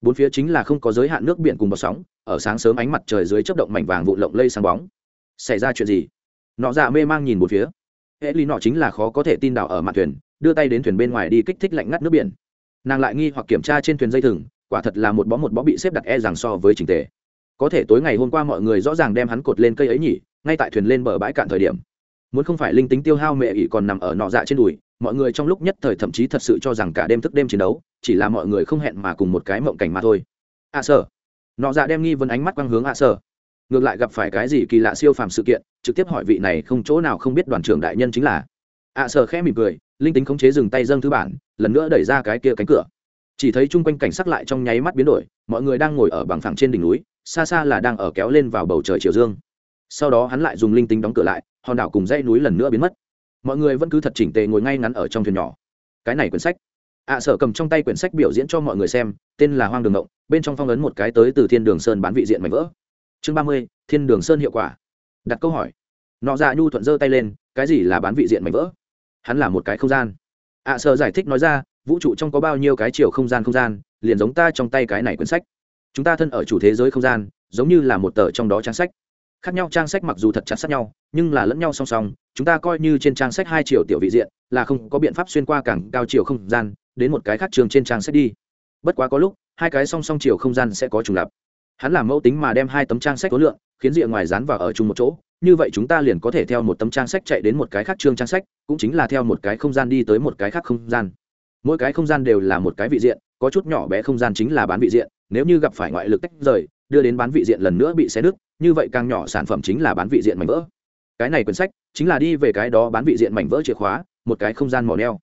A: bốn phía chính là không có giới hạn nước biển cùng bọt sóng, ở sáng sớm ánh mặt trời dưới chớp động mảnh vàng vụ lộng lây sáng bóng. Xảy ra chuyện gì? Nọ dạ mê mang nhìn một phía. Hệ lý nọ chính là khó có thể tin đảo ở mặt thuyền, đưa tay đến thuyền bên ngoài đi kích thích lạnh ngắt nước biển. Nàng lại nghi hoặc kiểm tra trên thuyền dây thừng, quả thật là một bó một bó bị xếp đặt e rằng so với trình tề. Có thể tối ngày hôm qua mọi người rõ ràng đem hắn cột lên cây ấy nhỉ, ngay tại thuyền lên bờ bãi cạn thời điểm muốn không phải linh tính tiêu hao mẹ ỷ còn nằm ở nọ dạ trên đùi mọi người trong lúc nhất thời thậm chí thật sự cho rằng cả đêm thức đêm chiến đấu chỉ là mọi người không hẹn mà cùng một cái mộng cảnh mà thôi. Ạ à, sở nọ dạ đem nghi vấn ánh mắt quang hướng ạ à, sở ngược lại gặp phải cái gì kỳ lạ siêu phàm sự kiện trực tiếp hỏi vị này không chỗ nào không biết đoàn trưởng đại nhân chính là. Ạ à, sở khẽ mỉm cười linh tính khống chế dừng tay dâng thứ bản lần nữa đẩy ra cái kia cánh cửa. Chỉ thấy chung quanh cảnh sắc lại trong nháy mắt biến đổi mọi người đang ngồi ở bằng phẳng trên đỉnh núi xa xa là đang ở kéo lên vào bầu trời chiều dương sau đó hắn lại dùng linh tính đóng cửa lại hòn đảo cùng dãy núi lần nữa biến mất. Mọi người vẫn cứ thật chỉnh tề ngồi ngay ngắn ở trong thuyền nhỏ. Cái này quyển sách. Ạ à, sở cầm trong tay quyển sách biểu diễn cho mọi người xem tên là hoang đường ngộng bên trong phong ấn một cái tới từ thiên đường sơn bán vị diện mảnh vỡ. Chương ba mươi thiên đường sơn hiệu quả. Đặt câu hỏi. Nọ dạ nhu thuận giơ tay lên cái gì là bán vị diện mảnh vỡ? Hắn là một cái không gian. Ạ à, sở giải thích nói ra vũ trụ trong có bao nhiêu cái chiều không gian không gian liền giống ta trong tay cái này quyển sách. Chúng ta thân ở chủ thế giới không gian giống như là một tờ trong đó trang sách khác nhau trang sách mặc dù thật chặt sát nhau, nhưng là lẫn nhau song song, chúng ta coi như trên trang sách hai chiều tiểu vị diện, là không có biện pháp xuyên qua cảng cao chiều không gian, đến một cái khác trường trên trang sách đi. Bất quá có lúc, hai cái song song chiều không gian sẽ có trùng lập hắn làm mẫu tính mà đem hai tấm trang sách khối lượng, khiến rìa ngoài dán vào ở chung một chỗ, như vậy chúng ta liền có thể theo một tấm trang sách chạy đến một cái khác chương trang sách, cũng chính là theo một cái không gian đi tới một cái khác không gian. Mỗi cái không gian đều là một cái vị diện, có chút nhỏ bé không gian chính là bán vị diện, nếu như gặp phải ngoại lực tách rời, đưa đến bán vị diện lần nữa bị xé đứt như vậy càng nhỏ sản phẩm chính là bán vị diện mảnh vỡ. Cái này quyển sách chính là đi về cái đó bán vị diện mảnh vỡ chìa khóa, một cái không gian mỏ neo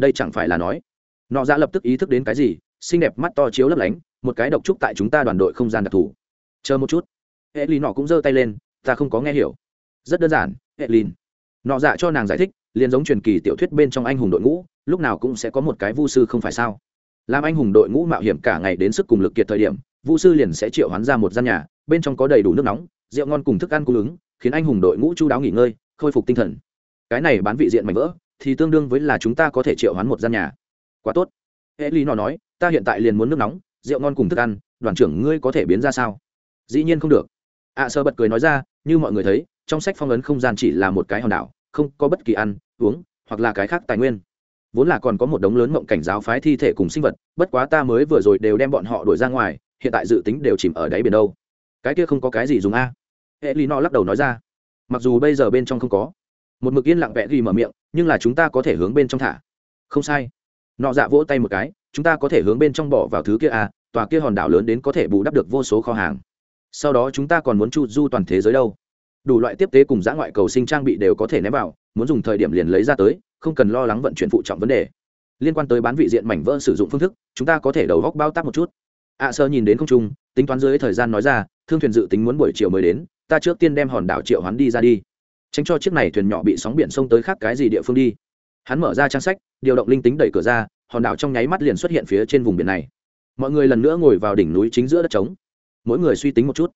A: đây chẳng phải là nói, nọ ra lập tức ý thức đến cái gì, xinh đẹp mắt to chiếu lấp lánh, một cái độc trúc tại chúng ta đoàn đội không gian đặc thù. Chờ một chút. Hệ lì nọ cũng giơ tay lên, ta không có nghe hiểu. Rất đơn giản hệ lìn nọ dạ cho nàng giải thích, liền giống truyền kỳ tiểu thuyết bên trong anh hùng đội ngũ, lúc nào cũng sẽ có một cái vu sư không phải sao? Làm anh hùng đội ngũ mạo hiểm cả ngày đến sức cùng lực kiệt thời điểm, vu sư liền sẽ triệu hoán ra một gian nhà bên trong có đầy đủ nước nóng, rượu ngon cùng thức ăn cung ứng, khiến anh hùng đội ngũ chu đáo nghỉ ngơi, khôi phục tinh thần. Cái này bán vị diện mảnh vỡ, thì tương đương với là chúng ta có thể triệu hoán một gian nhà. Quá tốt. Hệ lý nó nói, ta hiện tại liền muốn nước nóng, rượu ngon cùng thức ăn, đoàn trưởng ngươi có thể biến ra sao? Dĩ nhiên không được. Ạ sơ bật cười nói ra, như mọi người thấy, trong sách phong ấn không gian chỉ là một cái hòn đảo, không có bất kỳ ăn, uống, hoặc là cái khác tài nguyên. Vốn là còn có một đống lớn mộng cảnh giáo phái thi thể cùng sinh vật, bất quá ta mới vừa rồi đều đem bọn họ đuổi ra ngoài, hiện tại dự tính đều chìm ở đáy biển đâu cái kia không có cái gì dùng a. Hệ lý no lắc đầu nói ra. Mặc dù bây giờ bên trong không có. Một mực yên lặng vẽ ghi mở miệng nhưng là chúng ta có thể hướng bên trong thả. Không sai. Nọ dạ vỗ tay một cái chúng ta có thể hướng bên trong bỏ vào thứ kia à? tòa kia hòn đảo lớn đến có thể bù đắp được vô số kho hàng. Sau đó chúng ta còn muốn chu du toàn thế giới đâu. Đủ loại tiếp tế cùng giã ngoại cầu sinh trang bị đều có thể ném vào muốn dùng thời điểm liền lấy ra tới không cần lo lắng vận chuyển phụ trọng vấn đề. Liên quan tới bán vị diện mảnh vỡ sử dụng phương thức chúng ta có thể đầu góc bao tác một chút. Ạ à, sơ nhìn đến không trung tính toán dưới thời gian nói ra thương thuyền dự tính muốn buổi chiều mới đến ta trước tiên đem hòn đảo triệu hắn đi ra đi. Tránh cho chiếc này thuyền nhỏ bị sóng biển sông tới khác cái gì địa phương đi. Hắn mở ra trang sách điều động linh tính đẩy cửa ra hòn đảo trong nháy mắt liền xuất hiện phía trên vùng biển này. Mọi người lần nữa ngồi vào đỉnh núi chính giữa đất trống. Mỗi người suy tính một chút.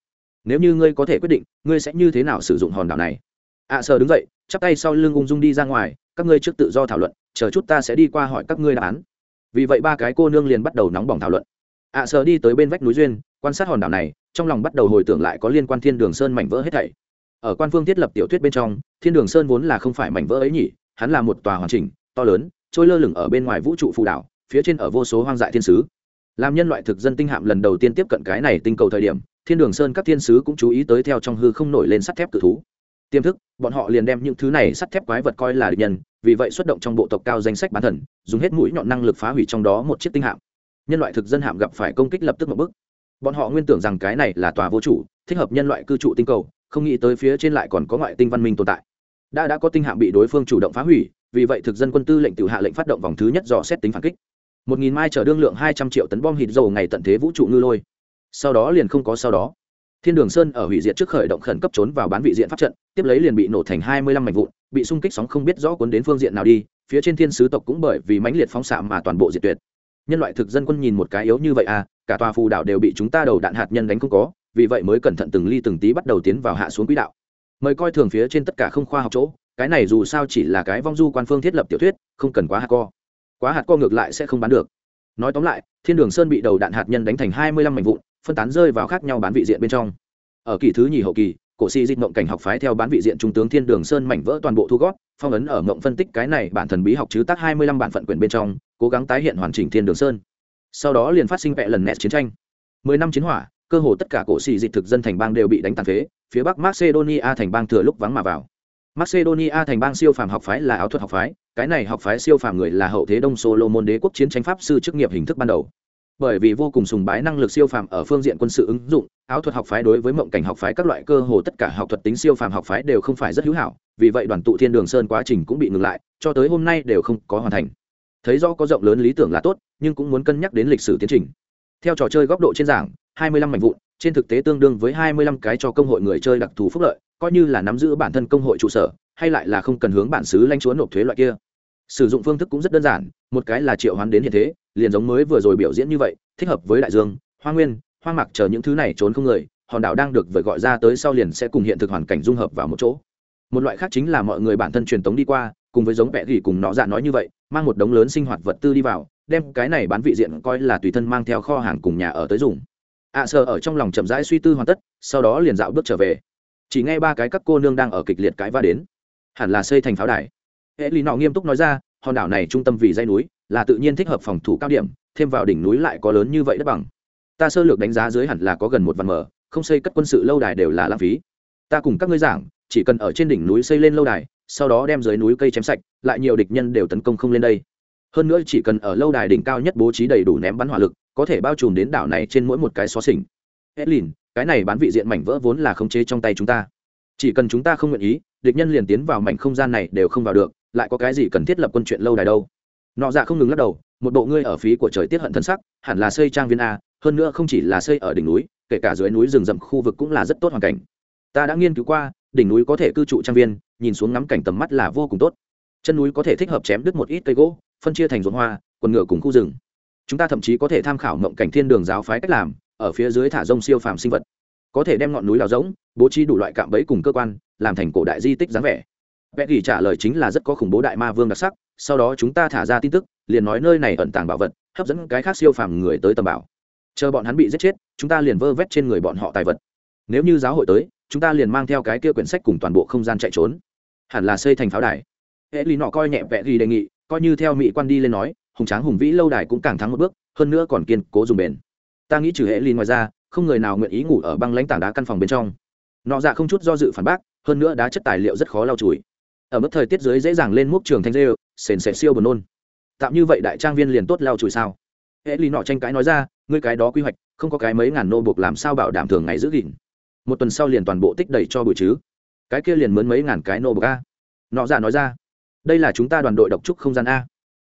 A: Nếu như ngươi có thể quyết định ngươi sẽ như thế nào sử dụng hòn đảo này? Ạ à, đứng dậy chắp tay sau lưng ung dung đi ra ngoài các ngươi trước tự do thảo luận chờ chút ta sẽ đi qua hỏi các ngươi đáp án. Vì vậy ba cái cô nương liền bắt đầu nóng bỏng thảo luận. Ạ à, đi tới bên vách núi duyên quan sát hòn đảo này, trong lòng bắt đầu hồi tưởng lại có liên quan thiên đường sơn mảnh vỡ hết thảy. Ở quan phương thiết lập tiểu thuyết bên trong, thiên đường sơn vốn là không phải mảnh vỡ ấy nhỉ, hắn là một tòa hoàn chỉnh, to lớn, trôi lơ lửng ở bên ngoài vũ trụ phù đảo, phía trên ở vô số hoang dại thiên sứ. Làm nhân loại thực dân tinh hạm lần đầu tiên tiếp cận cái này tinh cầu thời điểm, thiên đường sơn các thiên sứ cũng chú ý tới theo trong hư không nổi lên sắt thép cự thú. Tiềm thức, bọn họ liền đem những thứ này sắt thép quái vật coi là địch nhân, vì vậy xuất động trong bộ tộc cao danh sách bán thần, dùng hết mũi nhọn năng lực phá hủy trong đó một chiếc tinh hạm. Nhân loại thực dân hạm gặp phải công kích lập tức một bước bọn họ nguyên tưởng rằng cái này là tòa vô chủ, thích hợp nhân loại cư trụ tinh cầu, không nghĩ tới phía trên lại còn có ngoại tinh văn minh tồn tại. Đã đã có tinh hạm bị đối phương chủ động phá hủy, vì vậy thực dân quân tư lệnh tự hạ lệnh phát động vòng thứ nhất dò xét tính phản kích. Một nghìn mai chở đương lượng hai trăm triệu tấn bom hít dầu ngày tận thế vũ trụ ngư lôi. Sau đó liền không có sau đó. Thiên đường sơn ở hủy diệt trước khởi động khẩn cấp trốn vào bán vị diện pháp trận, tiếp lấy liền bị nổ thành hai mươi lăm mảnh vụn, bị xung kích sóng không biết rõ cuốn đến phương diện nào đi, phía trên thiên sứ tộc cũng bởi vì mãnh liệt phóng xạ mà toàn bộ diệt tuyệt. Nhân loại thực dân quân nhìn một cái yếu như vậy à cả tòa phù đảo đều bị chúng ta đầu đạn hạt nhân đánh không có, vì vậy mới cẩn thận từng ly từng tí bắt đầu tiến vào hạ xuống quỹ đạo. Mời coi thường phía trên tất cả không khoa học chỗ, cái này dù sao chỉ là cái vong du quan phương thiết lập tiểu thuyết, không cần quá hạt co. Quá hạt co ngược lại sẽ không bán được. Nói tóm lại, thiên đường sơn bị đầu đạn hạt nhân đánh thành hai mươi lăm mảnh vụn, phân tán rơi vào khác nhau bán vị diện bên trong. Ở kỳ thứ nhì hậu kỳ, cổ si dịch mộng cảnh học phái theo bán vị diện trung tướng thiên đường sơn mảnh vỡ toàn bộ thu gót phong ấn ở mộng phân tích cái này bản thần bí học chứ tác hai mươi lăm bản phận quyền bên trong, cố gắng tái hiện hoàn chỉnh thiên đường sơn sau đó liền phát sinh vẹ lần nét chiến tranh. Mười năm chiến hỏa, cơ hồ tất cả cổ xì dịch thực dân thành bang đều bị đánh tàn phế, phía bắc macedonia thành bang thừa lúc vắng mà vào. Macedonia thành bang siêu phàm học phái là áo thuật học phái, cái này học phái siêu phàm người là hậu thế đông solomon đế quốc chiến tranh pháp sư chức nghiệp hình thức ban đầu. Bởi vì vô cùng sùng bái năng lực siêu phàm ở phương diện quân sự ứng dụng, áo thuật học phái đối với mộng cảnh học phái các loại cơ hồ tất cả học thuật tính siêu phàm học phái đều không phải rất hữu hảo, vì vậy đoàn tụ thiên đường sơn quá trình cũng bị ngừng lại, cho tới hôm nay đều không có hoàn thành. Thấy do có rộng lớn lý tưởng là tốt nhưng cũng muốn cân nhắc đến lịch sử tiến trình. Theo trò chơi góc độ trên giảng, hai mươi lăm mảnh vụn, trên thực tế tương đương với hai mươi lăm cái cho công hội người chơi đặc thù phúc lợi, coi như là nắm giữ bản thân công hội trụ sở, hay lại là không cần hướng bản xứ lãnh chúa nộp thuế loại kia. Sử dụng phương thức cũng rất đơn giản, một cái là triệu hoán đến hiện thế, liền giống mới vừa rồi biểu diễn như vậy, thích hợp với đại dương, hoa nguyên, hoa mạc chờ những thứ này trốn không người, hòn đảo đang được vợi gọi ra tới sau liền sẽ cùng hiện thực hoàn cảnh dung hợp vào một chỗ. Một loại khác chính là mọi người bản thân truyền tống đi qua, cùng với giống vẽ gỉ cùng nọ dạ nói như vậy, mang một đống lớn sinh hoạt vật tư đi vào đem cái này bán vị diện coi là tùy thân mang theo kho hàng cùng nhà ở tới dùng. Ạ à, ở trong lòng chậm rãi suy tư hoàn tất sau đó liền dạo bước trở về. Chỉ nghe ba cái các cô nương đang ở kịch liệt cãi va đến. Hẳn là xây thành pháo đài. Hệ lì nọ nghiêm túc nói ra hòn đảo này trung tâm vì dây núi là tự nhiên thích hợp phòng thủ cao điểm thêm vào đỉnh núi lại có lớn như vậy đất bằng. Ta sơ lược đánh giá dưới hẳn là có gần một vạn mở không xây cất quân sự lâu đài đều là lãng phí. Ta cùng các ngươi giảng chỉ cần ở trên đỉnh núi xây lên lâu đài sau đó đem dưới núi cây chém sạch lại nhiều địch nhân đều tấn công không lên đây hơn nữa chỉ cần ở lâu đài đỉnh cao nhất bố trí đầy đủ ném bắn hỏa lực, có thể bao trùm đến đảo này trên mỗi một cái xó xỉnh. Edlin, cái này bán vị diện mảnh vỡ vốn là khống chế trong tay chúng ta. Chỉ cần chúng ta không nguyện ý, địch nhân liền tiến vào mảnh không gian này đều không vào được, lại có cái gì cần thiết lập quân chuyện lâu đài đâu? Nọ dạ không ngừng lắc đầu, một bộ ngươi ở phí của trời tiết hận thân sắc, hẳn là xây trang viên a, hơn nữa không chỉ là xây ở đỉnh núi, kể cả dưới núi rừng rậm khu vực cũng là rất tốt hoàn cảnh. Ta đã nghiên cứu qua, đỉnh núi có thể cư trụ trang viên, nhìn xuống ngắm cảnh tầm mắt là vô cùng tốt. Chân núi có thể thích hợp chém đứt một ít cây gỗ phân chia thành ruộng hoa, quần ngựa cùng khu rừng. Chúng ta thậm chí có thể tham khảo mộng cảnh thiên đường giáo phái cách làm, ở phía dưới thả rông siêu phàm sinh vật. Có thể đem ngọn núi đào rỗng, bố trí đủ loại cạm bẫy cùng cơ quan, làm thành cổ đại di tích dáng vẻ. Vẽ Gỉ trả lời chính là rất có khủng bố đại ma vương đặc sắc, sau đó chúng ta thả ra tin tức, liền nói nơi này ẩn tàng bảo vật, hấp dẫn cái khác siêu phàm người tới tầm bảo. Chờ bọn hắn bị giết chết, chúng ta liền vơ vét trên người bọn họ tài vật. Nếu như giáo hội tới, chúng ta liền mang theo cái kia quyển sách cùng toàn bộ không gian chạy trốn. Hẳn là xây thành pháo đài. Hệ lý nọ coi nhẹ vẽ ghi đề nghị coi như theo mỹ quan đi lên nói, hùng tráng hùng vĩ lâu đài cũng càng thắng một bước, hơn nữa còn kiên cố dùng bền. Ta nghĩ trừ hệ lý ngoài ra, không người nào nguyện ý ngủ ở băng lãnh tảng đá căn phòng bên trong. Nọ dạ không chút do dự phản bác, hơn nữa đá chất tài liệu rất khó lau chùi. Ở mức thời tiết dưới dễ dàng lên múc trường thanh rêu, sền sệt siêu buồn nôn. Tạm như vậy đại trang viên liền tốt lau chùi sao? Hệ lì nọ tranh cãi nói ra, ngươi cái đó quy hoạch, không có cái mấy ngàn nô buộc làm sao bảo đảm thường ngày giữ gìn. Một tuần sau liền toàn bộ tích đầy cho bụi chứ. Cái kia liền mướn mấy ngàn cái nô buộc a. Nọ dạ nói ra đây là chúng ta đoàn đội độc trúc không gian a.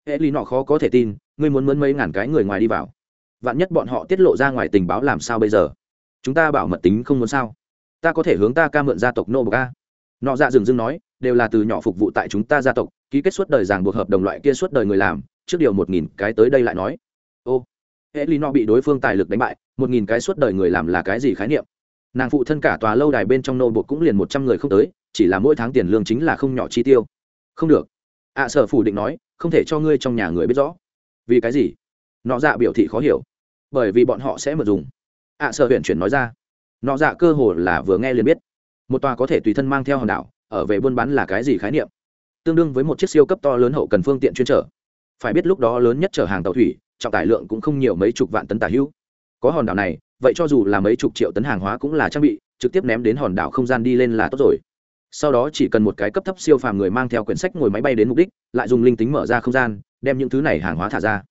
A: Hệ lý nọ khó có thể tin, ngươi muốn mướn mấy ngàn cái người ngoài đi vào. Vạn nhất bọn họ tiết lộ ra ngoài tình báo làm sao bây giờ? Chúng ta bảo mật tính không muốn sao? Ta có thể hướng ta ca mượn gia tộc nô bộc a. Nọ dạ dừng dưng nói, đều là từ nhỏ phục vụ tại chúng ta gia tộc, ký kết suốt đời ràng buộc hợp đồng loại kia suốt đời người làm, trước điều một nghìn cái tới đây lại nói. Ô, hệ lý nọ bị đối phương tài lực đánh bại, một nghìn cái suốt đời người làm là cái gì khái niệm? Nàng phụ thân cả tòa lâu đài bên trong nô bột cũng liền một trăm người không tới, chỉ là mỗi tháng tiền lương chính là không nhỏ chi tiêu không được. Ạ à, sở phủ định nói không thể cho ngươi trong nhà người biết rõ. Vì cái gì? Nọ dạ biểu thị khó hiểu. Bởi vì bọn họ sẽ mượn dùng. Ạ à, sở huyện chuyển nói ra. Nọ dạ cơ hồ là vừa nghe liền biết. Một tòa có thể tùy thân mang theo hòn đảo ở về buôn bán là cái gì khái niệm? Tương đương với một chiếc siêu cấp to lớn hậu cần phương tiện chuyên trở. Phải biết lúc đó lớn nhất chở hàng tàu thủy trọng tải lượng cũng không nhiều mấy chục vạn tấn tả hữu có hòn đảo này vậy cho dù là mấy chục triệu tấn hàng hóa cũng là trang bị trực tiếp ném đến hòn đảo không gian đi lên là tốt rồi sau đó chỉ cần một cái cấp thấp siêu phàm người mang theo quyển sách ngồi máy bay đến mục đích, lại dùng linh tính mở ra không gian, đem những thứ này hàng hóa thả ra.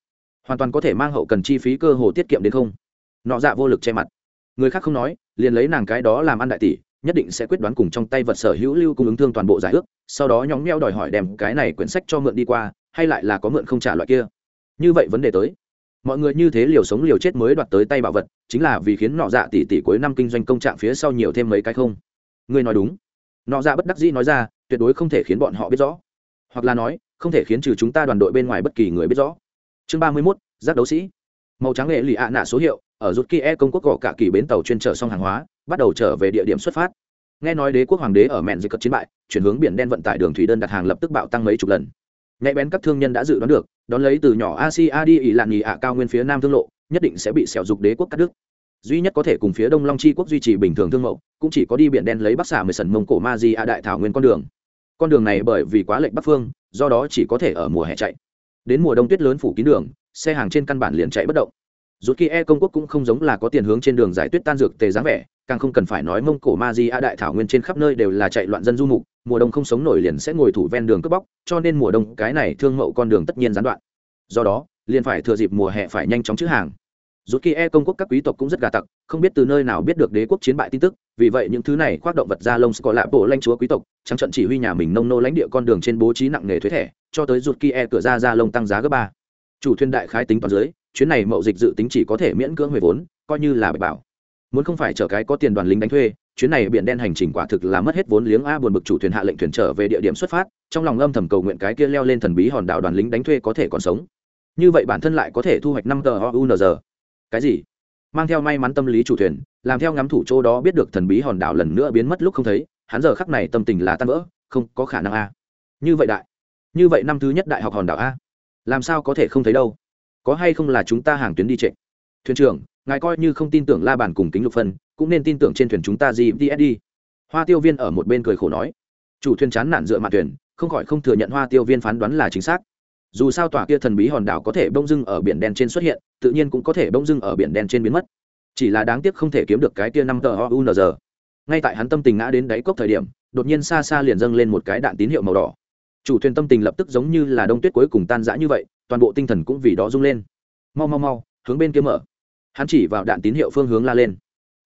A: Hoàn toàn có thể mang hậu cần chi phí cơ hồ tiết kiệm đến không. Nọ dạ vô lực che mặt. Người khác không nói, liền lấy nàng cái đó làm ăn đại tỷ, nhất định sẽ quyết đoán cùng trong tay vật sở hữu lưu cung ứng thương toàn bộ giải ước, sau đó nhóm meo đòi hỏi đem cái này quyển sách cho mượn đi qua, hay lại là có mượn không trả loại kia. Như vậy vấn đề tới. Mọi người như thế liều sống liều chết mới đoạt tới tay bảo vật, chính là vì khiến nọ dạ tỷ tỷ cuối năm kinh doanh công trạng phía sau nhiều thêm mấy cái không. Ngươi nói đúng nọ ra bất đắc dĩ nói ra, tuyệt đối không thể khiến bọn họ biết rõ. Hoặc là nói, không thể khiến trừ chúng ta đoàn đội bên ngoài bất kỳ người biết rõ. Chương ba mươi mốt, giác đấu sĩ. Màu trắng nghệ lì ạ nạ số hiệu, ở rút kia công quốc gõ cả kỳ bến tàu chuyên trở xong hàng hóa, bắt đầu trở về địa điểm xuất phát. Nghe nói đế quốc hoàng đế ở mẹn dịch cất chiến bại, chuyển hướng biển đen vận tải đường thủy đơn đặt hàng lập tức bạo tăng mấy chục lần. Nhạy bén các thương nhân đã dự đoán được, đón lấy từ nhỏ asia đi ỉ lạn nghỉ ạ cao nguyên phía nam thương lộ, nhất định sẽ bị xẻo dục đế quốc cắt đứt duy nhất có thể cùng phía đông long chi quốc duy trì bình thường thương mẫu, cũng chỉ có đi biển đen lấy bắc xả mười sần mông cổ ma di a đại thảo nguyên con đường. Con đường này bởi vì quá lệnh bắc phương, do đó chỉ có thể ở mùa hè chạy. Đến mùa đông tuyết lớn phủ kín đường, xe hàng trên căn bản liền chạy bất động. Rút khi e công quốc cũng không giống là có tiền hướng trên đường giải tuyết tan dược tề dáng vẻ, càng không cần phải nói mông cổ ma di a đại thảo nguyên trên khắp nơi đều là chạy loạn dân du mục, mùa đông không sống nổi liền sẽ ngồi thủ ven đường cướp bóc, cho nên mùa đông cái này thương mậu con đường tất nhiên gián đoạn. Do đó, liền phải thừa dịp mùa hè phải nhanh chóng chữ hàng rút kia e công quốc các quý tộc cũng rất gà tặc, không biết từ nơi nào biết được đế quốc chiến bại tin tức, vì vậy những thứ này khoác động vật ra lông có lạ bộ lanh chúa quý tộc, trắng trận chỉ huy nhà mình nông nô lãnh địa con đường trên bố trí nặng nghề thuế thẻ, cho tới rút kia e cửa ra ra lông tăng giá gấp ba. Chủ thuyền đại khái tính toàn dưới, chuyến này mậu dịch dự tính chỉ có thể miễn cưỡng hồi vốn, coi như là bạch bảo. Muốn không phải chở cái có tiền đoàn lính đánh thuê, chuyến này biển đen hành trình quả thực là mất hết vốn liếng a buồn bực chủ thuyền hạ lệnh thuyền trở về địa điểm xuất phát, trong lòng âm thầm cầu nguyện cái kia leo lên thần bí hòn đảo đoàn lính đánh thuê có thể còn sống. Như vậy bản thân lại có thể thu hoạch năm tờ ounz cái gì? Mang theo may mắn tâm lý chủ thuyền, làm theo ngắm thủ chỗ đó biết được thần bí hòn đảo lần nữa biến mất lúc không thấy, hắn giờ khắc này tâm tình là tan vỡ, không có khả năng a. Như vậy đại, như vậy năm thứ nhất đại học hòn đảo a. Làm sao có thể không thấy đâu? Có hay không là chúng ta hàng tuyến đi trệ? Thuyền trưởng, ngài coi như không tin tưởng la bàn cùng kính lục phân, cũng nên tin tưởng trên thuyền chúng ta gmtsd hoa tiêu viên ở một bên cười khổ nói. Chủ thuyền chán nản dựa mặt thuyền, không khỏi không thừa nhận hoa tiêu viên phán đoán là chính xác dù sao tòa kia thần bí hòn đảo có thể bông dưng ở biển đen trên xuất hiện, tự nhiên cũng có thể bông dưng ở biển đen trên biến mất. Chỉ là đáng tiếc không thể kiếm được cái tia năm tờ ounz ngay tại hắn tâm tình ngã đến đáy cốc thời điểm, đột nhiên xa xa liền dâng lên một cái đạn tín hiệu màu đỏ. Chủ thuyền tâm tình lập tức giống như là đông tuyết cuối cùng tan rã như vậy, toàn bộ tinh thần cũng vì đó rung lên. Mau mau mau, hướng bên kia mở. Hắn chỉ vào đạn tín hiệu phương hướng la lên.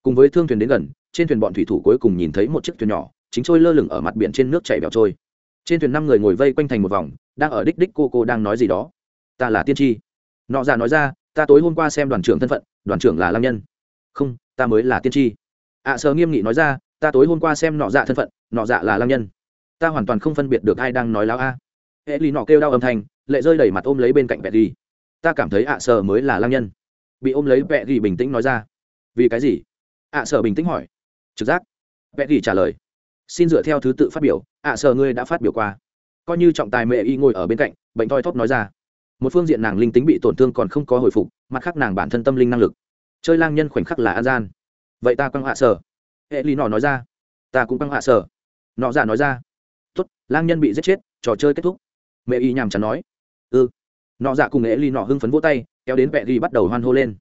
A: Cùng với thương thuyền đến gần, trên thuyền bọn thủy thủ cuối cùng nhìn thấy một chiếc thuyền nhỏ, chính trôi lơ lửng ở mặt biển trên nước chảy bẻo trôi trên thuyền năm người ngồi vây quanh thành một vòng, đang ở đích đích cô cô đang nói gì đó. Ta là tiên tri. Nọ già nói ra, ta tối hôm qua xem đoàn trưởng thân phận, đoàn trưởng là lam nhân. Không, ta mới là tiên tri. Ạ sở nghiêm nghị nói ra, ta tối hôm qua xem nọ dạ thân phận, nọ dạ là lam nhân. Ta hoàn toàn không phân biệt được ai đang nói láo a. Hệ lì nọ kêu đau âm thanh, lệ rơi đầy mặt ôm lấy bên cạnh vẹt ghi. Ta cảm thấy ạ sở mới là lam nhân. Bị ôm lấy vẹt ghi bình tĩnh nói ra. Vì cái gì? Ạ sở bình tĩnh hỏi. Trực giác. Vẹt ghi trả lời xin dựa theo thứ tự phát biểu, ạ sở ngươi đã phát biểu qua. Coi như trọng tài mẹ y ngồi ở bên cạnh, bệnh thoi thóp nói ra. Một phương diện nàng linh tính bị tổn thương còn không có hồi phục, mặt khác nàng bản thân tâm linh năng lực. Chơi lang nhân khoảnh khắc là an gian. Vậy ta quăng hạ sở hệ lý nọ nói ra. Ta cũng quăng hạ sở nọ giả nói ra. Tốt, lang nhân bị giết chết, trò chơi kết thúc. Mẹ y nhàm chán nói. Ư ừ. nọ giả cùng hệ lý nọ hưng phấn vỗ tay, kéo đến vẹ ghi bắt đầu hoan hô lên.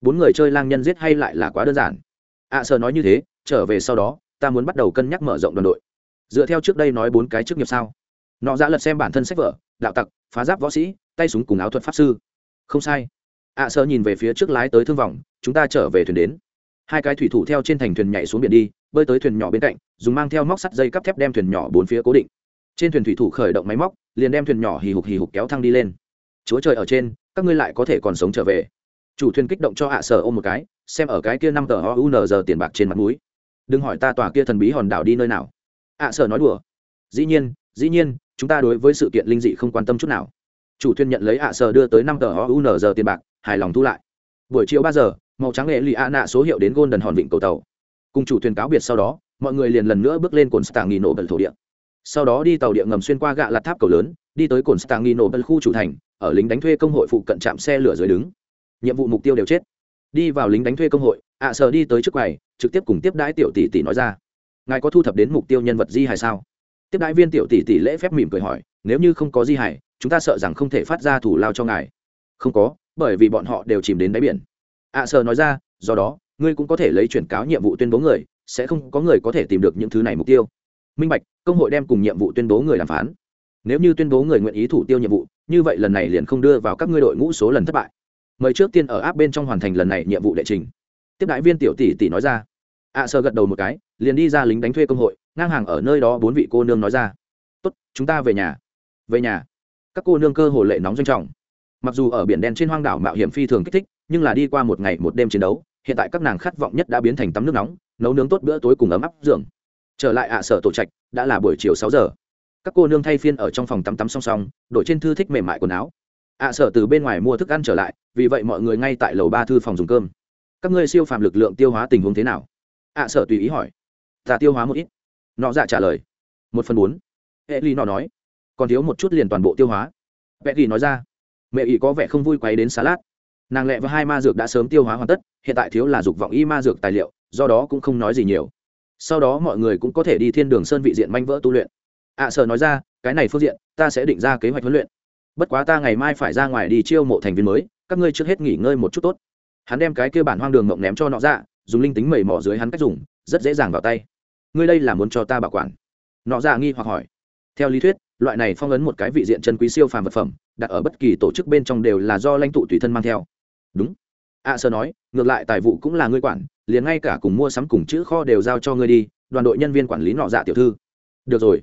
A: Bốn người chơi lang nhân giết hay lại là quá đơn giản. Ạ sở nói như thế, trở về sau đó ta muốn bắt đầu cân nhắc mở rộng đoàn đội. Dựa theo trước đây nói bốn cái chức nghiệp sao? Nọ ra lật xem bản thân sách vở đạo tặc phá giáp võ sĩ tay súng cùng áo thuật pháp sư. Không sai. Ạ à, nhìn về phía trước lái tới thương vọng chúng ta trở về thuyền đến. Hai cái thủy thủ theo trên thành thuyền nhảy xuống biển đi bơi tới thuyền nhỏ bên cạnh dùng mang theo móc sắt dây cắp thép đem thuyền nhỏ bốn phía cố định. Trên thuyền thủy thủ khởi động máy móc liền đem thuyền nhỏ hì hục hì hục kéo thăng đi lên. Chúa trời ở trên các ngươi lại có thể còn sống trở về. Chủ thuyền kích động cho ạ sở ôm một cái xem ở cái kia năm tờ o u n giờ tiền bạc trên mặt mũi đừng hỏi ta tòa kia thần bí hòn đảo đi nơi nào. Ạ sở nói đùa. Dĩ nhiên dĩ nhiên, chúng ta đối với sự kiện linh dị không quan tâm chút nào. Chủ thuyền nhận lấy ạ sở đưa tới năm tờ o u n giờ tiền bạc, hài lòng thu lại. Buổi chiều ba giờ, màu trắng nghệ lì ạ nạ số hiệu đến gôn đần hòn vịnh cầu tàu. Cùng chủ thuyền cáo biệt sau đó, mọi người liền lần nữa bước lên cồn stạng nghi nổ bật thổ địa. Sau đó đi tàu điện ngầm xuyên qua gạ lạt tháp cầu lớn, đi tới cồn stạng nghi nổ bật khu chủ thành, ở lính đánh thuê công hội phụ cận trạm xe lửa dưới đứng. Nhiệm vụ mục tiêu đều chết đi vào lính đánh thuê công hội ạ sợ đi tới trước quầy trực tiếp cùng tiếp đãi tiểu tỷ tỷ nói ra. Ngài có thu thập đến mục tiêu nhân vật di hài sao? Tiếp đãi viên tiểu tỷ tỷ lễ phép mỉm cười hỏi nếu như không có di hài chúng ta sợ rằng không thể phát ra thủ lao cho ngài. Không có bởi vì bọn họ đều chìm đến đáy biển. Ạ à, nói ra do đó ngươi cũng có thể lấy chuyển cáo nhiệm vụ tuyên bố người sẽ không có người có thể tìm được những thứ này mục tiêu. Minh bạch công hội đem cùng nhiệm vụ tuyên bố người làm phán. Nếu như tuyên bố người nguyện ý thủ tiêu nhiệm vụ như vậy lần này liền không đưa vào các ngươi đội ngũ số lần thất bại mời trước tiên ở áp bên trong hoàn thành lần này nhiệm vụ đệ trình. Tiếp đại viên tiểu tỷ tỷ nói ra. Ạ à, sơ gật đầu một cái liền đi ra lính đánh thuê công hội ngang hàng ở nơi đó bốn vị cô nương nói ra. Tốt chúng ta về nhà. Về nhà? Các cô nương cơ hồ lệ nóng doanh trọng. Mặc dù ở biển đen trên hoang đảo mạo hiểm phi thường kích thích nhưng là đi qua một ngày một đêm chiến đấu hiện tại các nàng khát vọng nhất đã biến thành tắm nước nóng nấu nướng tốt bữa tối cùng ấm áp giường. Trở lại ạ sở tổ trạch đã là buổi chiều sáu giờ. Các cô nương thay phiên ở trong phòng tắm tắm song song đổi trên thư thích mềm mại quần áo ạ sở từ bên ngoài mua thức ăn trở lại vì vậy mọi người ngay tại lầu ba thư phòng dùng cơm. Các ngươi siêu phàm lực lượng tiêu hóa tình huống thế nào? ạ sở tùy ý hỏi. Ta tiêu hóa một ít. Nọ dạ trả lời. Một phần bốn. Hệ ly nọ nói. Còn thiếu một chút liền toàn bộ tiêu hóa. Vẽ ghi nói ra. Mẹ ý có vẻ không vui quấy đến salad. Nàng lẹ và hai ma dược đã sớm tiêu hóa hoàn tất hiện tại thiếu là dục vọng y ma dược tài liệu do đó cũng không nói gì nhiều. Sau đó mọi người cũng có thể đi thiên đường sơn vị diện manh vỡ tu luyện. ạ à, sở nói ra cái này phương diện ta sẽ định ra kế hoạch huấn luyện bất quá ta ngày mai phải ra ngoài đi chiêu mộ thành viên mới các ngươi trước hết nghỉ ngơi một chút tốt. Hắn đem cái kia bản hoang đường mộng ném cho nọ Dạ, dùng linh tính mẩy mỏ dưới hắn cách dùng rất dễ dàng vào tay. Ngươi đây là muốn cho ta bảo quản? Nọ Dạ nghi hoặc hỏi. Theo lý thuyết loại này phong ấn một cái vị diện chân quý siêu phàm vật phẩm đặt ở bất kỳ tổ chức bên trong đều là do lãnh tụ tùy thân mang theo. Đúng. A à, sơ nói ngược lại tài vụ cũng là ngươi quản liền ngay cả cùng mua sắm cùng chữ kho đều giao cho ngươi đi đoàn đội nhân viên quản lý nọ dạ tiểu thư. Được rồi.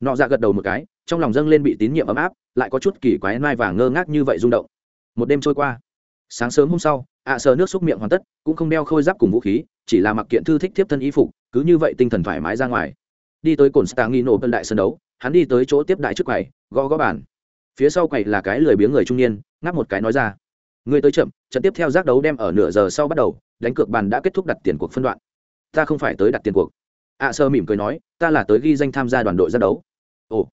A: Nọ dạ gật đầu một cái trong lòng dâng lên bị tín nhiệm ấm áp, lại có chút kỳ quái mai và ngơ ngác như vậy rung động. Một đêm trôi qua. Sáng sớm hôm sau, ạ à sơ nước xúc miệng hoàn tất, cũng không đeo khôi giáp cùng vũ khí, chỉ là mặc kiện thư thích tiếp thân y phục, cứ như vậy tinh thần thoải mái ra ngoài. Đi tới cồn stangino bên đại sân đấu, hắn đi tới chỗ tiếp đại trước quầy, gõ gõ bàn. Phía sau quầy là cái lười biếng người trung niên, ngáp một cái nói ra người tới chậm, trận tiếp theo giác đấu đem ở nửa giờ sau bắt đầu, đánh cược bàn đã kết thúc đặt tiền cuộc phân đoạn. Ta không phải tới đặt tiền cuộc. ạ sơ mỉm cười nói, ta là tới ghi danh tham gia đoàn đội giác đấu. Ồ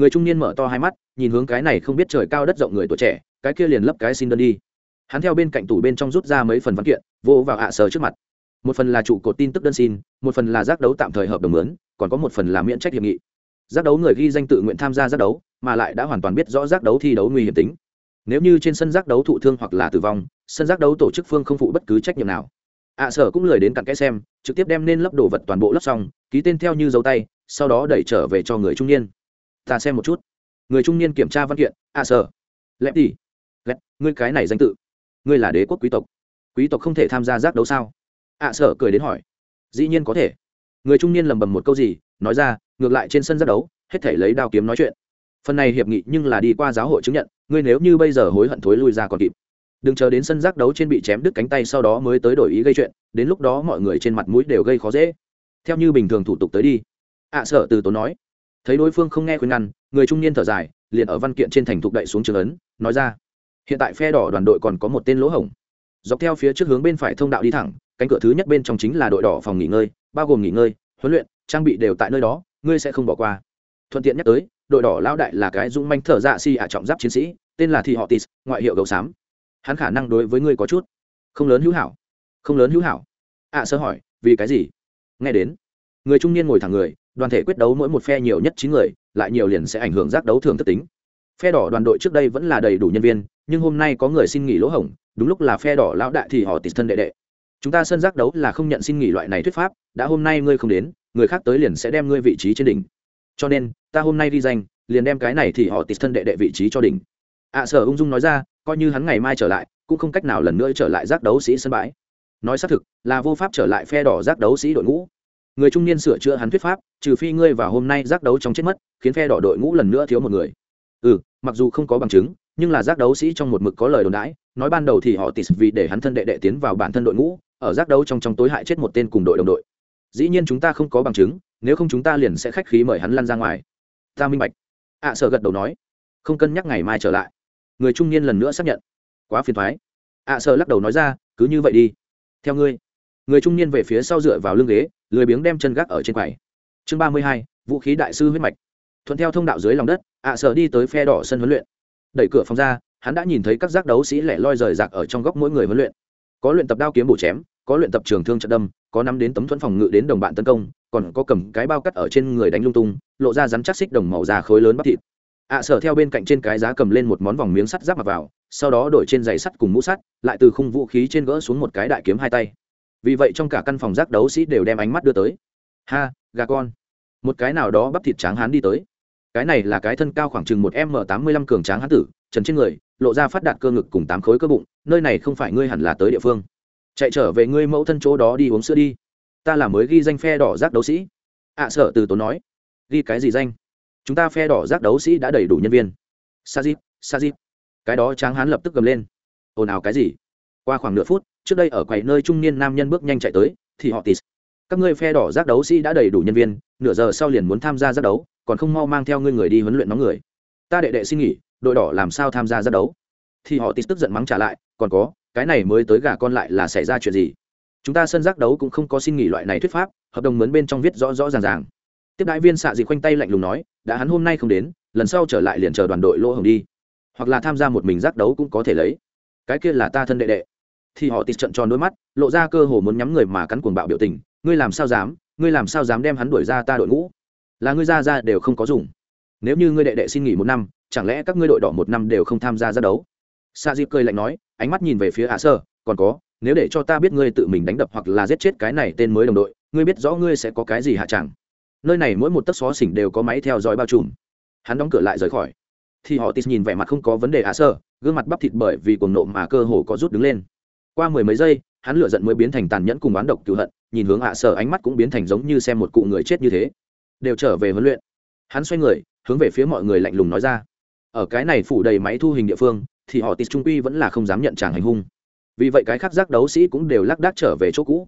A: người trung niên mở to hai mắt, nhìn hướng cái này không biết trời cao đất rộng người tuổi trẻ, cái kia liền lấp cái xin đơn đi. Hắn theo bên cạnh tủ bên trong rút ra mấy phần văn kiện, vô vào ạ sở trước mặt. Một phần là trụ cột tin tức đơn xin, một phần là giác đấu tạm thời hợp đồng lớn còn có một phần là miễn trách hiệp nghị. Giác đấu người ghi danh tự nguyện tham gia giác đấu, mà lại đã hoàn toàn biết rõ giác đấu thi đấu nguy hiểm tính. Nếu như trên sân giác đấu thụ thương hoặc là tử vong, sân giác đấu tổ chức phương không phụ bất cứ trách nhiệm nào. Ạ sở cũng lười đến cặn kẽ xem, trực tiếp đem nên lấp đồ vật toàn bộ lấp xong, ký tên theo như dấu tay, sau đó đẩy trở về cho người trung niên ta xem một chút. Người trung niên kiểm tra văn kiện à, ạ sở lẹp đi. Lẹp ngươi cái này danh tự ngươi là đế quốc quý tộc. Quý tộc không thể tham gia giác đấu sao? À, ạ sở cười đến hỏi. Dĩ nhiên có thể. Người trung niên lầm bầm một câu gì nói ra ngược lại trên sân giác đấu hết thể lấy đao kiếm nói chuyện. Phần này hiệp nghị nhưng là đi qua giáo hội chứng nhận ngươi nếu như bây giờ hối hận thối lui ra còn kịp. Đừng chờ đến sân giác đấu trên bị chém đứt cánh tay sau đó mới tới đổi ý gây chuyện đến lúc đó mọi người trên mặt mũi đều gây khó dễ. Theo như bình thường thủ tục tới đi. Ạ à, sợ từ tốn nói thấy đối phương không nghe khuyên ngăn người trung niên thở dài liền ở văn kiện trên thành thục đậy xuống trường ấn nói ra hiện tại phe đỏ đoàn đội còn có một tên lỗ hổng. Dọc theo phía trước hướng bên phải thông đạo đi thẳng cánh cửa thứ nhất bên trong chính là đội đỏ phòng nghỉ ngơi bao gồm nghỉ ngơi huấn luyện trang bị đều tại nơi đó ngươi sẽ không bỏ qua. Thuận tiện nhắc tới đội đỏ lão đại là cái dũng manh thở dạ si ả trọng giáp chiến sĩ tên là thị họ tis ngoại hiệu gấu xám. Hắn khả năng đối với ngươi có chút không lớn hữu hảo. Không lớn hữu hảo? Ạ à, sơ hỏi vì cái gì? Nghe đến người trung niên ngồi thẳng người, đoàn thể quyết đấu mỗi một phe nhiều nhất chín người, lại nhiều liền sẽ ảnh hưởng giác đấu thường thất tính. Phe đỏ đoàn đội trước đây vẫn là đầy đủ nhân viên, nhưng hôm nay có người xin nghỉ lỗ hổng, đúng lúc là phe đỏ lão đại thì họ tịt thân đệ đệ. Chúng ta sân giác đấu là không nhận xin nghỉ loại này thuyết pháp, đã hôm nay ngươi không đến, người khác tới liền sẽ đem ngươi vị trí trên đỉnh. Cho nên, ta hôm nay đi danh, liền đem cái này thì họ tịt thân đệ đệ vị trí cho đỉnh. Ạ sở ung dung nói ra, coi như hắn ngày mai trở lại, cũng không cách nào lần nữa trở lại giác đấu sĩ sân bãi. Nói xác thực, là vô pháp trở lại phe đỏ giác đấu sĩ đội ngũ người trung niên sửa chữa hắn thuyết pháp trừ phi ngươi vào hôm nay giác đấu trong chết mất khiến phe đỏ đội ngũ lần nữa thiếu một người. Ừ mặc dù không có bằng chứng nhưng là giác đấu sĩ trong một mực có lời đồn đãi nói ban đầu thì họ tịt vì để hắn thân đệ đệ tiến vào bản thân đội ngũ ở giác đấu trong trong tối hại chết một tên cùng đội đồng đội. Dĩ nhiên chúng ta không có bằng chứng nếu không chúng ta liền sẽ khách khí mời hắn lăn ra ngoài. Ta minh bạch. Ạ à, sợ gật đầu nói. Không cân nhắc ngày mai trở lại. Người trung niên lần nữa xác nhận. Quá phiền thoái ạ à, sợ lắc đầu nói ra cứ như vậy đi. Theo ngươi người trung niên về phía sau dựa vào lưng ghế lười biếng đem chân gác ở trên quầy. Chương ba mươi hai vũ khí đại sư huyết mạch. Thuận theo thông đạo dưới lòng đất ạ à, sợ đi tới phe đỏ sân huấn luyện. Đẩy cửa phòng ra hắn đã nhìn thấy các giác đấu sĩ lẻ loi rời rạc ở trong góc mỗi người huấn luyện. Có luyện tập đao kiếm bổ chém có luyện tập trường thương trận đâm có nắm đến tấm thuẫn phòng ngự đến đồng bạn tấn công còn có cầm cái bao cắt ở trên người đánh lung tung lộ ra rắn chắc xích đồng màu da khối lớn bắp thịt. Ạ à, sở theo bên cạnh trên cái giá cầm lên một món vòng miếng sắt giáp mặc vào sau đó đổi trên giày sắt cùng mũ sắt lại từ khung vũ khí trên gỡ xuống một cái đại kiếm hai tay vì vậy trong cả căn phòng giác đấu sĩ đều đem ánh mắt đưa tới. Ha gà con. Một cái nào đó bắp thịt tráng hán đi tới. Cái này là cái thân cao khoảng chừng một m tám mươi lăm cường tráng hán tử trần trên người lộ ra phát đạt cơ ngực cùng tám khối cơ bụng nơi này không phải ngươi hẳn là tới địa phương. Chạy trở về ngươi mẫu thân chỗ đó đi uống sữa đi. Ta là mới ghi danh phe đỏ giác đấu sĩ. Ạ à, sợ từ tốn nói. Ghi cái gì danh? Chúng ta phe đỏ giác đấu sĩ đã đầy đủ nhân viên. Sa dip sa dip cái đó tráng hán lập tức gầm lên. Ồn ào cái gì? Qua khoảng nửa phút, trước đây ở quầy nơi trung niên nam nhân bước nhanh chạy tới, thì họ tis. Các ngươi phe đỏ giác đấu sĩ đã đầy đủ nhân viên, nửa giờ sau liền muốn tham gia giác đấu, còn không mau mang theo ngươi người đi huấn luyện nóng người. Ta đệ đệ xin nghỉ, đội đỏ làm sao tham gia giác đấu? Thì họ tis tức giận mắng trả lại, còn có, cái này mới tới gà con lại là xảy ra chuyện gì? Chúng ta sân giác đấu cũng không có xin nghỉ loại này thuyết pháp, hợp đồng mướn bên trong viết rõ rõ ràng ràng. Tiếp đại viên xạ dị khoanh tay lạnh lùng nói, đã hắn hôm nay không đến, lần sau trở lại liền chờ đoàn đội lỗ hồng đi. Hoặc là tham gia một mình giác đấu cũng có thể lấy. Cái kia là ta thân đệ đệ thì họ tịt trận tròn đôi mắt, lộ ra cơ hồ muốn nhắm người mà cắn cuồng bạo biểu tình. Ngươi làm sao dám, ngươi làm sao dám đem hắn đuổi ra ta đội ngũ? Là ngươi ra ra đều không có dùng. Nếu như ngươi đệ đệ xin nghỉ một năm, chẳng lẽ các ngươi đội đỏ một năm đều không tham gia ra đấu? Sa dịp cười lạnh nói, ánh mắt nhìn về phía ả sơ, còn có, nếu để cho ta biết ngươi tự mình đánh đập hoặc là giết chết cái này tên mới đồng đội, ngươi biết rõ ngươi sẽ có cái gì hạ chẳng? Nơi này mỗi một tấc xó xỉnh đều có máy theo dõi bao trùm. Hắn đóng cửa lại rời khỏi. Thì họ tít nhìn vẻ mặt không có vấn đề ả sơ, gương mặt bắp thịt bởi vì cuồng nộ mà cơ hồ có rút đứng lên qua mười mấy giây hắn lựa giận mới biến thành tàn nhẫn cùng oán độc cựu hận nhìn hướng hạ sở, ánh mắt cũng biến thành giống như xem một cụ người chết như thế. Đều trở về huấn luyện. Hắn xoay người hướng về phía mọi người lạnh lùng nói ra. Ở cái này phủ đầy máy thu hình địa phương thì họ tít trung quy vẫn là không dám nhận chàng hành hung. Vì vậy cái khác giác đấu sĩ cũng đều lác đác trở về chỗ cũ.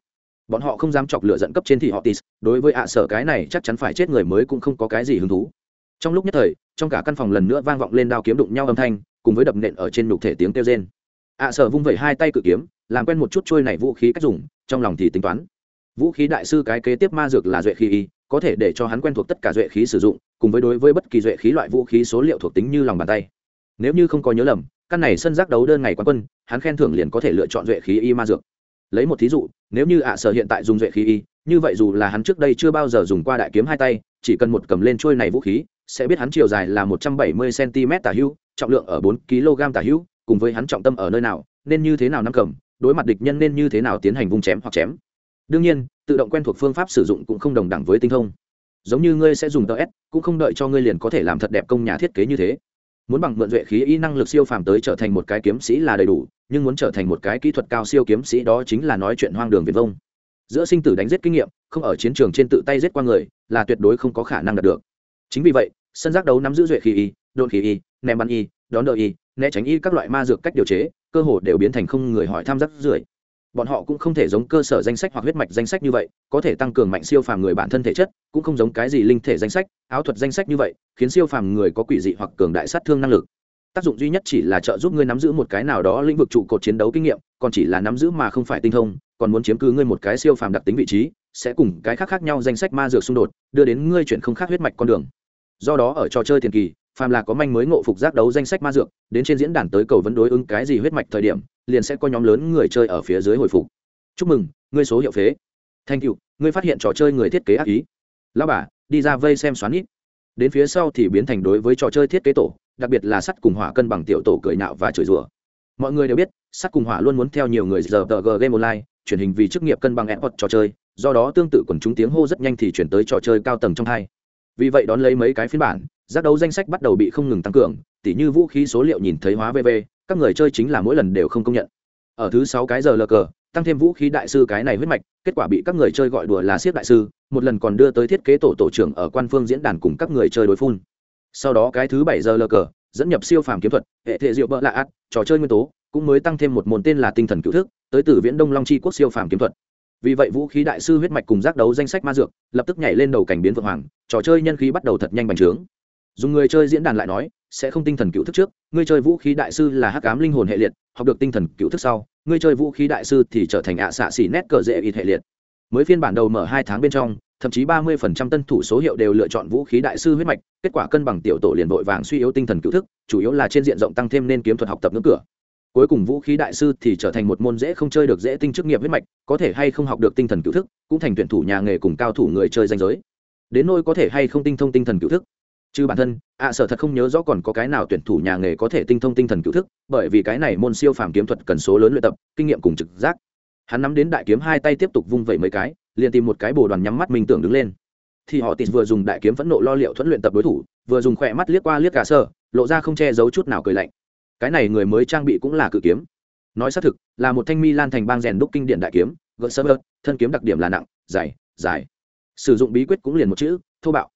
A: Bọn họ không dám chọc lửa dẫn cấp trên thì họ tis đối với ạ sở cái này chắc chắn phải chết người mới cũng không có cái gì hứng thú. Trong lúc nhất thời trong cả căn phòng lần nữa vang vọng lên đao kiếm đụng nhau âm thanh cùng với đập nện ở trên nhục thể tiếng kêu rên ạ sở vung vẩy hai tay cự kiếm, làm quen một chút trôi này vũ khí cách dùng, trong lòng thì tính toán. Vũ khí đại sư cái kế tiếp ma dược là duệ khí y, có thể để cho hắn quen thuộc tất cả duệ khí sử dụng, cùng với đối với bất kỳ duệ khí loại vũ khí số liệu thuộc tính như lòng bàn tay. Nếu như không có nhớ lầm, căn này sân giác đấu đơn ngày quán quân, hắn khen thưởng liền có thể lựa chọn duệ khí y ma dược. Lấy một thí dụ, nếu như ạ sở hiện tại dùng duệ khí y, như vậy dù là hắn trước đây chưa bao giờ dùng qua đại kiếm hai tay, chỉ cần một cầm lên trôi này vũ khí, sẽ biết hắn chiều dài là một trăm bảy mươi cm tả hữu, trọng lượng ở bốn kg tả hữu cùng với hắn trọng tâm ở nơi nào, nên như thế nào nắm cầm, đối mặt địch nhân nên như thế nào tiến hành vung chém hoặc chém. Đương nhiên, tự động quen thuộc phương pháp sử dụng cũng không đồng đẳng với tinh thông. Giống như ngươi sẽ dùng tờ s, cũng không đợi cho ngươi liền có thể làm thật đẹp công nhà thiết kế như thế. Muốn bằng mượn duệ khí y năng lực siêu phàm tới trở thành một cái kiếm sĩ là đầy đủ, nhưng muốn trở thành một cái kỹ thuật cao siêu kiếm sĩ đó chính là nói chuyện hoang đường viễn vông. Giữa sinh tử đánh giết kinh nghiệm, không ở chiến trường trên tự tay giết qua người, là tuyệt đối không có khả năng đạt được. Chính vì vậy, sân giác đấu nắm giữ duệ khí y đồn khí y, ném bắn y đón đợi y, né tránh y các loại ma dược cách điều chế, cơ hồ đều biến thành không người hỏi tham giác rưởi. Bọn họ cũng không thể giống cơ sở danh sách hoặc huyết mạch danh sách như vậy, có thể tăng cường mạnh siêu phàm người bản thân thể chất, cũng không giống cái gì linh thể danh sách, áo thuật danh sách như vậy, khiến siêu phàm người có quỷ dị hoặc cường đại sát thương năng lực. Tác dụng duy nhất chỉ là trợ giúp ngươi nắm giữ một cái nào đó lĩnh vực trụ cột chiến đấu kinh nghiệm, còn chỉ là nắm giữ mà không phải tinh thông, còn muốn chiếm cứ ngươi một cái siêu phàm đặc tính vị trí, sẽ cùng cái khác khác nhau danh sách ma dược xung đột, đưa đến ngươi chuyển không khác huyết mạch con đường. Do đó ở trò chơi tiền kỳ phàm là có manh mới ngộ phục giác đấu danh sách ma dược, đến trên diễn đàn tới cầu vấn đối ứng cái gì huyết mạch thời điểm, liền sẽ có nhóm lớn người chơi ở phía dưới hồi phục. Chúc mừng, ngươi số hiệu phế. Thanh cựu ngươi phát hiện trò chơi người thiết kế ác ý. Lao bà, đi ra vây xem xoắn ít. Đến phía sau thì biến thành đối với trò chơi thiết kế tổ, đặc biệt là sắt cùng hỏa cân bằng tiểu tổ cười nạo và chửi rủa. Mọi người đều biết, sắt cùng hỏa luôn muốn theo nhiều người giờ tờ g game online, truyền hình vì chức nghiệp cân bằng airpod trò chơi, do đó tương tự quần chúng tiếng hô rất nhanh thì chuyển tới trò chơi cao tầng trong hai. Vì vậy đón lấy mấy cái phiên bản giác đấu danh sách bắt đầu bị không ngừng tăng cường, tỉ như vũ khí số liệu nhìn thấy hóa vv các người chơi chính là mỗi lần đều không công nhận. Ở thứ sáu cái giờ lờ cờ, tăng thêm vũ khí đại sư cái này huyết mạch, kết quả bị các người chơi gọi đùa là siết đại sư, một lần còn đưa tới thiết kế tổ tổ trưởng ở quan phương diễn đàn cùng các người chơi đối phun. Sau đó cái thứ bảy giờ lờ cờ, dẫn nhập siêu phàm kiếm thuật, hệ thể diệu bỡ lạ ắt trò chơi nguyên tố, cũng mới tăng thêm một môn tên là tinh thần cựu thức, tới từ viễn đông long chi quốc siêu phàm kiếm thuật. Vì vậy vũ khí đại sư huyết mạch cùng giác đấu danh sách ma dược, lập tức nhảy lên đầu cảnh biến vượng hoàng, trò chơi nhân khí bắt đầu thật nhanh bành trướng dùng người chơi diễn đàn lại nói, sẽ không tinh thần cựu thức trước, người chơi vũ khí đại sư là hắc ám linh hồn hệ liệt, học được tinh thần cựu thức sau, người chơi vũ khí đại sư thì trở thành ạ xạ xỉ nét cờ dễ ít hệ liệt. Mới phiên bản đầu mở hai tháng bên trong, thậm chí ba mươi phần trăm tân thủ số hiệu đều lựa chọn vũ khí đại sư huyết mạch, kết quả cân bằng tiểu tổ liền vội vàng suy yếu tinh thần cựu thức, chủ yếu là trên diện rộng tăng thêm nên kiếm thuật học tập ngưỡng cửa. Cuối cùng vũ khí đại sư thì trở thành một môn dễ không chơi được dễ tinh chức nghiệp huyết mạch, có thể hay không học được tinh thần cựu thức, cũng thành tuyển thủ nhà nghề cùng cao thủ người chơi danh giới. Đến nôi có thể hay không tinh thông tinh thần cựu thức trừ bản thân, ạ, sở thật không nhớ rõ còn có cái nào tuyển thủ nhà nghề có thể tinh thông tinh thần cựu thức, bởi vì cái này môn siêu phàm kiếm thuật cần số lớn luyện tập, kinh nghiệm cùng trực giác. Hắn nắm đến đại kiếm hai tay tiếp tục vung vẩy mấy cái, liền tìm một cái bồ đoàn nhắm mắt mình tưởng đứng lên. Thì họ tịt vừa dùng đại kiếm phẫn nộ lo liệu thuẫn luyện tập đối thủ, vừa dùng khỏe mắt liếc qua liếc cả sơ, lộ ra không che giấu chút nào cười lạnh. Cái này người mới trang bị cũng là cự kiếm. Nói xác thực, là một thanh mi lan thành bang rèn đúc kinh điển đại kiếm, gợn sơ thân kiếm đặc điểm là nặng, dài dài. Sử dụng bí quyết cũng liền một chữ, thô bạo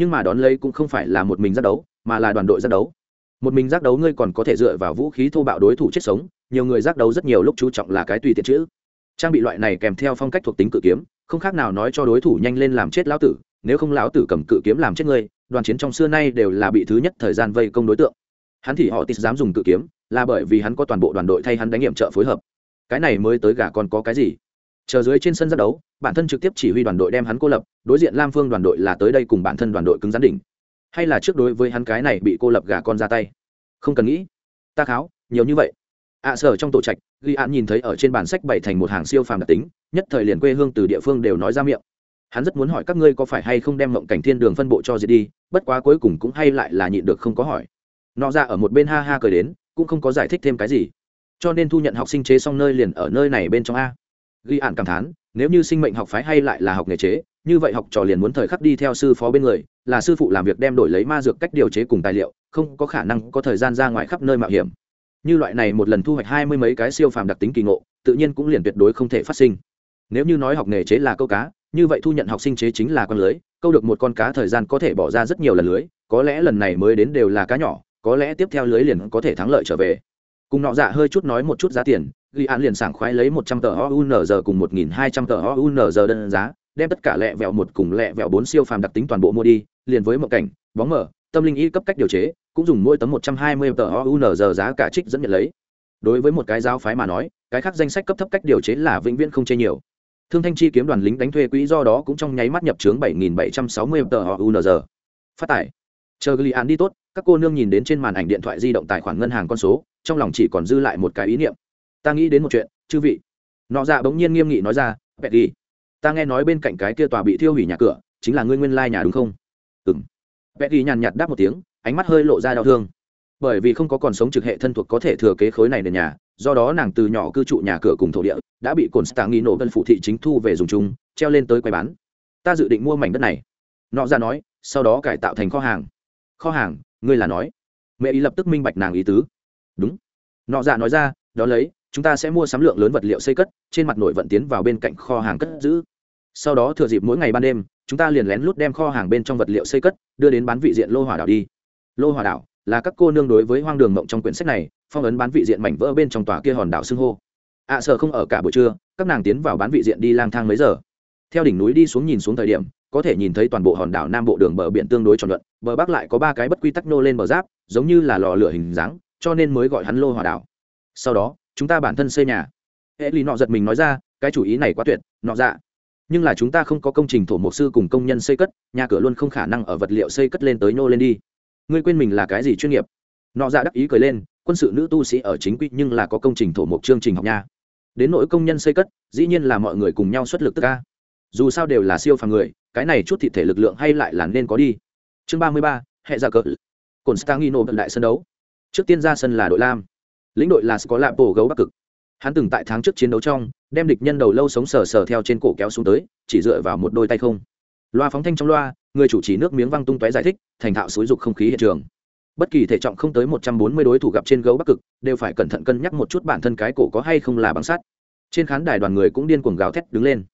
A: nhưng mà đón lấy cũng không phải là một mình giác đấu, mà là đoàn đội giác đấu. Một mình giác đấu ngươi còn có thể dựa vào vũ khí thô bạo đối thủ chết sống, nhiều người giác đấu rất nhiều lúc chú trọng là cái tùy tiện chữ. Trang bị loại này kèm theo phong cách thuộc tính cự kiếm, không khác nào nói cho đối thủ nhanh lên làm chết lão tử, nếu không lão tử cầm cự kiếm làm chết ngươi, đoàn chiến trong xưa nay đều là bị thứ nhất thời gian vây công đối tượng. Hắn thì họ tít dám dùng cự kiếm, là bởi vì hắn có toàn bộ đoàn đội thay hắn đánh nghiệm trợ phối hợp. Cái này mới tới gà còn có cái gì? Chờ dưới trên sân giác đấu, bản thân trực tiếp chỉ huy đoàn đội đem hắn cô lập, đối diện lam phương đoàn đội là tới đây cùng bản thân đoàn đội cứng gián đỉnh. Hay là trước đối với hắn cái này bị cô lập gà con ra tay? Không cần nghĩ. Ta kháo, nhiều như vậy. Ạ sở trong tổ trạch, ghi án nhìn thấy ở trên bản sách bày thành một hàng siêu phàm đặc tính, nhất thời liền quê hương từ địa phương đều nói ra miệng. Hắn rất muốn hỏi các ngươi có phải hay không đem mộng cảnh thiên đường phân bộ cho diệt đi, bất quá cuối cùng cũng hay lại là nhịn được không có hỏi. Nọ ra ở một bên ha ha cười đến, cũng không có giải thích thêm cái gì. Cho nên thu nhận học sinh chế xong nơi liền ở nơi này bên trong a ghi ạn cảm thán, nếu như sinh mệnh học phái hay lại là học nghề chế, như vậy học trò liền muốn thời khắc đi theo sư phó bên người, là sư phụ làm việc đem đổi lấy ma dược cách điều chế cùng tài liệu, không có khả năng có thời gian ra ngoài khắp nơi mạo hiểm. Như loại này một lần thu hoạch hai mươi mấy cái siêu phàm đặc tính kỳ ngộ, tự nhiên cũng liền tuyệt đối không thể phát sinh. Nếu như nói học nghề chế là câu cá, như vậy thu nhận học sinh chế chính là con lưới, câu được một con cá thời gian có thể bỏ ra rất nhiều lần lưới, có lẽ lần này mới đến đều là cá nhỏ, có lẽ tiếp theo lưới liền có thể thắng lợi trở về cùng nọ dạ hơi chút nói một chút giá tiền, ghi án liền sảng khoái lấy một trăm tờ ounz cùng một nghìn hai trăm tờ ounz đơn giá, đem tất cả lẹ vẹo một cùng lẹ vẹo bốn siêu phàm đặc tính toàn bộ mua đi, liền với một cảnh, bóng mở tâm linh y cấp cách điều chế, cũng dùng mỗi tấm một trăm hai mươi tờ ounz giá cả trích dẫn nhận lấy. Đối với một cái giáo phái mà nói, cái khác danh sách cấp thấp cách điều chế là vĩnh viễn không chê nhiều. Thương thanh chi kiếm đoàn lính đánh thuê quỹ do đó cũng trong nháy mắt nhập trướng bảy nghìn bảy trăm sáu mươi tờ ounz phát tải. Chờ ghi án đi tốt, các cô nương nhìn đến trên màn ảnh điện thoại di động tài khoản ngân hàng con số trong lòng chỉ còn dư lại một cái ý niệm. Ta nghĩ đến một chuyện, chư vị. Nọ dạ bỗng nhiên nghiêm nghị nói ra vẹt đi. Ta nghe nói bên cạnh cái kia tòa bị thiêu hủy nhà cửa, chính là ngươi nguyên lai nhà đúng không? Ừ m vẹt đi nhàn nhạt đáp một tiếng, ánh mắt hơi lộ ra đau thương. Bởi vì không có còn sống trực hệ thân thuộc có thể thừa kế khối này nền nhà, do đó nàng từ nhỏ cư trụ nhà cửa cùng thổ địa, đã bị cồn stạng nghi nổ vân phụ thị chính thu về dùng chung, treo lên tới quầy bán. Ta dự định mua mảnh đất này. Nọ ra dạ nói, sau đó cải tạo thành kho hàng. Kho hàng? Ngươi là nói. Mẹ ý lập tức minh bạch nàng ý tứ đúng. Nọ dạ nói ra đó lấy chúng ta sẽ mua sắm lượng lớn vật liệu xây cất trên mặt nội vận tiến vào bên cạnh kho hàng cất giữ. Sau đó thừa dịp mỗi ngày ban đêm chúng ta liền lén lút đem kho hàng bên trong vật liệu xây cất đưa đến bán vị diện lô hỏa đảo đi. Lô hỏa đảo là các cô nương đối với hoang đường mộng trong quyển sách này phong ấn bán vị diện mảnh vỡ bên trong tòa kia hòn đảo xưng hô. Ạ à, sợ không ở cả buổi trưa các nàng tiến vào bán vị diện đi lang thang mấy giờ? Theo đỉnh núi đi xuống nhìn xuống thời điểm có thể nhìn thấy toàn bộ hòn đảo nam bộ đường bờ biển tương đối tròn luận bờ bắc lại có ba cái bất quy tắc nô lên bờ giáp giống như là lò lửa hình dáng cho nên mới gọi hắn lô hòa đảo. Sau đó, chúng ta bản thân xây nhà. Hệ lì nọ giật mình nói ra, cái chủ ý này quá tuyệt, nọ dạ. Nhưng là chúng ta không có công trình thổ mộc sư cùng công nhân xây cất, nhà cửa luôn không khả năng ở vật liệu xây cất lên tới nô lên đi. Ngươi quên mình là cái gì chuyên nghiệp? Nọ dạ đắc ý cười lên, quân sự nữ tu sĩ ở chính quy nhưng là có công trình thổ mộc chương trình học nha. Đến nỗi công nhân xây cất, dĩ nhiên là mọi người cùng nhau xuất lực tất ca. Dù sao đều là siêu phàm người, cái này chút thị thể lực lượng hay lại là nên có đi. Chương ba mươi ba, hệ ra cờ. Cồn stangino vận đại sân đấu trước tiên ra sân là đội lam. Lĩnh đội là có lạp bổ gấu bắc cực. Hắn từng tại tháng trước chiến đấu trong, đem địch nhân đầu lâu sống sờ sờ theo trên cổ kéo xuống tới, chỉ dựa vào một đôi tay không. Loa phóng thanh trong loa, người chủ trì nước miếng văng tung tóe giải thích, thành thạo xúi dục không khí hiện trường. Bất kỳ thể trọng không tới một trăm bốn mươi đối thủ gặp trên gấu bắc cực, đều phải cẩn thận cân nhắc một chút bản thân cái cổ có hay không là bằng sắt. Trên khán đài đoàn người cũng điên cuồng gào thét đứng lên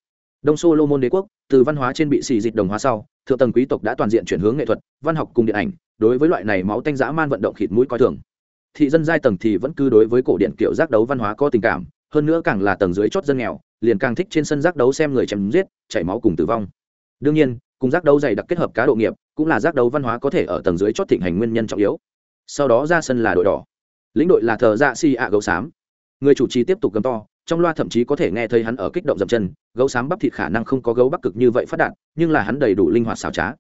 A: đông solomon đế quốc, từ văn hóa trên bị xì dịch đồng hóa sau, thượng tầng quý tộc đã toàn diện chuyển hướng nghệ thuật, văn học cùng điện ảnh, đối với loại này máu tanh dã man vận động khịt mũi coi thường. Thị dân giai tầng thì vẫn cứ đối với cổ điện kiểu giác đấu văn hóa có tình cảm, hơn nữa càng là tầng dưới chót dân nghèo, liền càng thích trên sân giác đấu xem người chém giết, chảy máu cùng tử vong. Đương nhiên, cùng giác đấu dày đặc kết hợp cá độ nghiệp, cũng là giác đấu văn hóa có thể ở tầng dưới chót thịnh hành nguyên nhân trọng yếu. Sau đó ra sân là đội đỏ. Lĩnh đội là thờ dạ si ạ gấu xám. Người chủ trì tiếp tục gầm to trong loa thậm chí có thể nghe thấy hắn ở kích động dậm chân, gấu xám bắp thịt khả năng không có gấu bắc cực như vậy phát đạt, nhưng là hắn đầy đủ linh hoạt xảo trá.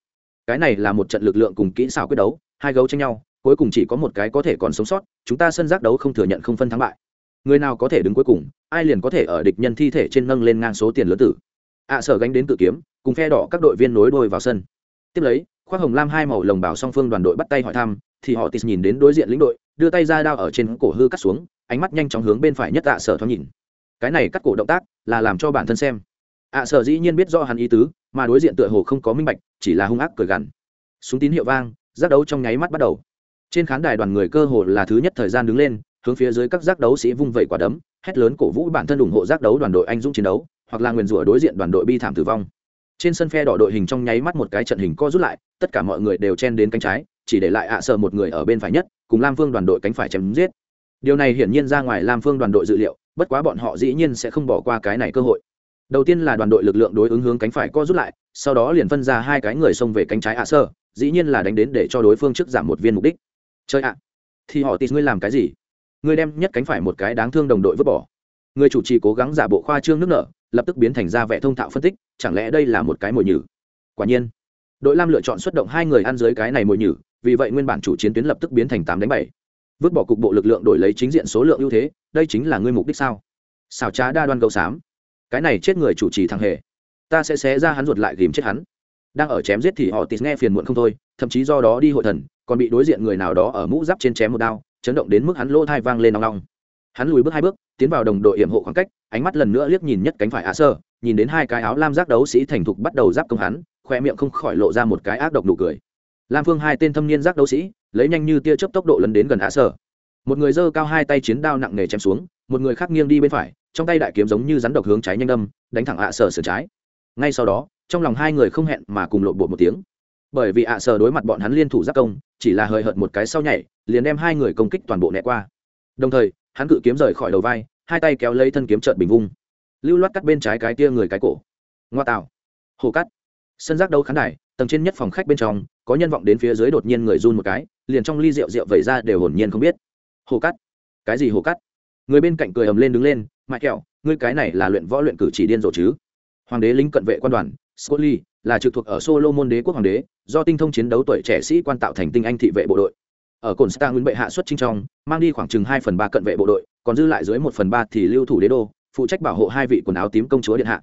A: Cái này là một trận lực lượng cùng kỹ xảo quyết đấu, hai gấu tranh nhau, cuối cùng chỉ có một cái có thể còn sống sót, chúng ta sân giác đấu không thừa nhận không phân thắng bại. Người nào có thể đứng cuối cùng, ai liền có thể ở địch nhân thi thể trên nâng lên ngang số tiền lớn tử. Ạ sở gánh đến tự kiếm, cùng phe đỏ các đội viên nối đôi vào sân. Tiếp lấy, khoác hồng lam hai màu lồng bảo song phương đoàn đội bắt tay hỏi thăm, thì họ tịt nhìn đến đối diện lĩnh đội, đưa tay ra đao ở trên cổ hư cắt xuống, ánh mắt nhanh chóng hướng bên phải nhất ạ sở thoáng nhìn cái này cắt cổ động tác là làm cho bản thân xem. ạ sở dĩ nhiên biết do hắn ý tứ, mà đối diện tựa hồ không có minh bạch, chỉ là hung ác cười gằn. Súng tín hiệu vang, giác đấu trong nháy mắt bắt đầu. Trên khán đài đoàn người cơ hồ là thứ nhất thời gian đứng lên, hướng phía dưới các giác đấu sĩ vung vẩy quả đấm, hét lớn cổ vũ bản thân ủng hộ giác đấu đoàn đội anh dũng chiến đấu, hoặc là nguyền rủa đối diện đoàn đội bi thảm tử vong. Trên sân phe đỏ đội hình trong nháy mắt một cái trận hình co rút lại, tất cả mọi người đều chen đến cánh trái, chỉ để lại ạ, sợ một người ở bên phải nhất, cùng lam phương đoàn đội cánh phải chém giết. Điều này hiển nhiên ra ngoài lam phương đoàn đội dự liệu bất quá bọn họ dĩ nhiên sẽ không bỏ qua cái này cơ hội. Đầu tiên là đoàn đội lực lượng đối ứng hướng cánh phải co rút lại, sau đó liền phân ra hai cái người xông về cánh trái ạ sơ, dĩ nhiên là đánh đến để cho đối phương trước giảm một viên mục đích. Chơi ạ, thì họ tịt ngươi làm cái gì? Ngươi đem nhất cánh phải một cái đáng thương đồng đội vứt bỏ. Người chủ trì cố gắng giả bộ khoa trương nước nở, lập tức biến thành ra vẻ thông thạo phân tích, chẳng lẽ đây là một cái mồi nhử? Quả nhiên, đội lam lựa chọn xuất động hai người ăn dưới cái này mồi nhử, vì vậy nguyên bản chủ chiến tuyến lập tức biến thành tám đánh bảy vứt bỏ cục bộ lực lượng đổi lấy chính diện số lượng ưu thế, đây chính là ngươi mục đích sao? Xảo trá đa đoan cầu xám. Cái này chết người chủ trì thằng hề. Ta sẽ xé ra hắn ruột lại ghìm chết hắn. Đang ở chém giết thì họ tịt nghe phiền muộn không thôi, thậm chí do đó đi hội thần, còn bị đối diện người nào đó ở mũ giáp trên chém một đao, chấn động đến mức hắn lỗ thai vang lên nong nong hắn lùi bước hai bước, tiến vào đồng đội hiểm hộ khoảng cách, ánh mắt lần nữa liếc nhìn nhất cánh phải á sơ, nhìn đến hai cái áo lam giác đấu sĩ thành thục bắt đầu giáp công hắn, khoe miệng không khỏi lộ ra một cái ác độc nụ cười. Lam phương hai tên thâm niên giác đấu sĩ lấy nhanh như tia chớp tốc độ lấn đến gần ạ sở. Một người giơ cao hai tay chiến đao nặng nề chém xuống, một người khác nghiêng đi bên phải, trong tay đại kiếm giống như rắn độc hướng trái nhanh đâm, đánh thẳng ạ sở sửa trái. Ngay sau đó, trong lòng hai người không hẹn mà cùng lộn bột một tiếng. Bởi vì ạ sở đối mặt bọn hắn liên thủ giác công, chỉ là hời hợt một cái sau nhảy, liền đem hai người công kích toàn bộ nẹ qua. Đồng thời, hắn cự kiếm rời khỏi đầu vai, hai tay kéo lấy thân kiếm trợn bình vung. Lưu loát cắt bên trái cái tia người cái cổ. Ngoa tạo. Hồ cắt. Sân giác đấu khán đài, tầng trên nhất phòng khách bên trong, có nhân vọng đến phía dưới đột nhiên người run một cái liền trong ly rượu rượu vẩy ra đều hồn nhiên không biết. Hồ cắt cái gì hồ cắt người bên cạnh cười ầm lên đứng lên mãi kẹo, ngươi cái này là luyện võ luyện cử chỉ điên rồ chứ? Hoàng đế lính cận vệ quan đoàn scotly là trực thuộc ở solomon đế quốc hoàng đế, do tinh thông chiến đấu tuổi trẻ sĩ quan tạo thành tinh anh thị vệ bộ đội. Ở cồn star nguyên bệ hạ xuất chinh trong, mang đi khoảng chừng hai phần ba cận vệ bộ đội, còn dư lại dưới một phần ba thì lưu thủ đế đô, phụ trách bảo hộ hai vị quần áo tím công chúa điện hạ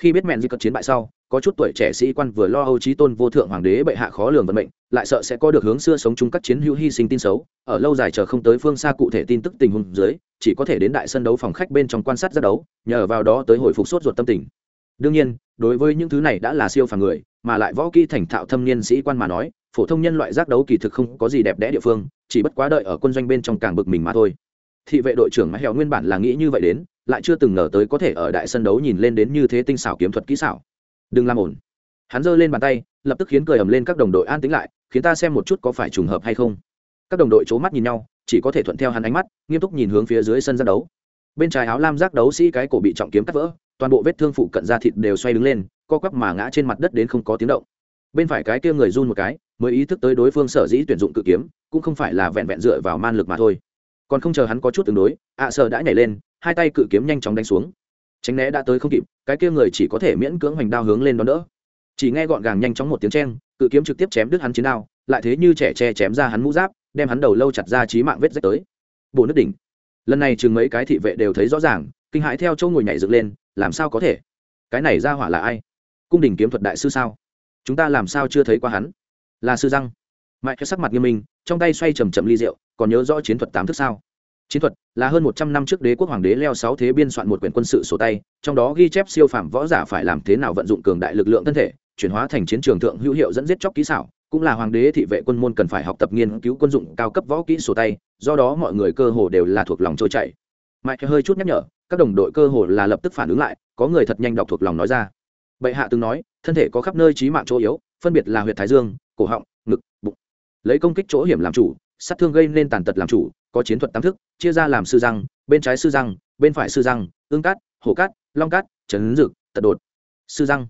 A: khi biết mẹn di cất chiến bại sau, có chút tuổi trẻ sĩ quan vừa lo âu trí tôn vô thượng hoàng đế bệ hạ khó lường vận mệnh, lại sợ sẽ có được hướng xưa sống chung các chiến hữu hy sinh tin xấu, ở lâu dài chờ không tới phương xa cụ thể tin tức tình huống dưới, chỉ có thể đến đại sân đấu phòng khách bên trong quan sát ra đấu, nhờ vào đó tới hồi phục sốt ruột tâm tình. Đương nhiên, đối với những thứ này đã là siêu phàm người, mà lại võ kỹ thành thạo thâm niên sĩ quan mà nói, phổ thông nhân loại giác đấu kỳ thực không có gì đẹp đẽ địa phương, chỉ bất quá đợi ở quân doanh bên trong càng bực mình mà thôi. Thị vệ đội trưởng mã hẹo nguyên bản là nghĩ như vậy đến lại chưa từng ngờ tới có thể ở đại sân đấu nhìn lên đến như thế tinh xảo kiếm thuật kỹ xảo. Đừng làm ổn hắn giơ lên bàn tay, lập tức khiến cười ầm lên các đồng đội an tính lại, khiến ta xem một chút có phải trùng hợp hay không. Các đồng đội c h ố mắt nhìn nhau, chỉ có thể thuận theo hắn ánh mắt, nghiêm túc nhìn hướng phía dưới sân ra đấu. Bên trái áo lam giác đấu sĩ cái cổ bị trọng kiếm cắt vỡ, toàn bộ vết thương phụ cận da thịt đều xoay đứng lên, co quắp mà ngã trên mặt đất đến không có tiếng động. Bên phải cái kia người run một cái, mới ý thức tới đối phương sở dĩ tuyển dụng cự kiếm, cũng không phải là vẹn vẹn dựa vào man lực mà thôi. Còn không chờ hắn có chút tương đối, ạ à sợ đã nhảy lên hai tay cự kiếm nhanh chóng đánh xuống. Tránh né đã tới không kịp cái kia người chỉ có thể miễn cưỡng hoành đao hướng lên đón đỡ. Chỉ nghe gọn gàng nhanh chóng một tiếng chen, cự kiếm trực tiếp chém đứt hắn chiến đao lại thế như trẻ tre chém ra hắn mũ giáp đem hắn đầu lâu chặt ra trí mạng vết rách tới. Bộ nước đỉnh. Lần này chừng mấy cái thị vệ đều thấy rõ ràng kinh hãi theo châu ngồi nhảy dựng lên làm sao có thể? Cái này ra hỏa là ai? Cung đình kiếm thuật đại sư sao? Chúng ta làm sao chưa thấy qua hắn? Là sư răng mãi cho sắc mặt nghiêm minh trong tay xoay chầm chậm ly rượu còn nhớ rõ chiến thuật tám thức sao? Chiến thuật là hơn một trăm năm trước đế quốc hoàng đế leo sáu thế biên soạn một quyển quân sự sổ tay, trong đó ghi chép siêu phạm võ giả phải làm thế nào vận dụng cường đại lực lượng thân thể, chuyển hóa thành chiến trường thượng hữu hiệu dẫn giết chóc kỹ xảo, cũng là hoàng đế thị vệ quân môn cần phải học tập nghiên cứu quân dụng cao cấp võ kỹ sổ tay, do đó mọi người cơ hồ đều là thuộc lòng trôi chảy. Mike hơi chút nhắc nhở, các đồng đội cơ hồ là lập tức phản ứng lại, có người thật nhanh đọc thuộc lòng nói ra. Bệ hạ từng nói, thân thể có khắp nơi trí mạng chỗ yếu, phân biệt là huyệt thái dương, cổ họng, ngực, bụng. Lấy công kích chỗ hiểm làm chủ, sát thương gây nên tàn tật làm chủ có chiến thuật tam thức, chia ra làm sư răng, bên trái sư răng, bên phải sư răng, ương cát, hổ cát, long cát, trấn dực tật đột. Sư răng.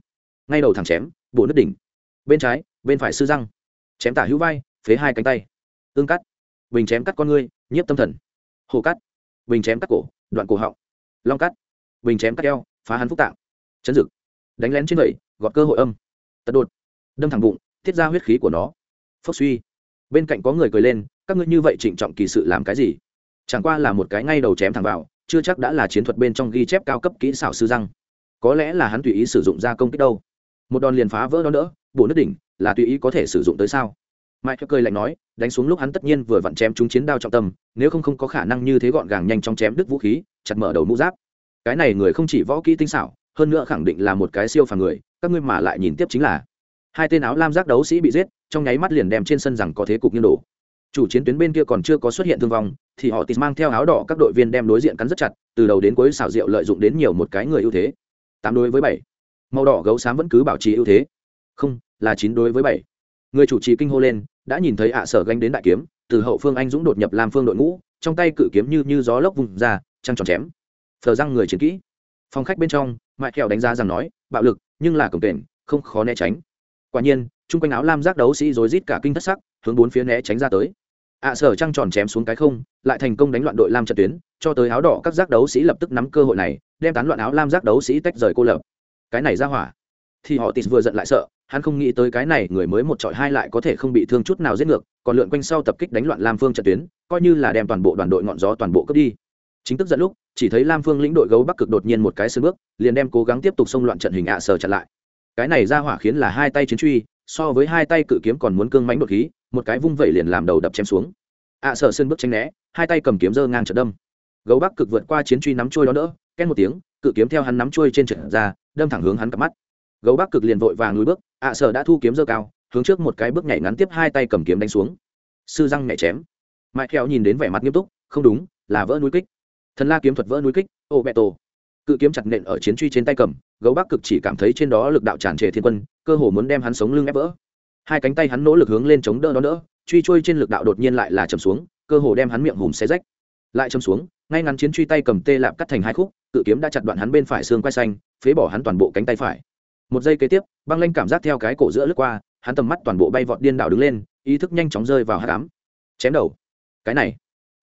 A: Ngay đầu thẳng chém bộ nước đỉnh. Bên trái, bên phải sư răng. Chém tả hữu vai, phế hai cánh tay. Ương cắt bình chém cắt con ngươi, nhiếp tâm thần. Hồ cắt bình chém cắt cổ, đoạn cổ họng. Long cắt bình chém cắt eo, phá hắn phúc tạng. Chấn dực đánh lén trên vẩy gọt cơ hội âm. Tật đột. Đâm thẳng bụng, tiết ra huyết khí của nó. Phốc suy. Bên cạnh có người cười lên các ngươi như vậy trịnh trọng kỳ sự làm cái gì? Chẳng qua là một cái ngay đầu chém thẳng vào, chưa chắc đã là chiến thuật bên trong ghi chép cao cấp kỹ xảo sư răng. Có lẽ là hắn tùy ý sử dụng ra công kích đâu. Một đòn liền phá vỡ đó nữa bổ nước đỉnh, là tùy ý có thể sử dụng tới sao? Mike cười lạnh nói, đánh xuống lúc hắn tất nhiên vừa vặn chém chúng chiến đao trọng tâm, nếu không không có khả năng như thế gọn gàng nhanh chóng chém đứt vũ khí, chặt mở đầu mũ giáp. Cái này người không chỉ võ kỹ tinh xảo, hơn nữa khẳng định là một cái siêu phàm người, các ngươi mà lại nhìn tiếp chính là. Hai tên áo lam giác đấu sĩ bị giết, trong nháy mắt liền đem trên sân rằng có thế cục như đổ chủ chiến tuyến bên kia còn chưa có xuất hiện thương vong, thì họ tìm mang theo áo đỏ các đội viên đem đối diện cắn rất chặt, từ đầu đến cuối xảo diệu lợi dụng đến nhiều một cái người ưu thế. Tám đối với bảy. Màu đỏ gấu xám vẫn cứ bảo trì ưu thế. Không, là chín đối với bảy. Người chủ trì kinh hô lên, đã nhìn thấy ạ sở gánh đến đại kiếm, từ hậu phương anh dũng đột nhập làm phương đội ngũ, trong tay cự kiếm như như gió lốc vùng ra, trăng tròn chém. Phờ răng người chiến kỹ. Phòng khách bên trong, mại kẹo đánh giá rằng nói, bạo lực, nhưng là cổng kềnh không khó né tránh. Quả nhiên chung quanh áo lam giác đấu sĩ rối rít cả kinh thất sắc, hướng bốn phía né tránh ra tới. Ạ à, sở trăng tròn chém xuống cái không, lại thành công đánh loạn đội lam trận tuyến, cho tới áo đỏ các giác đấu sĩ lập tức nắm cơ hội này, đem tán loạn áo lam giác đấu sĩ tách rời cô lập. Cái này ra hỏa. Thì họ tịt vừa giận lại sợ, hắn không nghĩ tới cái này người mới một trọi hai lại có thể không bị thương chút nào giết ngược, còn lượn quanh sau tập kích đánh loạn lam phương trận tuyến, coi như là đem toàn bộ đoàn đội ngọn gió toàn bộ cướp đi. Chính tức giận lúc, chỉ thấy lam phương lĩnh đội gấu bắc cực đột nhiên một cái sơ bước, liền đem cố gắng tiếp tục xông loạn trận hình ạ à chặn lại. Cái này ra hỏa khiến là hai tay chiến truy so với hai tay cự kiếm còn muốn cương mánh đột khí, một cái vung vẩy liền làm đầu đập chém xuống. Ạ à sờ bước tranh né, hai tay cầm kiếm dơ ngang trận đâm. Gấu bắc cực vượt qua chiến truy nắm trôi đó đỡ, két một tiếng, cự kiếm theo hắn nắm trôi trên trận ra, đâm thẳng hướng hắn cặp mắt. Gấu bắc cực liền vội vàng lùi bước à, ạ sở đã thu kiếm dơ cao, hướng trước một cái bước nhảy ngắn tiếp hai tay cầm kiếm đánh xuống. Sư răng nhảy chém. Mãi theo nhìn đến vẻ mặt nghiêm túc, không đúng, là vỡ núi kích. Thần la kiếm thuật vỡ núi kích, ô bẹ tổ. Cự kiếm chặt nện ở chiến truy trên tay cầm gấu bắc cực chỉ cảm thấy trên đó lực đạo tràn trề thiên quân, cơ hồ muốn đem hắn sống lưng ép vỡ. Hai cánh tay hắn nỗ lực hướng lên chống đỡ đó đỡ, truy trôi trên lực đạo đột nhiên lại là chầm xuống, cơ hồ đem hắn miệng hùm xé rách. Lại chầm xuống, ngay ngắn chiến truy tay cầm tê lạp cắt thành hai khúc, cự kiếm đã chặt đoạn hắn bên phải xương quay xanh, phế bỏ hắn toàn bộ cánh tay phải. Một giây kế tiếp, băng lanh cảm giác theo cái cổ giữa lướt qua, hắn tầm mắt toàn bộ bay vọt điên đảo đứng lên, ý thức nhanh chóng rơi vào hát cám chém đầu. Cái này.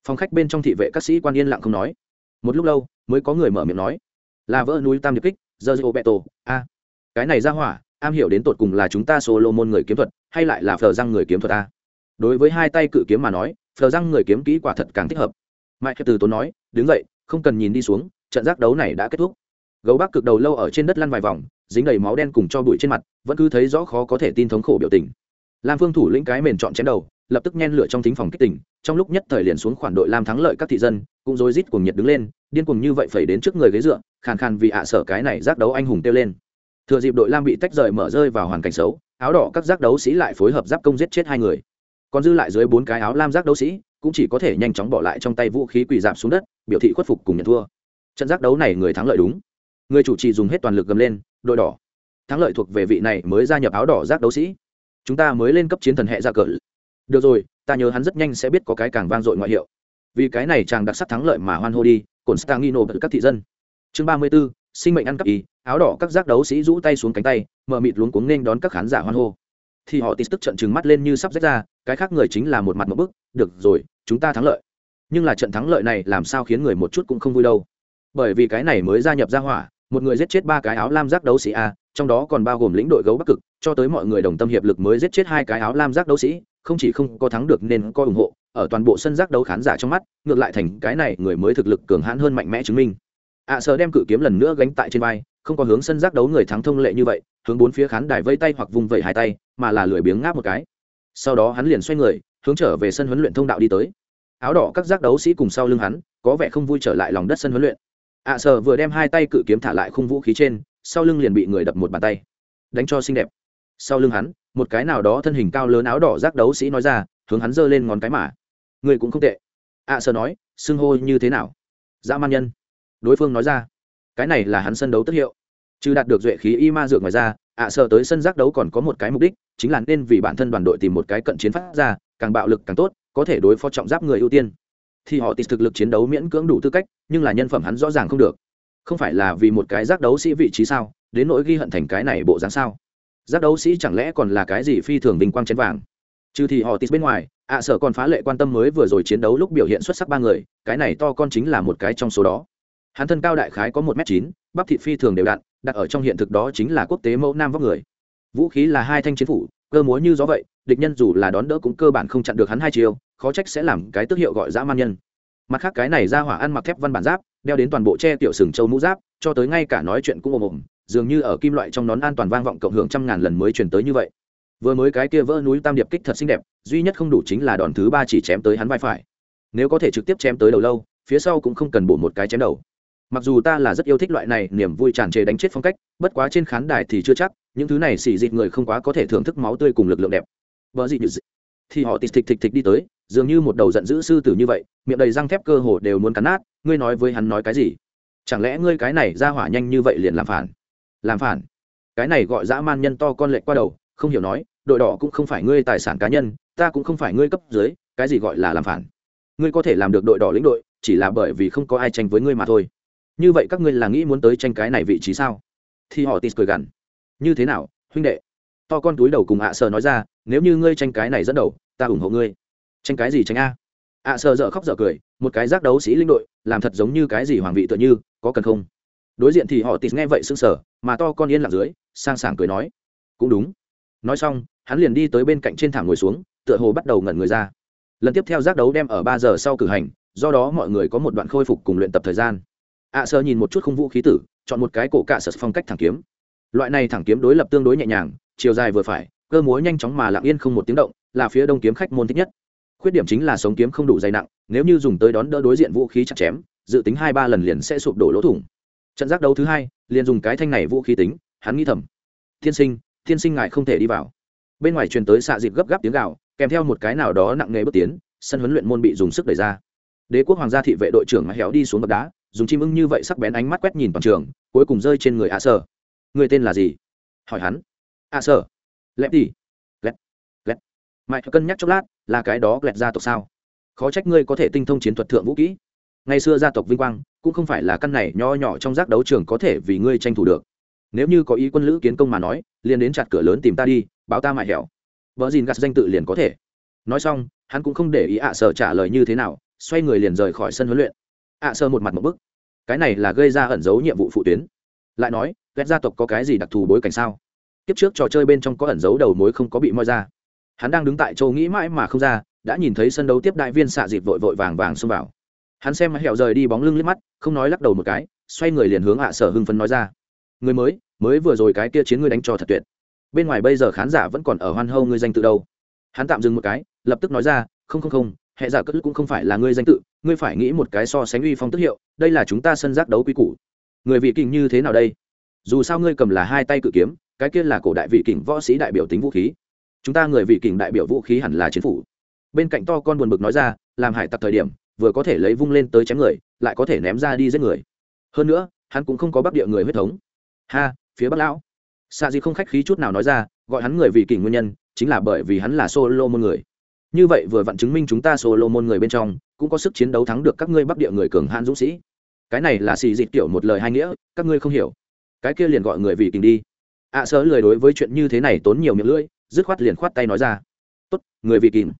A: Phòng khách bên trong thị vệ các sĩ quan yên lặng không nói. Một lúc lâu, mới có người mở miệng nói. Là vỡ núi tam điệp kích giờ dô bẹ a. Cái này ra hỏa, am hiểu đến tột cùng là chúng ta solo môn người kiếm thuật, hay lại là phờ răng người kiếm thuật a? Đối với hai tay cự kiếm mà nói, phờ răng người kiếm kỹ quả thật càng thích hợp. Mãi từ tốn nói, đứng dậy, không cần nhìn đi xuống, trận giác đấu này đã kết thúc. Gấu bác cực đầu lâu ở trên đất lăn vài vòng, dính đầy máu đen cùng cho bụi trên mặt, vẫn cứ thấy rõ khó có thể tin thống khổ biểu tình. Lam phương thủ lĩnh cái mền chọn chém đầu, lập tức nhen lửa trong thính phòng kích tỉnh, trong lúc nhất thời liền xuống khoản đội lam thắng lợi các thị dân, cũng rối rít cuồng nhiệt đứng lên điên cuồng như vậy phẩy đến trước người ghế dựa, khàn khàn vì ạ sở cái này giác đấu anh hùng kêu lên. Thừa dịp đội lam bị tách rời mở rơi vào hoàn cảnh xấu, áo đỏ các giác đấu sĩ lại phối hợp giáp công giết chết hai người. Còn dư lại dưới bốn cái áo lam giác đấu sĩ, cũng chỉ có thể nhanh chóng bỏ lại trong tay vũ khí quỳ dạp xuống đất, biểu thị khuất phục cùng nhận thua. Trận giác đấu này người thắng lợi đúng. Người chủ trì dùng hết toàn lực gầm lên, đội đỏ. Thắng lợi thuộc về vị này mới gia nhập áo đỏ giác đấu sĩ. Chúng ta mới lên cấp chiến thần hệ ra cờ. Được rồi, ta nhớ hắn rất nhanh sẽ biết có cái càng vang dội ngoại hiệu. Vì cái này chàng đặc sắc thắng lợi mà hoan hô đi cồn Stagnino bật các thị dân. Chương ba mươi 34, sinh mệnh ăn cắp ý áo đỏ các giác đấu sĩ rũ tay xuống cánh tay mở mịt luống cuống nên đón các khán giả hoan hô. Thì họ tít tức trận trừng mắt lên như sắp rách ra cái khác người chính là một mặt một bức được rồi chúng ta thắng lợi. Nhưng là trận thắng lợi này làm sao khiến người một chút cũng không vui đâu. Bởi vì cái này mới gia nhập ra hỏa một người giết chết ba cái áo lam giác đấu sĩ a trong đó còn bao gồm lĩnh đội gấu bắc cực cho tới mọi người đồng tâm hiệp lực mới giết chết hai cái áo lam giác đấu sĩ không chỉ không có thắng được nên có ủng hộ ở toàn bộ sân giác đấu khán giả trong mắt ngược lại thành cái này người mới thực lực cường hãn hơn mạnh mẽ chứng minh. Ạ à, sợ đem cự kiếm lần nữa gánh tại trên vai không có hướng sân giác đấu người thắng thông lệ như vậy hướng bốn phía khán đài vây tay hoặc vung vẩy hai tay mà là lười biếng ngáp một cái. Sau đó hắn liền xoay người hướng trở về sân huấn luyện thông đạo đi tới. Áo đỏ các giác đấu sĩ cùng sau lưng hắn có vẻ không vui trở lại lòng đất sân huấn luyện. Ạ à, sợ vừa đem hai tay cự kiếm thả lại khung vũ khí trên sau lưng liền bị người đập một bàn tay. Đánh cho xinh đẹp. Sau lưng hắn một cái nào đó thân hình cao lớn áo đỏ giác đấu sĩ nói ra hướng hắn giơ lên ngón cái mà người cũng không tệ. Ạ à, sợ nói xưng hô như thế nào? Dã man nhân. Đối phương nói ra cái này là hắn sân đấu tất hiệu. Trừ đạt được duệ khí y ma dược ngoài ra ạ à, sợ tới sân giác đấu còn có một cái mục đích chính là nên vì bản thân đoàn đội tìm một cái cận chiến phát ra càng bạo lực càng tốt có thể đối phó trọng giáp người ưu tiên. Thì họ tịt thực lực chiến đấu miễn cưỡng đủ tư cách nhưng là nhân phẩm hắn rõ ràng không được. Không phải là vì một cái giác đấu sĩ vị trí sao đến nỗi ghi hận thành cái này bộ dáng sao? Giác đấu sĩ chẳng lẽ còn là cái gì phi thường vinh quang chén vàng? Trừ thì họ tít bên ngoài, ạ sở còn phá lệ quan tâm mới vừa rồi chiến đấu lúc biểu hiện xuất sắc ba người, cái này to con chính là một cái trong số đó. Hắn thân cao đại khái có một m chín, bắp thịt phi thường đều đặn, đặt ở trong hiện thực đó chính là quốc tế mẫu nam vóc người. Vũ khí là hai thanh chiến phủ, cơ múa như gió vậy, địch nhân dù là đón đỡ cũng cơ bản không chặn được hắn hai chiều, khó trách sẽ làm cái tước hiệu gọi dã man nhân. Mặt khác cái này ra hỏa ăn mặc thép văn bản giáp, đeo đến toàn bộ che tiểu sừng châu mũ giáp, cho tới ngay cả nói chuyện cũng ồm ồm, dường như ở kim loại trong nón an toàn vang vọng cộng hưởng trăm ngàn lần mới truyền tới như vậy vừa mới cái kia vỡ núi tam điệp kích thật xinh đẹp, duy nhất không đủ chính là đòn thứ ba chỉ chém tới hắn vai phải. Nếu có thể trực tiếp chém tới đầu lâu, phía sau cũng không cần bổ một cái chém đầu. Mặc dù ta là rất yêu thích loại này, niềm vui tràn trề đánh chết phong cách, bất quá trên khán đài thì chưa chắc, những thứ này xỉ dịt người không quá có thể thưởng thức máu tươi cùng lực lượng đẹp. Vợ dị thì họ tịch thịch thịch thịch đi tới, dường như một đầu giận dữ sư tử như vậy, miệng đầy răng thép cơ hồ đều muốn cắn nát, ngươi nói với hắn nói cái gì? Chẳng lẽ ngươi cái này ra hỏa nhanh như vậy liền làm phản? Làm phản? Cái này gọi dã man nhân to con lệ qua đầu không hiểu nói, đội đỏ cũng không phải ngươi tài sản cá nhân, ta cũng không phải ngươi cấp dưới, cái gì gọi là làm phản? Ngươi có thể làm được đội đỏ lĩnh đội, chỉ là bởi vì không có ai tranh với ngươi mà thôi. Như vậy các ngươi là nghĩ muốn tới tranh cái này vị trí sao? Thì họ tít cười gằn. Như thế nào, huynh đệ? To con túi đầu cùng ạ à sờ nói ra, nếu như ngươi tranh cái này dẫn đầu, ta ủng hộ ngươi. Tranh cái gì tranh a? Ạ à sờ dở khóc dở cười, một cái giác đấu sĩ linh đội, làm thật giống như cái gì hoàng vị tựa như, có cần không? Đối diện thì họ tịt nghe vậy sững sờ, mà to con yên lặng dưới, sang sảng cười nói. Cũng đúng nói xong, hắn liền đi tới bên cạnh trên thảm ngồi xuống, tựa hồ bắt đầu ngẩn người ra. Lần tiếp theo giác đấu đem ở ba giờ sau cử hành, do đó mọi người có một đoạn khôi phục cùng luyện tập thời gian. Ạ sơ nhìn một chút không vũ khí tử, chọn một cái cổ cạ sở phong cách thẳng kiếm. Loại này thẳng kiếm đối lập tương đối nhẹ nhàng, chiều dài vừa phải, cơ múa nhanh chóng mà lặng yên không một tiếng động, là phía đông kiếm khách môn thích nhất. Khuyết điểm chính là sống kiếm không đủ dày nặng, nếu như dùng tới đón đỡ đối diện vũ khí chặt chém, dự tính hai ba lần liền sẽ sụp đổ lỗ thủng. Trận giác đấu thứ hai, liền dùng cái thanh này vũ khí tính, hắn nghĩ thầm. Thiên sinh thiên sinh ngài không thể đi vào. Bên ngoài truyền tới xạ dịp gấp gáp tiếng gạo kèm theo một cái nào đó nặng nề bước tiến, sân huấn luyện môn bị dùng sức đẩy ra. Đế quốc hoàng gia thị vệ đội trưởng mà héo đi xuống bậc đá, dùng chim ưng như vậy sắc bén ánh mắt quét nhìn toàn trường, cuối cùng rơi trên người a sở người tên là gì? Hỏi hắn. A sở lẹp đi. Lẹp lẹp mãi cân nhắc chốc lát, là cái đó lẹp gia tộc sao? Khó trách ngươi có thể tinh thông chiến thuật thượng vũ kỹ. Ngày xưa gia tộc vinh quang, cũng không phải là căn này nho nhỏ trong giác đấu trường có thể vì ngươi tranh thủ được nếu như có ý quân lữ kiến công mà nói, liền đến chặt cửa lớn tìm ta đi, báo ta mại hẻo. Vợ dìn gạt danh tự liền có thể. Nói xong, hắn cũng không để ý ạ à sở trả lời như thế nào, xoay người liền rời khỏi sân huấn luyện. Ạ à sơ một mặt một bức. Cái này là gây ra ẩn giấu nhiệm vụ phụ tuyến. Lại nói ghét gia tộc có cái gì đặc thù bối cảnh sao? Kiếp trước trò chơi bên trong có ẩn giấu đầu mối không có bị moi ra. Hắn đang đứng tại châu nghĩ mãi mà không ra, đã nhìn thấy sân đấu tiếp đại viên xạ dịp vội vội vàng vàng xông vào. Hắn xem hẹo rời đi bóng lưng liếc mắt, không nói lắc đầu một cái, xoay người liền hướng ạ sở hưng phấn nói ra người mới mới vừa rồi cái kia chiến ngươi đánh cho thật tuyệt. Bên ngoài bây giờ khán giả vẫn còn ở hoan hâu ngươi danh tự đâu. Hắn tạm dừng một cái, lập tức nói ra, không không không, hệ giả cất cũng không phải là ngươi danh tự, ngươi phải nghĩ một cái so sánh uy phong tức hiệu, đây là chúng ta sân giác đấu quy củ. Người vị kình như thế nào đây? Dù sao ngươi cầm là hai tay cự kiếm, cái kia là cổ đại vị kình võ sĩ đại biểu tính vũ khí. Chúng ta người vị kình đại biểu vũ khí hẳn là chiến phủ. Bên cạnh to con buồn bực nói ra, làm hải tặc thời điểm, vừa có thể lấy vung lên tới chém người, lại có thể ném ra đi giết người. Hơn nữa, hắn cũng không có bắc địa người huyết thống ha phía bắc lão. Sa di không khách khí chút nào nói ra gọi hắn người vì kình nguyên nhân chính là bởi vì hắn là solo môn người. Như vậy vừa vặn chứng minh chúng ta solo môn người bên trong cũng có sức chiến đấu thắng được các ngươi bắc địa người cường hãn dũng sĩ. Cái này là xì dịt tiểu một lời hai nghĩa các ngươi không hiểu. Cái kia liền gọi người vì Kình đi. Ạ à, sớ lời đối với chuyện như thế này tốn nhiều miệng lưỡi dứt khoát liền khoát tay nói ra. Tốt người vì kình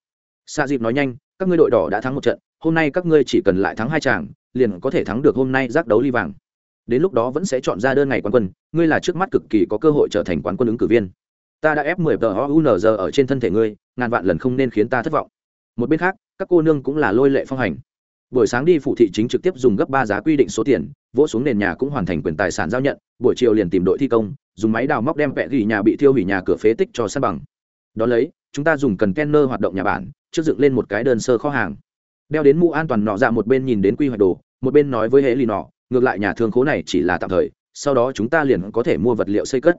A: xạ dịp nói nhanh các ngươi đội đỏ đã thắng một trận hôm nay các ngươi chỉ cần lại thắng hai chàng liền có thể thắng được hôm nay giác đấu ly vàng đến lúc đó vẫn sẽ chọn ra đơn ngày quán quân, ngươi là trước mắt cực kỳ có cơ hội trở thành quán quân ứng cử viên. Ta đã ép mười tờ unz ở trên thân thể ngươi, ngàn vạn lần không nên khiến ta thất vọng. Một bên khác, các cô nương cũng là lôi lệ phong hành. Buổi sáng đi phụ thị chính trực tiếp dùng gấp ba giá quy định số tiền, vỗ xuống nền nhà cũng hoàn thành quyền tài sản giao nhận, buổi chiều liền tìm đội thi công, dùng máy đào móc đem vẽ gỉ nhà bị thiêu hủy nhà cửa phế tích cho săn bằng. Đ ó lấy, chúng ta dùng cần kenner hoạt động nhà bản, trước dựng lên một cái đơn sơ kho hàng. Đeo đến mũ an toàn nọ ra một bên nhìn đến quy hoạch đồ, một bên nói với hệ lì nọ ngược lại nhà thương khố này chỉ là tạm thời, sau đó chúng ta liền có thể mua vật liệu xây cất.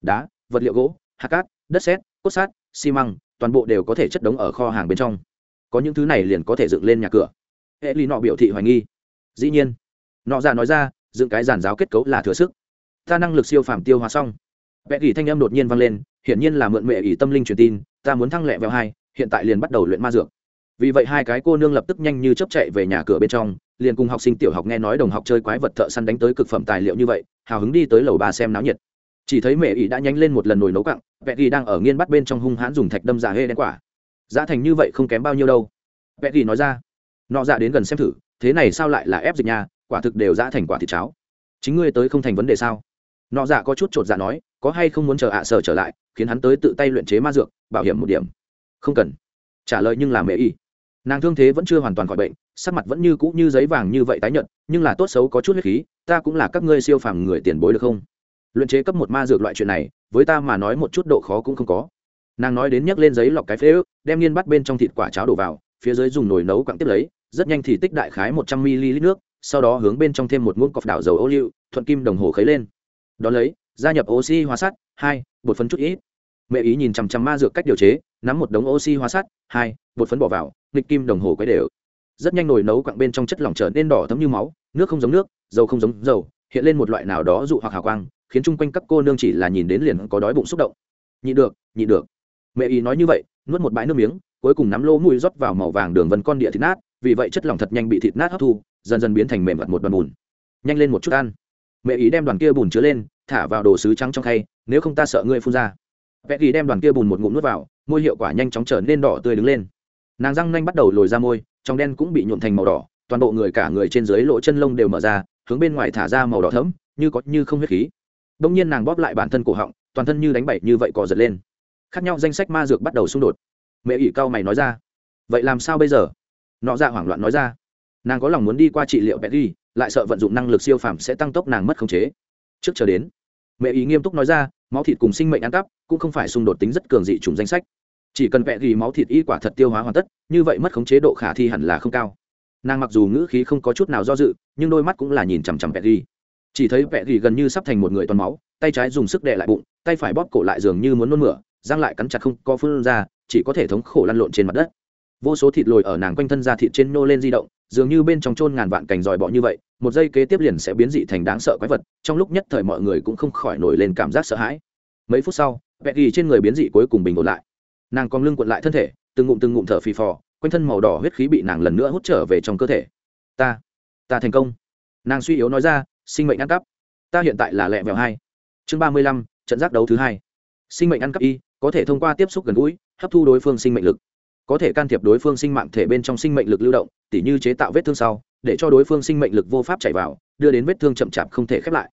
A: Đá, vật liệu gỗ, hạt cát, đất sét, cốt sát xi măng, toàn bộ đều có thể chất đống ở kho hàng bên trong. Có những thứ này liền có thể dựng lên nhà cửa. Hệ lì nọ biểu thị hoài nghi. Dĩ nhiên, nọ ra nói ra, dựng cái giàn giáo kết cấu là thừa sức. Ta năng lực siêu phàm tiêu hóa xong. Vẽ gỉ thanh âm đột nhiên vang lên, hiển nhiên là mượn mẹ ỷ tâm linh truyền tin, ta muốn thăng lẹ vẹo hai, hiện tại liền bắt đầu luyện ma dược. Vì vậy hai cái cô nương lập tức nhanh như chấp chạy về nhà cửa bên trong liền cùng học sinh tiểu học nghe nói đồng học chơi quái vật thợ săn đánh tới cực phẩm tài liệu như vậy, hào hứng đi tới lầu bà xem náo nhiệt. Chỉ thấy mẹ ỷ đã nhánh lên một lần nồi nấu cặng vẹn ỷ đang ở nghiên bắt bên trong hung hãn dùng thạch đâm giả hê đen quả. Giá thành như vậy không kém bao nhiêu đâu. Vẹn ỷ nói ra, nọ dạ đến gần xem thử, thế này sao lại là ép dịch nha, quả thực đều giá thành quả thịt cháo. Chính ngươi tới không thành vấn đề sao? Nọ dạ có chút chột dạ nói, có hay không muốn chờ ạ à sở trở lại, khiến hắn tới tự tay luyện chế ma dược, bảo hiểm một điểm. Không cần. Trả lời nhưng là mẹ ỷ nàng thương thế vẫn chưa hoàn toàn khỏi bệnh, sắc mặt vẫn như cũ như giấy vàng như vậy tái nhợt, nhưng là tốt xấu có chút huyết khí, ta cũng là các ngươi siêu phàm người tiền bối được không? Luyện chế cấp một ma dược loại chuyện này, với ta mà nói một chút độ khó cũng không có. Nàng nói đến nhấc lên giấy lọc cái phế ức đem nghiên bắt bên trong thịt quả cháo đổ vào, phía dưới dùng nồi nấu quặng tiếp lấy, rất nhanh thì tích đại khái một trăm ml nước, sau đó hướng bên trong thêm một muỗng cọc đảo dầu ô liu, thuận kim đồng hồ khấy lên. Đón lấy, gia nhập oxy hóa sắt, hai, bột phấn chút ít mẹ ý nhìn chằm chằm ma dược cách điều chế, nắm một đống oxy hóa sắt, hai, bột phấn bỏ vào, nghịch kim đồng hồ quấy đều. Rất nhanh nồi nấu quặng bên trong chất lỏng trở nên đỏ thấm như máu, nước không giống nước, dầu không giống dầu, hiện lên một loại nào đó dụ hoặc hào quang, khiến chung quanh các cô nương chỉ là nhìn đến liền có đói bụng xúc động. Nhị được nhị được. Mẹ ý nói như vậy, nuốt một bãi nước miếng, cuối cùng nắm lỗ mùi rót vào màu vàng đường vân con địa thịt nát, vì vậy chất lỏng thật nhanh bị thịt nát hấp thu, dần dần biến thành mềm vật một đoàn bùn. Nhanh lên một chút ăn. Mẹ ý đem đoàn kia bùn chứa lên, thả vào đồ sứ trắng trong khay, nếu không ta sợ ngươi phun ra vẽ ghi đem đoàn kia bùn một ngụm nuốt vào, môi hiệu quả nhanh chóng trở nên đỏ tươi đứng lên. Nàng răng nanh bắt đầu lồi ra môi, trong đen cũng bị nhuộm thành màu đỏ, toàn bộ người cả người trên dưới lỗ chân lông đều mở ra, hướng bên ngoài thả ra màu đỏ thẫm, như có như không huyết khí. Đông nhiên nàng bóp lại bản thân cổ họng, toàn thân như đánh bậy như vậy cò giật lên. Khác nhau danh sách ma dược bắt đầu xung đột. Mẹ ỷ cao mày nói ra. Vậy làm sao bây giờ? Nọ ra hoảng loạn nói ra. Nàng có lòng muốn đi qua trị liệu petty lại sợ vận dụng năng lực siêu phàm sẽ tăng tốc nàng mất khống chế. Trước chờ đến mẹ ý nghiêm túc nói ra, máu thịt cùng sinh mệnh ăn cắp cũng không phải xung đột tính rất cường dị trùng danh sách. Chỉ cần vẽ ghi máu thịt y quả thật tiêu hóa hoàn tất, như vậy mất khống chế độ khả thi hẳn là không cao. Nàng mặc dù ngữ khí không có chút nào do dự, nhưng đôi mắt cũng là nhìn chằm chằm vẽ ghi. Chỉ thấy vẽ ghi gần như sắp thành một người toàn máu, tay trái dùng sức đè lại bụng, tay phải bóp cổ lại dường như muốn nôn mửa, răng lại cắn chặt không có phương ra, chỉ có thể thống khổ lăn lộn trên mặt đất vô số thịt lồi ở nàng quanh thân ra thịt trên nô lên di động, dường như bên trong chôn ngàn vạn cành dòi bọ như vậy, một giây kế tiếp liền sẽ biến dị thành đáng sợ quái vật, trong lúc nhất thời mọi người cũng không khỏi nổi lên cảm giác sợ hãi. Mấy phút sau vẹt ghi trên người biến dị cuối cùng bình ổn lại. Nàng còn lưng cuộn lại thân thể, từng ngụm từng ngụm thở phì phò, quanh thân màu đỏ huyết khí bị nàng lần nữa hút trở về trong cơ thể. Ta ta thành công. Nàng suy yếu nói ra, sinh mệnh ăn cắp. Ta hiện tại là lẹ vẹo hai. Chương ba mươi lăm, trận giác đấu thứ hai. Sinh mệnh ăn cắp y, có thể thông qua tiếp xúc gần gũi, hấp thu đối phương sinh mệnh lực có thể can thiệp đối phương sinh mạng thể bên trong sinh mệnh lực lưu động, tỉ như chế tạo vết thương sau, để cho đối phương sinh mệnh lực vô pháp chảy vào, đưa đến vết thương chậm chạp không thể khép lại.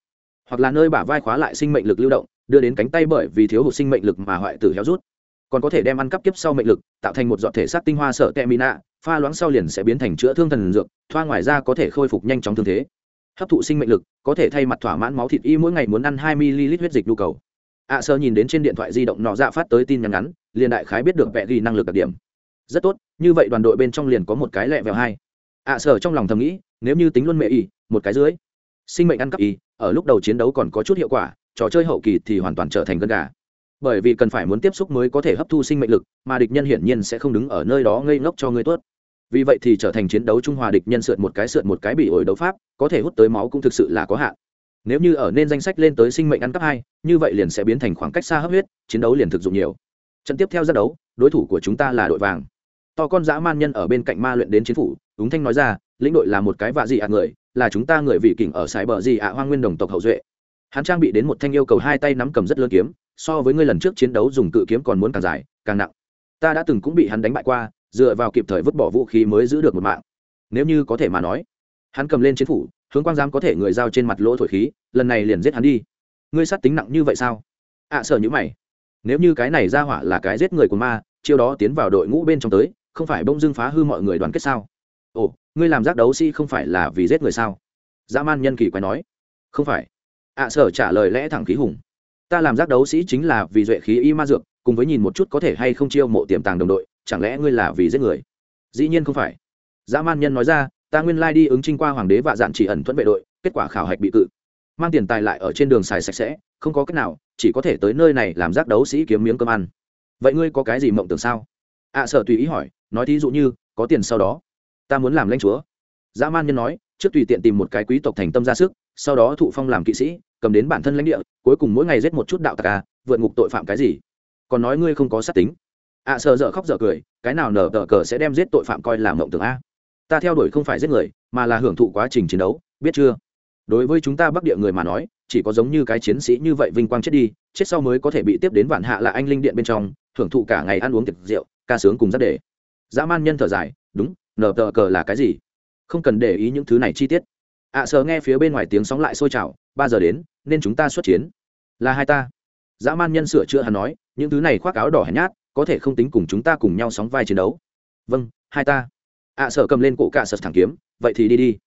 A: Hoặc là nơi bả vai khóa lại sinh mệnh lực lưu động, đưa đến cánh tay bởi vì thiếu hụt sinh mệnh lực mà hoại tử héo rút. Còn có thể đem ăn cắp kiếp sau mệnh lực, tạo thành một giọt thể sát tinh hoa sợ tệ mina, pha loãng sau liền sẽ biến thành chữa thương thần dược, thoa ngoài ra có thể khôi phục nhanh chóng thương thế. Hấp thụ sinh mệnh lực, có thể thay mặt thỏa mãn máu thịt y mỗi ngày muốn ăn hai ml huyết dịch nhu cầu. Ạ sơ nhìn đến trên điện thoại di động nọ dạ phát tới tin nhắn ngắn, liền đại khái biết được vẽ ghi năng lực đặc điểm rất tốt, như vậy đoàn đội bên trong liền có một cái lẹ vẹo hai. Ạ sở trong lòng thầm nghĩ, nếu như tính luôn mẹ y một cái dưới. Sinh mệnh ăn cắp y ở lúc đầu chiến đấu còn có chút hiệu quả, trò chơi hậu kỳ thì hoàn toàn trở thành gân gà. Bởi vì cần phải muốn tiếp xúc mới có thể hấp thu sinh mệnh lực, mà địch nhân hiển nhiên sẽ không đứng ở nơi đó ngây ngốc cho ngươi tốt. Vì vậy thì trở thành chiến đấu trung hòa địch nhân sượt một cái sượt một cái bị ổi đấu pháp, có thể hút tới máu cũng thực sự là có hạn. Nếu như ở nên danh sách lên tới sinh mệnh ăn cắp hai, như vậy liền sẽ biến thành khoảng cách xa hấp huyết, chiến đấu liền thực dụng nhiều. Trận tiếp theo ra đấu, đối thủ của chúng ta là đội vàng to con dã man nhân ở bên cạnh ma luyện đến chiến phủ ứng thanh nói ra lĩnh đội là một cái vạ dị ạ người là chúng ta người vị kỉnh ở sài bờ dị ạ hoang nguyên đồng tộc hậu duệ. Hắn trang bị đến một thanh yêu cầu hai tay nắm cầm rất lớn kiếm so với ngươi lần trước chiến đấu dùng cự kiếm còn muốn càng dài càng nặng. Ta đã từng cũng bị hắn đánh bại qua dựa vào kịp thời vứt bỏ vũ khí mới giữ được một mạng. Nếu như có thể mà nói hắn cầm lên chiến phủ hướng quang giám có thể người giao trên mặt lỗ thổi khí lần này liền giết hắn đi. Ngươi sát tính nặng như vậy sao? Ạ à, sợ như mày. Nếu như cái này ra hỏa là cái giết người của ma chiêu đó tiến vào đội ngũ bên trong tới không phải bông dưng phá hư mọi người đoàn kết sao? Ồ ngươi làm giác đấu sĩ không phải là vì giết người sao? Dã man nhân kỳ quái nói. Không phải. Ạ à, sở trả lời lẽ thẳng khí hùng. Ta làm giác đấu sĩ chính là vì duệ khí y ma dược cùng với nhìn một chút có thể hay không chiêu mộ tiềm tàng đồng đội chẳng lẽ ngươi là vì giết người? Dĩ nhiên không phải. Dã man nhân nói ra ta nguyên lai đi ứng trinh qua hoàng đế và dạn chỉ ẩn thuẫn vệ đội kết quả khảo hạch bị cự. Mang tiền tài lại ở trên đường xài sạch sẽ không có cách nào chỉ có thể tới nơi này làm giác đấu sĩ kiếm miếng cơm ăn. Vậy ngươi có cái gì mộng tưởng sao? Ạ à, sở tùy ý hỏi nói thí dụ như có tiền sau đó ta muốn làm lãnh chúa. Dã man nhân nói trước tùy tiện tìm một cái quý tộc thành tâm ra sức sau đó thụ phong làm kỵ sĩ cầm đến bản thân lãnh địa cuối cùng mỗi ngày giết một chút đạo tặc à vượt ngục tội phạm cái gì. Còn nói ngươi không có sát tính. Ạ à, sợ dở khóc dở cười cái nào nở tờ cờ sẽ đem giết tội phạm coi là mộng tưởng a? Ta theo đuổi không phải giết người mà là hưởng thụ quá trình chiến đấu biết chưa? Đối với chúng ta bắc địa người mà nói chỉ có giống như cái chiến sĩ như vậy vinh quang chết đi chết sau mới có thể bị tiếp đến vạn hạ là anh linh điện bên trong hưởng thụ cả ngày ăn uống tiệc rượu ca sướng cùng rất để. Dã man nhân thở dài đúng nở tờ cờ là cái gì? Không cần để ý những thứ này chi tiết. Ạ à, sờ nghe phía bên ngoài tiếng sóng lại sôi trào ba giờ đến nên chúng ta xuất chiến. Là hai ta. Dã man nhân sửa chữa hắn nói những thứ này khoác áo đỏ hèn nhát có thể không tính cùng chúng ta cùng nhau sóng vai chiến đấu. Vâng hai ta. Ạ à, sợ cầm lên cổ cạ sật thẳng kiếm vậy thì đi đi.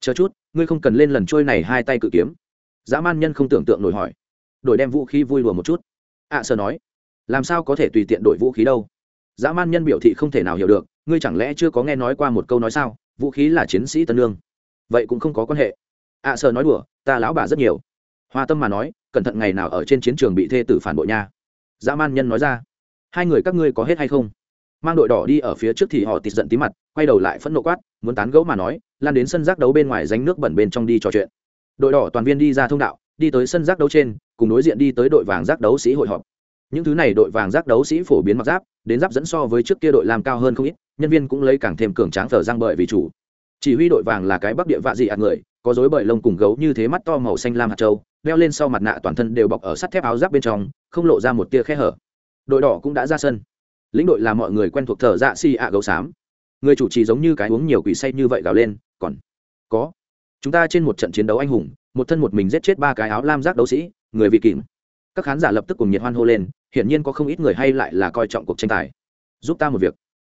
A: Chờ chút ngươi không cần lên lần trôi này hai tay cự kiếm. Dã man nhân không tưởng tượng nổi hỏi. Đổi đem vũ khí vui đùa một chút. Ạ à, sợ nói làm sao có thể tùy tiện đổi vũ khí đâu? Dã man nhân biểu thị không thể nào hiểu được ngươi chẳng lẽ chưa có nghe nói qua một câu nói sao vũ khí là chiến sĩ tân lương. Vậy cũng không có quan hệ. Ạ à, sợ nói đùa ta lão bà rất nhiều. Hoa tâm mà nói cẩn thận ngày nào ở trên chiến trường bị thê tử phản bội nha. Dã man nhân nói ra. Hai người các ngươi có hết hay không? Mang đội đỏ đi ở phía trước thì họ tịt giận tí mặt quay đầu lại phẫn nộ quát muốn tán gẫu mà nói lan đến sân rác đấu bên ngoài ránh nước bẩn bên trong đi trò chuyện. Đội đỏ toàn viên đi ra thông đạo đi tới sân rác đấu trên cùng đối diện đi tới đội vàng rác đấu sĩ hội họp những thứ này đội vàng giáp đấu sĩ phổ biến mặc giáp, đến giáp dẫn so với trước kia đội làm cao hơn không ít, nhân viên cũng lấy càng thêm cường tráng thờ giang bởi vì chủ. Chỉ huy đội vàng là cái bắc địa vạ dị ạt người, có dối bởi lông cùng gấu như thế mắt to màu xanh lam hạt châu, đeo lên sau mặt nạ toàn thân đều bọc ở sắt thép áo giáp bên trong, không lộ ra một tia khe hở. Đội đỏ cũng đã ra sân. Lĩnh đội là mọi người quen thuộc thờ dạ xì ạ gấu xám. Người chủ trì giống như cái uống nhiều quỷ say như vậy gào lên, còn có. Chúng ta trên một trận chiến đấu anh hùng, một thân một mình giết chết ba cái áo lam giác đấu sĩ, người vị kìm các khán giả lập tức cùng nhiệt hoan hô lên, hiển nhiên có không ít người hay lại là coi trọng cuộc tranh tài. Giúp ta một việc.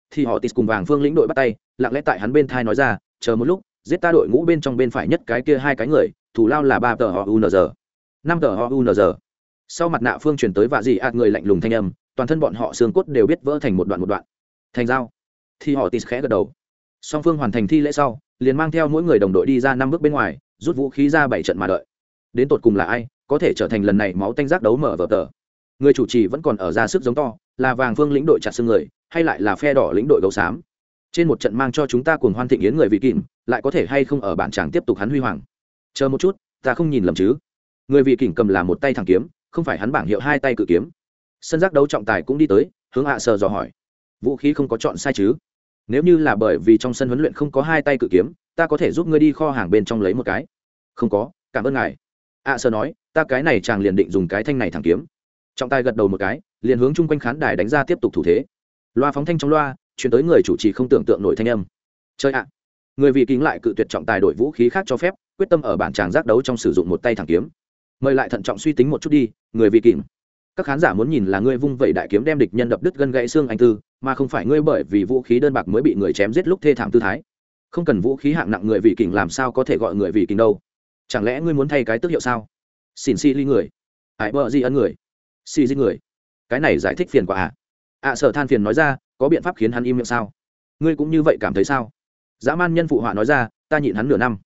A: Thì họ tít cùng vàng phương lĩnh đội bắt tay, lặng lẽ tại hắn bên thai nói ra, chờ một lúc, giết ta đội ngũ bên trong bên phải nhất cái kia hai cái người thủ lao là ba tờ họ unz năm tờ họ unz sau mặt nạ phương chuyển tới vạ dị ạt người lạnh lùng thanh âm, toàn thân bọn họ xương cốt đều biết vỡ thành một đoạn một đoạn. Thành dao. Thì họ tít khẽ gật đầu. Song phương hoàn thành thi lễ sau, liền mang theo mỗi người đồng đội đi ra năm bước bên ngoài, rút vũ khí ra bảy trận mà đợi đến tột cùng là ai, có thể trở thành lần này máu tanh giác đấu mở vở tờ. Người chủ trì vẫn còn ở ra sức giống to, là vàng phương lĩnh đội chặt xương người, hay lại là phe đỏ lĩnh đội gấu xám. Trên một trận mang cho chúng ta cùng hoan thịnh yến người vị kìm, lại có thể hay không ở bản tràng tiếp tục hắn huy hoàng? Chờ một chút, ta không nhìn lầm chứ. Người vị kỉnh cầm là một tay thẳng kiếm, không phải hắn bảng hiệu hai tay cự kiếm. Sân giác đấu trọng tài cũng đi tới, hướng hạ sờ dò hỏi. Vũ khí không có chọn sai chứ? Nếu như là bởi vì trong sân huấn luyện không có hai tay cự kiếm, ta có thể giúp ngươi đi kho hàng bên trong lấy một cái. Không có, cảm ơn ngài ạ sơ nói, ta cái này chàng liền định dùng cái thanh này thẳng kiếm. Trọng tài gật đầu một cái, liền hướng chung quanh khán đài đánh ra tiếp tục thủ thế. Loa phóng thanh trong loa, chuyển tới người chủ trì không tưởng tượng nổi thanh âm. Chơi ạ! Người vị kính lại cự tuyệt trọng tài đổi vũ khí khác cho phép, quyết tâm ở bản tràng giác đấu trong sử dụng một tay thẳng kiếm. Mời lại thận trọng suy tính một chút đi, người vị kính. Các khán giả muốn nhìn là ngươi vung vẩy đại kiếm đem địch nhân đập đứt gân gãy xương anh tư, mà không phải ngươi bởi vì vũ khí đơn bạc mới bị người chém giết lúc thê thảm tư thái. Không cần vũ khí hạng nặng người vị kình làm sao có thể gọi người vị kình đâu chẳng lẽ ngươi muốn thay cái tước hiệu sao? Xin xì ly người. Ải bờ di ân người. Si di người. Cái này giải thích phiền quả à? Ạ sở than phiền nói ra, có biện pháp khiến hắn im miệng sao? Ngươi cũng như vậy cảm thấy sao? Dã man nhân phụ họa nói ra, ta nhịn hắn nửa năm.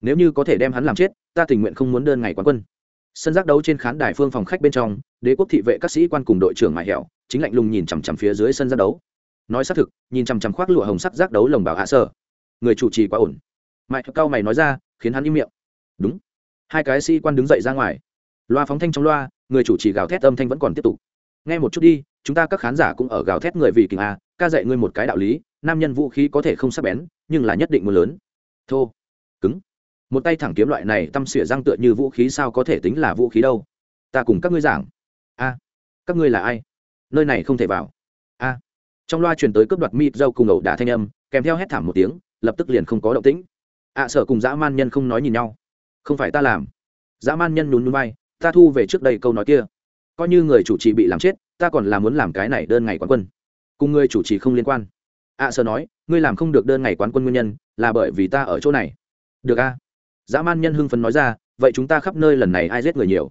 A: Nếu như có thể đem hắn làm chết, ta tình nguyện không muốn đơn ngày quán quân. Sân giác đấu trên khán đài phương phòng khách bên trong, đế quốc thị vệ các sĩ quan cùng đội trưởng mại hẹo chính lạnh lùng nhìn chằm chằm phía dưới sân giác đấu. Nói xác thực, nhìn chằm chằm khoác lụa hồng sắc giác đấu lồng bảo hạ sở. Người chủ trì quá ổn. Mại cao mày nói ra, khiến hắn im miệng đúng. Hai cái sĩ quan đứng dậy ra ngoài. Loa phóng thanh trong loa người chủ trì gào thét âm thanh vẫn còn tiếp tục. Nghe một chút đi chúng ta các khán giả cũng ở gào thét người vì kình a ca dạy ngươi một cái đạo lý nam nhân vũ khí có thể không sắc bén nhưng là nhất định mưa lớn. Thô. Cứng. Một tay thẳng kiếm loại này tăm xỉa răng tựa như vũ khí sao có thể tính là vũ khí đâu? Ta cùng các ngươi giảng. A. Các ngươi là ai? Nơi này không thể vào. A. Trong loa truyền tới cướp đoạt mịt dâu cùng ẩu đả thanh âm kèm theo hét thảm một tiếng lập tức liền không có động tĩnh. Ạ à, sợ cùng dã man nhân không nói nhìn nhau không phải ta làm. Dã man nhân nhún núi bay ta thu về trước đây câu nói kia. Coi như người chủ trì bị làm chết ta còn là muốn làm cái này đơn ngày quán quân. Cùng người chủ trì không liên quan. Ạ à, nói ngươi làm không được đơn ngày quán quân nguyên nhân là bởi vì ta ở chỗ này. Được a. À? dã man nhân hưng phấn nói ra vậy chúng ta khắp nơi lần này ai giết người nhiều?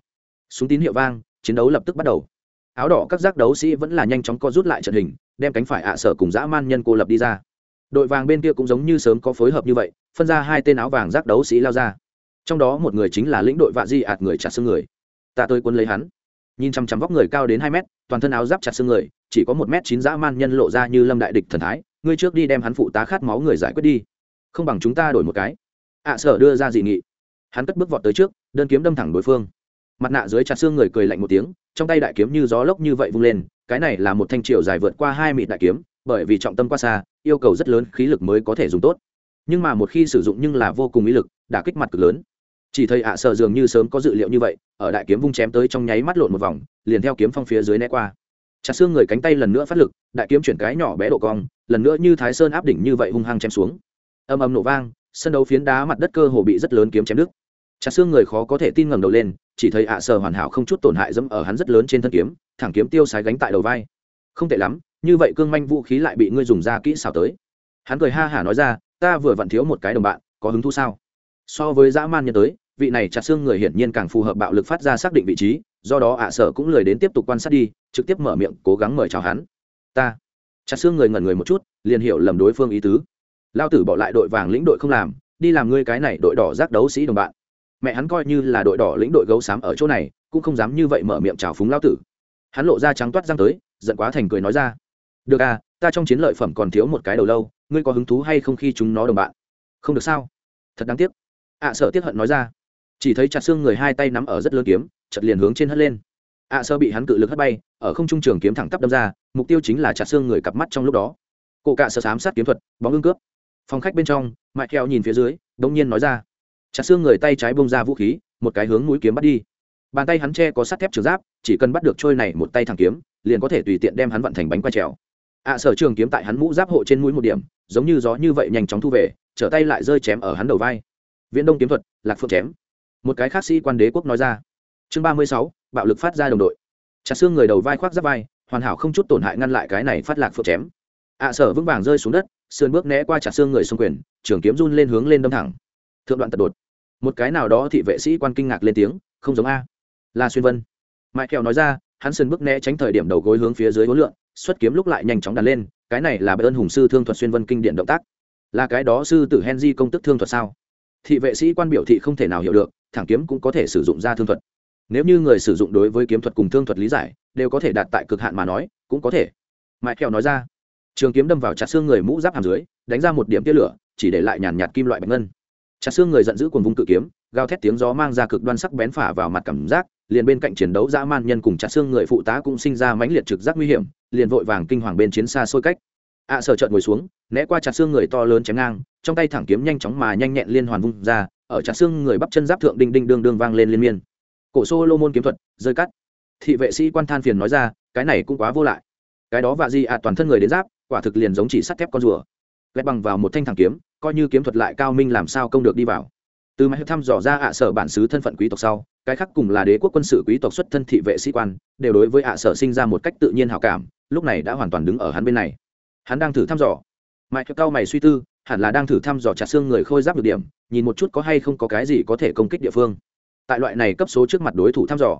A: Súng tín hiệu vang chiến đấu lập tức bắt đầu. Áo đỏ các giác đấu sĩ vẫn là nhanh chóng co rút lại trận hình đem cánh phải ạ sở cùng dã man nhân cô lập đi ra. Đội vàng bên kia cũng giống như sớm có phối hợp như vậy phân ra hai tên áo vàng giác đấu sĩ lao ra trong đó một người chính là lĩnh đội vạ di ạt người chặt xương người. Ta tôi quân lấy hắn. Nhìn chăm chăm vóc người cao đến hai mét, toàn thân áo giáp chặt xương người, chỉ có một mét chín dã man nhân lộ ra như lâm đại địch thần thái, ngươi trước đi đem hắn phụ tá khát máu người giải quyết đi. Không bằng chúng ta đổi một cái. À, Ạ sở đưa ra dị nghị. Hắn cất bước vọt tới trước, đơn kiếm đâm thẳng đối phương. Mặt nạ dưới chặt xương người cười lạnh một tiếng, trong tay đại kiếm như gió lốc như vậy vung lên, cái này là một thanh triều dài vượt qua hai mịt đại kiếm, bởi vì trọng tâm quá xa, yêu cầu rất lớn, khí lực mới có thể dùng tốt. Nhưng mà một khi sử dụng nhưng là vô cùng ý lực, đả kích mặt cực lớn chỉ thấy ạ à sợ dường như sớm có dự liệu như vậy, ở đại kiếm vung chém tới trong nháy mắt lộn một vòng, liền theo kiếm phong phía dưới né qua. Chặt xương người cánh tay lần nữa phát lực, đại kiếm chuyển cái nhỏ bé độ cong, lần nữa như thái sơn áp đỉnh như vậy hung hăng chém xuống. Âm âm nổ vang, sân đấu phiến đá mặt đất cơ hồ bị rất lớn kiếm chém đứt. Chặt xương người khó có thể tin ngẩng đầu lên, chỉ thấy ạ à sờ hoàn hảo không chút tổn hại dẫm ở hắn rất lớn trên thân kiếm, thẳng kiếm tiêu sái gánh tại đầu vai. Không tệ lắm, như vậy cương manh vũ khí lại bị ngươi dùng ra kỹ xảo tới. Hắn cười ha hả nói ra, ta vừa vặn thiếu một cái đồng bạn, có hứng thú sao? So với dã man nhân tới vị này chặt xương người hiển nhiên càng phù hợp bạo lực phát ra xác định vị trí, do đó ạ à sở cũng lười đến tiếp tục quan sát đi, trực tiếp mở miệng, cố gắng mời chào hắn. Ta. Chặt xương người ngẩn người một chút, liền hiểu lầm đối phương ý tứ. Lao tử bỏ lại đội vàng lĩnh đội không làm, đi làm ngươi cái này đội đỏ giác đấu sĩ đồng bạn. Mẹ hắn coi như là đội đỏ lĩnh đội gấu xám ở chỗ này, cũng không dám như vậy mở miệng chào phúng lao tử. Hắn lộ ra trắng toát răng tới, giận quá thành cười nói ra. Được à ta trong chiến lợi phẩm còn thiếu một cái đầu lâu, ngươi có hứng thú hay không khi chúng nó đồng bạn? Không được sao? Thật đáng tiếc. Ạ sợ tiếc hận nói ra chỉ thấy chặt xương người hai tay nắm ở rất lớn kiếm chật liền hướng trên hất lên. Ạ sơ bị hắn cự lực hất bay, ở không trung trường kiếm thẳng tắp đâm ra, mục tiêu chính là chặt xương người cặp mắt trong lúc đó. Cổ cạ sợ sám sát kiếm thuật, bóng ưng cướp. Phòng khách bên trong, mại theo nhìn phía dưới đ nhiên nói ra. Chặt xương người tay trái bông ra vũ khí, một cái hướng mũi kiếm bắt đi. Bàn tay hắn che có sắt thép trường giáp, chỉ cần bắt được trôi này một tay thẳng kiếm, liền có thể tùy tiện đem hắn vận thành bánh quay trèo. Ạ sở trường kiếm tại hắn mũ giáp hộ trên mũi một điểm, giống như gió như vậy nhanh chóng thu về, trở tay lại rơi chém ở hắn đầu vai. Viễn đông kiếm thuật, lạc phượng chém một cái khác sĩ quan đế quốc nói ra. Chương ba mươi sáu, bạo lực phát ra đồng đội. Chặt xương người đầu vai khoác giáp vai, hoàn hảo không chút tổn hại ngăn lại cái này phát lạc phượng chém. Ạ sở vững vàng rơi xuống đất, sườn bước né qua chặt xương người xung quyền, trường kiếm run lên hướng lên đâm thẳng. Thượng đoạn tật đột. Một cái nào đó thị vệ sĩ quan kinh ngạc lên tiếng, không giống a. Là xuyên vân. Mãi kẹo nói ra, hắn sườn bước né tránh thời điểm đầu gối hướng phía dưới hối lượng xuất kiếm lúc lại nhanh chóng đàn lên, cái này là bệ ơn hùng sư thương thuật xuyên vân kinh điển động tác. Là cái đó sư tử henry công tức thương thuật sao? Thị vệ sĩ quan biểu thị không thể nào hiểu được thẳng kiếm cũng có thể sử dụng ra thương thuật. Nếu như người sử dụng đối với kiếm thuật cùng thương thuật lý giải đều có thể đạt tại cực hạn mà nói cũng có thể. Mãi kẹo nói ra. Trường kiếm đâm vào chặt xương người mũ giáp hàm dưới đánh ra một điểm tia lửa chỉ để lại nhàn nhạt kim loại bạch ngân. Chặt xương người giận dữ cuồng vung cự kiếm gào thét tiếng gió mang ra cực đoan sắc bén phả vào mặt cảm giác liền bên cạnh chiến đấu dã man nhân cùng chặt xương người phụ tá cũng sinh ra mãnh liệt trực giác nguy hiểm liền vội vàng kinh hoàng bên chiến xa xôi cách. Ạ à, chợt trợn ngồi xuống né qua chặt xương người to lớn chém ngang trong tay thẳng kiếm nhanh chóng mà nhanh nhẹn liên hoàn vung ra ở chặt xương người bắp chân giáp thượng đinh đinh đương đương vang lên liên miên. Cổ xô lô môn kiếm thuật, rơi cắt. Thị vệ sĩ quan than phiền nói ra, cái này cũng quá vô lại. Cái đó vạ di ạ toàn thân người đến giáp, quả thực liền giống chỉ sắt thép con rùa. Lét bằng vào một thanh thẳng kiếm, coi như kiếm thuật lại cao minh làm sao công được đi vào. Từ máy thăm dò ra ạ sở bản xứ thân phận quý tộc sau, cái khác cùng là đế quốc quân sự quý tộc xuất thân thị vệ sĩ quan, đều đối với ạ sở sinh ra một cách tự nhiên hào cảm, lúc này đã hoàn toàn đứng ở hắn bên này. Hắn đang thử thăm dò. Mãi cao mày suy tư hẳn là đang thử thăm dò chặt xương người khôi giáp được điểm, nhìn một chút có hay không có cái gì có thể công kích địa phương. Tại loại này cấp số trước mặt đối thủ thăm dò,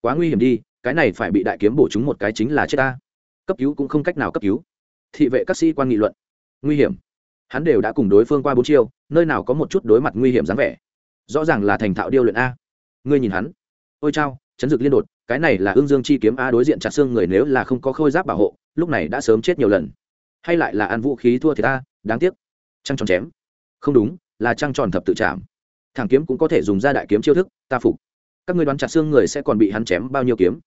A: quá nguy hiểm đi, cái này phải bị đại kiếm bổ chúng một cái chính là chết ta. Cấp cứu cũng không cách nào cấp cứu. Thị vệ các sĩ quan nghị luận. Nguy hiểm. Hắn đều đã cùng đối phương qua bốn chiêu, nơi nào có một chút đối mặt nguy hiểm dáng vẻ. Rõ ràng là thành thạo điêu luyện a. Ngươi nhìn hắn. Ôi chao, chấn dực liên đột, cái này là ương dương chi kiếm a đối diện chặt xương người nếu là không có khôi giáp bảo hộ, lúc này đã sớm chết nhiều lần. Hay lại là ăn vũ khí thua thì ta, đáng tiếc trăng tròn chém. Không đúng, là trăng tròn thập tự chạm. Thẳng kiếm cũng có thể dùng ra đại kiếm chiêu thức, ta phục. Các ngươi đoán chặt xương người sẽ còn bị hắn chém bao nhiêu kiếm?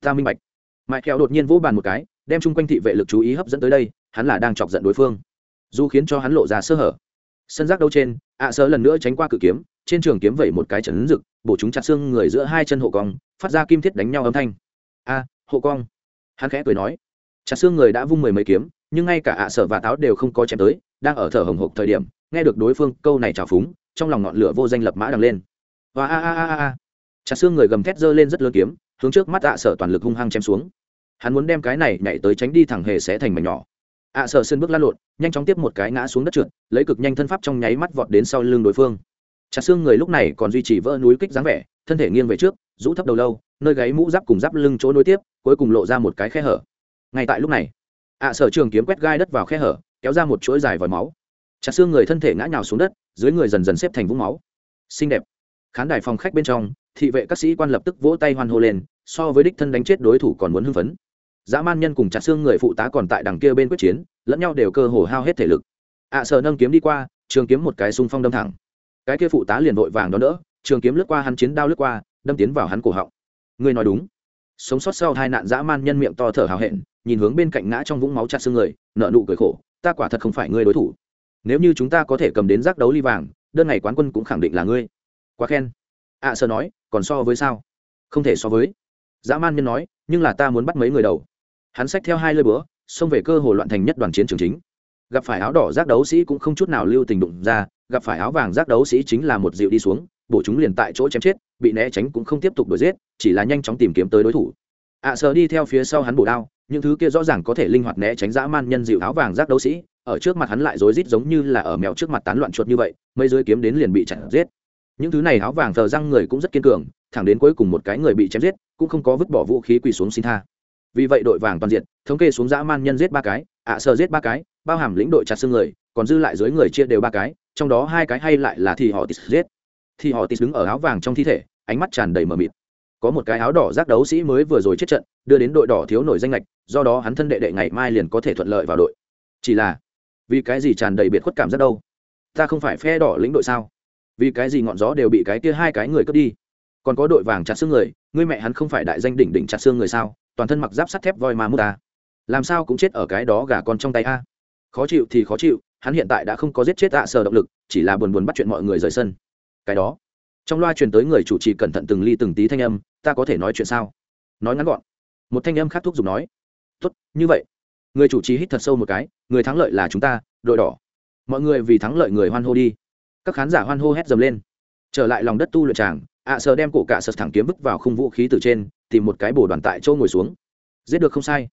A: Ta minh bạch. Mãi theo đột nhiên vỗ bàn một cái, đem chung quanh thị vệ lực chú ý hấp dẫn tới đây, hắn là đang chọc giận đối phương. Dù khiến cho hắn lộ ra sơ hở. Sân giác đâu trên, ạ à sơ lần nữa tránh qua cự kiếm, trên trường kiếm vẩy một cái chấn rực bổ chúng chặt xương người giữa hai chân hộ cong, phát ra kim thiết đánh nhau âm thanh. A, hộ cong. Hắn khẽ cười nói. Chặt xương người đã vung mười mấy kiếm, nhưng ngay cả ạ sở và táo đều không có chém tới đang ở thở hồng hộc thời điểm, nghe được đối phương câu này trào phúng, trong lòng ngọn lửa vô danh lập mã đằng lên. Và a a a a chặt xương người gầm thét dơ lên rất lớn kiếm, hướng trước mắt ạ sở toàn lực hung hăng chém xuống. Hắn muốn đem cái này nhảy tới tránh đi thẳng hề sẽ thành mảnh nhỏ. Ạ sở sơn bước lăn lộn, nhanh chóng tiếp một cái ngã xuống đất trượt, lấy cực nhanh thân pháp trong nháy mắt vọt đến sau lưng đối phương. Chặt xương người lúc này còn duy trì vỡ núi kích dáng vẻ, thân thể nghiêng về trước, rũ thấp đầu lâu, nơi gáy mũ giáp cùng giáp lưng chỗ nối tiếp, cuối cùng lộ ra một cái khe hở. Ngay tại lúc này, ạ sở trường kiếm quét gai đất vào khe hở kéo ra một chuỗi dài vòi máu. Chặt xương người thân thể ngã nhào xuống đất, dưới người dần dần xếp thành vũng máu. Xinh đẹp. Khán đài phòng khách bên trong, thị vệ các sĩ quan lập tức vỗ tay hoan hô lên, so với đích thân đánh chết đối thủ còn muốn hưng phấn. Dã man nhân cùng chặt xương người phụ tá còn tại đằng kia bên quyết chiến, lẫn nhau đều cơ hồ hao hết thể lực. Ạ sợ nâng kiếm đi qua, trường kiếm một cái xung phong đâm thẳng. Cái kia phụ tá liền vội vàng đó đỡ, trường kiếm lướt qua hắn chiến đao lướt qua, đâm tiến vào hắn cổ họng. Ngươi nói đúng. Sống sót sau hai nạn dã man nhân miệng to thở hào hẹn, nhìn hướng bên cạnh ngã trong vũng máu chặt xương người nợ nụ cười khổ ta quả thật không phải ngươi đối thủ. Nếu như chúng ta có thể cầm đến giác đấu ly vàng đơn ngày quán quân cũng khẳng định là ngươi. Quá khen. Ạ à, sơ nói còn so với sao? Không thể so với. Dã man nhân nói nhưng là ta muốn bắt mấy người đầu. Hắn xách theo hai lơi búa xông về cơ hồ loạn thành nhất đoàn chiến trường chính. Gặp phải áo đỏ giác đấu sĩ cũng không chút nào lưu tình đụng ra gặp phải áo vàng giác đấu sĩ chính là một dịu đi xuống bổ chúng liền tại chỗ chém chết bị né tránh cũng không tiếp tục đuổi giết chỉ là nhanh chóng tìm kiếm tới đối thủ. Ạ à, đi theo phía sau hắn bổ đao những thứ kia rõ ràng có thể linh hoạt né tránh dã man nhân dịu áo vàng giác đấu sĩ, ở trước mặt hắn lại rối rít giống như là ở mèo trước mặt tán loạn chuột như vậy, mấy dưới kiếm đến liền bị chặn giết. Những thứ này áo vàng thờ răng người cũng rất kiên cường, thẳng đến cuối cùng một cái người bị chém giết, cũng không có vứt bỏ vũ khí quỳ xuống xin tha. Vì vậy đội vàng toàn diện, thống kê xuống dã man nhân giết ba cái, ạ à sờ giết ba cái, bao hàm lĩnh đội chặt xương người, còn dư lại dưới người chia đều ba cái, trong đó hai cái hay lại là thì họ tịt giết. Thì họ tịt đứng ở áo vàng trong thi thể, ánh mắt tràn đầy mờ mịt có một cái áo đỏ giác đấu sĩ mới vừa rồi chết trận, đưa đến đội đỏ thiếu nổi danh lệch do đó hắn thân đệ đệ ngày mai liền có thể thuận lợi vào đội. Chỉ là, vì cái gì tràn đầy biệt khuất cảm giác đâu? Ta không phải phe đỏ lĩnh đội sao? Vì cái gì ngọn gió đều bị cái kia hai cái người cướp đi? Còn có đội vàng chặt xương người, ngươi mẹ hắn không phải đại danh đỉnh đỉnh chặt xương người sao? Toàn thân mặc giáp sắt thép voi ma mút ta. Làm sao cũng chết ở cái đó gà con trong tay a. Khó chịu thì khó chịu, hắn hiện tại đã không có giết chết tạ sờ động lực, chỉ là buồn buồn bắt chuyện mọi người rời sân. Cái đó trong loa truyền tới người chủ trì cẩn thận từng ly từng tí thanh âm, ta có thể nói chuyện sao? Nói ngắn gọn. Một thanh âm khác thúc giục nói, tốt, như vậy. Người chủ trì hít thật sâu một cái, người thắng lợi là chúng ta, đội đỏ. Mọi người vì thắng lợi người hoan hô đi. Các khán giả hoan hô hét dầm lên. Trở lại lòng đất tu luyện tràng, ạ à sờ đem cổ cả sật thẳng kiếm vứt vào khung vũ khí từ trên, tìm một cái bồ đoàn tại châu ngồi xuống. Giết được không sai.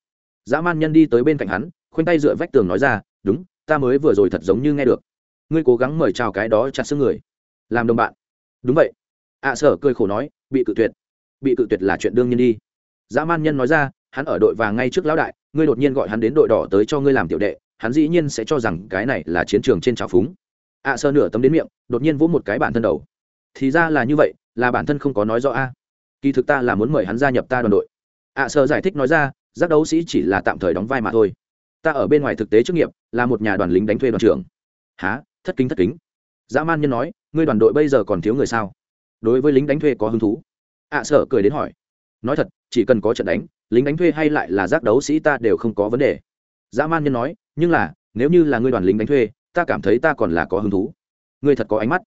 A: Dã man nhân đi tới bên cạnh hắn, khoanh tay dựa vách tường nói ra, đúng, ta mới vừa rồi thật giống như nghe được. Ngươi cố gắng mời chào cái đó chặt xương người. Làm đồng bạn đúng vậy. Ạ à sở cười khổ nói, bị cự tuyệt. Bị cự tuyệt là chuyện đương nhiên đi. Dã man nhân nói ra, hắn ở đội vàng ngay trước lão đại, ngươi đột nhiên gọi hắn đến đội đỏ tới cho ngươi làm tiểu đệ, hắn dĩ nhiên sẽ cho rằng cái này là chiến trường trên trào phúng. Ạ à sơ nửa tấm đến miệng, đột nhiên vỗ một cái bản thân đầu. Thì ra là như vậy, là bản thân không có nói rõ a. Kỳ thực ta là muốn mời hắn gia nhập ta đoàn đội. Ạ à sơ giải thích nói ra, giác đấu sĩ chỉ là tạm thời đóng vai mà thôi. Ta ở bên ngoài thực tế chức nghiệp, là một nhà đoàn lính đánh thuê đoàn trưởng. Há thất kính thất kính. Dã man nhân nói ngươi đoàn đội bây giờ còn thiếu người sao? Đối với lính đánh thuê có hứng thú? Ạ à, sợ cười đến hỏi. Nói thật chỉ cần có trận đánh lính đánh thuê hay lại là giác đấu sĩ ta đều không có vấn đề. Dã man nhân nói nhưng là nếu như là ngươi đoàn lính đánh thuê ta cảm thấy ta còn là có hứng thú. Ngươi thật có ánh mắt.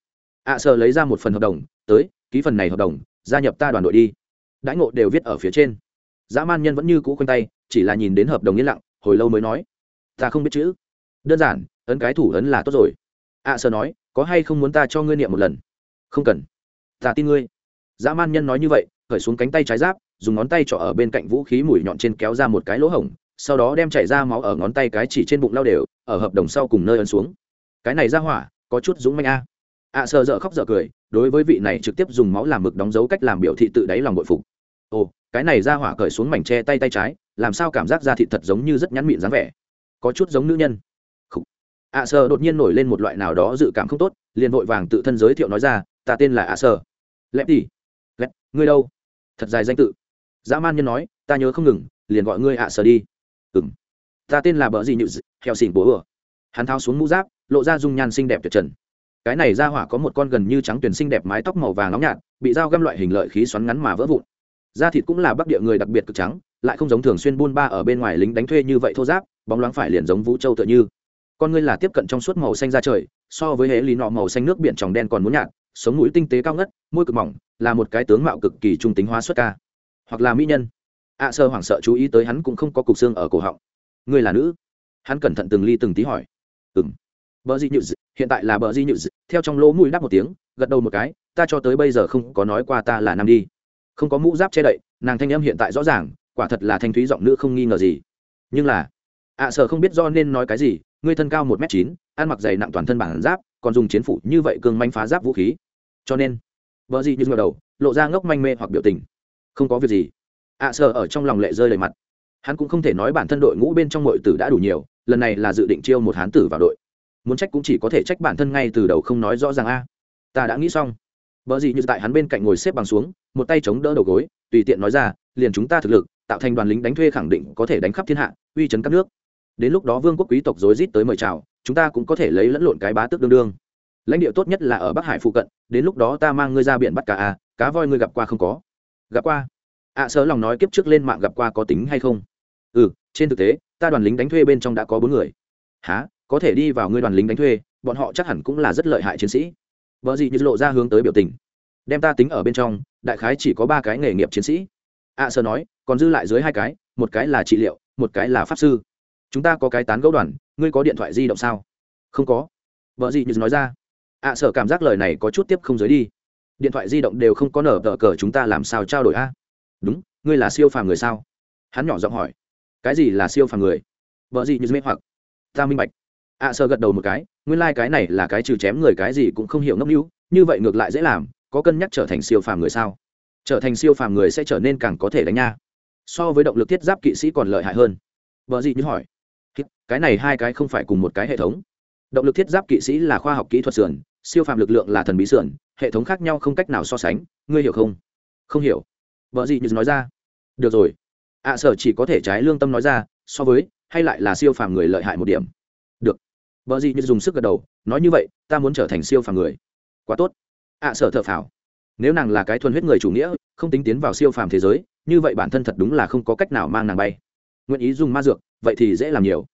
A: Ạ à, sợ lấy ra một phần hợp đồng tới ký phần này hợp đồng gia nhập ta đoàn đội đi. Đãi ngộ đều viết ở phía trên. Dã man nhân vẫn như cũ quanh tay chỉ là nhìn đến hợp đồng yên lặng hồi lâu mới nói. Ta không biết chữ. Đơn giản ấn cái thủ ấn là tốt rồi. Ạ à, sợ nói có hay không muốn ta cho ngươi niệm một lần? Không cần. Ta tin ngươi. Dã man nhân nói như vậy khởi xuống cánh tay trái giáp dùng ngón tay trỏ ở bên cạnh vũ khí mũi nhọn trên kéo ra một cái lỗ hổng sau đó đem chảy ra máu ở ngón tay cái chỉ trên bụng lao đều ở hợp đồng sau cùng nơi ấn xuống. Cái này ra hỏa có chút dũng manh a. Ạ à, sợ dở khóc dở cười đối với vị này trực tiếp dùng máu làm mực đóng dấu cách làm biểu thị tự đáy lòng bội phục. Ồ cái này ra hỏa cởi xuống mảnh tre tay tay trái làm sao cảm giác da thịt thật giống như rất nhắn mịn dáng vẻ. Có chút giống nữ nhân ạ à sơ đột nhiên nổi lên một loại nào đó dự cảm không tốt, liền vội vàng tự thân giới thiệu nói ra, ta tên là ạ à sơ. Lẹp tỉ lẹp ngươi đâu? Thật dài danh tự. Dã man nhân nói, ta nhớ không ngừng, liền gọi ngươi ạ à sơ đi. Ừng ta tên là bờ gì nhự heo xỉn bố ừa hắn thao xuống mũ giáp, lộ ra dung nhan xinh đẹp tuyệt trần. Cái này ra hỏa có một con gần như trắng tuyển xinh đẹp mái tóc màu vàng nóng nhạt, bị dao găm loại hình lợi khí xoắn ngắn mà vỡ vụn. Da thịt cũng là bắc địa người đặc biệt cực trắng, lại không giống thường xuyên buôn ba ở bên ngoài lính đánh thuê như vậy thô giáp, bóng loáng phải liền giống vũ châu tựa như con ngươi là tiếp cận trong suốt màu xanh ra trời, so với hệ lý nọ màu xanh nước biển tròng đen còn muốn nhạt, sống mũi tinh tế cao ngất, môi cực mỏng, là một cái tướng mạo cực kỳ trung tính hóa xuất ca. Hoặc là mỹ nhân. Ạ sơ hoảng sợ chú ý tới hắn cũng không có cục xương ở cổ họng. Ngươi là nữ? Hắn cẩn thận từng ly từng tí hỏi. Ừng bờ di nhự hiện tại là bờ di nhự theo trong lỗ mũi đáp một tiếng, gật đầu một cái, ta cho tới bây giờ không có nói qua ta là nam đi. Không có mũ giáp che đậy, nàng thanh âm hiện tại rõ ràng, quả thật là thanh thúy giọng nữ không nghi ngờ gì. Nhưng là ạ sở không biết do nên nói cái gì, ngươi thân cao một m chín, ăn mặc dày nặng toàn thân bản giáp, còn dùng chiến phủ như vậy cương manh phá giáp vũ khí. Cho nên, vợ gì như ngờ đầu, lộ ra ngốc manh mê hoặc biểu tình. Không có việc gì. ạ sở ở trong lòng lệ rơi lệ mặt. Hắn cũng không thể nói bản thân đội ngũ bên trong mọi tử đã đủ nhiều, lần này là dự định chiêu một hán tử vào đội. Muốn trách cũng chỉ có thể trách bản thân ngay từ đầu không nói rõ ràng a. Ta đã nghĩ xong. Vợ gì như tại hắn bên cạnh ngồi xếp bằng xuống, một tay chống đỡ đầu gối, tùy tiện nói ra, liền chúng ta thực lực, tạo thành đoàn lính đánh thuê khẳng định có thể đánh khắp thiên hạ, uy chấn các nước đến lúc đó vương quốc quý tộc rối rít tới mời chào chúng ta cũng có thể lấy lẫn lộn cái bá tước đương đương. Lãnh địa tốt nhất là ở bắc hải phụ cận đến lúc đó ta mang ngươi ra biển bắt cá à cá voi ngươi gặp qua không có? Gặp qua. Ạ à, sớ lòng nói kiếp trước lên mạng gặp qua có tính hay không? Ừ trên thực tế ta đoàn lính đánh thuê bên trong đã có bốn người. Há có thể đi vào ngươi đoàn lính đánh thuê bọn họ chắc hẳn cũng là rất lợi hại chiến sĩ. Vợ gì như lộ ra hướng tới biểu tình. Đem ta tính ở bên trong đại khái chỉ có ba cái nghề nghiệp chiến sĩ. Ạ à, sơ nói còn dư lại dưới hai cái một cái là trị liệu một cái là pháp sư chúng ta có cái tán gẫu đoàn ngươi có điện thoại di động sao? Không có. Vợ gì như nói ra. Ạ à, sở cảm giác lời này có chút tiếp không giới đi. Điện thoại di động đều không có nở tờ cờ chúng ta làm sao trao đổi a? Đúng ngươi là siêu phàm người sao? Hắn nhỏ giọng hỏi. Cái gì là siêu phàm người? Vợ gì như mê hoặc. Ta minh bạch. Ạ à, sở gật đầu một cái. Nguyên lai、like、cái này là cái trừ chém người cái gì cũng không hiểu ngốc hữu như vậy ngược lại dễ làm. Có cân nhắc trở thành siêu phàm người sao? Trở thành siêu phàm người sẽ trở nên càng có thể đánh nha. So với động lực thiết giáp kỵ sĩ còn lợi hại hơn. Vợ gì như hỏi cái này hai cái không phải cùng một cái hệ thống. Động lực thiết giáp kỵ sĩ là khoa học kỹ thuật sườn siêu phàm lực lượng là thần bí sườn hệ thống khác nhau không cách nào so sánh ngươi hiểu không? Không hiểu. Vợ gì như nói ra. Được rồi. Ạ à, sở chỉ có thể trái lương tâm nói ra so với hay lại là siêu phàm người lợi hại một điểm. Được. Vợ gì như dùng sức gật đầu nói như vậy ta muốn trở thành siêu phàm người. Quá tốt. Ạ à, sở thợ phào. Nếu nàng là cái thuần huyết người chủ nghĩa không tính tiến vào siêu phàm thế giới như vậy bản thân thật đúng là không có cách nào mang nàng bay. Nguyện ý dùng ma dược vậy thì dễ làm nhiều.